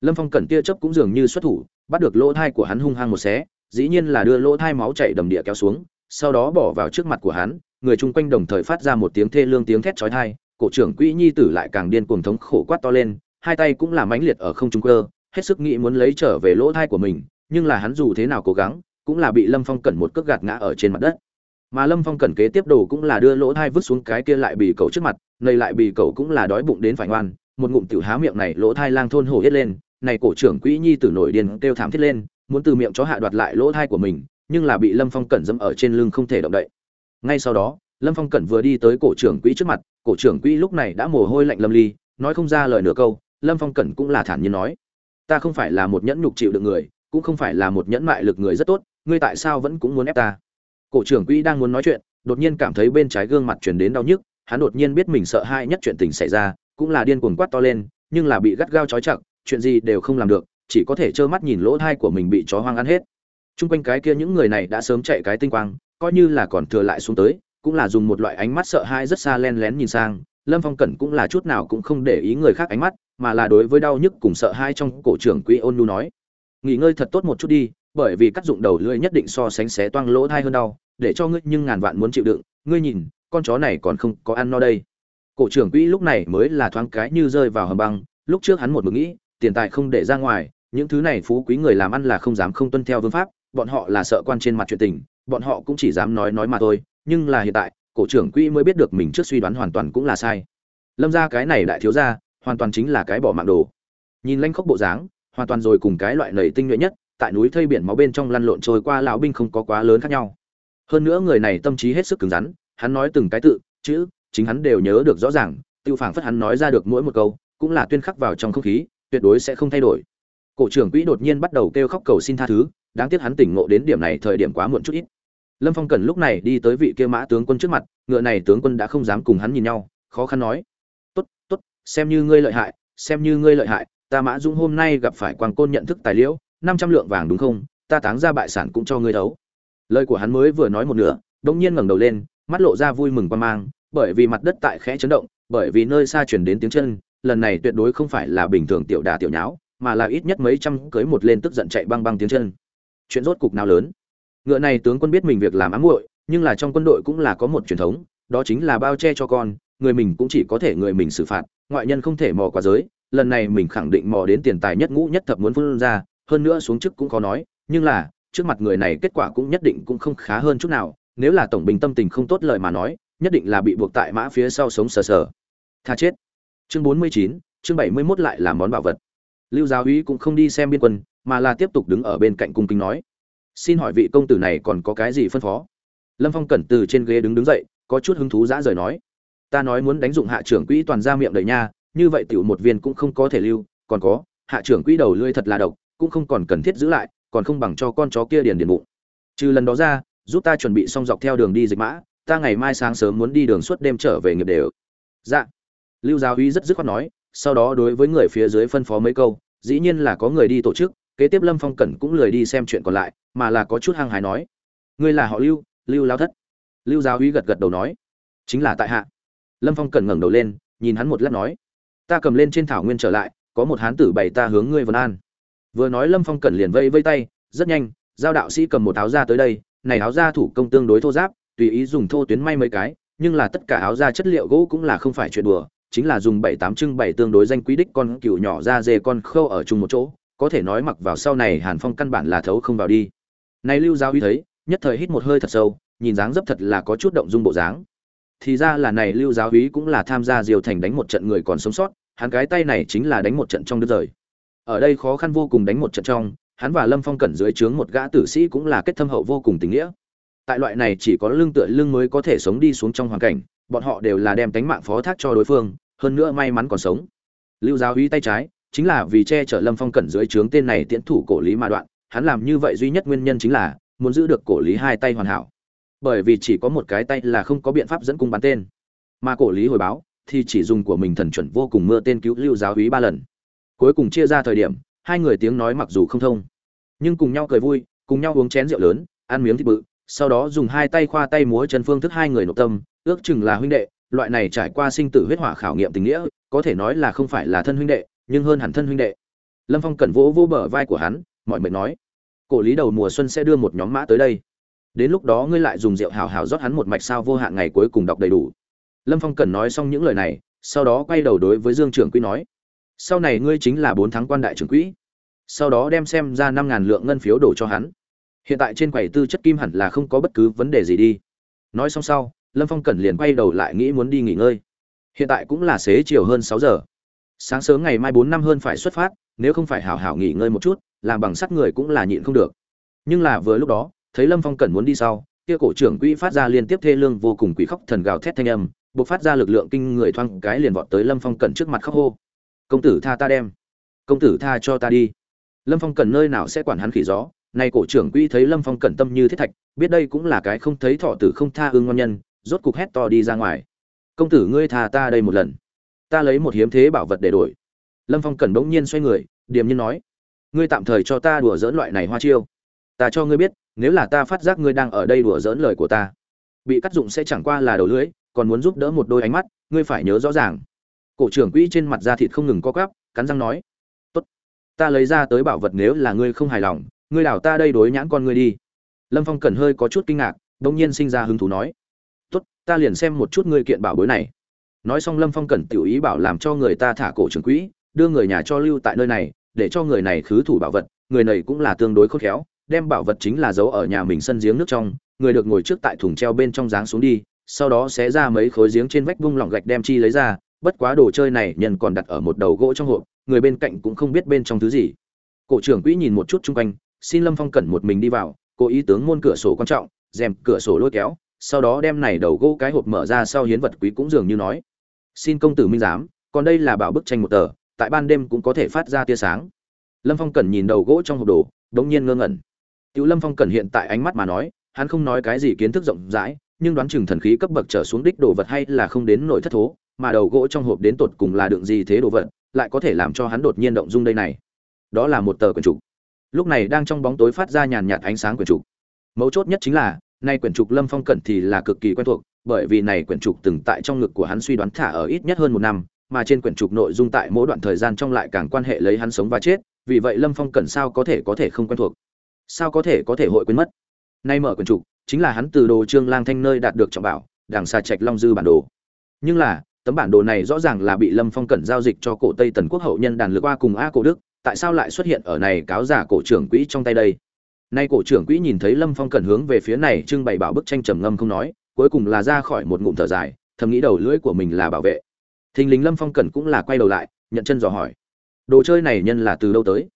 Lâm phong cẩn tia chớp cũng dường như xuất thủ, bắt được lỗ thai của hắn hung hăng một xé, dĩ nhiên là đưa lỗ thai máu chảy đầm địa kéo xuống, sau đó bỏ vào trước mặt của hắn, người chung quanh đồng thời phát ra một tiếng thê lương tiếng thét chói tai, cổ trưởng quỹ nhi tử lại càng điên cuồng thống khổ quát to lên, hai tay cũng làm mãnh liệt ở không trung cơ, hết sức nghĩ muốn lấy trở về lỗ thai của mình nhưng là hắn dù thế nào cố gắng, cũng là bị lâm phong cẩn một cước gạt ngã ở trên mặt đất. Mà lâm phong cẩn kế tiếp đồ cũng là đưa lỗ thai vứt xuống cái kia lại bị cậu trước mặt nơi lại bị cậu cũng là đói bụng đến phải ngoan, một ngụm tiểu há miệng này lỗ thai lang thôn hổ hết lên, này cổ trưởng quỹ nhi tử nổi điên kêu thảm thiết lên, muốn từ miệng chó hạ đoạt lại lỗ thai của mình, nhưng là bị lâm phong cẩn dẫm ở trên lưng không thể động đậy. Ngay sau đó, lâm phong cẩn vừa đi tới cổ trưởng quỹ trước mặt, cổ trưởng quỹ lúc này đã mồ hôi lạnh lâm ly, nói không ra lời nửa câu, lâm phong cẩn cũng là thản nhiên nói, ta không phải là một nhẫn nhục chịu được người cũng không phải là một nhẫn mại lực người rất tốt, ngươi tại sao vẫn cũng muốn ép ta? Cổ trưởng quỹ đang muốn nói chuyện, đột nhiên cảm thấy bên trái gương mặt chuyển đến đau nhức, hắn đột nhiên biết mình sợ hãi nhất chuyện tình xảy ra, cũng là điên cuồng quát to lên, nhưng là bị gắt gao trói chặt, chuyện gì đều không làm được, chỉ có thể trơ mắt nhìn lỗ thai của mình bị chó hoang ăn hết. Chung quanh cái kia những người này đã sớm chạy cái tinh quang, coi như là còn thừa lại xuống tới, cũng là dùng một loại ánh mắt sợ hãi rất xa len lén nhìn sang, lâm phong cẩn cũng là chút nào cũng không để ý người khác ánh mắt, mà là đối với đau nhức cùng sợ hãi trong cổ trưởng quỹ ôn nu nói nghỉ ngơi thật tốt một chút đi, bởi vì cắt dụng đầu lưỡi nhất định so sánh xé toang lỗ thai hơn đau, để cho ngươi nhưng ngàn vạn muốn chịu đựng. Ngươi nhìn, con chó này còn không có ăn no đây. Cổ trưởng quỹ lúc này mới là thoáng cái như rơi vào hầm băng, lúc trước hắn một mực nghĩ, tiền tài không để ra ngoài, những thứ này phú quý người làm ăn là không dám không tuân theo vương pháp, bọn họ là sợ quan trên mặt chuyện tình, bọn họ cũng chỉ dám nói nói mà thôi, nhưng là hiện tại, cổ trưởng quỹ mới biết được mình trước suy đoán hoàn toàn cũng là sai. Lâm ra cái này đại thiếu ra hoàn toàn chính là cái bỏ mạng đồ. Nhìn lanh khốc bộ dáng hoàn toàn rồi cùng cái loại nảy tinh nhuệ nhất, tại núi thây biển máu bên trong lăn lộn trôi qua lão binh không có quá lớn khác nhau. Hơn nữa người này tâm trí hết sức cứng rắn, hắn nói từng cái tự, chữ, chính hắn đều nhớ được rõ ràng, tiêu phảng phất hắn nói ra được mỗi một câu, cũng là tuyên khắc vào trong không khí, tuyệt đối sẽ không thay đổi. Cổ trưởng quỹ đột nhiên bắt đầu kêu khóc cầu xin tha thứ, đáng tiếc hắn tỉnh ngộ đến điểm này thời điểm quá muộn chút ít. Lâm phong cần lúc này đi tới vị kia mã tướng quân trước mặt, ngựa này tướng quân đã không dám cùng hắn nhìn nhau, khó khăn nói, tốt tốt, xem như ngươi lợi hại, xem như ngươi lợi hại ta mã dung hôm nay gặp phải quang côn nhận thức tài liễu năm trăm lượng vàng đúng không? Ta táng ra bại sản cũng cho ngươi đấu. Lời của hắn mới vừa nói một nửa đột nhiên ngẩng đầu lên, mắt lộ ra vui mừng quan mang, bởi vì mặt đất tại khẽ chấn động, bởi vì nơi xa chuyển đến tiếng chân, lần này tuyệt đối không phải là bình thường tiểu đà tiểu nháo, mà là ít nhất mấy trăm cưới một lên tức giận chạy băng băng tiếng chân. Chuyện rốt cục nào lớn? Ngựa này tướng quân biết mình việc làm ám muội, nhưng là trong quân đội cũng là có một truyền thống, đó chính là bao che cho con, người mình cũng chỉ có thể người mình xử phạt, ngoại nhân không thể mò qua giới lần này mình khẳng định mò đến tiền tài nhất ngũ nhất thập muốn phân ra, hơn nữa xuống chức cũng có nói, nhưng là, trước mặt người này kết quả cũng nhất định cũng không khá hơn chút nào, nếu là tổng bình tâm tình không tốt lời mà nói, nhất định là bị buộc tại mã phía sau sống sờ sờ. Tha chết. Chương bốn mươi chín, chương bảy mươi 71 lại là món bảo vật. Lưu giáo úy cũng không đi xem biên quân, mà là tiếp tục đứng ở bên cạnh cung kính nói. Xin hỏi vị công tử này còn có cái gì phân phó? Lâm phong cẩn từ trên ghế đứng đứng dậy, có chút hứng thú dã rời nói. Ta nói muốn đánh dụng hạ trưởng quỹ toàn ra miệng đầy nha như vậy tiểu một viên cũng không có thể lưu, còn có, hạ trưởng quỹ đầu lưỡi thật là độc, cũng không còn cần thiết giữ lại, còn không bằng cho con chó kia điền điền bụng. Trừ lần đó ra, giúp ta chuẩn bị xong dọc theo đường đi dịch mã, ta ngày mai sáng sớm muốn đi đường suốt đêm trở về nghiệp đều. Dạ. Lưu giáo uy rất dứt khoát nói, sau đó đối với người phía dưới phân phó mấy câu, dĩ nhiên là có người đi tổ chức, kế tiếp lâm phong cẩn cũng lười đi xem chuyện còn lại, mà là có chút hăng hái nói, ngươi là họ lưu lưu lao thất. Lưu giáo uy gật gật đầu nói, chính là tại hạ. Lâm phong cẩn ngẩng đầu lên, nhìn hắn một lát nói ta cầm lên trên thảo nguyên trở lại, có một hán tử bày ta hướng ngươi vân an. Vừa nói lâm phong cẩn liền vây vây tay, rất nhanh, giao đạo sĩ cầm một áo da tới đây, này áo da thủ công tương đối thô giáp, tùy ý dùng thô tuyến may mấy cái, nhưng là tất cả áo da chất liệu gỗ cũng là không phải chuyện đùa, chính là dùng bảy tám trưng bảy tương đối danh quý đích con cừu nhỏ da dê con khâu ở chung một chỗ, có thể nói mặc vào sau này hàn phong căn bản là thấu không vào đi. Này lưu giáo uy thấy, nhất thời hít một hơi thật sâu, nhìn dáng dấp thật là có chút động dung bộ dáng thì ra là này lưu giáo uy cũng là tham gia diều thành đánh một trận người còn sống sót, hắn cái tay này chính là đánh một trận trong đứt rời. Ở đây khó khăn vô cùng đánh một trận trong, hắn và lâm phong cẩn dưới trướng một gã tử sĩ cũng là kết thâm hậu vô cùng tình nghĩa. Tại loại này chỉ có lưng tựa lưng mới có thể sống đi xuống trong hoàn cảnh, bọn họ đều là đem tánh mạng phó thác cho đối phương, hơn nữa may mắn còn sống. Lưu giáo uy tay trái, chính là vì che chở lâm phong cẩn dưới trướng tên này tiễn thủ cổ lý mà đoạn, hắn làm như vậy duy nhất nguyên nhân chính là muốn giữ được cổ lý hai tay hoàn hảo bởi vì chỉ có một cái tay là không có biện pháp dẫn cung bắn tên. Mà cổ lý hồi báo, thì chỉ dùng của mình thần chuẩn vô cùng mưa tên cứu lưu giáo úy ba lần. Cuối cùng chia ra thời điểm, hai người tiếng nói mặc dù không thông. Nhưng cùng nhau cười vui, cùng nhau uống chén rượu lớn, ăn miếng thịt bự, sau đó dùng hai tay khoa tay múa chân phương thức hai người nội tâm, ước chừng là huynh đệ, loại này trải qua sinh tử huyết hỏa khảo nghiệm tình nghĩa, có thể nói là không phải là thân huynh đệ, nhưng hơn hẳn thân huynh đệ. Lâm phong cẩn vỗ vỗ bờ vai của hắn, mọi mệt nói, cổ lý đầu mùa xuân sẽ đưa một nhóm mã tới đây đến lúc đó ngươi lại dùng rượu hào hào rót hắn một mạch sao vô hạn ngày cuối cùng đọc đầy đủ. Lâm phong Cần nói xong những lời này, sau đó quay đầu đối với dương trưởng quỹ nói, sau này ngươi chính là bốn tháng quan đại trưởng quỹ. Sau đó đem xem ra năm ngàn lượng ngân phiếu đổ cho hắn. Hiện tại trên quầy tư chất kim hẳn là không có bất cứ vấn đề gì đi. Nói xong sau, lâm phong Cần liền quay đầu lại nghĩ muốn đi nghỉ ngơi. Hiện tại cũng là xế chiều hơn sáu giờ. Sáng sớm ngày mai bốn năm hơn phải xuất phát, nếu không phải hảo hảo nghỉ ngơi một chút, làm bằng sắt người cũng là nhịn không được. Nhưng là vừa lúc đó thấy lâm phong cẩn muốn đi sau, kia cổ trưởng quỹ phát ra liên tiếp thê lương vô cùng quỷ khóc thần gào thét thanh âm buộc phát ra lực lượng kinh người thoang cái liền vọt tới lâm phong cẩn trước mặt khóc hô. Công tử tha ta đem. Công tử tha cho ta đi. Lâm phong cần nơi nào sẽ quản hắn khỉ gió? Nay cổ trưởng quỹ thấy lâm phong cẩn tâm như thiết thạch, biết đây cũng là cái không thấy thọ tử không tha ương ngon nhân, rốt cục hét to đi ra ngoài. Công tử ngươi tha ta đây một lần. Ta lấy một hiếm thế bảo vật để đổi. Lâm phong cẩn bỗng nhiên xoay người, điềm nhiên nói, ngươi tạm thời cho ta đùa dỡn loại này hoa chiêu. Ta cho ngươi biết nếu là ta phát giác ngươi đang ở đây đùa giỡn lời của ta, bị cắt dụng sẽ chẳng qua là đầu lưỡi, còn muốn giúp đỡ một đôi ánh mắt, ngươi phải nhớ rõ ràng. Cổ trưởng quỹ trên mặt da thịt không ngừng co gắp cắn răng nói, tốt, ta lấy ra tới bảo vật nếu là ngươi không hài lòng, ngươi đảo ta đây đối nhãn con ngươi đi. Lâm phong cần hơi có chút kinh ngạc đông nhiên sinh ra hứng thú nói, tốt, ta liền xem một chút ngươi kiện bảo bối này. Nói xong lâm phong cần tự ý bảo làm cho người ta thả cổ trưởng quỹ, đưa người nhà cho lưu tại nơi này, để cho người này khứ thủ bảo vật, người này cũng là tương đối khôn khéo đem bảo vật chính là giấu ở nhà mình sân giếng nước trong, người được ngồi trước tại thùng treo bên trong dáng xuống đi, sau đó xé ra mấy khối giếng trên vách vung lỏng gạch đem chi lấy ra, bất quá đồ chơi này nhân còn đặt ở một đầu gỗ trong hộp, người bên cạnh cũng không biết bên trong thứ gì. Cổ trưởng quỹ nhìn một chút xung quanh, xin lâm phong cẩn một mình đi vào, cố ý tướng môn cửa sổ quan trọng, rèm cửa sổ lôi kéo, sau đó đem này đầu gỗ cái hộp mở ra sau hiến vật quý cũng dường như nói, xin công tử minh giám, còn đây là bảo bức tranh một tờ, tại ban đêm cũng có thể phát ra tia sáng. Lâm phong cẩn nhìn đầu gỗ trong hộp đồ, đống nhiên ngơ ngẩn tiểu lâm phong cẩn hiện tại ánh mắt mà nói, hắn không nói cái gì kiến thức rộng rãi, nhưng đoán chừng thần khí cấp bậc trở xuống đích đồ vật hay là không đến nổi thất thố, mà đầu gỗ trong hộp đến tột cùng là đựng gì thế đồ vật, lại có thể làm cho hắn đột nhiên động dung đây này. Đó là một tờ quyển trục. Lúc này đang trong bóng tối phát ra nhàn nhạt ánh sáng quyển trục. Mấu chốt nhất chính là, nay quyển trục lâm phong cẩn thì là cực kỳ quen thuộc, bởi vì này quyển trục từng tại trong ngực của hắn suy đoán thả ở ít nhất hơn một năm, mà trên quyển trục nội dung tại mỗi đoạn thời gian trong lại càng quan hệ lấy hắn sống và chết, vì vậy lâm phong cẩn sao có thể có thể không quen thuộc sao có thể có thể hội quên mất? Nay mở quyển trục, chính là hắn từ đồ trương lang thanh nơi đạt được trọng bảo đảng xa trạch long dư bản đồ. Nhưng là, tấm bản đồ này rõ ràng là bị lâm phong cẩn giao dịch cho cổ tây tần quốc hậu nhân đàn lược qua cùng a cổ đức, tại sao lại xuất hiện ở này cáo giả cổ trưởng quỹ trong tay đây? Nay cổ trưởng quỹ nhìn thấy lâm phong cẩn hướng về phía này trưng bày bảo bức tranh trầm ngâm không nói, cuối cùng là ra khỏi một ngụm thở dài, thầm nghĩ đầu lưỡi của mình là bảo vệ. Thình lính lâm phong cẩn cũng là quay đầu lại, nhận chân dò hỏi. Đồ chơi này nhân là từ đâu tới?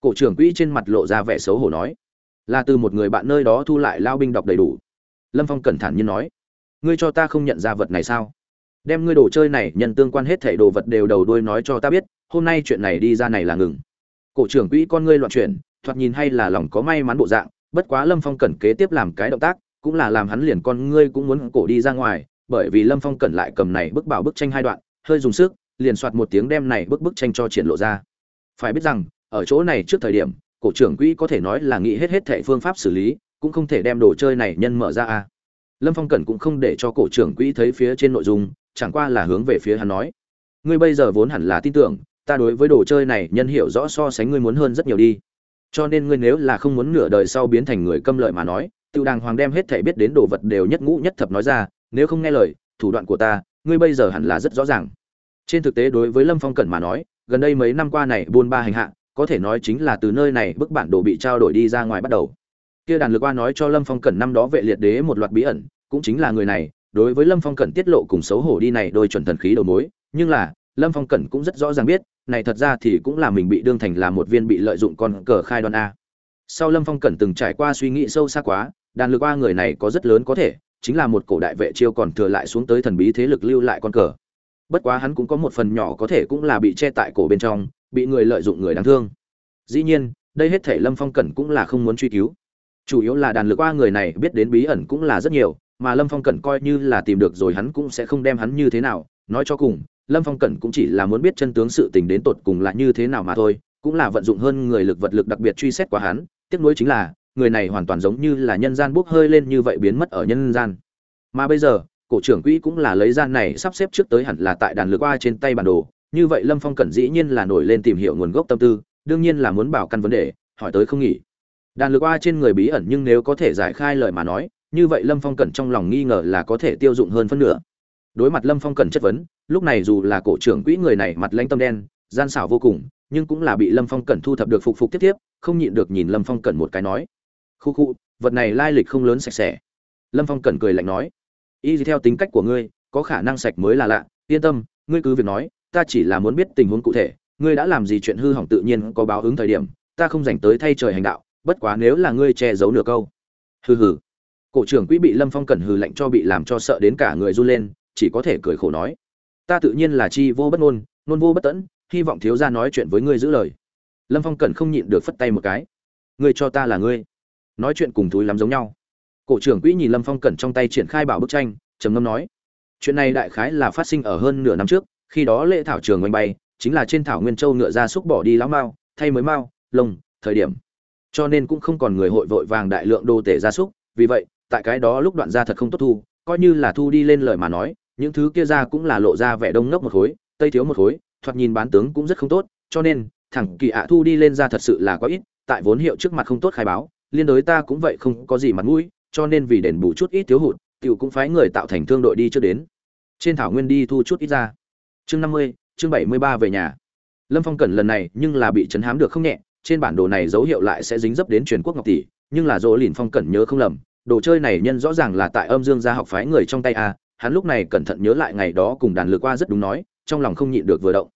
Cổ trưởng quỹ trên mặt lộ ra vẻ xấu hổ nói là từ một người bạn nơi đó thu lại lao binh đọc đầy đủ. Lâm phong cẩn thận như nói, ngươi cho ta không nhận ra vật này sao? Đem ngươi đồ chơi này nhận tương quan hết thảy đồ vật đều đầu đuôi nói cho ta biết, hôm nay chuyện này đi ra này là ngừng. Cổ trưởng quỹ con ngươi loạn chuyển, thoạt nhìn hay là lòng có may mắn bộ dạng, bất quá lâm phong cẩn kế tiếp làm cái động tác, cũng là làm hắn liền con ngươi cũng muốn cổ đi ra ngoài, bởi vì lâm phong cẩn lại cầm này bức bảo bức tranh hai đoạn, hơi dùng sức, liền soạt một tiếng đem này bức bức tranh cho triển lộ ra. Phải biết rằng, ở chỗ này trước thời điểm cổ trưởng quỹ có thể nói là nghĩ hết hết thệ phương pháp xử lý, cũng không thể đem đồ chơi này nhân mở ra a. Lâm phong cẩn cũng không để cho cổ trưởng quỹ thấy phía trên nội dung, chẳng qua là hướng về phía hắn nói. Ngươi bây giờ vốn hẳn là tin tưởng, ta đối với đồ chơi này nhân hiểu rõ so sánh ngươi muốn hơn rất nhiều đi. Cho nên ngươi nếu là không muốn nửa đời sau biến thành người câm lợi mà nói tự đàng hoàng đem hết thể biết đến đồ vật đều nhất ngũ nhất thập nói ra, nếu không nghe lời, thủ đoạn của ta, ngươi bây giờ hẳn là rất rõ ràng. Trên thực tế đối với lâm phong cẩn mà nói, gần đây mấy năm qua này buôn ba hành hạ có thể nói chính là từ nơi này bức bản đồ bị trao đổi đi ra ngoài bắt đầu. Kia đàn lực oa nói cho lâm phong cẩn năm đó vệ liệt đế một loạt bí ẩn, cũng chính là người này, đối với lâm phong cẩn tiết lộ cùng xấu hổ đi này đôi chuẩn thần khí đầu mối. Nhưng là, lâm phong cẩn cũng rất rõ ràng biết, này thật ra thì cũng là mình bị đương thành là một viên bị lợi dụng con cờ khai đoan a. Sau lâm phong cẩn từng trải qua suy nghĩ sâu xa quá, đàn lực oa người này có rất lớn có thể, chính là một cổ đại vệ chiêu còn thừa lại xuống tới thần bí thế lực lưu lại con cờ. Bất quá hắn cũng có một phần nhỏ có thể cũng là bị che tại cổ bên trong bị người lợi dụng người đáng thương. Dĩ nhiên, đây hết thể lâm phong cẩn cũng là không muốn truy cứu. Chủ yếu là đàn lực qua người này biết đến bí ẩn cũng là rất nhiều, mà lâm phong cẩn coi như là tìm được rồi hắn cũng sẽ không đem hắn như thế nào. Nói cho cùng, lâm phong cẩn cũng chỉ là muốn biết chân tướng sự tình đến tột cùng là như thế nào mà thôi, cũng là vận dụng hơn người lực vật lực đặc biệt truy xét qua hắn. Tiếc nuối chính là, người này hoàn toàn giống như là nhân gian bốc hơi lên như vậy biến mất ở nhân gian. Mà bây giờ, cổ trưởng quỹ cũng là lấy gian này sắp xếp trước tới hẳn là tại đàn lực qua trên tay bản đồ như vậy lâm phong cẩn dĩ nhiên là nổi lên tìm hiểu nguồn gốc tâm tư, đương nhiên là muốn bảo căn vấn đề, hỏi tới không nghỉ. Đàn lực oa trên người bí ẩn nhưng nếu có thể giải khai lời mà nói, như vậy lâm phong cẩn trong lòng nghi ngờ là có thể tiêu dụng hơn phân nửa. Đối mặt lâm phong cẩn chất vấn, lúc này dù là cổ trưởng quỹ người này mặt lãnh tâm đen, gian xảo vô cùng, nhưng cũng là bị lâm phong cẩn thu thập được phục phục tiếp tiếp, không nhịn được nhìn lâm phong cẩn một cái nói. Khu khu, vật này lai lịch không lớn sạch sẽ. Lâm phong cẩn cười lạnh nói. Y theo tính cách của ngươi, có khả năng sạch mới là lạ, yên tâm, ngươi cứ việc nói ta chỉ là muốn biết tình huống cụ thể, ngươi đã làm gì chuyện hư hỏng tự nhiên có báo ứng thời điểm, ta không dành tới thay trời hành đạo, bất quá nếu là ngươi che giấu nửa câu. Hừ hừ. Cổ trưởng quỹ bị lâm phong cẩn hừ lạnh cho bị làm cho sợ đến cả người run lên, chỉ có thể cười khổ nói. Ta tự nhiên là chi vô bất ngôn ngôn vô bất tẫn, hy vọng thiếu gia nói chuyện với ngươi giữ lời. Lâm phong cẩn không nhịn được phất tay một cái. Ngươi cho ta là ngươi. Nói chuyện cùng túi lắm giống nhau. Cổ trưởng quỹ nhìn lâm phong cẩn trong tay triển khai bảo bức tranh, trầm ngâm nói. Chuyện này đại khái là phát sinh ở hơn nửa năm trước khi đó lễ thảo trường oanh bay, chính là trên thảo nguyên châu ngựa ra xúc bỏ đi lão mao, thay mới mao lông thời điểm. Cho nên cũng không còn người hội vội vàng đại lượng đô tể gia súc, vì vậy, tại cái đó lúc đoạn ra thật không tốt thu, coi như là thu đi lên lời mà nói, những thứ kia ra cũng là lộ ra vẻ đông ngốc một khối, tây thiếu một khối, thoạt nhìn bán tướng cũng rất không tốt, cho nên, thẳng kỳ ạ thu đi lên ra thật sự là có ít, tại vốn hiệu trước mặt không tốt khai báo, liên đối ta cũng vậy không có gì mặt mũi, cho nên vì đền bù chút ít thiếu hụt cựu cũng phái người tạo thành thương đội đi trước đến. Trên thảo nguyên đi thu chút ít ra chương năm mươi, chương bảy mươi ba về nhà. Lâm phong cẩn lần này nhưng là bị chấn hám được không nhẹ, trên bản đồ này dấu hiệu lại sẽ dính dấp đến truyền quốc ngọc tỷ, nhưng là dỗ lìn phong cẩn nhớ không lầm, đồ chơi này nhân rõ ràng là tại âm dương gia học phái người trong tay a, hắn lúc này cẩn thận nhớ lại ngày đó cùng đàn lừa qua rất đúng nói, trong lòng không nhịn được vừa động.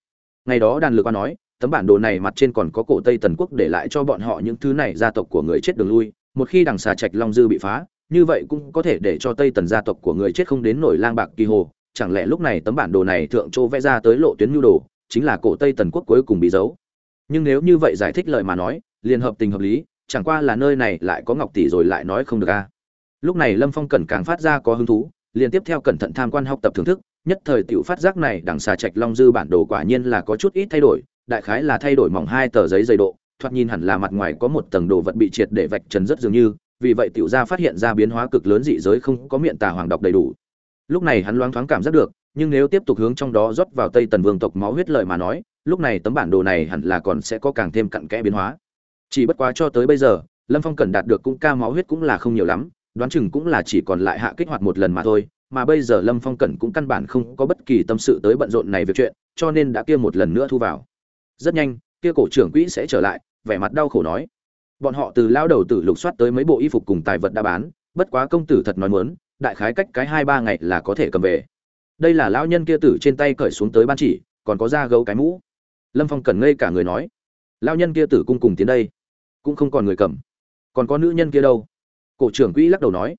Ngày đó đàn lừa qua nói, tấm bản đồ này mặt trên còn có cổ tây tần quốc để lại cho bọn họ những thứ này gia tộc của người chết đường lui, một khi đằng xà trạch long dư bị phá, như vậy cũng có thể để cho tây tần gia tộc của người chết không đến nổi lang bạc kỳ hồ chẳng lẽ lúc này tấm bản đồ này thượng châu vẽ ra tới lộ tuyến nhu đồ, chính là cổ tây tần quốc cuối cùng bị giấu nhưng nếu như vậy giải thích lời mà nói, liền hợp tình hợp lý, chẳng qua là nơi này lại có ngọc tỷ rồi lại nói không được a lúc này lâm phong cẩn càng phát ra có hứng thú, liền tiếp theo cẩn thận tham quan học tập thưởng thức, nhất thời tiểu phát giác này đằng xà trạch long dư bản đồ quả nhiên là có chút ít thay đổi, đại khái là thay đổi mỏng hai tờ giấy dày độ, thoạt nhìn hẳn là mặt ngoài có một tầng đồ vật bị triệt để vạch trần rất dường như, vì vậy tiểu ra phát hiện ra biến hóa cực lớn dị giới không có miệng tà hoàng đọc đầy đủ lúc này hắn loáng thoáng cảm giác được, nhưng nếu tiếp tục hướng trong đó rót vào tây tần vương tộc máu huyết lợi mà nói, lúc này tấm bản đồ này hẳn là còn sẽ có càng thêm cặn kẽ biến hóa. Chỉ bất quá cho tới bây giờ, lâm phong cần đạt được cũng ca máu huyết cũng là không nhiều lắm, đoán chừng cũng là chỉ còn lại hạ kích hoạt một lần mà thôi, mà bây giờ lâm phong cẩn cũng căn bản không có bất kỳ tâm sự tới bận rộn này việc chuyện, cho nên đã kia một lần nữa thu vào. Rất nhanh, kia cổ trưởng quỹ sẽ trở lại, vẻ mặt đau khổ nói. Bọn họ từ lao đầu tử lục soát tới mấy bộ y phục cùng tài vật đã bán, bất quá công tử thật nói muốn đại khái cách cái hai ba ngày là có thể cầm về. Đây là lão nhân kia tử trên tay cởi xuống tới ban chỉ, còn có da gấu cái mũ. Lâm phong cần ngây cả người nói, lão nhân kia tử cung cùng tiến đây, cũng không còn người cầm. Còn có nữ nhân kia đâu? Cổ trưởng quỹ lắc đầu nói,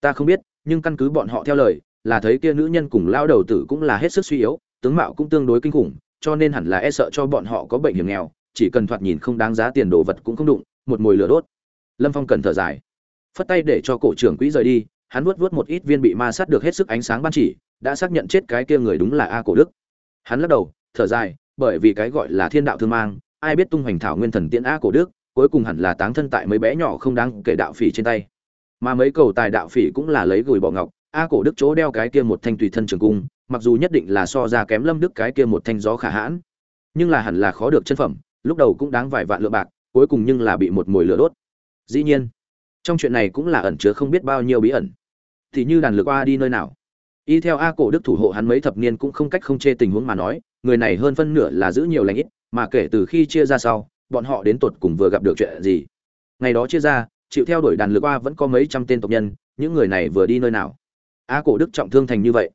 ta không biết, nhưng căn cứ bọn họ theo lời, là thấy kia nữ nhân cùng lao đầu tử cũng là hết sức suy yếu, tướng mạo cũng tương đối kinh khủng, cho nên hẳn là e sợ cho bọn họ có bệnh hiểm nghèo, chỉ cần thoạt nhìn không đáng giá tiền đồ vật cũng không đụng, một mồi lửa đốt. Lâm phong cần thở dài, phất tay để cho cổ trưởng quỹ rời đi hắn vuốt vuốt một ít viên bị ma sát được hết sức ánh sáng ban chỉ, đã xác nhận chết cái kia người đúng là a cổ đức. Hắn lắc đầu, thở dài, bởi vì cái gọi là thiên đạo thương mang, ai biết tung hoành thảo nguyên thần tiễn a cổ đức, cuối cùng hẳn là táng thân tại mấy bé nhỏ không đáng kể đạo phỉ trên tay. Mà mấy cầu tài đạo phỉ cũng là lấy gửi bỏ ngọc, a cổ đức chỗ đeo cái kia một thanh tùy thân trường cung, mặc dù nhất định là so ra kém lâm đức cái kia một thanh gió khả hãn, nhưng là hẳn là khó được chân phẩm, lúc đầu cũng đáng vài vạn lượng bạc, cuối cùng nhưng là bị một mùi lửa đốt. Dĩ nhiên, trong chuyện này cũng là ẩn chứa không biết bao nhiêu bí ẩn thì như đàn lực qua đi nơi nào. Y theo a cổ đức thủ hộ hắn mấy thập niên cũng không cách không chê tình huống mà nói, người này hơn phân nửa là giữ nhiều lãnh ít, mà kể từ khi chia ra sau, bọn họ đến tột cùng vừa gặp được chuyện gì. Ngày đó chia ra, chịu theo đuổi đàn lược qua vẫn có mấy trăm tên tộc nhân, những người này vừa đi nơi nào? A cổ đức trọng thương thành như vậy.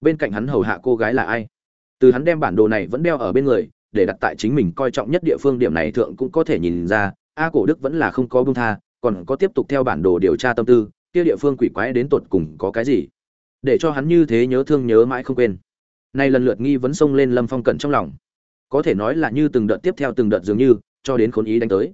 Bên cạnh hắn hầu hạ cô gái là ai? Từ hắn đem bản đồ này vẫn đeo ở bên người, để đặt tại chính mình coi trọng nhất địa phương điểm này thượng cũng có thể nhìn ra, a cổ đức vẫn là không có bông tha, còn có tiếp tục theo bản đồ điều tra tâm tư kia địa phương quỷ quái đến tột cùng có cái gì? Để cho hắn như thế nhớ thương nhớ mãi không quên. Nay lần lượt nghi vấn xông lên lâm phong cẩn trong lòng. Có thể nói là như từng đợt tiếp theo từng đợt dường như, cho đến khốn ý đánh tới.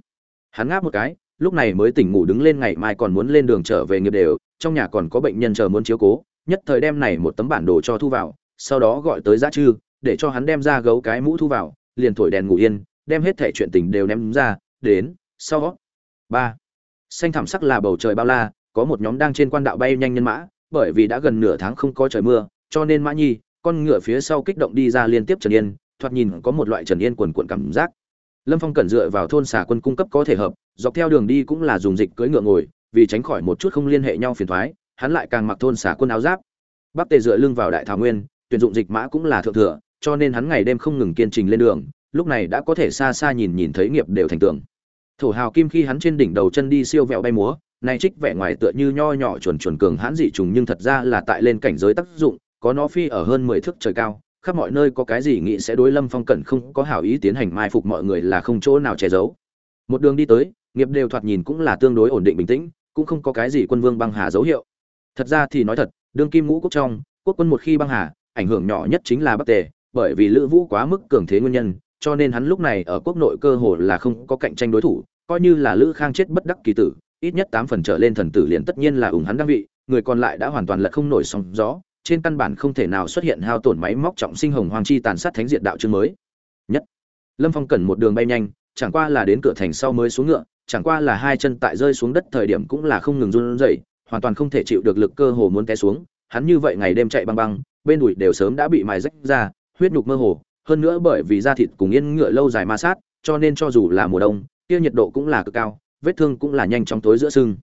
Hắn ngáp một cái, lúc này mới tỉnh ngủ đứng lên ngày mai còn muốn lên đường trở về nghiệp đều, trong nhà còn có bệnh nhân chờ muốn chiếu cố, nhất thời đem này một tấm bản đồ cho thu vào, sau đó gọi tới giá chư, để cho hắn đem ra gấu cái mũ thu vào, liền thổi đèn ngủ yên, đem hết thẻ chuyện tình đều ném ra, đến, sau ba. Xanh thảm sắc là bầu trời bao la có một nhóm đang trên quan đạo bay nhanh nhân mã bởi vì đã gần nửa tháng không có trời mưa cho nên mã nhi con ngựa phía sau kích động đi ra liên tiếp trần yên thoạt nhìn có một loại trần yên quần cuộn cảm giác. Lâm phong cẩn dựa vào thôn xả quân cung cấp có thể hợp dọc theo đường đi cũng là dùng dịch cưỡi ngựa ngồi vì tránh khỏi một chút không liên hệ nhau phiền toái, hắn lại càng mặc thôn xả quân áo giáp. Bắc tề dựa lưng vào đại thảo nguyên tuyển dụng dịch mã cũng là thượng thừa cho nên hắn ngày đêm không ngừng kiên trình lên đường lúc này đã có thể xa xa nhìn nhìn thấy nghiệp đều thành tường. Thổ hào kim khi hắn trên đỉnh đầu chân đi siêu vẹo bay múa nay trích vẻ ngoài tựa như nho nhỏ chuẩn chuẩn cường hãn dị trùng nhưng thật ra là tại lên cảnh giới tác dụng, có nó phi ở hơn mười thước trời cao, khắp mọi nơi có cái gì nghĩ sẽ đối lâm phong cẩn không có hảo ý tiến hành mai phục mọi người là không chỗ nào che giấu. Một đường đi tới, nghiệp đều thoạt nhìn cũng là tương đối ổn định bình tĩnh, cũng không có cái gì quân vương băng hà dấu hiệu. Thật ra thì nói thật, đương kim ngũ quốc trong, quốc quân một khi băng hà, ảnh hưởng nhỏ nhất chính là bắc tề, bởi vì lữ vũ quá mức cường thế nguyên nhân, cho nên hắn lúc này ở quốc nội cơ hồ là không có cạnh tranh đối thủ, coi như là lữ khang chết bất đắc kỳ tử ít nhất tám phần trở lên thần tử liền tất nhiên là ủng hắn đăng vị, người còn lại đã hoàn toàn lật không nổi sóng gió, trên căn bản không thể nào xuất hiện hao tổn máy móc trọng sinh hồng hoàng chi tàn sát thánh diện đạo chương mới. Nhất, lâm phong cần một đường bay nhanh, chẳng qua là đến cửa thành sau mới xuống ngựa, chẳng qua là hai chân tại rơi xuống đất thời điểm cũng là không ngừng run rẩy, hoàn toàn không thể chịu được lực cơ hồ muốn té xuống, hắn như vậy ngày đêm chạy băng băng, bên đùi đều sớm đã bị mài rách ra, huyết nhục mơ hồ, hơn nữa bởi vì da thịt cùng yên ngựa lâu dài ma sát, cho nên cho dù là mùa đông, kia nhiệt độ cũng là cực cao vết thương cũng là nhanh chóng tối giữa sưng.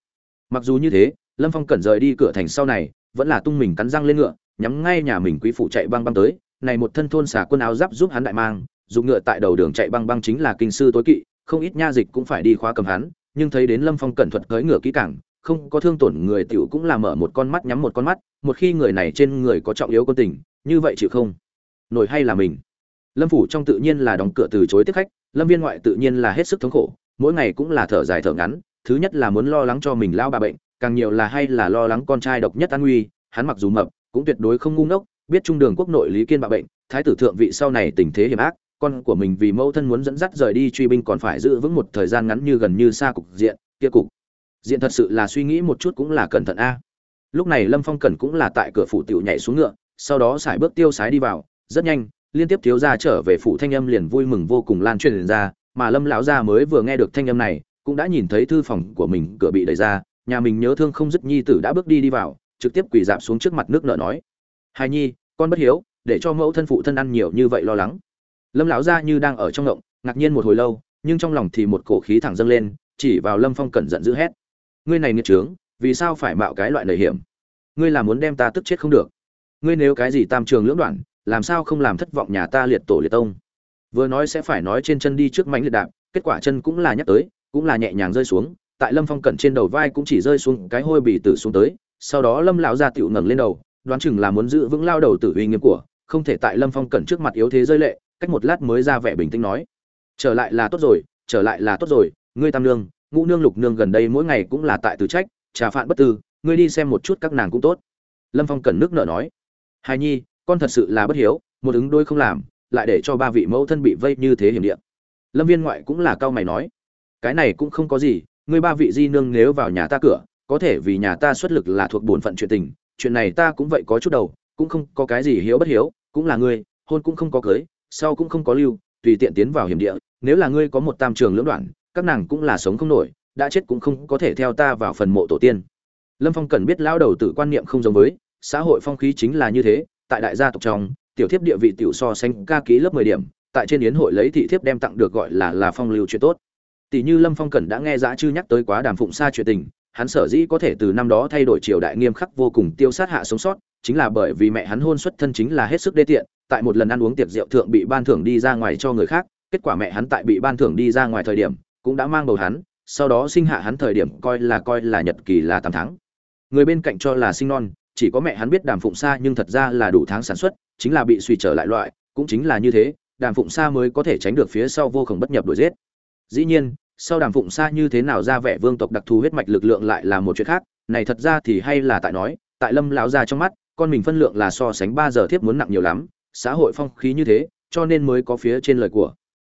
Mặc dù như thế, lâm phong cẩn rời đi cửa thành sau này, vẫn là tung mình cắn răng lên ngựa, nhắm ngay nhà mình quý phụ chạy băng băng tới, này một thân thôn xả quân áo giáp giúp hắn đại mang, dùng ngựa tại đầu đường chạy băng băng chính là kinh sư tối kỵ, không ít nha dịch cũng phải đi khóa cầm hắn, nhưng thấy đến lâm phong cẩn thuật cưỡi ngựa kỹ càng, không có thương tổn người tiểu cũng là mở một con mắt nhắm một con mắt, một khi người này trên người có trọng yếu quân tình, như vậy chịu không? Nổi hay là mình? Lâm phủ trong tự nhiên là đóng cửa từ chối tiếp khách, lâm viên ngoại tự nhiên là hết sức thống khổ mỗi ngày cũng là thở dài thở ngắn, thứ nhất là muốn lo lắng cho mình lao bà bệnh, càng nhiều là hay là lo lắng con trai độc nhất an nguy, hắn mặc dù mập, cũng tuyệt đối không ngu ngốc, biết trung đường quốc nội lý kiên bạ bệnh, thái tử thượng vị sau này tình thế hiểm ác, con của mình vì mẫu thân muốn dẫn dắt rời đi truy binh còn phải giữ vững một thời gian ngắn như gần như xa cục diện, kia cục. Diện thật sự là suy nghĩ một chút cũng là cẩn thận a. Lúc này lâm phong cẩn cũng là tại cửa phủ tiểu nhảy xuống ngựa, sau đó xài bước tiêu sái đi vào, rất nhanh, liên tiếp thiếu gia trở về phủ thanh âm liền vui mừng vô cùng lan truyền ra mà lâm lão gia mới vừa nghe được thanh âm này, cũng đã nhìn thấy thư phòng của mình cửa bị đẩy ra, nhà mình nhớ thương không dứt nhi tử đã bước đi đi vào, trực tiếp quỳ dạp xuống trước mặt nước nợ nói hài nhi, con bất hiếu, để cho mẫu thân phụ thân ăn nhiều như vậy lo lắng. Lâm lão gia như đang ở trong ngộng, ngạc nhiên một hồi lâu, nhưng trong lòng thì một cổ khí thẳng dâng lên, chỉ vào lâm phong cẩn giận dữ hét, ngươi này nghiệt trướng, vì sao phải mạo cái loại lời hiểm? Ngươi là muốn đem ta tức chết không được. Ngươi nếu cái gì tam trường lưỡng đoạn, làm sao không làm thất vọng nhà ta liệt tổ liệt tông? Vừa nói sẽ phải nói trên chân đi trước mánh liệt đạp, kết quả chân cũng là nhắc tới, cũng là nhẹ nhàng rơi xuống, tại lâm phong cẩn trên đầu vai cũng chỉ rơi xuống cái hôi bì tử xuống tới, sau đó lâm lão ra tựu ngẩng lên đầu, đoán chừng là muốn giữ vững lao đầu tử uy nghiêm của, không thể tại lâm phong cẩn trước mặt yếu thế rơi lệ, cách một lát mới ra vẻ bình tĩnh nói. Trở lại là tốt rồi, trở lại là tốt rồi, ngươi tam nương, ngũ nương lục nương gần đây mỗi ngày cũng là tại từ trách, trà phạn bất tư, ngươi đi xem một chút các nàng cũng tốt. Lâm phong cẩn nước nợ nói. Hài nhi, con thật sự là bất hiếu, một ứng đôi không làm lại để cho ba vị mẫu thân bị vây như thế hiểm địa, lâm viên ngoại cũng là cao mày nói cái này cũng không có gì ngươi ba vị di nương nếu vào nhà ta cửa có thể vì nhà ta xuất lực là thuộc bổn phận chuyện tình chuyện này ta cũng vậy có chút đầu cũng không có cái gì hiếu bất hiếu cũng là ngươi hôn cũng không có cưới sau cũng không có lưu tùy tiện tiến vào hiểm địa nếu là ngươi có một tam trường lưỡng đoạn các nàng cũng là sống không nổi đã chết cũng không có thể theo ta vào phần mộ tổ tiên. Lâm phong cần biết lão đầu tử quan niệm không giống với xã hội phong khí chính là như thế tại đại gia tộc trong tiểu thiếp địa vị tiểu so sánh ca ký lớp mười điểm, tại trên yến hội lấy thị thiếp đem tặng được gọi là là phong lưu chuyện tốt. Tỷ như lâm phong cẩn đã nghe dã chư nhắc tới quá đàm phụng xa chuyện tình, hắn sở dĩ có thể từ năm đó thay đổi triều đại nghiêm khắc vô cùng tiêu sát hạ sống sót, chính là bởi vì mẹ hắn hôn xuất thân chính là hết sức đê tiện, tại một lần ăn uống tiệc rượu thượng bị ban thưởng đi ra ngoài cho người khác, kết quả mẹ hắn tại bị ban thưởng đi ra ngoài thời điểm, cũng đã mang bầu hắn, sau đó sinh hạ hắn thời điểm coi là coi là nhật kỳ là tám tháng. Người bên cạnh cho là sinh non, chỉ có mẹ hắn biết đàm phụng xa nhưng thật ra là đủ tháng sản xuất chính là bị suy trở lại loại, cũng chính là như thế, đàm phụng xa mới có thể tránh được phía sau vô khổng bất nhập đuổi giết. Dĩ nhiên, sau đàm phụng xa như thế nào ra vẻ vương tộc đặc thù huyết mạch lực lượng lại là một chuyện khác, này thật ra thì hay là tại nói, tại lâm lão gia trong mắt, con mình phân lượng là so sánh ba giờ thiếp muốn nặng nhiều lắm, xã hội phong khí như thế, cho nên mới có phía trên lời của.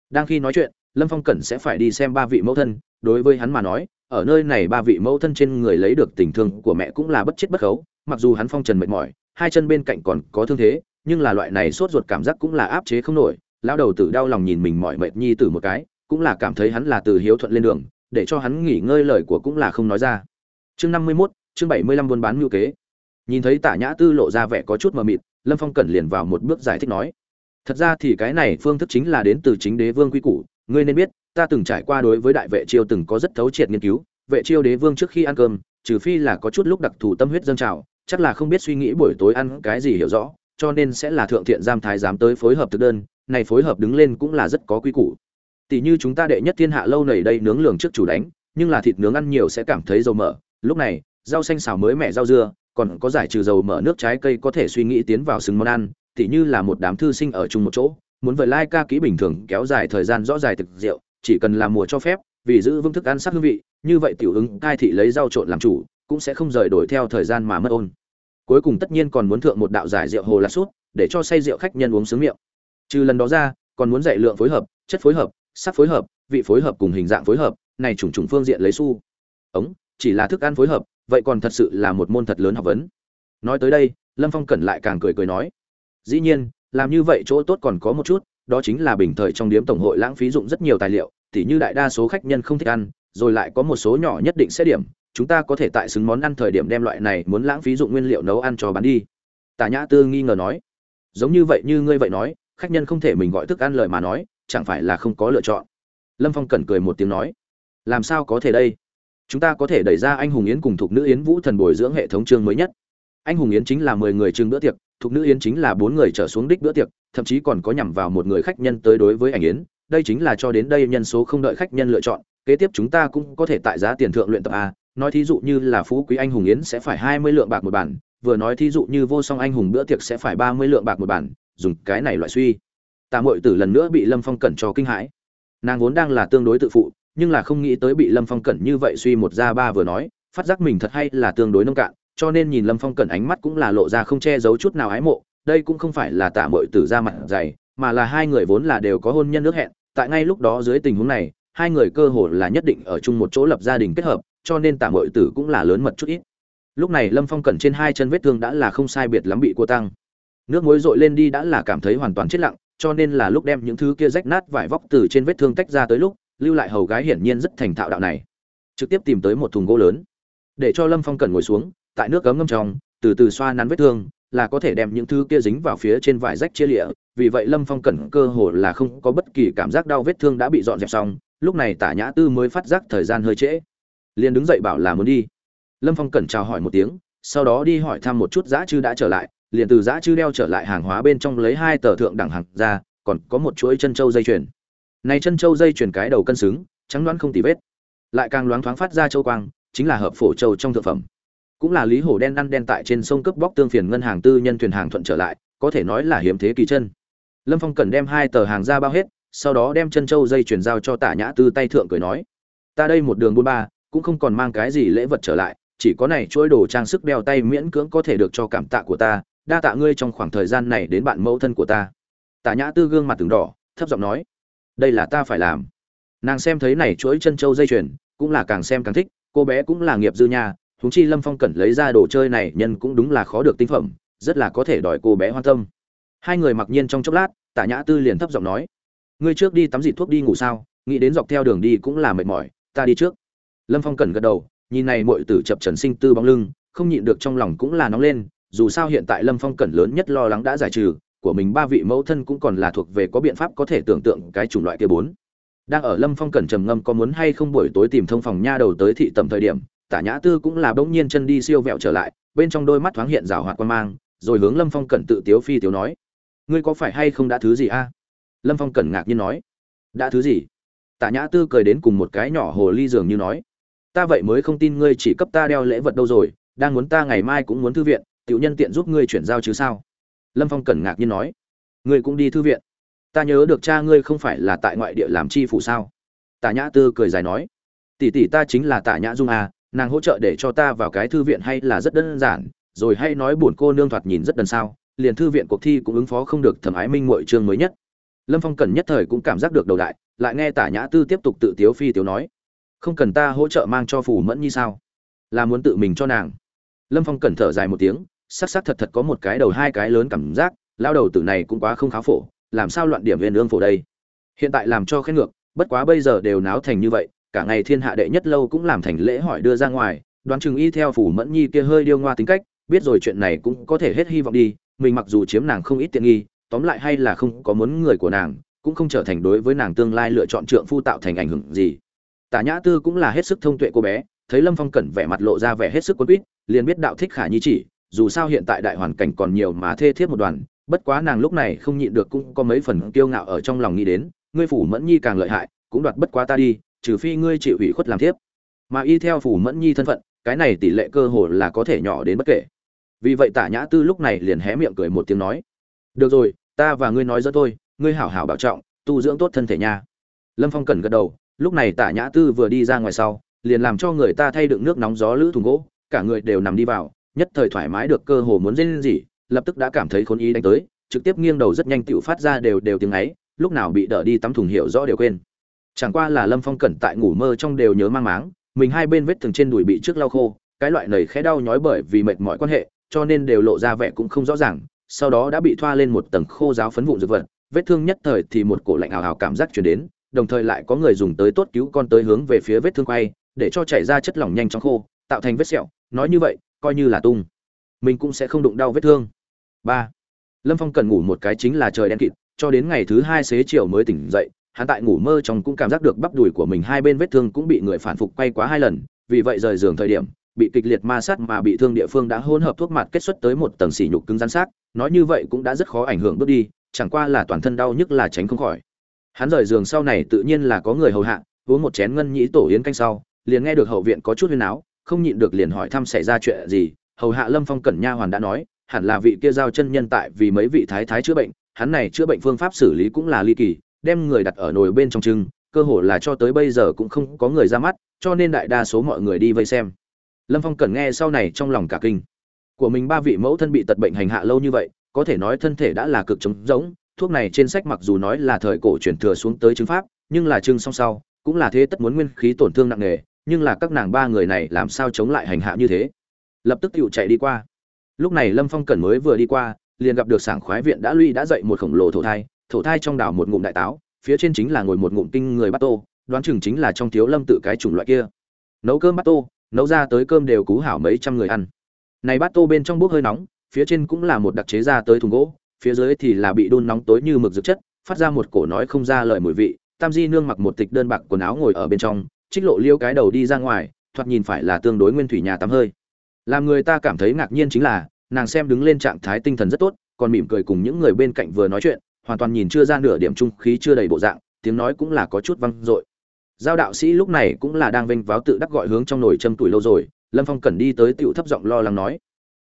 Đang khi nói chuyện, lâm phong cẩn sẽ phải đi xem ba vị mẫu thân, đối với hắn mà nói, ở nơi này ba vị mẫu thân trên người lấy được tình thương của mẹ cũng là bất chết bất khấu, mặc dù hắn phong trần mệt mỏi, hai chân bên cạnh còn có thương thế nhưng là loại này sốt ruột cảm giác cũng là áp chế không nổi lão đầu tử đau lòng nhìn mình mỏi mệt nhi tử một cái cũng là cảm thấy hắn là từ hiếu thuận lên đường để cho hắn nghỉ ngơi lời của cũng là không nói ra. Chương năm mươi 51, chương bảy mươi lăm buôn bán ngưu kế. Nhìn thấy tả nhã tư lộ ra vẻ có chút mờ mịt lâm phong cẩn liền vào một bước giải thích nói thật ra thì cái này phương thức chính là đến từ chính đế vương quy củ ngươi nên biết ta từng trải qua đối với đại vệ chiêu từng có rất thấu triệt nghiên cứu vệ chiêu đế vương trước khi ăn cơm trừ phi là có chút lúc đặc thù tâm huyết dâng trào chắc là không biết suy nghĩ buổi tối ăn cái gì hiểu rõ cho nên sẽ là thượng thiện giam thái giám tới phối hợp thực đơn, này phối hợp đứng lên cũng là rất có quy củ. Tỷ như chúng ta đệ nhất thiên hạ lâu nầy đây nướng lường trước chủ đánh, nhưng là thịt nướng ăn nhiều sẽ cảm thấy dầu mỡ. Lúc này, rau xanh xào mới mẻ rau dưa, còn có giải trừ dầu mỡ nước trái cây có thể suy nghĩ tiến vào xứng món ăn tỷ như là một đám thư sinh ở chung một chỗ, muốn vời lai ca kỹ bình thường kéo dài thời gian rõ dài thực rượu, chỉ cần làm mùa cho phép, vì giữ vững thức ăn sắc hương vị, như vậy tiểu ứng cai thị lấy rau trộn làm chủ, cũng sẽ không rời đổi theo thời gian mà mất ôn cuối cùng tất nhiên còn muốn thượng một đạo giải rượu hồ lạt sút, để cho say rượu khách nhân uống sướng miệng. Trừ lần đó ra, còn muốn dạy lượng phối hợp, chất phối hợp, sắc phối hợp, vị phối hợp cùng hình dạng phối hợp, này trùng trùng phương diện lấy xu. Ống, chỉ là thức ăn phối hợp, vậy còn thật sự là một môn thật lớn học vấn. Nói tới đây, lâm phong cẩn lại càng cười cười nói, dĩ nhiên, làm như vậy chỗ tốt còn có một chút, đó chính là bình thời trong điếm tổng hội lãng phí dụng rất nhiều tài liệu, tỉ như đại đa số khách nhân không thích ăn, rồi lại có một số nhỏ nhất định sẽ điểm chúng ta có thể tại xứng món ăn thời điểm đem loại này muốn lãng phí dụng nguyên liệu nấu ăn cho bán đi. Tả nhã tư nghi ngờ nói. Giống như vậy như ngươi vậy nói, khách nhân không thể mình gọi thức ăn lời mà nói, chẳng phải là không có lựa chọn. Lâm phong cẩn cười một tiếng nói. Làm sao có thể đây? Chúng ta có thể đẩy ra anh hùng yến cùng thuộc nữ yến vũ thần bồi dưỡng hệ thống chương mới nhất. Anh hùng yến chính là mười người chưng bữa tiệc thuộc nữ yến chính là bốn người trở xuống đích bữa tiệc, thậm chí còn có nhằm vào một người khách nhân tới đối với ảnh yến. Đây chính là cho đến đây nhân số không đợi khách nhân lựa chọn, kế tiếp chúng ta cũng có thể tại giá tiền thượng luyện tập a nói thí dụ như là phú quý anh hùng yến sẽ phải hai mươi lượng bạc một bản, vừa nói thí dụ như vô song anh hùng bữa tiệc sẽ phải ba mươi lượng bạc một bản, dùng cái này loại suy. Tạ Muội tử lần nữa bị lâm phong cẩn cho kinh hãi. Nàng vốn đang là tương đối tự phụ, nhưng là không nghĩ tới bị lâm phong cẩn như vậy suy một ra ba vừa nói, phát giác mình thật hay là tương đối nông cạn, cho nên nhìn lâm phong cẩn ánh mắt cũng là lộ ra không che giấu chút nào ái mộ, đây cũng không phải là tạ Muội tử ra mặt dày, mà là hai người vốn là đều có hôn nhân nước hẹn, tại ngay lúc đó dưới tình huống này hai người cơ hồ là nhất định ở chung một chỗ lập gia đình kết hợp, cho nên tạm mội tử cũng là lớn mật chút ít. Lúc này lâm phong cẩn trên hai chân vết thương đã là không sai biệt lắm bị cô tăng. Nước muối dội lên đi đã là cảm thấy hoàn toàn chết lặng, cho nên là lúc đem những thứ kia rách nát vải vóc từ trên vết thương tách ra tới lúc, lưu lại hầu gái hiển nhiên rất thành thạo đạo này. Trực tiếp tìm tới một thùng gỗ lớn. Để cho lâm phong cẩn ngồi xuống, tại nước gấm ngâm trong, từ từ xoa nắn vết thương, là có thể đem những thứ kia dính vào phía trên vải rách chia lịa. Vì vậy lâm phong cẩn cơ hồ là không có bất kỳ cảm giác đau vết thương đã bị dọn dẹp xong lúc này tả nhã tư mới phát giác thời gian hơi trễ. Liền đứng dậy bảo là muốn đi. Lâm phong cẩn chào hỏi một tiếng, sau đó đi hỏi thăm một chút giã chư đã trở lại, liền từ giã chư đeo trở lại hàng hóa bên trong lấy hai tờ thượng đẳng hàng ra, còn có một chuỗi chân trâu dây chuyền. Này chân trâu dây chuyền cái đầu cân xứng, trắng đoán không tì vết. Lại càng loáng thoáng phát ra châu quang, chính là hợp phổ châu trong thực phẩm. Cũng là lý hổ đen ăn đen tại trên sông cướp bóc tương phiền ngân hàng tư nhân thuyền hàng thuận trở lại, có thể nói là hiếm thế kỳ chân. Lâm phong cần đem hai tờ hàng ra bao hết sau đó đem chân châu dây chuyển giao cho tả nhã tư tay thượng cười nói, ta đây một đường buôn ba, cũng không còn mang cái gì lễ vật trở lại, chỉ có này chuỗi đồ trang sức đeo tay miễn cưỡng có thể được cho cảm tạ của ta, đa tạ ngươi trong khoảng thời gian này đến bạn mẫu thân của ta. Tả nhã tư gương mặt từng đỏ, thấp giọng nói, đây là ta phải làm. Nàng xem thấy này chuỗi chân châu dây chuyền, cũng là càng xem càng thích, cô bé cũng là nghiệp dư nha thúng chi lâm phong cẩn lấy ra đồ chơi này nhân cũng đúng là khó được tinh phẩm, rất là có thể đòi cô bé hoan tâm. Hai người mặc nhiên trong chốc lát, tả nhã tư liền thấp giọng nói ngươi trước đi tắm dịt thuốc đi ngủ sao? Nghĩ đến dọc theo đường đi cũng là mệt mỏi, ta đi trước. Lâm phong cẩn gật đầu, nhìn này mọi tử chập trần sinh tư bóng lưng, không nhịn được trong lòng cũng là nóng lên, dù sao hiện tại lâm phong cẩn lớn nhất lo lắng đã giải trừ, của mình ba vị mẫu thân cũng còn là thuộc về có biện pháp có thể tưởng tượng cái chủng loại kia bốn. Đang ở lâm phong cẩn trầm ngâm có muốn hay không buổi tối tìm thông phòng nha đầu tới thị tầm thời điểm, tả nhã tư cũng là bỗng nhiên chân đi siêu vẹo trở lại, bên trong đôi mắt thoáng hiện rào hoạt quan mang, rồi hướng lâm phong cẩn tự tiếu phi tiếu nói, ngươi có phải hay không đã thứ gì a? Lâm phong cẩn ngạc nhiên nói, đã thứ gì? Tả nhã tư cười đến cùng một cái nhỏ hồ ly dường như nói, ta vậy mới không tin ngươi chỉ cấp ta đeo lễ vật đâu rồi, đang muốn ta ngày mai cũng muốn thư viện, tiểu nhân tiện giúp ngươi chuyển giao chứ sao? Lâm phong cẩn ngạc nhiên nói, ngươi cũng đi thư viện. Ta nhớ được cha ngươi không phải là tại ngoại địa làm chi phủ sao? Tả nhã tư cười dài nói, tỷ tỷ ta chính là tả nhã dung à nàng hỗ trợ để cho ta vào cái thư viện hay là rất đơn giản, rồi hay nói buồn cô nương thoạt nhìn rất đần sao, liền thư viện cuộc thi cũng ứng phó không được thẩm ái minh mọi chương mới nhất lâm phong cần nhất thời cũng cảm giác được đầu đại, lại nghe tả nhã tư tiếp tục tự tiếu phi tiếu nói. Không cần ta hỗ trợ mang cho phủ mẫn như sao? Là muốn tự mình cho nàng. Lâm phong cẩn thở dài một tiếng sắc sắc thật thật có một cái đầu hai cái lớn cảm giác lao đầu tử này cũng quá không khá phổ, làm sao loạn điểm viên ương phổ đây? Hiện tại làm cho khen ngược, bất quá bây giờ đều náo thành như vậy, cả ngày thiên hạ đệ nhất lâu cũng làm thành lễ hỏi đưa ra ngoài, đoán chừng y theo phủ mẫn nhi kia hơi điêu ngoa tính cách, biết rồi chuyện này cũng có thể hết hy vọng đi, mình mặc dù chiếm nàng không ít tiện nghi tóm lại hay là không có muốn người của nàng, cũng không trở thành đối với nàng tương lai lựa chọn trượng phu tạo thành ảnh hưởng gì. Tả nhã tư cũng là hết sức thông tuệ cô bé, thấy lâm phong cẩn vẻ mặt lộ ra vẻ hết sức quân quýt, liền biết đạo thích khả nhi chỉ, dù sao hiện tại đại hoàn cảnh còn nhiều mà thê thiết một đoàn, bất quá nàng lúc này không nhịn được cũng có mấy phần kiêu ngạo ở trong lòng nghĩ đến, ngươi phủ mẫn nhi càng lợi hại, cũng đoạt bất quá ta đi, trừ phi ngươi chịu ủy khuất làm thiếp. Mà y theo phủ mẫn nhi thân phận, cái này tỷ lệ cơ hồ là có thể nhỏ đến bất kể. Vì vậy tả nhã tư lúc này liền hé miệng cười một tiếng nói, được rồi ta và ngươi nói rất thôi, ngươi hảo hảo bảo trọng tu dưỡng tốt thân thể nha. Lâm phong cần gật đầu lúc này tả nhã tư vừa đi ra ngoài sau liền làm cho người ta thay đựng nước nóng gió lữ thùng gỗ cả người đều nằm đi vào nhất thời thoải mái được cơ hồ muốn dên gì lập tức đã cảm thấy khốn ý đánh tới trực tiếp nghiêng đầu rất nhanh tựu phát ra đều đều tiếng ấy lúc nào bị đỡ đi tắm thùng hiệu rõ đều quên. Chẳng qua là lâm phong cẩn tại ngủ mơ trong đều nhớ mang máng mình hai bên vết thương trên đùi bị trước lau khô cái loại nầy khẽ đau nhói bởi vì mệt mỏi quan hệ cho nên đều lộ ra vẻ cũng không rõ ràng sau đó đã bị thoa lên một tầng khô giáo phấn vụn dược vật, vết thương nhất thời thì một cổ lạnh ảo ảo cảm giác chuyển đến, đồng thời lại có người dùng tới tốt cứu con tới hướng về phía vết thương quay, để cho chảy ra chất lỏng nhanh chóng khô, tạo thành vết sẹo, nói như vậy, coi như là tung. Mình cũng sẽ không đụng đau vết thương. Ba. Lâm phong cần ngủ một cái chính là trời đen kịt, cho đến ngày thứ hai xế chiều mới tỉnh dậy, hắn tại ngủ mơ trong cũng cảm giác được bắp đùi của mình hai bên vết thương cũng bị người phản phục quay quá hai lần, vì vậy rời giường thời điểm bị kịch liệt ma sát mà bị thương địa phương đã hỗn hợp thuốc mặt kết xuất tới một tầng xỉ nhục cứng rắn xác, nói như vậy cũng đã rất khó ảnh hưởng bước đi, chẳng qua là toàn thân đau nhức là tránh không khỏi. Hắn rời giường sau này tự nhiên là có người hầu hạ, uống một chén ngân nhĩ tổ yến canh sau, liền nghe được hậu viện có chút huyên áo không nhịn được liền hỏi thăm xảy ra chuyện gì, hầu hạ lâm phong cẩn nha hoàn đã nói, hẳn là vị kia giao chân nhân tại vì mấy vị thái thái chữa bệnh, hắn này chữa bệnh phương pháp xử lý cũng là ly kỳ, đem người đặt ở nồi bên trong trưng, cơ hồ là cho tới bây giờ cũng không có người ra mắt, cho nên đại đa số mọi người đi vây xem lâm phong cần nghe sau này trong lòng cả kinh. Của mình ba vị mẫu thân bị tật bệnh hành hạ lâu như vậy, có thể nói thân thể đã là cực chống giống thuốc này trên sách mặc dù nói là thời cổ truyền thừa xuống tới chứng pháp, nhưng là chưng song sau, cũng là thế tất muốn nguyên khí tổn thương nặng nề, nhưng là các nàng ba người này làm sao chống lại hành hạ như thế? Lập tức tựu chạy đi qua. Lúc này lâm phong cần mới vừa đi qua, liền gặp được sảng khoái viện đã lui đã dậy một khổng lồ thổ thai thổ thai trong đảo một ngụm đại táo, phía trên chính là ngồi một ngụm kinh người bắt tô, đoán chừng chính là trong thiếu lâm tự cái chủng loại kia. Nấu cơm bắt tô nấu ra tới cơm đều cú hảo mấy trăm người ăn. Này bát tô bên trong bốc hơi nóng, phía trên cũng là một đặc chế ra tới thùng gỗ, phía dưới thì là bị đun nóng tối như mực dược chất, phát ra một cổ nói không ra lời mùi vị. Tam di nương mặc một tịch đơn bạc quần áo ngồi ở bên trong, trích lộ liêu cái đầu đi ra ngoài, thoạt nhìn phải là tương đối nguyên thủy nhà tắm hơi. Làm người ta cảm thấy ngạc nhiên chính là, nàng xem đứng lên trạng thái tinh thần rất tốt, còn mỉm cười cùng những người bên cạnh vừa nói chuyện, hoàn toàn nhìn chưa ra nửa điểm trung khí chưa đầy bộ dạng, tiếng nói cũng là có chút văng dội giao đạo sĩ lúc này cũng là đang vênh váo tự đắc gọi hướng trong nồi châm tuổi lâu rồi, lâm phong cần đi tới tựu thấp giọng lo lắng nói.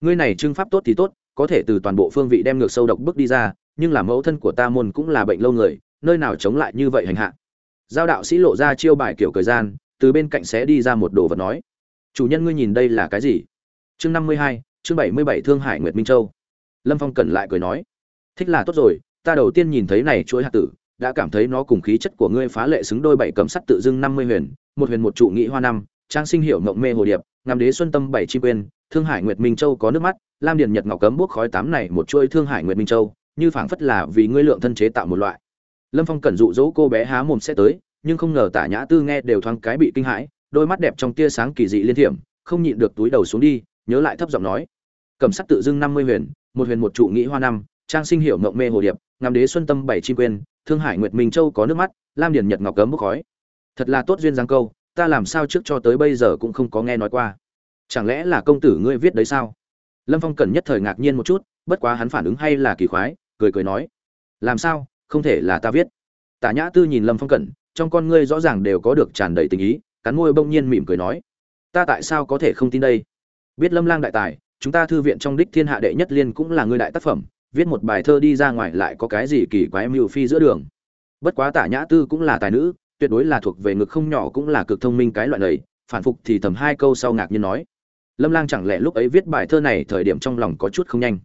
Ngươi này trưng pháp tốt thì tốt, có thể từ toàn bộ phương vị đem ngược sâu độc bước đi ra, nhưng là mẫu thân của ta môn cũng là bệnh lâu người, nơi nào chống lại như vậy hành hạ? Giao đạo sĩ lộ ra chiêu bài kiểu thời gian, từ bên cạnh sẽ đi ra một đồ vật nói. Chủ nhân ngươi nhìn đây là cái gì? Chương năm mươi hai, chương bảy mươi bảy thương hải nguyệt minh châu. Lâm phong cẩn lại cười nói. Thích là tốt rồi, ta đầu tiên nhìn thấy này chuỗi hạt tử đã cảm thấy nó cùng khí chất của ngươi phá lệ xứng đôi bảy cầm sắt tự dưng năm mươi huyền, một huyền một trụ nghị hoa năm, trang sinh hiệu ngộng mê hồ điệp, ngắm đế xuân tâm bảy chi quên, thương hải nguyệt minh châu có nước mắt, lam điền nhật ngọc cấm bước khói tám này một chuôi thương hải nguyệt minh châu, như phảng phất là vì ngươi lượng thân chế tạo một loại. Lâm phong cẩn dụ dỗ cô bé há mồm sẽ tới, nhưng không ngờ tả nhã tư nghe đều thoáng cái bị kinh hãi, đôi mắt đẹp trong tia sáng kỳ dị liên thiểm, không nhịn được túi đầu xuống đi, nhớ lại thấp giọng nói, cầm sắt tự dưng năm mươi huyền, một huyền một trụ nghĩ hoa năm, trang sinh hiệu ngộng mê hồ điệp, ngắm đế xuân tâm bảy chi quên thương hải nguyệt minh châu có nước mắt, lam điền nhật ngọc cấm bốc khói. Thật là tốt duyên giang câu, ta làm sao trước cho tới bây giờ cũng không có nghe nói qua. Chẳng lẽ là công tử ngươi viết đấy sao? Lâm phong cần nhất thời ngạc nhiên một chút, bất quá hắn phản ứng hay là kỳ khoái, cười cười nói. Làm sao, không thể là ta viết. Tả nhã tư nhìn lâm phong cẩn, trong con ngươi rõ ràng đều có được tràn đầy tình ý, cắn môi bỗng nhiên mỉm cười nói. Ta tại sao có thể không tin đây? Biết lâm lang đại tài, chúng ta thư viện trong đích thiên hạ đệ nhất liên cũng là ngươi đại tác phẩm viết một bài thơ đi ra ngoài lại có cái gì kỳ quái mưu phi giữa đường. Bất quá tả nhã tư cũng là tài nữ, tuyệt đối là thuộc về ngực không nhỏ cũng là cực thông minh cái loại này, phản phục thì thầm hai câu sau ngạc nhiên nói. Lâm lang chẳng lẽ lúc ấy viết bài thơ này thời điểm trong lòng có chút không nhanh?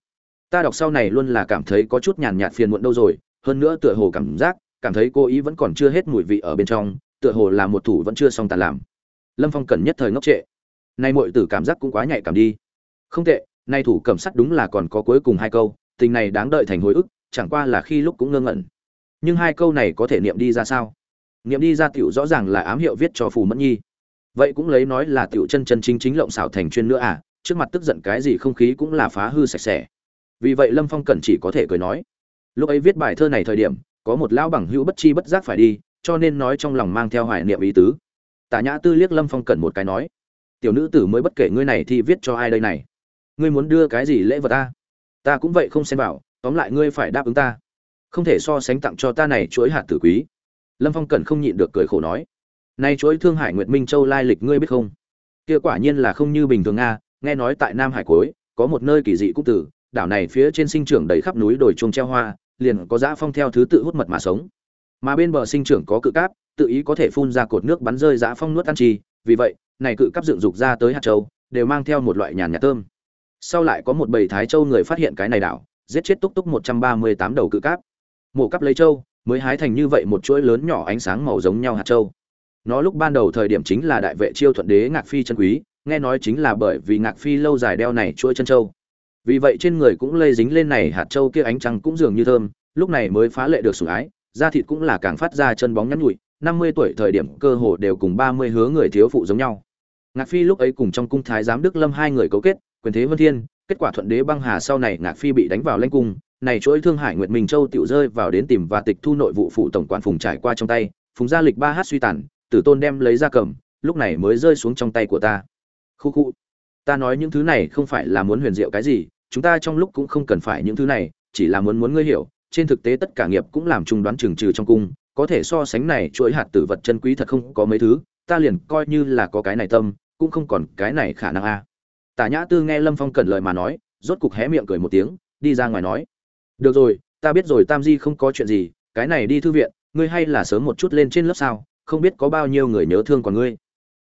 Ta đọc sau này luôn là cảm thấy có chút nhàn nhạt phiền muộn đâu rồi, hơn nữa tựa hồ cảm giác, cảm thấy cô ý vẫn còn chưa hết mùi vị ở bên trong, tựa hồ là một thủ vẫn chưa xong tàn làm. Lâm phong cần nhất thời ngốc trệ. Nay mọi tử cảm giác cũng quá nhạy cảm đi. Không tệ, nay thủ cầm sắt đúng là còn có cuối cùng hai câu tình này đáng đợi thành hồi ức, chẳng qua là khi lúc cũng ngơ ngẩn. Nhưng hai câu này có thể niệm đi ra sao? Niệm đi ra tiểu rõ ràng là ám hiệu viết cho phù mẫn nhi. Vậy cũng lấy nói là tiểu chân chân chính chính lộng xảo thành chuyên nữa à trước mặt tức giận cái gì không khí cũng là phá hư sạch sẽ. Vì vậy lâm phong cẩn chỉ có thể cười nói. Lúc ấy viết bài thơ này thời điểm, có một lão bằng hữu bất chi bất giác phải đi, cho nên nói trong lòng mang theo hoài niệm ý tứ. Tả nhã tư liếc lâm phong cẩn một cái nói, tiểu nữ tử mới bất kể ngươi này thì viết cho ai đây này? Ngươi muốn đưa cái gì lễ vật ta? Ta cũng vậy không xem vào, tóm lại ngươi phải đáp ứng ta. Không thể so sánh tặng cho ta này chuỗi hạt tử quý. Lâm phong cẩn không nhịn được cười khổ nói nay chuỗi thương hải nguyệt minh châu lai lịch ngươi biết không? Kia quả nhiên là không như bình thường nga nghe nói tại nam hải cuối có một nơi kỳ dị cúc tử đảo này phía trên sinh trưởng đầy khắp núi đồi chuông treo hoa, liền có dã phong theo thứ tự hút mật mà sống. Mà bên bờ sinh trưởng có cự cáp, tự ý có thể phun ra cột nước bắn rơi dã phong nuốt ăn chi, vì vậy, này cự cáp dựng dục ra tới hạt châu, đều mang theo một loại nhàn nhạt thơm sau lại có một bầy thái châu người phát hiện cái này đảo, giết chết túc túc một trăm ba mươi tám đầu cự cáp. Mổ cắp lấy châu, mới hái thành như vậy một chuỗi lớn nhỏ ánh sáng màu giống nhau hạt châu. Nó lúc ban đầu thời điểm chính là đại vệ chiêu thuận đế ngạc phi chân quý, nghe nói chính là bởi vì ngạc phi lâu dài đeo này chuỗi chân châu. Vì vậy trên người cũng lây dính lên này, hạt châu kia ánh trăng cũng dường như thơm, lúc này mới phá lệ được sủng ái, da thịt cũng là càng phát ra chân bóng nhắn nhụi, năm mươi tuổi thời điểm cơ hồ đều cùng ba mươi hứa người thiếu phụ giống nhau. Ngạc phi lúc ấy cùng trong cung thái giám đức lâm hai người cấu kết quyền thế vân thiên, kết quả thuận đế băng hà sau này ngạc phi bị đánh vào lãnh cung, này chuỗi thương hải nguyệt minh châu tiểu rơi vào đến tìm và tịch thu nội vụ phụ tổng quản phùng trải qua trong tay, phùng gia lịch ba hát suy tàn, tử tôn đem lấy ra cầm, lúc này mới rơi xuống trong tay của ta khu khu, ta nói những thứ này không phải là muốn huyền diệu cái gì, chúng ta trong lúc cũng không cần phải những thứ này, chỉ là muốn muốn ngươi hiểu, trên thực tế tất cả nghiệp cũng làm trung đoán trừng trừ trong cung, có thể so sánh này chuỗi hạt tử vật chân quý thật không có mấy thứ, ta liền coi như là có cái này tâm, cũng không còn cái này khả năng a à tả nhã tư nghe lâm phong cẩn lời mà nói, rốt cục hé miệng cười một tiếng, đi ra ngoài nói. Được rồi, ta biết rồi, tam di không có chuyện gì, cái này đi thư viện, ngươi hay là sớm một chút lên trên lớp sao, không biết có bao nhiêu người nhớ thương còn ngươi.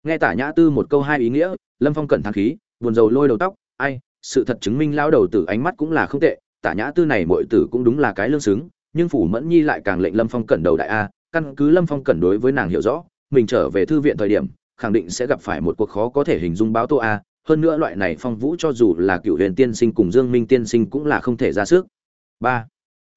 Nghe tả nhã tư một câu hai ý nghĩa, lâm phong cẩn thang khí, buồn rầu lôi đầu tóc, ai, sự thật chứng minh lão đầu tử ánh mắt cũng là không tệ, tả nhã tư này muội tử cũng đúng là cái lương xứng, nhưng phủ mẫn nhi lại càng lệnh lâm phong cẩn đầu đại a, căn cứ lâm phong cẩn đối với nàng hiểu rõ, mình trở về thư viện thời điểm, khẳng định sẽ gặp phải một cuộc khó có thể hình dung báo tô a hơn nữa loại này phong vũ cho dù là cựu huyền tiên sinh cùng dương minh tiên sinh cũng là không thể ra sức. Ba,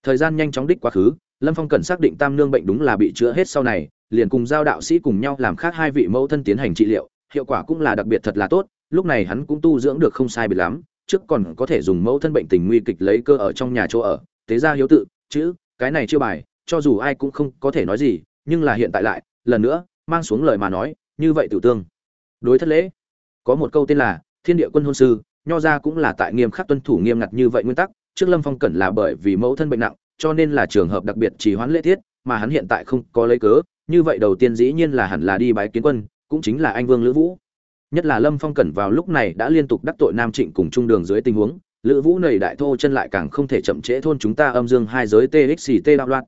thời gian nhanh chóng đích quá khứ, lâm phong cần xác định tam nương bệnh đúng là bị chữa hết sau này, liền cùng giao đạo sĩ cùng nhau làm khác hai vị mẫu thân tiến hành trị liệu, hiệu quả cũng là đặc biệt thật là tốt, lúc này hắn cũng tu dưỡng được không sai biệt lắm, trước còn có thể dùng mẫu thân bệnh tình nguy kịch lấy cơ ở trong nhà chỗ ở tế ra hiếu tự, chữ, cái này chưa bài, cho dù ai cũng không có thể nói gì, nhưng là hiện tại lại, lần nữa, mang xuống lời mà nói, như vậy tử tương. Đối thất lễ có một câu tên là, thiên địa quân hôn sư nho ra cũng là tại nghiêm khắc tuân thủ nghiêm ngặt như vậy nguyên tắc, trước lâm phong cẩn là bởi vì mẫu thân bệnh nặng, cho nên là trường hợp đặc biệt chỉ hoãn lễ thiết mà hắn hiện tại không có lấy cớ, như vậy đầu tiên dĩ nhiên là hẳn là đi bái kiến quân, cũng chính là anh vương lữ vũ. Nhất là lâm phong cẩn vào lúc này đã liên tục đắc tội nam trịnh cùng trung đường dưới tình huống, lữ vũ nầy đại thô chân lại càng không thể chậm trễ thôn chúng ta âm dương hai giới txt đạo loạn.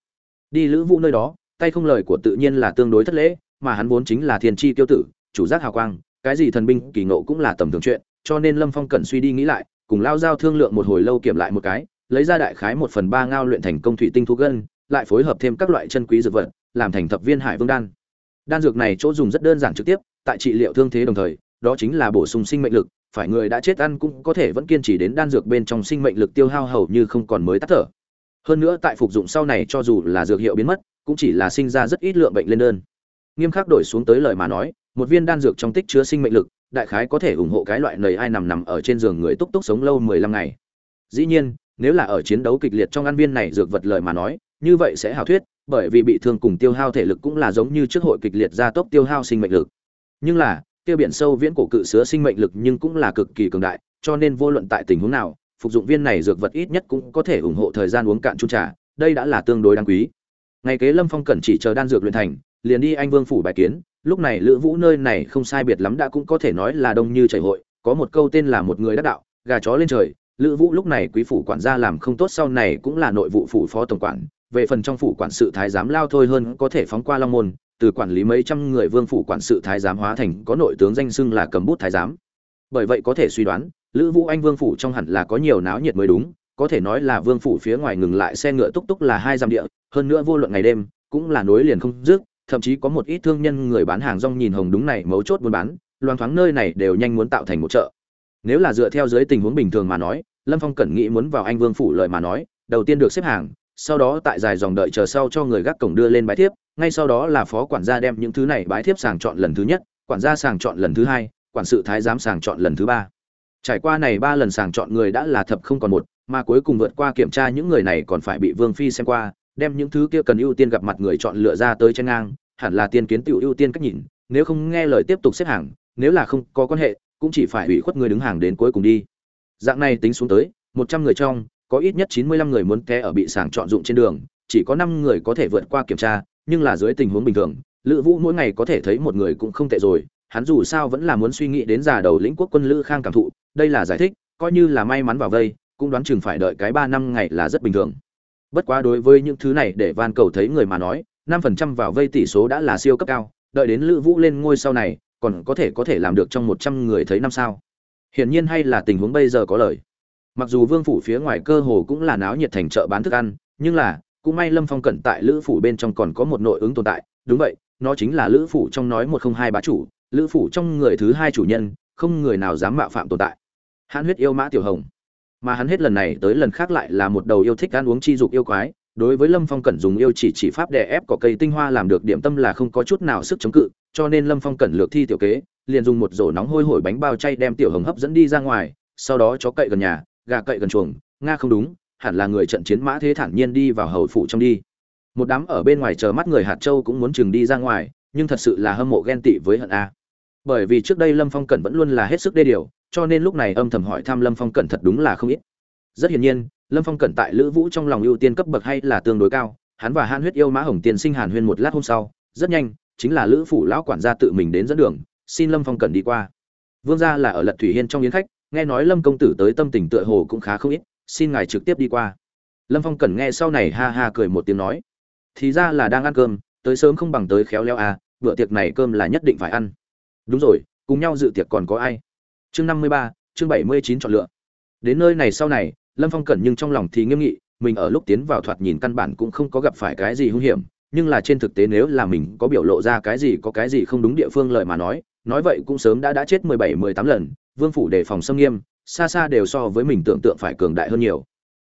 Đi lữ vũ nơi đó, tay không lời của tự nhiên là tương đối thất lễ, mà hắn vốn chính là thiên tri tiêu tử, chủ giác hào quang cái gì thần binh kỳ ngộ cũng là tầm thường chuyện, cho nên lâm phong cần suy đi nghĩ lại, cùng lao giao thương lượng một hồi lâu kiểm lại một cái, lấy ra đại khái một phần ba ngao luyện thành công thủy tinh thu gân, lại phối hợp thêm các loại chân quý dược vật, làm thành thập viên hải vương đan. Đan dược này chỗ dùng rất đơn giản trực tiếp, tại trị liệu thương thế đồng thời, đó chính là bổ sung sinh mệnh lực, phải người đã chết ăn cũng có thể vẫn kiên trì đến đan dược bên trong sinh mệnh lực tiêu hao hầu như không còn mới tắt thở. Hơn nữa tại phục dụng sau này cho dù là dược hiệu biến mất, cũng chỉ là sinh ra rất ít lượng bệnh lên đơn. Nghiêm khắc đổi xuống tới lời mà nói một viên đan dược trong tích chứa sinh mệnh lực, đại khái có thể ủng hộ cái loại nầy ai nằm nằm ở trên giường người túc túc sống lâu mười lăm ngày. Dĩ nhiên, nếu là ở chiến đấu kịch liệt trong ăn viên này dược vật lời mà nói, như vậy sẽ hào thuyết, bởi vì bị thương cùng tiêu hao thể lực cũng là giống như trước hội kịch liệt gia tốc tiêu hao sinh mệnh lực. Nhưng là tiêu biển sâu viễn cổ cự sứa sinh mệnh lực nhưng cũng là cực kỳ cường đại, cho nên vô luận tại tình huống nào, phục dụng viên này dược vật ít nhất cũng có thể ủng hộ thời gian uống cạn chung trà, đây đã là tương đối đáng quý. Ngày kế lâm phong cẩn chỉ chờ đan dược luyện thành, liền đi anh vương phủ bài kiến lúc này lữ vũ nơi này không sai biệt lắm đã cũng có thể nói là đông như chảy hội, có một câu tên là một người đắc đạo, gà chó lên trời. Lữ vũ lúc này quý phủ quản gia làm không tốt sau này cũng là nội vụ phủ phó tổng quản, về phần trong phủ quản sự thái giám lao thôi hơn có thể phóng qua long môn, từ quản lý mấy trăm người vương phủ quản sự thái giám hóa thành có nội tướng danh xưng là cầm bút thái giám. Bởi vậy có thể suy đoán, lữ vũ anh vương phủ trong hẳn là có nhiều náo nhiệt mới đúng, có thể nói là vương phủ phía ngoài ngừng lại xe ngựa túc túc là hai dặm địa, hơn nữa vô luận ngày đêm, cũng là nối liền không dứt thậm chí có một ít thương nhân người bán hàng rong nhìn hồng đúng này mấu chốt buôn bán, loang thoáng nơi này đều nhanh muốn tạo thành một chợ. Nếu là dựa theo dưới tình huống bình thường mà nói, lâm phong cẩn nghĩ muốn vào anh vương phủ lợi mà nói, đầu tiên được xếp hàng, sau đó tại dài dòng đợi chờ sau cho người gác cổng đưa lên bái thiếp, ngay sau đó là phó quản gia đem những thứ này bái thiếp sàng chọn lần thứ nhất, quản gia sàng chọn lần thứ hai, quản sự thái giám sàng chọn lần thứ ba. Trải qua này ba lần sàng chọn người đã là thập không còn một, mà cuối cùng vượt qua kiểm tra những người này còn phải bị vương phi xem qua đem những thứ kia cần ưu tiên gặp mặt người chọn lựa ra tới trên ngang, hẳn là tiên kiến tiểu ưu tiên cách nhìn, nếu không nghe lời tiếp tục xếp hàng, nếu là không có quan hệ, cũng chỉ phải ủy khuất người đứng hàng đến cuối cùng đi. Dạng này tính xuống tới, một trăm người trong, có ít nhất chín mươi lăm người muốn té ở bị sàng chọn dụng trên đường, chỉ có năm người có thể vượt qua kiểm tra, nhưng là dưới tình huống bình thường, lữ vũ mỗi ngày có thể thấy một người cũng không tệ rồi, hắn dù sao vẫn là muốn suy nghĩ đến già đầu lĩnh quốc quân lữ khang cảm thụ, đây là giải thích, coi như là may mắn vào vây, cũng đoán chừng phải đợi cái ba năm ngày là rất bình thường bất quá đối với những thứ này để van cầu thấy người mà nói, năm phần trăm vào vây tỷ số đã là siêu cấp cao, đợi đến lữ vũ lên ngôi sau này, còn có thể có thể làm được trong một trăm người thấy năm sao. Hiển nhiên hay là tình huống bây giờ có lời. Mặc dù vương phủ phía ngoài cơ hồ cũng là náo nhiệt thành chợ bán thức ăn, nhưng là, cũng may lâm phong cẩn tại lữ phủ bên trong còn có một nội ứng tồn tại. Đúng vậy, nó chính là lữ phủ trong nói một không hai bá chủ, lữ phủ trong người thứ hai chủ nhân, không người nào dám mạo phạm tồn tại. Hãn huyết yêu mã tiểu hồng mà hắn hết lần này tới lần khác lại là một đầu yêu thích ăn uống chi dục yêu quái, đối với lâm phong cẩn dùng yêu chỉ chỉ pháp đè ép cỏ cây tinh hoa làm được điểm tâm là không có chút nào sức chống cự, cho nên lâm phong cẩn lược thi tiểu kế, liền dùng một rổ nóng hôi hổi bánh bao chay đem tiểu hồng hấp dẫn đi ra ngoài, sau đó chó cậy gần nhà, gà cậy gần chuồng, nga không đúng, hẳn là người trận chiến mã thế thản nhiên đi vào hầu phủ trong đi. Một đám ở bên ngoài chờ mắt người hạt châu cũng muốn chừng đi ra ngoài, nhưng thật sự là hâm mộ ghen tị với hận a. Bởi vì trước đây lâm phong cẩn vẫn luôn là hết sức đê điều cho nên lúc này âm thầm hỏi thăm lâm phong cẩn thật đúng là không ít. Rất hiển nhiên, lâm phong cẩn tại lữ vũ trong lòng ưu tiên cấp bậc hay là tương đối cao, hắn và han huyết yêu mã hồng tiên sinh hàn huyên một lát hôm sau, rất nhanh, chính là lữ phủ lão quản gia tự mình đến dẫn đường, xin lâm phong cẩn đi qua. Vương gia là ở lật thủy hiên trong yến khách, nghe nói lâm công tử tới tâm tình tựa hồ cũng khá không ít, xin ngài trực tiếp đi qua. Lâm phong cẩn nghe sau này ha ha cười một tiếng nói, thì ra là đang ăn cơm, tới sớm không bằng tới khéo léo à bữa tiệc này cơm là nhất định phải ăn. Đúng rồi, cùng nhau dự tiệc còn có ai? Chương năm mươi ba, chương bảy mươi chín chọn lựa. Đến nơi này sau này, lâm phong cẩn nhưng trong lòng thì nghiêm nghị, mình ở lúc tiến vào thoạt nhìn căn bản cũng không có gặp phải cái gì hung hiểm, nhưng là trên thực tế nếu là mình có biểu lộ ra cái gì có cái gì không đúng địa phương lời mà nói nói vậy cũng sớm đã đã chết mười bảy, mười tám lần, vương phủ đề phòng xâm nghiêm, xa xa đều so với mình tưởng tượng phải cường đại hơn nhiều.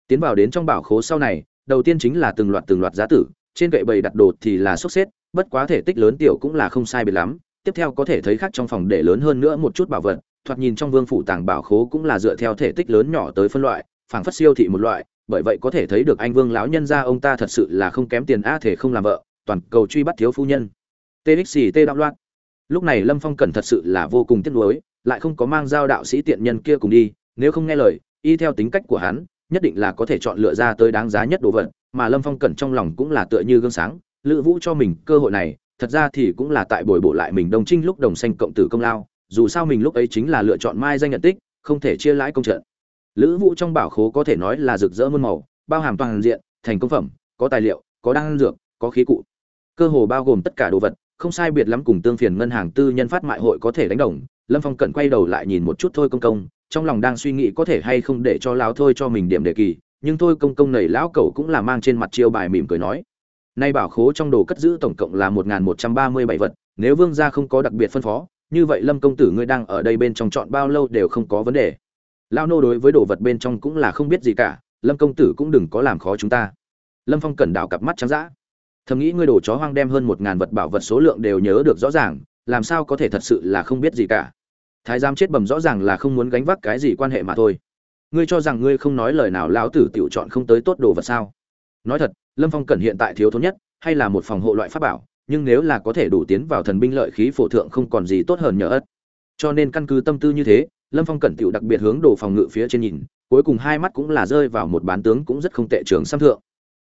Tiến vào đến trong bảo khố sau này, đầu tiên chính là từng loạt từng loạt giá tử, trên kệ bầy đặt đồ thì là sốc xếp, bất quá thể tích lớn tiểu cũng là không sai biệt lắm, tiếp theo có thể thấy khác trong phòng để lớn hơn nữa một chút bảo vật thoạt nhìn trong vương phủ tàng bảo khố cũng là dựa theo thể tích lớn nhỏ tới phân loại, phảng phất siêu thị một loại, bởi vậy có thể thấy được anh vương lão nhân gia ông ta thật sự là không kém tiền a thể không làm vợ, toàn cầu truy bắt thiếu phu nhân. Txt đạo loạn. Lúc này lâm phong cần thật sự là vô cùng tiếc nuối, lại không có mang giao đạo sĩ tiện nhân kia cùng đi, nếu không nghe lời, y theo tính cách của hắn, nhất định là có thể chọn lựa ra tới đáng giá nhất đồ vật, mà lâm phong cẩn trong lòng cũng là tựa như gương sáng, lữ vũ cho mình cơ hội này, thật ra thì cũng là tại bồi bổ lại mình đồng trinh lúc đồng xanh cộng tử công lao dù sao mình lúc ấy chính là lựa chọn mai danh nhận tích, không thể chia lãi công trận. Lữ vũ trong bảo khố có thể nói là rực rỡ muôn màu, bao hàm toàn diện, thành công phẩm, có tài liệu, có đan dược, có khí cụ. Cơ hồ bao gồm tất cả đồ vật, không sai biệt lắm cùng tương phiền ngân hàng tư nhân phát mại hội có thể đánh đồng. Lâm phong cẩn quay đầu lại nhìn một chút thôi công công, trong lòng đang suy nghĩ có thể hay không để cho lão thôi cho mình điểm đề kỳ, nhưng thôi công công này lão cẩu cũng là mang trên mặt chiêu bài mỉm cười nói, nay bảo khố trong đồ cất giữ tổng cộng là một một trăm ba mươi bảy vật, nếu vương gia không có đặc biệt phân phó như vậy lâm công tử ngươi đang ở đây bên trong chọn bao lâu đều không có vấn đề. Lao nô đối với đồ vật bên trong cũng là không biết gì cả, lâm công tử cũng đừng có làm khó chúng ta. Lâm phong cẩn đảo cặp mắt trắng d ã thầm nghĩ ngươi đồ chó hoang đem hơn một ngàn vật bảo vật số lượng đều nhớ được rõ ràng, làm sao có thể thật sự là không biết gì cả. Thái giám chết bầm rõ ràng là không muốn gánh vác cái gì quan hệ mà thôi. Ngươi cho rằng ngươi không nói lời nào lão tử tiểu chọn không tới tốt đồ vật sao? Nói thật, lâm phong cẩn hiện tại thiếu thốn nhất, hay là một phòng hộ loại pháp bảo nhưng nếu là có thể đủ tiến vào thần binh lợi khí phổ thượng không còn gì tốt hơn nhờ ất cho nên căn cứ tâm tư như thế, lâm phong cẩn tiểu đặc biệt hướng đồ phòng ngự phía trên nhìn, cuối cùng hai mắt cũng là rơi vào một bán tướng cũng rất không tệ trường sam thượng.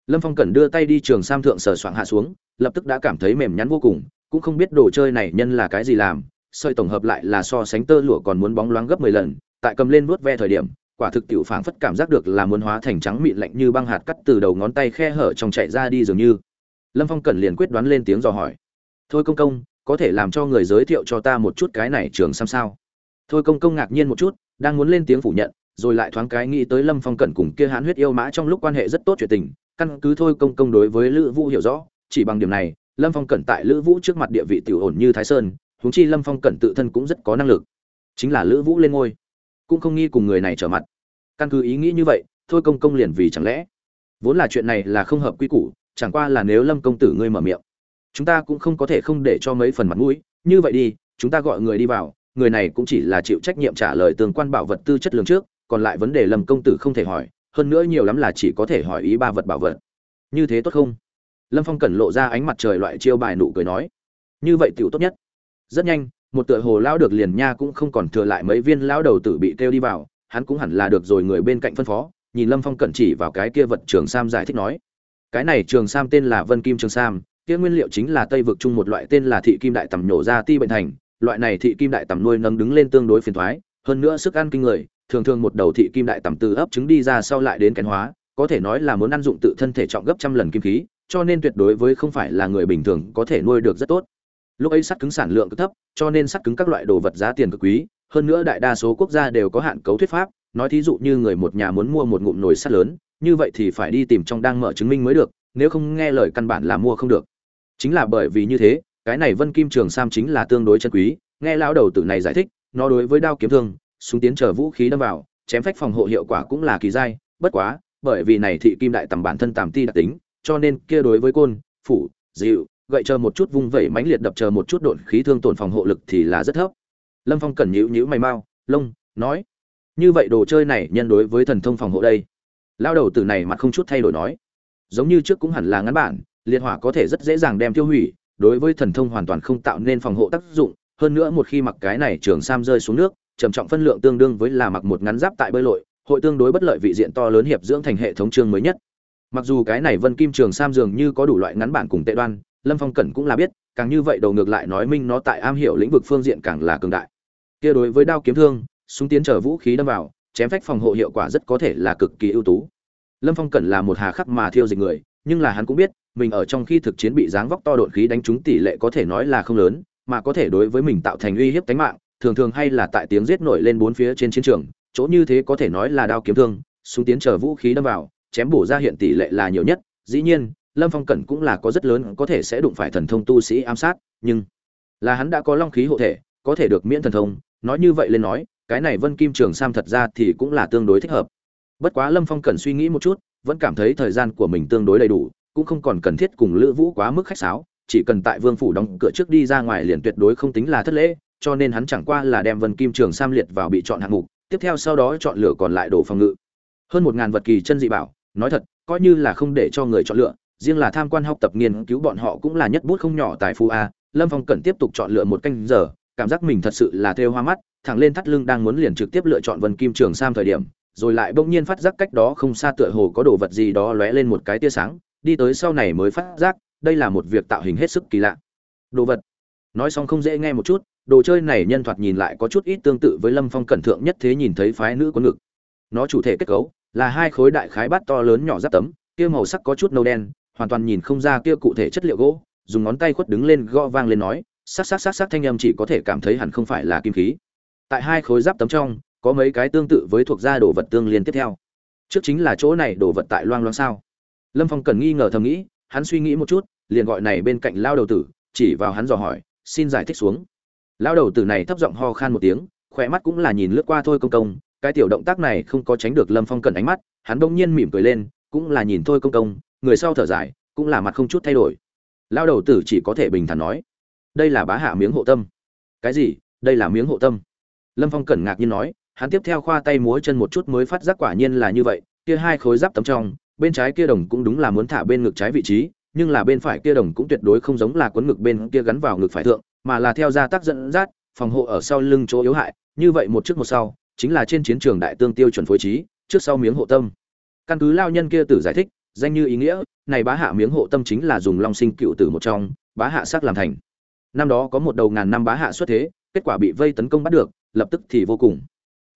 Lâm phong cẩn đưa tay đi trường sam thượng sờ soạng hạ xuống, lập tức đã cảm thấy mềm nhắn vô cùng, cũng không biết đồ chơi này nhân là cái gì làm, sợi tổng hợp lại là so sánh tơ lụa còn muốn bóng loáng gấp mười lần, tại cầm lên vuốt ve thời điểm, quả thực tiểu phảng phất cảm giác được là muốn hóa thành trắng mịn lạnh như băng hạt cắt từ đầu ngón tay khe hở trong chạy ra đi dường như lâm phong cẩn liền quyết đoán lên tiếng dò hỏi. Thôi công công, có thể làm cho người giới thiệu cho ta một chút cái này trường sam sao? Thôi công công ngạc nhiên một chút, đang muốn lên tiếng phủ nhận, rồi lại thoáng cái nghĩ tới lâm phong cẩn cùng kia hãn huyết yêu mã trong lúc quan hệ rất tốt chuyện tình, căn cứ thôi công công đối với lữ vũ hiểu rõ, chỉ bằng điểm này, lâm phong cẩn tại lữ vũ trước mặt địa vị tiểu ổn như thái sơn, huống chi lâm phong cẩn tự thân cũng rất có năng lực. Chính là lữ vũ lên ngôi, cũng không nghi cùng người này trở mặt. Căn cứ ý nghĩ như vậy, thôi công công liền vì chẳng lẽ, vốn là chuyện này là không hợp quy củ chẳng qua là nếu lâm công tử ngươi mở miệng, chúng ta cũng không có thể không để cho mấy phần mặt mũi. Như vậy đi, chúng ta gọi người đi vào, người này cũng chỉ là chịu trách nhiệm trả lời tương quan bảo vật tư chất lượng trước, còn lại vấn đề lâm công tử không thể hỏi, hơn nữa nhiều lắm là chỉ có thể hỏi ý ba vật bảo vật. Như thế tốt không? Lâm phong cần lộ ra ánh mặt trời loại chiêu bài nụ cười nói. Như vậy tiểu tốt nhất. Rất nhanh, một tựa hồ lão được liền nha cũng không còn thừa lại mấy viên lão đầu tử bị kêu đi vào, hắn cũng hẳn là được rồi người bên cạnh phân phó, nhìn lâm phong cẩn chỉ vào cái kia vật trường sam giải thích nói cái này trường sam tên là vân kim trường sam, kia nguyên liệu chính là tây vực chung một loại tên là thị kim đại tầm nhổ ra ti bệnh thành, loại này thị kim đại tầm nuôi nâng đứng lên tương đối phiền thoái, hơn nữa sức ăn kinh người, thường thường một đầu thị kim đại tầm từ ấp trứng đi ra sau lại đến kén hóa, có thể nói là muốn ăn dụng tự thân thể trọng gấp trăm lần kim khí, cho nên tuyệt đối với không phải là người bình thường có thể nuôi được rất tốt. Lúc ấy sắt cứng sản lượng cực thấp, cho nên sắt cứng các loại đồ vật giá tiền cực quý, hơn nữa đại đa số quốc gia đều có hạn cấu thuyết pháp, nói thí dụ như người một nhà muốn mua một ngụm nồi sắt lớn như vậy thì phải đi tìm trong đang mở chứng minh mới được, nếu không nghe lời căn bản là mua không được. Chính là bởi vì như thế, cái này vân kim trường sam chính là tương đối chân quý, nghe lão đầu tử này giải thích, nó đối với đao kiếm thương, súng tiến trở vũ khí đâm vào, chém phách phòng hộ hiệu quả cũng là kỳ dai, bất quá, bởi vì này thị kim đại tầm bản thân tàm ti đặc tính, cho nên kia đối với côn, phủ, dịu, gậy chờ một chút vung vẩy mãnh liệt đập chờ một chút độn khí thương tổn phòng hộ lực thì là rất thấp. Lâm phong cẩn nhữ nhữ mày mau lông nói, như vậy đồ chơi này nhân đối với thần thông phòng hộ đây lao đầu từ này mặt không chút thay đổi nói. Giống như trước cũng hẳn là ngắn bản, liệt hỏa có thể rất dễ dàng đem tiêu hủy, đối với thần thông hoàn toàn không tạo nên phòng hộ tác dụng. Hơn nữa một khi mặc cái này trường sam rơi xuống nước, trầm trọng phân lượng tương đương với là mặc một ngắn giáp tại bơi lội, hội tương đối bất lợi vị diện to lớn hiệp dưỡng thành hệ thống chương mới nhất. Mặc dù cái này vân kim trường sam dường như có đủ loại ngắn bản cùng tệ đoan, lâm phong cẩn cũng là biết, càng như vậy đầu ngược lại nói minh nó tại am hiểu lĩnh vực phương diện càng là cường đại. Kia đối với đao kiếm thương, súng tiến trở vũ khí đâm vào, chém phách phòng hộ hiệu quả rất có thể là cực kỳ ưu tú lâm phong cẩn là một hà khắc mà thiêu dịch người, nhưng là hắn cũng biết, mình ở trong khi thực chiến bị dáng vóc to đột khí đánh trúng tỷ lệ có thể nói là không lớn, mà có thể đối với mình tạo thành uy hiếp tính mạng, thường thường hay là tại tiếng giết nổi lên bốn phía trên chiến trường, chỗ như thế có thể nói là đao kiếm thương, súng tiến chờ vũ khí đâm vào, chém bổ ra hiện tỷ lệ là nhiều nhất. Dĩ nhiên, lâm phong cẩn cũng là có rất lớn có thể sẽ đụng phải thần thông tu sĩ ám sát, nhưng là hắn đã có long khí hộ thể, có thể được miễn thần thông, nói như vậy lên nói, cái này vân kim trường sam thật ra thì cũng là tương đối thích hợp bất quá lâm phong cần suy nghĩ một chút, vẫn cảm thấy thời gian của mình tương đối đầy đủ, cũng không còn cần thiết cùng lữ vũ quá mức khách sáo, chỉ cần tại vương phủ đóng cửa trước đi ra ngoài liền tuyệt đối không tính là thất lễ, cho nên hắn chẳng qua là đem vân kim trường sam liệt vào bị chọn hạng mục, tiếp theo sau đó chọn lựa còn lại đồ phòng ngự. Hơn một ngàn vật kỳ chân dị bảo, nói thật, coi như là không để cho người chọn lựa, riêng là tham quan học tập nghiên cứu bọn họ cũng là nhất bút không nhỏ tại phú a, lâm phong cần tiếp tục chọn lựa một canh giờ, cảm giác mình thật sự là thêu hoa mắt, thẳng lên thắt lưng đang muốn liền trực tiếp lựa chọn vân kim trường sam thời điểm rồi lại bỗng nhiên phát giác cách đó không xa tựa hồ có đồ vật gì đó lóe lên một cái tia sáng, đi tới sau này mới phát giác, đây là một việc tạo hình hết sức kỳ lạ. Đồ vật. Nói xong không dễ nghe một chút, đồ chơi này nhân thoạt nhìn lại có chút ít tương tự với lâm phong cẩn thượng nhất thế nhìn thấy phái nữ của ngực. Nó chủ thể kết cấu là hai khối đại khái bát to lớn nhỏ giáp tấm, kia màu sắc có chút nâu đen, hoàn toàn nhìn không ra kia cụ thể chất liệu gỗ, dùng ngón tay khuất đứng lên gõ vang lên nói, sắc sắc sắc sắc thanh âm chỉ có thể cảm thấy hẳn không phải là kim khí. Tại hai khối giáp tấm trong có mấy cái tương tự với thuộc gia đồ vật tương liên tiếp theo. Trước chính là chỗ này đồ vật tại loang loang sao. Lâm phong cần nghi ngờ thầm nghĩ, hắn suy nghĩ một chút, liền gọi này bên cạnh lao đầu tử, chỉ vào hắn dò hỏi, xin giải thích xuống. Lao đầu tử này thấp giọng ho khan một tiếng khỏe mắt cũng là nhìn lướt qua thôi công công, cái tiểu động tác này không có tránh được lâm phong cần ánh mắt, hắn bỗng nhiên mỉm cười lên, cũng là nhìn thôi công công, người sau thở dài, cũng là mặt không chút thay đổi. Lao đầu tử chỉ có thể bình thản nói, đây là bá hạ miếng hộ tâm. Cái gì? Đây là miếng hộ tâm? Lâm phong cẩn ngạc nhiên nói hắn tiếp theo khoa tay múa chân một chút mới phát giác quả nhiên là như vậy, kia hai khối giáp tấm trong, bên trái kia đồng cũng đúng là muốn thả bên ngực trái vị trí, nhưng là bên phải kia đồng cũng tuyệt đối không giống là cuốn ngực bên kia gắn vào ngực phải thượng, mà là theo gia tác dẫn dắt, phòng hộ ở sau lưng chỗ yếu hại, như vậy một trước một sau, chính là trên chiến trường đại tương tiêu chuẩn phối trí, trước sau miếng hộ tâm. Căn cứ lao nhân kia tử giải thích, danh như ý nghĩa, này bá hạ miếng hộ tâm chính là dùng long sinh cựu tử một trong, bá hạ sắc làm thành. Năm đó có một đầu ngàn năm bá hạ xuất thế, kết quả bị vây tấn công bắt được, lập tức thì vô cùng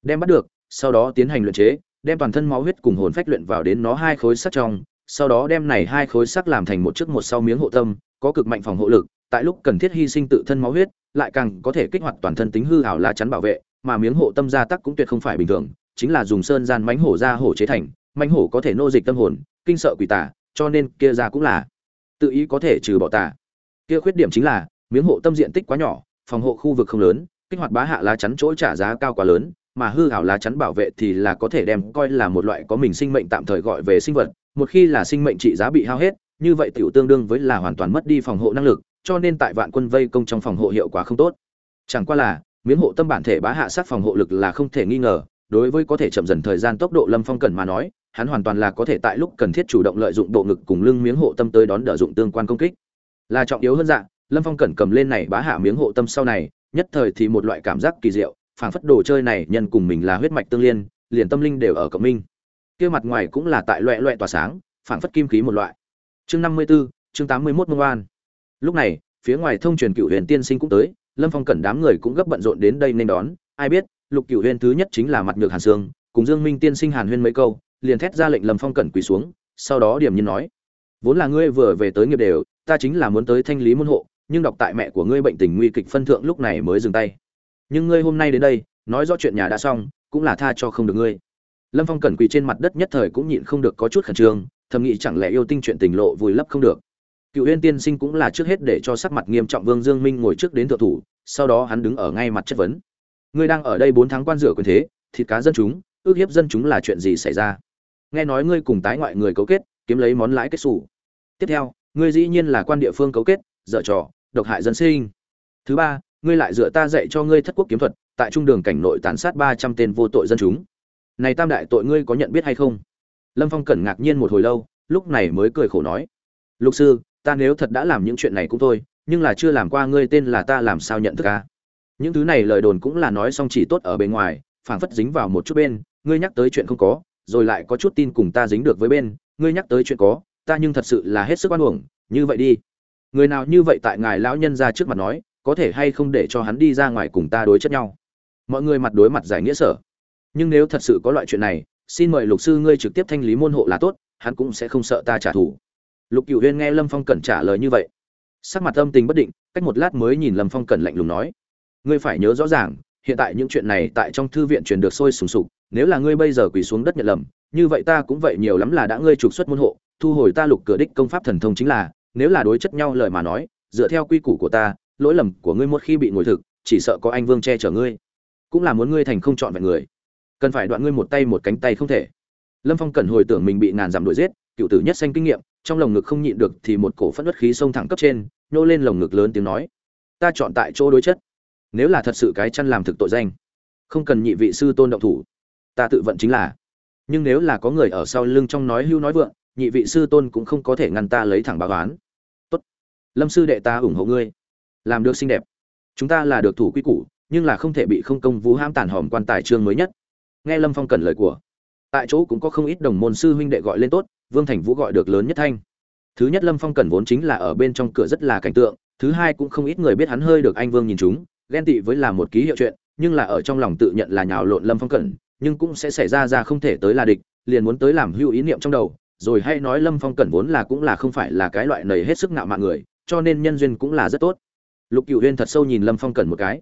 đem bắt được, sau đó tiến hành luyện chế, đem toàn thân máu huyết cùng hồn phách luyện vào đến nó hai khối sắt trong, sau đó đem này hai khối sắt làm thành một chiếc một sau miếng hộ tâm, có cực mạnh phòng hộ lực, tại lúc cần thiết hy sinh tự thân máu huyết, lại càng có thể kích hoạt toàn thân tính hư hảo lá chắn bảo vệ, mà miếng hộ tâm gia tắc cũng tuyệt không phải bình thường, chính là dùng sơn gian mánh hổ ra hổ chế thành mánh hổ có thể nô dịch tâm hồn, kinh sợ quỷ tà, cho nên kia ra cũng là tự ý có thể trừ bỏ tà. Kia khuyết điểm chính là, miếng hộ tâm diện tích quá nhỏ, phòng hộ khu vực không lớn, kích hoạt bá hạ lá chắn chỗ trả giá cao quá lớn mà hư hảo lá chắn bảo vệ thì là có thể đem coi là một loại có mình sinh mệnh tạm thời gọi về sinh vật. Một khi là sinh mệnh trị giá bị hao hết, như vậy tiểu tương đương với là hoàn toàn mất đi phòng hộ năng lực, cho nên tại vạn quân vây công trong phòng hộ hiệu quả không tốt. Chẳng qua là, miếng hộ tâm bản thể bá hạ sát phòng hộ lực là không thể nghi ngờ, đối với có thể chậm dần thời gian tốc độ lâm phong cần mà nói, hắn hoàn toàn là có thể tại lúc cần thiết chủ động lợi dụng bộ ngực cùng lưng miếng hộ tâm tới đón đỡ dụng tương quan công kích. Là trọng yếu hơn dạng lâm phong cẩn cầm lên này bá hạ miếng hộ tâm sau này, nhất thời thì một loại cảm giác kỳ diệu phảng phất đồ chơi này nhân cùng mình là huyết mạch tương liên liền tâm linh đều ở cộng minh. Kia mặt ngoài cũng là tại loẹ loẹ tỏa sáng phảng phất kim khí một loại. Chương năm mươi 54, chương tám mươi 81 mông an. Lúc này phía ngoài thông truyền cựu huyền tiên sinh cũng tới lâm phong cẩn đám người cũng gấp bận rộn đến đây nên đón. Ai biết lục cựu huyền thứ nhất chính là mặt nhược hàn sương cùng dương minh tiên sinh hàn huyên mấy câu liền thét ra lệnh lâm phong cẩn quỳ xuống sau đó điểm nhiên nói vốn là ngươi vừa về tới nghiệp đều ta chính là muốn tới thanh lý môn hộ nhưng đọc tại mẹ của ngươi bệnh tình nguy kịch phân thượng lúc này mới dừng tay nhưng ngươi hôm nay đến đây, nói rõ chuyện nhà đã xong, cũng là tha cho không được ngươi. Lâm phong cẩn quỳ trên mặt đất nhất thời cũng nhịn không được có chút khẩn trương, thầm nghĩ chẳng lẽ yêu tinh chuyện tình lộ vùi lấp không được. Cựu huyên tiên sinh cũng là trước hết để cho sắc mặt nghiêm trọng vương dương minh ngồi trước đến thượng thủ, sau đó hắn đứng ở ngay mặt chất vấn. Ngươi đang ở đây bốn tháng quan rửa quyền thế, thịt cá dân chúng, ước hiếp dân chúng là chuyện gì xảy ra? Nghe nói ngươi cùng tái ngoại người cấu kết, kiếm lấy món lãi kết xù. Tiếp theo, ngươi dĩ nhiên là quan địa phương cấu kết, dở trò, độc hại dân sinh. Thứ ba ngươi lại dựa ta dạy cho ngươi thất quốc kiếm thuật, tại trung đường cảnh nội tàn sát ba trăm tên vô tội dân chúng. Này tam đại tội ngươi có nhận biết hay không? Lâm phong cẩn ngạc nhiên một hồi lâu, lúc này mới cười khổ nói, lục sư, ta nếu thật đã làm những chuyện này cũng thôi, nhưng là chưa làm qua ngươi tên là ta làm sao nhận thức ca những thứ này lời đồn cũng là nói xong chỉ tốt ở bên ngoài, phảng phất dính vào một chút bên, ngươi nhắc tới chuyện không có, rồi lại có chút tin cùng ta dính được với bên, ngươi nhắc tới chuyện có, ta nhưng thật sự là hết sức oan uổng, như vậy đi. Người nào như vậy tại ngài lão nhân ra trước mặt nói có thể hay không để cho hắn đi ra ngoài cùng ta đối chất nhau. Mọi người mặt đối mặt giải nghĩa sở. Nhưng nếu thật sự có loại chuyện này, xin mời lục sư ngươi trực tiếp thanh lý môn hộ là tốt, hắn cũng sẽ không sợ ta trả thù. Lục cựu huyên nghe lâm phong cẩn trả lời như vậy, sắc mặt âm tình bất định, cách một lát mới nhìn lâm phong cẩn lạnh lùng nói, ngươi phải nhớ rõ ràng, hiện tại những chuyện này tại trong thư viện truyền được sôi sùng sục, nếu là ngươi bây giờ quỳ xuống đất nhận lầm, như vậy ta cũng vậy nhiều lắm là đã ngươi trục xuất môn hộ, thu hồi ta lục cửa đích công pháp thần thông chính là, nếu là đối chất nhau lời mà nói, dựa theo quy củ của ta lỗi lầm của ngươi một khi bị ngồi thực, chỉ sợ có anh vương che chở ngươi. Cũng là muốn ngươi thành không chọn vẹn người. Cần phải đoạn ngươi một tay một cánh tay không thể. Lâm phong cần hồi tưởng mình bị ngàn dặm đuổi giết, cựu tử nhất sanh kinh nghiệm, trong lồng ngực không nhịn được thì một cổ phẫn nứt khí sông thẳng cấp trên, nhô lên lồng ngực lớn tiếng nói, ta chọn tại chỗ đối chất. Nếu là thật sự cái chăn làm thực tội danh, không cần nhị vị sư tôn động thủ. Ta tự vận chính là. Nhưng nếu là có người ở sau lưng trong nói hưu nói vượng, nhị vị sư tôn cũng không có thể ngăn ta lấy thẳng báo oán. Tốt. Lâm sư đệ ta ủng hộ ngươi làm được xinh đẹp. Chúng ta là được thủ quy củ, nhưng là không thể bị không công vũ hãm tàn hòm quan tài trương mới nhất. Nghe lâm phong cần lời của. Tại chỗ cũng có không ít đồng môn sư huynh đệ gọi lên tốt, vương thành vũ gọi được lớn nhất thanh. Thứ nhất lâm phong cần vốn chính là ở bên trong cửa rất là cảnh tượng, thứ hai cũng không ít người biết hắn hơi được anh vương nhìn chúng, ghen tị với là một ký hiệu chuyện, nhưng là ở trong lòng tự nhận là nhào lộn lâm phong cẩn nhưng cũng sẽ xảy ra ra không thể tới là địch, liền muốn tới làm hưu ý niệm trong đầu, rồi hay nói lâm phong cẩn vốn là cũng là không phải là cái loại nầy hết sức ngạo mạn người, cho nên nhân duyên cũng là rất tốt lục cựu huyên thật sâu nhìn lâm phong cẩn một cái.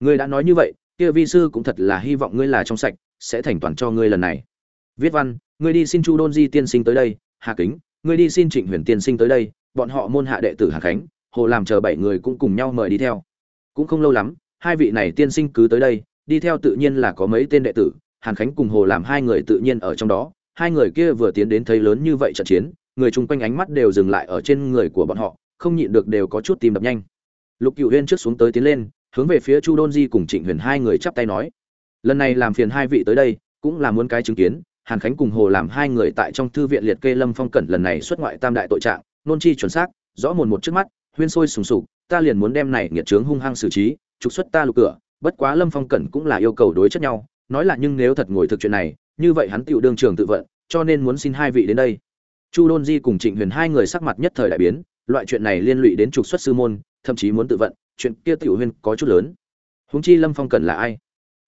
Ngươi đã nói như vậy, kia vi sư cũng thật là hy vọng ngươi là trong sạch, sẽ thành toàn cho ngươi lần này. Viết văn, ngươi đi xin chu đôn di tiên sinh tới đây, hà kính, ngươi đi xin trịnh huyền tiên sinh tới đây, bọn họ môn hạ đệ tử hà khánh, hồ làm chờ bảy người cũng cùng nhau mời đi theo. Cũng không lâu lắm, hai vị này tiên sinh cứ tới đây, đi theo tự nhiên là có mấy tên đệ tử hàn khánh cùng hồ làm hai người tự nhiên ở trong đó. Hai người kia vừa tiến đến thấy lớn như vậy trận chiến, người chung quanh ánh mắt đều dừng lại ở trên người của bọn họ, không nhịn được đều có chút tìm đập nhanh lục cựu huyên trước xuống tới tiến lên, hướng về phía chu đôn di cùng trịnh huyền hai người chắp tay nói. Lần này làm phiền hai vị tới đây, cũng là muốn cái chứng kiến, hàn khánh cùng hồ làm hai người tại trong thư viện liệt kê lâm phong cẩn lần này xuất ngoại tam đại tội trạng, nôn chi chuẩn xác, rõ mồn một trước mắt, huyên sôi sùng sục, ta liền muốn đem này nghiệt trướng hung hăng xử trí, trục xuất ta lục cửa, bất quá lâm phong cẩn cũng là yêu cầu đối chất nhau, nói là nhưng nếu thật ngồi thực chuyện này, như vậy hắn tựu đương trường tự vận, cho nên muốn xin hai vị đến đây. Chu đôn di cùng trịnh huyền hai người sắc mặt nhất thời đại biến, loại chuyện này liên lụy đến trục xuất sư môn thậm chí muốn tự vận, chuyện kia tiểu huyên có chút lớn. Huống chi lâm phong cần là ai?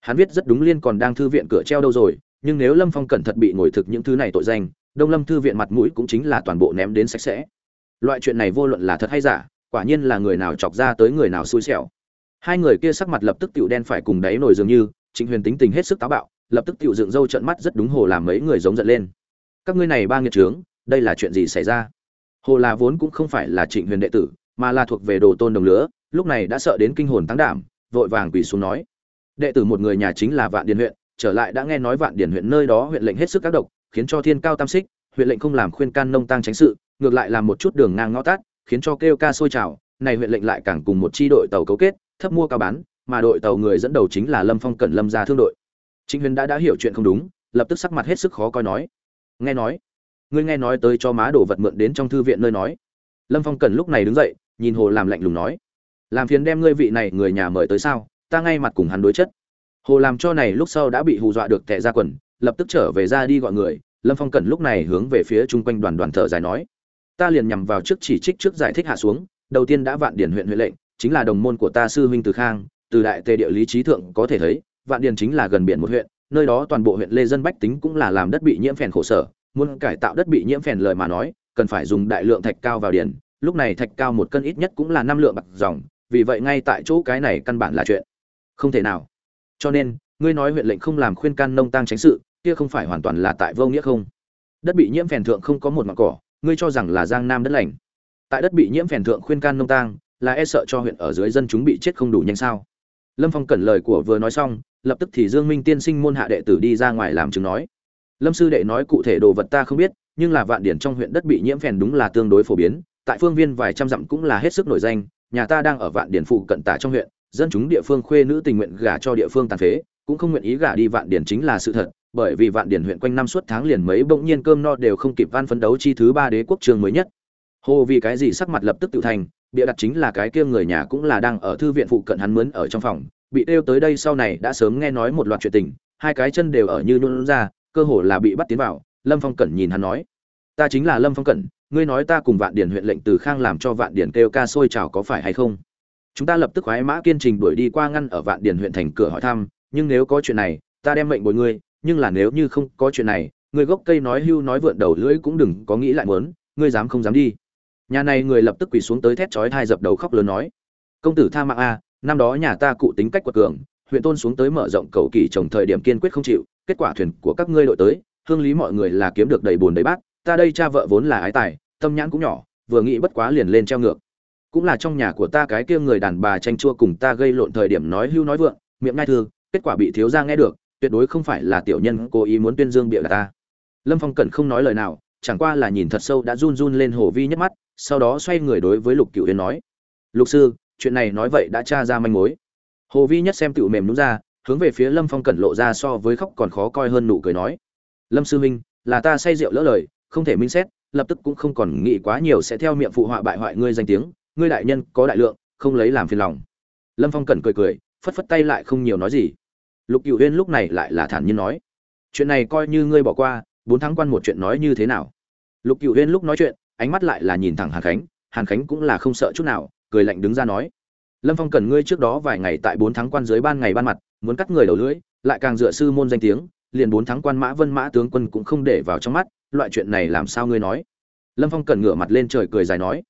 Hắn viết rất đúng liên còn đang thư viện cửa treo đâu rồi, nhưng nếu lâm phong cẩn thật bị ngồi thực những thứ này tội danh, đông lâm thư viện mặt mũi cũng chính là toàn bộ ném đến sạch sẽ. Loại chuyện này vô luận là thật hay giả, quả nhiên là người nào chọc ra tới người nào xui xẻo. Hai người kia sắc mặt lập tức tựu đen phải cùng đáy nổi dường như, trịnh huyền tính tình hết sức táo bạo, lập tức tựu dựng râu trận mắt rất đúng hồ làm mấy người giống giận lên. Các ngươi này ba nghiệt trướng đây là chuyện gì xảy ra? Hồ là vốn cũng không phải là trịnh huyền đệ tử mà là thuộc về đồ tôn đồng lứa, lúc này đã sợ đến kinh hồn tăng đảm, vội vàng quỳ xuống nói. Đệ tử một người nhà chính là vạn điền huyện, trở lại đã nghe nói vạn điền huyện nơi đó huyện lệnh hết sức các độc, khiến cho thiên cao tam xích, huyện lệnh không làm khuyên can nông tăng tránh sự, ngược lại làm một chút đường ngang ngõ tát, khiến cho kêu ca sôi trào, này huyện lệnh lại càng cùng một chi đội tàu cấu kết, thấp mua cao bán, mà đội tàu người dẫn đầu chính là lâm phong cẩn lâm gia thương đội. Chính huyền đã đã hiểu chuyện không đúng, lập tức sắc mặt hết sức khó coi nói. Nghe nói, ngươi nghe nói tới cho má đồ vật mượn đến trong thư viện nơi nói. Lâm phong cẩn lúc này đứng dậy nhìn hồ làm lạnh lùng nói, làm phiền đem ngươi vị này người nhà mời tới sao? Ta ngay mặt cùng hắn đối chất. Hồ làm cho này lúc sau đã bị hù dọa được tệ ra quần, lập tức trở về ra đi gọi người. Lâm phong cẩn lúc này hướng về phía chung quanh đoàn đoàn thợ dài nói, ta liền nhằm vào trước chỉ trích trước giải thích hạ xuống. Đầu tiên đã vạn điển huyện huyện lệnh, chính là đồng môn của ta sư huynh từ khang, từ đại tề địa lý trí thượng có thể thấy, vạn điền chính là gần biển một huyện, nơi đó toàn bộ huyện lê dân bách tính cũng là làm đất bị nhiễm phèn khổ sở. Muốn cải tạo đất bị nhiễm phèn lời mà nói, cần phải dùng đại lượng thạch cao vào điển lúc này thạch cao một cân ít nhất cũng là năm lượng bạc dòng, vì vậy ngay tại chỗ cái này căn bản là chuyện. Không thể nào. Cho nên, ngươi nói huyện lệnh không làm khuyên can nông tăng tránh sự, kia không phải hoàn toàn là tại vô nghĩa không? Đất bị nhiễm phèn thượng không có một mặt cỏ, ngươi cho rằng là giang nam đất lành. Tại đất bị nhiễm phèn thượng khuyên can nông tang, là e sợ cho huyện ở dưới dân chúng bị chết không đủ nhanh sao? Lâm phong cẩn lời của vừa nói xong, lập tức thì dương minh tiên sinh môn hạ đệ tử đi ra ngoài làm chứng nói. Lâm sư đệ nói cụ thể đồ vật ta không biết, nhưng là vạn điển trong huyện đất bị nhiễm phèn đúng là tương đối phổ biến tại phương viên vài trăm dặm cũng là hết sức nổi danh, nhà ta đang ở vạn điển phụ cận tả trong huyện, dân chúng địa phương khuê nữ tình nguyện gả cho địa phương tàn phế, cũng không nguyện ý gả đi vạn điển chính là sự thật, bởi vì vạn điển huyện quanh năm suốt tháng liền mấy bỗng nhiên cơm no đều không kịp van phấn đấu chi thứ ba đế quốc trường mới nhất. Hồ vì cái gì sắc mặt lập tức tự thành, bịa đặt chính là cái kia người nhà cũng là đang ở thư viện phụ cận hắn mướn ở trong phòng, bị đeo tới đây sau này đã sớm nghe nói một loạt chuyện tình, hai cái chân đều ở như nôn ra, cơ hồ là bị bắt tiến vào, lâm phong cẩn nhìn hắn nói, ta chính là lâm phong cẩn ngươi nói ta cùng vạn điển huyện lệnh từ khang làm cho vạn điển kêu ca sôi trào có phải hay không? Chúng ta lập tức khoái mã kiên trình đuổi đi qua ngăn ở vạn điển huyện thành cửa hỏi thăm, nhưng nếu có chuyện này, ta đem mệnh bồi ngươi, nhưng là nếu như không có chuyện này người gốc cây nói hưu nói vượn đầu lưỡi cũng đừng có nghĩ lại muốn, ngươi dám không dám đi. Nhà này người lập tức quỳ xuống tới thét chói thai dập đầu khóc lớn nói, công tử tha mạng a, năm đó nhà ta cụ tính cách quật cường, huyện tôn xuống tới mở rộng cầu kỳ trồng thời điểm kiên quyết không chịu, kết quả thuyền của các ngươi đội tới, hương lý mọi người là kiếm được đầy bùn đầy bát ta đây cha vợ vốn là ái tài, tâm nhãn cũng nhỏ, vừa nghĩ bất quá liền lên treo ngược. Cũng là trong nhà của ta cái kia người đàn bà tranh chua cùng ta gây lộn thời điểm nói hưu nói vượng, miệng ngai thư, kết quả bị thiếu gia nghe được, tuyệt đối không phải là tiểu nhân cố ý muốn tuyên dương bịa đặt ta. Lâm phong cẩn không nói lời nào, chẳng qua là nhìn thật sâu đã run run lên hồ vi nhất mắt, sau đó xoay người đối với lục cựu yến nói, lục sư, chuyện này nói vậy đã tra ra manh mối. Hồ vi nhất xem tựu mềm đúng ra, hướng về phía lâm phong cẩn lộ ra so với khóc còn khó coi hơn nụ cười nói, lâm sư minh là ta say rượu lỡ lời không thể minh xét, lập tức cũng không còn nghĩ quá nhiều sẽ theo miệng phụ họa bại hoại ngươi danh tiếng, ngươi đại nhân có đại lượng, không lấy làm phiền lòng. Lâm phong cẩn cười cười, phất phất tay lại không nhiều nói gì. Lục cựu huyên lúc này lại là thản nhiên nói, chuyện này coi như ngươi bỏ qua, bốn tháng quan một chuyện nói như thế nào? Lục cựu huyên lúc nói chuyện, ánh mắt lại là nhìn thẳng hàn khánh hàn khánh cũng là không sợ chút nào, cười lạnh đứng ra nói, lâm phong cần ngươi trước đó vài ngày tại bốn tháng quan dưới ban ngày ban mặt, muốn cắt người đầu lưỡi, lại càng dựa sư môn danh tiếng, liền bốn tháng quan mã vân mã tướng quân cũng không để vào trong mắt loại chuyện này làm sao ngươi nói? Lâm phong cần ngửa mặt lên trời cười dài nói,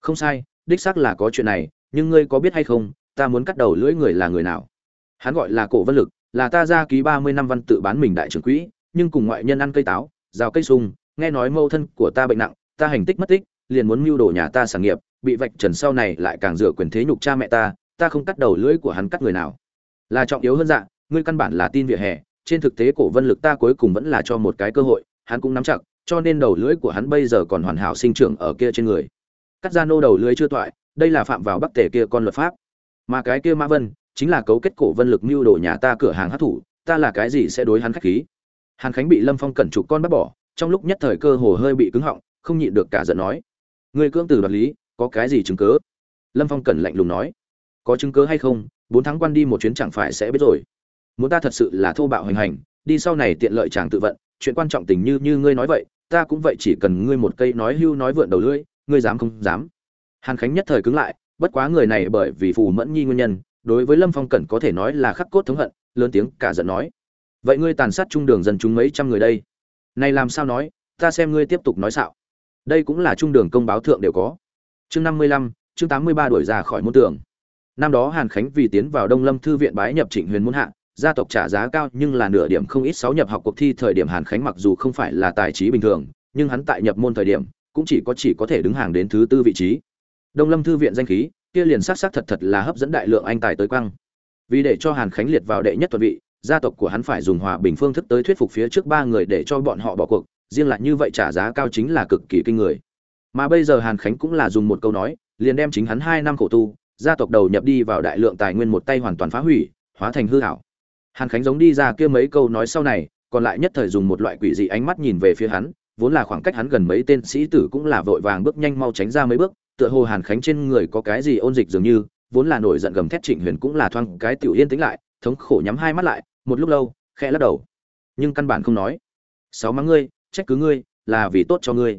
không sai, đích xác là có chuyện này, nhưng ngươi có biết hay không, ta muốn cắt đầu lưỡi người là người nào? Hắn gọi là cổ Văn lực, là ta ra ký ba mươi năm văn tự bán mình đại trưởng quỹ, nhưng cùng ngoại nhân ăn cây táo, rào cây sung, nghe nói mâu thân của ta bệnh nặng, ta hành tích mất tích, liền muốn mưu đồ nhà ta sản nghiệp, bị vạch trần sau này lại càng rửa quyền thế nhục cha mẹ ta ta không cắt đầu lưỡi của hắn cắt người nào. Là trọng yếu hơn dạ ngươi căn bản là tin vỉa hè, trên thực tế cổ vân lực ta cuối cùng vẫn là cho một cái cơ hội hắn cũng nắm chặt, cho nên đầu lưỡi của hắn bây giờ còn hoàn hảo sinh trưởng ở kia trên người. Cắt ra nô đầu lưỡi chưa toại, đây là phạm vào bắc tể kia con luật pháp. Mà cái kia mã vân, chính là cấu kết cổ vân lực mưu đồ nhà ta cửa hàng hát thủ, ta là cái gì sẽ đối hắn khách khí? Hàn khánh bị lâm phong cẩn trục con bắt bỏ, trong lúc nhất thời cơ hồ hơi bị cứng họng, không nhịn được cả giận nói, Ngươi cưỡng từ đoạt lý, có cái gì chứng cứ? lâm phong cẩn lạnh lùng nói, có chứng cứ hay không? Bốn tháng quan đi một chuyến chẳng phải sẽ biết rồi. Muốn ta thật sự là thô bạo hành hành, đi sau này tiện lợi chàng tự vận chuyện quan trọng tình như như ngươi nói vậy, ta cũng vậy chỉ cần ngươi một cây nói hưu nói vượn đầu lưỡi, ngươi dám không dám. Hàn khánh nhất thời cứng lại, bất quá người này bởi vì phù mẫn nhi nguyên nhân, đối với lâm phong cẩn có thể nói là khắc cốt thống hận, lớn tiếng cả giận nói. Vậy ngươi tàn sát trung đường dân chúng mấy trăm người đây? Này làm sao nói, ta xem ngươi tiếp tục nói xạo. Đây cũng là trung đường công báo thượng đều có. Chương năm mươi lăm, chương tám mươi ba đuổi ra khỏi môn tường. năm đó hàn khánh vì tiến vào đông lâm thư viện bái nhập trịnh huyền môn hạ gia tộc trả giá cao nhưng là nửa điểm không ít sáu nhập học cuộc thi thời điểm hàn khánh mặc dù không phải là tài trí bình thường, nhưng hắn tại nhập môn thời điểm, cũng chỉ có chỉ có thể đứng hàng đến thứ tư vị trí. Đông lâm thư viện danh khí, kia liền sắc sắc thật thật là hấp dẫn đại lượng anh tài tới quăng. Vì để cho hàn khánh liệt vào đệ nhất thuận vị, gia tộc của hắn phải dùng hòa bình phương thức tới thuyết phục phía trước ba người để cho bọn họ bỏ cuộc, riêng lại như vậy trả giá cao chính là cực kỳ kinh người. Mà bây giờ hàn khánh cũng là dùng một câu nói, liền đem chính hắn hai năm khổ tu, gia tộc đầu nhập đi vào đại lượng tài nguyên một tay hoàn toàn phá hủy, hóa thành hư hảo hàn khánh giống đi ra kia mấy câu nói sau này, còn lại nhất thời dùng một loại quỷ dị ánh mắt nhìn về phía hắn, vốn là khoảng cách hắn gần mấy tên sĩ tử cũng là vội vàng bước nhanh mau tránh ra mấy bước, tựa hồ hàn khánh trên người có cái gì ôn dịch dường như, vốn là nổi giận gầm thét trịnh huyền cũng là thoáng cái tiểu yên tĩnh lại, thống khổ nhắm hai mắt lại, một lúc lâu, khẽ lắc đầu. Nhưng căn bản không nói. Sáu mắng ngươi, trách cứ ngươi, là vì tốt cho ngươi.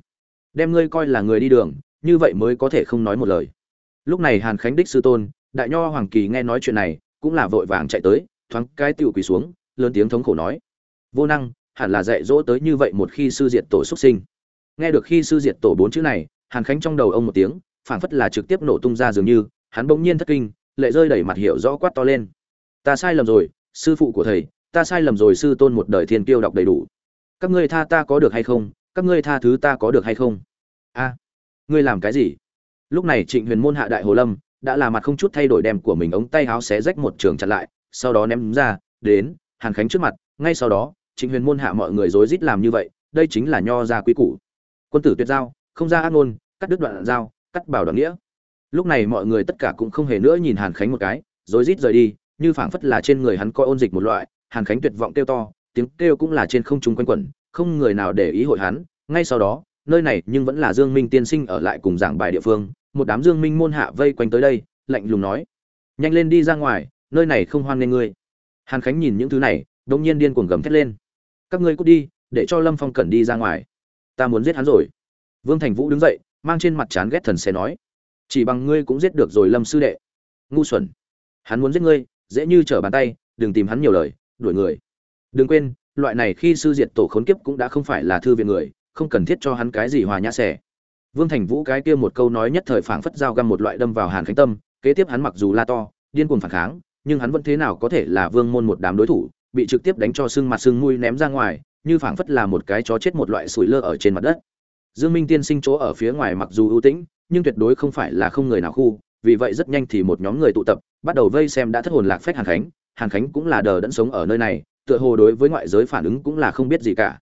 Đem ngươi coi là người đi đường, như vậy mới có thể không nói một lời. Lúc này hàn khánh đích sư tôn, đại nho hoàng kỳ nghe nói chuyện này, cũng là vội vàng chạy tới thoáng cái tiểu quỳ xuống, lớn tiếng thống khổ nói. Vô năng, hẳn là dạy dỗ tới như vậy một khi sư diệt tổ xuất sinh. Nghe được khi sư diệt tổ bốn chữ này, hàn khánh trong đầu ông một tiếng, phảng phất là trực tiếp nổ tung ra dường như, hắn bỗng nhiên thất kinh, lệ rơi đẩy mặt hiểu rõ quát to lên. Ta sai lầm rồi, sư phụ của thầy, ta sai lầm rồi sư tôn một đời thiên kiêu đọc đầy đủ. Các ngươi tha ta có được hay không? Các ngươi tha thứ ta có được hay không? A, ngươi làm cái gì? Lúc này trịnh huyền môn hạ đại hồ lâm đã là mặt không chút thay đổi đem của mình ống tay áo xé rách một trường chặn lại sau đó ném ra, đến, hàn khánh trước mặt, ngay sau đó, trịnh huyền môn hạ mọi người rối rít làm như vậy, đây chính là nho gia quý củ. Quân tử tuyệt giao, không ra ác ngôn, cắt đứt đoạn giao, cắt bảo đoạn nghĩa. Lúc này mọi người tất cả cũng không hề nữa nhìn hàn khánh một cái, rối rít rời đi, như phảng phất là trên người hắn coi ôn dịch một loại, hàn khánh tuyệt vọng kêu to, tiếng kêu cũng là trên không trung quanh quẩn, không người nào để ý hội hắn. Ngay sau đó, nơi này nhưng vẫn là dương minh tiên sinh ở lại cùng giảng bài địa phương, một đám dương minh môn hạ vây quanh tới đây, lạnh lùng nói, nhanh lên đi ra ngoài nơi này không hoan nghênh ngươi. Hàn khánh nhìn những thứ này, đột nhiên điên cuồng gầm thét lên. Các ngươi cút đi, để cho lâm phong cẩn đi ra ngoài. Ta muốn giết hắn rồi. Vương thành vũ đứng dậy, mang trên mặt chán ghét thần xe nói. Chỉ bằng ngươi cũng giết được rồi lâm sư đệ. Ngu xuẩn. Hắn muốn giết ngươi, dễ như trở bàn tay, đừng tìm hắn nhiều lời, đuổi người. Đừng quên, loại này khi sư diệt tổ khốn kiếp cũng đã không phải là thư viện người, không cần thiết cho hắn cái gì hòa nhã xẻ. Vương thành vũ cái kia một câu nói nhất thời phảng phất dao găm một loại đâm vào hàn khánh tâm, kế tiếp hắn mặc dù la to, điên cuồng phản kháng nhưng hắn vẫn thế nào có thể là vương môn một đám đối thủ, bị trực tiếp đánh cho sưng mặt sưng mũi ném ra ngoài, như phảng phất là một cái chó chết một loại sủi lơ ở trên mặt đất. Dương minh tiên sinh chỗ ở phía ngoài mặc dù ưu tĩnh, nhưng tuyệt đối không phải là không người nào khu, vì vậy rất nhanh thì một nhóm người tụ tập, bắt đầu vây xem đã thất hồn lạc phách hàn khánh. Hàn khánh cũng là đờ đẫn sống ở nơi này, tựa hồ đối với ngoại giới phản ứng cũng là không biết gì cả.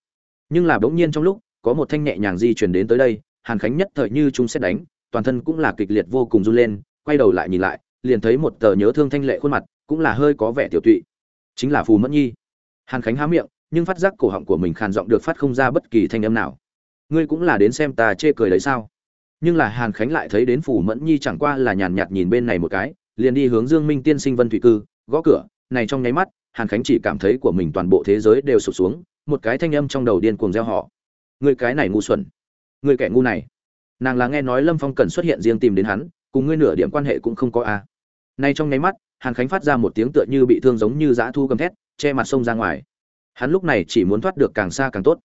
Nhưng là bỗng nhiên trong lúc, có một thanh nhẹ nhàng di chuyển đến tới đây, hàn khánh nhất thời như chúng xét đánh, toàn thân cũng là kịch liệt vô cùng run lên, quay đầu lại nhìn lại, liền thấy một tờ nhớ thương thanh lệ khuôn mặt cũng là hơi có vẻ tiểu tụy. Chính là phù mẫn nhi. Hàn khánh há miệng, nhưng phát giác cổ họng của mình khàn giọng được phát không ra bất kỳ thanh âm nào. Ngươi cũng là đến xem ta chê cười đấy sao? Nhưng là hàn khánh lại thấy đến phù mẫn nhi chẳng qua là nhàn nhạt nhìn bên này một cái, liền đi hướng dương minh tiên sinh vân thủy cư, gõ cửa. Này trong nháy mắt, hàn khánh chỉ cảm thấy của mình toàn bộ thế giới đều sụp xuống, một cái thanh âm trong đầu điên cuồng gieo họ người cái này ngu xuẩn. Người kẻ ngu này. Nàng là nghe nói lâm phong cần xuất hiện riêng tìm đến hắn, cùng ngươi nửa điểm quan hệ cũng không có à. a nay trong nháy mắt hàn khánh phát ra một tiếng tựa như bị thương giống như dã thu gầm thét, che mặt sông ra ngoài. Hắn lúc này chỉ muốn thoát được càng xa càng tốt.